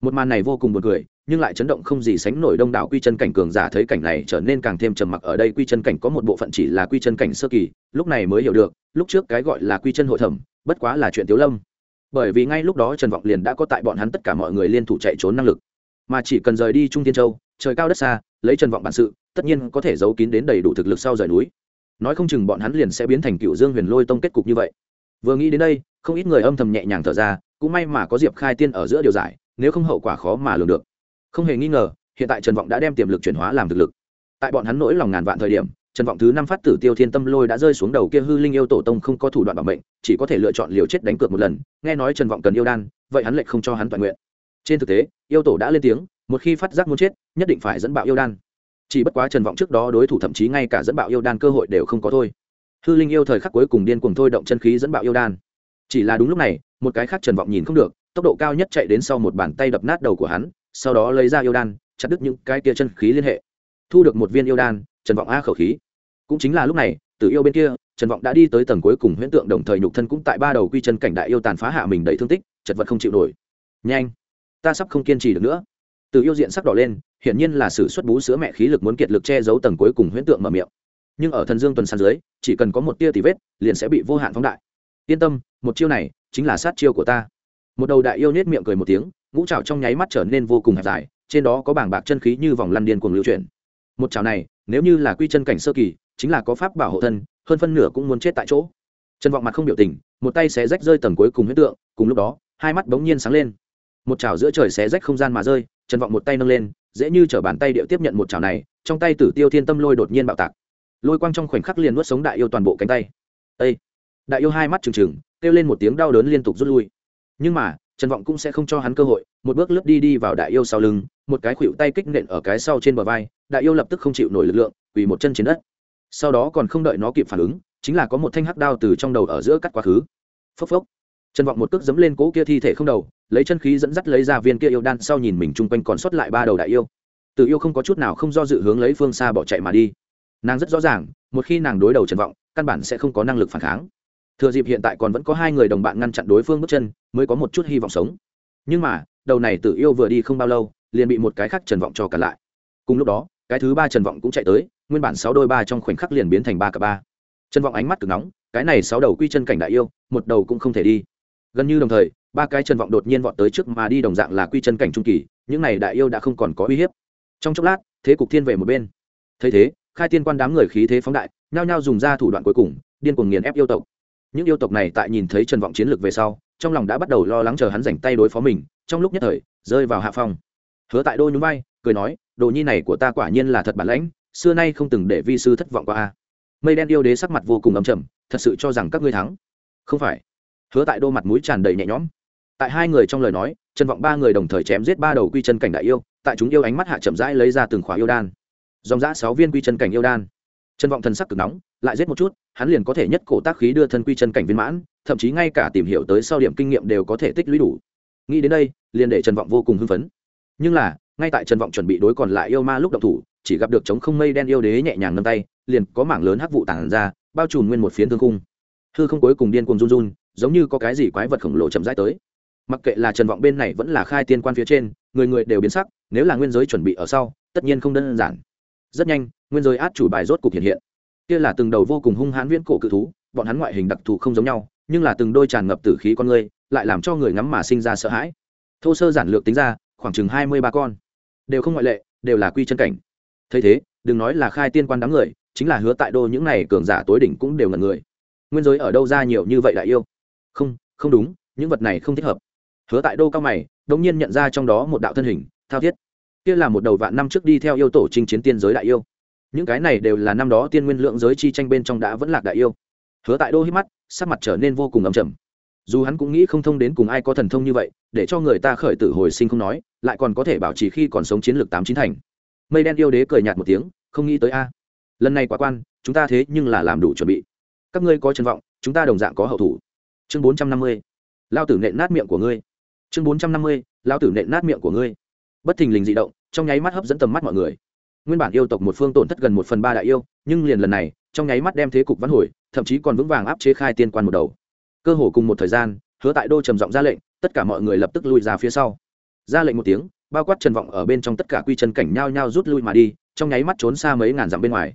một màn này vô cùng buồn cười, nhưng lại chấn động không gì sánh nổi đông đảo quy chân cảnh cường giả thấy cảnh này trở nên càng thêm trầm mặc ở đây. Quy chân cảnh có một bộ phận chỉ là quy chân cảnh sơ kỳ, lúc này mới hiểu được, lúc trước cái gọi là quy chân hội thẩm, bất quá là chuyện tiếu lâm. Bởi vì ngay lúc đó trần vọng liền đã có tại bọn hắn tất cả mọi người liên thủ chạy trốn năng lực. Mà chỉ cần rời đi trung tiên châu, trời cao đất xa, lấy trần vọng bản sự, tất nhiên có thể giấu kín đến đầy đủ thực lực sau rời núi. Nói không chừng bọn hắn liền sẽ biến thành cựu dương huyền lôi tông kết cục như vậy. Vừa nghĩ đến đây, không ít người âm thầm nhẹ nhàng thở ra, cũng may mà có diệp khai tiên ở giữa điều giải nếu không hậu quả khó mà lường được. Không hề nghi ngờ, hiện tại trần vọng đã đem tiềm lực chuyển hóa làm thực lực. Tại bọn hắn nỗi lòng ngàn vạn thời điểm, trần vọng thứ năm phát tử tiêu thiên tâm lôi đã rơi xuống đầu kia hư linh yêu tổ tông không có thủ đoạn bảo mệnh, chỉ có thể lựa chọn liều chết đánh cược một lần, nghe nói trần vọng cần yêu đan, vậy hắn lại không cho hắn toàn nguyện. Trên thực tế, yêu tổ đã lên tiếng, một khi phát giác muốn chết, nhất định phải dẫn bạo yêu đan. Chỉ bất quá trần vọng trước đó đối thủ thậm chí ngay cả dẫn bạo yêu đan cơ hội đều không có thôi. Hư linh yêu thời khắc cuối cùng điên cuồng thôi động chân khí dẫn bạo yêu đan. Chỉ là đúng lúc này, một cái khác trần vọng nhìn không được tốc độ cao nhất chạy đến sau một bàn tay đập nát đầu của hắn, sau đó lấy ra yêu đan, chặt đứt những cái tia chân khí liên hệ. Thu được một viên yêu đan, trần vọng a khẩu khí. Cũng chính là lúc này từ yêu bên kia, trần vọng đã đi tới tầng cuối cùng, huyễn tượng đồng thời nhục thân cũng tại ba đầu quy chân cảnh đại yêu tàn phá hạ mình đầy thương tích, chật vật không chịu nổi. Nhanh, ta sắp không kiên trì được nữa. Từ yêu diện sắc đỏ lên, hiển nhiên là sự xuất bú sữa mẹ khí lực muốn kiệt lực che giấu tầng cuối cùng huyễn tượng mở miệng. Nhưng ở thần dương tuần san dưới, chỉ cần có một tia tì vết, liền sẽ bị vô hạn phóng đại. Yên tâm, một chiêu này chính là sát chiêu của ta một đầu đại yêu nết miệng cười một tiếng, ngũ trào trong nháy mắt trở nên vô cùng hẹp dài, trên đó có bảng bạc chân khí như vòng lăn điên cuồng lưu chuyển. Một trào này, nếu như là quy chân cảnh sơ kỳ, chính là có pháp bảo hộ thân, hơn phân nửa cũng muốn chết tại chỗ. Trần vọng mặt không biểu tình, một tay xé rách rơi tầng cuối cùng huyết tượng, cùng lúc đó, hai mắt bỗng nhiên sáng lên. Một chảo giữa trời xé rách không gian mà rơi, trần vọng một tay nâng lên, dễ như chở bàn tay điệu tiếp nhận một chảo này, trong tay tử tiêu thiên tâm lôi đột nhiên bạo tạc. Lôi quang trong khoảnh khắc liền nuốt sống đại yêu toàn bộ cánh tay. Â đại yêu hai mắt trừng trừng, kêu lên một tiếng đau đớn liên tục rút lui nhưng mà, trần vọng cũng sẽ không cho hắn cơ hội, một bước lướt đi đi vào đại yêu sau lưng, một cái khuỵu tay kích nện ở cái sau trên bờ vai, đại yêu lập tức không chịu nổi lực lượng, quỳ một chân trên đất. Sau đó còn không đợi nó kịp phản ứng, chính là có một thanh hắc đao từ trong đầu ở giữa cắt quá khứ. Phốc phốc. Trần vọng một cước dấm lên cỗ kia thi thể không đầu, lấy chân khí dẫn dắt lấy ra viên kia yêu đan sau nhìn mình chung quanh còn sót lại ba đầu đại yêu. Từ yêu không có chút nào không do dự hướng lấy phương xa bỏ chạy mà đi. Nàng rất rõ ràng, một khi nàng đối đầu trần vọng, căn bản sẽ không có năng lực phản kháng thừa dịp hiện tại còn vẫn có hai người đồng bạn ngăn chặn đối phương bước chân, mới có một chút hy vọng sống. Nhưng mà, đầu này tự yêu vừa đi không bao lâu, liền bị một cái khác trần vọng cho cả lại. Cùng lúc đó, cái thứ ba trần vọng cũng chạy tới, nguyên bản sáu đôi ba trong khoảnh khắc liền biến thành ba cả ba. Trần vọng ánh mắt cực nóng, cái này sáu đầu quy chân cảnh đại yêu, một đầu cũng không thể đi. Gần như đồng thời, ba cái trần vọng đột nhiên vọt tới trước mà đi đồng dạng là quy chân cảnh trung kỳ, những này đại yêu đã không còn có uy hiếp. Trong chốc lát, thế cục thiên về một bên. Thấy thế, khai tiên quan đám người khí thế phóng đại, nhao nhao dùng ra thủ đoạn cuối cùng, điên cuồng nghiền ép yêu tộc những yêu tộc này tại nhìn thấy trần vọng chiến lược về sau, trong lòng đã bắt đầu lo lắng chờ hắn dành tay đối phó mình, trong lúc nhất thời, rơi vào hạ phong. Hứa tại đô nhún vai, cười nói, đồ nhi này của ta quả nhiên là thật bản lãnh, xưa nay không từng để vi sư thất vọng qua a. Mây đen yêu đế sắc mặt vô cùng ấm chầm thật sự cho rằng các ngươi thắng? Không phải. Hứa tại đô mặt mũi tràn đầy nhẹ nhõm. Tại hai người trong lời nói, trần vọng ba người đồng thời chém giết ba đầu quy chân cảnh đại yêu, tại chúng yêu ánh mắt hạ chậm rãi lấy ra từng khóa yêu đan. Dòng giã sáu viên quy chân cảnh yêu đan. Trần vọng thần sắc cực nóng, lại giết một chút hắn liền có thể nhất cổ tác khí đưa thân quy chân cảnh viên mãn, thậm chí ngay cả tìm hiểu tới sau điểm kinh nghiệm đều có thể tích lũy đủ. Nghĩ đến đây, liền để trần vọng vô cùng hưng phấn. Nhưng là, ngay tại trần vọng chuẩn bị đối còn lại yêu ma lúc độc thủ, chỉ gặp được chống không mây đen yêu đế nhẹ nhàng nâng tay, liền có mảng lớn hắc vụ tản ra, bao trùm nguyên một phiến thương cung hư không cuối cùng điên cuồng run run, giống như có cái gì quái vật khổng lồ chậm rãi tới. Mặc kệ là trần vọng bên này vẫn là khai tiên quan phía trên, người người đều biến sắc, nếu là nguyên giới chuẩn bị ở sau, tất nhiên không đơn giản. Rất nhanh, nguyên giới át chủ bài rốt cục hiện hiện kia là từng đầu vô cùng hung hãn viễn cổ cự thú, bọn hắn ngoại hình đặc thù không giống nhau, nhưng là từng đôi tràn ngập tử khí con người, lại làm cho người ngắm mà sinh ra sợ hãi. Thô sơ giản lược tính ra, khoảng chừng hai mươi ba con. Đều không ngoại lệ, đều là quy chân cảnh. Thấy thế, đừng nói là khai tiên quan đám người, chính là hứa tại đô những này cường giả tối đỉnh cũng đều ngần người. Nguyên giới ở đâu ra nhiều như vậy đại yêu? Không không đúng, những vật này không thích hợp. Hứa tại đô cao mày, đống nhiên nhận ra trong đó một đạo thân hình, thao thiết. Kia là một đầu vạn năm trước đi theo yêu tổ chinh chiến tiên giới đại yêu những cái này đều là năm đó tiên nguyên lượng giới chi tranh bên trong đã vẫn lạc đại yêu. Hứa tại đô hít mắt, sắc mặt trở nên vô cùng ấm chầm dù hắn cũng nghĩ không thông đến cùng ai có thần thông như vậy, để cho người ta khởi tử hồi sinh không nói, lại còn có thể bảo trì khi còn sống chiến lược tám chín thành. Mây đen yêu đế cười nhạt một tiếng, không nghĩ tới a. Lần này quá quan, chúng ta thế nhưng là làm đủ chuẩn bị. Các ngươi có chân vọng, chúng ta đồng dạng có hậu thủ. Chương bốn trăm năm mươi. Lao tử nện nát miệng của ngươi. Chương bốn trăm năm mươi, lao tử nện nát miệng của ngươi. Bất thình lình dị động, trong nháy mắt hấp dẫn tầm mắt mọi người nguyên bản yêu tộc một phương tổn thất gần một phần ba đại yêu, nhưng liền lần này, trong nháy mắt đem thế cục vắn hồi, thậm chí còn vững vàng áp chế khai tiên quan một đầu. Cơ hồ cùng một thời gian, hứa tại đô trầm giọng ra lệnh, tất cả mọi người lập tức lui ra phía sau. Ra lệnh một tiếng, bao quát trần vọng ở bên trong tất cả quy chân cảnh nhao nhao rút lui mà đi, trong nháy mắt trốn xa mấy ngàn dặm bên ngoài.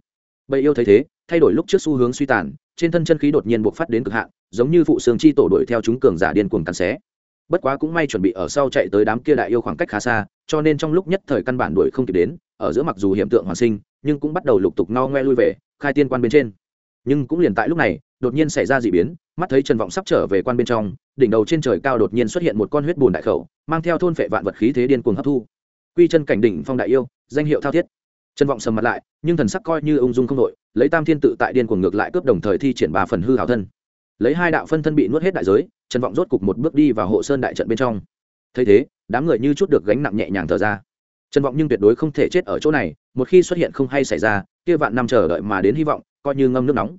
Bầy yêu thấy thế, thay đổi lúc trước xu hướng suy tàn, trên thân chân khí đột nhiên buộc phát đến cực hạn, giống như phụ sương chi tổ đuổi theo chúng cường giả điên cuồng cắn xé. Bất quá cũng may chuẩn bị ở sau chạy tới đám kia đại yêu khoảng cách khá xa, cho nên trong lúc nhất thời căn bản đuổi không kịp đến ở giữa mặc dù hiện tượng hoàn sinh, nhưng cũng bắt đầu lục tục no ngoe lui về, khai tiên quan bên trên. Nhưng cũng liền tại lúc này, đột nhiên xảy ra d ị biến, mắt thấy trần vọng sắp trở về quan bên trong, đỉnh đầu trên trời cao đột nhiên xuất hiện một con huyết bùn đại khẩu, mang theo thôn phệ vạn vật khí thế điên cuồng hấp thu. Quy chân cảnh đỉnh phong đại yêu, danh hiệu thao thiết. Trần vọng sầm mặt lại, nhưng thần sắc coi như ung dung không đội lấy tam thiên tự tại điên cuồng ngược lại cướp đồng thời thi triển ba phần hư hảo thân. Lấy hai đạo phân thân bị nuốt hết đại giới, trần vọng rốt cục một bước đi vào hộ sơn đại trận bên trong. Thấy thế, đám người như chút được gánh nặng nhẹ nhàng thở ra trần vọng nhưng tuyệt đối không thể chết ở chỗ này, một khi xuất hiện không hay xảy ra, kia vạn năm chờ đợi mà đến hy vọng, coi như ngâm nước nóng.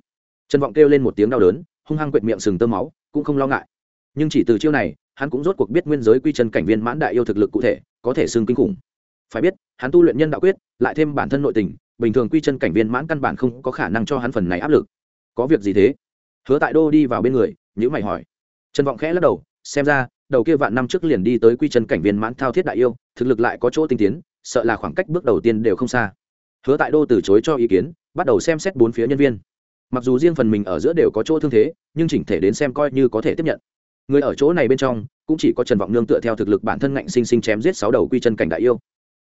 Trần vọng kêu lên một tiếng đau đớn, hung hăng quệt miệng sừng tơ máu, cũng không lo ngại. Nhưng chỉ từ chiêu này, hắn cũng rốt cuộc biết nguyên giới quy chân cảnh viên mãn đại yêu thực lực cụ thể, có thể xưng kinh khủng. Phải biết, hắn tu luyện nhân đạo quyết, lại thêm bản thân nội tình, bình thường quy chân cảnh viên mãn căn bản không có khả năng cho hắn phần này áp lực. Có việc gì thế? Hứa tại đô đi vào bên người nhữ mày hỏi. Trần vọng khẽ lắc đầu, xem ra đầu kia vạn năm trước liền đi tới quy chân cảnh viên mãn thao thiết đại yêu, thực lực lại có chỗ tinh tiến, sợ là khoảng cách bước đầu tiên đều không xa. Hứa tại đô từ chối cho ý kiến, bắt đầu xem xét bốn phía nhân viên. Mặc dù riêng phần mình ở giữa đều có chỗ thương thế, nhưng chỉnh thể đến xem coi như có thể tiếp nhận. Người ở chỗ này bên trong, cũng chỉ có trần vọng nương tựa theo thực lực bản thân ngạnh sinh sinh chém giết sáu đầu quy chân cảnh đại yêu.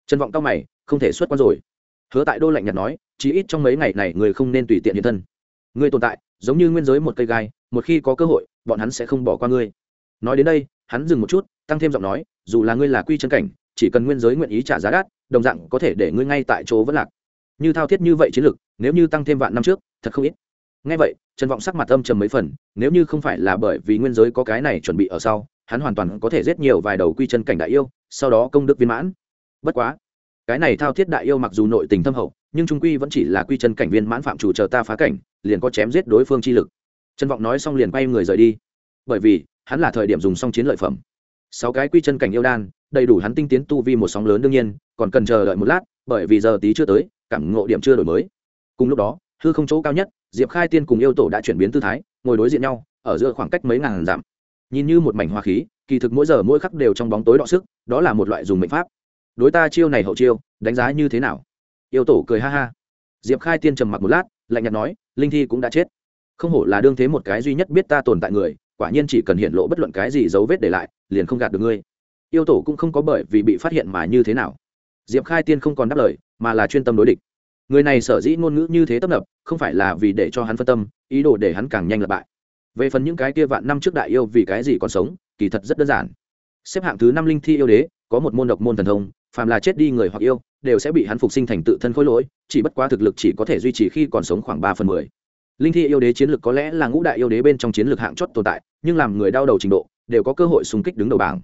Trần vọng cao mày, không thể xuất quan rồi. Hứa tại đô lạnh nhạt nói, chí ít trong mấy ngày này người không nên tùy tiện hiện thân. Người tồn tại, giống như nguyên giới một cây gai, một khi có cơ hội, bọn hắn sẽ không bỏ qua ngươi. Nói đến đây hắn dừng một chút, tăng thêm giọng nói, dù là ngươi là quy chân cảnh, chỉ cần nguyên giới nguyện ý trả giá đắt, đồng dạng có thể để ngươi ngay tại chỗ vẫn lạc. Như thao thiết như vậy chiến lược, nếu như tăng thêm vạn năm trước, thật không ít. Ngay vậy, trần vọng sắc mặt âm trầm mấy phần, nếu như không phải là bởi vì nguyên giới có cái này chuẩn bị ở sau, hắn hoàn toàn có thể giết nhiều vài đầu quy chân cảnh đại yêu, sau đó công đức viên mãn. Bất quá, cái này thao thiết đại yêu mặc dù nội tình thâm hậu, nhưng trung quy vẫn chỉ là quy chân cảnh viên mãn phạm chủ chờ ta phá cảnh, liền có chém giết đối phương chi lực. Trần vọng nói xong liền quay người rời đi. Bởi vì hắn là thời điểm dùng xong chiến lợi phẩm. Sáu cái quy chân cảnh yêu đan, đầy đủ hắn tinh tiến tu vi một sóng lớn đương nhiên, còn cần chờ đợi một lát, bởi vì giờ tí chưa tới, cảm ngộ điểm chưa đổi mới. Cùng lúc đó, hư không chỗ cao nhất, diệp khai tiên cùng yêu tổ đã chuyển biến tư thái, ngồi đối diện nhau, ở giữa khoảng cách mấy ngàn dặm. Nhìn như một mảnh hoa khí, kỳ thực mỗi giờ mỗi khắc đều trong bóng tối đọ sức, đó là một loại dùng mệnh pháp. Đối ta chiêu này hậu chiêu, đánh giá như thế nào? Yêu tổ cười ha ha. Diệp khai tiên trầm mặc một lát, lạnh nhạt nói, linh thi cũng đã chết. Không hổ là đương thế một cái duy nhất biết ta tồn tại người quả nhiên chỉ cần hiện lộ bất luận cái gì dấu vết để lại, liền không gạt được ngươi. Yêu tổ cũng không có bởi vì bị phát hiện mà như thế nào. Diệp khai tiên không còn đáp lời, mà là chuyên tâm đối địch. Người này sở dĩ ngôn ngữ như thế tấp nập, không phải là vì để cho hắn phân tâm, ý đồ để hắn càng nhanh lặp bại. Về phần những cái kia vạn năm trước đại yêu vì cái gì còn sống, kỳ thật rất đơn giản. Xếp hạng thứ năm linh thi yêu đế, có một môn độc môn thần thông, phàm là chết đi người hoặc yêu, đều sẽ bị hắn phục sinh thành tự thân khối lỗi, chỉ bất quá thực lực chỉ có thể duy trì khi còn sống khoảng ba phần mười linh thi yêu đế chiến lược có lẽ là ngũ đại yêu đế bên trong chiến lược hạng chót tồn tại, nhưng làm người đau đầu trình độ, đều có cơ hội xung kích đứng đầu bảng.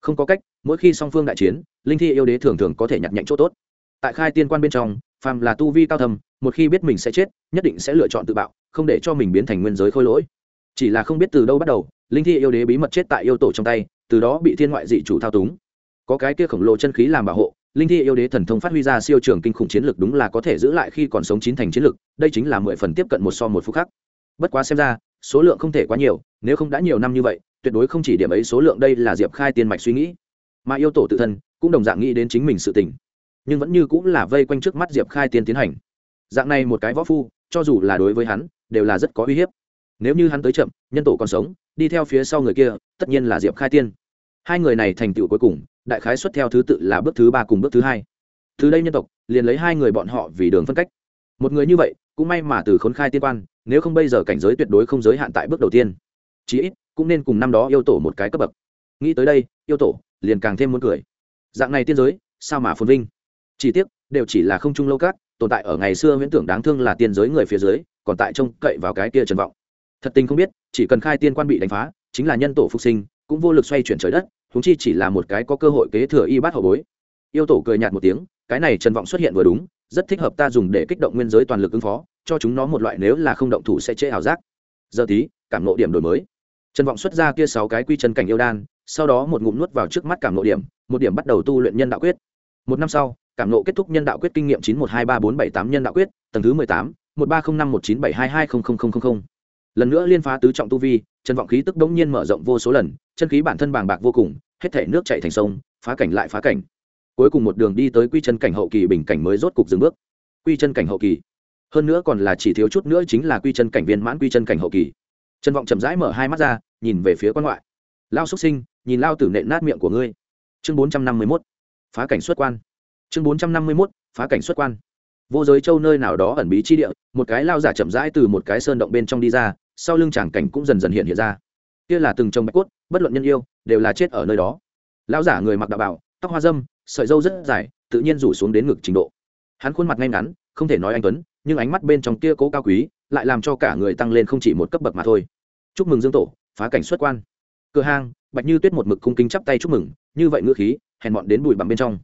Không có cách, mỗi khi song phương đại chiến, linh thi yêu đế thường thường có thể nhặt nhạnh chỗ tốt. Tại khai tiên quan bên trong, phàm là tu vi cao thầm một khi biết mình sẽ chết, nhất định sẽ lựa chọn tự bạo, không để cho mình biến thành nguyên giới khôi lỗi. Chỉ là không biết từ đâu bắt đầu, linh thi yêu đế bí mật chết tại yêu tổ trong tay, từ đó bị thiên ngoại dị chủ thao túng. Có cái kia khổng lồ chân khí làm bảo hộ linh thi yêu đế thần thông phát huy ra siêu trường kinh khủng chiến lực đúng là có thể giữ lại khi còn sống chín thành chiến lực, đây chính là mười phần tiếp cận một so một phút khác. Bất quá xem ra, số lượng không thể quá nhiều, nếu không đã nhiều năm như vậy, tuyệt đối không chỉ điểm ấy số lượng đây là diệp khai tiên mạch suy nghĩ. Mà yêu tổ tự thân, cũng đồng dạng nghĩ đến chính mình sự tình, nhưng vẫn như cũng là vây quanh trước mắt diệp khai tiên tiến hành. Dạng này một cái võ phu, cho dù là đối với hắn, đều là rất có uy hiếp. Nếu như hắn tới chậm, nhân tổ còn sống, đi theo phía sau người kia, tất nhiên là diệp khai tiên hai người này thành tựu cuối cùng, đại khái xuất theo thứ tự là bước thứ ba cùng bước thứ hai. Từ đây nhân tộc, liền lấy hai người bọn họ vì đường phân cách. Một người như vậy, cũng may mà từ khốn khai tiên quan, nếu không bây giờ cảnh giới tuyệt đối không giới hạn tại bước đầu tiên. Chí ít, cũng nên cùng năm đó yêu tổ một cái cấp bậc. Nghĩ tới đây, yêu tổ, liền càng thêm muốn cười. Dạng này tiên giới, sao mà phồn vinh? Chỉ tiếc, đều chỉ là không trung lâu cát tồn tại ở ngày xưa huyễn tưởng đáng thương là tiên giới người phía dưới, còn tại trông cậy vào cái kia trần vọng. Thật tình không biết, chỉ cần khai tiên quan bị đánh phá, chính là nhân tổ phục sinh cũng vô lực xoay chuyển trời đất húng chi chỉ là một cái có cơ hội kế thừa y bát hậu bối. Yêu tổ cười nhạt một tiếng, cái này trần vọng xuất hiện vừa đúng, rất thích hợp ta dùng để kích động nguyên giới toàn lực ứng phó, cho chúng nó một loại nếu là không động thủ sẽ chế ảo giác. Giờ tí, cảm nộ điểm đổi mới. Trần vọng xuất ra kia sáu cái quy chân cảnh yêu đan, sau đó một ngụm nuốt vào trước mắt cảm nộ điểm, một điểm bắt đầu tu luyện nhân đạo quyết. Một năm sau, cảm nộ kết thúc nhân đạo quyết kinh nghiệm chín một hai ba bốn bảy tám nhân đạo quyết, tầng thứ mười tám, một ba không năm một chín bảy hai hai không không không không. Lần nữa liên phá tứ trọng tu vi chân vọng khí tức đống nhiên mở rộng vô số lần, chân khí bản thân bàng bạc vô cùng, hết thể nước chạy thành sông, phá cảnh lại phá cảnh. Cuối cùng một đường đi tới quy chân cảnh hậu kỳ bình cảnh mới rốt cục dừng bước. Quy chân cảnh hậu kỳ. Hơn nữa còn là chỉ thiếu chút nữa chính là quy chân cảnh viên mãn quy chân cảnh hậu kỳ. Chân vọng chậm rãi mở hai mắt ra, nhìn về phía quan ngoại. Lao xuất sinh, nhìn lao tử nện nát miệng của ngươi. Chương bốn trăm năm mươi mốt. Phá cảnh xuất quan. Chương bốn trăm năm mươi mốt. Phá cảnh xuất quan. Vô giới châu nơi nào đó ẩn bí chi địa, một cái lao giả chậm rãi từ một cái sơn động bên trong đi ra sau lưng tràng cảnh cũng dần dần hiện hiện ra. Kia là từng trồng bạch cốt, bất luận nhân yêu, đều là chết ở nơi đó. Lão giả người mặc đạo bảo tóc hoa dâm, sợi dâu rất dài, tự nhiên rủ xuống đến ngực trình độ. Hắn khuôn mặt ngay ngắn, không thể nói anh tuấn, nhưng ánh mắt bên trong kia cố cao quý, lại làm cho cả người tăng lên không chỉ một cấp bậc mà thôi. Chúc mừng dương tổ, phá cảnh xuất quan. Cửa hang bạch như tuyết một mực cung kính chắp tay chúc mừng, như vậy ngữ khí, hèn mọn đến bụi bằng bên trong.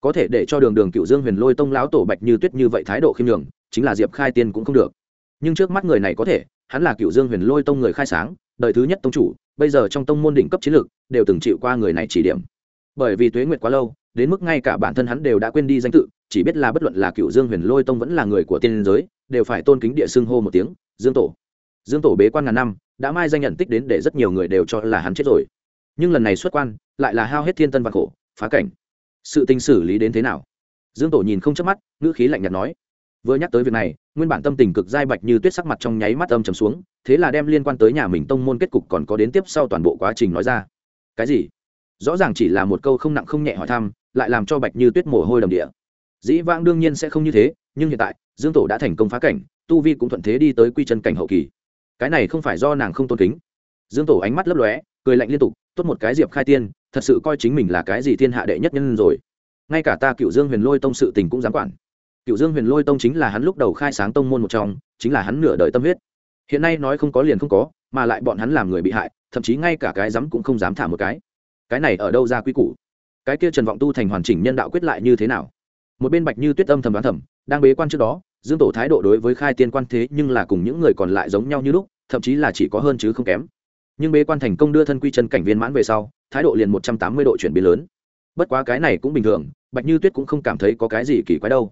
Có thể để cho đường đường cựu dương huyền lôi tông lão tổ bạch như tuyết như vậy thái độ khiêm nhường, chính là diệp khai tiên cũng không được. Nhưng trước mắt người này có thể hắn là cựu dương huyền lôi tông người khai sáng, đời thứ nhất tông chủ, bây giờ trong tông môn đỉnh cấp chiến lược, đều từng chịu qua người này chỉ điểm. Bởi vì tuế nguyệt quá lâu, đến mức ngay cả bản thân hắn đều đã quên đi danh tự, chỉ biết là bất luận là cựu dương huyền lôi tông vẫn là người của tiên giới, đều phải tôn kính địa xưng hô một tiếng, dương tổ. Dương tổ bế quan ngàn năm, đã mai danh nhận tích đến để rất nhiều người đều cho là hắn chết rồi. Nhưng lần này xuất quan, lại là hao hết thiên tân và khổ, phá cảnh. Sự tình xử lý đến thế nào? Dương tổ nhìn không chớp mắt, ngữ khí lạnh nhạt nói vừa nhắc tới việc này, nguyên bản tâm tình cực dai bạch như tuyết sắc mặt trong nháy mắt âm trầm xuống, thế là đem liên quan tới nhà mình tông môn kết cục còn có đến tiếp sau toàn bộ quá trình nói ra. Cái gì? Rõ ràng chỉ là một câu không nặng không nhẹ hỏi thăm, lại làm cho bạch như tuyết mồ hôi đầm địa. Dĩ vãng đương nhiên sẽ không như thế, nhưng hiện tại, dương tổ đã thành công phá cảnh, tu vi cũng thuận thế đi tới quy chân cảnh hậu kỳ. Cái này không phải do nàng không tôn kính. Dương tổ ánh mắt lấp lóe, cười lạnh liên tục, tốt một cái diệp khai tiên, thật sự coi chính mình là cái gì thiên hạ đệ nhất nhân rồi. Ngay cả ta cựu dương huyền lôi tông sự tình cũng dám quản cựu dương huyền lôi tông chính là hắn lúc đầu khai sáng tông môn một trong, chính là hắn nửa đời tâm huyết. Hiện nay nói không có liền không có, mà lại bọn hắn làm người bị hại, thậm chí ngay cả cái dám cũng không dám thả một cái. Cái này ở đâu ra quy củ? Cái kia trần vọng tu thành hoàn chỉnh nhân đạo quyết lại như thế nào? Một bên bạch như tuyết âm thầm đoán thầm, đang bế quan trước đó, dương tổ thái độ đối với khai tiên quan thế nhưng là cùng những người còn lại giống nhau như lúc, thậm chí là chỉ có hơn chứ không kém. Nhưng bế quan thành công đưa thân quy chân cảnh viên mãn về sau, thái độ liền một trăm tám mươi độ chuyển biến lớn. Bất quá cái này cũng bình thường, bạch như tuyết cũng không cảm thấy có cái gì kỳ quái đâu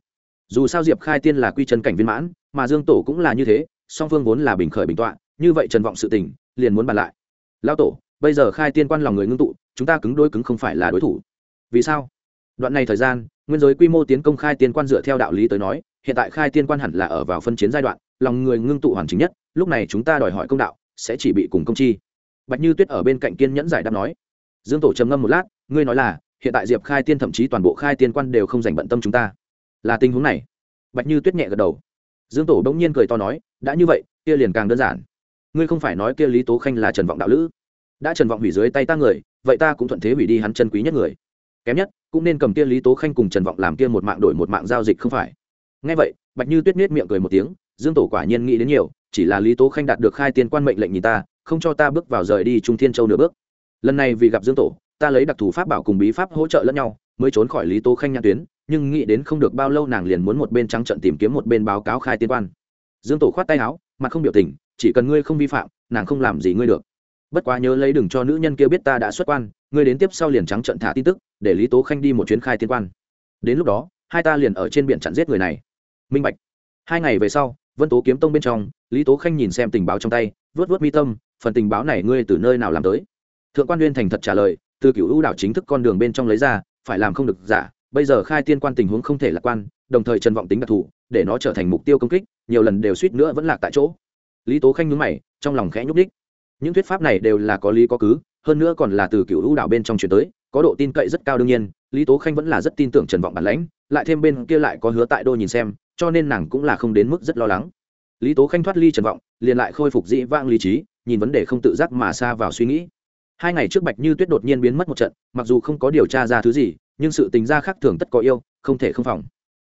dù sao diệp khai tiên là quy chân cảnh viên mãn, mà dương tổ cũng là như thế, song phương vốn là bình khởi bình tọa, như vậy trần vọng sự tình, liền muốn bàn lại. Lao tổ, bây giờ khai tiên quan lòng người ngưng tụ, chúng ta cứng đôi cứng không phải là đối thủ. Vì sao? Đoạn này thời gian, nguyên giới quy mô tiến công khai tiên quan dựa theo đạo lý tới nói, hiện tại khai tiên quan hẳn là ở vào phân chiến giai đoạn, lòng người ngưng tụ hoàn chỉnh nhất, lúc này chúng ta đòi hỏi công đạo, sẽ chỉ bị cùng công chi. Bạch như tuyết ở bên cạnh kiên nhẫn giải đáp nói. Dương tổ trầm ngâm một lát, ngươi nói là, hiện tại diệp khai tiên thậm chí toàn bộ khai tiên quan đều không dành bận tâm chúng ta là tình huống này. Bạch như tuyết nhẹ gật đầu. Dương tổ bỗng nhiên cười to nói, đã như vậy, kia liền càng đơn giản. Ngươi không phải nói kia lý tố khanh là trần vọng đạo lữ. Đã trần vọng hủy dưới tay ta người, vậy ta cũng thuận thế hủy đi hắn chân quý nhất người. Kém nhất, cũng nên cầm kia lý tố khanh cùng trần vọng làm kia một mạng đổi một mạng giao dịch không phải? Ngay vậy, bạch như tuyết miết miệng cười một tiếng, dương tổ quả nhiên nghĩ đến nhiều, chỉ là lý tố khanh đạt được khai tiên quan mệnh lệnh nhìn ta, không cho ta bước vào rời đi trung thiên châu nửa bước. Lần này vì gặp dương tổ, ta lấy đặc thù pháp bảo cùng bí pháp hỗ trợ lẫn nhau, mới trốn khỏi lý tố khanh nhãn tuyến nhưng nghĩ đến không được bao lâu nàng liền muốn một bên trắng trận tìm kiếm một bên báo cáo khai tiên quan. Dương tổ khoát tay áo, mặt không biểu tình, chỉ cần ngươi không vi phạm, nàng không làm gì ngươi được. Bất quá nhớ lấy đừng cho nữ nhân kia biết ta đã xuất quan, ngươi đến tiếp sau liền trắng trận thả tin tức, để lý tố khanh đi một chuyến khai tiên quan. Đến lúc đó, hai ta liền ở trên biển chặn giết người này. Minh bạch. Hai ngày về sau, vân tố kiếm tông bên trong, lý tố khanh nhìn xem tình báo trong tay, vớt vớt mi tâm, phần tình báo này ngươi từ nơi nào làm tới? Thượng quan Nguyên thành thật trả lời, từ cựu ưu đảo chính thức con đường bên trong lấy ra, phải làm không được giả bây giờ khai tiên quan tình huống không thể lạc quan, đồng thời trần vọng tính đặc thù, để nó trở thành mục tiêu công kích, nhiều lần đều suýt nữa vẫn lạc tại chỗ. Lý tố khanh nhúng mày, trong lòng khẽ nhúc đích những thuyết pháp này đều là có lý có cứ, hơn nữa còn là từ cựu u đảo bên trong chuyển tới, có độ tin cậy rất cao đương nhiên, lý tố khanh vẫn là rất tin tưởng trần vọng bản lãnh, lại thêm bên kia lại có hứa tại đô nhìn xem, cho nên nàng cũng là không đến mức rất lo lắng. Lý tố khanh thoát ly trần vọng, liền lại khôi phục dĩ vang lý trí, nhìn vấn đề không tự giác mà xa vào suy nghĩ. Hai ngày trước bạch như tuyết đột nhiên biến mất một trận, mặc dù không có điều tra ra thứ gì nhưng sự tình gia khác thường tất có yêu, không thể không phòng.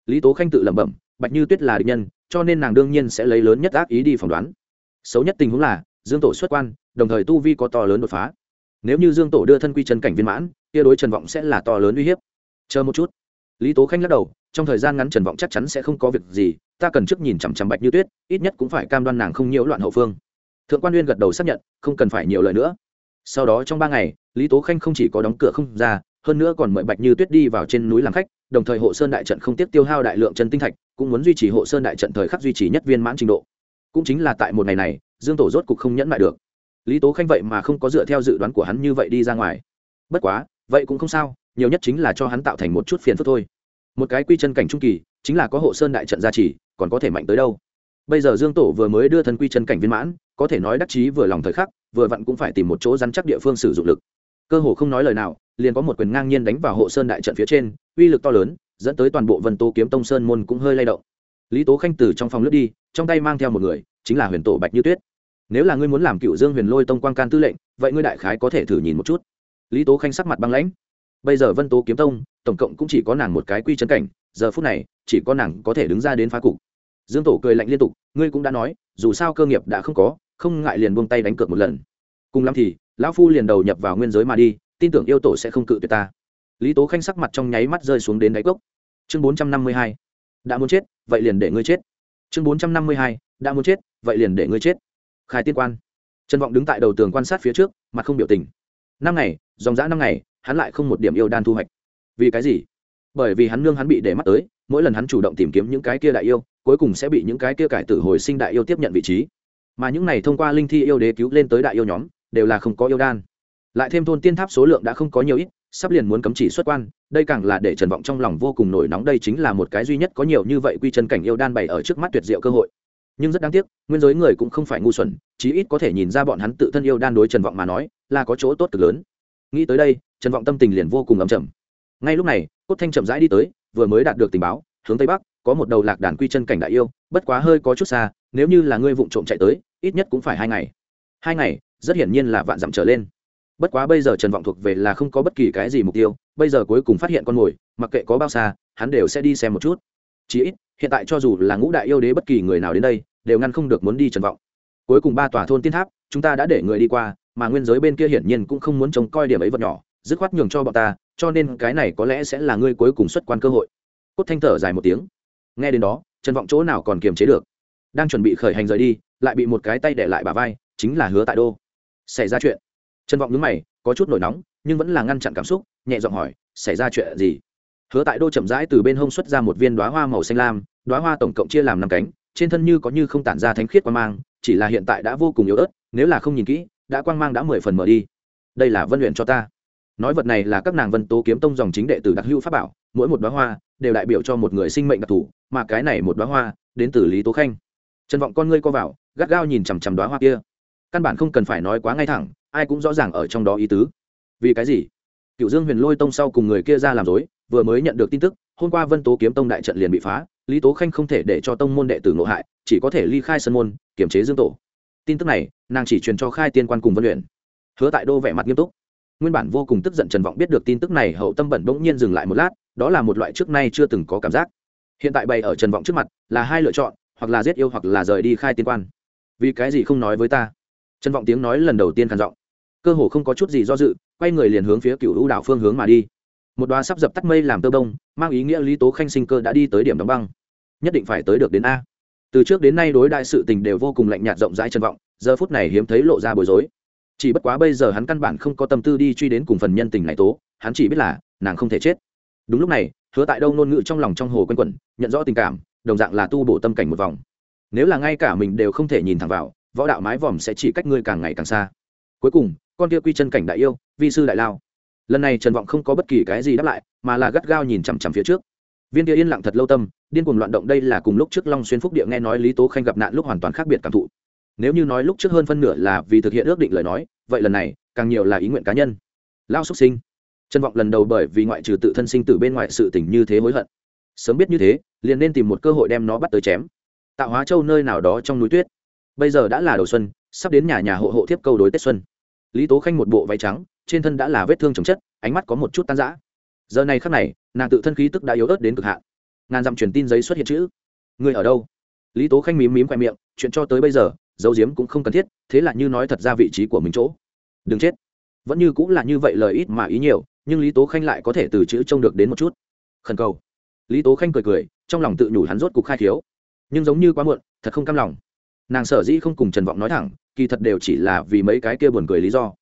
Lý tố khanh tự lẩm bẩm, bạch như tuyết là địch nhân, cho nên nàng đương nhiên sẽ lấy lớn nhất ác ý đi phỏng đoán. Xấu nhất tình huống là, dương tổ xuất quan, đồng thời tu vi có to lớn đột phá. Nếu như dương tổ đưa thân quy chân cảnh viên mãn, kia đối trần vọng sẽ là to lớn uy hiếp. Chờ một chút. Lý tố khanh lắc đầu, trong thời gian ngắn trần vọng chắc chắn sẽ không có việc gì, ta cần trước nhìn chằm chằm bạch như tuyết, ít nhất cũng phải cam đoan nàng không nhiễu loạn hậu phương. Thượng quan uyên gật đầu xác nhận, không cần phải nhiều lời nữa. Sau đó trong ba ngày, lý tố khanh không chỉ có đóng cửa không ra hơn nữa còn mời bạch như tuyết đi vào trên núi làm khách, đồng thời hộ sơn đại trận không tiếp tiêu hao đại lượng chân tinh thạch, cũng muốn duy trì hộ sơn đại trận thời khắc duy trì nhất viên mãn trình độ. Cũng chính là tại một ngày này, dương tổ rốt cục không nhẫn lại được. Lý tố khanh vậy mà không có dựa theo dự đoán của hắn như vậy đi ra ngoài. Bất quá, vậy cũng không sao, nhiều nhất chính là cho hắn tạo thành một chút phiền phức thôi. Một cái quy chân cảnh trung kỳ, chính là có hộ sơn đại trận gia trì, còn có thể mạnh tới đâu? Bây giờ dương tổ vừa mới đưa thân quy chân cảnh viên mãn, có thể nói đắc chí vừa lòng thời khắc, vừa vặn cũng phải tìm một chỗ rắn chắc địa phương sử dụng lực. Cơ hồ không nói lời nào liền có một quyền ngang nhiên đánh vào hộ sơn đại trận phía trên, uy lực to lớn, dẫn tới toàn bộ vân tô kiếm tông sơn môn cũng hơi lay động. Lý tố khanh từ trong phòng lướt đi, trong tay mang theo một người, chính là huyền tổ bạch như tuyết. Nếu là ngươi muốn làm cựu dương huyền lôi tông quan can tư lệnh, vậy ngươi đại khái có thể thử nhìn một chút. Lý tố khanh sắc mặt băng lãnh. Bây giờ vân tố kiếm tông, tổng cộng cũng chỉ có nàng một cái quy chân cảnh, giờ phút này, chỉ có nàng có thể đứng ra đến phá cục. Dương tổ cười lạnh liên tục, ngươi cũng đã nói, dù sao cơ nghiệp đã không có, không ngại liền buông tay đánh cược một lần. Cùng lắm thì, lão phu liền đầu nhập vào nguyên giới mà đi tin tưởng yêu tổ sẽ không cự tuyệt ta. Lý tố khanh sắc mặt trong nháy mắt rơi xuống đến đáy cốc. Chương bốn trăm năm mươi hai. Đã muốn chết, vậy liền để ngươi chết. Chương bốn trăm năm mươi hai. Đã muốn chết, vậy liền để ngươi chết. Khai tiên quan. Trần vọng đứng tại đầu tường quan sát phía trước, mặt không biểu tình. Năm ngày, dòng dã năm ngày, hắn lại không một điểm yêu đan thu hoạch. Vì cái gì? Bởi vì hắn nương hắn bị để mắt tới, mỗi lần hắn chủ động tìm kiếm những cái kia đại yêu, cuối cùng sẽ bị những cái kia cải tử hồi sinh đại yêu tiếp nhận vị trí. Mà những này thông qua linh thi yêu đế cứu lên tới đại yêu nhóm, đều là không có yêu đan lại thêm thôn tiên tháp số lượng đã không có nhiều ít, sắp liền muốn cấm chỉ xuất quan, đây càng là để trần vọng trong lòng vô cùng nổi nóng, đây chính là một cái duy nhất có nhiều như vậy quy chân cảnh yêu đan bày ở trước mắt tuyệt diệu cơ hội. Nhưng rất đáng tiếc, nguyên giới người cũng không phải ngu xuẩn, chí ít có thể nhìn ra bọn hắn tự thân yêu đan đối trần vọng mà nói, là có chỗ tốt cực lớn. Nghĩ tới đây, trần vọng tâm tình liền vô cùng ấm chầm ngay lúc này, cốt thanh chậm rãi đi tới, vừa mới đạt được tình báo, hướng tây bắc, có một đầu lạc đàn quy chân cảnh đại yêu, bất quá hơi có chút xa, nếu như là ngươi vụng trộm chạy tới, ít nhất cũng phải hai ngày. Hai ngày, rất hiển nhiên là vạn dặm trở lên bất quá bây giờ trần vọng thuộc về là không có bất kỳ cái gì mục tiêu, bây giờ cuối cùng phát hiện con mồi, mặc kệ có bao xa, hắn đều sẽ đi xem một chút. Chí ít, hiện tại cho dù là ngũ đại yêu đế bất kỳ người nào đến đây, đều ngăn không được muốn đi trần vọng. Cuối cùng ba tòa thôn tiên tháp, chúng ta đã để người đi qua, mà nguyên giới bên kia hiển nhiên cũng không muốn trông coi điểm ấy vật nhỏ, dứt khoát nhường cho bọn ta, cho nên cái này có lẽ sẽ là ngươi cuối cùng xuất quan cơ hội. Cốt thanh thở dài một tiếng. Nghe đến đó, trần vọng chỗ nào còn kiềm chế được? Đang chuẩn bị khởi hành rời đi, lại bị một cái tay để lại bà vai, chính là hứa tại đô. Xảy ra chuyện trần vọng nhướng mày, có chút nổi nóng, nhưng vẫn là ngăn chặn cảm xúc, nhẹ giọng hỏi, xảy ra chuyện gì? Hứa tại đô chậm rãi từ bên hông xuất ra một viên đoá hoa màu xanh lam đoá hoa tổng cộng chia làm năm cánh, trên thân như có như không tản ra thánh khiết quang mang, chỉ là hiện tại đã vô cùng yếu ớt, nếu là không nhìn kỹ, đã quang mang đã mười phần mở đi. Đây là vân luyện cho ta. Nói vật này là các nàng vân tố kiếm tông dòng chính đệ tử đặc hữu pháp bảo, mỗi một đoá hoa đều đại biểu cho một người sinh mệnh đặc thù, mà cái này một đoá hoa đến từ lý tố khanh. Trần vọng con ngươi co vào, gắt gao nhìn chằm chằm đoá hoa kia. Căn bản không cần phải nói quá ngay thẳng ai cũng rõ ràng ở trong đó ý tứ. Vì cái gì? Cựu dương huyền lôi tông sau cùng người kia ra làm dối vừa mới nhận được tin tức, hôm qua vân tố kiếm tông đại trận liền bị phá, lý tố khanh không thể để cho tông môn đệ tử ngộ hại, chỉ có thể ly khai sân môn kiểm chế dương tổ. Tin tức này, nàng chỉ truyền cho khai tiên quan cùng vân luyện. Hứa tại đô vẻ mặt nghiêm túc. Nguyên bản vô cùng tức giận trần vọng biết được tin tức này, hậu tâm bẩn bỗng nhiên dừng lại một lát, đó là một loại trước nay chưa từng có cảm giác. Hiện tại bày ở trần vọng trước mặt là hai lựa chọn, hoặc là giết yêu hoặc là rời đi khai tiên quan. Vì cái gì không nói với ta? Trần vọng tiếng nói lần đầu tiên khàn giọng. Cơ hồ không có chút gì do dự, quay người liền hướng phía cựu hữu đạo phương hướng mà đi. Một đoá sắp dập tắt mây làm tơ bông, mang ý nghĩa lý tố khanh sinh cơ đã đi tới điểm đóng băng. Nhất định phải tới được đến a. Từ trước đến nay đối đại sự tình đều vô cùng lạnh nhạt rộng rãi trân vọng, giờ phút này hiếm thấy lộ ra bối rối. Chỉ bất quá bây giờ hắn căn bản không có tâm tư đi truy đến cùng phần nhân tình này tố, hắn chỉ biết là nàng không thể chết. Đúng lúc này, hứa tại đâu ngôn ngữ trong lòng trong hồ quanh quẩn, nhận rõ tình cảm, đồng dạng là tu bổ tâm cảnh một vòng. Nếu là ngay cả mình đều không thể nhìn thẳng vào võ đạo mái vòm sẽ chỉ cách ngươi càng ngày càng xa. Cuối cùng, con kia quy chân cảnh đại yêu, vi sư đại lao. Lần này trần vọng không có bất kỳ cái gì đáp lại, mà là gắt gao nhìn chằm chằm phía trước. Viên kia yên lặng thật lâu tâm, điên cuồng loạn động đây là cùng lúc trước long xuyên phúc địa nghe nói lý tố khanh gặp nạn lúc hoàn toàn khác biệt cảm thụ. Nếu như nói lúc trước hơn phân nửa là vì thực hiện ước định lời nói, vậy lần này, càng nhiều là ý nguyện cá nhân. Lao xuất sinh. Trần vọng lần đầu bởi vì ngoại trừ tự thân sinh từ bên ngoài sự tình như thế hối hận. Sớm biết như thế, liền nên tìm một cơ hội đem nó bắt tới chém. Tạo hóa châu nơi nào đó trong núi tuyết bây giờ đã là đầu xuân, sắp đến nhà nhà hộ hộ tiếp câu đối tết xuân. Lý tố khanh một bộ váy trắng, trên thân đã là vết thương chồng chất, ánh mắt có một chút tan rã. Giờ này khắc này, nàng tự thân khí tức đã yếu ớt đến cực hạn. Ngàn dặm truyền tin giấy xuất hiện chữ, người ở đâu? Lý tố khanh mím mím khoe miệng, chuyện cho tới bây giờ, dấu diếm cũng không cần thiết, thế là như nói thật ra vị trí của mình chỗ. Đừng chết. Vẫn như cũng là như vậy lời ít mà ý nhiều, nhưng lý tố khanh lại có thể từ chữ trông được đến một chút. Khẩn cầu. Lý tố khanh cười cười, trong lòng tự nhủ hắn rốt cục khai thiếu nhưng giống như quá muộn, thật không cam lòng nàng sở dĩ không cùng trần vọng nói thẳng, kỳ thật đều chỉ là vì mấy cái kia buồn cười lý do.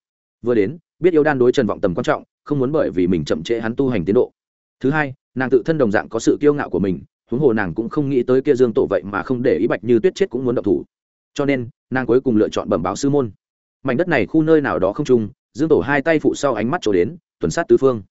Vừa đến, biết yêu đan đối trần vọng tầm quan trọng, không muốn bởi vì mình chậm trễ hắn tu hành tiến độ. Thứ hai, nàng tự thân đồng dạng có sự kiêu ngạo của mình, huống hồ nàng cũng không nghĩ tới kia dương tổ vậy mà không để ý bạch như tuyết chết cũng muốn động thủ. Cho nên, nàng cuối cùng lựa chọn bẩm báo sư môn. Mảnh đất này khu nơi nào đó không trung, dương tổ hai tay phụ sau ánh mắt trổ đến, tuần sát tứ phương.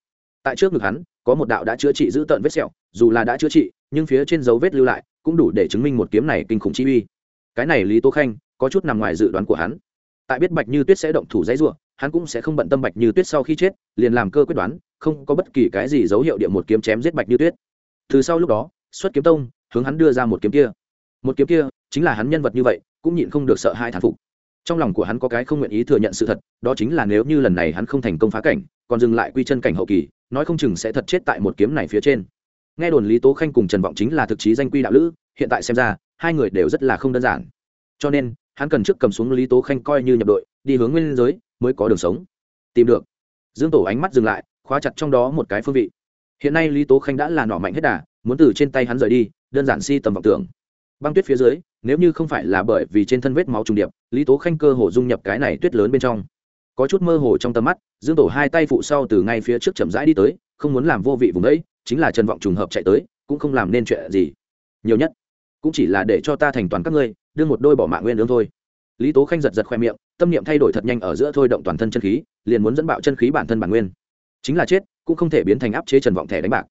Tại trước ngực hắn, có một đạo đã chữa trị giữ tợn vết sẹo, dù là đã chữa trị, nhưng phía trên dấu vết lưu lại, cũng đủ để chứng minh một kiếm này kinh khủng chi uy cái này lý tố khanh, có chút nằm ngoài dự đoán của hắn. Tại biết bạch như tuyết sẽ động thủ dãy ruộng hắn cũng sẽ không bận tâm bạch như tuyết sau khi chết, liền làm cơ quyết đoán, không có bất kỳ cái gì dấu hiệu địa một kiếm chém giết bạch như tuyết. Từ sau lúc đó, xuất kiếm tông, hướng hắn đưa ra một kiếm kia. Một kiếm kia chính là hắn nhân vật như vậy, cũng nhịn không được sợ hai thán phục. Trong lòng của hắn có cái không nguyện ý thừa nhận sự thật, đó chính là nếu như lần này hắn không thành công phá cảnh, còn dừng lại quy chân cảnh hậu kỳ, nói không chừng sẽ thật chết tại một kiếm này phía trên. Nghe đồn lý tố khanh cùng trần vọng chính là thực chí danh quy đạo lữ hiện tại xem ra, hai người đều rất là không đơn giản. Cho nên, hắn cần trước cầm xuống lý tố khanh coi như nhập đội, đi hướng nguyên giới, mới có đường sống. Tìm được. Dương tổ ánh mắt dừng lại, khóa chặt trong đó một cái phương vị. Hiện nay lý tố khanh đã là nọ mạnh hết đà, muốn từ trên tay hắn rời đi, đơn giản si tầm vọng tưởng. Băng tuyết phía dưới, nếu như không phải là bởi vì trên thân vết máu trùng điệp, lý tố khanh cơ hồ dung nhập cái này tuyết lớn bên trong. Có chút mơ hồ trong tầm mắt, dương tổ hai tay phụ sau từ ngay phía trước chậm rãi đi tới, không muốn làm vô vị vùng đấy chính là trần vọng trùng hợp chạy tới, cũng không làm nên chuyện gì. Nhiều nhất cũng chỉ là để cho ta thành toàn các ngươi, đưa một đôi bỏ mạng nguyên lương thôi. Lý tố khanh giật giật khoe miệng, tâm niệm thay đổi thật nhanh ở giữa thôi động toàn thân chân khí, liền muốn dẫn bạo chân khí bản thân bản nguyên. Chính là chết, cũng không thể biến thành áp chế trần vọng thẻ đánh bạc.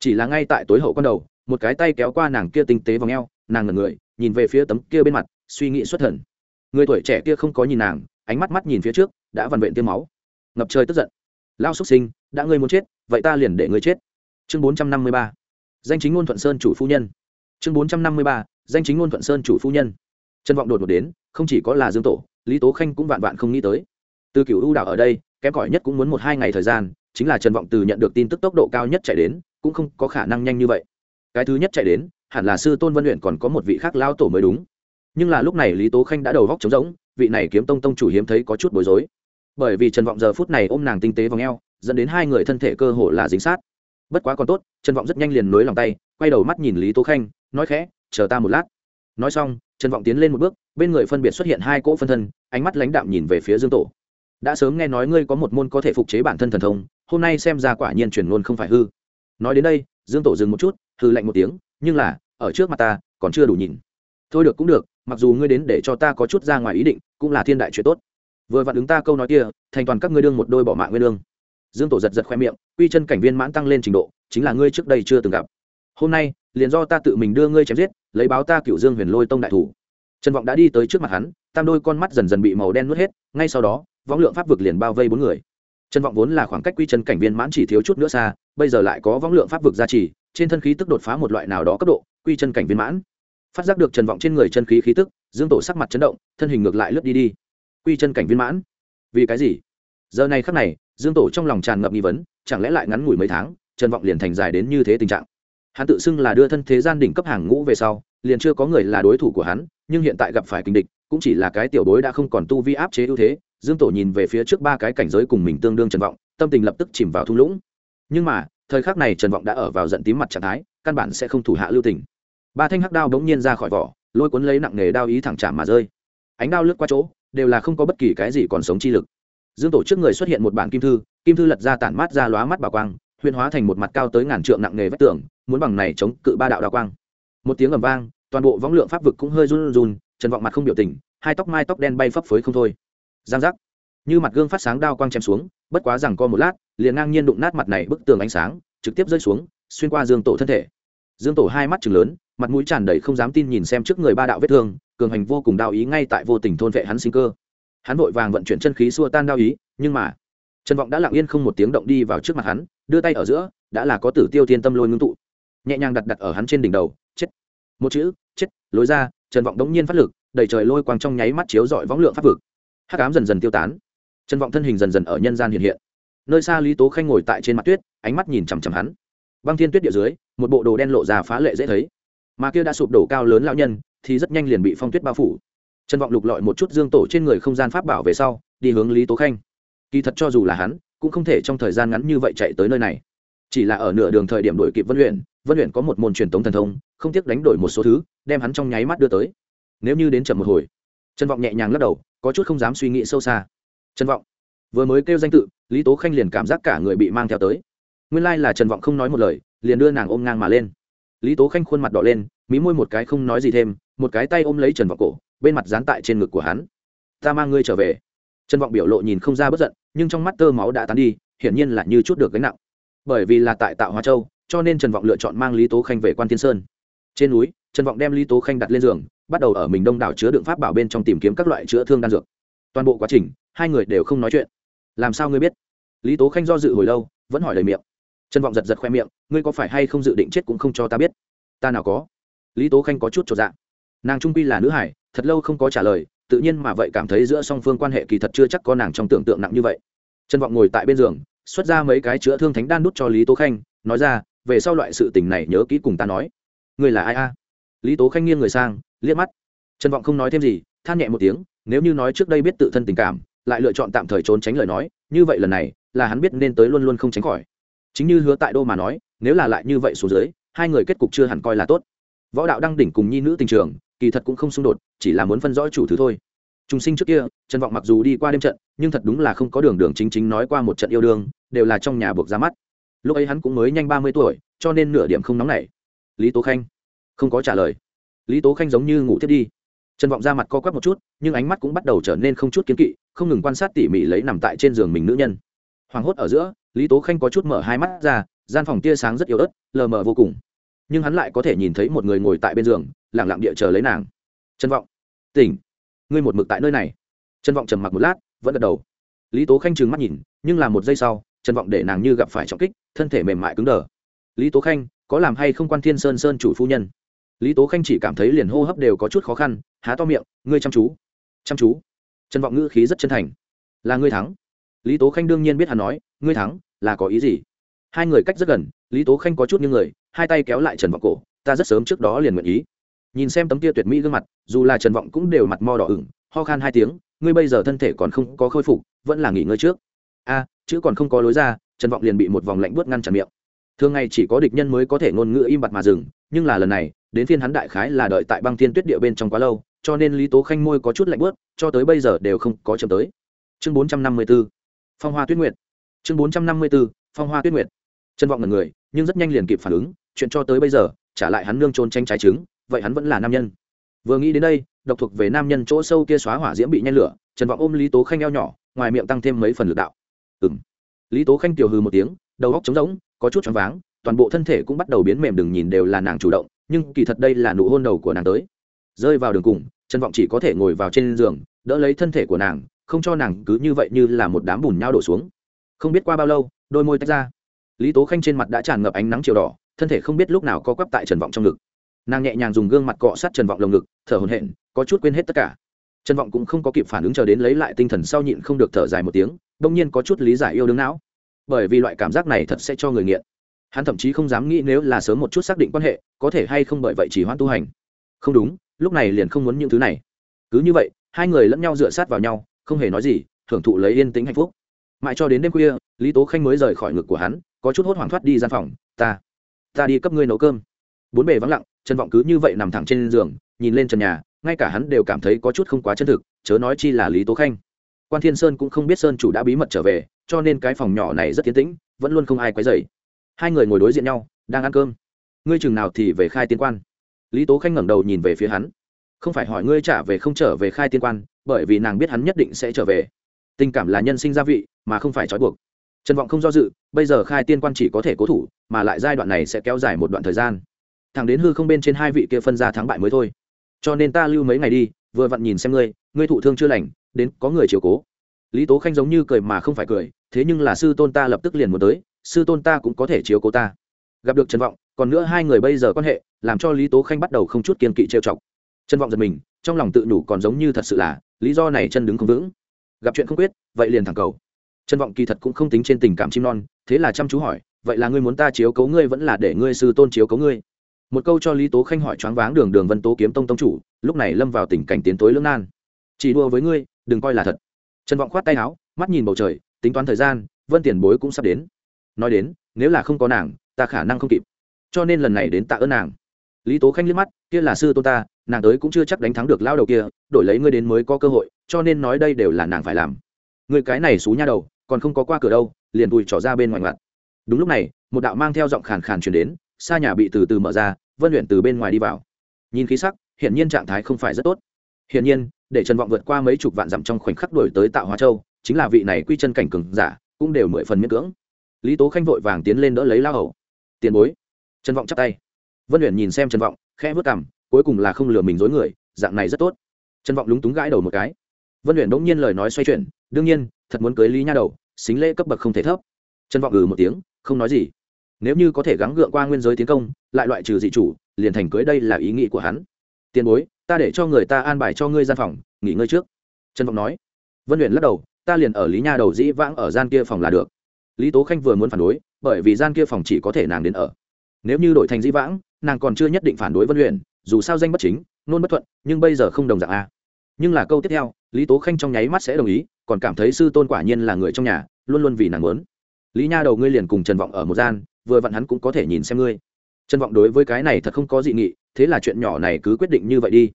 Chỉ là ngay tại tối hậu con đầu, một cái tay kéo qua nàng kia tinh tế vào ngheo nàng ngần người, nhìn về phía tấm kia bên mặt, suy nghĩ xuất thần. Người tuổi trẻ kia không có nhìn nàng, ánh mắt mắt nhìn phía trước, đã vằn vện tiêm máu. Ngập trời tức giận. Lao xuất sinh, đã ngươi muốn chết, vậy ta liền để ngươi chết. Chương bốn trăm năm mươi ba. Danh chính ngôn thuận sơn chủ phu nhân chương bốn trăm năm mươi ba, danh chính ngôn thuận sơn chủ phu nhân. Trần vọng đột ngột đến, không chỉ có là dương tổ, lý tố khanh cũng vạn vạn không nghĩ tới. Từ cựu ưu đạo ở đây, kém cỏi nhất cũng muốn một hai ngày thời gian, chính là trần vọng từ nhận được tin tức tốc độ cao nhất chạy đến, cũng không có khả năng nhanh như vậy. Cái thứ nhất chạy đến, hẳn là sư tôn vân luyện còn có một vị khác lao tổ mới đúng. Nhưng là lúc này lý tố khanh đã đầu góc trống rỗng, vị này kiếm tông tông chủ hiếm thấy có chút bối rối. Bởi vì trần vọng giờ phút này ôm nàng tinh tế vào ngheo dẫn đến hai người thân thể cơ hồ là dính sát. Bất quá còn tốt, trần vọng rất nhanh liền nối lòng tay, quay đầu mắt nhìn lý tố khanh nói khẽ, chờ ta một lát. Nói xong, trần vọng tiến lên một bước, bên người phân biệt xuất hiện hai cỗ phân thân, ánh mắt lãnh đạm nhìn về phía dương tổ. Đã sớm nghe nói ngươi có một môn có thể phục chế bản thân thần thông, hôm nay xem ra quả nhiên truyền luôn không phải hư. Nói đến đây, dương tổ dừng một chút hư lạnh một tiếng, nhưng là, ở trước mặt ta, còn chưa đủ nhìn. Thôi được cũng được, mặc dù ngươi đến để cho ta có chút ra ngoài ý định, cũng là thiên đại chuyện tốt. Vừa vặn ứng ta câu nói kia, thành toàn các ngươi đương một đôi bỏ mạng nguyên lương. Dương tổ giật giật khoe miệng, quy chân cảnh viên mãn tăng lên trình độ, chính là ngươi trước đây chưa từng gặp. Hôm nay liền do ta tự mình đưa ngươi chém giết, lấy báo ta cựu dương huyền lôi tông đại thủ. Trần vọng đã đi tới trước mặt hắn, tam đôi con mắt dần dần bị màu đen nuốt hết, ngay sau đó, võng lượng pháp vực liền bao vây bốn người. Trần vọng vốn là khoảng cách quy chân cảnh viên mãn chỉ thiếu chút nữa xa, bây giờ lại có võng lượng pháp vực gia trì, trên thân khí tức đột phá một loại nào đó cấp độ, quy chân cảnh viên mãn. Phát giác được trần vọng trên người chân khí khí tức, dương tổ sắc mặt chấn động, thân hình ngược lại lướt đi đi. Quy chân cảnh viên mãn? Vì cái gì? Giờ này khắc này, dương tổ trong lòng tràn ngập nghi vấn, chẳng lẽ lại ngắn ngủi mấy tháng, trần vọng liền thành dài đến như thế tình trạng? Hắn tự xưng là đưa thân thế gian đỉnh cấp hàng ngũ về sau, liền chưa có người là đối thủ của hắn, nhưng hiện tại gặp phải kinh địch, cũng chỉ là cái tiểu bối đã không còn tu vi áp chế ưu thế. Dương tổ nhìn về phía trước ba cái cảnh giới cùng mình tương đương trần vọng, tâm tình lập tức chìm vào thung lũng. Nhưng mà, thời khắc này trần vọng đã ở vào giận tím mặt trạng thái, căn bản sẽ không thủ hạ lưu tình. Ba thanh hắc đao bỗng nhiên ra khỏi vỏ, lôi cuốn lấy nặng nghề đao ý thẳng chạm mà rơi. Ánh đao lướt qua chỗ, đều là không có bất kỳ cái gì còn sống chi lực. Dương tổ trước người xuất hiện một bản kim thư kim thư lật ra tản mát ra lóa mắt bà quang, huyền hóa thành một mặt cao tới ngàn trượng nặng nghề vách tường muốn bằng này chống cự ba đạo đao quang. Một tiếng ầm vang, toàn bộ võng lượng pháp vực cũng hơi run run, trần vọng mặt không biểu tình, hai tóc mai tóc đen bay phấp phới không thôi. Giang giác. Như mặt gương phát sáng đao quang chém xuống, bất quá rằng co một lát, liền ngang nhiên đụng nát mặt này bức tường ánh sáng, trực tiếp rơi xuống, xuyên qua dương tổ thân thể. Dương tổ hai mắt chừng lớn, mặt mũi tràn đầy không dám tin nhìn xem trước người ba đạo vết thương, cường hành vô cùng đao ý ngay tại vô tình thôn vệ hắn sinh cơ. Hắn vội vàng vận chuyển chân khí xua tan đao ý, nhưng mà, trần vọng đã lặng yên không một tiếng động đi vào trước mặt hắn, đưa tay ở giữa, đã là có tử tiêu thiên tâm lôi ngưng tụ nhẹ nhàng đặt đặt ở hắn trên đỉnh đầu, chết. Một chữ, chết, lối ra, trần vọng đống nhiên phát lực, đầy trời lôi quang trong nháy mắt chiếu dọi võng lượng pháp vực. Hắc ám dần dần tiêu tán. Trần vọng thân hình dần dần ở nhân gian hiện hiện. Nơi xa lý tố khanh ngồi tại trên mặt tuyết, ánh mắt nhìn chằm chằm hắn. Băng thiên tuyết địa dưới, một bộ đồ đen lộ ra phá lệ dễ thấy. Mà kia đã sụp đổ cao lớn lão nhân, thì rất nhanh liền bị phong tuyết bao phủ. Trần vọng lục lọi một chút dương tổ trên người không gian pháp bảo về sau, đi hướng lý tố khanh. Kỳ thật cho dù là hắn, cũng không thể trong thời gian ngắn như vậy chạy tới nơi này. Chỉ là ở nửa đường thời điểm đổi kịp vân luyện vân luyện có một môn truyền tống thần thông, không tiếc đánh đổi một số thứ, đem hắn trong nháy mắt đưa tới. Nếu như đến chậm một hồi, trần vọng nhẹ nhàng lắc đầu, có chút không dám suy nghĩ sâu xa. Trần vọng, vừa mới kêu danh tự, lý tố khanh liền cảm giác cả người bị mang theo tới. Nguyên lai là trần vọng không nói một lời, liền đưa nàng ôm ngang mà lên. Lý tố khanh khuôn mặt đỏ lên, mí môi một cái không nói gì thêm, một cái tay ôm lấy trần vọng cổ, bên mặt dán tại trên ngực của hắn. Ta mang ngươi trở về. Trần vọng biểu lộ nhìn không ra bất giận, nhưng trong mắt tơ máu đã tán đi, hiển nhiên là như chút được gánh nặng. Bởi vì là tại tạo hóa châu cho nên trần vọng lựa chọn mang lý tố khanh về quan thiên sơn. Trên núi, trần vọng đem lý tố khanh đặt lên giường, bắt đầu ở mình đông đảo chứa đựng pháp bảo bên trong tìm kiếm các loại chữa thương đan dược. Toàn bộ quá trình, hai người đều không nói chuyện. Làm sao ngươi biết? Lý tố khanh do dự hồi lâu, vẫn hỏi lời miệng. Trần vọng giật giật khoe miệng, ngươi có phải hay không dự định chết cũng không cho ta biết. Ta nào có? Lý tố khanh có chút trọn dạng. Nàng trung pi là nữ hải, thật lâu không có trả lời, tự nhiên mà vậy cảm thấy giữa song phương quan hệ kỳ thật chưa chắc có nàng trong tưởng tượng nặng như vậy. Trần vọng ngồi tại bên giường, xuất ra mấy cái chữa thương thánh đan đút cho lý tố khanh, nói ra về sau loại sự tình này nhớ kỹ cùng ta nói. Người là ai a? Lý tố khanh nghiêng người sang, liếc mắt. Trần vọng không nói thêm gì, than nhẹ một tiếng, nếu như nói trước đây biết tự thân tình cảm, lại lựa chọn tạm thời trốn tránh lời nói, như vậy lần này là hắn biết nên tới luôn luôn không tránh khỏi. Chính như hứa tại đô mà nói, nếu là lại như vậy xuống dưới, hai người kết cục chưa hẳn coi là tốt. Võ đạo đăng đỉnh cùng nhi nữ tình trường, kỳ thật cũng không xung đột, chỉ là muốn phân rõ chủ thứ thôi. Trung sinh trước kia, trần vọng mặc dù đi qua đêm trận, nhưng thật đúng là không có đường đường chính chính nói qua một trận yêu đương, đều là trong nhà buộc ra mắt lúc ấy hắn cũng mới nhanh ba mươi tuổi, cho nên nửa điểm không nóng nảy. Lý tố khanh không có trả lời. Lý tố khanh giống như ngủ thiết đi. Trần vọng ra mặt co quắp một chút, nhưng ánh mắt cũng bắt đầu trở nên không chút kiến kỵ, không ngừng quan sát tỉ mỉ lấy nằm tại trên giường mình nữ nhân. Hoảng hốt ở giữa, lý tố khanh có chút mở hai mắt ra, gian phòng tia sáng rất yếu ớt, lờ mờ vô cùng. Nhưng hắn lại có thể nhìn thấy một người ngồi tại bên giường lẳng lặng địa chờ lấy nàng. Trân vọng, tỉnh. Ngươi một mực tại nơi này. Trân vọng trầm mặc một lát, vẫn gật đầu. Lý tố khanh trừng mắt nhìn, nhưng là một giây sau trần vọng để nàng như gặp phải trọng kích thân thể mềm mại cứng đờ. Lý tố khanh có làm hay không quan thiên sơn sơn chủ phu nhân? Lý tố khanh chỉ cảm thấy liền hô hấp đều có chút khó khăn há to miệng ngươi chăm chú chăm chú. Trần vọng ngữ khí rất chân thành. Là ngươi thắng. Lý tố khanh đương nhiên biết hắn nói ngươi thắng là có ý gì? Hai người cách rất gần lý tố khanh có chút như người hai tay kéo lại trần vọng cổ ta rất sớm trước đó liền nguyện ý. Nhìn xem tấm kia tuyệt mỹ gương mặt dù là trần vọng cũng đều mặt mo đỏ ửng ho khan hai tiếng ngươi bây giờ thân thể còn không có khôi phục vẫn là nghỉ ngơi trước. A à, chứ còn không có lối ra, trần vọng liền bị một vòng lạnh bớt ngăn chặn miệng. Thường ngày chỉ có địch nhân mới có thể ngôn ngữ im bặt mà dừng, nhưng là lần này, đến phiên hắn đại khái là đợi tại băng thiên tuyết địa bên trong quá lâu, cho nên lý tố khanh môi có chút lạnh bớt cho tới bây giờ đều không có chậm tới. Chương bốn trăm năm mươi b ố phong hoa tuyết nguyệt. Chương bốn trăm năm mươi b ố phong hoa tuyết nguyệt. Trân vọng ngần người, nhưng rất nhanh liền kịp phản ứng, chuyện cho tới bây giờ, trả lại hắn nương trôn tranh trái trứng, vậy hắn vẫn là nam nhân. Vừa nghĩ đến đây, độc thuộc về nam nhân chỗ sâu kia xóa hỏa diễm bị nhen lửa, trần vọng ôm lý tố khanh eo nhỏ, ngoài miệng tăng thêm mấy phần lực đạo ừng lý tố khanh tiểu hừ một tiếng, đầu góc trống rỗng, có chút choáng váng, toàn bộ thân thể cũng bắt đầu biến mềm đừng nhìn đều là nàng chủ động, nhưng kỳ thật đây là nụ hôn đầu của nàng tới. Rơi vào đường cùng, trần vọng chỉ có thể ngồi vào trên giường, đỡ lấy thân thể của nàng, không cho nàng cứ như vậy như là một đám bùn nhau đổ xuống. Không biết qua bao lâu, đôi môi tách ra. Lý tố khanh trên mặt đã tràn ngập ánh nắng chiều đỏ, thân thể không biết lúc nào co quắp tại trần vọng trong ngực. Nàng nhẹ nhàng dùng gương mặt cọ sát trần vọng lồng ngực, thở hồn hện có chút quên hết tất cả trần vọng cũng không có kịp phản ứng chờ đến lấy lại tinh thần sau nhịn không được thở dài một tiếng đông nhiên có chút lý giải yêu đương não. Bởi vì loại cảm giác này thật sẽ cho người nghiện. Hắn thậm chí không dám nghĩ nếu là sớm một chút xác định quan hệ, có thể hay không bởi vậy chỉ hoãn tu hành. Không đúng, lúc này liền không muốn những thứ này. Cứ như vậy, hai người lẫn nhau dựa sát vào nhau, không hề nói gì, thưởng thụ lấy yên tĩnh hạnh phúc. Mãi cho đến đêm khuya, lý tố khanh mới rời khỏi ngực của hắn, có chút hốt hoảng thoát đi gian phòng. Ta ta đi cấp ngươi nấu cơm. Bốn bề vắng lặng, trần vọng cứ như vậy nằm thẳng trên giường nhìn lên trần nhà, ngay cả hắn đều cảm thấy có chút không quá chân thực, chớ nói chi là lý tố khanh. Quan thiên sơn cũng không biết sơn chủ đã bí mật trở về, cho nên cái phòng nhỏ này rất tiến tĩnh, vẫn luôn không ai quấy dày hai người ngồi đối diện nhau, đang ăn cơm. Ngươi chừng nào thì về khai tiên quan? Lý tố khanh ngẩng đầu nhìn về phía hắn. Không phải hỏi ngươi trả về không trở về khai tiên quan, bởi vì nàng biết hắn nhất định sẽ trở về. Tình cảm là nhân sinh gia vị, mà không phải trói buộc. Trần vọng không do dự, bây giờ khai tiên quan chỉ có thể cố thủ, mà lại giai đoạn này sẽ kéo dài một đoạn thời gian. Thẳng đến hư không bên trên hai vị kia phân ra thắng bại mới thôi cho nên ta lưu mấy ngày đi, vừa vặn nhìn xem ngươi ngươi thụ thương chưa lành, đến có người chiều cố. Lý tố khanh giống như cười mà không phải cười, thế nhưng là sư tôn ta lập tức liền muốn tới, sư tôn ta cũng có thể chiếu cố ta. Gặp được trần vọng, còn nữa hai người bây giờ quan hệ, làm cho lý tố khanh bắt đầu không chút kiên kỵ trêu chọc. Trần vọng giật mình, trong lòng tự nhủ còn giống như thật sự là, lý do này chân đứng không vững. Gặp chuyện không quyết, vậy liền thẳng cầu. Trần vọng kỳ thật cũng không tính trên tình cảm chim non, thế là chăm chú hỏi, vậy là ngươi muốn ta chiếu cấu ngươi vẫn là để ngươi sư tôn chiếu cấu ngươi? Một câu cho lý tố khanh hỏi choáng váng đường đường vân tố kiếm tông tông chủ, lúc này lâm vào tình cảnh tiến tối lưỡng nan. Chỉ đua với ngươi, đừng coi là thật. Trần vọng khoát tay áo, mắt nhìn bầu trời, tính toán thời gian, vân tiền bối cũng sắp đến. Nói đến, nếu là không có nàng, ta khả năng không kịp. Cho nên lần này đến tạ ơn nàng. Lý tố khanh liếc mắt, kia là sư tôn ta, nàng tới cũng chưa chắc đánh thắng được lao đầu kia, đổi lấy ngươi đến mới có cơ hội, cho nên nói đây đều là nàng phải làm. Người cái này xú nha đầu, còn không có qua cửa đâu, liền vùi trỏ ra bên ngoài mặt đúng lúc này, một đạo mang theo giọng khàn khàn chuyển đến xa nhà bị từ từ mở ra, vân luyện từ bên ngoài đi vào. Nhìn khí sắc, hiển nhiên trạng thái không phải rất tốt. Hiển nhiên, để trần vọng vượt qua mấy chục vạn dặm trong khoảnh khắc đổi tới tạo hóa châu, chính là vị này quy chân cảnh cường giả, cũng đều mười phần miễn cưỡng. Lý tố khanh vội vàng tiến lên đỡ lấy lao hầu. Tiền bối. Trần vọng chắp tay. Vân luyện nhìn xem trần vọng, khẽ vớt cằm, cuối cùng là không lừa mình dối người, dạng này rất tốt. Trần vọng lúng túng gãi đầu một cái. Vân luyện đỗng nhiên lời nói xoay chuyển, đương nhiên, thật muốn cưới lý nha đầu, xính lễ cấp bậc không thể thấp. Trần vọng ừ một tiếng, không nói gì nếu như có thể gắng gượng qua nguyên giới tiến công, lại loại trừ dị chủ, liền thành cưới đây là ý nghĩ của hắn. Tiền bối, ta để cho người ta an bài cho ngươi gian phòng, nghỉ ngơi trước. Trần vọng nói. Vân luyện lắc đầu, ta liền ở lý nha đầu dĩ vãng ở gian kia phòng là được. Lý tố khanh vừa muốn phản đối, bởi vì gian kia phòng chỉ có thể nàng đến ở. Nếu như đổi thành dĩ vãng, nàng còn chưa nhất định phản đối vân luyện dù sao danh bất chính, nôn bất thuận, nhưng bây giờ không đồng dạng a. Nhưng là câu tiếp theo, lý tố khanh trong nháy mắt sẽ đồng ý, còn cảm thấy sư tôn quả nhiên là người trong nhà, luôn luôn vì nàng muốn. Lý nha đầu ngươi liền cùng trần vọng ở một gian vừa vặn hắn cũng có thể nhìn xem ngươi. Trần vọng đối với cái này thật không có dị nghị, thế là chuyện nhỏ này cứ quyết định như vậy đi.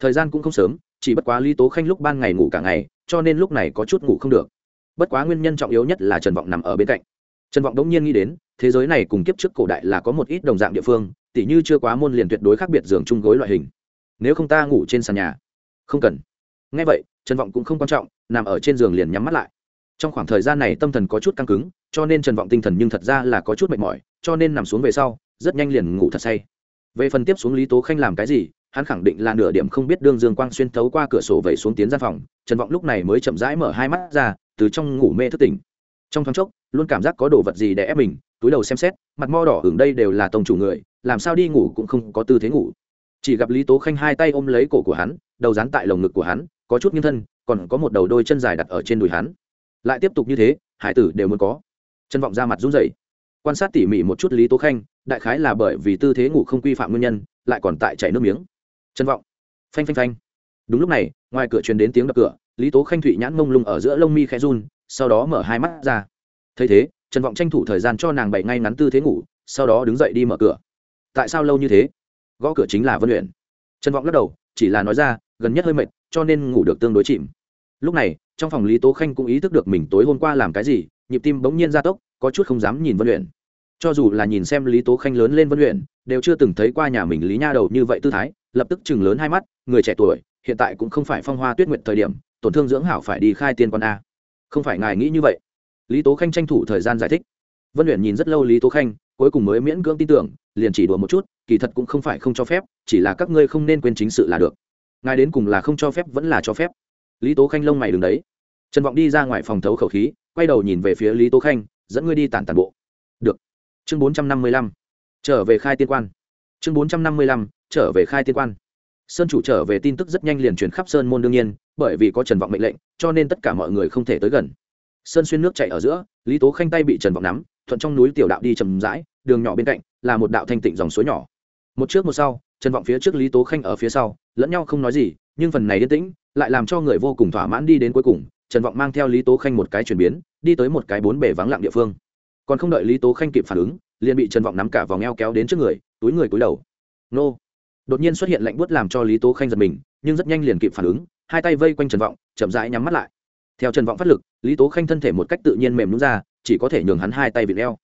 Thời gian cũng không sớm, chỉ bất quá lý tố khanh lúc ban ngày ngủ cả ngày, cho nên lúc này có chút ngủ không được. Bất quá nguyên nhân trọng yếu nhất là trần vọng nằm ở bên cạnh. Trần vọng đống nhiên nghĩ đến, thế giới này cùng kiếp trước cổ đại là có một ít đồng dạng địa phương, tỉ như chưa quá môn liền tuyệt đối khác biệt giường chung gối loại hình. Nếu không ta ngủ trên sàn nhà. Không cần. Ngay vậy, trần vọng cũng không quan trọng, nằm ở trên giường liền nhắm mắt lại trong khoảng thời gian này tâm thần có chút căng cứng, cho nên trần vọng tinh thần nhưng thật ra là có chút mệt mỏi, cho nên nằm xuống về sau, rất nhanh liền ngủ thật say. Về phần tiếp xuống lý tố khanh làm cái gì, hắn khẳng định là nửa điểm không biết đương dương quang xuyên thấu qua cửa sổ vẩy xuống tiến ra phòng, trần vọng lúc này mới chậm rãi mở hai mắt ra, từ trong ngủ mê thức tỉnh. Trong thoáng chốc, luôn cảm giác có đồ vật gì để ép mình, túi đầu xem xét, mặt mo đỏ hưởng đây đều là tông chủ người, làm sao đi ngủ cũng không có tư thế ngủ. Chỉ gặp lý tố khanh hai tay ôm lấy cổ của hắn, đầu dán tại lồng ngực của hắn, có chút nghiêng thân, còn có một đầu đôi chân dài đặt ở trên đùi hắn lại tiếp tục như thế, hải tử đều muốn có. Chân vọng ra mặt run rẩy. Quan sát tỉ mỉ một chút lý tố khanh, đại khái là bởi vì tư thế ngủ không quy phạm nguyên nhân, lại còn tại chảy nước miếng. Chân vọng. Phanh phanh phanh. Đúng lúc này, ngoài cửa truyền đến tiếng đập cửa, lý tố khanh thụy nhãn mông lung ở giữa lông mi khẽ run, sau đó mở hai mắt ra. Thấy thế, trần vọng tranh thủ thời gian cho nàng bày ngay ngắn tư thế ngủ, sau đó đứng dậy đi mở cửa. Tại sao lâu như thế? Gõ cửa chính là vân luyện trần vọng lắc đầu, chỉ là nói ra, gần nhất hơi mệt, cho nên ngủ được tương đối chìm. Lúc này trong phòng lý tố khanh cũng ý thức được mình tối hôm qua làm cái gì, nhịp tim bỗng nhiên gia tốc, có chút không dám nhìn vân luyện cho dù là nhìn xem lý tố khanh lớn lên vân luyện đều chưa từng thấy qua nhà mình lý nha đầu như vậy tư thái, lập tức chừng lớn hai mắt, người trẻ tuổi, hiện tại cũng không phải phong hoa tuyết nguyện thời điểm, tổn thương dưỡng hảo phải đi khai tiên con a. Không phải ngài nghĩ như vậy. Lý tố khanh tranh thủ thời gian giải thích. Vân luyện nhìn rất lâu lý tố khanh, cuối cùng mới miễn cưỡng tin tưởng, liền chỉ đùa một chút, kỳ thật cũng không phải không cho phép, chỉ là các ngươi không nên quên chính sự là được. Ngài đến cùng là không cho phép vẫn là cho phép lý tố khanh lông mày đứng đấy. Trần vọng đi ra ngoài phòng thấu khẩu khí, quay đầu nhìn về phía lý tố khanh, dẫn ngươi đi tản tàn bộ. Được. Chương bốn trăm năm mươi lăm. Trở về khai tiên quan. Chương bốn trăm năm mươi lăm, trở về khai tiên quan. Sơn chủ trở về tin tức rất nhanh liền truyền khắp sơn môn đương nhiên, bởi vì có trần vọng mệnh lệnh, cho nên tất cả mọi người không thể tới gần. Sơn xuyên nước chạy ở giữa, lý tố khanh tay bị trần vọng nắm, thuận trong núi tiểu đạo đi chầm rãi, đường nhỏ bên cạnh, là một đạo thanh tịnh dòng suối nhỏ. Một trước một sau, trần vọng phía trước lý tố khanh ở phía sau, lẫn nhau không nói gì nhưng phần này yên tĩnh lại làm cho người vô cùng thỏa mãn đi đến cuối cùng, trần vọng mang theo lý tố khanh một cái chuyển biến, đi tới một cái bốn bể vắng lặng địa phương. Còn không đợi lý tố khanh kịp phản ứng, liền bị trần vọng nắm cả vòng eo kéo đến trước người, túi người túi đầu. Nô! Đột nhiên xuất hiện lạnh buốt làm cho lý tố khanh giật mình, nhưng rất nhanh liền kịp phản ứng, hai tay vây quanh trần vọng, chậm rãi nhắm mắt lại. Theo trần vọng phát lực, lý tố khanh thân thể một cách tự nhiên mềm nhún ra, chỉ có thể nhường hắn hai tay vịt eo.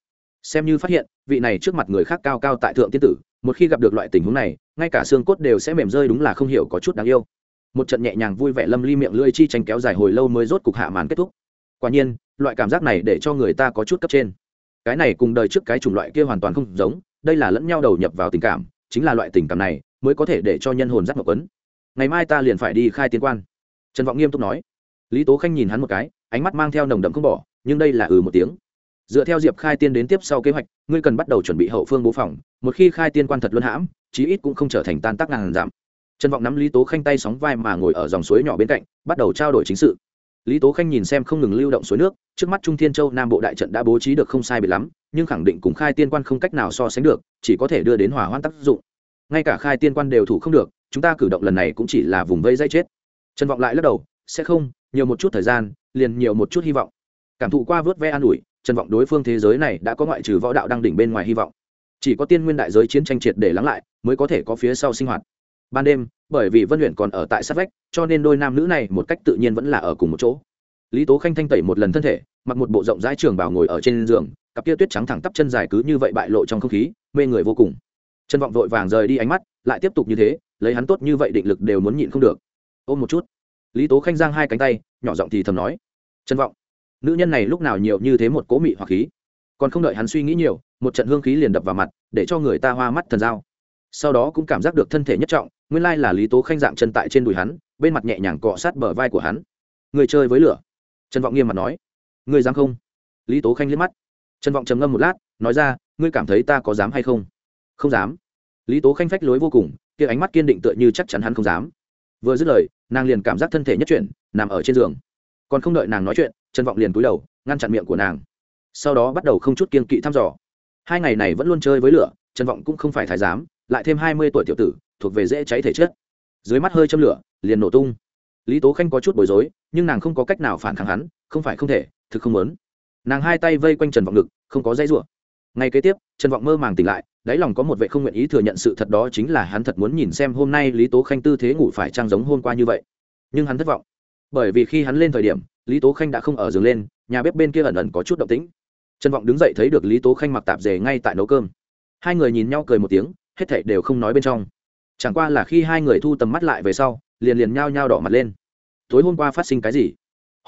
Xem như phát hiện, vị này trước mặt người khác cao cao tại thượng tiên tử, một khi gặp được loại tình huống này, ngay cả xương cốt đều sẽ mềm rơi đúng là không hiểu có chút đáng yêu một trận nhẹ nhàng vui vẻ lâm ly miệng lưỡi chi tranh kéo dài hồi lâu mới rốt cục hạ màn kết thúc. Quả nhiên, loại cảm giác này để cho người ta có chút cấp trên. Cái này cùng đời trước cái chủng loại kia hoàn toàn không giống, đây là lẫn nhau đầu nhập vào tình cảm, chính là loại tình cảm này mới có thể để cho nhân hồn giác ngọc ấn ngày mai ta liền phải đi khai tiến quan. Trần vọng nghiêm túc nói. Lý tố khanh nhìn hắn một cái, ánh mắt mang theo nồng đậm không bỏ, nhưng đây là ừ một tiếng. Dựa theo diệp khai tiên đến tiếp sau kế hoạch, ngươi cần bắt đầu chuẩn bị hậu phương bố phòng, một khi khai tiên quan thật luân hãm, chí ít cũng không trở thành tan tác ngàn giảm trần vọng nắm lý tố khanh tay sóng vai mà ngồi ở dòng suối nhỏ bên cạnh, bắt đầu trao đổi chính sự. Lý tố khanh nhìn xem không ngừng lưu động suối nước, trước mắt trung thiên châu nam bộ đại trận đã bố trí được không sai bị lắm, nhưng khẳng định cùng khai tiên quan không cách nào so sánh được, chỉ có thể đưa đến hỏa hoãn tác dụng. Ngay cả khai tiên quan đều thủ không được, chúng ta cử động lần này cũng chỉ là vùng vây dây chết. Trần vọng lại lắc đầu, sẽ không, nhiều một chút thời gian, liền nhiều một chút hy vọng. Cảm thụ qua vớt ve an ủi, trần vọng đối phương thế giới này đã có ngoại trừ võ đạo đang đỉnh bên ngoài hy vọng. Chỉ có tiên nguyên đại giới chiến tranh triệt để lắng lại, mới có thể có phía sau sinh hoạt ban đêm, bởi vì vân luyện còn ở tại sát vách, cho nên đôi nam nữ này một cách tự nhiên vẫn là ở cùng một chỗ. Lý tố khanh thanh tẩy một lần thân thể, mặc một bộ rộng rãi trường bảo ngồi ở trên giường, cặp kia tuyết trắng thẳng tắp chân dài cứ như vậy bại lộ trong không khí, mê người vô cùng. Chân vọng vội vàng rời đi ánh mắt, lại tiếp tục như thế, lấy hắn tốt như vậy định lực đều muốn nhịn không được. Ôm một chút. Lý tố khanh giang hai cánh tay, nhỏ giọng thì thầm nói. Trân vọng, nữ nhân này lúc nào nhiều như thế một cố mị hoặc khí? Còn không đợi hắn suy nghĩ nhiều, một trận hương khí liền đập vào mặt, để cho người ta hoa mắt thần dao sau đó cũng cảm giác được thân thể nhất trọng, nguyên lai là lý tố khanh dạng chân tại trên đùi hắn, bên mặt nhẹ nhàng cọ sát bờ vai của hắn. Người chơi với lửa. Trần vọng nghiêm mặt nói. Người dám không? Lý tố khanh liếc mắt. Trần vọng trầm ngâm một lát, nói ra, ngươi cảm thấy ta có dám hay không? Không dám. Lý tố khanh phách lối vô cùng, kia ánh mắt kiên định tựa như chắc chắn hắn không dám. Vừa dứt lời, nàng liền cảm giác thân thể nhất chuyển, nằm ở trên giường. Còn không đợi nàng nói chuyện, trần vọng liền cúi đầu, ngăn chặn miệng của nàng. Sau đó bắt đầu không chút kiên kỵ thăm dò. Hai ngày này vẫn luôn chơi với lửa, trần vọng cũng không phải thái giám lại thêm hai mươi tuổi tiểu tử, thuộc về dễ cháy thể chất. Dưới mắt hơi châm lửa, liền nổ tung. Lý tố khanh có chút bối rối, nhưng nàng không có cách nào phản kháng hắn, không phải không thể, thực không muốn. Nàng hai tay vây quanh trần vọng ngực, không có dây rủa. Ngay kế tiếp, trần vọng mơ màng tỉnh lại, đáy lòng có một vệ không nguyện ý thừa nhận sự thật đó chính là hắn thật muốn nhìn xem hôm nay lý tố khanh tư thế ngủ phải trang giống hôm qua như vậy. Nhưng hắn thất vọng. Bởi vì khi hắn lên thời điểm, lý tố khanh đã không ở giường lên, nhà bếp bên kia ẩn ẩn có chút động tĩnh. Trần vọng đứng dậy thấy được lý tố khanh mặc tạp dề ngay tại nấu cơm. Hai người nhìn nhau cười một tiếng hết thảy đều không nói bên trong. Chẳng qua là khi hai người thu tầm mắt lại về sau, liền liền nhao nhao đỏ mặt lên. Tối hôm qua phát sinh cái gì?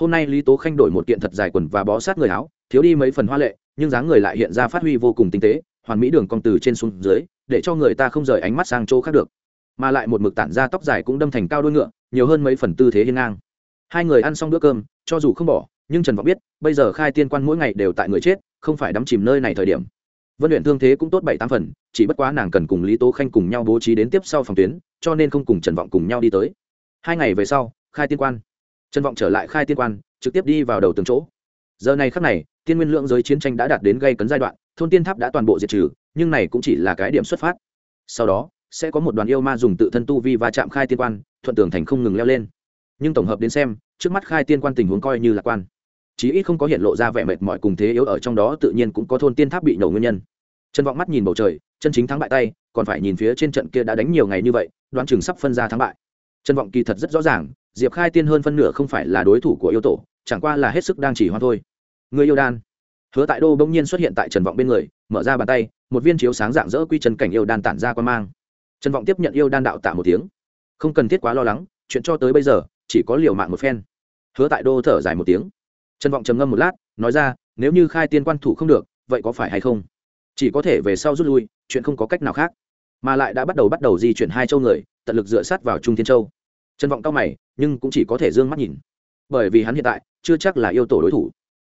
Hôm nay lý tố khanh đổi một kiện thật dài quần và bó sát người áo, thiếu đi mấy phần hoa lệ, nhưng dáng người lại hiện ra phát huy vô cùng tinh tế, hoàn mỹ đường cong từ trên xuống dưới, để cho người ta không rời ánh mắt sang chỗ khác được. Mà lại một mực tản ra tóc dài cũng đâm thành cao đôi ngựa, nhiều hơn mấy phần tư thế hiên ngang. Hai người ăn xong bữa cơm, cho dù không bỏ, nhưng trần vọng biết, bây giờ khai tiên quan mỗi ngày đều tại người chết, không phải đắm chìm nơi này thời điểm vân luyện thương thế cũng tốt bảy tám phần, chỉ bất quá nàng cần cùng lý tố khanh cùng nhau bố trí đến tiếp sau phòng tuyến, cho nên không cùng trần vọng cùng nhau đi tới. Hai ngày về sau, khai tiên quan. Trần vọng trở lại khai tiên quan, trực tiếp đi vào đầu từng chỗ. Giờ này khắc này tiên nguyên lượng giới chiến tranh đã đạt đến gây cấn giai đoạn, thôn tiên tháp đã toàn bộ diệt trừ, nhưng này cũng chỉ là cái điểm xuất phát. Sau đó, sẽ có một đoàn yêu ma dùng tự thân tu vi và chạm khai tiên quan, thuận tưởng thành không ngừng leo lên. Nhưng tổng hợp đến xem, trước mắt khai tiên quan tình huống coi như lạc quan chí ít không có hiện lộ ra vẻ mệt mỏi cùng thế yếu ở trong đó, tự nhiên cũng có thôn tiên tháp bị nổ nguyên nhân. Trần vọng mắt nhìn bầu trời, chân chính thắng bại tay, còn phải nhìn phía trên trận kia đã đánh nhiều ngày như vậy, đoán chừng sắp phân ra thắng bại. Trần vọng kỳ thật rất rõ ràng, diệp khai tiên hơn phân nửa không phải là đối thủ của yêu tổ, chẳng qua là hết sức đang chỉ hoa thôi. Người yêu đan. Hứa tại đô bỗng nhiên xuất hiện tại trần vọng bên người, mở ra bàn tay, một viên chiếu sáng dạng dỡ quy chân cảnh yêu đan tản ra quan mang. Trần vọng tiếp nhận yêu đan đạo tạ một tiếng. Không cần thiết quá lo lắng, chuyện cho tới bây giờ, chỉ có liều mạng một phen. Hứa tại đô thở dài một tiếng trần vọng trầm ngâm một lát, nói ra, nếu như khai tiên quan thủ không được, vậy có phải hay không? Chỉ có thể về sau rút lui, chuyện không có cách nào khác. Mà lại đã bắt đầu bắt đầu di chuyển hai châu người, tận lực dựa sát vào trung thiên châu. Trần vọng cao mày, nhưng cũng chỉ có thể d ư ơ n g mắt nhìn. Bởi vì hắn hiện tại chưa chắc là yêu tổ đối thủ.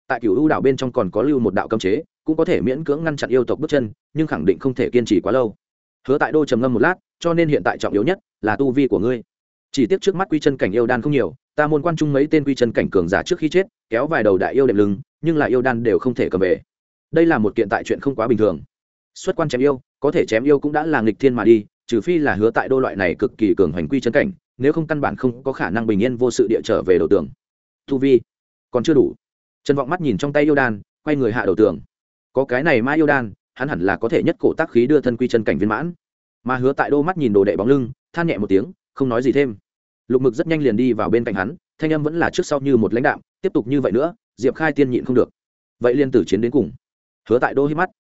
Tại cựu ưu đảo bên trong còn có lưu một đạo cấm chế, cũng có thể miễn cưỡng ngăn chặn yêu tộc bước chân, nhưng khẳng định không thể kiên trì quá lâu. Hứa tại đô trầm ngâm một lát, cho nên hiện tại trọng yếu nhất là tu vi của ngươi chỉ tiếc trước mắt quy chân cảnh yêu đan không nhiều, ta môn quan trung mấy tên quy chân cảnh cường giả trước khi chết, kéo vài đầu đại yêu đệm lưng, nhưng là yêu đan đều không thể cầm về. Đây là một kiện tại chuyện không quá bình thường. Xuất quan chém yêu, có thể chém yêu cũng đã là nghịch thiên mà đi, trừ phi là hứa tại đô loại này cực kỳ cường hành quy chân cảnh, nếu không căn bản không có khả năng bình yên vô sự địa trở về đầu tường. Thu vi, còn chưa đủ. Trần vọng mắt nhìn trong tay yêu đan, quay người hạ đầu tường. Có cái này mai yêu đan, hắn hẳn là có thể nhất cổ tác khí đưa thân quy chân cảnh viên mãn. Mà hứa tại đô mắt nhìn đồ đệ bóng lưng, than nhẹ một tiếng không nói gì thêm. Lục mực rất nhanh liền đi vào bên cạnh hắn, thanh âm vẫn là trước sau như một lãnh đạm, tiếp tục như vậy nữa, diệp khai tiên nhịn không được. Vậy liên tử chiến đến cùng. Hứa tại đô hít mắt.